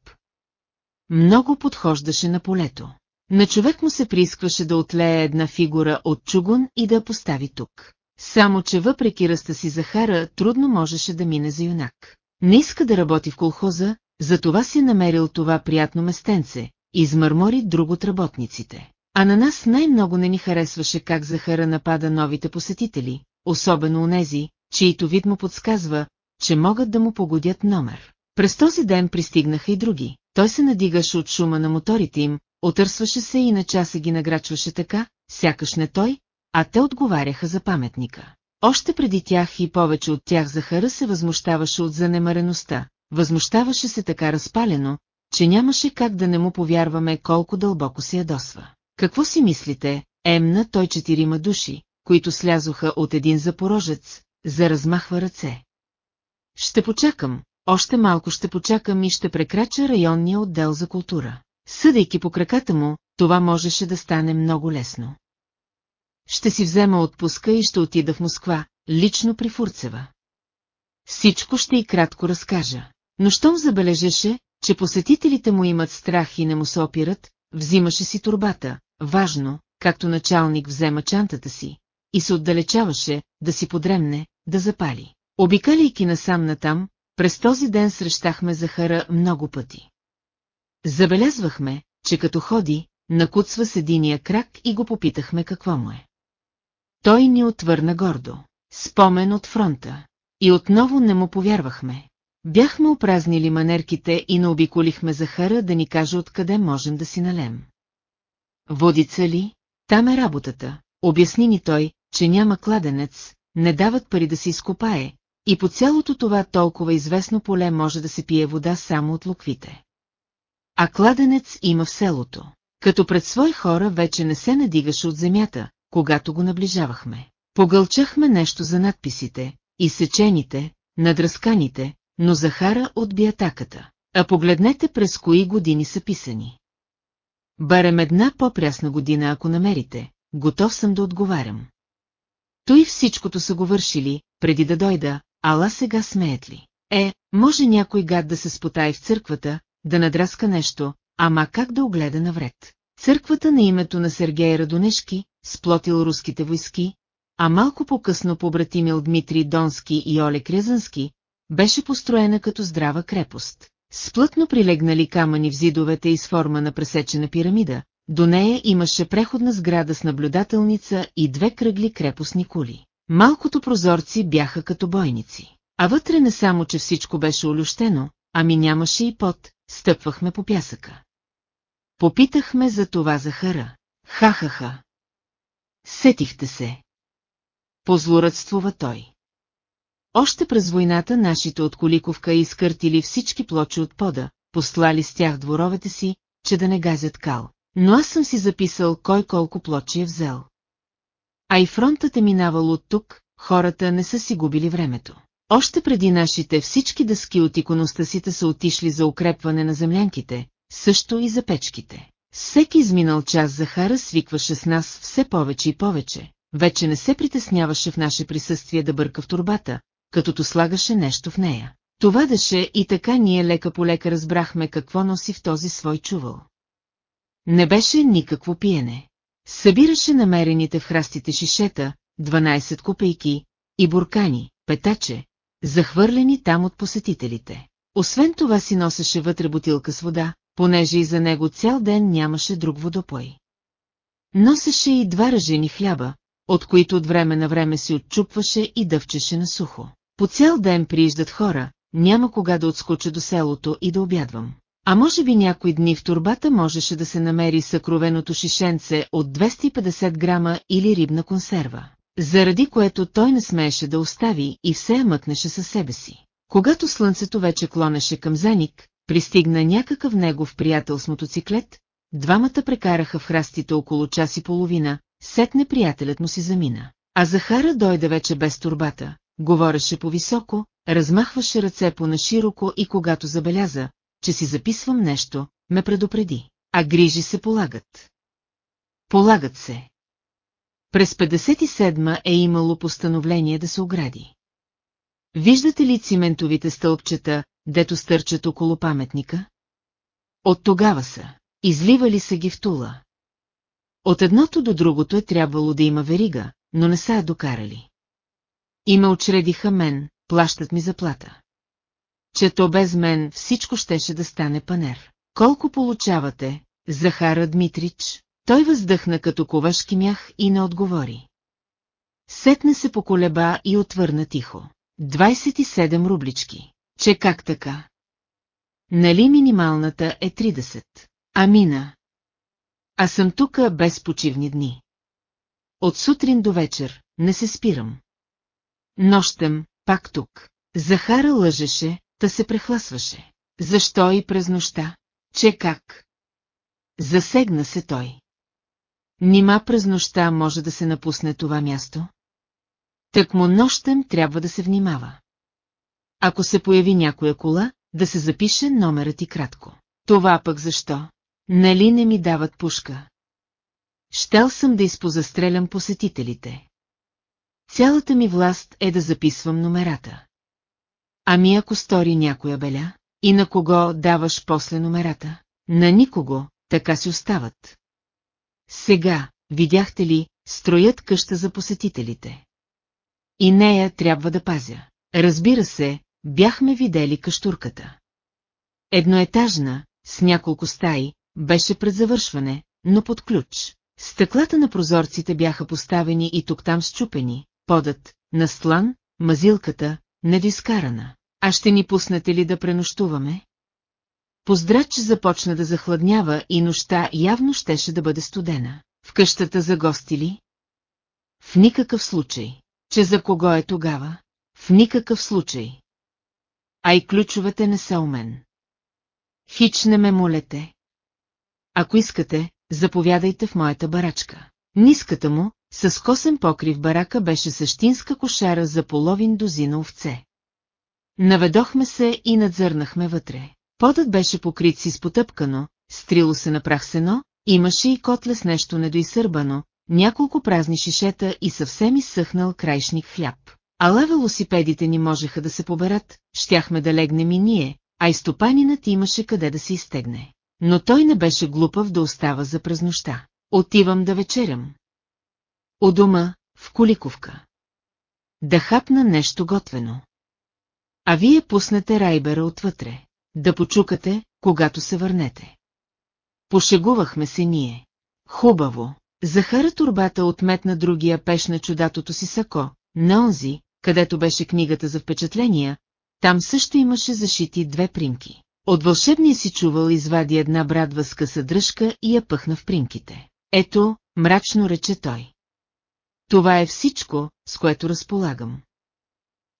Много подхождаше на полето. На човек му се приискваше да отлее една фигура от чугун и да я постави тук. Само, че въпреки ръста си Захара, трудно можеше да мине за юнак. Не иска да работи в колхоза, затова си намерил това приятно местенце, измърмори друг от работниците. А на нас най-много не ни харесваше как Захара напада новите посетители, особено онези, чието вид му подсказва, че могат да му погодят номер. През този ден пристигнаха и други. Той се надигаше от шума на моторите им, отърсваше се и на часа ги награчваше така, сякаш не той, а те отговаряха за паметника. Още преди тях и повече от тях Захара се възмущаваше от занемареността, възмущаваше се така разпалено, че нямаше как да не му повярваме колко дълбоко се ядосва. Какво си мислите, емна той четирима души, които слязоха от един запорожец, за размахва ръце. Ще почакам, още малко ще почакам и ще прекрача районния отдел за култура. Съдейки по краката му, това можеше да стане много лесно. Ще си взема отпуска и ще отида в Москва, лично при Фурцева. Всичко ще и кратко разкажа. Но щом забележеше, че посетителите му имат страх и не му се опират, взимаше си турбата, важно, както началник взема чантата си, и се отдалечаваше, да си подремне, да запали. Обикаляйки насам натам, през този ден срещахме Захара много пъти. Забелязвахме, че като ходи, накуцва с единия крак и го попитахме какво му е. Той ни отвърна гордо. Спомен от фронта. И отново не му повярвахме. Бяхме опразнили манерките и наобиколихме Захара да ни каже откъде можем да си налем. Водица ли? Там е работата. Обясни ни той, че няма кладенец, не дават пари да се изкопае, и по цялото това толкова известно поле може да се пие вода само от луквите. А кладенец има в селото. Като пред свои хора вече не се надигаше от земята, когато го наближавахме. Погълчахме нещо за надписите, изсечените, надръсканите, но Захара отби атаката. А погледнете през кои години са писани. Барем една по-прясна година, ако намерите, готов съм да отговарям. Той всичкото са го вършили, преди да дойда, ала сега смеят ли. Е, може някой гад да се спотае в църквата, да надраска нещо, ама как да огледа навред. Църквата на името на Сергей Радонешки, сплотил руските войски, а малко по-късно побратимил Дмитрий Донски и Олег Рязански, беше построена като здрава крепост. С плътно прилегнали камъни в зидовете и с форма на пресечена пирамида, до нея имаше преходна сграда с наблюдателница и две кръгли крепостни кули. Малкото прозорци бяха като бойници. А вътре не само, че всичко беше олющено, ами нямаше и пот, стъпвахме по пясъка. Попитахме за това Захара. Ха-ха-ха. Сетихте се. Позлорадствува той. Още през войната нашите от Коликовка изкъртили всички плочи от пода, послали с тях дворовете си, че да не газят кал. Но аз съм си записал кой колко плочи е взел. А и фронтът е минавал от тук, хората не са си губили времето. Още преди нашите всички дъски от иконостасите са отишли за укрепване на землянките, също и за печките. Всеки изминал час Захара свикваше с нас все повече и повече, вече не се притесняваше в наше присъствие да бърка в турбата, като слагаше нещо в нея. Това деше и така ние лека по лека разбрахме какво носи в този свой чувал. Не беше никакво пиене. Събираше намерените в храстите шишета, 12 копейки, и буркани, петаче, захвърлени там от посетителите. Освен това си носеше вътре бутилка с вода, понеже и за него цял ден нямаше друг водопой. Носеше и два ръжени хляба, от които от време на време си отчупваше и дъвчеше на сухо. По цял ден прииждат хора, няма кога да отскоча до селото и да обядвам. А може би някой дни в турбата можеше да се намери съкровеното шишенце от 250 грама или рибна консерва, заради което той не смееше да остави и все я мъкнеше със себе си. Когато слънцето вече клонеше към заник, пристигна някакъв негов приятел с мотоциклет, двамата прекараха в храстите около час и половина, сетне приятелят му си замина. А Захара дойде вече без турбата, говореше по-високо, размахваше ръце по-нашироко и когато забеляза, че си записвам нещо, ме предупреди. А грижи се полагат. Полагат се. През 57 е имало постановление да се огради. Виждате ли циментовите стълбчета, дето стърчат около паметника? От тогава са. Изливали са ги в тула. От едното до другото е трябвало да има верига, но не са я докарали. И ме очредиха мен, плащат ми заплата. Че то без мен всичко щеше да стане панер. Колко получавате, Захара Дмитрич? Той въздъхна като ковашки мях и не отговори. Сетне се поколеба и отвърна тихо. 27 рублички. Че как така? Нали минималната е 30? Амина. А съм тука без почивни дни. От сутрин до вечер, не се спирам. Нощем, пак тук. Захара лъжеше, та се прехласваше. Защо и през нощта? Че как? Засегна се той. Нима през нощта може да се напусне това място? Так му нощем трябва да се внимава. Ако се появи някоя кола, да се запише номерът и кратко. Това пък защо? Нали не ми дават пушка? Щел съм да изпозастрелям посетителите. Цялата ми власт е да записвам номерата. Ами ако стори някоя беля, и на кого даваш после номерата? На никого, така си остават. Сега, видяхте ли, строят къща за посетителите. И нея трябва да пазя. Разбира се, бяхме видели каштурката. Едноетажна, с няколко стаи, беше пред завършване, но под ключ. Стъклата на прозорците бяха поставени и тук-там счупени, подът, настлан, мазилката, недоизкарана. А ще ни пуснете ли да пренощуваме? Поздрач започна да захладнява и нощта явно щеше да бъде студена. В къщата за гости ли? В никакъв случай. Че за кого е тогава? В никакъв случай. А и ключовете не са у мен. Хич не ме молете. Ако искате, заповядайте в моята барачка. Ниската му, с косен покрив барака беше същинска кошара за половин дозина овце. Наведохме се и надзърнахме вътре. Подът беше покрит с потъпкано, стрило се на прах сено, имаше и котле с нещо недоизсърбано, няколко празни шишета и съвсем изсъхнал краишник хляб. Ала велосипедите ни можеха да се поберат, щяхме да легнем и ние, а и стопанинът имаше къде да се изтегне. Но той не беше глупав да остава за през нощта. Отивам да вечерям. У дома, в Коликовка. Да хапна нещо готвено. А вие пуснете Райбера отвътре. Да почукате, когато се върнете. Пошегувахме се ние. Хубаво. Захара турбата отметна другия пеш на чудатото си сако, на онзи, където беше книгата за впечатления, там също имаше зашити две примки. От вълшебния си чувал извади една брадва с къса дръжка и я пъхна в примките. Ето, мрачно рече той. Това е всичко, с което разполагам.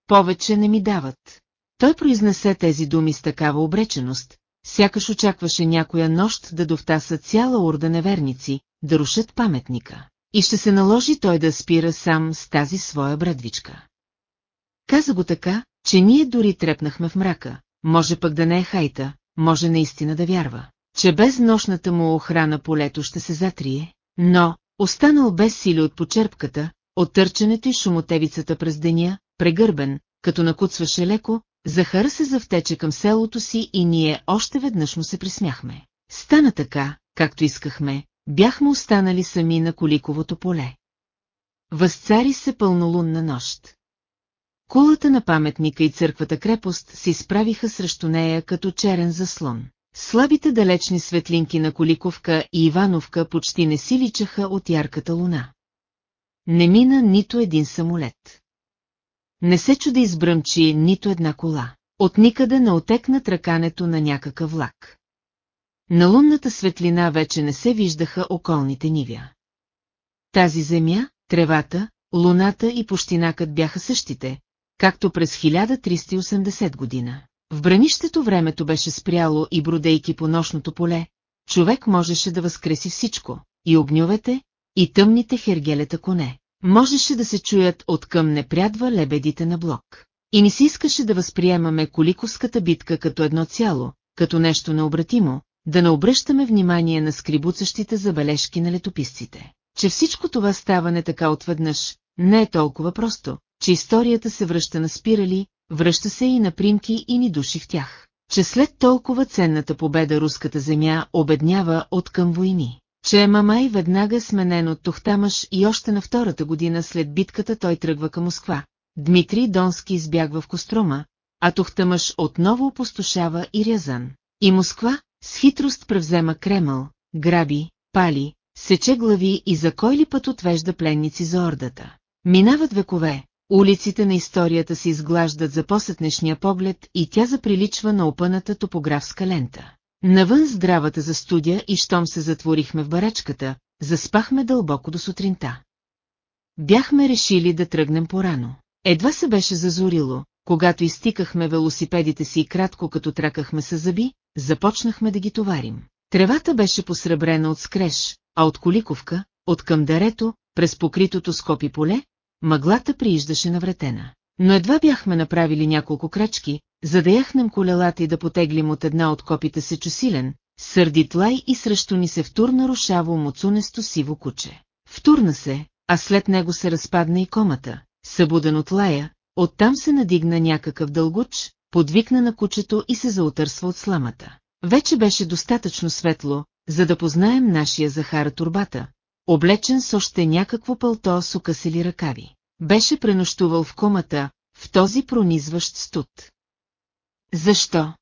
повече не ми дават. Той произнесе тези думи с такава обреченост, сякаш очакваше някоя нощ да довтаса цяла урда неверници, да рушат паметника. И ще се наложи той да спира сам с тази своя брадвичка. Каза го така, че ние дори трепнахме в мрака, може пък да не е хайта, може наистина да вярва, че без нощната му охрана полето ще се затрие, но, останал без сили от почерпката, от търченето и шумотевицата през деня, прегърбен, като накуцваше леко, Захар се завтече към селото си и ние още веднъж му се присмяхме. Стана така, както искахме, бяхме останали сами на Коликовото поле. Възцари се пълнолунна нощ. Кулата на паметника и църквата крепост се изправиха срещу нея като черен заслон. Слабите далечни светлинки на Коликовка и Ивановка почти не си личаха от ярката луна. Не мина нито един самолет. Не се чуда избръмчи нито една кола. От никъде не отекна тракането на някакъв влак. На лунната светлина вече не се виждаха околните нивя. Тази земя, тревата, луната и пущинакът бяха същите, както през 1380 година. В бранището времето беше спряло и бродейки по нощното поле, човек можеше да възкреси всичко, и огньовете, и тъмните хергелета коне. Можеше да се чуят от към непрядва лебедите на блок. И ни се искаше да възприемаме коликовската битка като едно цяло, като нещо необратимо, да не обръщаме внимание на скрибуцащите забележки на летописците. Че всичко това става не така отведнъж, не е толкова просто, че историята се връща на спирали, връща се и на примки и ни души в тях. Че след толкова ценната победа руската земя обеднява от към войни. Че е Мамай веднага сменен от Тухтамаш и още на втората година след битката той тръгва към Москва. Дмитрий Донски избягва в Кострома, а Тухтамаш отново опустошава и Рязан. И Москва с хитрост превзема Кремъл, граби, пали, сече глави и за кой ли път отвежда пленници за ордата. Минават векове, улиците на историята се изглаждат за посетнешния поглед и тя заприличва на опъната топографска лента. Навън здравата за студия и щом се затворихме в барачката, заспахме дълбоко до сутринта. Бяхме решили да тръгнем порано. Едва се беше зазорило, когато изтикахме велосипедите си и кратко като тракахме с зъби, започнахме да ги товарим. Тревата беше посребрена от скреш, а от коликовка, от към дарето, през покритото скопи поле, мъглата прииждаше навретена. Но едва бяхме направили няколко крачки, за да яхнем колелата и да потеглим от една от копите се чусилен, сърдит лай и срещу ни се втурна рушаво муцунесто сиво куче. Втурна се, а след него се разпадна и комата, събуден от лая, оттам се надигна някакъв дългуч, подвикна на кучето и се заутърсва от сламата. Вече беше достатъчно светло, за да познаем нашия Захара турбата, облечен с още някакво пълто с укъсели ръкави. Беше пренощувал в комата, в този пронизващ студ. Защо?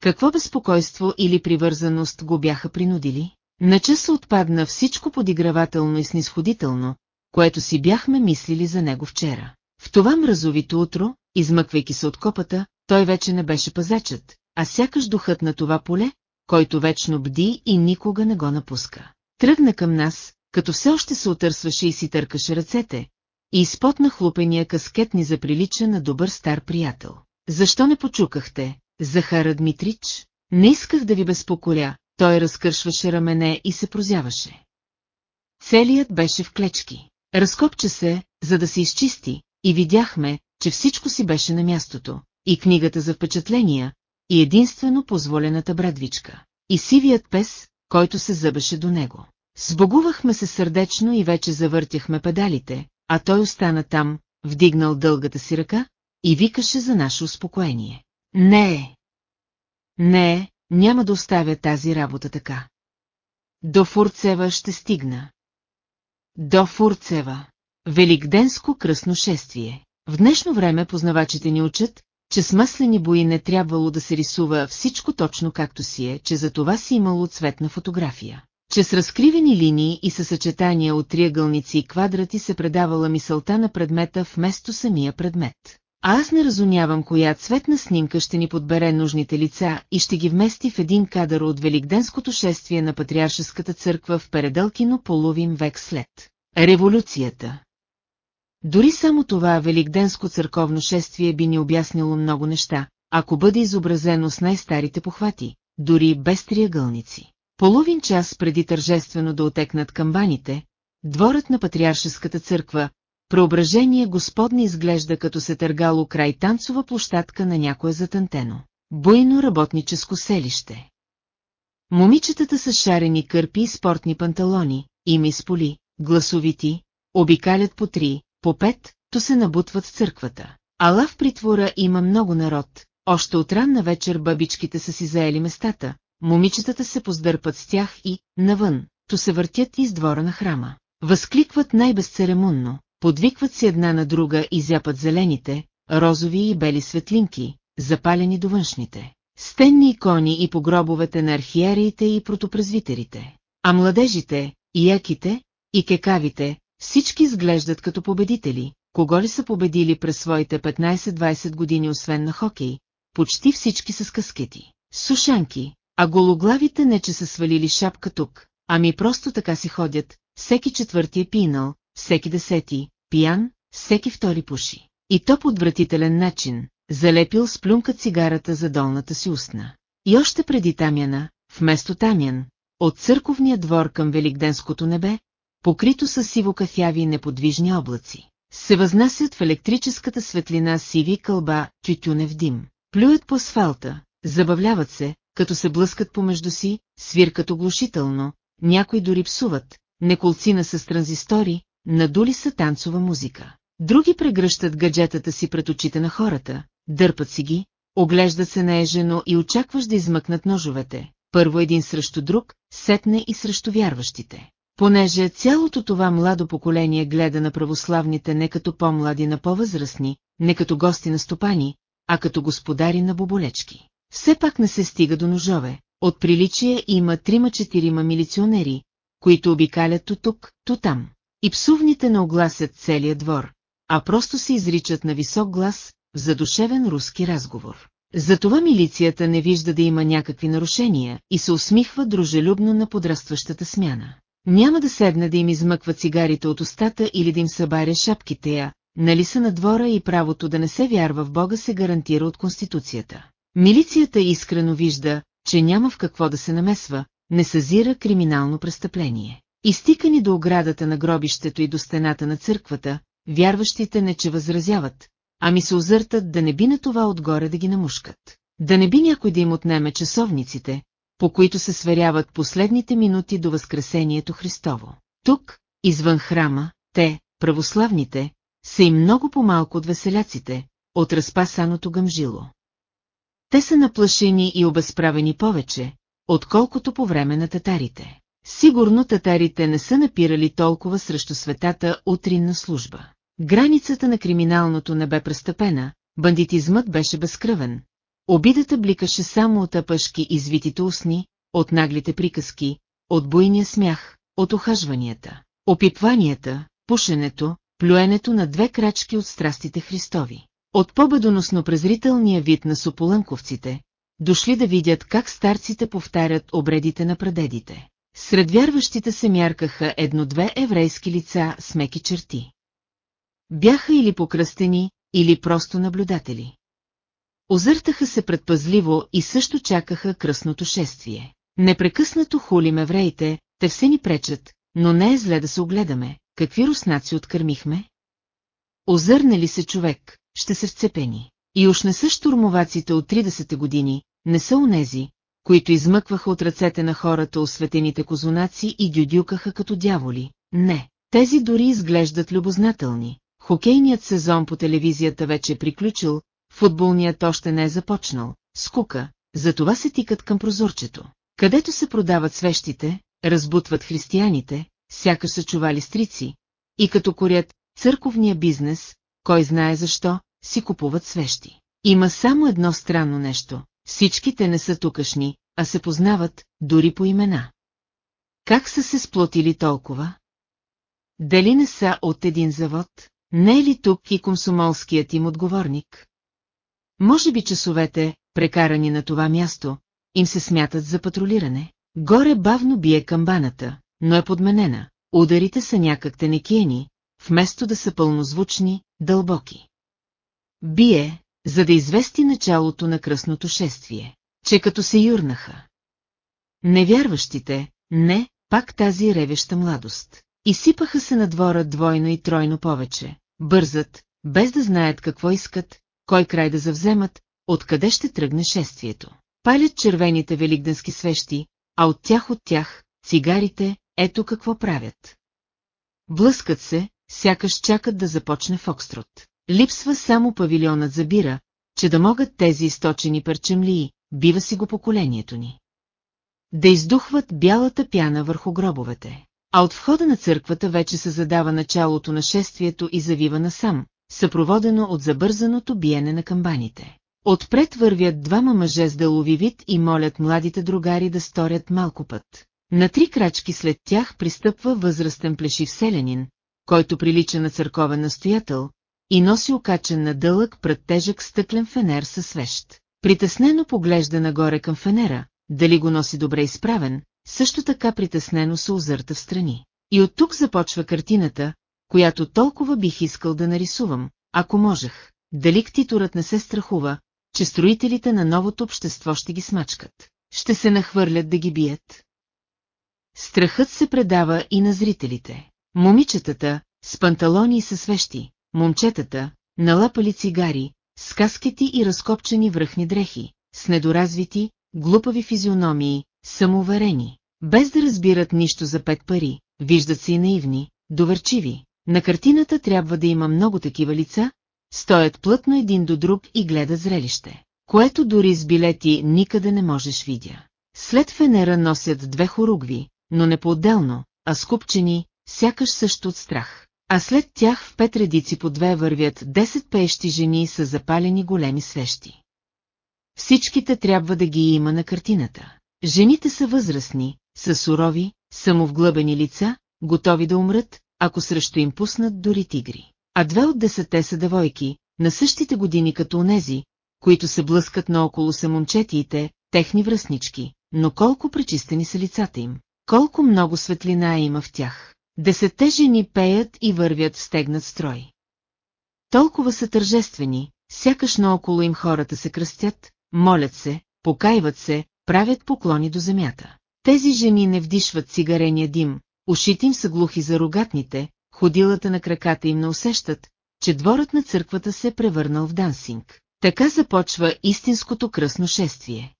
Какво безпокойство или привързаност го бяха принудили? На часа отпадна всичко подигравателно и снисходително, което си бяхме мислили за него вчера. В това мразовито утро, измъквайки се от копата, той вече не беше пазачът, а сякаш духът на това поле, който вечно бди и никога не го напуска. Тръгна към нас, като все още се отърсваше и си търкаше ръцете, и изпод на хлупения каскет ни заприлича на добър стар приятел. Защо не почукахте, Захара Дмитрич? Не исках да ви безпокоя, той разкършваше рамене и се прозяваше. Целият беше в клечки. Разкопча се, за да се изчисти, и видяхме, че всичко си беше на мястото, и книгата за впечатления, и единствено позволената брадвичка, и сивият пес, който се зъбеше до него. Сбогувахме се сърдечно и вече завъртяхме педалите, а той остана там, вдигнал дългата си ръка, и викаше за наше успокоение. Не е. Не е, няма да оставя тази работа така. До Фурцева ще стигна. До Фурцева. Великденско кръсно шествие. В днешно време познавачите ни учат, че с маслени бои не трябвало да се рисува всичко точно както си е, че за това си имало цветна фотография. Че с разкривени линии и със съчетания от триъгълници и квадрати се предавала мисълта на предмета вместо самия предмет. А аз не разумявам коя цветна снимка ще ни подбере нужните лица и ще ги вмести в един кадър от Великденското шествие на Патриаршеската църква в Переделкино половин век след. Революцията. Дори само това великденско църковно шествие би ни обяснило много неща, ако бъде изобразено с най-старите похвати, дори без триъгълници. Половин час преди тържествено да отекнат камбаните, дворът на Патриаршеската църква, преображение Господне изглежда като се търгало край танцова площадка на някое затънтено. Буйно работническо селище. Момичетата с шарени кърпи и спортни панталони, ими с поли, гласовити, обикалят по три, по пет, то се набутват в църквата. Ала в притвора има много народ, още от ранна вечер бабичките са си заели местата, момичетата се поздърпат с тях и, навън, то се въртят из двора на храма. Възкликват най-безцеремонно, подвикват си една на друга и зяпат зелените, розови и бели светлинки, запалени до външните. Стенни икони и погробовете на архиериите и протопрезвитерите. А младежите, и яките, и кекавите, всички изглеждат като победители, кого ли са победили през своите 15-20 години освен на хокей, почти всички с каскети, сушанки, а гологлавите не че са свалили шапка тук, ами просто така си ходят, всеки четвърти е пинал, всеки десети, пиян, всеки втори пуши. И то по отвратителен начин, залепил с плюнка цигарата за долната си устна. И още преди Тамяна, вместо Тамян, от църковния двор към Великденското небе, покрито с сиво-кафяви неподвижни облаци, се възнасят в електрическата светлина сиви кълба тютюнев дим. Плюят по асфалта, забавляват се, като се блъскат помежду си, свиркат оглушително, някои дори псуват, неколцина с транзистори, надули са танцова музика. Други прегръщат гаджетата си пред очите на хората, дърпат си ги, оглеждат се наежено и очакваш да измъкнат ножовете, първо един срещу друг, сетне и срещу вярващите. Понеже цялото това младо поколение гледа на православните не като по-млади на по-възрастни, не като гости на стопани, а като господари на боболечки. Все пак не се стига до ножове. От приличие има трима-четирима милиционери, които обикалят то тук, то там. И псувните не огласят целия двор, а просто се изричат на висок глас, в задушевен руски разговор. Затова милицията не вижда да има някакви нарушения и се усмихва дружелюбно на подрастващата смяна. Няма да седне да им измъква цигарите от устата или да им събаря шапките я, нали са на двора и правото да не се вярва в Бога се гарантира от Конституцията. Милицията искрено вижда, че няма в какво да се намесва, не съзира криминално престъпление. Изтикани до оградата на гробището и до стената на църквата, вярващите не че възразяват, ами се озъртат да не би на това отгоре да ги намушкат. Да не би някой да им отнеме часовниците, по които се сверяват последните минути до Възкресението Христово. Тук, извън храма, те, православните, са и много по-малко от веселяците, от разпасаното гъмжило. Те са наплашени и обезправени повече, отколкото по време на татарите. Сигурно татарите не са напирали толкова срещу светата утринна служба. Границата на криминалното не бе престъпена, бандитизмът беше безкръвен. Обидата бликаше само от апъшки извитите устни, от наглите приказки, от буйния смях, от охажванията, опипванията, пушенето, плюенето на две крачки от страстите Христови. От победоносно презрителния вид на сополънковците, дошли да видят как старците повтарят обредите на прадедите. Сред вярващите се мяркаха едно-две еврейски лица с меки черти. Бяха или покръстени, или просто наблюдатели. Озъртаха се предпазливо и също чакаха кръсното шествие. Непрекъснато хулим евреите, те все ни пречат, но не е зле да се огледаме, какви руснаци откърмихме? Озърне ли се човек, ще се вцепени. И уж не са штурмоваците от 30-те години, не са онези, които измъкваха от ръцете на хората осветените козунаци и дюдюкаха като дяволи. Не, тези дори изглеждат любознателни. Хокейният сезон по телевизията вече е приключил, футболният още не е започнал. Скука, затова се тикат към прозорчето. Където се продават свещите, разбутват християните, сякаш са чували стрици, и като корят църковния бизнес, кой знае защо, си купуват свещи. Има само едно странно нещо. Всичките не са тукашни, а се познават, дори по имена. Как са се сплотили толкова? Дали не са от един завод? Не е ли тук и комсомолският им отговорник? Може би часовете, прекарани на това място, им се смятат за патрулиране. Горе бавно бие камбаната, но е подменена. Ударите са някак тенекиени, вместо да са пълнозвучни, дълбоки. Бие, за да извести началото на кръсното шествие, че като се юрнаха. Невярващите, не, пак тази ревеща младост. Изсипаха се на двора двойно и тройно повече, бързат, без да знаят какво искат, кой край да завземат, откъде ще тръгне шествието. Палят червените великденски свещи, а от тях от тях, цигарите, ето какво правят. Блъскат се, сякаш чакат да започне Фокстрот. Липсва само павилионът за бира, че да могат тези източени парчемлии, бива си го поколението ни. Да издухват бялата пяна върху гробовете. А от входа на църквата вече се задава началото на шествието и завива насам, съпроводено от забързаното биене на камбаните. Отпред вървят двама мъже с делови вид и молят младите другари да сторят малко път. На три крачки след тях пристъпва възрастен плешив селянин, който прилича на църковен настоятел, и носи окачен на дълъг пред тежък стъклен фенер със свещ. Притеснено поглежда нагоре към фенера, дали го носи добре изправен, също така притеснено се озърта в страни. И от тук започва картината, която толкова бих искал да нарисувам, ако можех. Дали ктиторът не се страхува, че строителите на новото общество ще ги смачкат. Ще се нахвърлят да ги бият. Страхът се предава и на зрителите. Момичетата, с панталони и със свещи, момчетата, налапали цигари, с каскети и разкопчени връхни дрехи, с недоразвити, глупави физиономии, самоуверени, без да разбират нищо за пет пари, виждат се и наивни, доверчиви. На картината трябва да има много такива лица, стоят плътно един до друг и гледат зрелище, което дори с билети никъде не можеш видя. След фенера носят две хоругви, но не по-отделно, а скупчени, сякаш също от страх. А след тях в пет редици по две вървят 10 пеещи жени с запалени големи свещи. Всичките трябва да ги има на картината. Жените са възрастни, са сурови, самовглъбени лица, готови да умрат, ако срещу им пуснат дори тигри. А две от десете са девойки, на същите години като онези, които се блъскат наоколо са момчетиите, техни връзнички, но колко пречистени са лицата им, колко много светлина има в тях. Десетте жени пеят и вървят в стегнат строй. Толкова са тържествени, сякаш наоколо им хората се кръстят, молят се, покайват се, правят поклони до земята. Тези жени не вдишват цигарения дим, ушите им са глухи за рогатните, ходилата на краката им не усещат, че дворът на църквата се е превърнал в дансинг. Така започва истинското кръсно шествие.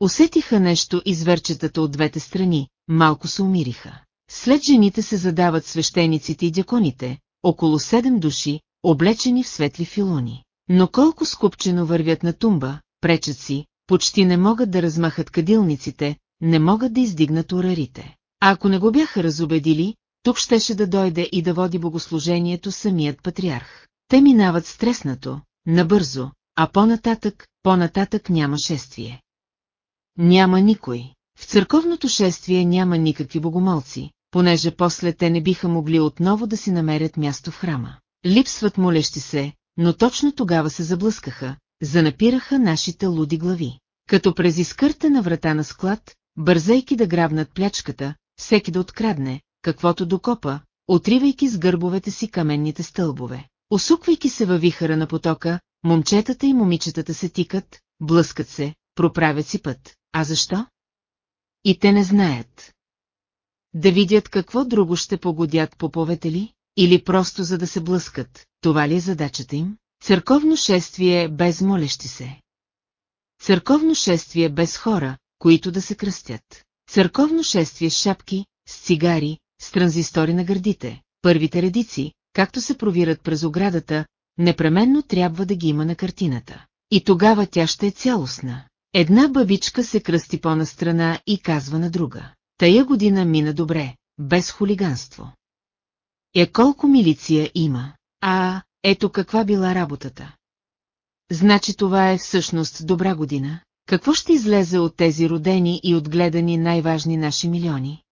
Усетиха нещо изверчетата от двете страни, малко се умириха. След жените се задават свещениците и дяконите, около седем души, облечени в светли филони. Но колко скупчено вървят на тумба, пречат си, почти не могат да размахат кадилниците, не могат да издигнат урарите. А ако не го бяха разобедили, тук щеше да дойде и да води богослужението самият патриарх. Те минават стреснато, набързо, а по-нататък, по-нататък няма шествие. Няма никой. В църковното шествие няма никакви богомолци, понеже после те не биха могли отново да си намерят място в храма. Липсват молещи се, но точно тогава се заблъскаха, занапираха нашите луди глави. Като през изкърта на врата на склад, бързайки да грабнат плячката, всеки да открадне, каквото докопа, отривайки с гърбовете си каменните стълбове. Осуквайки се във вихара на потока, момчетата и момичетата се тикат, блъскат се, проправят си път. А защо? И те не знаят. Да видят какво друго ще погодят поповете ли? Или просто за да се блъскат, това ли е задачата им? Църковно шествие без молещи се. Църковно шествие без хора, които да се кръстят. Църковно шествие с шапки, с цигари, с транзистори на гърдите. Първите редици, както се провират през оградата, непременно трябва да ги има на картината. И тогава тя ще е цялостна. Една бабичка се кръсти по-настрана и казва на друга. Тая година мина добре, без хулиганство. Е колко милиция има, а ето каква била работата. Значи това е всъщност добра година. Какво ще излезе от тези родени и отгледани най-важни наши милиони?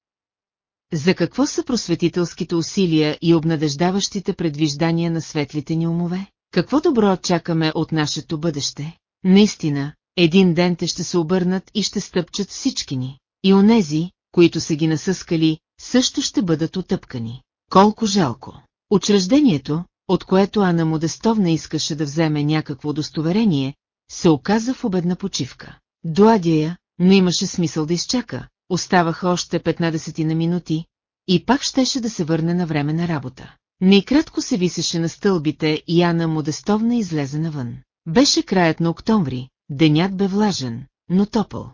За какво са просветителските усилия и обнадеждаващите предвиждания на светлите ни умове? Какво добро чакаме от нашето бъдеще? Наистина, един ден те ще се обърнат и ще стъпчат всички ни. И онези, които са ги насъскали, също ще бъдат отъпкани. Колко жалко! Учреждението, от което Ана Модестовна искаше да вземе някакво удостоверение, се оказа в обедна почивка. Доадя я, но имаше смисъл да изчака, оставаха още 15 на минути, и пак щеше да се върне на време на работа. Найкратко се висеше на стълбите и Ана Модестовна излезе навън. Беше краят на октомври, денят бе влажен, но топъл.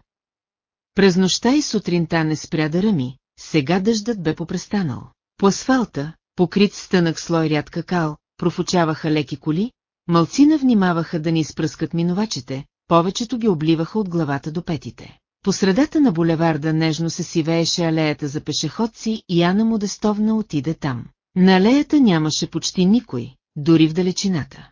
През нощта и сутринта не спря да ръми, сега дъждът бе попрестанал. По асфалта, покрит с слой рядка кал, профучаваха леки коли, мълцина внимаваха да ни изпръскат минувачите, повечето ги обливаха от главата до петите. По средата на булеварда нежно се сивееше алеята за пешеходци и Ана Модестовна отиде там. На алеята нямаше почти никой, дори в далечината.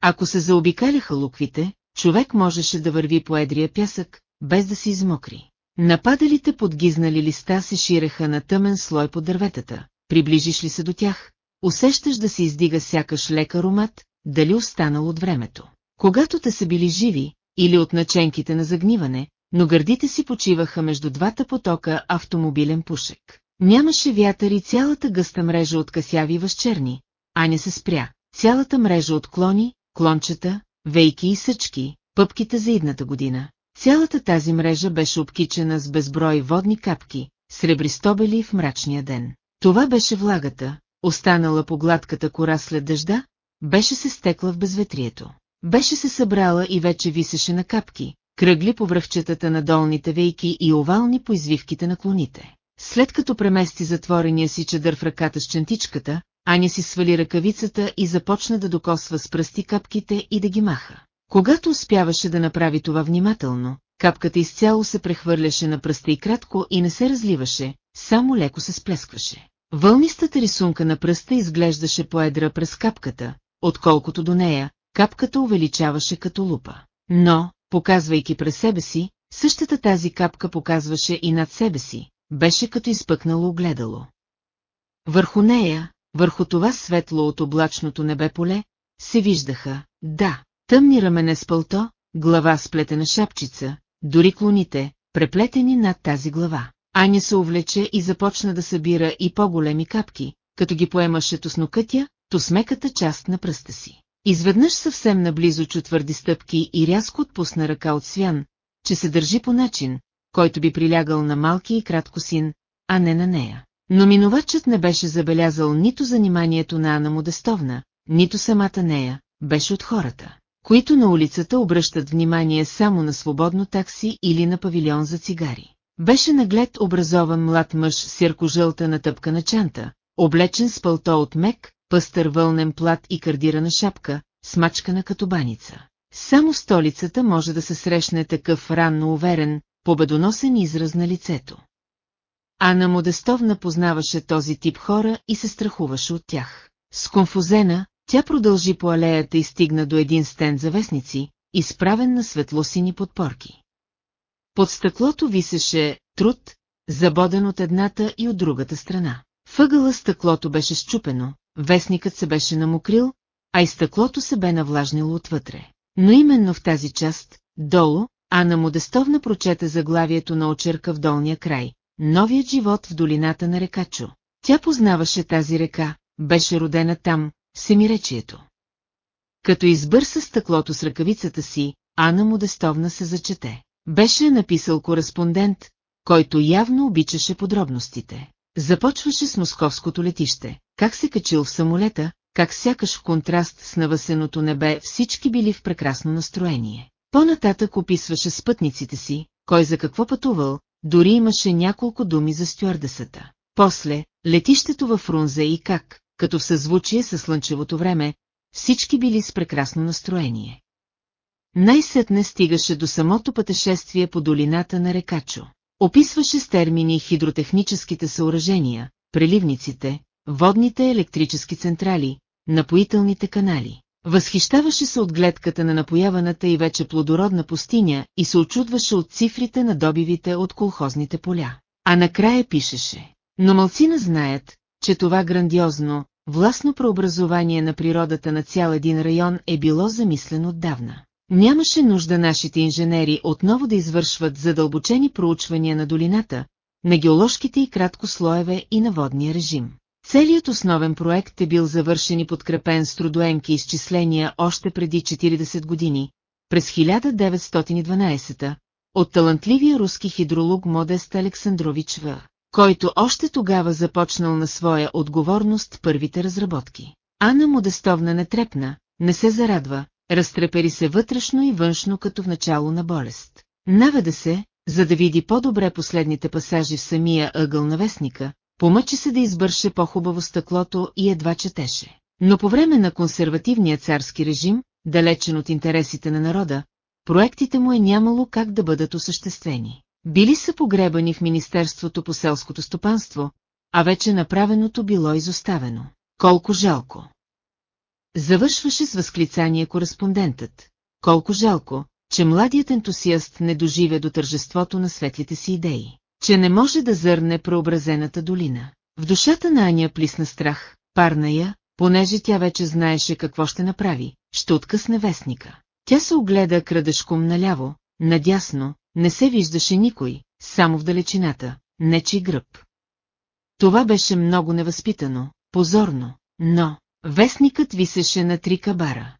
Ако се заобикаляха луквите, човек можеше да върви по едрия пясък, без да се измокри. Нападалите подгизнали листа се ширеха на тъмен слой по дърветата. Приближиш ли се до тях, усещаш да се издига сякаш лек аромат, дали останал от времето. Когато те са били живи, или от наченките на загниване, но гърдите си почиваха между двата потока автомобилен пушек. Нямаше вятър и цялата гъста мрежа от касяви възчерни, а не се спря. Цялата мрежа от клони, клончета, вейки и съчки, пъпките за идната година. Цялата тази мрежа беше обкичена с безброй водни капки, сребристобели в мрачния ден. Това беше влагата, останала по гладката кора след дъжда, беше се стекла в безветрието. Беше се събрала и вече висеше на капки, кръгли по връхчетата на долните вейки и овални по извивките на клоните. След като премести затворения си чадър в ръката с чентичката, Аня си свали ръкавицата и започна да докосва с пръсти капките и да ги маха. Когато успяваше да направи това внимателно, капката изцяло се прехвърляше на пръста и кратко и не се разливаше, само леко се сплескваше. Вълнистата рисунка на пръста изглеждаше поедра през капката, отколкото до нея, капката увеличаваше като лупа. Но, показвайки през себе си, същата тази капка показваше и над себе си, беше като изпъкнало огледало. Върху нея, върху това светло от облачното небе поле, се виждаха, да, тъмни рамене с пълто, глава с плетена шапчица, дори клоните, преплетени над тази глава. Аня се увлече и започна да събира и по-големи капки, като ги поемаше то с нокътя, то с меката част на пръста си. Изведнъж съвсем наблизо чу твърди стъпки и рязко отпусна ръка от свян, че се държи по начин, който би прилягал на малки и кратко син, а не на нея. Но минувачът не беше забелязал нито заниманието на Ана Модестовна, нито самата нея, беше от хората, които на улицата обръщат внимание само на свободно такси или на павилион за цигари. Беше наглед образован млад мъж с сирко-жълта натъпкана чанта, облечен с пълто от мек, пъстър вълнен плат и кардирана шапка, смачкана като баница. Само в столицата може да се срещне такъв ранно уверен, победоносен израз на лицето. Ана Модестовна познаваше този тип хора и се страхуваше от тях. Сконфузена, тя продължи по алеята и стигна до един стен за вестници, изправен на светлосини подпорки. Под стъклото висеше труд, забоден от едната и от другата страна. Въгъла стъклото беше щупено, вестникът се беше намокрил, а и стъклото се бе навлажнило отвътре. Но именно в тази част, долу, Ана Модестовна прочете заглавието на очерка в долния край. Новият живот в долината на рекачо. Тя познаваше тази река, беше родена там, в семиречието. Като избърса стъклото с ръкавицата си, Ана Модестовна се зачете. Беше написал кореспондент, който явно обичаше подробностите. Започваше с московското летище, как се качил в самолета, как сякаш в контраст с навъсеното небе всички били в прекрасно настроение. По-нататък описваше спътниците си, кой за какво пътувал, дори имаше няколко думи за стюардесата. После, летището във Фрунзе и как, като в съзвучие с слънчевото време, всички били с прекрасно настроение. Най-сетне стигаше до самото пътешествие по долината на Рекачо. Описваше с термини хидротехническите съоръжения, преливниците, водните електрически централи, напоителните канали. Възхищаваше се от гледката на напояваната и вече плодородна пустиня и се очудваше от цифрите на добивите от колхозните поля. А накрая пишеше. Но малцина знаят, че това грандиозно, властно преобразование на природата на цял един район е било замислено отдавна. Нямаше нужда нашите инженери отново да извършват задълбочени проучвания на долината, на геоложките и кратко слоеве и на водния режим. Целият основен проект е бил завършен и подкрепен с трудоемки изчисления още преди 40 години, през 1912 от талантливия руски хидролог Модест Александрович В., който още тогава започнал на своя отговорност първите разработки. Ана Модестовна не трепна, не се зарадва, разтрепери се вътрешно и външно като в начало на болест. Наведа се, за да види по-добре последните пасажи в самия ъгъл на вестника, помъчи се да избърше по-хубаво стъклото и едва четеше. Но по време на консервативния царски режим, далечен от интересите на народа, проектите му е нямало как да бъдат осъществени. Били са погребани в Министерството по селското стопанство, а вече направеното било изоставено. Колко жалко! Завършваше с възклицание кореспондентът. Колко жалко, че младият ентусиаст не доживе до тържеството на светлите си идеи, че не може да зърне преобразената долина. В душата на Аня плисна страх, парна я, понеже тя вече знаеше какво ще направи, ще откъсне вестника. Тя се огледа крадешком наляво, надясно, не се виждаше никой, само в далечината, нечи гръб. Това беше много невъзпитано, позорно, но вестникът висеше на три кабара.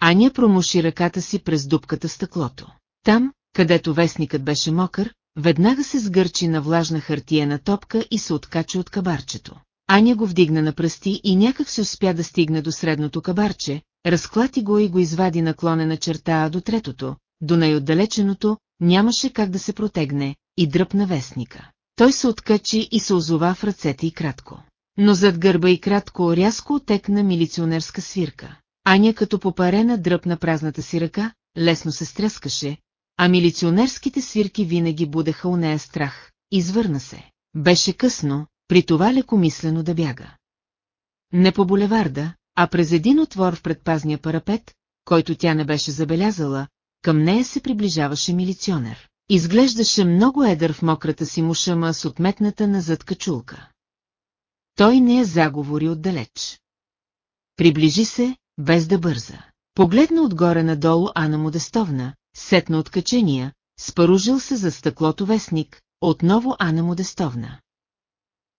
Аня промуши ръката си през дупката стъклото. Там, където вестникът беше мокър, веднага се сгърчи на влажна хартиена топка и се откача от кабарчето. Аня го вдигна на пръсти и някак се успя да стигне до средното кабарче, разклати го и го извади наклонена черта до третото, до най-отдалеченото, нямаше как да се протегне, и дръпна вестника. Той се откачи и се озова в ръцете и кратко. Но зад гърба и кратко рязко отекна милиционерска свирка. Аня като попарена дръпна празната си ръка, лесно се стряскаше, а милиционерските свирки винаги будеха у нея страх. Извърна се. Беше късно, при това лекомислено да бяга. Не по булеварда, а през един отвор в предпазния парапет, който тя не беше забелязала, към нея се приближаваше милиционер. Изглеждаше много едър в мократа си мушама с отметната назад качулка. Той не я заговори отдалеч. Приближи се, без да бърза. Погледна отгоре надолу Ана Модестовна, сетна откачения, спаружил се за стъклото вестник, отново Ана Модестовна.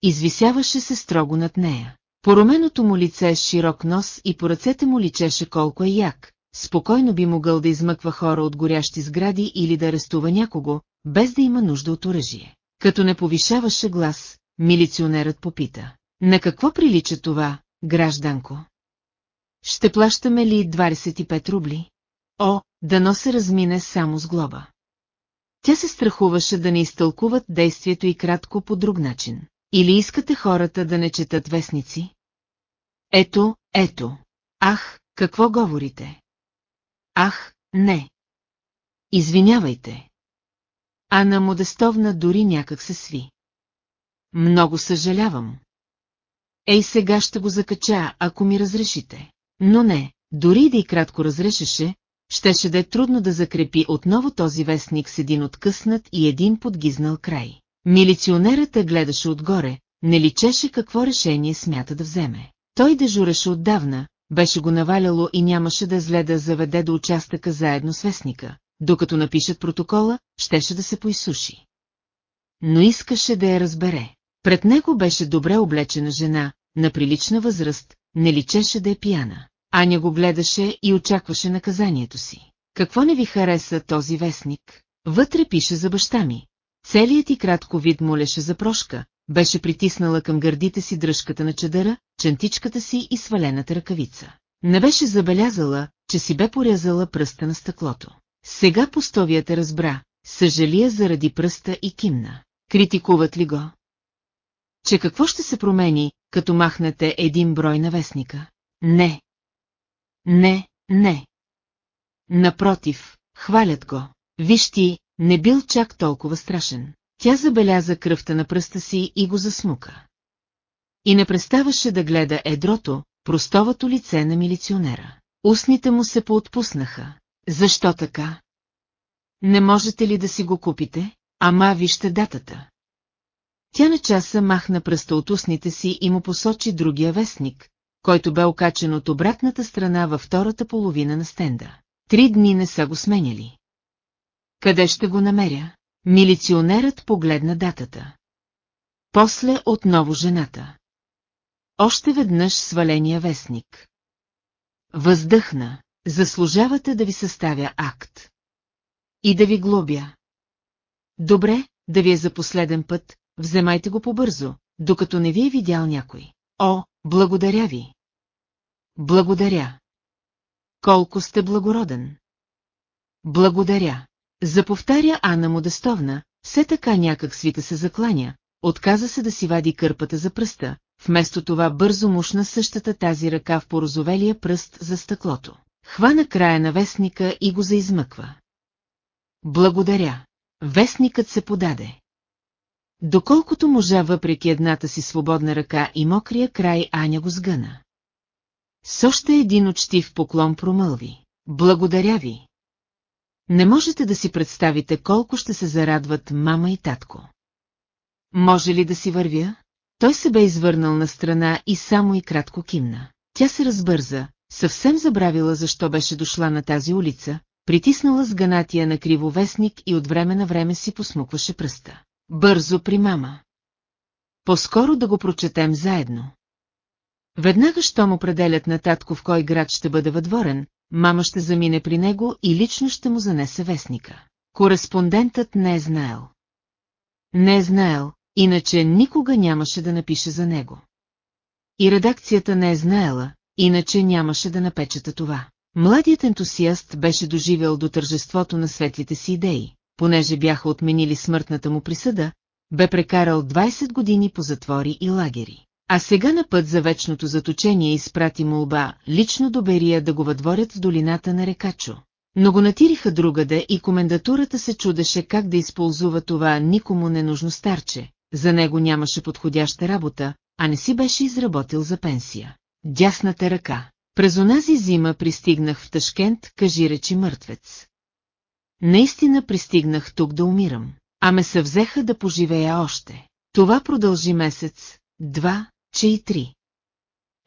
Извисяваше се строго над нея. Поруменото му лице с широк нос и по ръцете му личеше колко е як, спокойно би могъл да измъква хора от горящи сгради или да арестува някого, без да има нужда от оръжие. Като не повишаваше глас, милиционерът попита. На какво прилича това, гражданко? Ще плащаме ли 25 рубли? О, дано се размине само с глоба. Тя се страхуваше да не изтълкуват действието и кратко по друг начин. Или искате хората да не четат вестници? Ето, ето. Ах, какво говорите? Ах, не. Извинявайте. Ана Модестовна дори някак се сви. Много съжалявам. Ей сега ще го закача, ако ми разрешите. Но не, дори да и кратко разрешеше, щеше да е трудно да закрепи отново този вестник с един откъснат и един подгизнал край. Милиционерът я гледаше отгоре, не личеше какво решение смята да вземе. Той дежуреше отдавна, беше го наваляло и нямаше да зле да заведе до участъка заедно с вестника. Докато напишат протокола, щеше да се поизсуши. Но искаше да я разбере. Пред него беше добре облечена жена, на прилична възраст, не личеше да е пияна. Аня го гледаше и очакваше наказанието си. Какво не ви хареса този вестник? Вътре пише за баща ми. Целият и кратко вид молеше за прошка, беше притиснала към гърдите си дръжката на чадъра, чантичката си и свалената ръкавица. Не беше забелязала, че си бе порязала пръста на стъклото. Сега постовията разбра, съжалия заради пръста и кимна. Критикуват ли го? Че какво ще се промени, като махнете един брой на вестника? Не. Не, не. Напротив, хвалят го. Виж ти, не бил чак толкова страшен. Тя забеляза кръвта на пръста си и го засмука. И не преставаше да гледа едрото, простовато лице на милиционера. Устните му се поотпуснаха. Защо така? Не можете ли да си го купите? Ама вижте датата. Тя на часа махна пръста от устните си и му посочи другия вестник, който бе окачен от обратната страна във втората половина на стенда. Три дни не са го сменяли. Къде ще го намеря? Милиционерът погледна датата. После отново жената. Още веднъж сваления вестник. Въздъхна. Заслужавате да ви съставя акт. И да ви глобя. Добре, да ви е за последен път, вземайте го побързо, докато не ви е видял някой. О, благодаря ви. Благодаря. Колко сте благороден. Благодаря. Заповтаря Анна Модестовна, все така някак свита се закланя, отказа се да си вади кърпата за пръста, вместо това бързо мушна същата тази ръка в порозовелия пръст за стъклото. Хвана края на вестника и го заизмъква. Благодаря. Вестникът се подаде. Доколкото можа въпреки едната си свободна ръка и мокрия край Аня го сгъна. С още един учтив поклон промълви. Благодаря ви. Не можете да си представите колко ще се зарадват мама и татко. Може ли да си вървя? Той се бе извърнал на страна и само и кратко кимна. Тя се разбърза, съвсем забравила защо беше дошла на тази улица, притиснала сганатия на кривовестник и от време на време си посмукваше пръста. Бързо при мама. По-скоро да го прочетем заедно. Веднага, щом определят на татко в кой град ще бъде въдворен, мама ще замине при него и лично ще му занесе вестника. Кореспондентът не е знаел. Не е знаел, иначе никога нямаше да напише за него. И редакцията не е знаела, иначе нямаше да напечата това. Младият ентусиаст беше доживел до тържеството на светлите си идеи, понеже бяха отменили смъртната му присъда, бе прекарал 20 години по затвори и лагери. А сега на път за вечното заточение изпрати молба лично до Берия да го въдворят в долината на рекачо. Но го натириха другаде и комендатурата се чудеше как да използва това никому ненужно старче. За него нямаше подходяща работа, а не си беше изработил за пенсия. Дясната ръка. През онази зима пристигнах в Ташкент, кажи речи мъртвец. Наистина пристигнах тук да умирам, а ме се взеха да поживея още. Това продължи месец, два, че и три.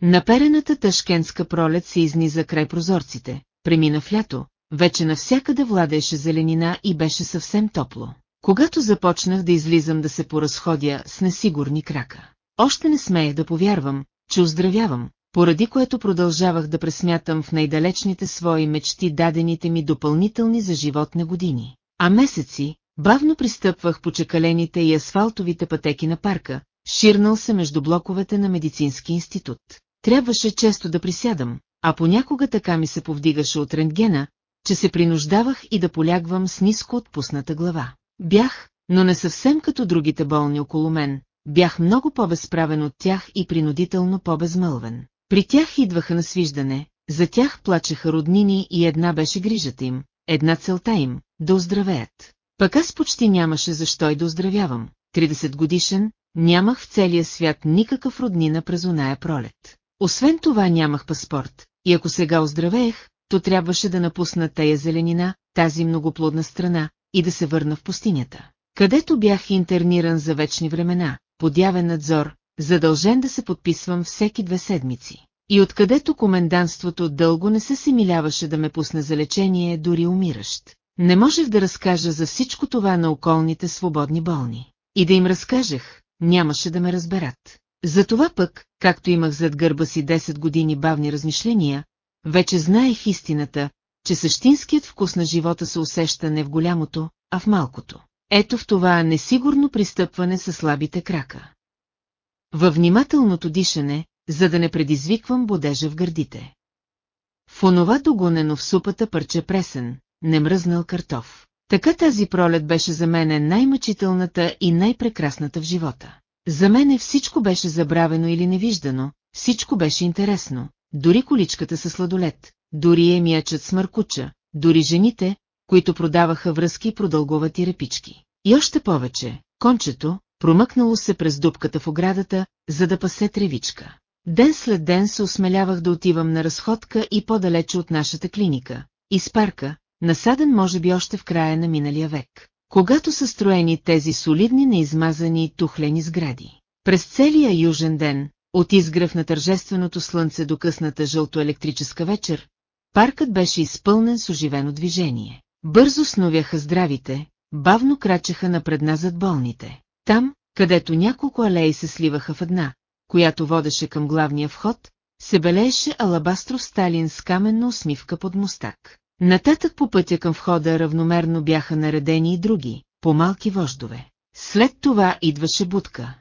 Наперената ташкентска пролет се изниза край прозорците, премина в лято, вече навсякъде владееше зеленина и беше съвсем топло. Когато започнах да излизам да се поразходя с несигурни крака. Още не смеех да повярвам, че оздравявам, поради което продължавах да пресмятам в най-далечните свои мечти дадените ми допълнителни за животни години. А месеци, бавно пристъпвах по чекалените и асфалтовите пътеки на парка, ширнал се между блоковете на медицински институт. Трябваше често да присядам, а понякога така ми се повдигаше от рентгена, че се принуждавах и да полягвам с ниско отпусната глава. Бях, но не съвсем като другите болни около мен, бях много по-безправен от тях и принудително по-безмълвен. При тях идваха на свиждане, за тях плачеха роднини и една беше грижата им, една целта им – да оздравеят. Пък аз почти нямаше защо и да оздравявам. 30 годишен, нямах в целия свят никакъв роднина през оная пролет. Освен това нямах паспорт, и ако сега оздравеех, то трябваше да напусна тая зеленина, тази многоплодна страна, и да се върна в пустинята, където бях интерниран за вечни времена, под явен надзор, задължен да се подписвам всеки две седмици. И откъдето коменданството дълго не се семиляваше да ме пусне за лечение, дори умиращ. Не можех да разкажа за всичко това на околните свободни болни. И да им разкажех, нямаше да ме разберат. Затова пък, както имах зад гърба си 10 години бавни размишления, вече знаех истината, че същинският вкус на живота се усеща не в голямото, а в малкото. Ето в това несигурно пристъпване със слабите крака. Във внимателното дишане, за да не предизвиквам бодежа в гърдите. В онова догонено в супата парче пресен, немръзнал картоф. Така тази пролет беше за мене най-мъчителната и най-прекрасната в живота. За мене всичко беше забравено или невиждано, всичко беше интересно, дори количката със сладолет, дори емиячът с мъркуча, дори жените, които продаваха връзки и продълговати репички. И още повече, кончето, промъкнало се през дупката в оградата, за да пасе тревичка. Ден след ден се осмелявах да отивам на разходка и по-далече от нашата клиника, из парка, насаден може би още в края на миналия век, когато са строени тези солидни неизмазани тухлени сгради. През целия южен ден, от изгръв на тържественото слънце до късната жълтоелектрическа вечер, паркът беше изпълнен с оживено движение. Бързо сновяха здравите, бавно крачеха напредназад болните. Там, където няколко алеи се сливаха в една, която водеше към главния вход, се белееше алабастров Сталин с каменна усмивка под мустак. Нататък по пътя към входа равномерно бяха наредени и други, по-малки вождове. След това идваше будка.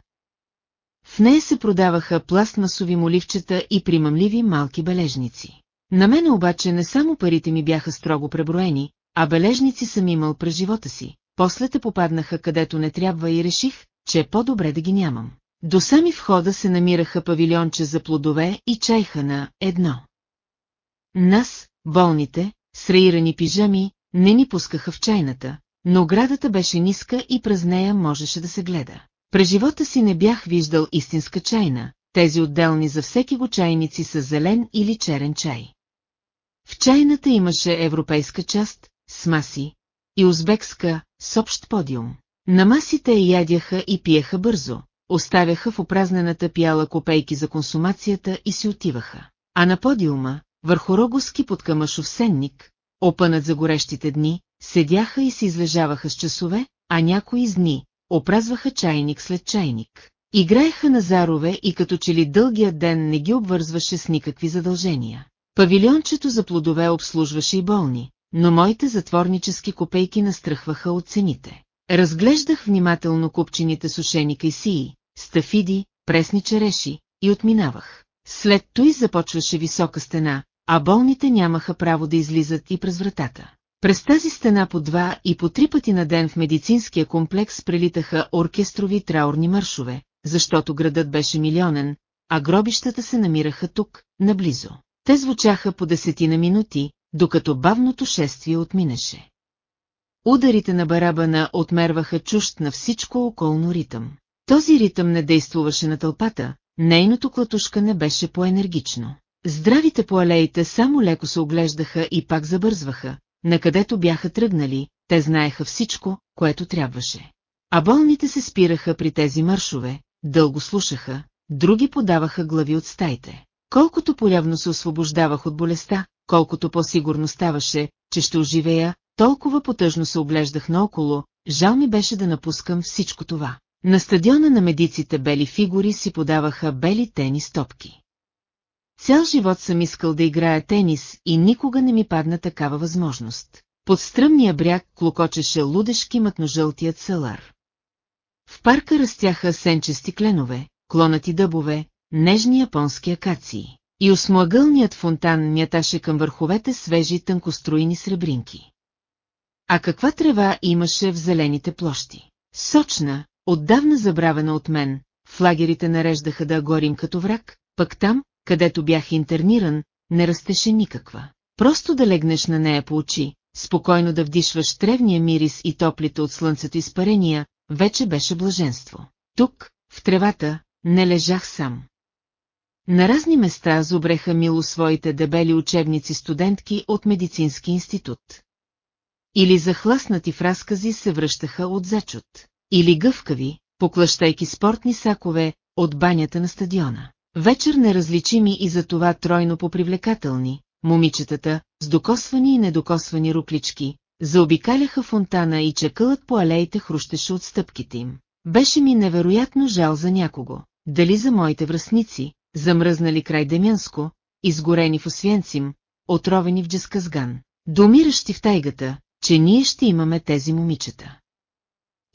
В нея се продаваха пластмасови моливчета и примамливи малки бележници. На мен обаче не само парите ми бяха строго преброени, а бележници съм имал през живота си. После те попаднаха където не трябва и реших, че е по-добре да ги нямам. До сами входа се намираха павилионче за плодове и чайха на едно. Нас, болните, с раирани пижами, не ни пускаха в чайната, но оградата беше ниска и през нея можеше да се гледа. През живота си не бях виждал истинска чайна, тези отделни за всеки го чайници с зелен или черен чай. В чайната имаше европейска част, с маси, и узбекска, с общ подиум. На масите ядяха и пиеха бързо, оставяха в опразнената пяла копейки за консумацията и си отиваха. А на подиума, върху рогоски под камъшов сенник, опънат за горещите дни, седяха и се излежаваха с часове, а някои с дни, опразваха чайник след чайник. Играеха на зарове и като че ли дългият ден не ги обвързваше с никакви задължения. Павилиончето за плодове обслужваше и болни, но моите затворнически копейки настръхваха от цените. Разглеждах внимателно купчините сушени кайсии, стафиди, пресни череши и отминавах. След той започваше висока стена, а болните нямаха право да излизат и през вратата. През тази стена по два и по три пъти на ден в медицинския комплекс прелитаха оркестрови траурни маршове, защото градът беше милионен, а гробищата се намираха тук, наблизо. Те звучаха по десетина минути, докато бавното шествие отминеше. Ударите на барабана отмерваха чужд на всичко околно ритъм. Този ритъм не действуваше на тълпата, нейното клатушкане беше по-енергично. Здравите по алеите само леко се оглеждаха и пак забързваха, накъдето бяха тръгнали, те знаеха всичко, което трябваше. А болните се спираха при тези маршове, дълго слушаха, други подаваха глави от стаите. Колкото полявно се освобождавах от болестта, колкото по-сигурно ставаше, че ще оживея, толкова потъжно се оглеждах наоколо, жал ми беше да напускам всичко това. На стадиона на медиците бели фигури си подаваха бели тенис топки. Цял живот съм искал да играя тенис и никога не ми падна такава възможност. Под стръмния бряг клокочеше лудешки мътножълтият салар. В парка растяха сенчести кленове, клонати дъбове, нежни японски акации. И осмоъгълният фонтан мяташе към върховете свежи тънкостроини сребринки. А каква трева имаше в зелените площи? Сочна, отдавна забравена от мен, в лагерите нареждаха да горим като враг, пък там, където бях интерниран, не растеше никаква. Просто да легнеш на нея по очи, спокойно да вдишваш тревния мирис и топлите от слънцето изпарения, вече беше блаженство. Тук, в тревата, не лежах сам. На разни места зубреха мило своите дебели учебници студентки от медицински институт. Или захласнати в разкази се връщаха от зачот. Или гъвкави, поклащайки спортни сакове от банята на стадиона. Вечер неразличими и за това тройно попривлекателни, момичетата, с докосвани и недокосвани руклички, заобикаляха фонтана и чекълът по алеите хрущеше от стъпките им. Беше ми невероятно жал за някого, дали за моите връзници, замръзнали край Демянско, изгорени в Освенцим, отровени в Джесказган, домиращи в тайгата, че ние ще имаме тези момичета.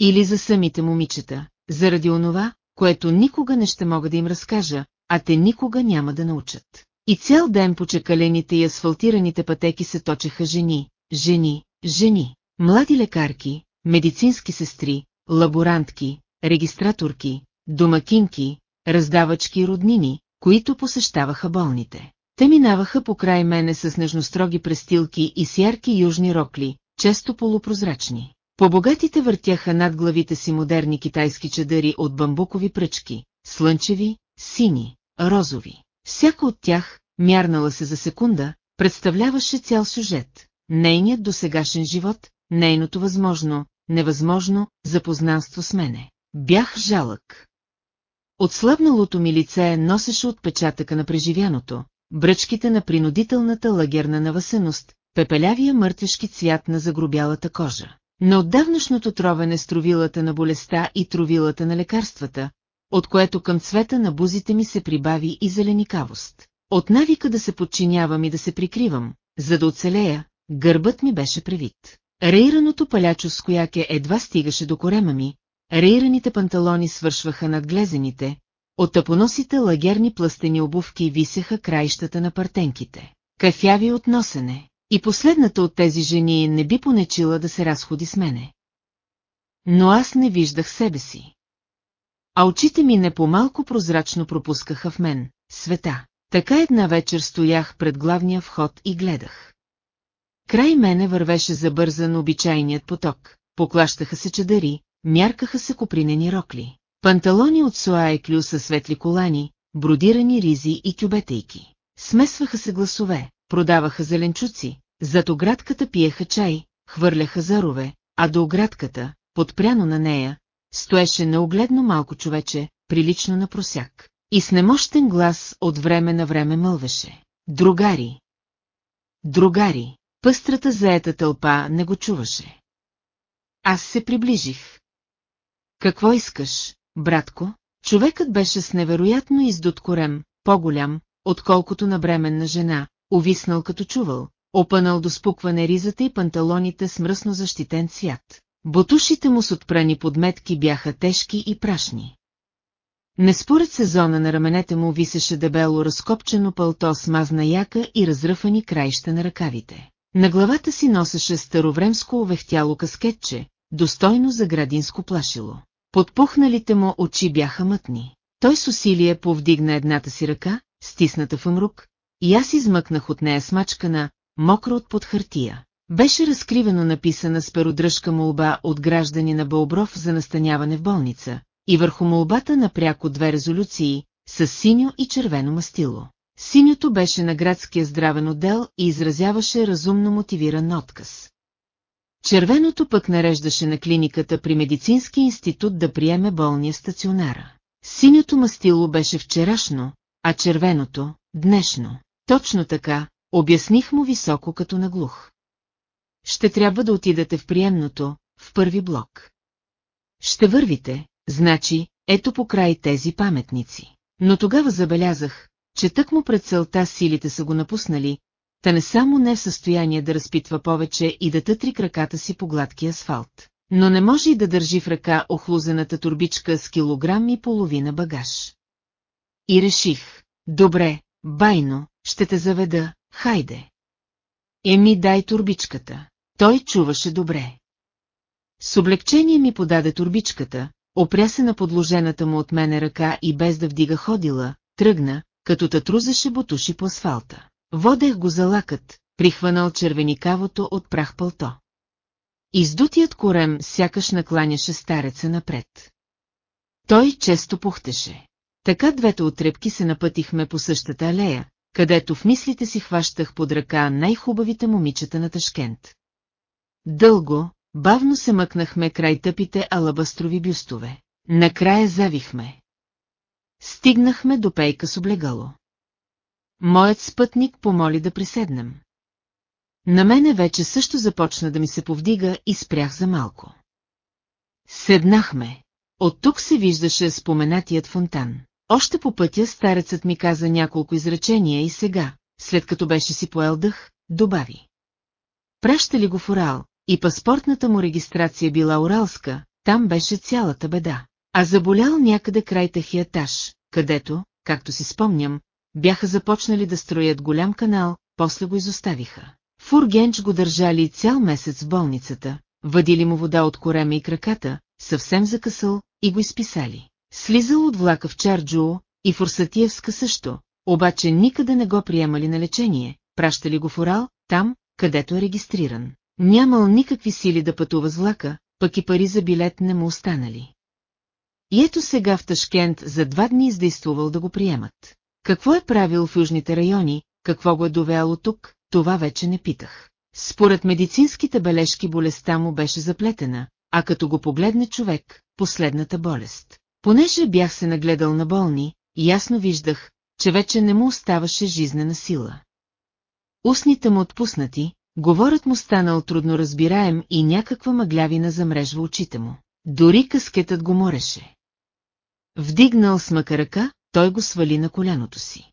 Или за самите момичета, заради онова, което никога не ще мога да им разкажа, а те никога няма да научат. И цял ден по чекалените и асфалтираните пътеки се точеха жени, жени, жени, млади лекарки, медицински сестри, лаборантки, регистраторки, домакинки, раздавачки и роднини, които посещаваха болните. Те минаваха по край мене с нежностроги престилки и с ярки южни рокли, често полупрозрачни. По богатите въртяха над главите си модерни китайски чадъри от бамбукови пръчки, слънчеви, сини, розови. Всяко от тях, мярнала се за секунда, представляваше цял сюжет. Нейният досегашен живот, нейното възможно, невъзможно, запознанство с мене. Бях жалък. Отслабналото ми лице носеше отпечатъка на преживяното, бръчките на принудителната лагерна навъсеност, пепелявия мъртвешки цвят на загробялата кожа. На отдавнашното тровене с тровилата на болестта и тровилата на лекарствата, от което към цвета на бузите ми се прибави и зеленикавост. От навика да се подчинявам и да се прикривам, за да оцелея, гърбът ми беше превит. Рейраното палячо с кояке едва стигаше до корема ми, рейраните панталони свършваха над глезените, от тъпоносите лагерни пластени обувки висеха краищата на партенките. Кафяви от носене. И последната от тези жени не би понечила да се разходи с мене. Но аз не виждах себе си. А очите ми не по-малко прозрачно пропускаха в мен, света. Така една вечер стоях пред главния вход и гледах. Край мене вървеше забързан обичайният поток, поклащаха се чадари, мяркаха се копринени рокли. Панталони от соа и клю са светли колани, бродирани ризи и кюбетейки. Смесваха се гласове, продаваха зеленчуци, зад оградката пиеха чай, хвърляха зарове, а до оградката, подпряно на нея, стоеше неогледно малко човече, прилично на просяк. И с немощен глас от време на време мълвеше. Другари! Другари! Пъстрата заета тълпа не го чуваше. Аз се приближих. Какво искаш, братко? Човекът беше с невероятно издут корем, по-голям, отколкото на бременна жена, увиснал като чувал, опънал до спукване ризата и панталоните с мръсно защитен цвят. Бутушите му с отпрани подметки бяха тежки и прашни. Не според сезона на раменете му висеше дебело разкопчено пълто с мазна яка и разръфани краища на ръкавите. На главата си носеше старовремско овехтяло каскетче, достойно за градинско плашило. Подпухналите му очи бяха мътни. Той с усилие повдигна едната си ръка, стисната в умрук, и аз измъкнах от нея смачкана, мокра от под хартия. Беше разкривено написана с перодръжка молба от граждани на Бълбров за настаняване в болница, и върху молбата напряко две резолюции, с синьо и червено мастило. Синьото беше на градския здравен отдел и изразяваше разумно мотивиран отказ. Червеното пък нареждаше на клиниката при Медицински институт да приеме болния стационара. Синьото мастило беше вчерашно, а червеното – днешно. Точно така, обясних му високо като наглух. Ще трябва да отидете в приемното, в първи блок. Ще вървите, значи, ето по край тези паметници. Но тогава забелязах, че тък му пред целта силите са го напуснали, та не само не е в състояние да разпитва повече и да тътри краката си по гладки асфалт, но не може и да държи в ръка охлузената турбичка с килограм и половина багаж. И реших, добре, байно, ще те заведа, хайде. Еми дай турбичката. Той чуваше добре. С облегчение ми подаде турбичката, опря се на подложената му от мене ръка и без да вдига ходила, тръгна, като татрузеше бутуши по асфалта. Водех го за лакът, прихванал червеникавото от прах пълто. Издутият корем сякаш накланяше стареца напред. Той често пухтеше. Така двете отрепки се напътихме по същата алея, където в мислите си хващах под ръка най-хубавите момичета на Ташкент. Дълго, бавно се мъкнахме край тъпите алабастрови бюстове. Накрая завихме. Стигнахме до пейка с облегало. Моят спътник помоли да приседнем. На мене вече също започна да ми се повдига и спрях за малко. Седнахме. От тук се виждаше споменатият фонтан. Още по пътя старецът ми каза няколко изречения и сега, след като беше си поел дъх, добави. Праща ли го в Урал, и паспортната му регистрация била уралска, там беше цялата беда. А заболял някъде край етаж, където, както си спомням, бяха започнали да строят голям канал, после го изоставиха. Фургенч го държали цял месец в болницата, въдили му вода от корема и краката, съвсем закъсал, и го изписали. Слизал от влака в Чарджуо и Фурсатиевска също, обаче никъде не го приемали на лечение, пращали го в Орал, там, където е регистриран. Нямал никакви сили да пътува с влака, пък и пари за билет не му останали. И ето сега в Ташкент за два дни издействувал да го приемат. Какво е правил в южните райони, какво го е довело тук, това вече не питах. Според медицинските бележки болестта му беше заплетена, а като го погледне човек, последната болест. Понеже бях се нагледал на болни, ясно виждах, че вече не му оставаше жизнена сила. Устните му отпуснати, говорът му станал трудно разбираем и някаква мъглявина замрежва очите му. Дори къскетът го мореше. Вдигнал с мъка ръка, той го свали на коляното си.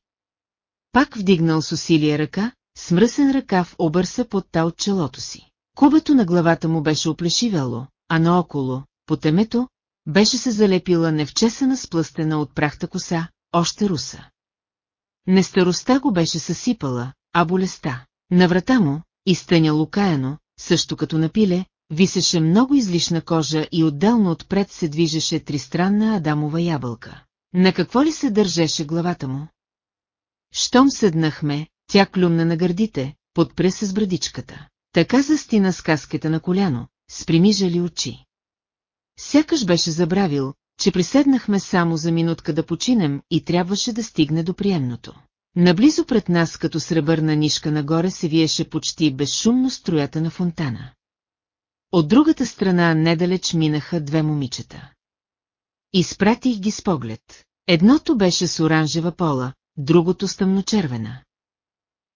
Пак вдигнал с усилие ръка, смръсен ръкав обърса под та от челото си. Кубето на главата му беше оплешивело, а наоколо, по темето, беше се залепила невчесана сплъстена от прахта коса, още руса. Не старостта го беше съсипала, а болестта. На врата му, изтъня лукаяно, също като напиле, висеше много излишна кожа и отделно отпред се движеше тристранна Адамова ябълка. На какво ли се държеше главата му? Щом седнахме, тя клюмна на гърдите, подпре се с брадичката. Така застина с каскета на коляно, с примижали очи. Сякаш беше забравил, че приседнахме само за минутка да починем и трябваше да стигне до приемното. Наблизо пред нас като сребърна нишка нагоре се виеше почти безшумно строята на фонтана. От другата страна недалеч минаха две момичета. Изпратих ги с поглед. Едното беше с оранжева пола, другото с тъмночервена.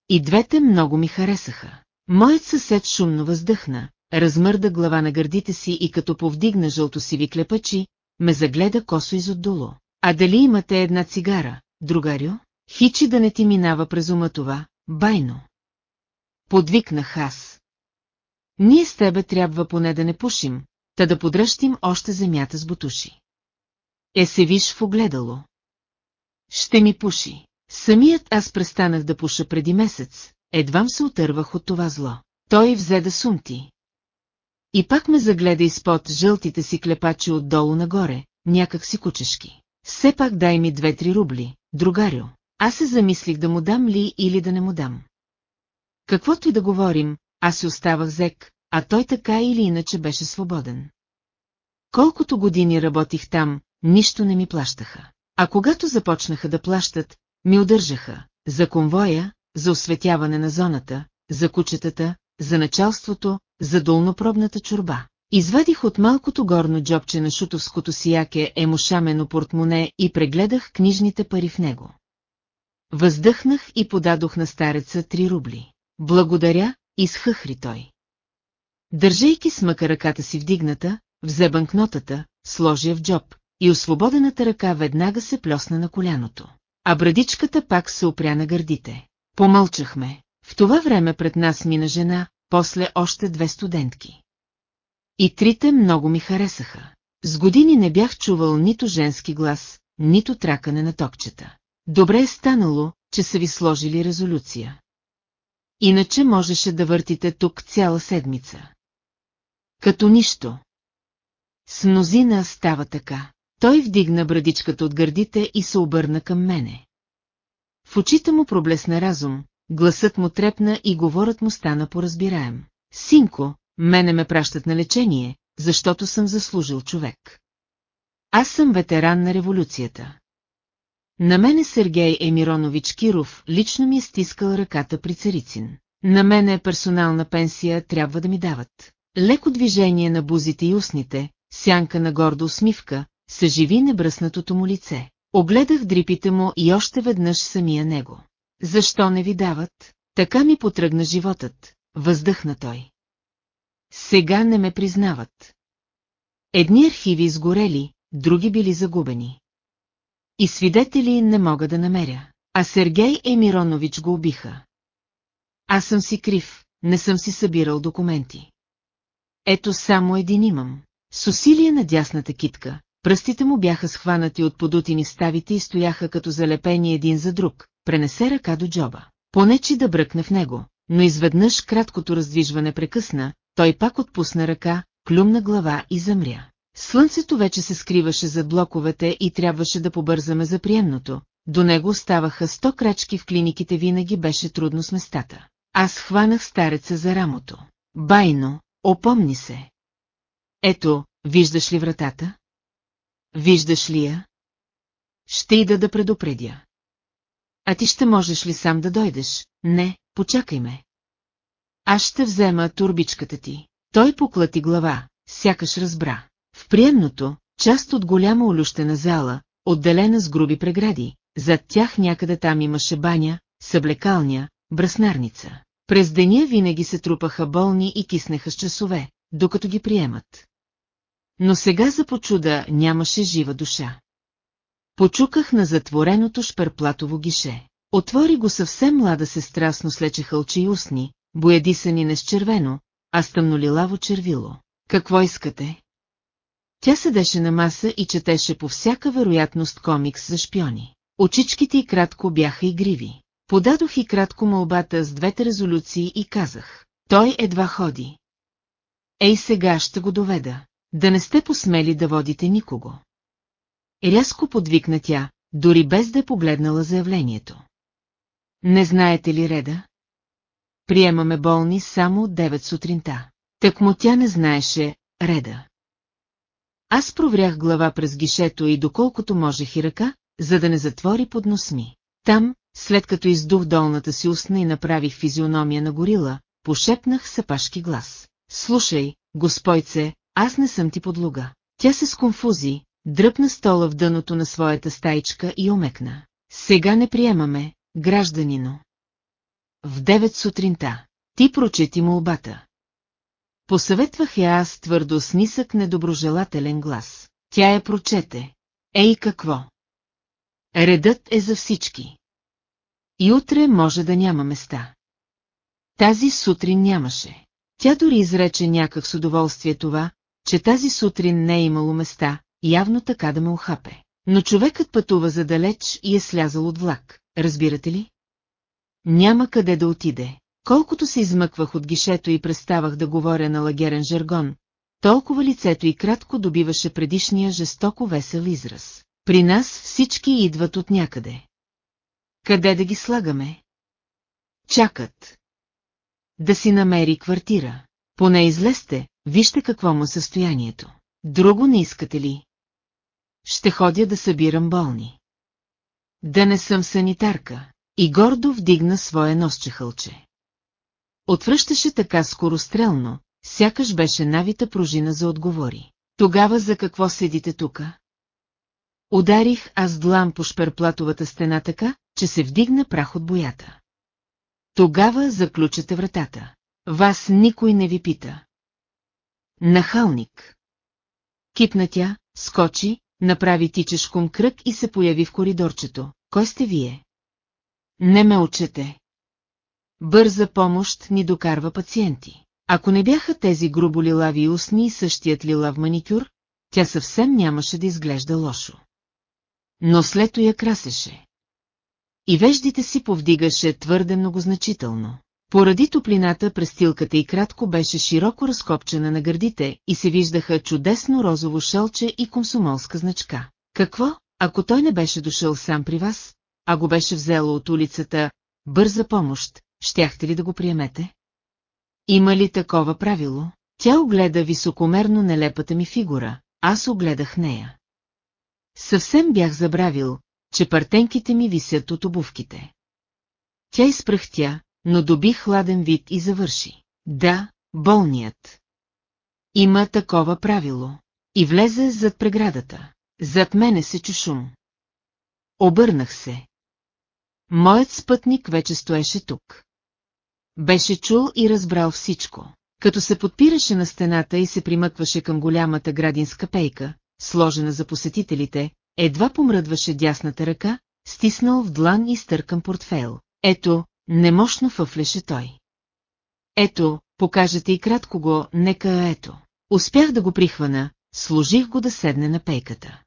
И двете много ми харесаха. Моят съсед шумно въздъхна, размърда глава на гърдите си и като повдигна жълтосиви клепачи, ме загледа косо изотдолу. А дали имате една цигара, другарю? Хичи да не ти минава през ума това, байно. Подвикнах аз. Ние с тебе трябва поне да не пушим, та да подръщим още земята с бутуши. Е се виж в огледало. Ще ми пуши. Самият аз престанах да пуша преди месец, едвам се отървах от това зло. Той взе да сумти. И пак ме загледа изпод жълтите си клепачи отдолу нагоре, някак си кучешки. Все пак дай ми две-три рубли, другарю. Аз се замислих да му дам ли или да не му дам. Каквото и да говорим, аз си оставах зек, а той така или иначе беше свободен. Колкото години работих там, нищо не ми плащаха. А когато започнаха да плащат, ми удържаха за конвоя, за осветяване на зоната, за кучетата, за началството, за долнопробната чорба. Извадих от малкото горно джобче на шутовското сияке емошамено портмоне и прегледах книжните пари в него. Въздъхнах и подадох на стареца три рубли. Благодаря, изхъхри той. Държейки смъка ръката си вдигната, взе банкнотата, сложи в джоб, и освободената ръка веднага се плесна на коляното. А брадичката пак се опря на гърдите. Помълчахме. В това време пред нас мина жена, после още две студентки. И трите много ми харесаха. С години не бях чувал нито женски глас, нито тракане на токчета. Добре е станало, че са ви сложили резолюция. Иначе можеше да въртите тук цяла седмица. Като нищо. С мнозина става така. Той вдигна брадичката от гърдите и се обърна към мене. В очите му проблесна разум, гласът му трепна и говорът му стана поразбираем. Синко, мене ме пращат на лечение, защото съм заслужил човек. Аз съм ветеран на революцията. На мене Сергей Емиронович Киров лично ми е стискал ръката при Царицин. На мене персонална пенсия трябва да ми дават. Леко движение на бузите и устните, сянка на горда усмивка, съживи небръснатото му лице. Огледах дрипите му и още веднъж самия него. Защо не ви дават? Така ми потръгна животът, въздъхна той. Сега не ме признават. Едни архиви изгорели, други били загубени. И свидетели не мога да намеря. А Сергей Емиронович го убиха. Аз съм си крив, не съм си събирал документи. Ето само един имам. С усилие на дясната китка, пръстите му бяха схванати от подутини ставите и стояха като залепени един за друг, пренесе ръка до джоба. Понечи да бръкне в него, но изведнъж краткото раздвижване прекъсна, той пак отпусна ръка, клюмна глава и замря. Слънцето вече се скриваше зад блоковете и трябваше да побързаме за приемното. До него оставаха сто крачки в клиниките винаги беше трудно с местата. Аз хванах стареца за рамото. Байно, опомни се. Ето, виждаш ли вратата? Виждаш ли я? Ще ида да предупредя. А ти ще можеш ли сам да дойдеш? Не, почакай ме. Аз ще взема турбичката ти. Той поклати глава, сякаш разбра. В приемното, част от голяма олющена зала, отделена с груби прегради, зад тях някъде там имаше баня, съблекалня, браснарница. През деня винаги се трупаха болни и киснеха с часове, докато ги приемат. Но сега за почуда нямаше жива душа. Почуках на затвореното шперплатово гише. Отвори го съвсем млада сестра с нослече хълчи и устни, боядисани не с червено, а с тъмнолилаво червило. Какво искате? Тя седеше на маса и четеше по всяка вероятност комикс за шпиони. Очичките и кратко бяха игриви. Подадох и кратко молбата с двете резолюции и казах. Той едва ходи. Ей сега ще го доведа. Да не сте посмели да водите никого. Рязко подвикна тя, дори без да е погледнала заявлението. Не знаете ли реда? Приемаме болни само 9 сутринта. Так му тя не знаеше реда. Аз проврях глава през гишето и доколкото можех и ръка, за да не затвори под нос ми. Там, след като издух долната си устна и направих физиономия на горила, пошепнах сапашки глас. Слушай, госпойце, аз не съм ти подлуга. Тя се сконфузи, дръпна стола в дъното на своята стаичка и омекна. Сега не приемаме, гражданино. В девет сутринта. Ти прочети молбата. Посъветвах я аз твърдо с нисък недоброжелателен глас. Тя я прочете. Ей какво? Редът е за всички. И утре може да няма места. Тази сутрин нямаше. Тя дори изрече някак с удоволствие това, че тази сутрин не е имало места, явно така да ме охапе. Но човекът пътува задалеч и е слязал от влак, разбирате ли? Няма къде да отиде. Колкото се измъквах от гишето и преставах да говоря на лагерен жаргон, толкова лицето и кратко добиваше предишния жестоко весел израз. При нас всички идват от някъде. Къде да ги слагаме? Чакат. Да си намери квартира. Поне излезте, вижте какво му е състоянието. Друго не искате ли? Ще ходя да събирам болни. Да не съм санитарка. И гордо вдигна своя носчехълче. Отвръщаше така скорострелно, сякаш беше навита пружина за отговори. Тогава за какво седите тука? Ударих аз длан по шперплатовата стена така, че се вдигна прах от боята. Тогава заключате вратата. Вас никой не ви пита. Нахалник. Кипна тя, скочи, направи тичешком кръг и се появи в коридорчето. Кой сте вие? Не ме учете. Бърза помощ ни докарва пациенти. Ако не бяха тези грубо лилави устни и същият лилав маникюр, тя съвсем нямаше да изглежда лошо. Но след я красеше. И веждите си повдигаше твърде многозначително. Поради топлината престилката и кратко беше широко разкопчена на гърдите и се виждаха чудесно розово шелче и комсомолска значка. Какво, ако той не беше дошъл сам при вас, а го беше взело от улицата «Бърза помощ», щяхте ли да го приемете? Има ли такова правило? Тя огледа високомерно нелепата ми фигура, аз огледах нея. Съвсем бях забравил, че партенките ми висят от обувките. Тя изпръхтя, но доби хладен вид и завърши. Да, болният. Има такова правило. И влезе зад преградата. Зад мене се чушум. Обърнах се. Моят спътник вече стоеше тук. Беше чул и разбрал всичко. Като се подпираше на стената и се примъкваше към голямата градинска пейка, сложена за посетителите, едва помръдваше дясната ръка, стиснал в длан и стъркан портфейл. Ето, немощно фъфлеше той. Ето, покажете и кратко го, нека ето. Успях да го прихвана, служих го да седне на пейката.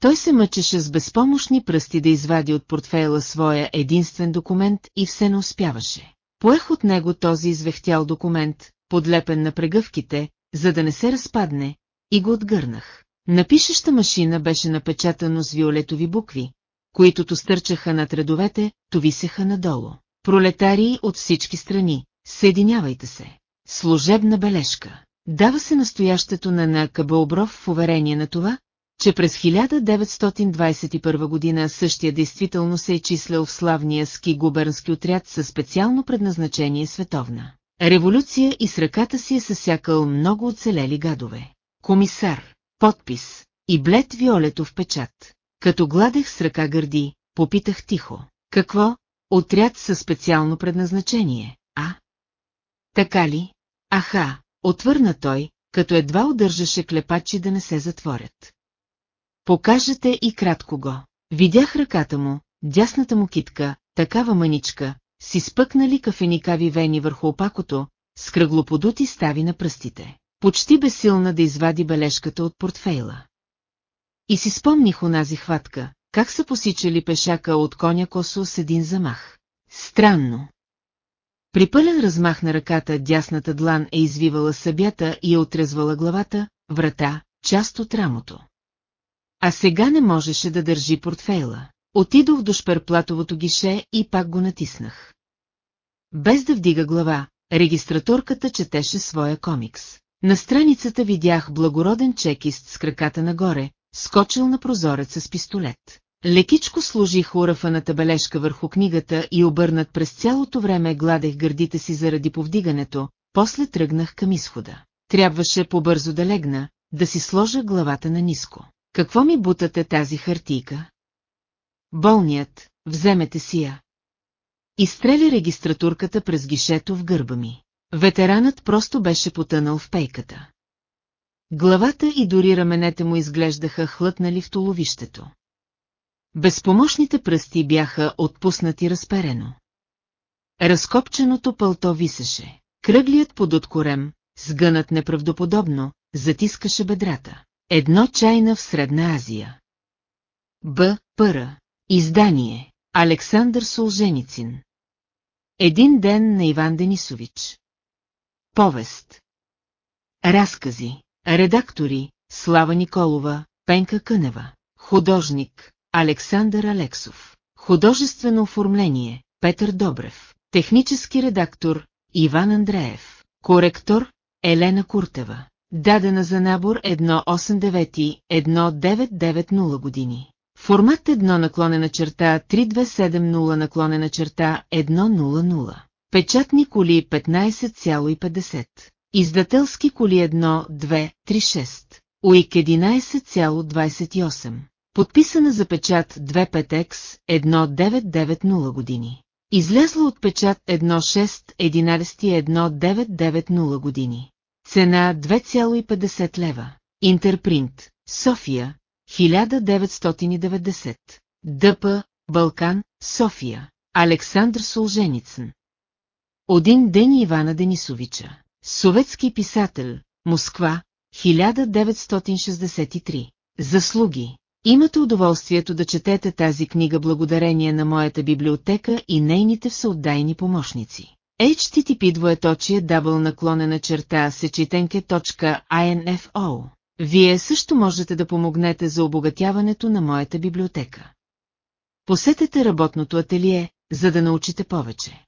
Той се мъчеше с безпомощни пръсти да извади от портфейла своя единствен документ и все не успяваше. Поех от него този извехтял документ, подлепен на прегъвките, за да не се разпадне, и го отгърнах. На пишеща машина беше напечатано с виолетови букви, които то стърчаха над редовете, то висеха надолу. Пролетарии от всички страни, съединявайте се. Служебна бележка. Дава се настоящето на на Кабълбров в уверение на това, че през 1921 година същия действително се е числял в славния ски губернски отряд със специално предназначение световна. Революция и с ръката си е съсякал много оцелели гадове. Комисар, подпис и блед виолетов печат. Като гладех с ръка гърди, попитах тихо. Какво? Отряд със специално предназначение, а? Така ли? Аха, отвърна той, като едва удържаше клепачи да не се затворят. Покажете и кратко го. Видях ръката му, дясната му китка, такава мъничка, си спъкнали кафеникави вени върху опакото, с кръглоподути стави на пръстите. Почти безсилна да извади бележката от портфейла. И си спомних онази хватка, как са посичали пешака от коня косо с един замах. Странно. При пълен размах на ръката дясната длан е извивала събята и е отрезвала главата, врата, част от рамото. А сега не можеше да държи портфейла. Отидох до шперплатовото гише и пак го натиснах. Без да вдига глава, регистраторката четеше своя комикс. На страницата видях благороден чекист с краката нагоре, скочил на прозореца с пистолет. Лекичко служих урафаната бележка върху книгата и обърнат през цялото време гладех гърдите си заради повдигането, после тръгнах към изхода. Трябваше побързо да легна, да си сложа главата на ниско. Какво ми бутате тази хартийка? Болният, вземете си я. Изстреля регистратурката през гишето в гърба ми. Ветеранът просто беше потънал в пейката. Главата и дори раменете му изглеждаха хлътнали в толовището. Безпомощните пръсти бяха отпуснати разперено. Разкопченото пълто висеше. Кръглият подот корем, сгънат неправдоподобно, затискаше бедрата. Едно чайна в Средна Азия. Б. Пъра. Издание. Александър Солженицин. Един ден на Иван Денисович. Повест. Разкази. Редактори. Слава Николова, Пенка Кънева. Художник. Александър Алексов. Художествено оформление. Петър Добрев. Технически редактор. Иван Андреев. Коректор. Елена Куртева. Дадена за набор 189-1990 години. Формат 1 наклонена черта 3270 наклонена черта 100. Печатни коли 15,50. Издателски коли 1, 2, 3, 6. УИК 11,28. Подписана за печат 25X 1990 години. Излязла от печат 16 11 години. Цена 2,50 лева. Интерпринт. София. 1990. ДП. Балкан. София. Александър Солженицын. Один ден Ивана Денисовича. Советски писател. Москва. 1963. Заслуги. Имате удоволствието да четете тази книга благодарение на моята библиотека и нейните всеотдайни помощници. HTTP двоеточие дабл наклонена черта сечетенке.info Вие също можете да помогнете за обогатяването на моята библиотека. Посетете работното ателие, за да научите повече.